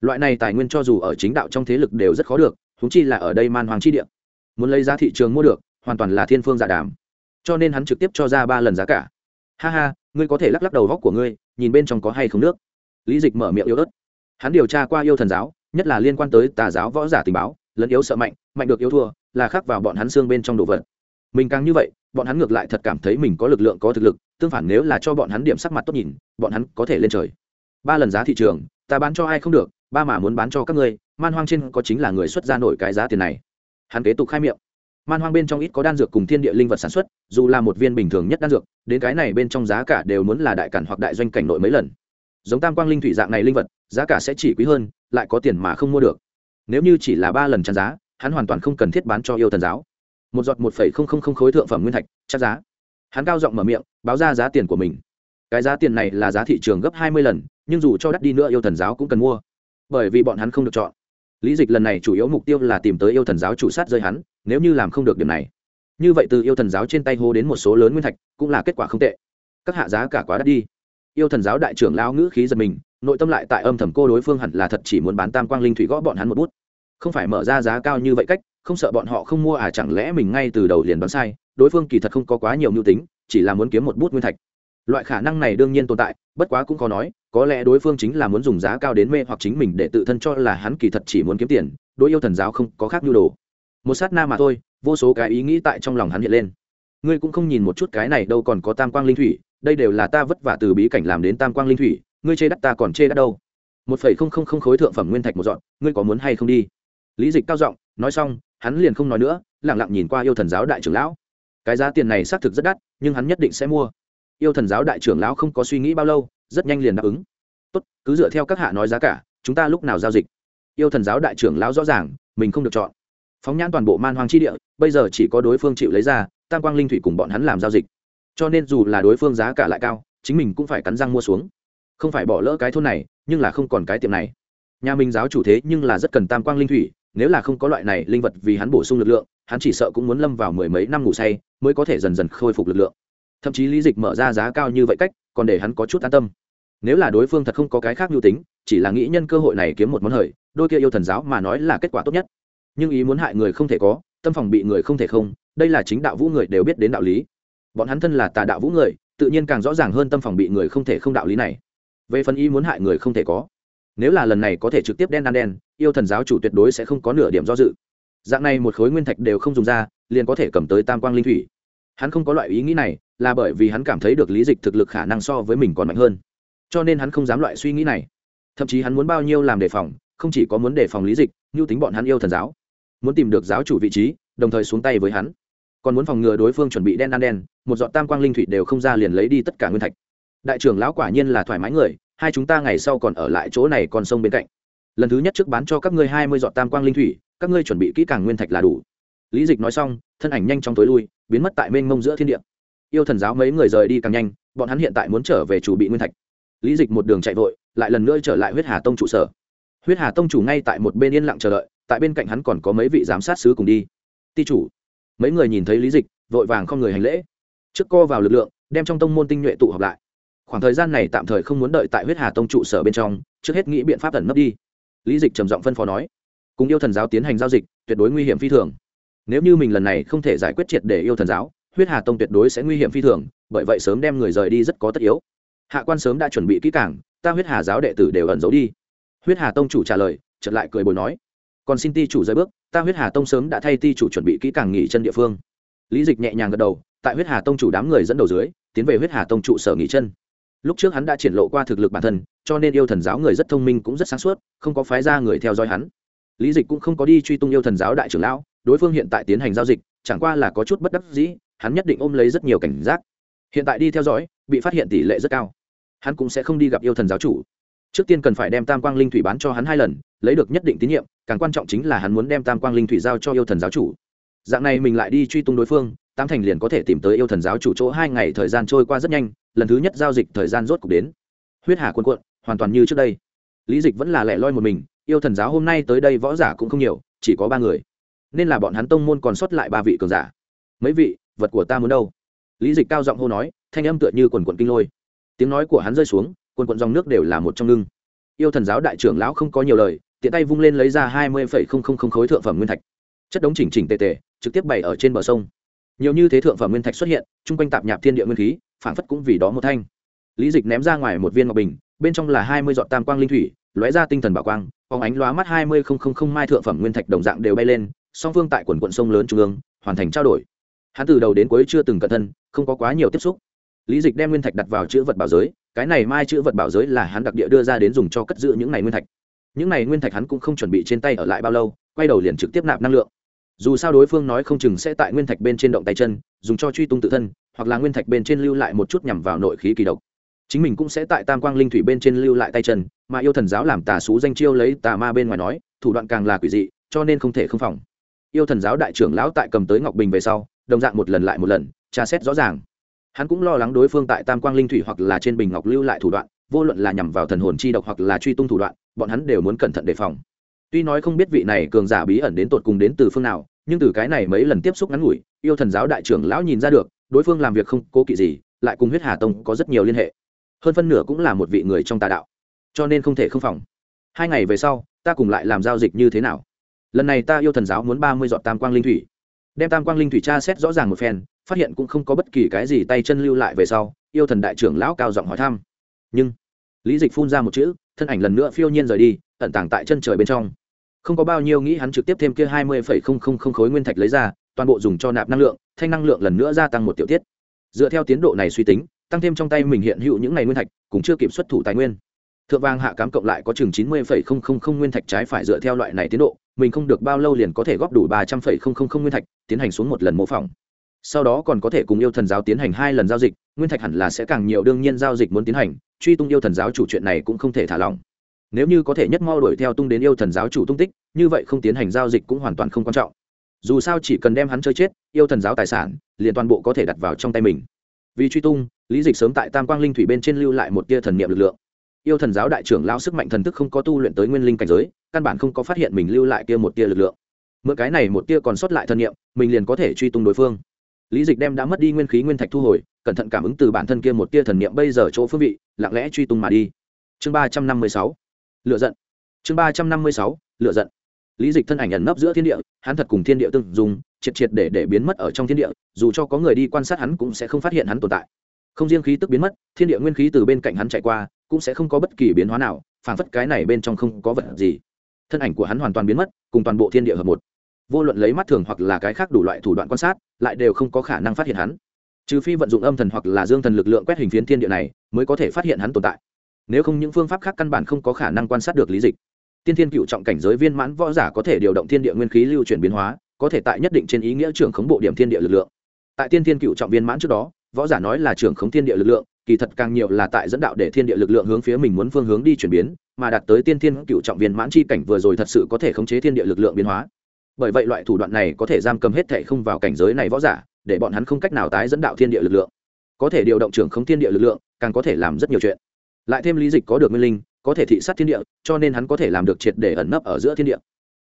Loại này tài nguyên cho dù ở chính đạo trong thế lực đều rất khó được thúng chi là ở đây man hoàng chi địa. Muốn lấy giá thị trường mua được, hoàn toàn là thiên phương giả đàm. Cho nên hắn trực tiếp cho ra ba lần giá cả. Ha ha, ngươi có thể lắc lắc đầu góc của ngươi, nhìn bên trong có hay không nước. Lý dịch mở miệng yếu ớt. Hắn điều tra qua yêu thần giáo, nhất là liên quan tới tà giáo võ giả tình báo, lẫn yếu sợ mạnh mạnh được yếu thua, là khắc vào bọn hắn xương bên trong đồ vật. Mình càng như vậy, bọn hắn ngược lại thật cảm thấy mình có lực lượng, có thực lực, tương phản nếu là cho bọn hắn điểm sắc mặt tốt nhìn, bọn hắn có thể lên trời. Ba lần giá thị trường, ta bán cho ai không được ba mà muốn bán cho các ngươi, man hoang trên có chính là người xuất ra nổi cái giá tiền này. Hắn kế tục khai miệng. Man hoang bên trong ít có đan dược cùng thiên địa linh vật sản xuất, dù là một viên bình thường nhất đan dược, đến cái này bên trong giá cả đều muốn là đại cản hoặc đại doanh cảnh nội mấy lần. Giống tam quang linh thủy dạng này linh vật, giá cả sẽ chỉ quý hơn, lại có tiền mà không mua được. Nếu như chỉ là ba lần tràn giá, hắn hoàn toàn không cần thiết bán cho yêu thần giáo. Một giọt một phẩy không không không khối thượng phẩm nguyên thạch, chắc giá. Hắn cao giọng mở miệng, báo ra giá tiền của mình. Cái giá tiền này là giá thị trường gấp hai mươi lần, nhưng dù cho đắt đi nữa yêu thần giáo cũng cần mua bởi vì bọn hắn không được chọn. Lý dịch lần này chủ yếu mục tiêu là tìm tới yêu thần giáo chủ sát rơi hắn, nếu như làm không được điểm này. Như vậy từ yêu thần giáo trên tay hô đến một số lớn nguyên thạch, cũng là kết quả không tệ. Các hạ giá cả quá đắt đi. Yêu thần giáo đại trưởng lao ngữ khí giật mình, nội tâm lại tại âm thầm cô đối phương hẳn là thật chỉ muốn bán tam quang linh thủy gõ bọn hắn một bút. Không phải mở ra giá cao như vậy cách, không sợ bọn họ không mua à chẳng lẽ mình ngay từ đầu liền đoán sai, đối phương kỳ thật không có quá nhiều mưu tính, chỉ là muốn kiếm một bút nguyên thạch. Loại khả năng này đương nhiên tồn tại, bất quá cũng khó nói có lẽ đối phương chính là muốn dùng giá cao đến mê hoặc chính mình để tự thân cho là hắn kỳ thật chỉ muốn kiếm tiền, đối yêu thần giáo không có khác nhu đồ. Một sát na mà thôi, vô số cái ý nghĩ tại trong lòng hắn hiện lên. Ngươi cũng không nhìn một chút cái này đâu còn có tam quang linh thủy, đây đều là ta vất vả từ bí cảnh làm đến tam quang linh thủy, ngươi chê đắt ta còn chê đắt đâu. Một phẩy không không không khối thượng phẩm nguyên thạch một dọn, ngươi có muốn hay không đi? Lý dịch cao giọng, nói xong, hắn liền không nói nữa lẳng lặng nhìn qua yêu thần giáo đại trưởng lão. Cái giá tiền này xác thực rất đắt, nhưng hắn nhất định sẽ mua. Yêu thần giáo đại trưởng lão không có suy nghĩ bao lâu rất nhanh liền đáp ứng. Tốt, cứ dựa theo các hạ nói giá cả, chúng ta lúc nào giao dịch? Yêu thần giáo đại trưởng lão rõ ràng, mình không được chọn. Phóng nhãn toàn bộ man hoang chi địa, bây giờ chỉ có đối phương chịu lấy ra, tam quang linh thủy cùng bọn hắn làm giao dịch. Cho nên dù là đối phương giá cả lại cao, chính mình cũng phải cắn răng mua xuống. Không phải bỏ lỡ cái thôn này, nhưng là không còn cái tiệm này. Nhà mình giáo chủ thế nhưng là rất cần tam quang linh thủy, nếu là không có loại này linh vật vì hắn bổ sung lực lượng, hắn chỉ sợ cũng muốn lâm vào mười mấy năm ngủ say, mới có thể dần dần khôi phục lực lượng thậm chí lý dịch mở ra giá cao như vậy cách, còn để hắn có chút an tâm. Nếu là đối phương thật không có cái khác mưu tính, chỉ là nghĩ nhân cơ hội này kiếm một món hời, đôi kia yêu thần giáo mà nói là kết quả tốt nhất. Nhưng ý muốn hại người không thể có, tâm phòng bị người không thể không, đây là chính đạo vũ người đều biết đến đạo lý. Bọn hắn thân là tà đạo vũ người, tự nhiên càng rõ ràng hơn tâm phòng bị người không thể không đạo lý này. Về phần ý muốn hại người không thể có, nếu là lần này có thể trực tiếp đen ăn đen, yêu thần giáo chủ tuyệt đối sẽ không có nửa điểm do dự. Dạng này một khối nguyên thạch đều không dùng ra, liền có thể cầm tới tam quang linh thủy. Hắn không có loại ý nghĩ này là bởi vì hắn cảm thấy được lý dịch thực lực khả năng so với mình còn mạnh hơn. Cho nên hắn không dám loại suy nghĩ này. Thậm chí hắn muốn bao nhiêu làm đề phòng, không chỉ có muốn đề phòng lý dịch, như tính bọn hắn yêu thần giáo. Muốn tìm được giáo chủ vị trí, đồng thời xuống tay với hắn. Còn muốn phòng ngừa đối phương chuẩn bị đen ăn đen, một dọn tam quang linh thủy đều không ra liền lấy đi tất cả nguyên thạch. Đại trưởng lão quả nhiên là thoải mái người, hai chúng ta ngày sau còn ở lại chỗ này còn sông bên cạnh. Lần thứ nhất trước bán cho các ngươi hai mươi dọn tam quang linh thủy, các ngươi chuẩn bị kỹ càng nguyên thạch là đủ. Lý dịch nói xong, thân ảnh nhanh trong tối lui, biến mất tại mênh mông giữa thiên địa yêu thần giáo mấy người rời đi càng nhanh, bọn hắn hiện tại muốn trở về chủ bị nguyên thạch. Lý dịch một đường chạy vội, lại lần nữa trở lại huyết hà tông trụ sở. Huyết hà tông chủ ngay tại một bên yên lặng chờ đợi, tại bên cạnh hắn còn có mấy vị giám sát sứ cùng đi. Ti chủ. Mấy người nhìn thấy lý dịch, vội vàng không người hành lễ. Trước co vào lực lượng, đem trong tông môn tinh nhuệ tụ họp lại. Khoảng thời gian này tạm thời không muốn đợi tại huyết hà tông trụ sở bên trong, trước hết nghĩ biện pháp tẩn nấp đi. Lý dịch trầm giọng phân phó nói, cùng yêu thần giáo tiến hành giao dịch, tuyệt đối nguy hiểm phi thường. Nếu như mình lần này không thể giải quyết triệt để yêu thần giáo huyết hà tông tuyệt đối sẽ nguy hiểm phi thường, bởi vậy sớm đem người rời đi rất có tất yếu. Hạ quan sớm đã chuẩn bị kỹ cảng ta huyết hà giáo đệ tử đều ẩn giấu đi. Huyết hà tông chủ trả lời, chợt lại cười bồi nói, còn xin ti chủ rời bước, ta huyết hà tông sớm đã thay ti chủ chuẩn bị kỹ càng nghỉ chân địa phương. Lý dịch nhẹ nhàng gật đầu, tại huyết hà tông chủ đám người dẫn đầu dưới, tiến về huyết hà tông trụ sở nghỉ chân. Lúc trước hắn đã triển lộ qua thực lực bản thân, cho nên yêu thần giáo người rất thông minh cũng rất sáng suốt, không có phái ra người theo dõi hắn. Lý dịch cũng không có đi truy tung yêu thần giáo đại trưởng lão, đối phương hiện tại tiến hành giao dịch, chẳng qua là có chút bất đắc dĩ hắn nhất định ôm lấy rất nhiều cảnh giác. Hiện tại đi theo dõi, bị phát hiện tỷ lệ rất cao. Hắn cũng sẽ không đi gặp yêu thần giáo chủ. Trước tiên cần phải đem tam quang linh thủy bán cho hắn hai lần, lấy được nhất định tín nhiệm, càng quan trọng chính là hắn muốn đem tam quang linh thủy giao cho yêu thần giáo chủ. Dạng này mình lại đi truy tung đối phương tam thành liền có thể tìm tới yêu thần giáo chủ chỗ hai ngày thời gian trôi qua rất nhanh, lần thứ nhất giao dịch thời gian rốt cục đến. Huyết hà cuộn cuộn hoàn toàn như trước đây. Lý dịch vẫn là lẻ loi một mình, yêu thần giáo hôm nay tới đây võ giả cũng không nhiều, chỉ có ba người. Nên là bọn hắn tông môn còn sót lại ba vị cường giả. Mấy vị vật của ta muốn đâu? Lý dịch cao giọng hô nói, thanh âm tựa như quần quận kinh lôi. Tiếng nói của hắn rơi xuống, quần quận dòng nước đều là một trong ngưng. Yêu thần giáo đại trưởng lão không có nhiều lời, tiện tay vung lên lấy ra hai mươi khối thượng phẩm nguyên thạch. Chất đống chỉnh chỉnh tề tề, trực tiếp bày ở trên bờ sông. Nhiều như thế thượng phẩm nguyên thạch xuất hiện, chung quanh tạp nhạp thiên địa nguyên khí phản phất cũng vì đó một thanh. Lý dịch ném ra ngoài một viên ngọc bình, bên trong là hai mươi giọt tam quang linh thủy, lóe ra tinh thần bảo quang, phóng ánh lóa mắt hai mươi mai thượng phẩm nguyên thạch đồng dạng đều bay lên, song phương tại quần quận sông lớn trung ương, hoàn thành trao đổi hắn từ đầu đến cuối chưa từng cẩn thân, không có quá nhiều tiếp xúc. Lý dịch đem nguyên thạch đặt vào chữ vật bảo giới, cái này mai chữ vật bảo giới là hắn đặc địa đưa ra đến dùng cho cất giữ những này nguyên thạch. Những này nguyên thạch hắn cũng không chuẩn bị trên tay ở lại bao lâu, quay đầu liền trực tiếp nạp năng lượng. Dù sao đối phương nói không chừng sẽ tại nguyên thạch bên trên động tay chân, dùng cho truy tung tự thân, hoặc là nguyên thạch bên trên lưu lại một chút nhằm vào nội khí kỳ độc. Chính mình cũng sẽ tại tam quang linh thủy bên trên lưu lại tay chân, mà yêu thần giáo làm tà xú danh chiêu lấy tà ma bên ngoài nói, thủ đoạn càng là quỷ dị, cho nên không thể không phòng. Yêu thần giáo đại trưởng lão tại cầm tới ngọc bình về sau đồng dạng một lần lại một lần, tra xét rõ ràng. Hắn cũng lo lắng đối phương tại tam quang linh thủy hoặc là trên bình ngọc lưu lại thủ đoạn, vô luận là nhằm vào thần hồn chi độc hoặc là truy tung thủ đoạn, bọn hắn đều muốn cẩn thận đề phòng. Tuy nói không biết vị này cường giả bí ẩn đến tột cùng đến từ phương nào, nhưng từ cái này mấy lần tiếp xúc ngắn ngủi, yêu thần giáo đại trưởng lão nhìn ra được, đối phương làm việc không cố kỵ gì, lại cùng huyết hà tông có rất nhiều liên hệ. Hơn phân nửa cũng là một vị người trong tà đạo, cho nên không thể không phòng. Hai ngày về sau, ta cùng lại làm giao dịch như thế nào? Lần này ta yêu thần giáo muốn ba mươi dọn tam quang linh thủy đem tam quang linh thủy tra xét rõ ràng một phen, phát hiện cũng không có bất kỳ cái gì tay chân lưu lại về sau, yêu thần đại trưởng lão cao giọng hỏi thăm. Nhưng, lý dịch phun ra một chữ, thân ảnh lần nữa phiêu nhiên rời đi, ẩn tàng tại chân trời bên trong. Không có bao nhiêu nghĩ hắn trực tiếp thêm kia hai mươi phẩy không không không khối nguyên thạch lấy ra, toàn bộ dùng cho nạp năng lượng, thanh năng lượng lần nữa gia tăng một tiểu tiết. Dựa theo tiến độ này suy tính, tăng thêm trong tay mình hiện hữu những ngày nguyên thạch, cũng chưa kịp xuất thủ tài nguyên. Thượng vàng hạ cám cộng lại có chừng chín mươi phẩy không không không nguyên thạch trái phải dựa theo loại này tiến độ mình không được bao lâu liền có thể góp đủ ba trăm phẩy không không không nguyên thạch, tiến hành xuống một lần mô phỏng. Sau đó còn có thể cùng yêu thần giáo tiến hành hai lần giao dịch, nguyên thạch hẳn là sẽ càng nhiều đương nhiên giao dịch muốn tiến hành, truy tung yêu thần giáo chủ chuyện này cũng không thể thả lỏng. Nếu như có thể nhất mau đuổi theo tung đến yêu thần giáo chủ tung tích, như vậy không tiến hành giao dịch cũng hoàn toàn không quan trọng. Dù sao chỉ cần đem hắn chơi chết, yêu thần giáo tài sản, liền toàn bộ có thể đặt vào trong tay mình. Vì truy tung, lý dịch sớm tại tam quang linh thủy bên trên lưu lại một tia thần niệm lực lượng yêu thần giáo đại trưởng lao sức mạnh thần thức không có tu luyện tới nguyên linh cảnh giới, căn bản không có phát hiện mình lưu lại kia một tia lực lượng. Mượn cái này một tia còn sót lại thần niệm, mình liền có thể truy tung đối phương. Lý dịch đem đã mất đi nguyên khí nguyên thạch thu hồi, cẩn thận cảm ứng từ bản thân kia một tia thần niệm bây giờ chỗ phương vị, lặng lẽ truy tung mà đi. Chương ba trăm năm mươi sáu lựa giận. Chương ba trăm năm mươi sáu lựa giận. Lý dịch thân ảnh ẩn nấp giữa thiên địa, hắn thật cùng thiên địa tương dùng triệt triệt để để biến mất ở trong thiên địa, dù cho có người đi quan sát hắn cũng sẽ không phát hiện hắn tồn tại. Không riêng khí tức biến mất, thiên địa nguyên khí từ bên cạnh hắn chạy qua cũng sẽ không có bất kỳ biến hóa nào phản phất cái này bên trong không có vật gì. Thân ảnh của hắn hoàn toàn biến mất, cùng toàn bộ thiên địa hợp một. Vô luận lấy mắt thường hoặc là cái khác đủ loại thủ đoạn quan sát, lại đều không có khả năng phát hiện hắn. Trừ phi vận dụng âm thần hoặc là dương thần lực lượng quét hình phiến thiên địa này, mới có thể phát hiện hắn tồn tại. Nếu không những phương pháp khác căn bản không có khả năng quan sát được lý dịch. Tiên thiên cựu trọng cảnh giới viên mãn võ giả có thể điều động thiên địa nguyên khí lưu chuyển biến hóa, có thể tại nhất định trên ý nghĩa trưởng khống bộ điểm thiên địa lực lượng. Tại tiên thiên cựu trọng viên mãn trước đó võ giả nói là trưởng khống thiên địa lực lượng, kỳ thật càng nhiều là tại dẫn đạo để thiên địa lực lượng hướng phía mình muốn phương hướng đi chuyển biến, mà đạt tới tiên thiên cựu trọng viên mãn chi cảnh vừa rồi thật sự có thể khống chế thiên địa lực lượng biến hóa. Bởi vậy loại thủ đoạn này có thể giam cầm hết thệ không vào cảnh giới này võ giả, để bọn hắn không cách nào tái dẫn đạo thiên địa lực lượng. Có thể điều động trưởng không thiên địa lực lượng, càng có thể làm rất nhiều chuyện. Lại thêm lý dịch có được nguyên linh, có thể thị sát thiên địa, cho nên hắn có thể làm được triệt để ẩn nấp ở giữa thiên địa.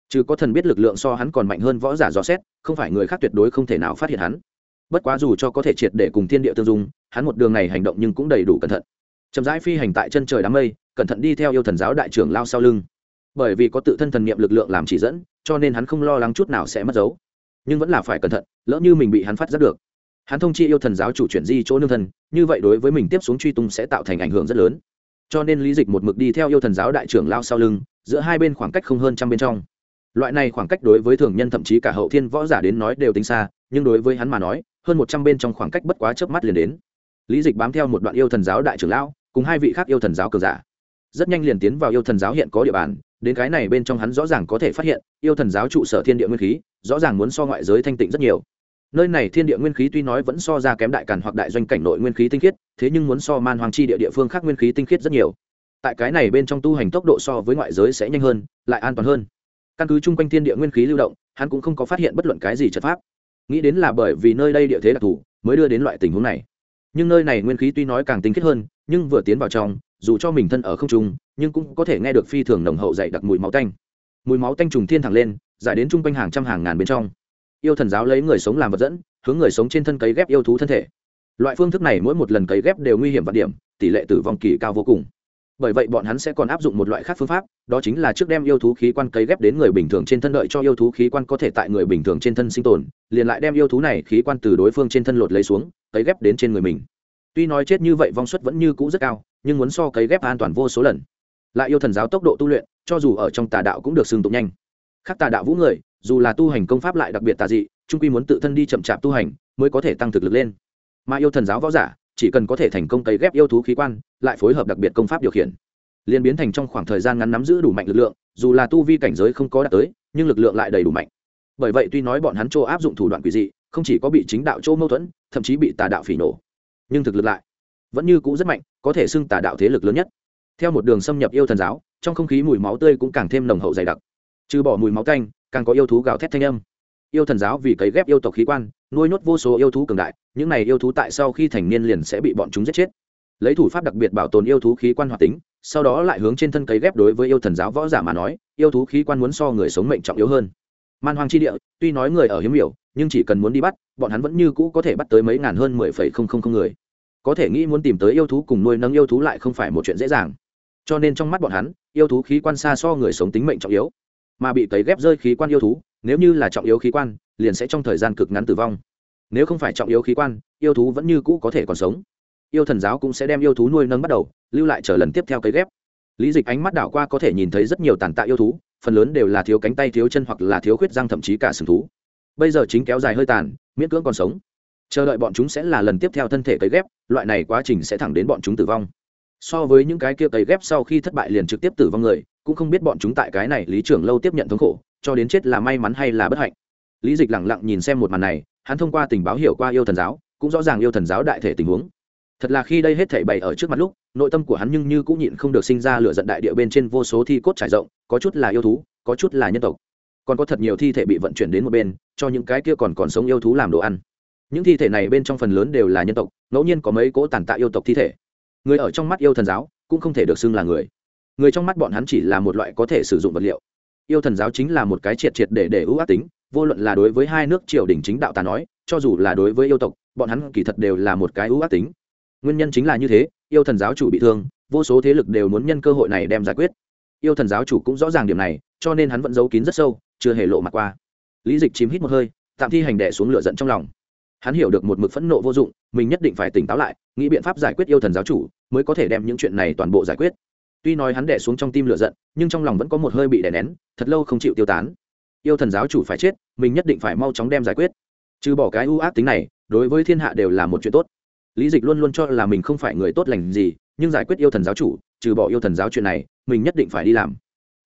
Chứ có thần biết lực lượng so hắn còn mạnh hơn võ giả dò xét, không phải người khác tuyệt đối không thể nào phát hiện hắn bất quá dù cho có thể triệt để cùng thiên địa tương dung, hắn một đường này hành động nhưng cũng đầy đủ cẩn thận. Chậm rãi phi hành tại chân trời đám mây, cẩn thận đi theo yêu thần giáo đại trưởng lao sau lưng. Bởi vì có tự thân thần niệm lực lượng làm chỉ dẫn, cho nên hắn không lo lắng chút nào sẽ mất dấu. Nhưng vẫn là phải cẩn thận, lỡ như mình bị hắn phát giác được. Hắn thông chi yêu thần giáo chủ chuyển di chỗ nương thần như vậy đối với mình tiếp xuống truy tung sẽ tạo thành ảnh hưởng rất lớn. Cho nên lý dịch một mực đi theo yêu thần giáo đại trưởng lao sau lưng, giữa hai bên khoảng cách không hơn trăm bên trong. Loại này khoảng cách đối với thường nhân thậm chí cả hậu thiên võ giả đến nói đều tính xa, nhưng đối với hắn mà nói hơn một trăm bên trong khoảng cách bất quá chớp mắt liền đến. Lý dịch bám theo một đoạn yêu thần giáo đại trưởng lão, cùng hai vị khác yêu thần giáo cường giả. Rất nhanh liền tiến vào yêu thần giáo hiện có địa bàn, đến cái này bên trong hắn rõ ràng có thể phát hiện, yêu thần giáo trụ sở thiên địa nguyên khí, rõ ràng muốn so ngoại giới thanh tịnh rất nhiều. Nơi này thiên địa nguyên khí tuy nói vẫn so ra kém đại càn hoặc đại doanh cảnh nội nguyên khí tinh khiết, thế nhưng muốn so man hoàng chi địa địa phương khác nguyên khí tinh khiết rất nhiều. Tại cái này bên trong tu hành tốc độ so với ngoại giới sẽ nhanh hơn, lại an toàn hơn. Căn cứ chung quanh thiên địa nguyên khí lưu động, hắn cũng không có phát hiện bất luận cái gì trật pháp nghĩ đến là bởi vì nơi đây địa thế đặc thù mới đưa đến loại tình huống này. Nhưng nơi này nguyên khí tuy nói càng tinh khiết hơn, nhưng vừa tiến vào trong, dù cho mình thân ở không trung, nhưng cũng có thể nghe được phi thường nồng hậu dày đặc mùi máu tanh. Mùi máu tanh trùng thiên thẳng lên dài đến chung quanh hàng trăm hàng ngàn bên trong. Yêu thần giáo lấy người sống làm vật dẫn, hướng người sống trên thân cấy ghép yêu thú thân thể. Loại phương thức này mỗi một lần cấy ghép đều nguy hiểm và điểm, tỷ lệ tử vong kỳ cao vô cùng bởi vậy bọn hắn sẽ còn áp dụng một loại khác phương pháp, đó chính là trước đem yêu thú khí quan cấy ghép đến người bình thường trên thân đợi cho yêu thú khí quan có thể tại người bình thường trên thân sinh tồn, liền lại đem yêu thú này khí quan từ đối phương trên thân lột lấy xuống, cấy ghép đến trên người mình. Tuy nói chết như vậy vong suất vẫn như cũ rất cao, nhưng muốn so cấy ghép an toàn vô số lần. Lại yêu thần giáo tốc độ tu luyện, cho dù ở trong tà đạo cũng được xưng tụng nhanh. Khác tà đạo vũ người, dù là tu hành công pháp lại đặc biệt tà dị trung quy muốn tự thân đi chậm chạp tu hành, mới có thể tăng thực lực lên. Mà yêu thần giáo võ giả chỉ cần có thể thành công cấy ghép yêu thú khí quan, lại phối hợp đặc biệt công pháp điều khiển. Liền biến thành trong khoảng thời gian ngắn nắm giữ đủ mạnh lực lượng, dù là tu vi cảnh giới không có đạt tới, nhưng lực lượng lại đầy đủ mạnh. Bởi vậy tuy nói bọn hắn chỗ áp dụng thủ đoạn quỷ dị, không chỉ có bị chính đạo chỗ mâu thuẫn, thậm chí bị tà đạo phỉ nổ. Nhưng thực lực lại vẫn như cũ rất mạnh, có thể xưng tà đạo thế lực lớn nhất. Theo một đường xâm nhập yêu thần giáo, trong không khí mùi máu tươi cũng càng thêm nồng hậu dày đặc. Trừ bỏ mùi máu tanh, càng có yêu thú gào thét thanh âm. Yêu thần giáo vì cấy ghép yêu tộc khí quan nuôi nhốt vô số yêu thú cường đại, những này yêu thú tại sau khi thành niên liền sẽ bị bọn chúng giết chết. Lấy thủ pháp đặc biệt bảo tồn yêu thú khí quan hoạt tính, sau đó lại hướng trên thân cấy ghép đối với yêu thần giáo võ giả mà nói, yêu thú khí quan muốn so người sống mệnh trọng yếu hơn. Man hoang chi địa, tuy nói người ở hiếm hiểu, nhưng chỉ cần muốn đi bắt, bọn hắn vẫn như cũ có thể bắt tới mấy ngàn hơn mười phẩy không không không người. Có thể nghĩ muốn tìm tới yêu thú cùng nuôi nâng yêu thú lại không phải một chuyện dễ dàng. Cho nên trong mắt bọn hắn, yêu thú khí quan xa so người sống tính mệnh trọng yếu. Mà bị cấy ghép rơi khí quan yêu thú, nếu như là trọng yếu khí quan liền sẽ trong thời gian cực ngắn tử vong. Nếu không phải trọng yếu khí quan, yêu thú vẫn như cũ có thể còn sống. Yêu thần giáo cũng sẽ đem yêu thú nuôi nâng bắt đầu, lưu lại chờ lần tiếp theo cấy ghép. Lý dịch ánh mắt đảo qua có thể nhìn thấy rất nhiều tàn tạ yêu thú, phần lớn đều là thiếu cánh tay, thiếu chân hoặc là thiếu khuyết răng, thậm chí cả sừng thú. Bây giờ chính kéo dài hơi tàn, miễn cưỡng còn sống. Chờ đợi bọn chúng sẽ là lần tiếp theo thân thể cấy ghép, loại này quá trình sẽ thẳng đến bọn chúng tử vong. So với những cái kia cấy ghép sau khi thất bại liền trực tiếp tử vong người, cũng không biết bọn chúng tại cái này lý trưởng lâu tiếp nhận thống khổ, cho đến chết là may mắn hay là bất hạnh lý dịch lẳng lặng nhìn xem một màn này, hắn thông qua tình báo hiểu qua yêu thần giáo, cũng rõ ràng yêu thần giáo đại thể tình huống. Thật là khi đây hết thảy bày ở trước mặt lúc, nội tâm của hắn nhưng như cũng nhịn không được sinh ra lửa giận đại địa bên trên vô số thi cốt trải rộng, có chút là yêu thú, có chút là nhân tộc. Còn có thật nhiều thi thể bị vận chuyển đến một bên, cho những cái kia còn còn sống yêu thú làm đồ ăn. Những thi thể này bên trong phần lớn đều là nhân tộc, ngẫu nhiên có mấy cỗ tàn tạ yêu tộc thi thể. Người ở trong mắt yêu thần giáo cũng không thể được xưng là người. Người trong mắt bọn hắn chỉ là một loại có thể sử dụng vật liệu. Yêu thần giáo chính là một cái triệt triệt để để ưu ác tính vô luận là đối với hai nước triều đình chính đạo ta nói, cho dù là đối với yêu tộc, bọn hắn kỳ thật đều là một cái ưu ác tính. Nguyên nhân chính là như thế, yêu thần giáo chủ bị thương, vô số thế lực đều muốn nhân cơ hội này đem giải quyết. Yêu thần giáo chủ cũng rõ ràng điểm này, cho nên hắn vẫn giấu kín rất sâu, chưa hề lộ mặt qua. Lý dịch chìm hít một hơi, tạm thi hành đẻ xuống lửa giận trong lòng. Hắn hiểu được một mực phẫn nộ vô dụng, mình nhất định phải tỉnh táo lại, nghĩ biện pháp giải quyết yêu thần giáo chủ, mới có thể đem những chuyện này toàn bộ giải quyết. Tuy nói hắn đẻ xuống trong tim lửa giận, nhưng trong lòng vẫn có một hơi bị đè nén, thật lâu không chịu tiêu tán yêu thần giáo chủ phải chết, mình nhất định phải mau chóng đem giải quyết. Trừ bỏ cái ưu ác tính này, đối với thiên hạ đều là một chuyện tốt. Lý dịch luôn luôn cho là mình không phải người tốt lành gì, nhưng giải quyết yêu thần giáo chủ, trừ bỏ yêu thần giáo chuyện này, mình nhất định phải đi làm.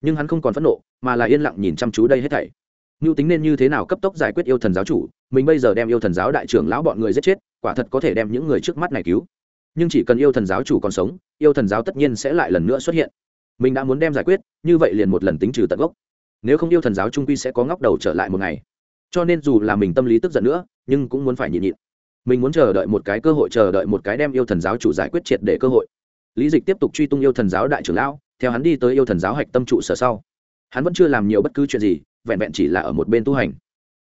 Nhưng hắn không còn phẫn nộ, mà là yên lặng nhìn chăm chú đây hết thảy. Mưu tính nên như thế nào cấp tốc giải quyết yêu thần giáo chủ, mình bây giờ đem yêu thần giáo đại trưởng lão bọn người giết chết, quả thật có thể đem những người trước mắt này cứu. Nhưng chỉ cần yêu thần giáo chủ còn sống, yêu thần giáo tất nhiên sẽ lại lần nữa xuất hiện. Mình đã muốn đem giải quyết, như vậy liền một lần tính trừ tận gốc nếu không yêu thần giáo trung quy sẽ có ngóc đầu trở lại một ngày. Cho nên dù là mình tâm lý tức giận nữa, nhưng cũng muốn phải nhịn nhịn. Mình muốn chờ đợi một cái cơ hội, chờ đợi một cái đem yêu thần giáo chủ giải quyết triệt để cơ hội. Lý dịch tiếp tục truy tung yêu thần giáo đại trưởng lão, theo hắn đi tới yêu thần giáo hạch tâm trụ sở sau. Hắn vẫn chưa làm nhiều bất cứ chuyện gì, vẹn vẹn chỉ là ở một bên tu hành.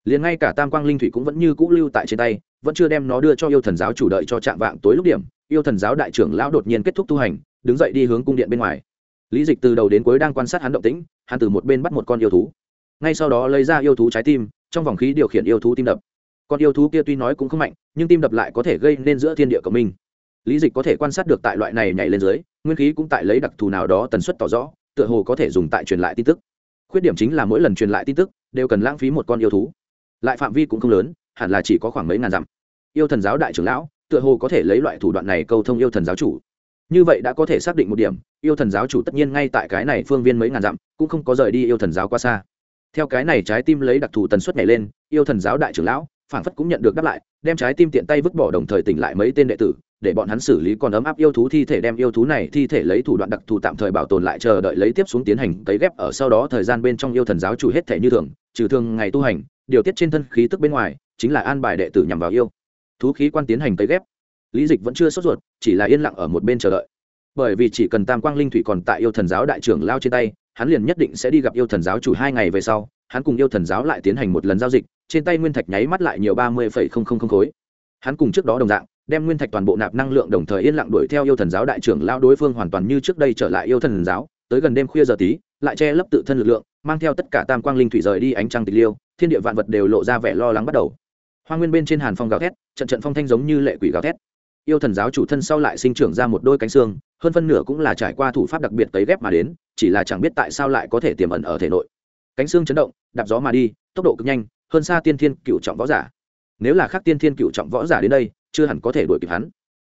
Liền ngay cả tam quang linh thủy cũng vẫn như cũ lưu tại trên tay, vẫn chưa đem nó đưa cho yêu thần giáo chủ đợi cho trạng vạng tối lúc điểm, yêu thần giáo đại trưởng lão đột nhiên kết thúc tu hành, đứng dậy đi hướng cung điện bên ngoài lý dịch từ đầu đến cuối đang quan sát hắn động tĩnh, hắn từ một bên bắt một con yêu thú. Ngay sau đó lấy ra yêu thú trái tim, trong vòng khí điều khiển yêu thú tim đập. Con yêu thú kia tuy nói cũng không mạnh, nhưng tim đập lại có thể gây nên giữa thiên địa của mình lý dịch có thể quan sát được tại loại này nhảy lên dưới, nguyên khí cũng tại lấy đặc thù nào đó tần suất tỏ rõ, tựa hồ có thể dùng tại truyền lại tin tức. Khuyết điểm chính là mỗi lần truyền lại tin tức, đều cần lãng phí một con yêu thú. Lại phạm vi cũng không lớn, hẳn là chỉ có khoảng mấy ngàn dặm. Yêu thần giáo đại trưởng lão, tựa hồ có thể lấy loại thủ đoạn này câu thông yêu thần giáo chủ như vậy đã có thể xác định một điểm, yêu thần giáo chủ tất nhiên ngay tại cái này phương viên mấy ngàn dặm, cũng không có rời đi yêu thần giáo qua xa. Theo cái này trái tim lấy đặc thù tần suất này lên, yêu thần giáo đại trưởng lão phản phất cũng nhận được đáp lại, đem trái tim tiện tay vứt bỏ đồng thời tỉnh lại mấy tên đệ tử, để bọn hắn xử lý còn ấm áp yêu thú thi thể đem yêu thú này thi thể lấy thủ đoạn đặc thù tạm thời bảo tồn lại chờ đợi lấy tiếp xuống tiến hành cấy ghép ở sau đó thời gian bên trong yêu thần giáo chủ hết thể như thường, trừ thường ngày tu hành, điều tiết trên thân khí tức bên ngoài, chính là an bài đệ tử nhằm vào yêu. Thú khí quan tiến hành cấy ghép lý dịch vẫn chưa sốt ruột, chỉ là yên lặng ở một bên chờ đợi. Bởi vì chỉ cần tam quang linh thủy còn tại yêu thần giáo đại trưởng lao trên tay, hắn liền nhất định sẽ đi gặp yêu thần giáo chủ hai ngày về sau, hắn cùng yêu thần giáo lại tiến hành một lần giao dịch, trên tay nguyên thạch nháy mắt lại nhiều ba mươi phẩy không không không khối. Hắn cùng trước đó đồng dạng, đem nguyên thạch toàn bộ nạp năng lượng đồng thời yên lặng đuổi theo yêu thần giáo đại trưởng lao đối phương hoàn toàn như trước đây trở lại yêu thần giáo, tới gần đêm khuya giờ tí, lại che lấp tự thân lực lượng, mang theo tất cả tam quang linh thủy rời đi ánh trăng tịch liêu, thiên địa vạn vật đều lộ ra vẻ lo lắng bắt đầu. Hoa nguyên bên trên hàn phong gào thét, trận trận phong thanh giống như lệ quỷ gào thét yêu thần giáo chủ thân sau lại sinh trưởng ra một đôi cánh xương, hơn phân nửa cũng là trải qua thủ pháp đặc biệt tấy ghép mà đến, chỉ là chẳng biết tại sao lại có thể tiềm ẩn ở thể nội. Cánh xương chấn động, đạp gió mà đi, tốc độ cực nhanh, hơn xa tiên thiên cựu trọng võ giả. Nếu là khác tiên thiên cựu trọng võ giả đến đây, chưa hẳn có thể đuổi kịp hắn.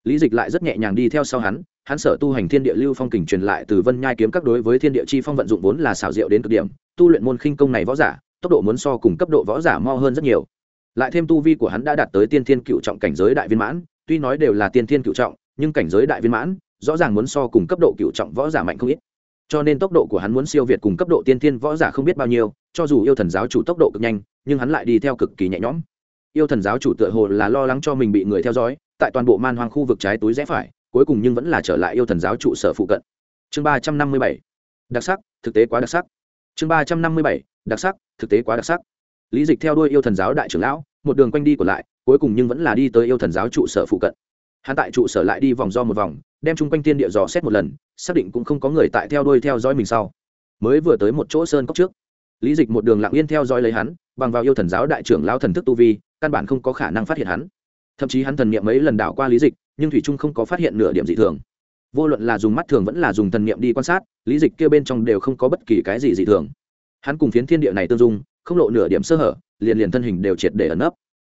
Lý dịch lại rất nhẹ nhàng đi theo sau hắn hắn sở tu hành thiên địa lưu phong kình truyền lại từ vân nhai kiếm các đối với thiên địa chi phong vận dụng vốn là xảo diệu đến cực điểm, tu luyện môn khinh công này võ giả, tốc độ muốn so cùng cấp độ võ giả mo hơn rất nhiều. Lại thêm tu vi của hắn đã đạt tới tiên thiên cựu trọng cảnh giới đại viên mãn tuy nói đều là tiên thiên cựu trọng, nhưng cảnh giới đại viên mãn, rõ ràng muốn so cùng cấp độ cựu trọng võ giả mạnh không ít. Cho nên tốc độ của hắn muốn siêu việt cùng cấp độ tiên thiên võ giả không biết bao nhiêu, cho dù yêu thần giáo chủ tốc độ cực nhanh, nhưng hắn lại đi theo cực kỳ nhẹ nhõm. Yêu thần giáo chủ tựa hồ là lo lắng cho mình bị người theo dõi, tại toàn bộ man hoang khu vực trái túi rẽ phải, cuối cùng nhưng vẫn là trở lại yêu thần giáo trụ sở phụ cận. Chương ba trăm năm mươi bảy. Đặc sắc, thực tế quá đặc sắc. Chương ba trăm năm mươi bảy. Đặc sắc, thực tế quá đặc sắc. Lý dịch theo đuôi yêu thần giáo đại trưởng lão một đường quanh đi còn lại, cuối cùng nhưng vẫn là đi tới yêu thần giáo trụ sở phụ cận. Hắn tại trụ sở lại đi vòng do một vòng, đem chung quanh tiên địa dò xét một lần, xác định cũng không có người tại theo đuôi theo dõi mình sau. Mới vừa tới một chỗ sơn cốc trước, lý dịch một đường lặng yên theo dõi lấy hắn, bằng vào yêu thần giáo đại trưởng lao thần thức tu vi, căn bản không có khả năng phát hiện hắn. Thậm chí hắn thần niệm mấy lần đảo qua lý dịch, nhưng thủy trung không có phát hiện nửa điểm dị thường. Vô luận là dùng mắt thường vẫn là dùng thần niệm đi quan sát, lý dịch kia bên trong đều không có bất kỳ cái gì dị thường. Hắn cùng phiến thiên địa này tương dung, không lộ nửa điểm sơ hở liền liền thân hình đều triệt để ẩn nấp.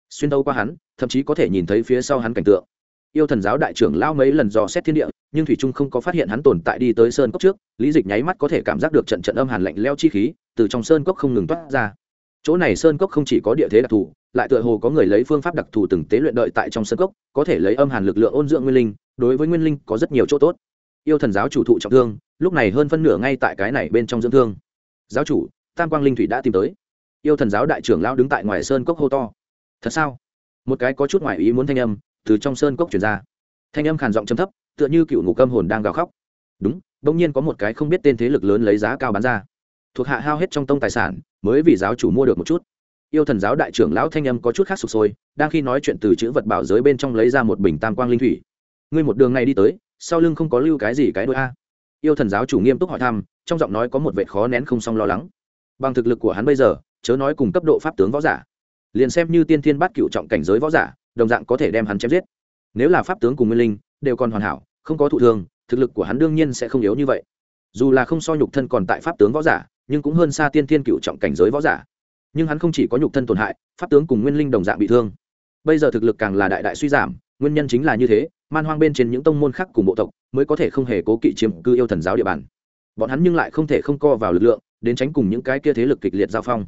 Xuyên tâu qua hắn, thậm chí có thể nhìn thấy phía sau hắn cảnh tượng. Yêu thần giáo đại trưởng lao mấy lần dò xét thiên địa, nhưng thủy trung không có phát hiện hắn tồn tại đi tới sơn cốc trước, lý dịch nháy mắt có thể cảm giác được trận trận âm hàn lạnh leo chi khí từ trong sơn cốc không ngừng toát ra. Chỗ này sơn cốc không chỉ có địa thế đặc thù, lại tựa hồ có người lấy phương pháp đặc thù từng tế luyện đợi tại trong sơn cốc, có thể lấy âm hàn lực lượng ôn dưỡng nguyên linh, đối với nguyên linh có rất nhiều chỗ tốt. Yêu thần giáo chủ thụ trọng thương, lúc này hơn phân nửa ngay tại cái này bên trong dưỡng thương. Giáo chủ, tam quang linh thủy đã tìm tới yêu thần giáo đại trưởng lão đứng tại ngoài sơn cốc hô to. Thật sao? Một cái có chút ngoài ý muốn thanh âm từ trong sơn cốc chuyển ra. Thanh âm khàn giọng chấm thấp, tựa như cựu ngủ câm hồn đang gào khóc. Đúng, bỗng nhiên có một cái không biết tên thế lực lớn lấy giá cao bán ra. Thuộc hạ hao hết trong tông tài sản, mới vì giáo chủ mua được một chút. Yêu thần giáo đại trưởng lão thanh âm có chút khác sụp sôi, đang khi nói chuyện từ chữ vật bảo giới bên trong lấy ra một bình tam quang linh thủy. Ngươi một đường này đi tới, sau lưng không có lưu cái gì cái đôi a. Yêu thần giáo chủ nghiêm túc hỏi thăm, trong giọng nói có một vệ khó nén không xong lo lắng. Bằng thực lực của hắn bây giờ chớ nói cùng cấp độ pháp tướng võ giả. Liền xem như tiên thiên bát cựu trọng cảnh giới võ giả, đồng dạng có thể đem hắn chém giết. Nếu là pháp tướng cùng nguyên linh, đều còn hoàn hảo, không có thụ thương, thực lực của hắn đương nhiên sẽ không yếu như vậy. Dù là không so nhục thân còn tại pháp tướng võ giả, nhưng cũng hơn xa tiên thiên cựu trọng cảnh giới võ giả. Nhưng hắn không chỉ có nhục thân tổn hại, pháp tướng cùng nguyên linh đồng dạng bị thương. Bây giờ thực lực càng là đại đại suy giảm, nguyên nhân chính là như thế, man hoang bên trên những tông môn khác cùng bộ tộc mới có thể không hề cố kỵ chiếm cư yêu thần giáo địa bàn. Bọn hắn nhưng lại không thể không co vào lực lượng, đến tránh cùng những cái kia thế lực kịch liệt giao phong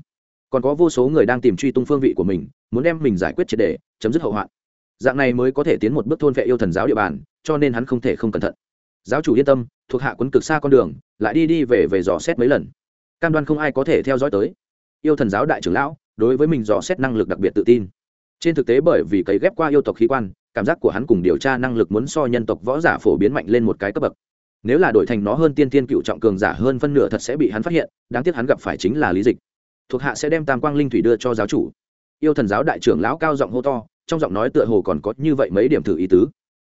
còn có vô số người đang tìm truy tung phương vị của mình, muốn đem mình giải quyết triệt đề chấm dứt hậu hoạn. Dạng này mới có thể tiến một bước thôn vệ yêu thần giáo địa bàn, cho nên hắn không thể không cẩn thận. Giáo chủ yên tâm, thuộc hạ quấn cực xa con đường, lại đi đi về về dò xét mấy lần. Cam đoan không ai có thể theo dõi tới. Yêu thần giáo đại trưởng lão, đối với mình dò xét năng lực đặc biệt tự tin. Trên thực tế bởi vì cấy ghép qua yêu tộc khí quan, cảm giác của hắn cùng điều tra năng lực muốn so nhân tộc võ giả phổ biến mạnh lên một cái cấp bậc. Nếu là đổi thành nó hơn tiên tiên cựu trọng cường giả hơn phân nửa thật sẽ bị hắn phát hiện, đáng tiếc hắn gặp phải chính là lý dịch thuộc hạ sẽ đem tam quang linh thủy đưa cho giáo chủ. Yêu thần giáo đại trưởng lão cao giọng hô to, trong giọng nói tựa hồ còn có như vậy mấy điểm thử ý tứ.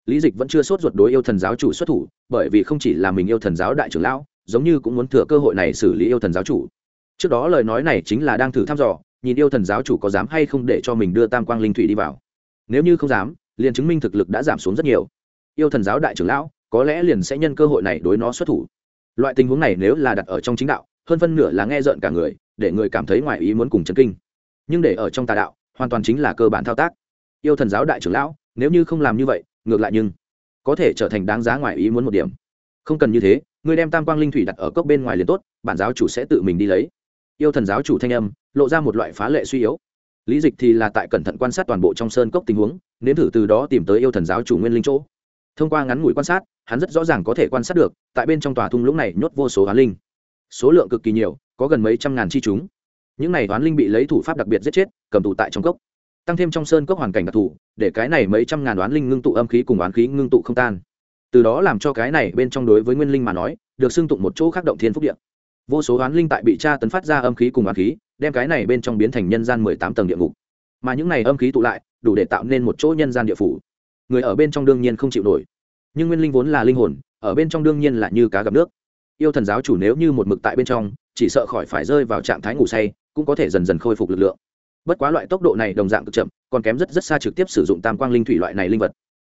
Lý dịch vẫn chưa sốt ruột đối yêu thần giáo chủ xuất thủ, bởi vì không chỉ là mình yêu thần giáo đại trưởng lão, giống như cũng muốn thừa cơ hội này xử lý yêu thần giáo chủ. Trước đó lời nói này chính là đang thử thăm dò, nhìn yêu thần giáo chủ có dám hay không để cho mình đưa tam quang linh thủy đi vào. Nếu như không dám, liền chứng minh thực lực đã giảm xuống rất nhiều. Yêu thần giáo đại trưởng lão, có lẽ liền sẽ nhân cơ hội này đối nó xuất thủ. Loại tình huống này nếu là đặt ở trong chính đạo, hơn phân nửa là nghe rợn cả người để người cảm thấy ngoài ý muốn cùng chấn kinh. Nhưng để ở trong tà đạo, hoàn toàn chính là cơ bản thao tác. Yêu thần giáo đại trưởng lão, nếu như không làm như vậy, ngược lại nhưng có thể trở thành đáng giá ngoài ý muốn một điểm. Không cần như thế, người đem tam quang linh thủy đặt ở cốc bên ngoài liền tốt, bản giáo chủ sẽ tự mình đi lấy. Yêu thần giáo chủ thanh âm, lộ ra một loại phá lệ suy yếu. Lý dịch thì là tại cẩn thận quan sát toàn bộ trong sơn cốc tình huống nếm thử từ đó tìm tới yêu thần giáo chủ nguyên linh chỗ. Thông qua ngắn ngủi quan sát, hắn rất rõ ràng có thể quan sát được, tại bên trong tòa thung lũng này nhốt vô số á linh số lượng cực kỳ nhiều, có gần mấy trăm ngàn chi chúng. Những này toán linh bị lấy thủ pháp đặc biệt giết chết, cầm tù tại trong cốc. Tăng thêm trong sơn cốc hoàn cảnh đặc thù, để cái này mấy trăm ngàn đoán linh ngưng tụ âm khí cùng oán khí ngưng tụ không tan. Từ đó làm cho cái này bên trong đối với nguyên linh mà nói, được xưng tụng một chỗ khác động thiên phúc điện vô số oán linh tại bị tra tấn phát ra âm khí cùng oán khí, đem cái này bên trong biến thành nhân gian mười tám tầng địa ngục. Mà những này âm khí tụ lại, đủ để tạo nên một chỗ nhân gian địa phủ. Người ở bên trong đương nhiên không chịu nổi. Nhưng nguyên linh vốn là linh hồn, ở bên trong đương nhiên là như cá gặp nước yêu thần giáo chủ nếu như một mực tại bên trong, chỉ sợ khỏi phải rơi vào trạng thái ngủ say, cũng có thể dần dần khôi phục lực lượng. Bất quá loại tốc độ này đồng dạng cực chậm, còn kém rất rất xa trực tiếp sử dụng tam quang linh thủy loại này linh vật.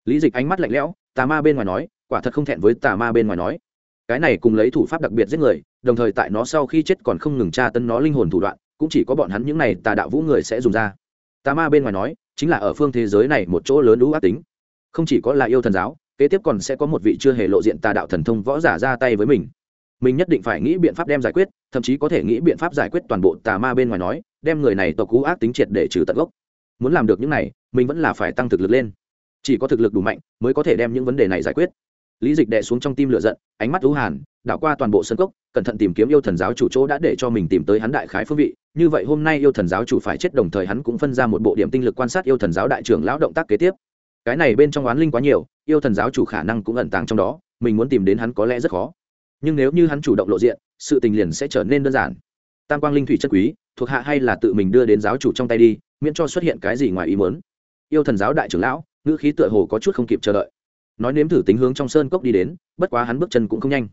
Lý dịch ánh mắt lạnh lẽo, tà ma bên ngoài nói, quả thật không thẹn với tà ma bên ngoài nói. Cái này cùng lấy thủ pháp đặc biệt giết người, đồng thời tại nó sau khi chết còn không ngừng tra tấn nó linh hồn thủ đoạn, cũng chỉ có bọn hắn những này tà đạo vũ người sẽ dùng ra. Tà ma bên ngoài nói, chính là ở phương thế giới này một chỗ lớn lũ ác tính. Không chỉ có là yêu thần giáo, kế tiếp còn sẽ có một vị chưa hề lộ diện tà đạo thần thông võ giả ra tay với mình mình nhất định phải nghĩ biện pháp đem giải quyết, thậm chí có thể nghĩ biện pháp giải quyết toàn bộ tà ma bên ngoài nói, đem người này tộc cú ác tính triệt để trừ tận gốc. Muốn làm được những này, mình vẫn là phải tăng thực lực lên. Chỉ có thực lực đủ mạnh, mới có thể đem những vấn đề này giải quyết. Lý dịch đệ xuống trong tim lửa giận, ánh mắt thú hàn, đảo qua toàn bộ sân cốc, cẩn thận tìm kiếm yêu thần giáo chủ chỗ đã để cho mình tìm tới hắn đại khái phương vị. Như vậy hôm nay yêu thần giáo chủ phải chết đồng thời hắn cũng phân ra một bộ điểm tinh lực quan sát yêu thần giáo đại trưởng lão động tác kế tiếp. Cái này bên trong oán linh quá nhiều, yêu thần giáo chủ khả năng cũng ẩn tàng trong đó, mình muốn tìm đến hắn có lẽ rất khó nhưng nếu như hắn chủ động lộ diện, sự tình liền sẽ trở nên đơn giản. Tam quang linh thủy chất quý, thuộc hạ hay là tự mình đưa đến giáo chủ trong tay đi, miễn cho xuất hiện cái gì ngoài ý muốn. Yêu thần giáo đại trưởng lão, ngữ khí tựa hồ có chút không kịp chờ đợi. Nói nếm thử tính hướng trong sơn cốc đi đến, bất quá hắn bước chân cũng không nhanh.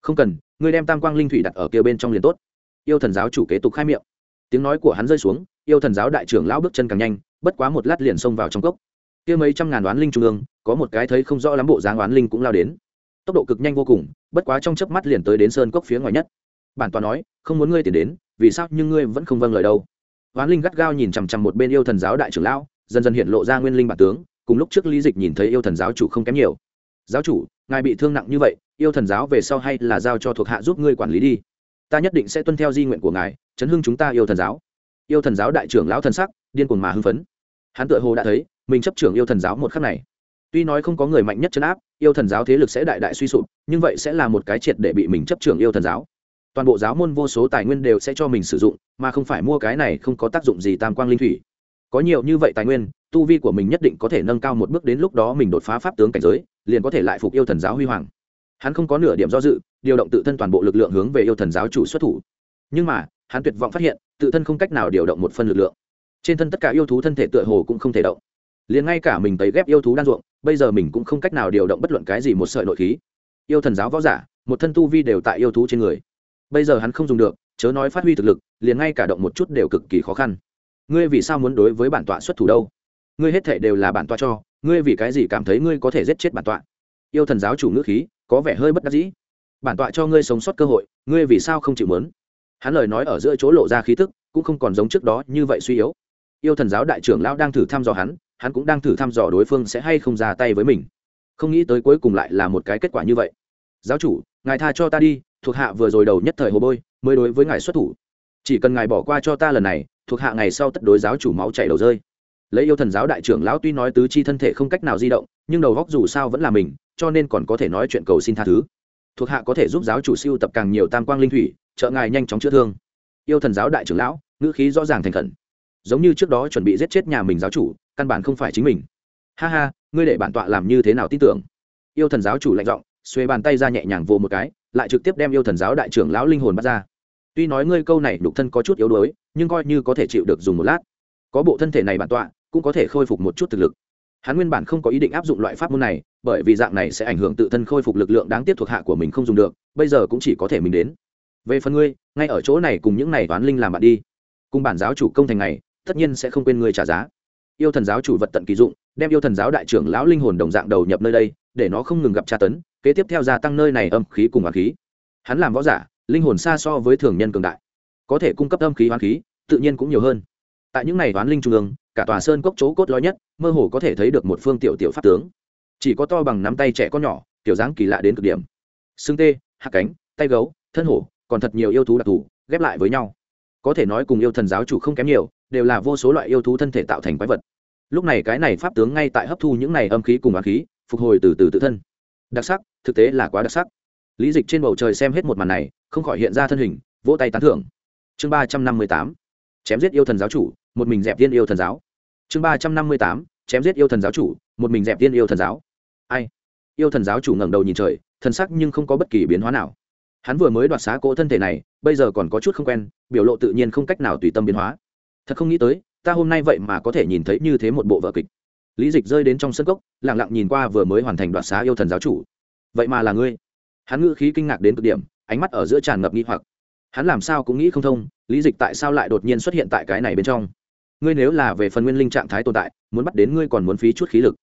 Không cần, ngươi đem tam quang linh thủy đặt ở kia bên trong liền tốt. Yêu thần giáo chủ kế tục khai miệng. Tiếng nói của hắn rơi xuống, yêu thần giáo đại trưởng lão bước chân càng nhanh, bất quá một lát liền xông vào trong cốc. Kia mấy trăm ngàn đoán linh trung ương, có một cái thấy không rõ lắm bộ dáng đoán linh cũng lao đến tốc độ cực nhanh vô cùng, bất quá trong chớp mắt liền tới đến sơn cốc phía ngoài nhất. Bản tòa nói, không muốn ngươi tiền đến, vì sao nhưng ngươi vẫn không vâng lời đâu? Hoán linh gắt gao nhìn chằm chằm một bên yêu thần giáo đại trưởng lão, dần dần hiện lộ ra nguyên linh bản tướng, cùng lúc trước lý dịch nhìn thấy yêu thần giáo chủ không kém nhiều. Giáo chủ, ngài bị thương nặng như vậy, yêu thần giáo về sau hay là giao cho thuộc hạ giúp ngươi quản lý đi. Ta nhất định sẽ tuân theo di nguyện của ngài, chấn hưng chúng ta yêu thần giáo. Yêu thần giáo đại trưởng lão thần sắc điên cuồng mà hưng phấn. Hắn tự hồ đã thấy, mình chấp trưởng yêu thần giáo một khắc này tuy nói không có người mạnh nhất chấn áp, yêu thần giáo thế lực sẽ đại đại suy sụp, nhưng vậy sẽ là một cái triệt để bị mình chấp trưởng yêu thần giáo. Toàn bộ giáo môn vô số tài nguyên đều sẽ cho mình sử dụng, mà không phải mua cái này không có tác dụng gì tam quang linh thủy. Có nhiều như vậy tài nguyên, tu vi của mình nhất định có thể nâng cao một bước đến lúc đó mình đột phá pháp tướng cảnh giới, liền có thể lại phục yêu thần giáo huy hoàng. Hắn không có nửa điểm do dự, điều động tự thân toàn bộ lực lượng hướng về yêu thần giáo chủ xuất thủ. Nhưng mà, hắn tuyệt vọng phát hiện, tự thân không cách nào điều động một phân lực lượng. Trên thân tất cả yêu thú thân thể tựa hồ cũng không thể động. Liền ngay cả mình tấy ghép yêu thú đan ruộng bây giờ mình cũng không cách nào điều động bất luận cái gì một sợi nội khí. Yêu thần giáo võ giả, một thân tu vi đều tại yêu thú trên người. Bây giờ hắn không dùng được, chớ nói phát huy thực lực, liền ngay cả động một chút đều cực kỳ khó khăn. Ngươi vì sao muốn đối với bản tọa xuất thủ đâu? Ngươi hết thể đều là bản tọa cho, ngươi vì cái gì cảm thấy ngươi có thể giết chết bản tọa? Yêu thần giáo chủ ngữ khí, có vẻ hơi bất đắc dĩ. Bản tọa cho ngươi sống sót cơ hội, ngươi vì sao không chịu mớn hắn lời nói ở giữa chỗ lộ ra khí tức, cũng không còn giống trước đó như vậy suy yếu. Yêu thần giáo đại trưởng lão đang thử thăm dò hắn hắn cũng đang thử thăm dò đối phương sẽ hay không ra tay với mình. Không nghĩ tới cuối cùng lại là một cái kết quả như vậy. Giáo chủ, ngài tha cho ta đi, thuộc hạ vừa rồi đầu nhất thời hồ bôi, mới đối với ngài xuất thủ. Chỉ cần ngài bỏ qua cho ta lần này, thuộc hạ ngày sau tất đối giáo chủ máu chảy đầu rơi. Lấy yêu thần giáo đại trưởng lão tuy nói tứ chi thân thể không cách nào di động, nhưng đầu góc dù sao vẫn là mình, cho nên còn có thể nói chuyện cầu xin tha thứ. Thuộc hạ có thể giúp giáo chủ siêu tập càng nhiều tam quang linh thủy, trợ ngài nhanh chóng chữa thương. Yêu thần giáo đại trưởng lão, ngữ khí rõ ràng thành khẩn. Giống như trước đó chuẩn bị giết chết nhà mình giáo chủ căn bản không phải chính mình. Ha ha, ngươi để bản tọa làm như thế nào tin tưởng? Yêu thần giáo chủ lạnh giọng, xuê bàn tay ra nhẹ nhàng vô một cái, lại trực tiếp đem yêu thần giáo đại trưởng lão linh hồn bắt ra. Tuy nói ngươi câu này đục thân có chút yếu đuối, nhưng coi như có thể chịu được dùng một lát, có bộ thân thể này bản tọa, cũng có thể khôi phục một chút thực lực. Hắn nguyên bản không có ý định áp dụng loại pháp môn này, bởi vì dạng này sẽ ảnh hưởng tự thân khôi phục lực lượng đáng tiếc thuộc hạ của mình không dùng được, bây giờ cũng chỉ có thể mình đến. Về phần ngươi, ngay ở chỗ này cùng những này toán linh làm bạn đi. Cùng bản giáo chủ công thành này tất nhiên sẽ không quên ngươi trả giá yêu thần giáo chủ vật tận kỳ dụng, đem yêu thần giáo đại trưởng lão linh hồn đồng dạng đầu nhập nơi đây, để nó không ngừng gặp tra tấn, kế tiếp theo gia tăng nơi này âm khí cùng hoàng khí. Hắn làm võ giả, linh hồn xa so với thường nhân cường đại, có thể cung cấp âm khí hoàng khí, tự nhiên cũng nhiều hơn. Tại những này toán linh trung ương, cả tòa sơn cốc chỗ cốt lõi nhất, mơ hồ có thể thấy được một phương tiểu tiểu pháp tướng. Chỉ có to bằng nắm tay trẻ con nhỏ, kiểu dáng kỳ lạ đến cực điểm. Xương tê, hạ cánh, tay gấu, thân hổ, còn thật nhiều yêu thú đặc thù, ghép lại với nhau. Có thể nói cùng yêu thần giáo chủ không kém nhiều đều là vô số loại yêu thú thân thể tạo thành quái vật. Lúc này cái này pháp tướng ngay tại hấp thu những này âm khí cùng á khí, phục hồi từ từ tự thân. Đặc sắc, thực tế là quá đặc sắc. Lý dịch trên bầu trời xem hết một màn này, không khỏi hiện ra thân hình, vỗ tay tán thưởng. Chương ba trăm năm mươi tám, chém giết yêu thần giáo chủ, một mình dẹp tiên yêu thần giáo. Chương ba trăm năm mươi tám, chém giết yêu thần giáo chủ, một mình dẹp tiên yêu thần giáo. Ai? Yêu thần giáo chủ ngẩng đầu nhìn trời, thần sắc nhưng không có bất kỳ biến hóa nào. Hắn vừa mới đoạt xá cỗ thân thể này, bây giờ còn có chút không quen, biểu lộ tự nhiên không cách nào tùy tâm biến hóa thật không nghĩ tới, ta hôm nay vậy mà có thể nhìn thấy như thế một bộ vở kịch. Lý dịch rơi đến trong sân cốc lẳng lặng nhìn qua vừa mới hoàn thành đoạt xá yêu thần giáo chủ. Vậy mà là ngươi. Hắn ngữ khí kinh ngạc đến cực điểm, ánh mắt ở giữa tràn ngập nghi hoặc. Hắn làm sao cũng nghĩ không thông, lý dịch tại sao lại đột nhiên xuất hiện tại cái này bên trong? Ngươi nếu là về phần nguyên linh trạng thái tồn tại, muốn bắt đến ngươi còn muốn phí chút khí lực.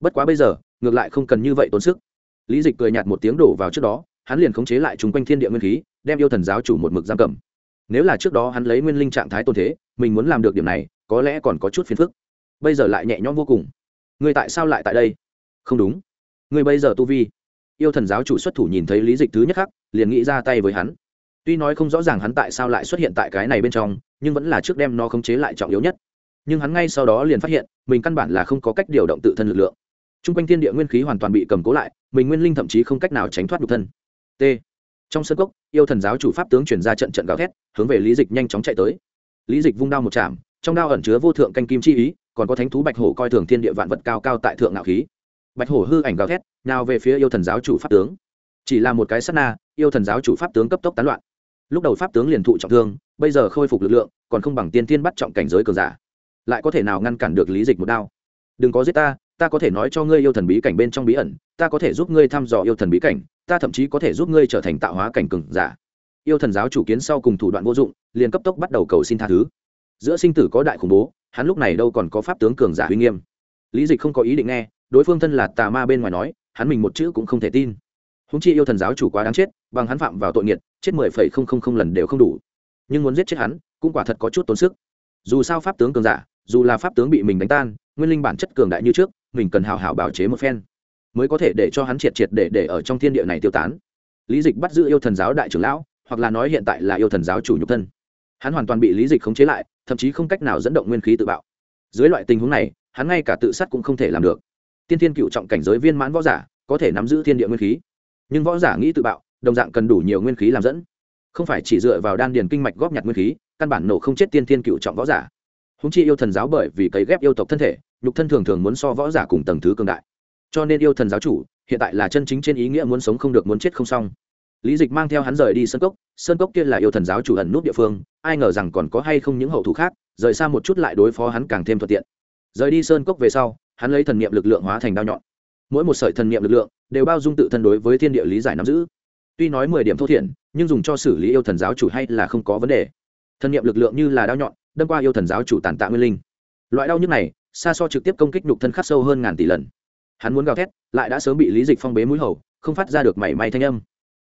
Bất quá bây giờ, ngược lại không cần như vậy tốn sức. Lý dịch cười nhạt một tiếng đổ vào trước đó, hắn liền khống chế lại chúng quanh thiên địa nguyên khí, đem yêu thần giáo chủ một mực giam cầm nếu là trước đó hắn lấy nguyên linh trạng thái tồn thế, mình muốn làm được điểm này, có lẽ còn có chút phiền phức. Bây giờ lại nhẹ nhõm vô cùng. Người tại sao lại tại đây? Không đúng. Người bây giờ tu vi. Yêu thần giáo chủ xuất thủ nhìn thấy lý dịch thứ nhất khắc, liền nghĩ ra tay với hắn. Tuy nói không rõ ràng hắn tại sao lại xuất hiện tại cái này bên trong, nhưng vẫn là trước đem nó khống chế lại trọng yếu nhất. Nhưng hắn ngay sau đó liền phát hiện, mình căn bản là không có cách điều động tự thân lực lượng. T r u n g quanh thiên địa nguyên khí hoàn toàn bị cầm cố lại, mình nguyên linh thậm chí không cách nào tránh thoát được thân. T trong sân cốc, yêu thần giáo chủ pháp tướng chuyển ra trận trận gào thét, hướng về lý dịch nhanh chóng chạy tới. Lý dịch vung đao một chạm, trong đao ẩn chứa vô thượng canh kim chi ý, còn có thánh thú bạch hổ coi thường thiên địa vạn vật cao cao tại thượng ngạo khí. Bạch hổ hư ảnh gào thét nào về phía yêu thần giáo chủ pháp tướng. Chỉ là một cái sát na, yêu thần giáo chủ pháp tướng cấp tốc tán loạn. Lúc đầu pháp tướng liền thụ trọng thương, bây giờ khôi phục lực lượng, còn không bằng tiên tiên bắt trọng cảnh giới cường giả. Lại có thể nào ngăn cản được lý dịch một đao? Đừng có giết ta ta có thể nói cho ngươi yêu thần bí cảnh bên trong bí ẩn, ta có thể giúp ngươi thăm dò yêu thần bí cảnh, ta thậm chí có thể giúp ngươi trở thành tạo hóa cảnh cường giả. Yêu thần giáo chủ kiến sau cùng thủ đoạn vô dụng, liền cấp tốc bắt đầu cầu xin tha thứ. Giữa sinh tử có đại khủng bố, hắn lúc này đâu còn có pháp tướng cường giả uy nghiêm. Lý dịch không có ý định nghe, đối phương thân là tà ma bên ngoài nói, hắn mình một chữ cũng không thể tin. Húng chi yêu thần giáo chủ quá đáng chết, bằng hắn phạm vào tội nghiệt, chết mười phẩy không không không lần đều không đủ. Nhưng muốn giết chết hắn, cũng quả thật có chút tốn sức. Dù sao pháp tướng cường giả, dù là pháp tướng bị mình đánh tan, nguyên linh bản chất cường đại như trước mình cần hào hào bảo chế một phen, mới có thể để cho hắn triệt triệt để để ở trong thiên địa này tiêu tán. Lý dịch bắt giữ yêu thần giáo đại trưởng lão, hoặc là nói hiện tại là yêu thần giáo chủ nhục thân. Hắn hoàn toàn bị lý dịch khống chế lại, thậm chí không cách nào dẫn động nguyên khí tự bạo. Dưới loại tình huống này, hắn ngay cả tự sát cũng không thể làm được. Tiên thiên cựu trọng cảnh giới viên mãn võ giả, có thể nắm giữ thiên địa nguyên khí. Nhưng võ giả nghĩ tự bạo, đồng dạng cần đủ nhiều nguyên khí làm dẫn. Không phải chỉ dựa vào đan điền kinh mạch góp nhặt nguyên khí, căn bản nổ không chết tiên thiên cựu trọng võ giả. Húng chi yêu thần giáo bởi vì cấy ghép yêu tộc thân thể nhục thân thường thường muốn so võ giả cùng tầng thứ cường đại. Cho nên yêu thần giáo chủ, hiện tại là chân chính trên ý nghĩa muốn sống không được muốn chết không xong. Lý dịch mang theo hắn rời đi sơn cốc sơn cốc kia là yêu thần giáo chủ ẩn nút địa phương, ai ngờ rằng còn có hay không những hậu thủ khác, rời xa một chút lại đối phó hắn càng thêm thuận tiện. Rời đi sơn cốc về sau, hắn lấy thần niệm lực lượng hóa thành đao nhọn. Mỗi một sợi thần niệm lực lượng đều bao dung tự thân đối với thiên địa lý giải nắm giữ. Tuy nói mười điểm thô thiển, nhưng dùng cho xử lý yêu thần giáo chủ hay là không có vấn đề. Thần niệm lực lượng như là đao nhọn, đâm qua yêu thần giáo chủ tàn tạ nguyên linh. Loại đau nhức này xa so trực tiếp công kích nhục thân khắc sâu hơn ngàn tỷ lần. Hắn muốn gào thét, lại đã sớm bị lý dịch phong bế mũi hầu, không phát ra được mảy may thanh âm.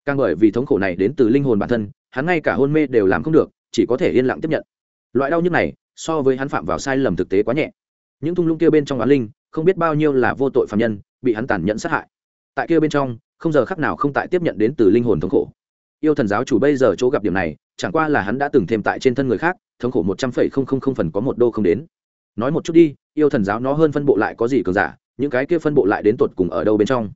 Càng bởi vì thống khổ này đến từ linh hồn bản thân, hắn ngay cả hôn mê đều làm không được, chỉ có thể yên lặng tiếp nhận. Loại đau nhức này, so với hắn phạm vào sai lầm thực tế quá nhẹ. Những thung lũng kia bên trong á linh, không biết bao nhiêu là vô tội phạm nhân, bị hắn tàn nhẫn sát hại. Tại kia bên trong, không giờ khắc nào không tại tiếp nhận đến từ linh hồn thống khổ. Yêu thần giáo chủ bây giờ chỗ gặp điểm này, chẳng qua là hắn đã từng thêm tại trên thân người khác, thống khổ một trăm phẩy không không không phần có một đô không đến nói một chút đi, yêu thần giáo nó hơn phân bộ lại có gì cường giả, những cái kia phân bộ lại đến tột cùng ở đâu bên trong?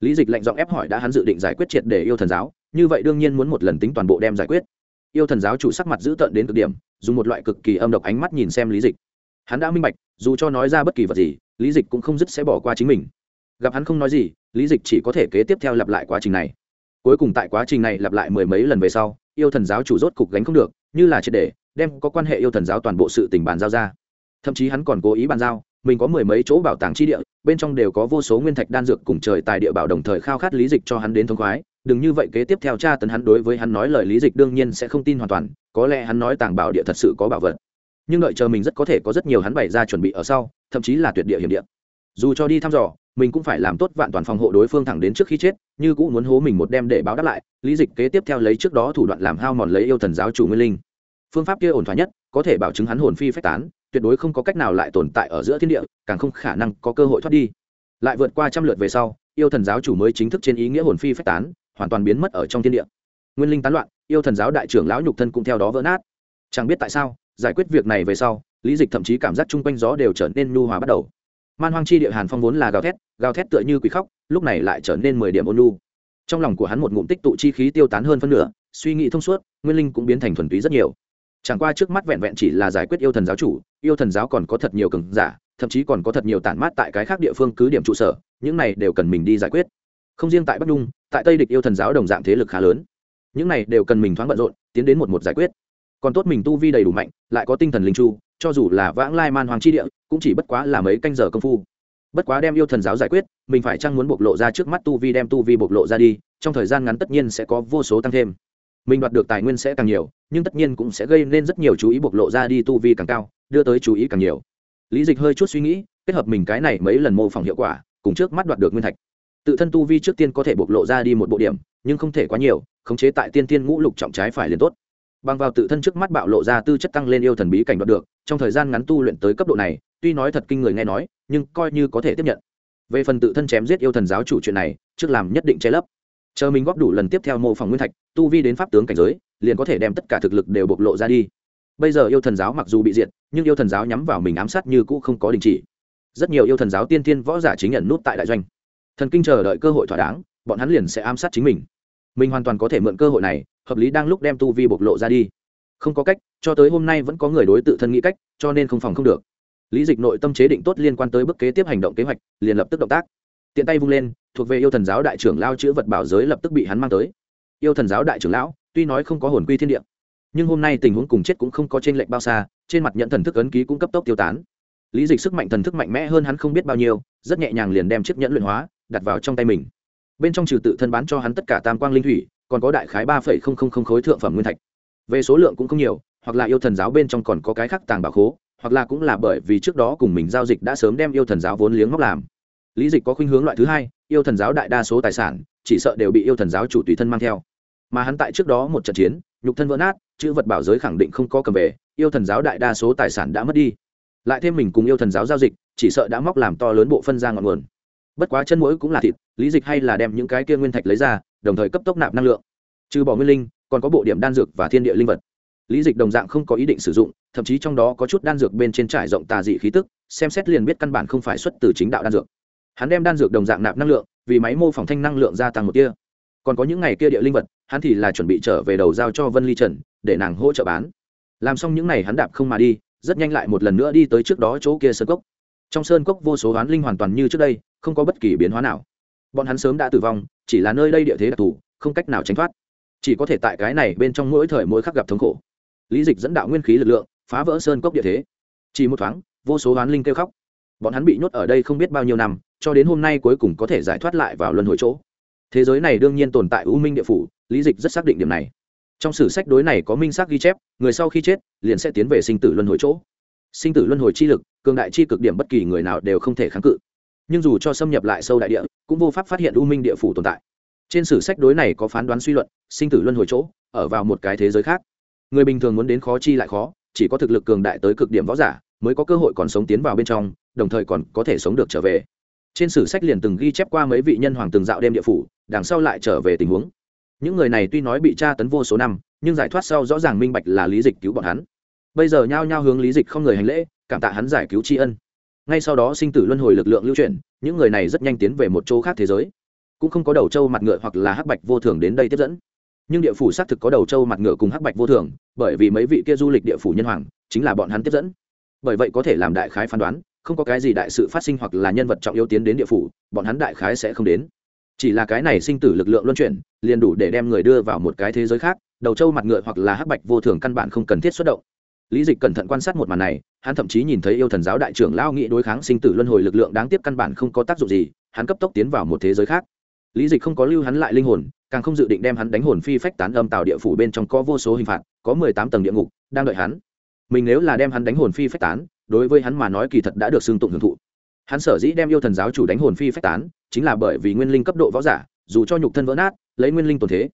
Lý dịch lệnh giọng ép hỏi đã hắn dự định giải quyết triệt để yêu thần giáo, như vậy đương nhiên muốn một lần tính toàn bộ đem giải quyết. Yêu thần giáo chủ sắc mặt giữ tợn đến cực điểm, dùng một loại cực kỳ âm độc ánh mắt nhìn xem lý dịch. Hắn đã minh bạch, dù cho nói ra bất kỳ vật gì, lý dịch cũng không dứt sẽ bỏ qua chính mình. Gặp hắn không nói gì, lý dịch chỉ có thể kế tiếp theo lặp lại quá trình này. Cuối cùng tại quá trình này lặp lại mười mấy lần về sau, yêu thần giáo chủ rốt cục gánh không được, như là triệt để, đem có quan hệ yêu thần giáo toàn bộ sự tình bàn giao ra thậm chí hắn còn cố ý bàn giao, mình có mười mấy chỗ bảo tàng chi địa, bên trong đều có vô số nguyên thạch đan dược cùng trời tài địa bảo đồng thời khao khát lý dịch cho hắn đến thông khoái. Đừng như vậy kế tiếp theo tra tấn hắn đối với hắn nói lời lý dịch đương nhiên sẽ không tin hoàn toàn, có lẽ hắn nói tàng bảo địa thật sự có bảo vật. Nhưng đợi chờ mình rất có thể có rất nhiều hắn bày ra chuẩn bị ở sau, thậm chí là tuyệt địa hiểm địa. Dù cho đi thăm dò, mình cũng phải làm tốt vạn toàn phòng hộ đối phương thẳng đến trước khi chết, như cũng muốn hố mình một đem để báo đáp lại, lý dịch kế tiếp theo lấy trước đó thủ đoạn làm hao mòn lấy yêu thần giáo chủ nguyên linh. Phương pháp kia ổn thỏa nhất, có thể bảo chứng hắn hồn phi phách tán tuyệt đối không có cách nào lại tồn tại ở giữa thiên địa, càng không khả năng có cơ hội thoát đi. Lại vượt qua trăm lượt về sau, yêu thần giáo chủ mới chính thức trên ý nghĩa hồn phi phách tán, hoàn toàn biến mất ở trong thiên địa. Nguyên linh tán loạn, yêu thần giáo đại trưởng lão nhục thân cũng theo đó vỡ nát. Chẳng biết tại sao, giải quyết việc này về sau, lý dịch thậm chí cảm giác chung quanh gió đều trở nên nhu hòa bắt đầu. Man hoang chi địa hàn phong vốn là gào thét gào thét tựa như quỷ khóc, lúc này lại trở nên mười điểm ôn nhu. Trong lòng của hắn một ngụm tích tụ chi khí tiêu tán hơn phân nửa, suy nghĩ thông suốt, nguyên linh cũng biến thành thuần túy rất nhiều chẳng qua trước mắt vẹn vẹn chỉ là giải quyết yêu thần giáo chủ, yêu thần giáo còn có thật nhiều cường giả, thậm chí còn có thật nhiều tản mát tại cái khác địa phương cứ điểm trụ sở, những này đều cần mình đi giải quyết. Không riêng tại bắc nhung, tại tây địch yêu thần giáo đồng dạng thế lực khá lớn. Những này đều cần mình thoáng bận rộn, tiến đến một một giải quyết. Còn tốt mình tu vi đầy đủ mạnh, lại có tinh thần linh chu, cho dù là vãng lai man hoàng chi địa, cũng chỉ bất quá là mấy canh giờ công phu. Bất quá đem yêu thần giáo giải quyết, mình phải chăng muốn bộc lộ ra trước mắt tu vi đem tu vi bộc lộ ra đi, trong thời gian ngắn tất nhiên sẽ có vô số tăng thêm mình đoạt được tài nguyên sẽ càng nhiều, nhưng tất nhiên cũng sẽ gây nên rất nhiều chú ý bộc lộ ra đi tu vi càng cao, đưa tới chú ý càng nhiều. Lý dịch hơi chút suy nghĩ, kết hợp mình cái này mấy lần mô phỏng hiệu quả, cùng trước mắt đoạt được nguyên thạch. Tự thân tu vi trước tiên có thể bộc lộ ra đi một bộ điểm, nhưng không thể quá nhiều, khống chế tại tiên tiên ngũ lục trọng trái phải liền tốt. Bằng vào tự thân trước mắt bạo lộ ra tư chất tăng lên yêu thần bí cảnh đoạt được, trong thời gian ngắn tu luyện tới cấp độ này, tuy nói thật kinh người nghe nói, nhưng coi như có thể tiếp nhận. Về phần tự thân chém giết yêu thần giáo chủ chuyện này, trước làm nhất định che lấp chờ mình góp đủ lần tiếp theo mô phỏng nguyên thạch, tu vi đến pháp tướng cảnh giới, liền có thể đem tất cả thực lực đều bộc lộ ra đi. Bây giờ yêu thần giáo mặc dù bị diệt, nhưng yêu thần giáo nhắm vào mình ám sát như cũ không có đình chỉ. Rất nhiều yêu thần giáo tiên tiên võ giả chính nhận nút tại đại doanh. Thần kinh chờ đợi cơ hội thỏa đáng, bọn hắn liền sẽ ám sát chính mình. Mình hoàn toàn có thể mượn cơ hội này, hợp lý đang lúc đem tu vi bộc lộ ra đi. Không có cách, cho tới hôm nay vẫn có người đối tự thân nghĩ cách, cho nên không phòng không được. Lý dịch nội tâm chế định tốt liên quan tới bước kế tiếp hành động kế hoạch, liền lập tức động tác. Tiện tay vung lên thuộc về yêu thần giáo đại trưởng lao chữ vật bảo giới lập tức bị hắn mang tới. Yêu thần giáo đại trưởng lão, tuy nói không có hồn quy thiên địa, nhưng hôm nay tình huống cùng chết cũng không có trên lệnh bao xa, trên mặt nhận thần thức ấn ký cũng cấp tốc tiêu tán. Lý dịch sức mạnh thần thức mạnh mẽ hơn hắn không biết bao nhiêu, rất nhẹ nhàng liền đem chiếc nhẫn luyện hóa, đặt vào trong tay mình. Bên trong trừ tự thân bán cho hắn tất cả tam quang linh thủy, còn có đại khái ba phẩy không không không khối thượng phẩm nguyên thạch. Về số lượng cũng không nhiều, hoặc là yêu thần giáo bên trong còn có cái khác tàng bảo khố, hoặc là cũng là bởi vì trước đó cùng mình giao dịch đã sớm đem yêu thần giáo vốn liếng móc làm. Lý dịch có khuynh hướng loại thứ hai yêu thần giáo đại đa số tài sản, chỉ sợ đều bị yêu thần giáo chủ tùy thân mang theo. Mà hắn tại trước đó một trận chiến, nhục thân vỡ nát, chữ vật bảo giới khẳng định không có cầm về, yêu thần giáo đại đa số tài sản đã mất đi. Lại thêm mình cùng yêu thần giáo giao dịch, chỉ sợ đã móc làm to lớn bộ phân ra ngọn nguồn. Bất quá chân mũi cũng là thịt, lý dịch hay là đem những cái kia nguyên thạch lấy ra, đồng thời cấp tốc nạp năng lượng. Trừ bỏ nguyên linh, còn có bộ điểm đan dược và thiên địa linh vật. Lý dịch đồng dạng không có ý định sử dụng, thậm chí trong đó có chút đan dược bên trên trải rộng tà dị khí tức, xem xét liền biết căn bản không phải xuất từ chính đạo đan dược hắn đem đan dược đồng dạng nạp năng lượng, vì máy mô phỏng thanh năng lượng gia tăng một tia. Còn có những ngày kia địa linh vật, hắn thì là chuẩn bị trở về đầu giao cho vân ly trần, để nàng hỗ trợ bán. Làm xong những ngày hắn đạp không mà đi, rất nhanh lại một lần nữa đi tới trước đó chỗ kia sơn cốc. Trong sơn cốc vô số hoán linh hoàn toàn như trước đây, không có bất kỳ biến hóa nào. Bọn hắn sớm đã tử vong, chỉ là nơi đây địa thế đặc thù, không cách nào tránh thoát. Chỉ có thể tại cái này bên trong mỗi thời mỗi khắc gặp thống khổ. Lý dịch dẫn đạo nguyên khí lực lượng, phá vỡ sơn cốc địa thế. Chỉ một thoáng, vô số hoán linh kêu khóc bọn hắn bị nhốt ở đây không biết bao nhiêu năm, cho đến hôm nay cuối cùng có thể giải thoát lại vào luân hồi chỗ. Thế giới này đương nhiên tồn tại u minh địa phủ, lý dịch rất xác định điểm này. Trong sử sách đối này có minh xác ghi chép, người sau khi chết, liền sẽ tiến về sinh tử luân hồi chỗ. Sinh tử luân hồi chi lực, cường đại chi cực điểm bất kỳ người nào đều không thể kháng cự. Nhưng dù cho xâm nhập lại sâu đại địa, cũng vô pháp phát hiện u minh địa phủ tồn tại. Trên sử sách đối này có phán đoán suy luận, sinh tử luân hồi chỗ, ở vào một cái thế giới khác. Người bình thường muốn đến khó chi lại khó, chỉ có thực lực cường đại tới cực điểm võ giả mới có cơ hội còn sống tiến vào bên trong, đồng thời còn có thể sống được trở về. Trên sử sách liền từng ghi chép qua mấy vị nhân hoàng từng dạo đêm địa phủ, đằng sau lại trở về tình huống. Những người này tuy nói bị tra tấn vô số năm, nhưng giải thoát sau rõ ràng minh bạch là lý dịch cứu bọn hắn. Bây giờ nhao nhao hướng lý dịch không người hành lễ, cảm tạ hắn giải cứu tri ân. Ngay sau đó sinh tử luân hồi lực lượng lưu chuyển, những người này rất nhanh tiến về một chỗ khác thế giới. Cũng không có đầu trâu mặt ngựa hoặc là hắc bạch vô thường đến đây tiếp dẫn. Nhưng địa phủ xác thực có đầu trâu mặt ngựa cùng hắc bạch vô thường, bởi vì mấy vị kia du lịch địa phủ nhân hoàng, chính là bọn hắn tiếp dẫn bởi vậy có thể làm đại khái phán đoán, không có cái gì đại sự phát sinh hoặc là nhân vật trọng yếu tiến đến địa phủ, bọn hắn đại khái sẽ không đến. Chỉ là cái này sinh tử lực lượng luân chuyển, liền đủ để đem người đưa vào một cái thế giới khác, đầu trâu mặt ngựa hoặc là hắc bạch vô thường căn bản không cần thiết xuất động. Lý dịch cẩn thận quan sát một màn này, hắn thậm chí nhìn thấy yêu thần giáo đại trưởng lao nghị đối kháng sinh tử luân hồi lực lượng đáng tiếc căn bản không có tác dụng gì, hắn cấp tốc tiến vào một thế giới khác. Lý dịch không có lưu hắn lại linh hồn, càng không dự định đem hắn đánh hồn phi phách tán âm tạo địa phủ bên trong có vô số hình phạt, có mười tám tầng địa ngục, đang đợi hắn mình nếu là đem hắn đánh hồn phi phách tán, đối với hắn mà nói kỳ thật đã được xưng tụng hưởng thụ. Hắn sở dĩ đem yêu thần giáo chủ đánh hồn phi phách tán, chính là bởi vì nguyên linh cấp độ võ giả, dù cho nhục thân vỡ nát, lấy nguyên linh tồn thế,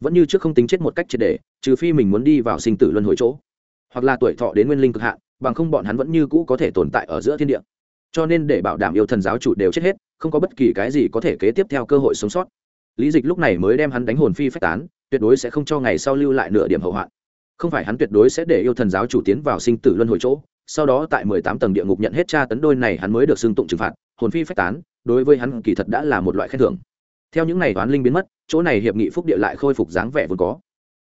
vẫn như trước không tính chết một cách triệt để, trừ phi mình muốn đi vào sinh tử luân hồi chỗ, hoặc là tuổi thọ đến nguyên linh cực hạn, bằng không bọn hắn vẫn như cũ có thể tồn tại ở giữa thiên địa. Cho nên để bảo đảm yêu thần giáo chủ đều chết hết, không có bất kỳ cái gì có thể kế tiếp theo cơ hội sống sót. Lý dịch lúc này mới đem hắn đánh hồn phi phách tán, tuyệt đối sẽ không cho ngày sau lưu lại nửa điểm hậu hoạn không phải hắn tuyệt đối sẽ để yêu thần giáo chủ tiến vào sinh tử luân hồi chỗ, sau đó tại mười tám tầng địa ngục nhận hết tra tấn đôi này hắn mới được xưng tụng trừng phạt, hồn phi phách tán, đối với hắn kỳ thật đã là một loại khen thưởng. Theo những ngày toán linh biến mất, chỗ này hiệp nghị phúc địa lại khôi phục dáng vẻ vốn có.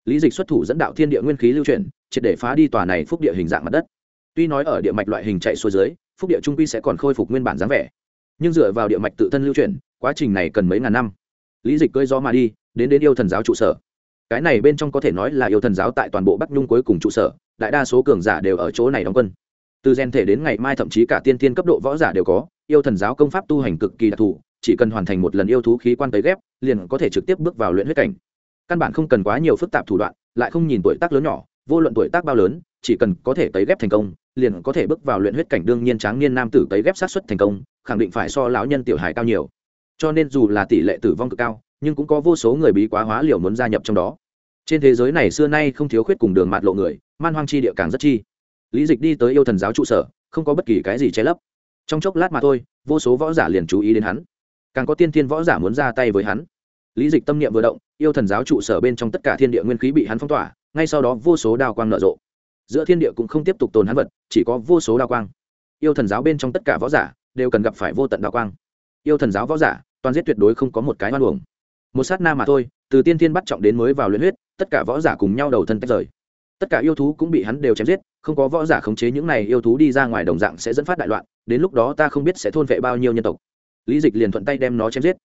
Lý dịch xuất thủ dẫn đạo thiên địa nguyên khí lưu chuyển, triệt để phá đi tòa này phúc địa hình dạng mặt đất. Tuy nói ở địa mạch loại hình chạy xuôi dưới, phúc địa trung quy sẽ còn khôi phục nguyên bản dáng vẻ. Nhưng dựa vào địa mạch tự thân lưu chuyển, quá trình này cần mấy ngàn năm. Lý dịch cơi gió mà đi, đến đến yêu thần giáo trụ sở cái này bên trong có thể nói là yêu thần giáo tại toàn bộ bắc nhung cuối cùng trụ sở đại đa số cường giả đều ở chỗ này đóng quân từ gen thể đến ngày mai thậm chí cả tiên tiên cấp độ võ giả đều có yêu thần giáo công pháp tu hành cực kỳ đặc thù chỉ cần hoàn thành một lần yêu thú khí quan tới ghép liền có thể trực tiếp bước vào luyện huyết cảnh căn bản không cần quá nhiều phức tạp thủ đoạn lại không nhìn tuổi tác lớn nhỏ vô luận tuổi tác bao lớn chỉ cần có thể tấy ghép thành công liền có thể bước vào luyện huyết cảnh đương nhiên tráng niên nam tử tấy ghép sát xuất thành công khẳng định phải so lão nhân tiểu hài cao nhiều cho nên dù là tỷ lệ tử vong cực cao nhưng cũng có vô số người bí quá hóa liều muốn gia nhập trong đó. Trên thế giới này xưa nay không thiếu khuyết cùng đường mạt lộ người, man hoang chi địa càng rất chi. Lý dịch đi tới yêu thần giáo trụ sở, không có bất kỳ cái gì che lấp. Trong chốc lát mà thôi, vô số võ giả liền chú ý đến hắn. Càng có tiên thiên võ giả muốn ra tay với hắn. Lý dịch tâm niệm vừa động, yêu thần giáo trụ sở bên trong tất cả thiên địa nguyên khí bị hắn phong tỏa, ngay sau đó vô số đao quang nở rộ. Giữa thiên địa cũng không tiếp tục tồn hắn vật, chỉ có vô số đao quang. Yêu thần giáo bên trong tất cả võ giả đều cần gặp phải vô tận đao quang. Yêu thần giáo võ giả, toàn giết tuyệt đối không có một cái hoan uổng một sát na mà thôi, từ tiên thiên bắt trọng đến mới vào luyện huyết, tất cả võ giả cùng nhau đầu thân tách rời. Tất cả yêu thú cũng bị hắn đều chém giết, không có võ giả khống chế những này yêu thú đi ra ngoài đồng dạng sẽ dẫn phát đại loạn, đến lúc đó ta không biết sẽ thôn vệ bao nhiêu nhân tộc. Lý dịch liền thuận tay đem nó chém giết.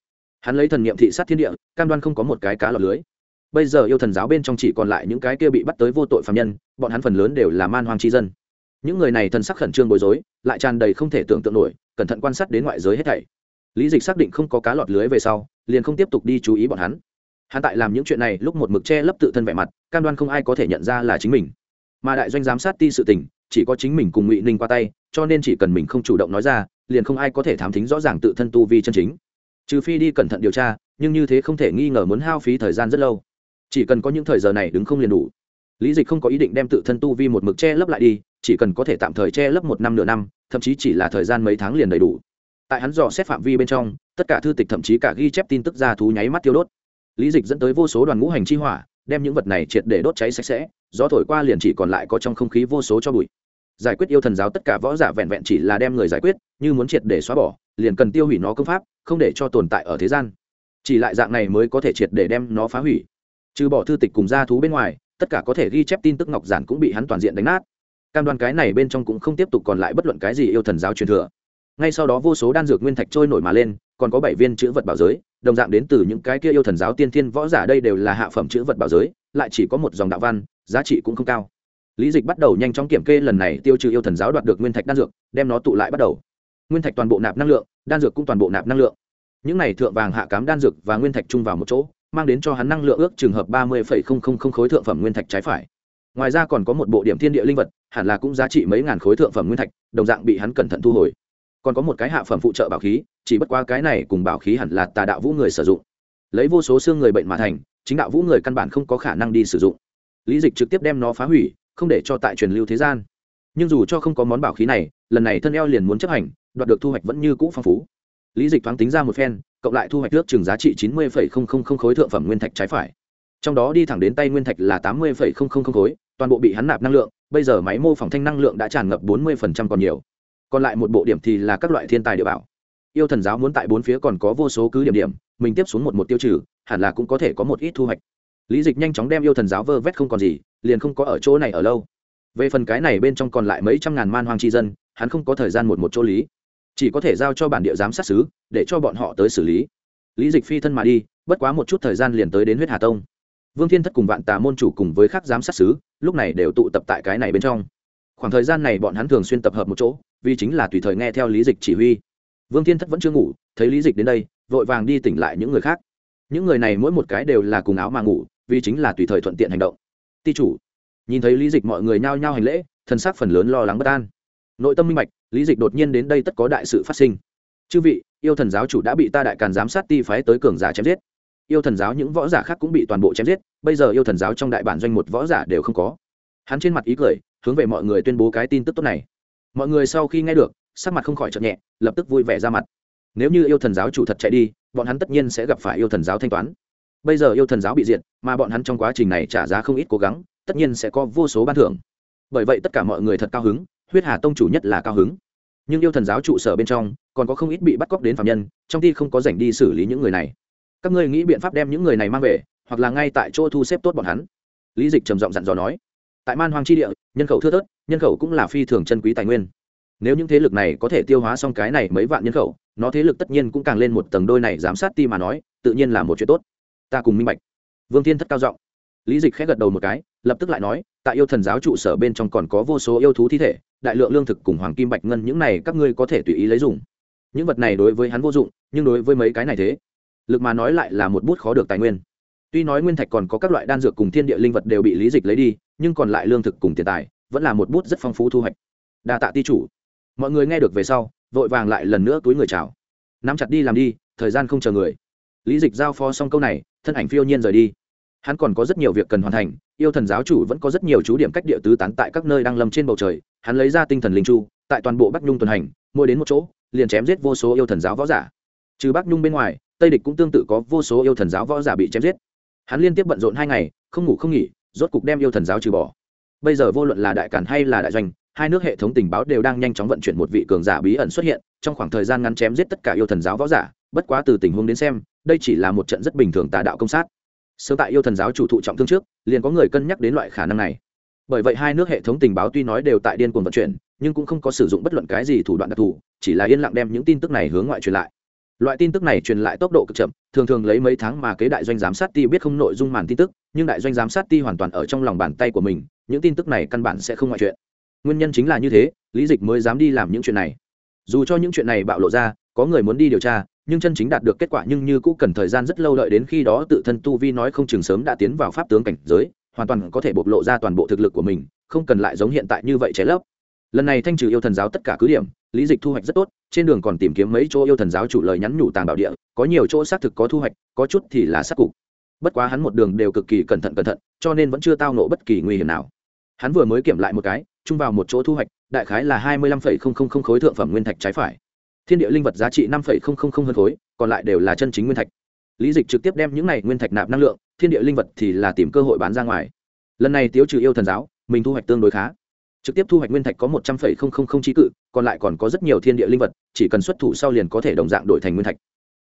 Hắn lấy thần niệm thị sát thiên địa, cam đoan không có một cái cá lọt lưới. Bây giờ yêu thần giáo bên trong chỉ còn lại những cái kia bị bắt tới vô tội phạm nhân, bọn hắn phần lớn đều là man hoang tri dân. Những người này thần sắc khẩn trương bối rối, lại tràn đầy không thể tưởng tượng nổi, cẩn thận quan sát đến ngoại giới hết thảy. Lý dịch xác định không có cá lọt lưới về sau liền không tiếp tục đi chú ý bọn hắn. Hắn tại làm những chuyện này lúc một mực che lấp tự thân vẻ mặt, cam đoan không ai có thể nhận ra là chính mình. Mà đại doanh giám sát ti sự tình, chỉ có chính mình cùng ngụy ninh qua tay, cho nên chỉ cần mình không chủ động nói ra, liền không ai có thể thám thính rõ ràng tự thân tu vi chân chính. Trừ phi đi cẩn thận điều tra, nhưng như thế không thể nghi ngờ muốn hao phí thời gian rất lâu. Chỉ cần có những thời giờ này đứng không liền đủ. Lý dịch không có ý định đem tự thân tu vi một mực che lấp lại đi, chỉ cần có thể tạm thời che lấp một năm nửa năm, thậm chí chỉ là thời gian mấy tháng liền đầy đủ. Tại hắn dò xét phạm vi bên trong tất cả thư tịch thậm chí cả ghi chép tin tức ra thú nháy mắt tiêu đốt. Lý dịch dẫn tới vô số đoàn ngũ hành chi hỏa, đem những vật này triệt để đốt cháy sạch sẽ, gió thổi qua liền chỉ còn lại có trong không khí vô số cho bụi. Giải quyết yêu thần giáo tất cả võ giả vẹn vẹn chỉ là đem người giải quyết, như muốn triệt để xóa bỏ, liền cần tiêu hủy nó công pháp, không để cho tồn tại ở thế gian. Chỉ lại dạng này mới có thể triệt để đem nó phá hủy. Trừ bỏ thư tịch cùng gia thú bên ngoài, tất cả có thể ghi chép tin tức ngọc giản cũng bị hắn toàn diện đánh nát. Cam đoan cái này bên trong cũng không tiếp tục còn lại bất luận cái gì yêu thần giáo truyền thừa. Ngay sau đó vô số đan dược nguyên thạch trôi nổi mà lên còn có bảy viên chữ vật bảo giới, đồng dạng đến từ những cái kia yêu thần giáo tiên thiên võ giả đây đều là hạ phẩm chữ vật bảo giới, lại chỉ có một dòng đạo văn, giá trị cũng không cao. Lý dịch bắt đầu nhanh chóng kiểm kê lần này tiêu trừ yêu thần giáo đoạt được nguyên thạch đan dược, đem nó tụ lại bắt đầu. Nguyên thạch toàn bộ nạp năng lượng, đan dược cũng toàn bộ nạp năng lượng. Những này thượng vàng hạ cám đan dược và nguyên thạch chung vào một chỗ, mang đến cho hắn năng lượng ước trường hợp ba mươi khối thượng phẩm nguyên thạch trái phải. Ngoài ra còn có một bộ điểm thiên địa linh vật, hẳn là cũng giá trị mấy ngàn khối thượng phẩm nguyên thạch, đồng dạng bị hắn cẩn thận thu hồi còn có một cái hạ phẩm phụ trợ bảo khí, chỉ bất qua cái này cùng bảo khí hẳn là tà đạo vũ người sử dụng. Lấy vô số xương người bệnh mà thành, chính đạo vũ người căn bản không có khả năng đi sử dụng. Lý dịch trực tiếp đem nó phá hủy, không để cho tại truyền lưu thế gian. Nhưng dù cho không có món bảo khí này, lần này thân eo liền muốn chấp hành, đoạt được thu hoạch vẫn như cũ phong phú. Lý dịch thoáng tính ra một phen, cộng lại thu hoạch nước chừng giá trị chín mươi khối thượng phẩm nguyên thạch trái phải. Trong đó đi thẳng đến tay nguyên thạch là tám mươi khối, toàn bộ bị hắn nạp năng lượng, bây giờ máy mô phỏng thanh năng lượng đã tràn ngập bốn mươi còn nhiều còn lại một bộ điểm thì là các loại thiên tài địa bảo. Yêu thần giáo muốn tại bốn phía còn có vô số cứ điểm điểm, mình tiếp xuống một một tiêu trừ, hẳn là cũng có thể có một ít thu hoạch. Lý dịch nhanh chóng đem yêu thần giáo vơ vét không còn gì, liền không có ở chỗ này ở lâu. Về phần cái này bên trong còn lại mấy trăm ngàn man hoang tri dân, hắn không có thời gian một một chỗ lý. Chỉ có thể giao cho bản địa giám sát xứ, để cho bọn họ tới xử lý. Lý dịch phi thân mà đi, bất quá một chút thời gian liền tới đến huyết hà tông. Vương thiên thất cùng vạn tà môn chủ cùng với các giám sát xứ, lúc này đều tụ tập tại cái này bên trong. Khoảng thời gian này bọn hắn thường xuyên tập hợp một chỗ vì chính là tùy thời nghe theo lý dịch chỉ huy. Vương thiên thất vẫn chưa ngủ, thấy lý dịch đến đây, vội vàng đi tỉnh lại những người khác. Những người này mỗi một cái đều là cùng áo mà ngủ, vì chính là tùy thời thuận tiện hành động. Ti chủ, nhìn thấy lý dịch mọi người nhao nhao hành lễ thân xác phần lớn lo lắng bất an. Nội tâm minh bạch, lý dịch đột nhiên đến đây tất có đại sự phát sinh. Chư vị, yêu thần giáo chủ đã bị ta đại càn giám sát ti phái tới cường giả chém giết. Yêu thần giáo những võ giả khác cũng bị toàn bộ chém giết, bây giờ yêu thần giáo trong đại bản doanh một võ giả đều không có. Hắn trên mặt ý cười, hướng về mọi người tuyên bố cái tin tức tốt này mọi người sau khi nghe được, sắc mặt không khỏi chợt nhẹ, lập tức vui vẻ ra mặt. Nếu như yêu thần giáo chủ thật chạy đi, bọn hắn tất nhiên sẽ gặp phải yêu thần giáo thanh toán. Bây giờ yêu thần giáo bị diệt, mà bọn hắn trong quá trình này trả giá không ít cố gắng, tất nhiên sẽ có vô số ban thưởng. Bởi vậy tất cả mọi người thật cao hứng, huyết hà tông chủ nhất là cao hứng. Nhưng yêu thần giáo trụ sở bên trong, còn có không ít bị bắt cóc đến phạm nhân, trong khi không có dành đi xử lý những người này. Các ngươi nghĩ biện pháp đem những người này mang về, hoặc là ngay tại chỗ thu xếp tốt bọn hắn. Lý dịch trầm giọng dặn dò nói tại man hoàng tri địa, nhân khẩu thưa thớt, nhân khẩu cũng là phi thường chân quý tài nguyên. Nếu những thế lực này có thể tiêu hóa xong cái này mấy vạn nhân khẩu, nó thế lực tất nhiên cũng càng lên một tầng đôi này giám sát ti mà nói, tự nhiên là một chuyện tốt. Ta cùng minh bạch. Vương thiên thất cao giọng. Lý dịch khẽ gật đầu một cái, lập tức lại nói, tại yêu thần giáo trụ sở bên trong còn có vô số yêu thú thi thể, đại lượng lương thực cùng hoàng kim bạch ngân những này các ngươi có thể tùy ý lấy dùng. Những vật này đối với hắn vô dụng, nhưng đối với mấy cái này thế, lực mà nói lại là một bút khó được tài nguyên. Tuy nói nguyên thạch còn có các loại đan dược cùng thiên địa linh vật đều bị lý dịch lấy đi nhưng còn lại lương thực cùng tiền tài vẫn là một bút rất phong phú thu hoạch. Đa tạ ti chủ. Mọi người nghe được về sau, vội vàng lại lần nữa túi người chào. Nắm chặt đi làm đi, thời gian không chờ người. Lý dịch giao phó xong câu này, thân ảnh phiêu nhiên rời đi. Hắn còn có rất nhiều việc cần hoàn thành, yêu thần giáo chủ vẫn có rất nhiều chú điểm cách địa tứ tán tại các nơi đang lâm trên bầu trời. Hắn lấy ra tinh thần linh chu, tại toàn bộ bắc nhung tuần hành, mỗi đến một chỗ, liền chém giết vô số yêu thần giáo võ giả. Trừ bắc nhung bên ngoài, tây địch cũng tương tự có vô số yêu thần giáo võ giả bị chém giết. Hắn liên tiếp bận rộn hai ngày, không ngủ không nghỉ rốt cục đem yêu thần giáo trừ bỏ. Bây giờ vô luận là đại cản hay là đại doanh, hai nước hệ thống tình báo đều đang nhanh chóng vận chuyển một vị cường giả bí ẩn xuất hiện, trong khoảng thời gian ngắn chém giết tất cả yêu thần giáo võ giả, bất quá từ tình huống đến xem, đây chỉ là một trận rất bình thường tà đạo công sát. Sớm tại yêu thần giáo chủ thụ trọng thương trước, liền có người cân nhắc đến loại khả năng này. Bởi vậy hai nước hệ thống tình báo tuy nói đều tại điên cuồng vận chuyển, nhưng cũng không có sử dụng bất luận cái gì thủ đoạn đặc thù, chỉ là yên lặng đem những tin tức này hướng ngoại truyền lại loại tin tức này truyền lại tốc độ cực chậm, thường thường lấy mấy tháng mà kế đại doanh giám sát ti biết không nội dung màn tin tức, nhưng đại doanh giám sát ti hoàn toàn ở trong lòng bàn tay của mình, những tin tức này căn bản sẽ không ngoại chuyện. Nguyên nhân chính là như thế, lý dịch mới dám đi làm những chuyện này. Dù cho những chuyện này bạo lộ ra, có người muốn đi điều tra, nhưng chân chính đạt được kết quả nhưng như cũng cần thời gian rất lâu đợi đến khi đó tự thân tu vi nói không chừng sớm đã tiến vào pháp tướng cảnh giới, hoàn toàn có thể bộc lộ ra toàn bộ thực lực của mình, không cần lại giống hiện tại như vậy trái lấp lần này thanh trừ yêu thần giáo tất cả cứ điểm, lý dịch thu hoạch rất tốt, trên đường còn tìm kiếm mấy chỗ yêu thần giáo chủ lời nhắn nhủ tàng bảo địa, có nhiều chỗ xác thực có thu hoạch, có chút thì là xác cục. Bất quá hắn một đường đều cực kỳ cẩn thận cẩn thận, cho nên vẫn chưa tao nộ bất kỳ nguy hiểm nào. Hắn vừa mới kiểm lại một cái, chung vào một chỗ thu hoạch, đại khái là hai mươi lăm phẩy không không không khối thượng phẩm nguyên thạch trái phải. Thiên địa linh vật giá trị năm phẩy không không không hơn khối, còn lại đều là chân chính nguyên thạch. Lý dịch trực tiếp đem những này nguyên thạch nạp năng lượng, thiên địa linh vật thì là tìm cơ hội bán ra ngoài. Lần này tiếu trừ yêu thần giáo, mình thu hoạch tương đối khá trực tiếp thu hoạch nguyên thạch có một trăm phẩy không không không trí cự còn lại còn có rất nhiều thiên địa linh vật chỉ cần xuất thủ sau liền có thể đồng dạng đổi thành nguyên thạch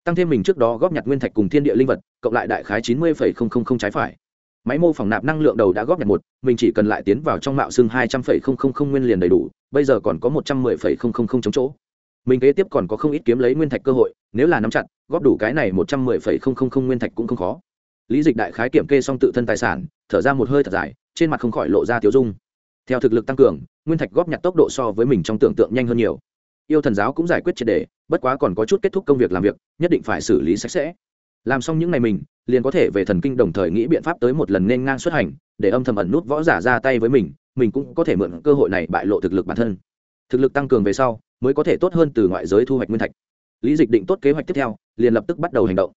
tăng thêm mình trước đó góp nhặt nguyên thạch cùng thiên địa linh vật cộng lại đại khái chín mươi phẩy không không không trái phải máy mô phỏng nạp năng lượng đầu đã góp nhặt một mình chỉ cần lại tiến vào trong mạo xương hai trăm phẩy không không không nguyên liền đầy đủ bây giờ còn có một trăm mười phẩy không không không chống chỗ mình kế tiếp còn có không ít kiếm lấy nguyên thạch cơ hội nếu là nắm chặt góp đủ cái này một trăm mười phẩy không không không nguyên thạch cũng không khó lý dịch đại khái kiểm kê xong tự thân tài sản thở ra một hơi thật dài trên mặt không khỏi lộ ra tiếu dung theo thực lực tăng cường, nguyên thạch góp nhặt tốc độ so với mình trong tưởng tượng nhanh hơn nhiều. Yêu thần giáo cũng giải quyết triệt đề, bất quá còn có chút kết thúc công việc làm việc, nhất định phải xử lý sạch sẽ. Làm xong những ngày mình, liền có thể về thần kinh đồng thời nghĩ biện pháp tới một lần nên ngang xuất hành, để âm thầm ẩn nút võ giả ra tay với mình mình cũng có thể mượn cơ hội này bại lộ thực lực bản thân. Thực lực tăng cường về sau, mới có thể tốt hơn từ ngoại giới thu hoạch nguyên thạch. Lý dịch định tốt kế hoạch tiếp theo, liền lập tức bắt đầu hành động.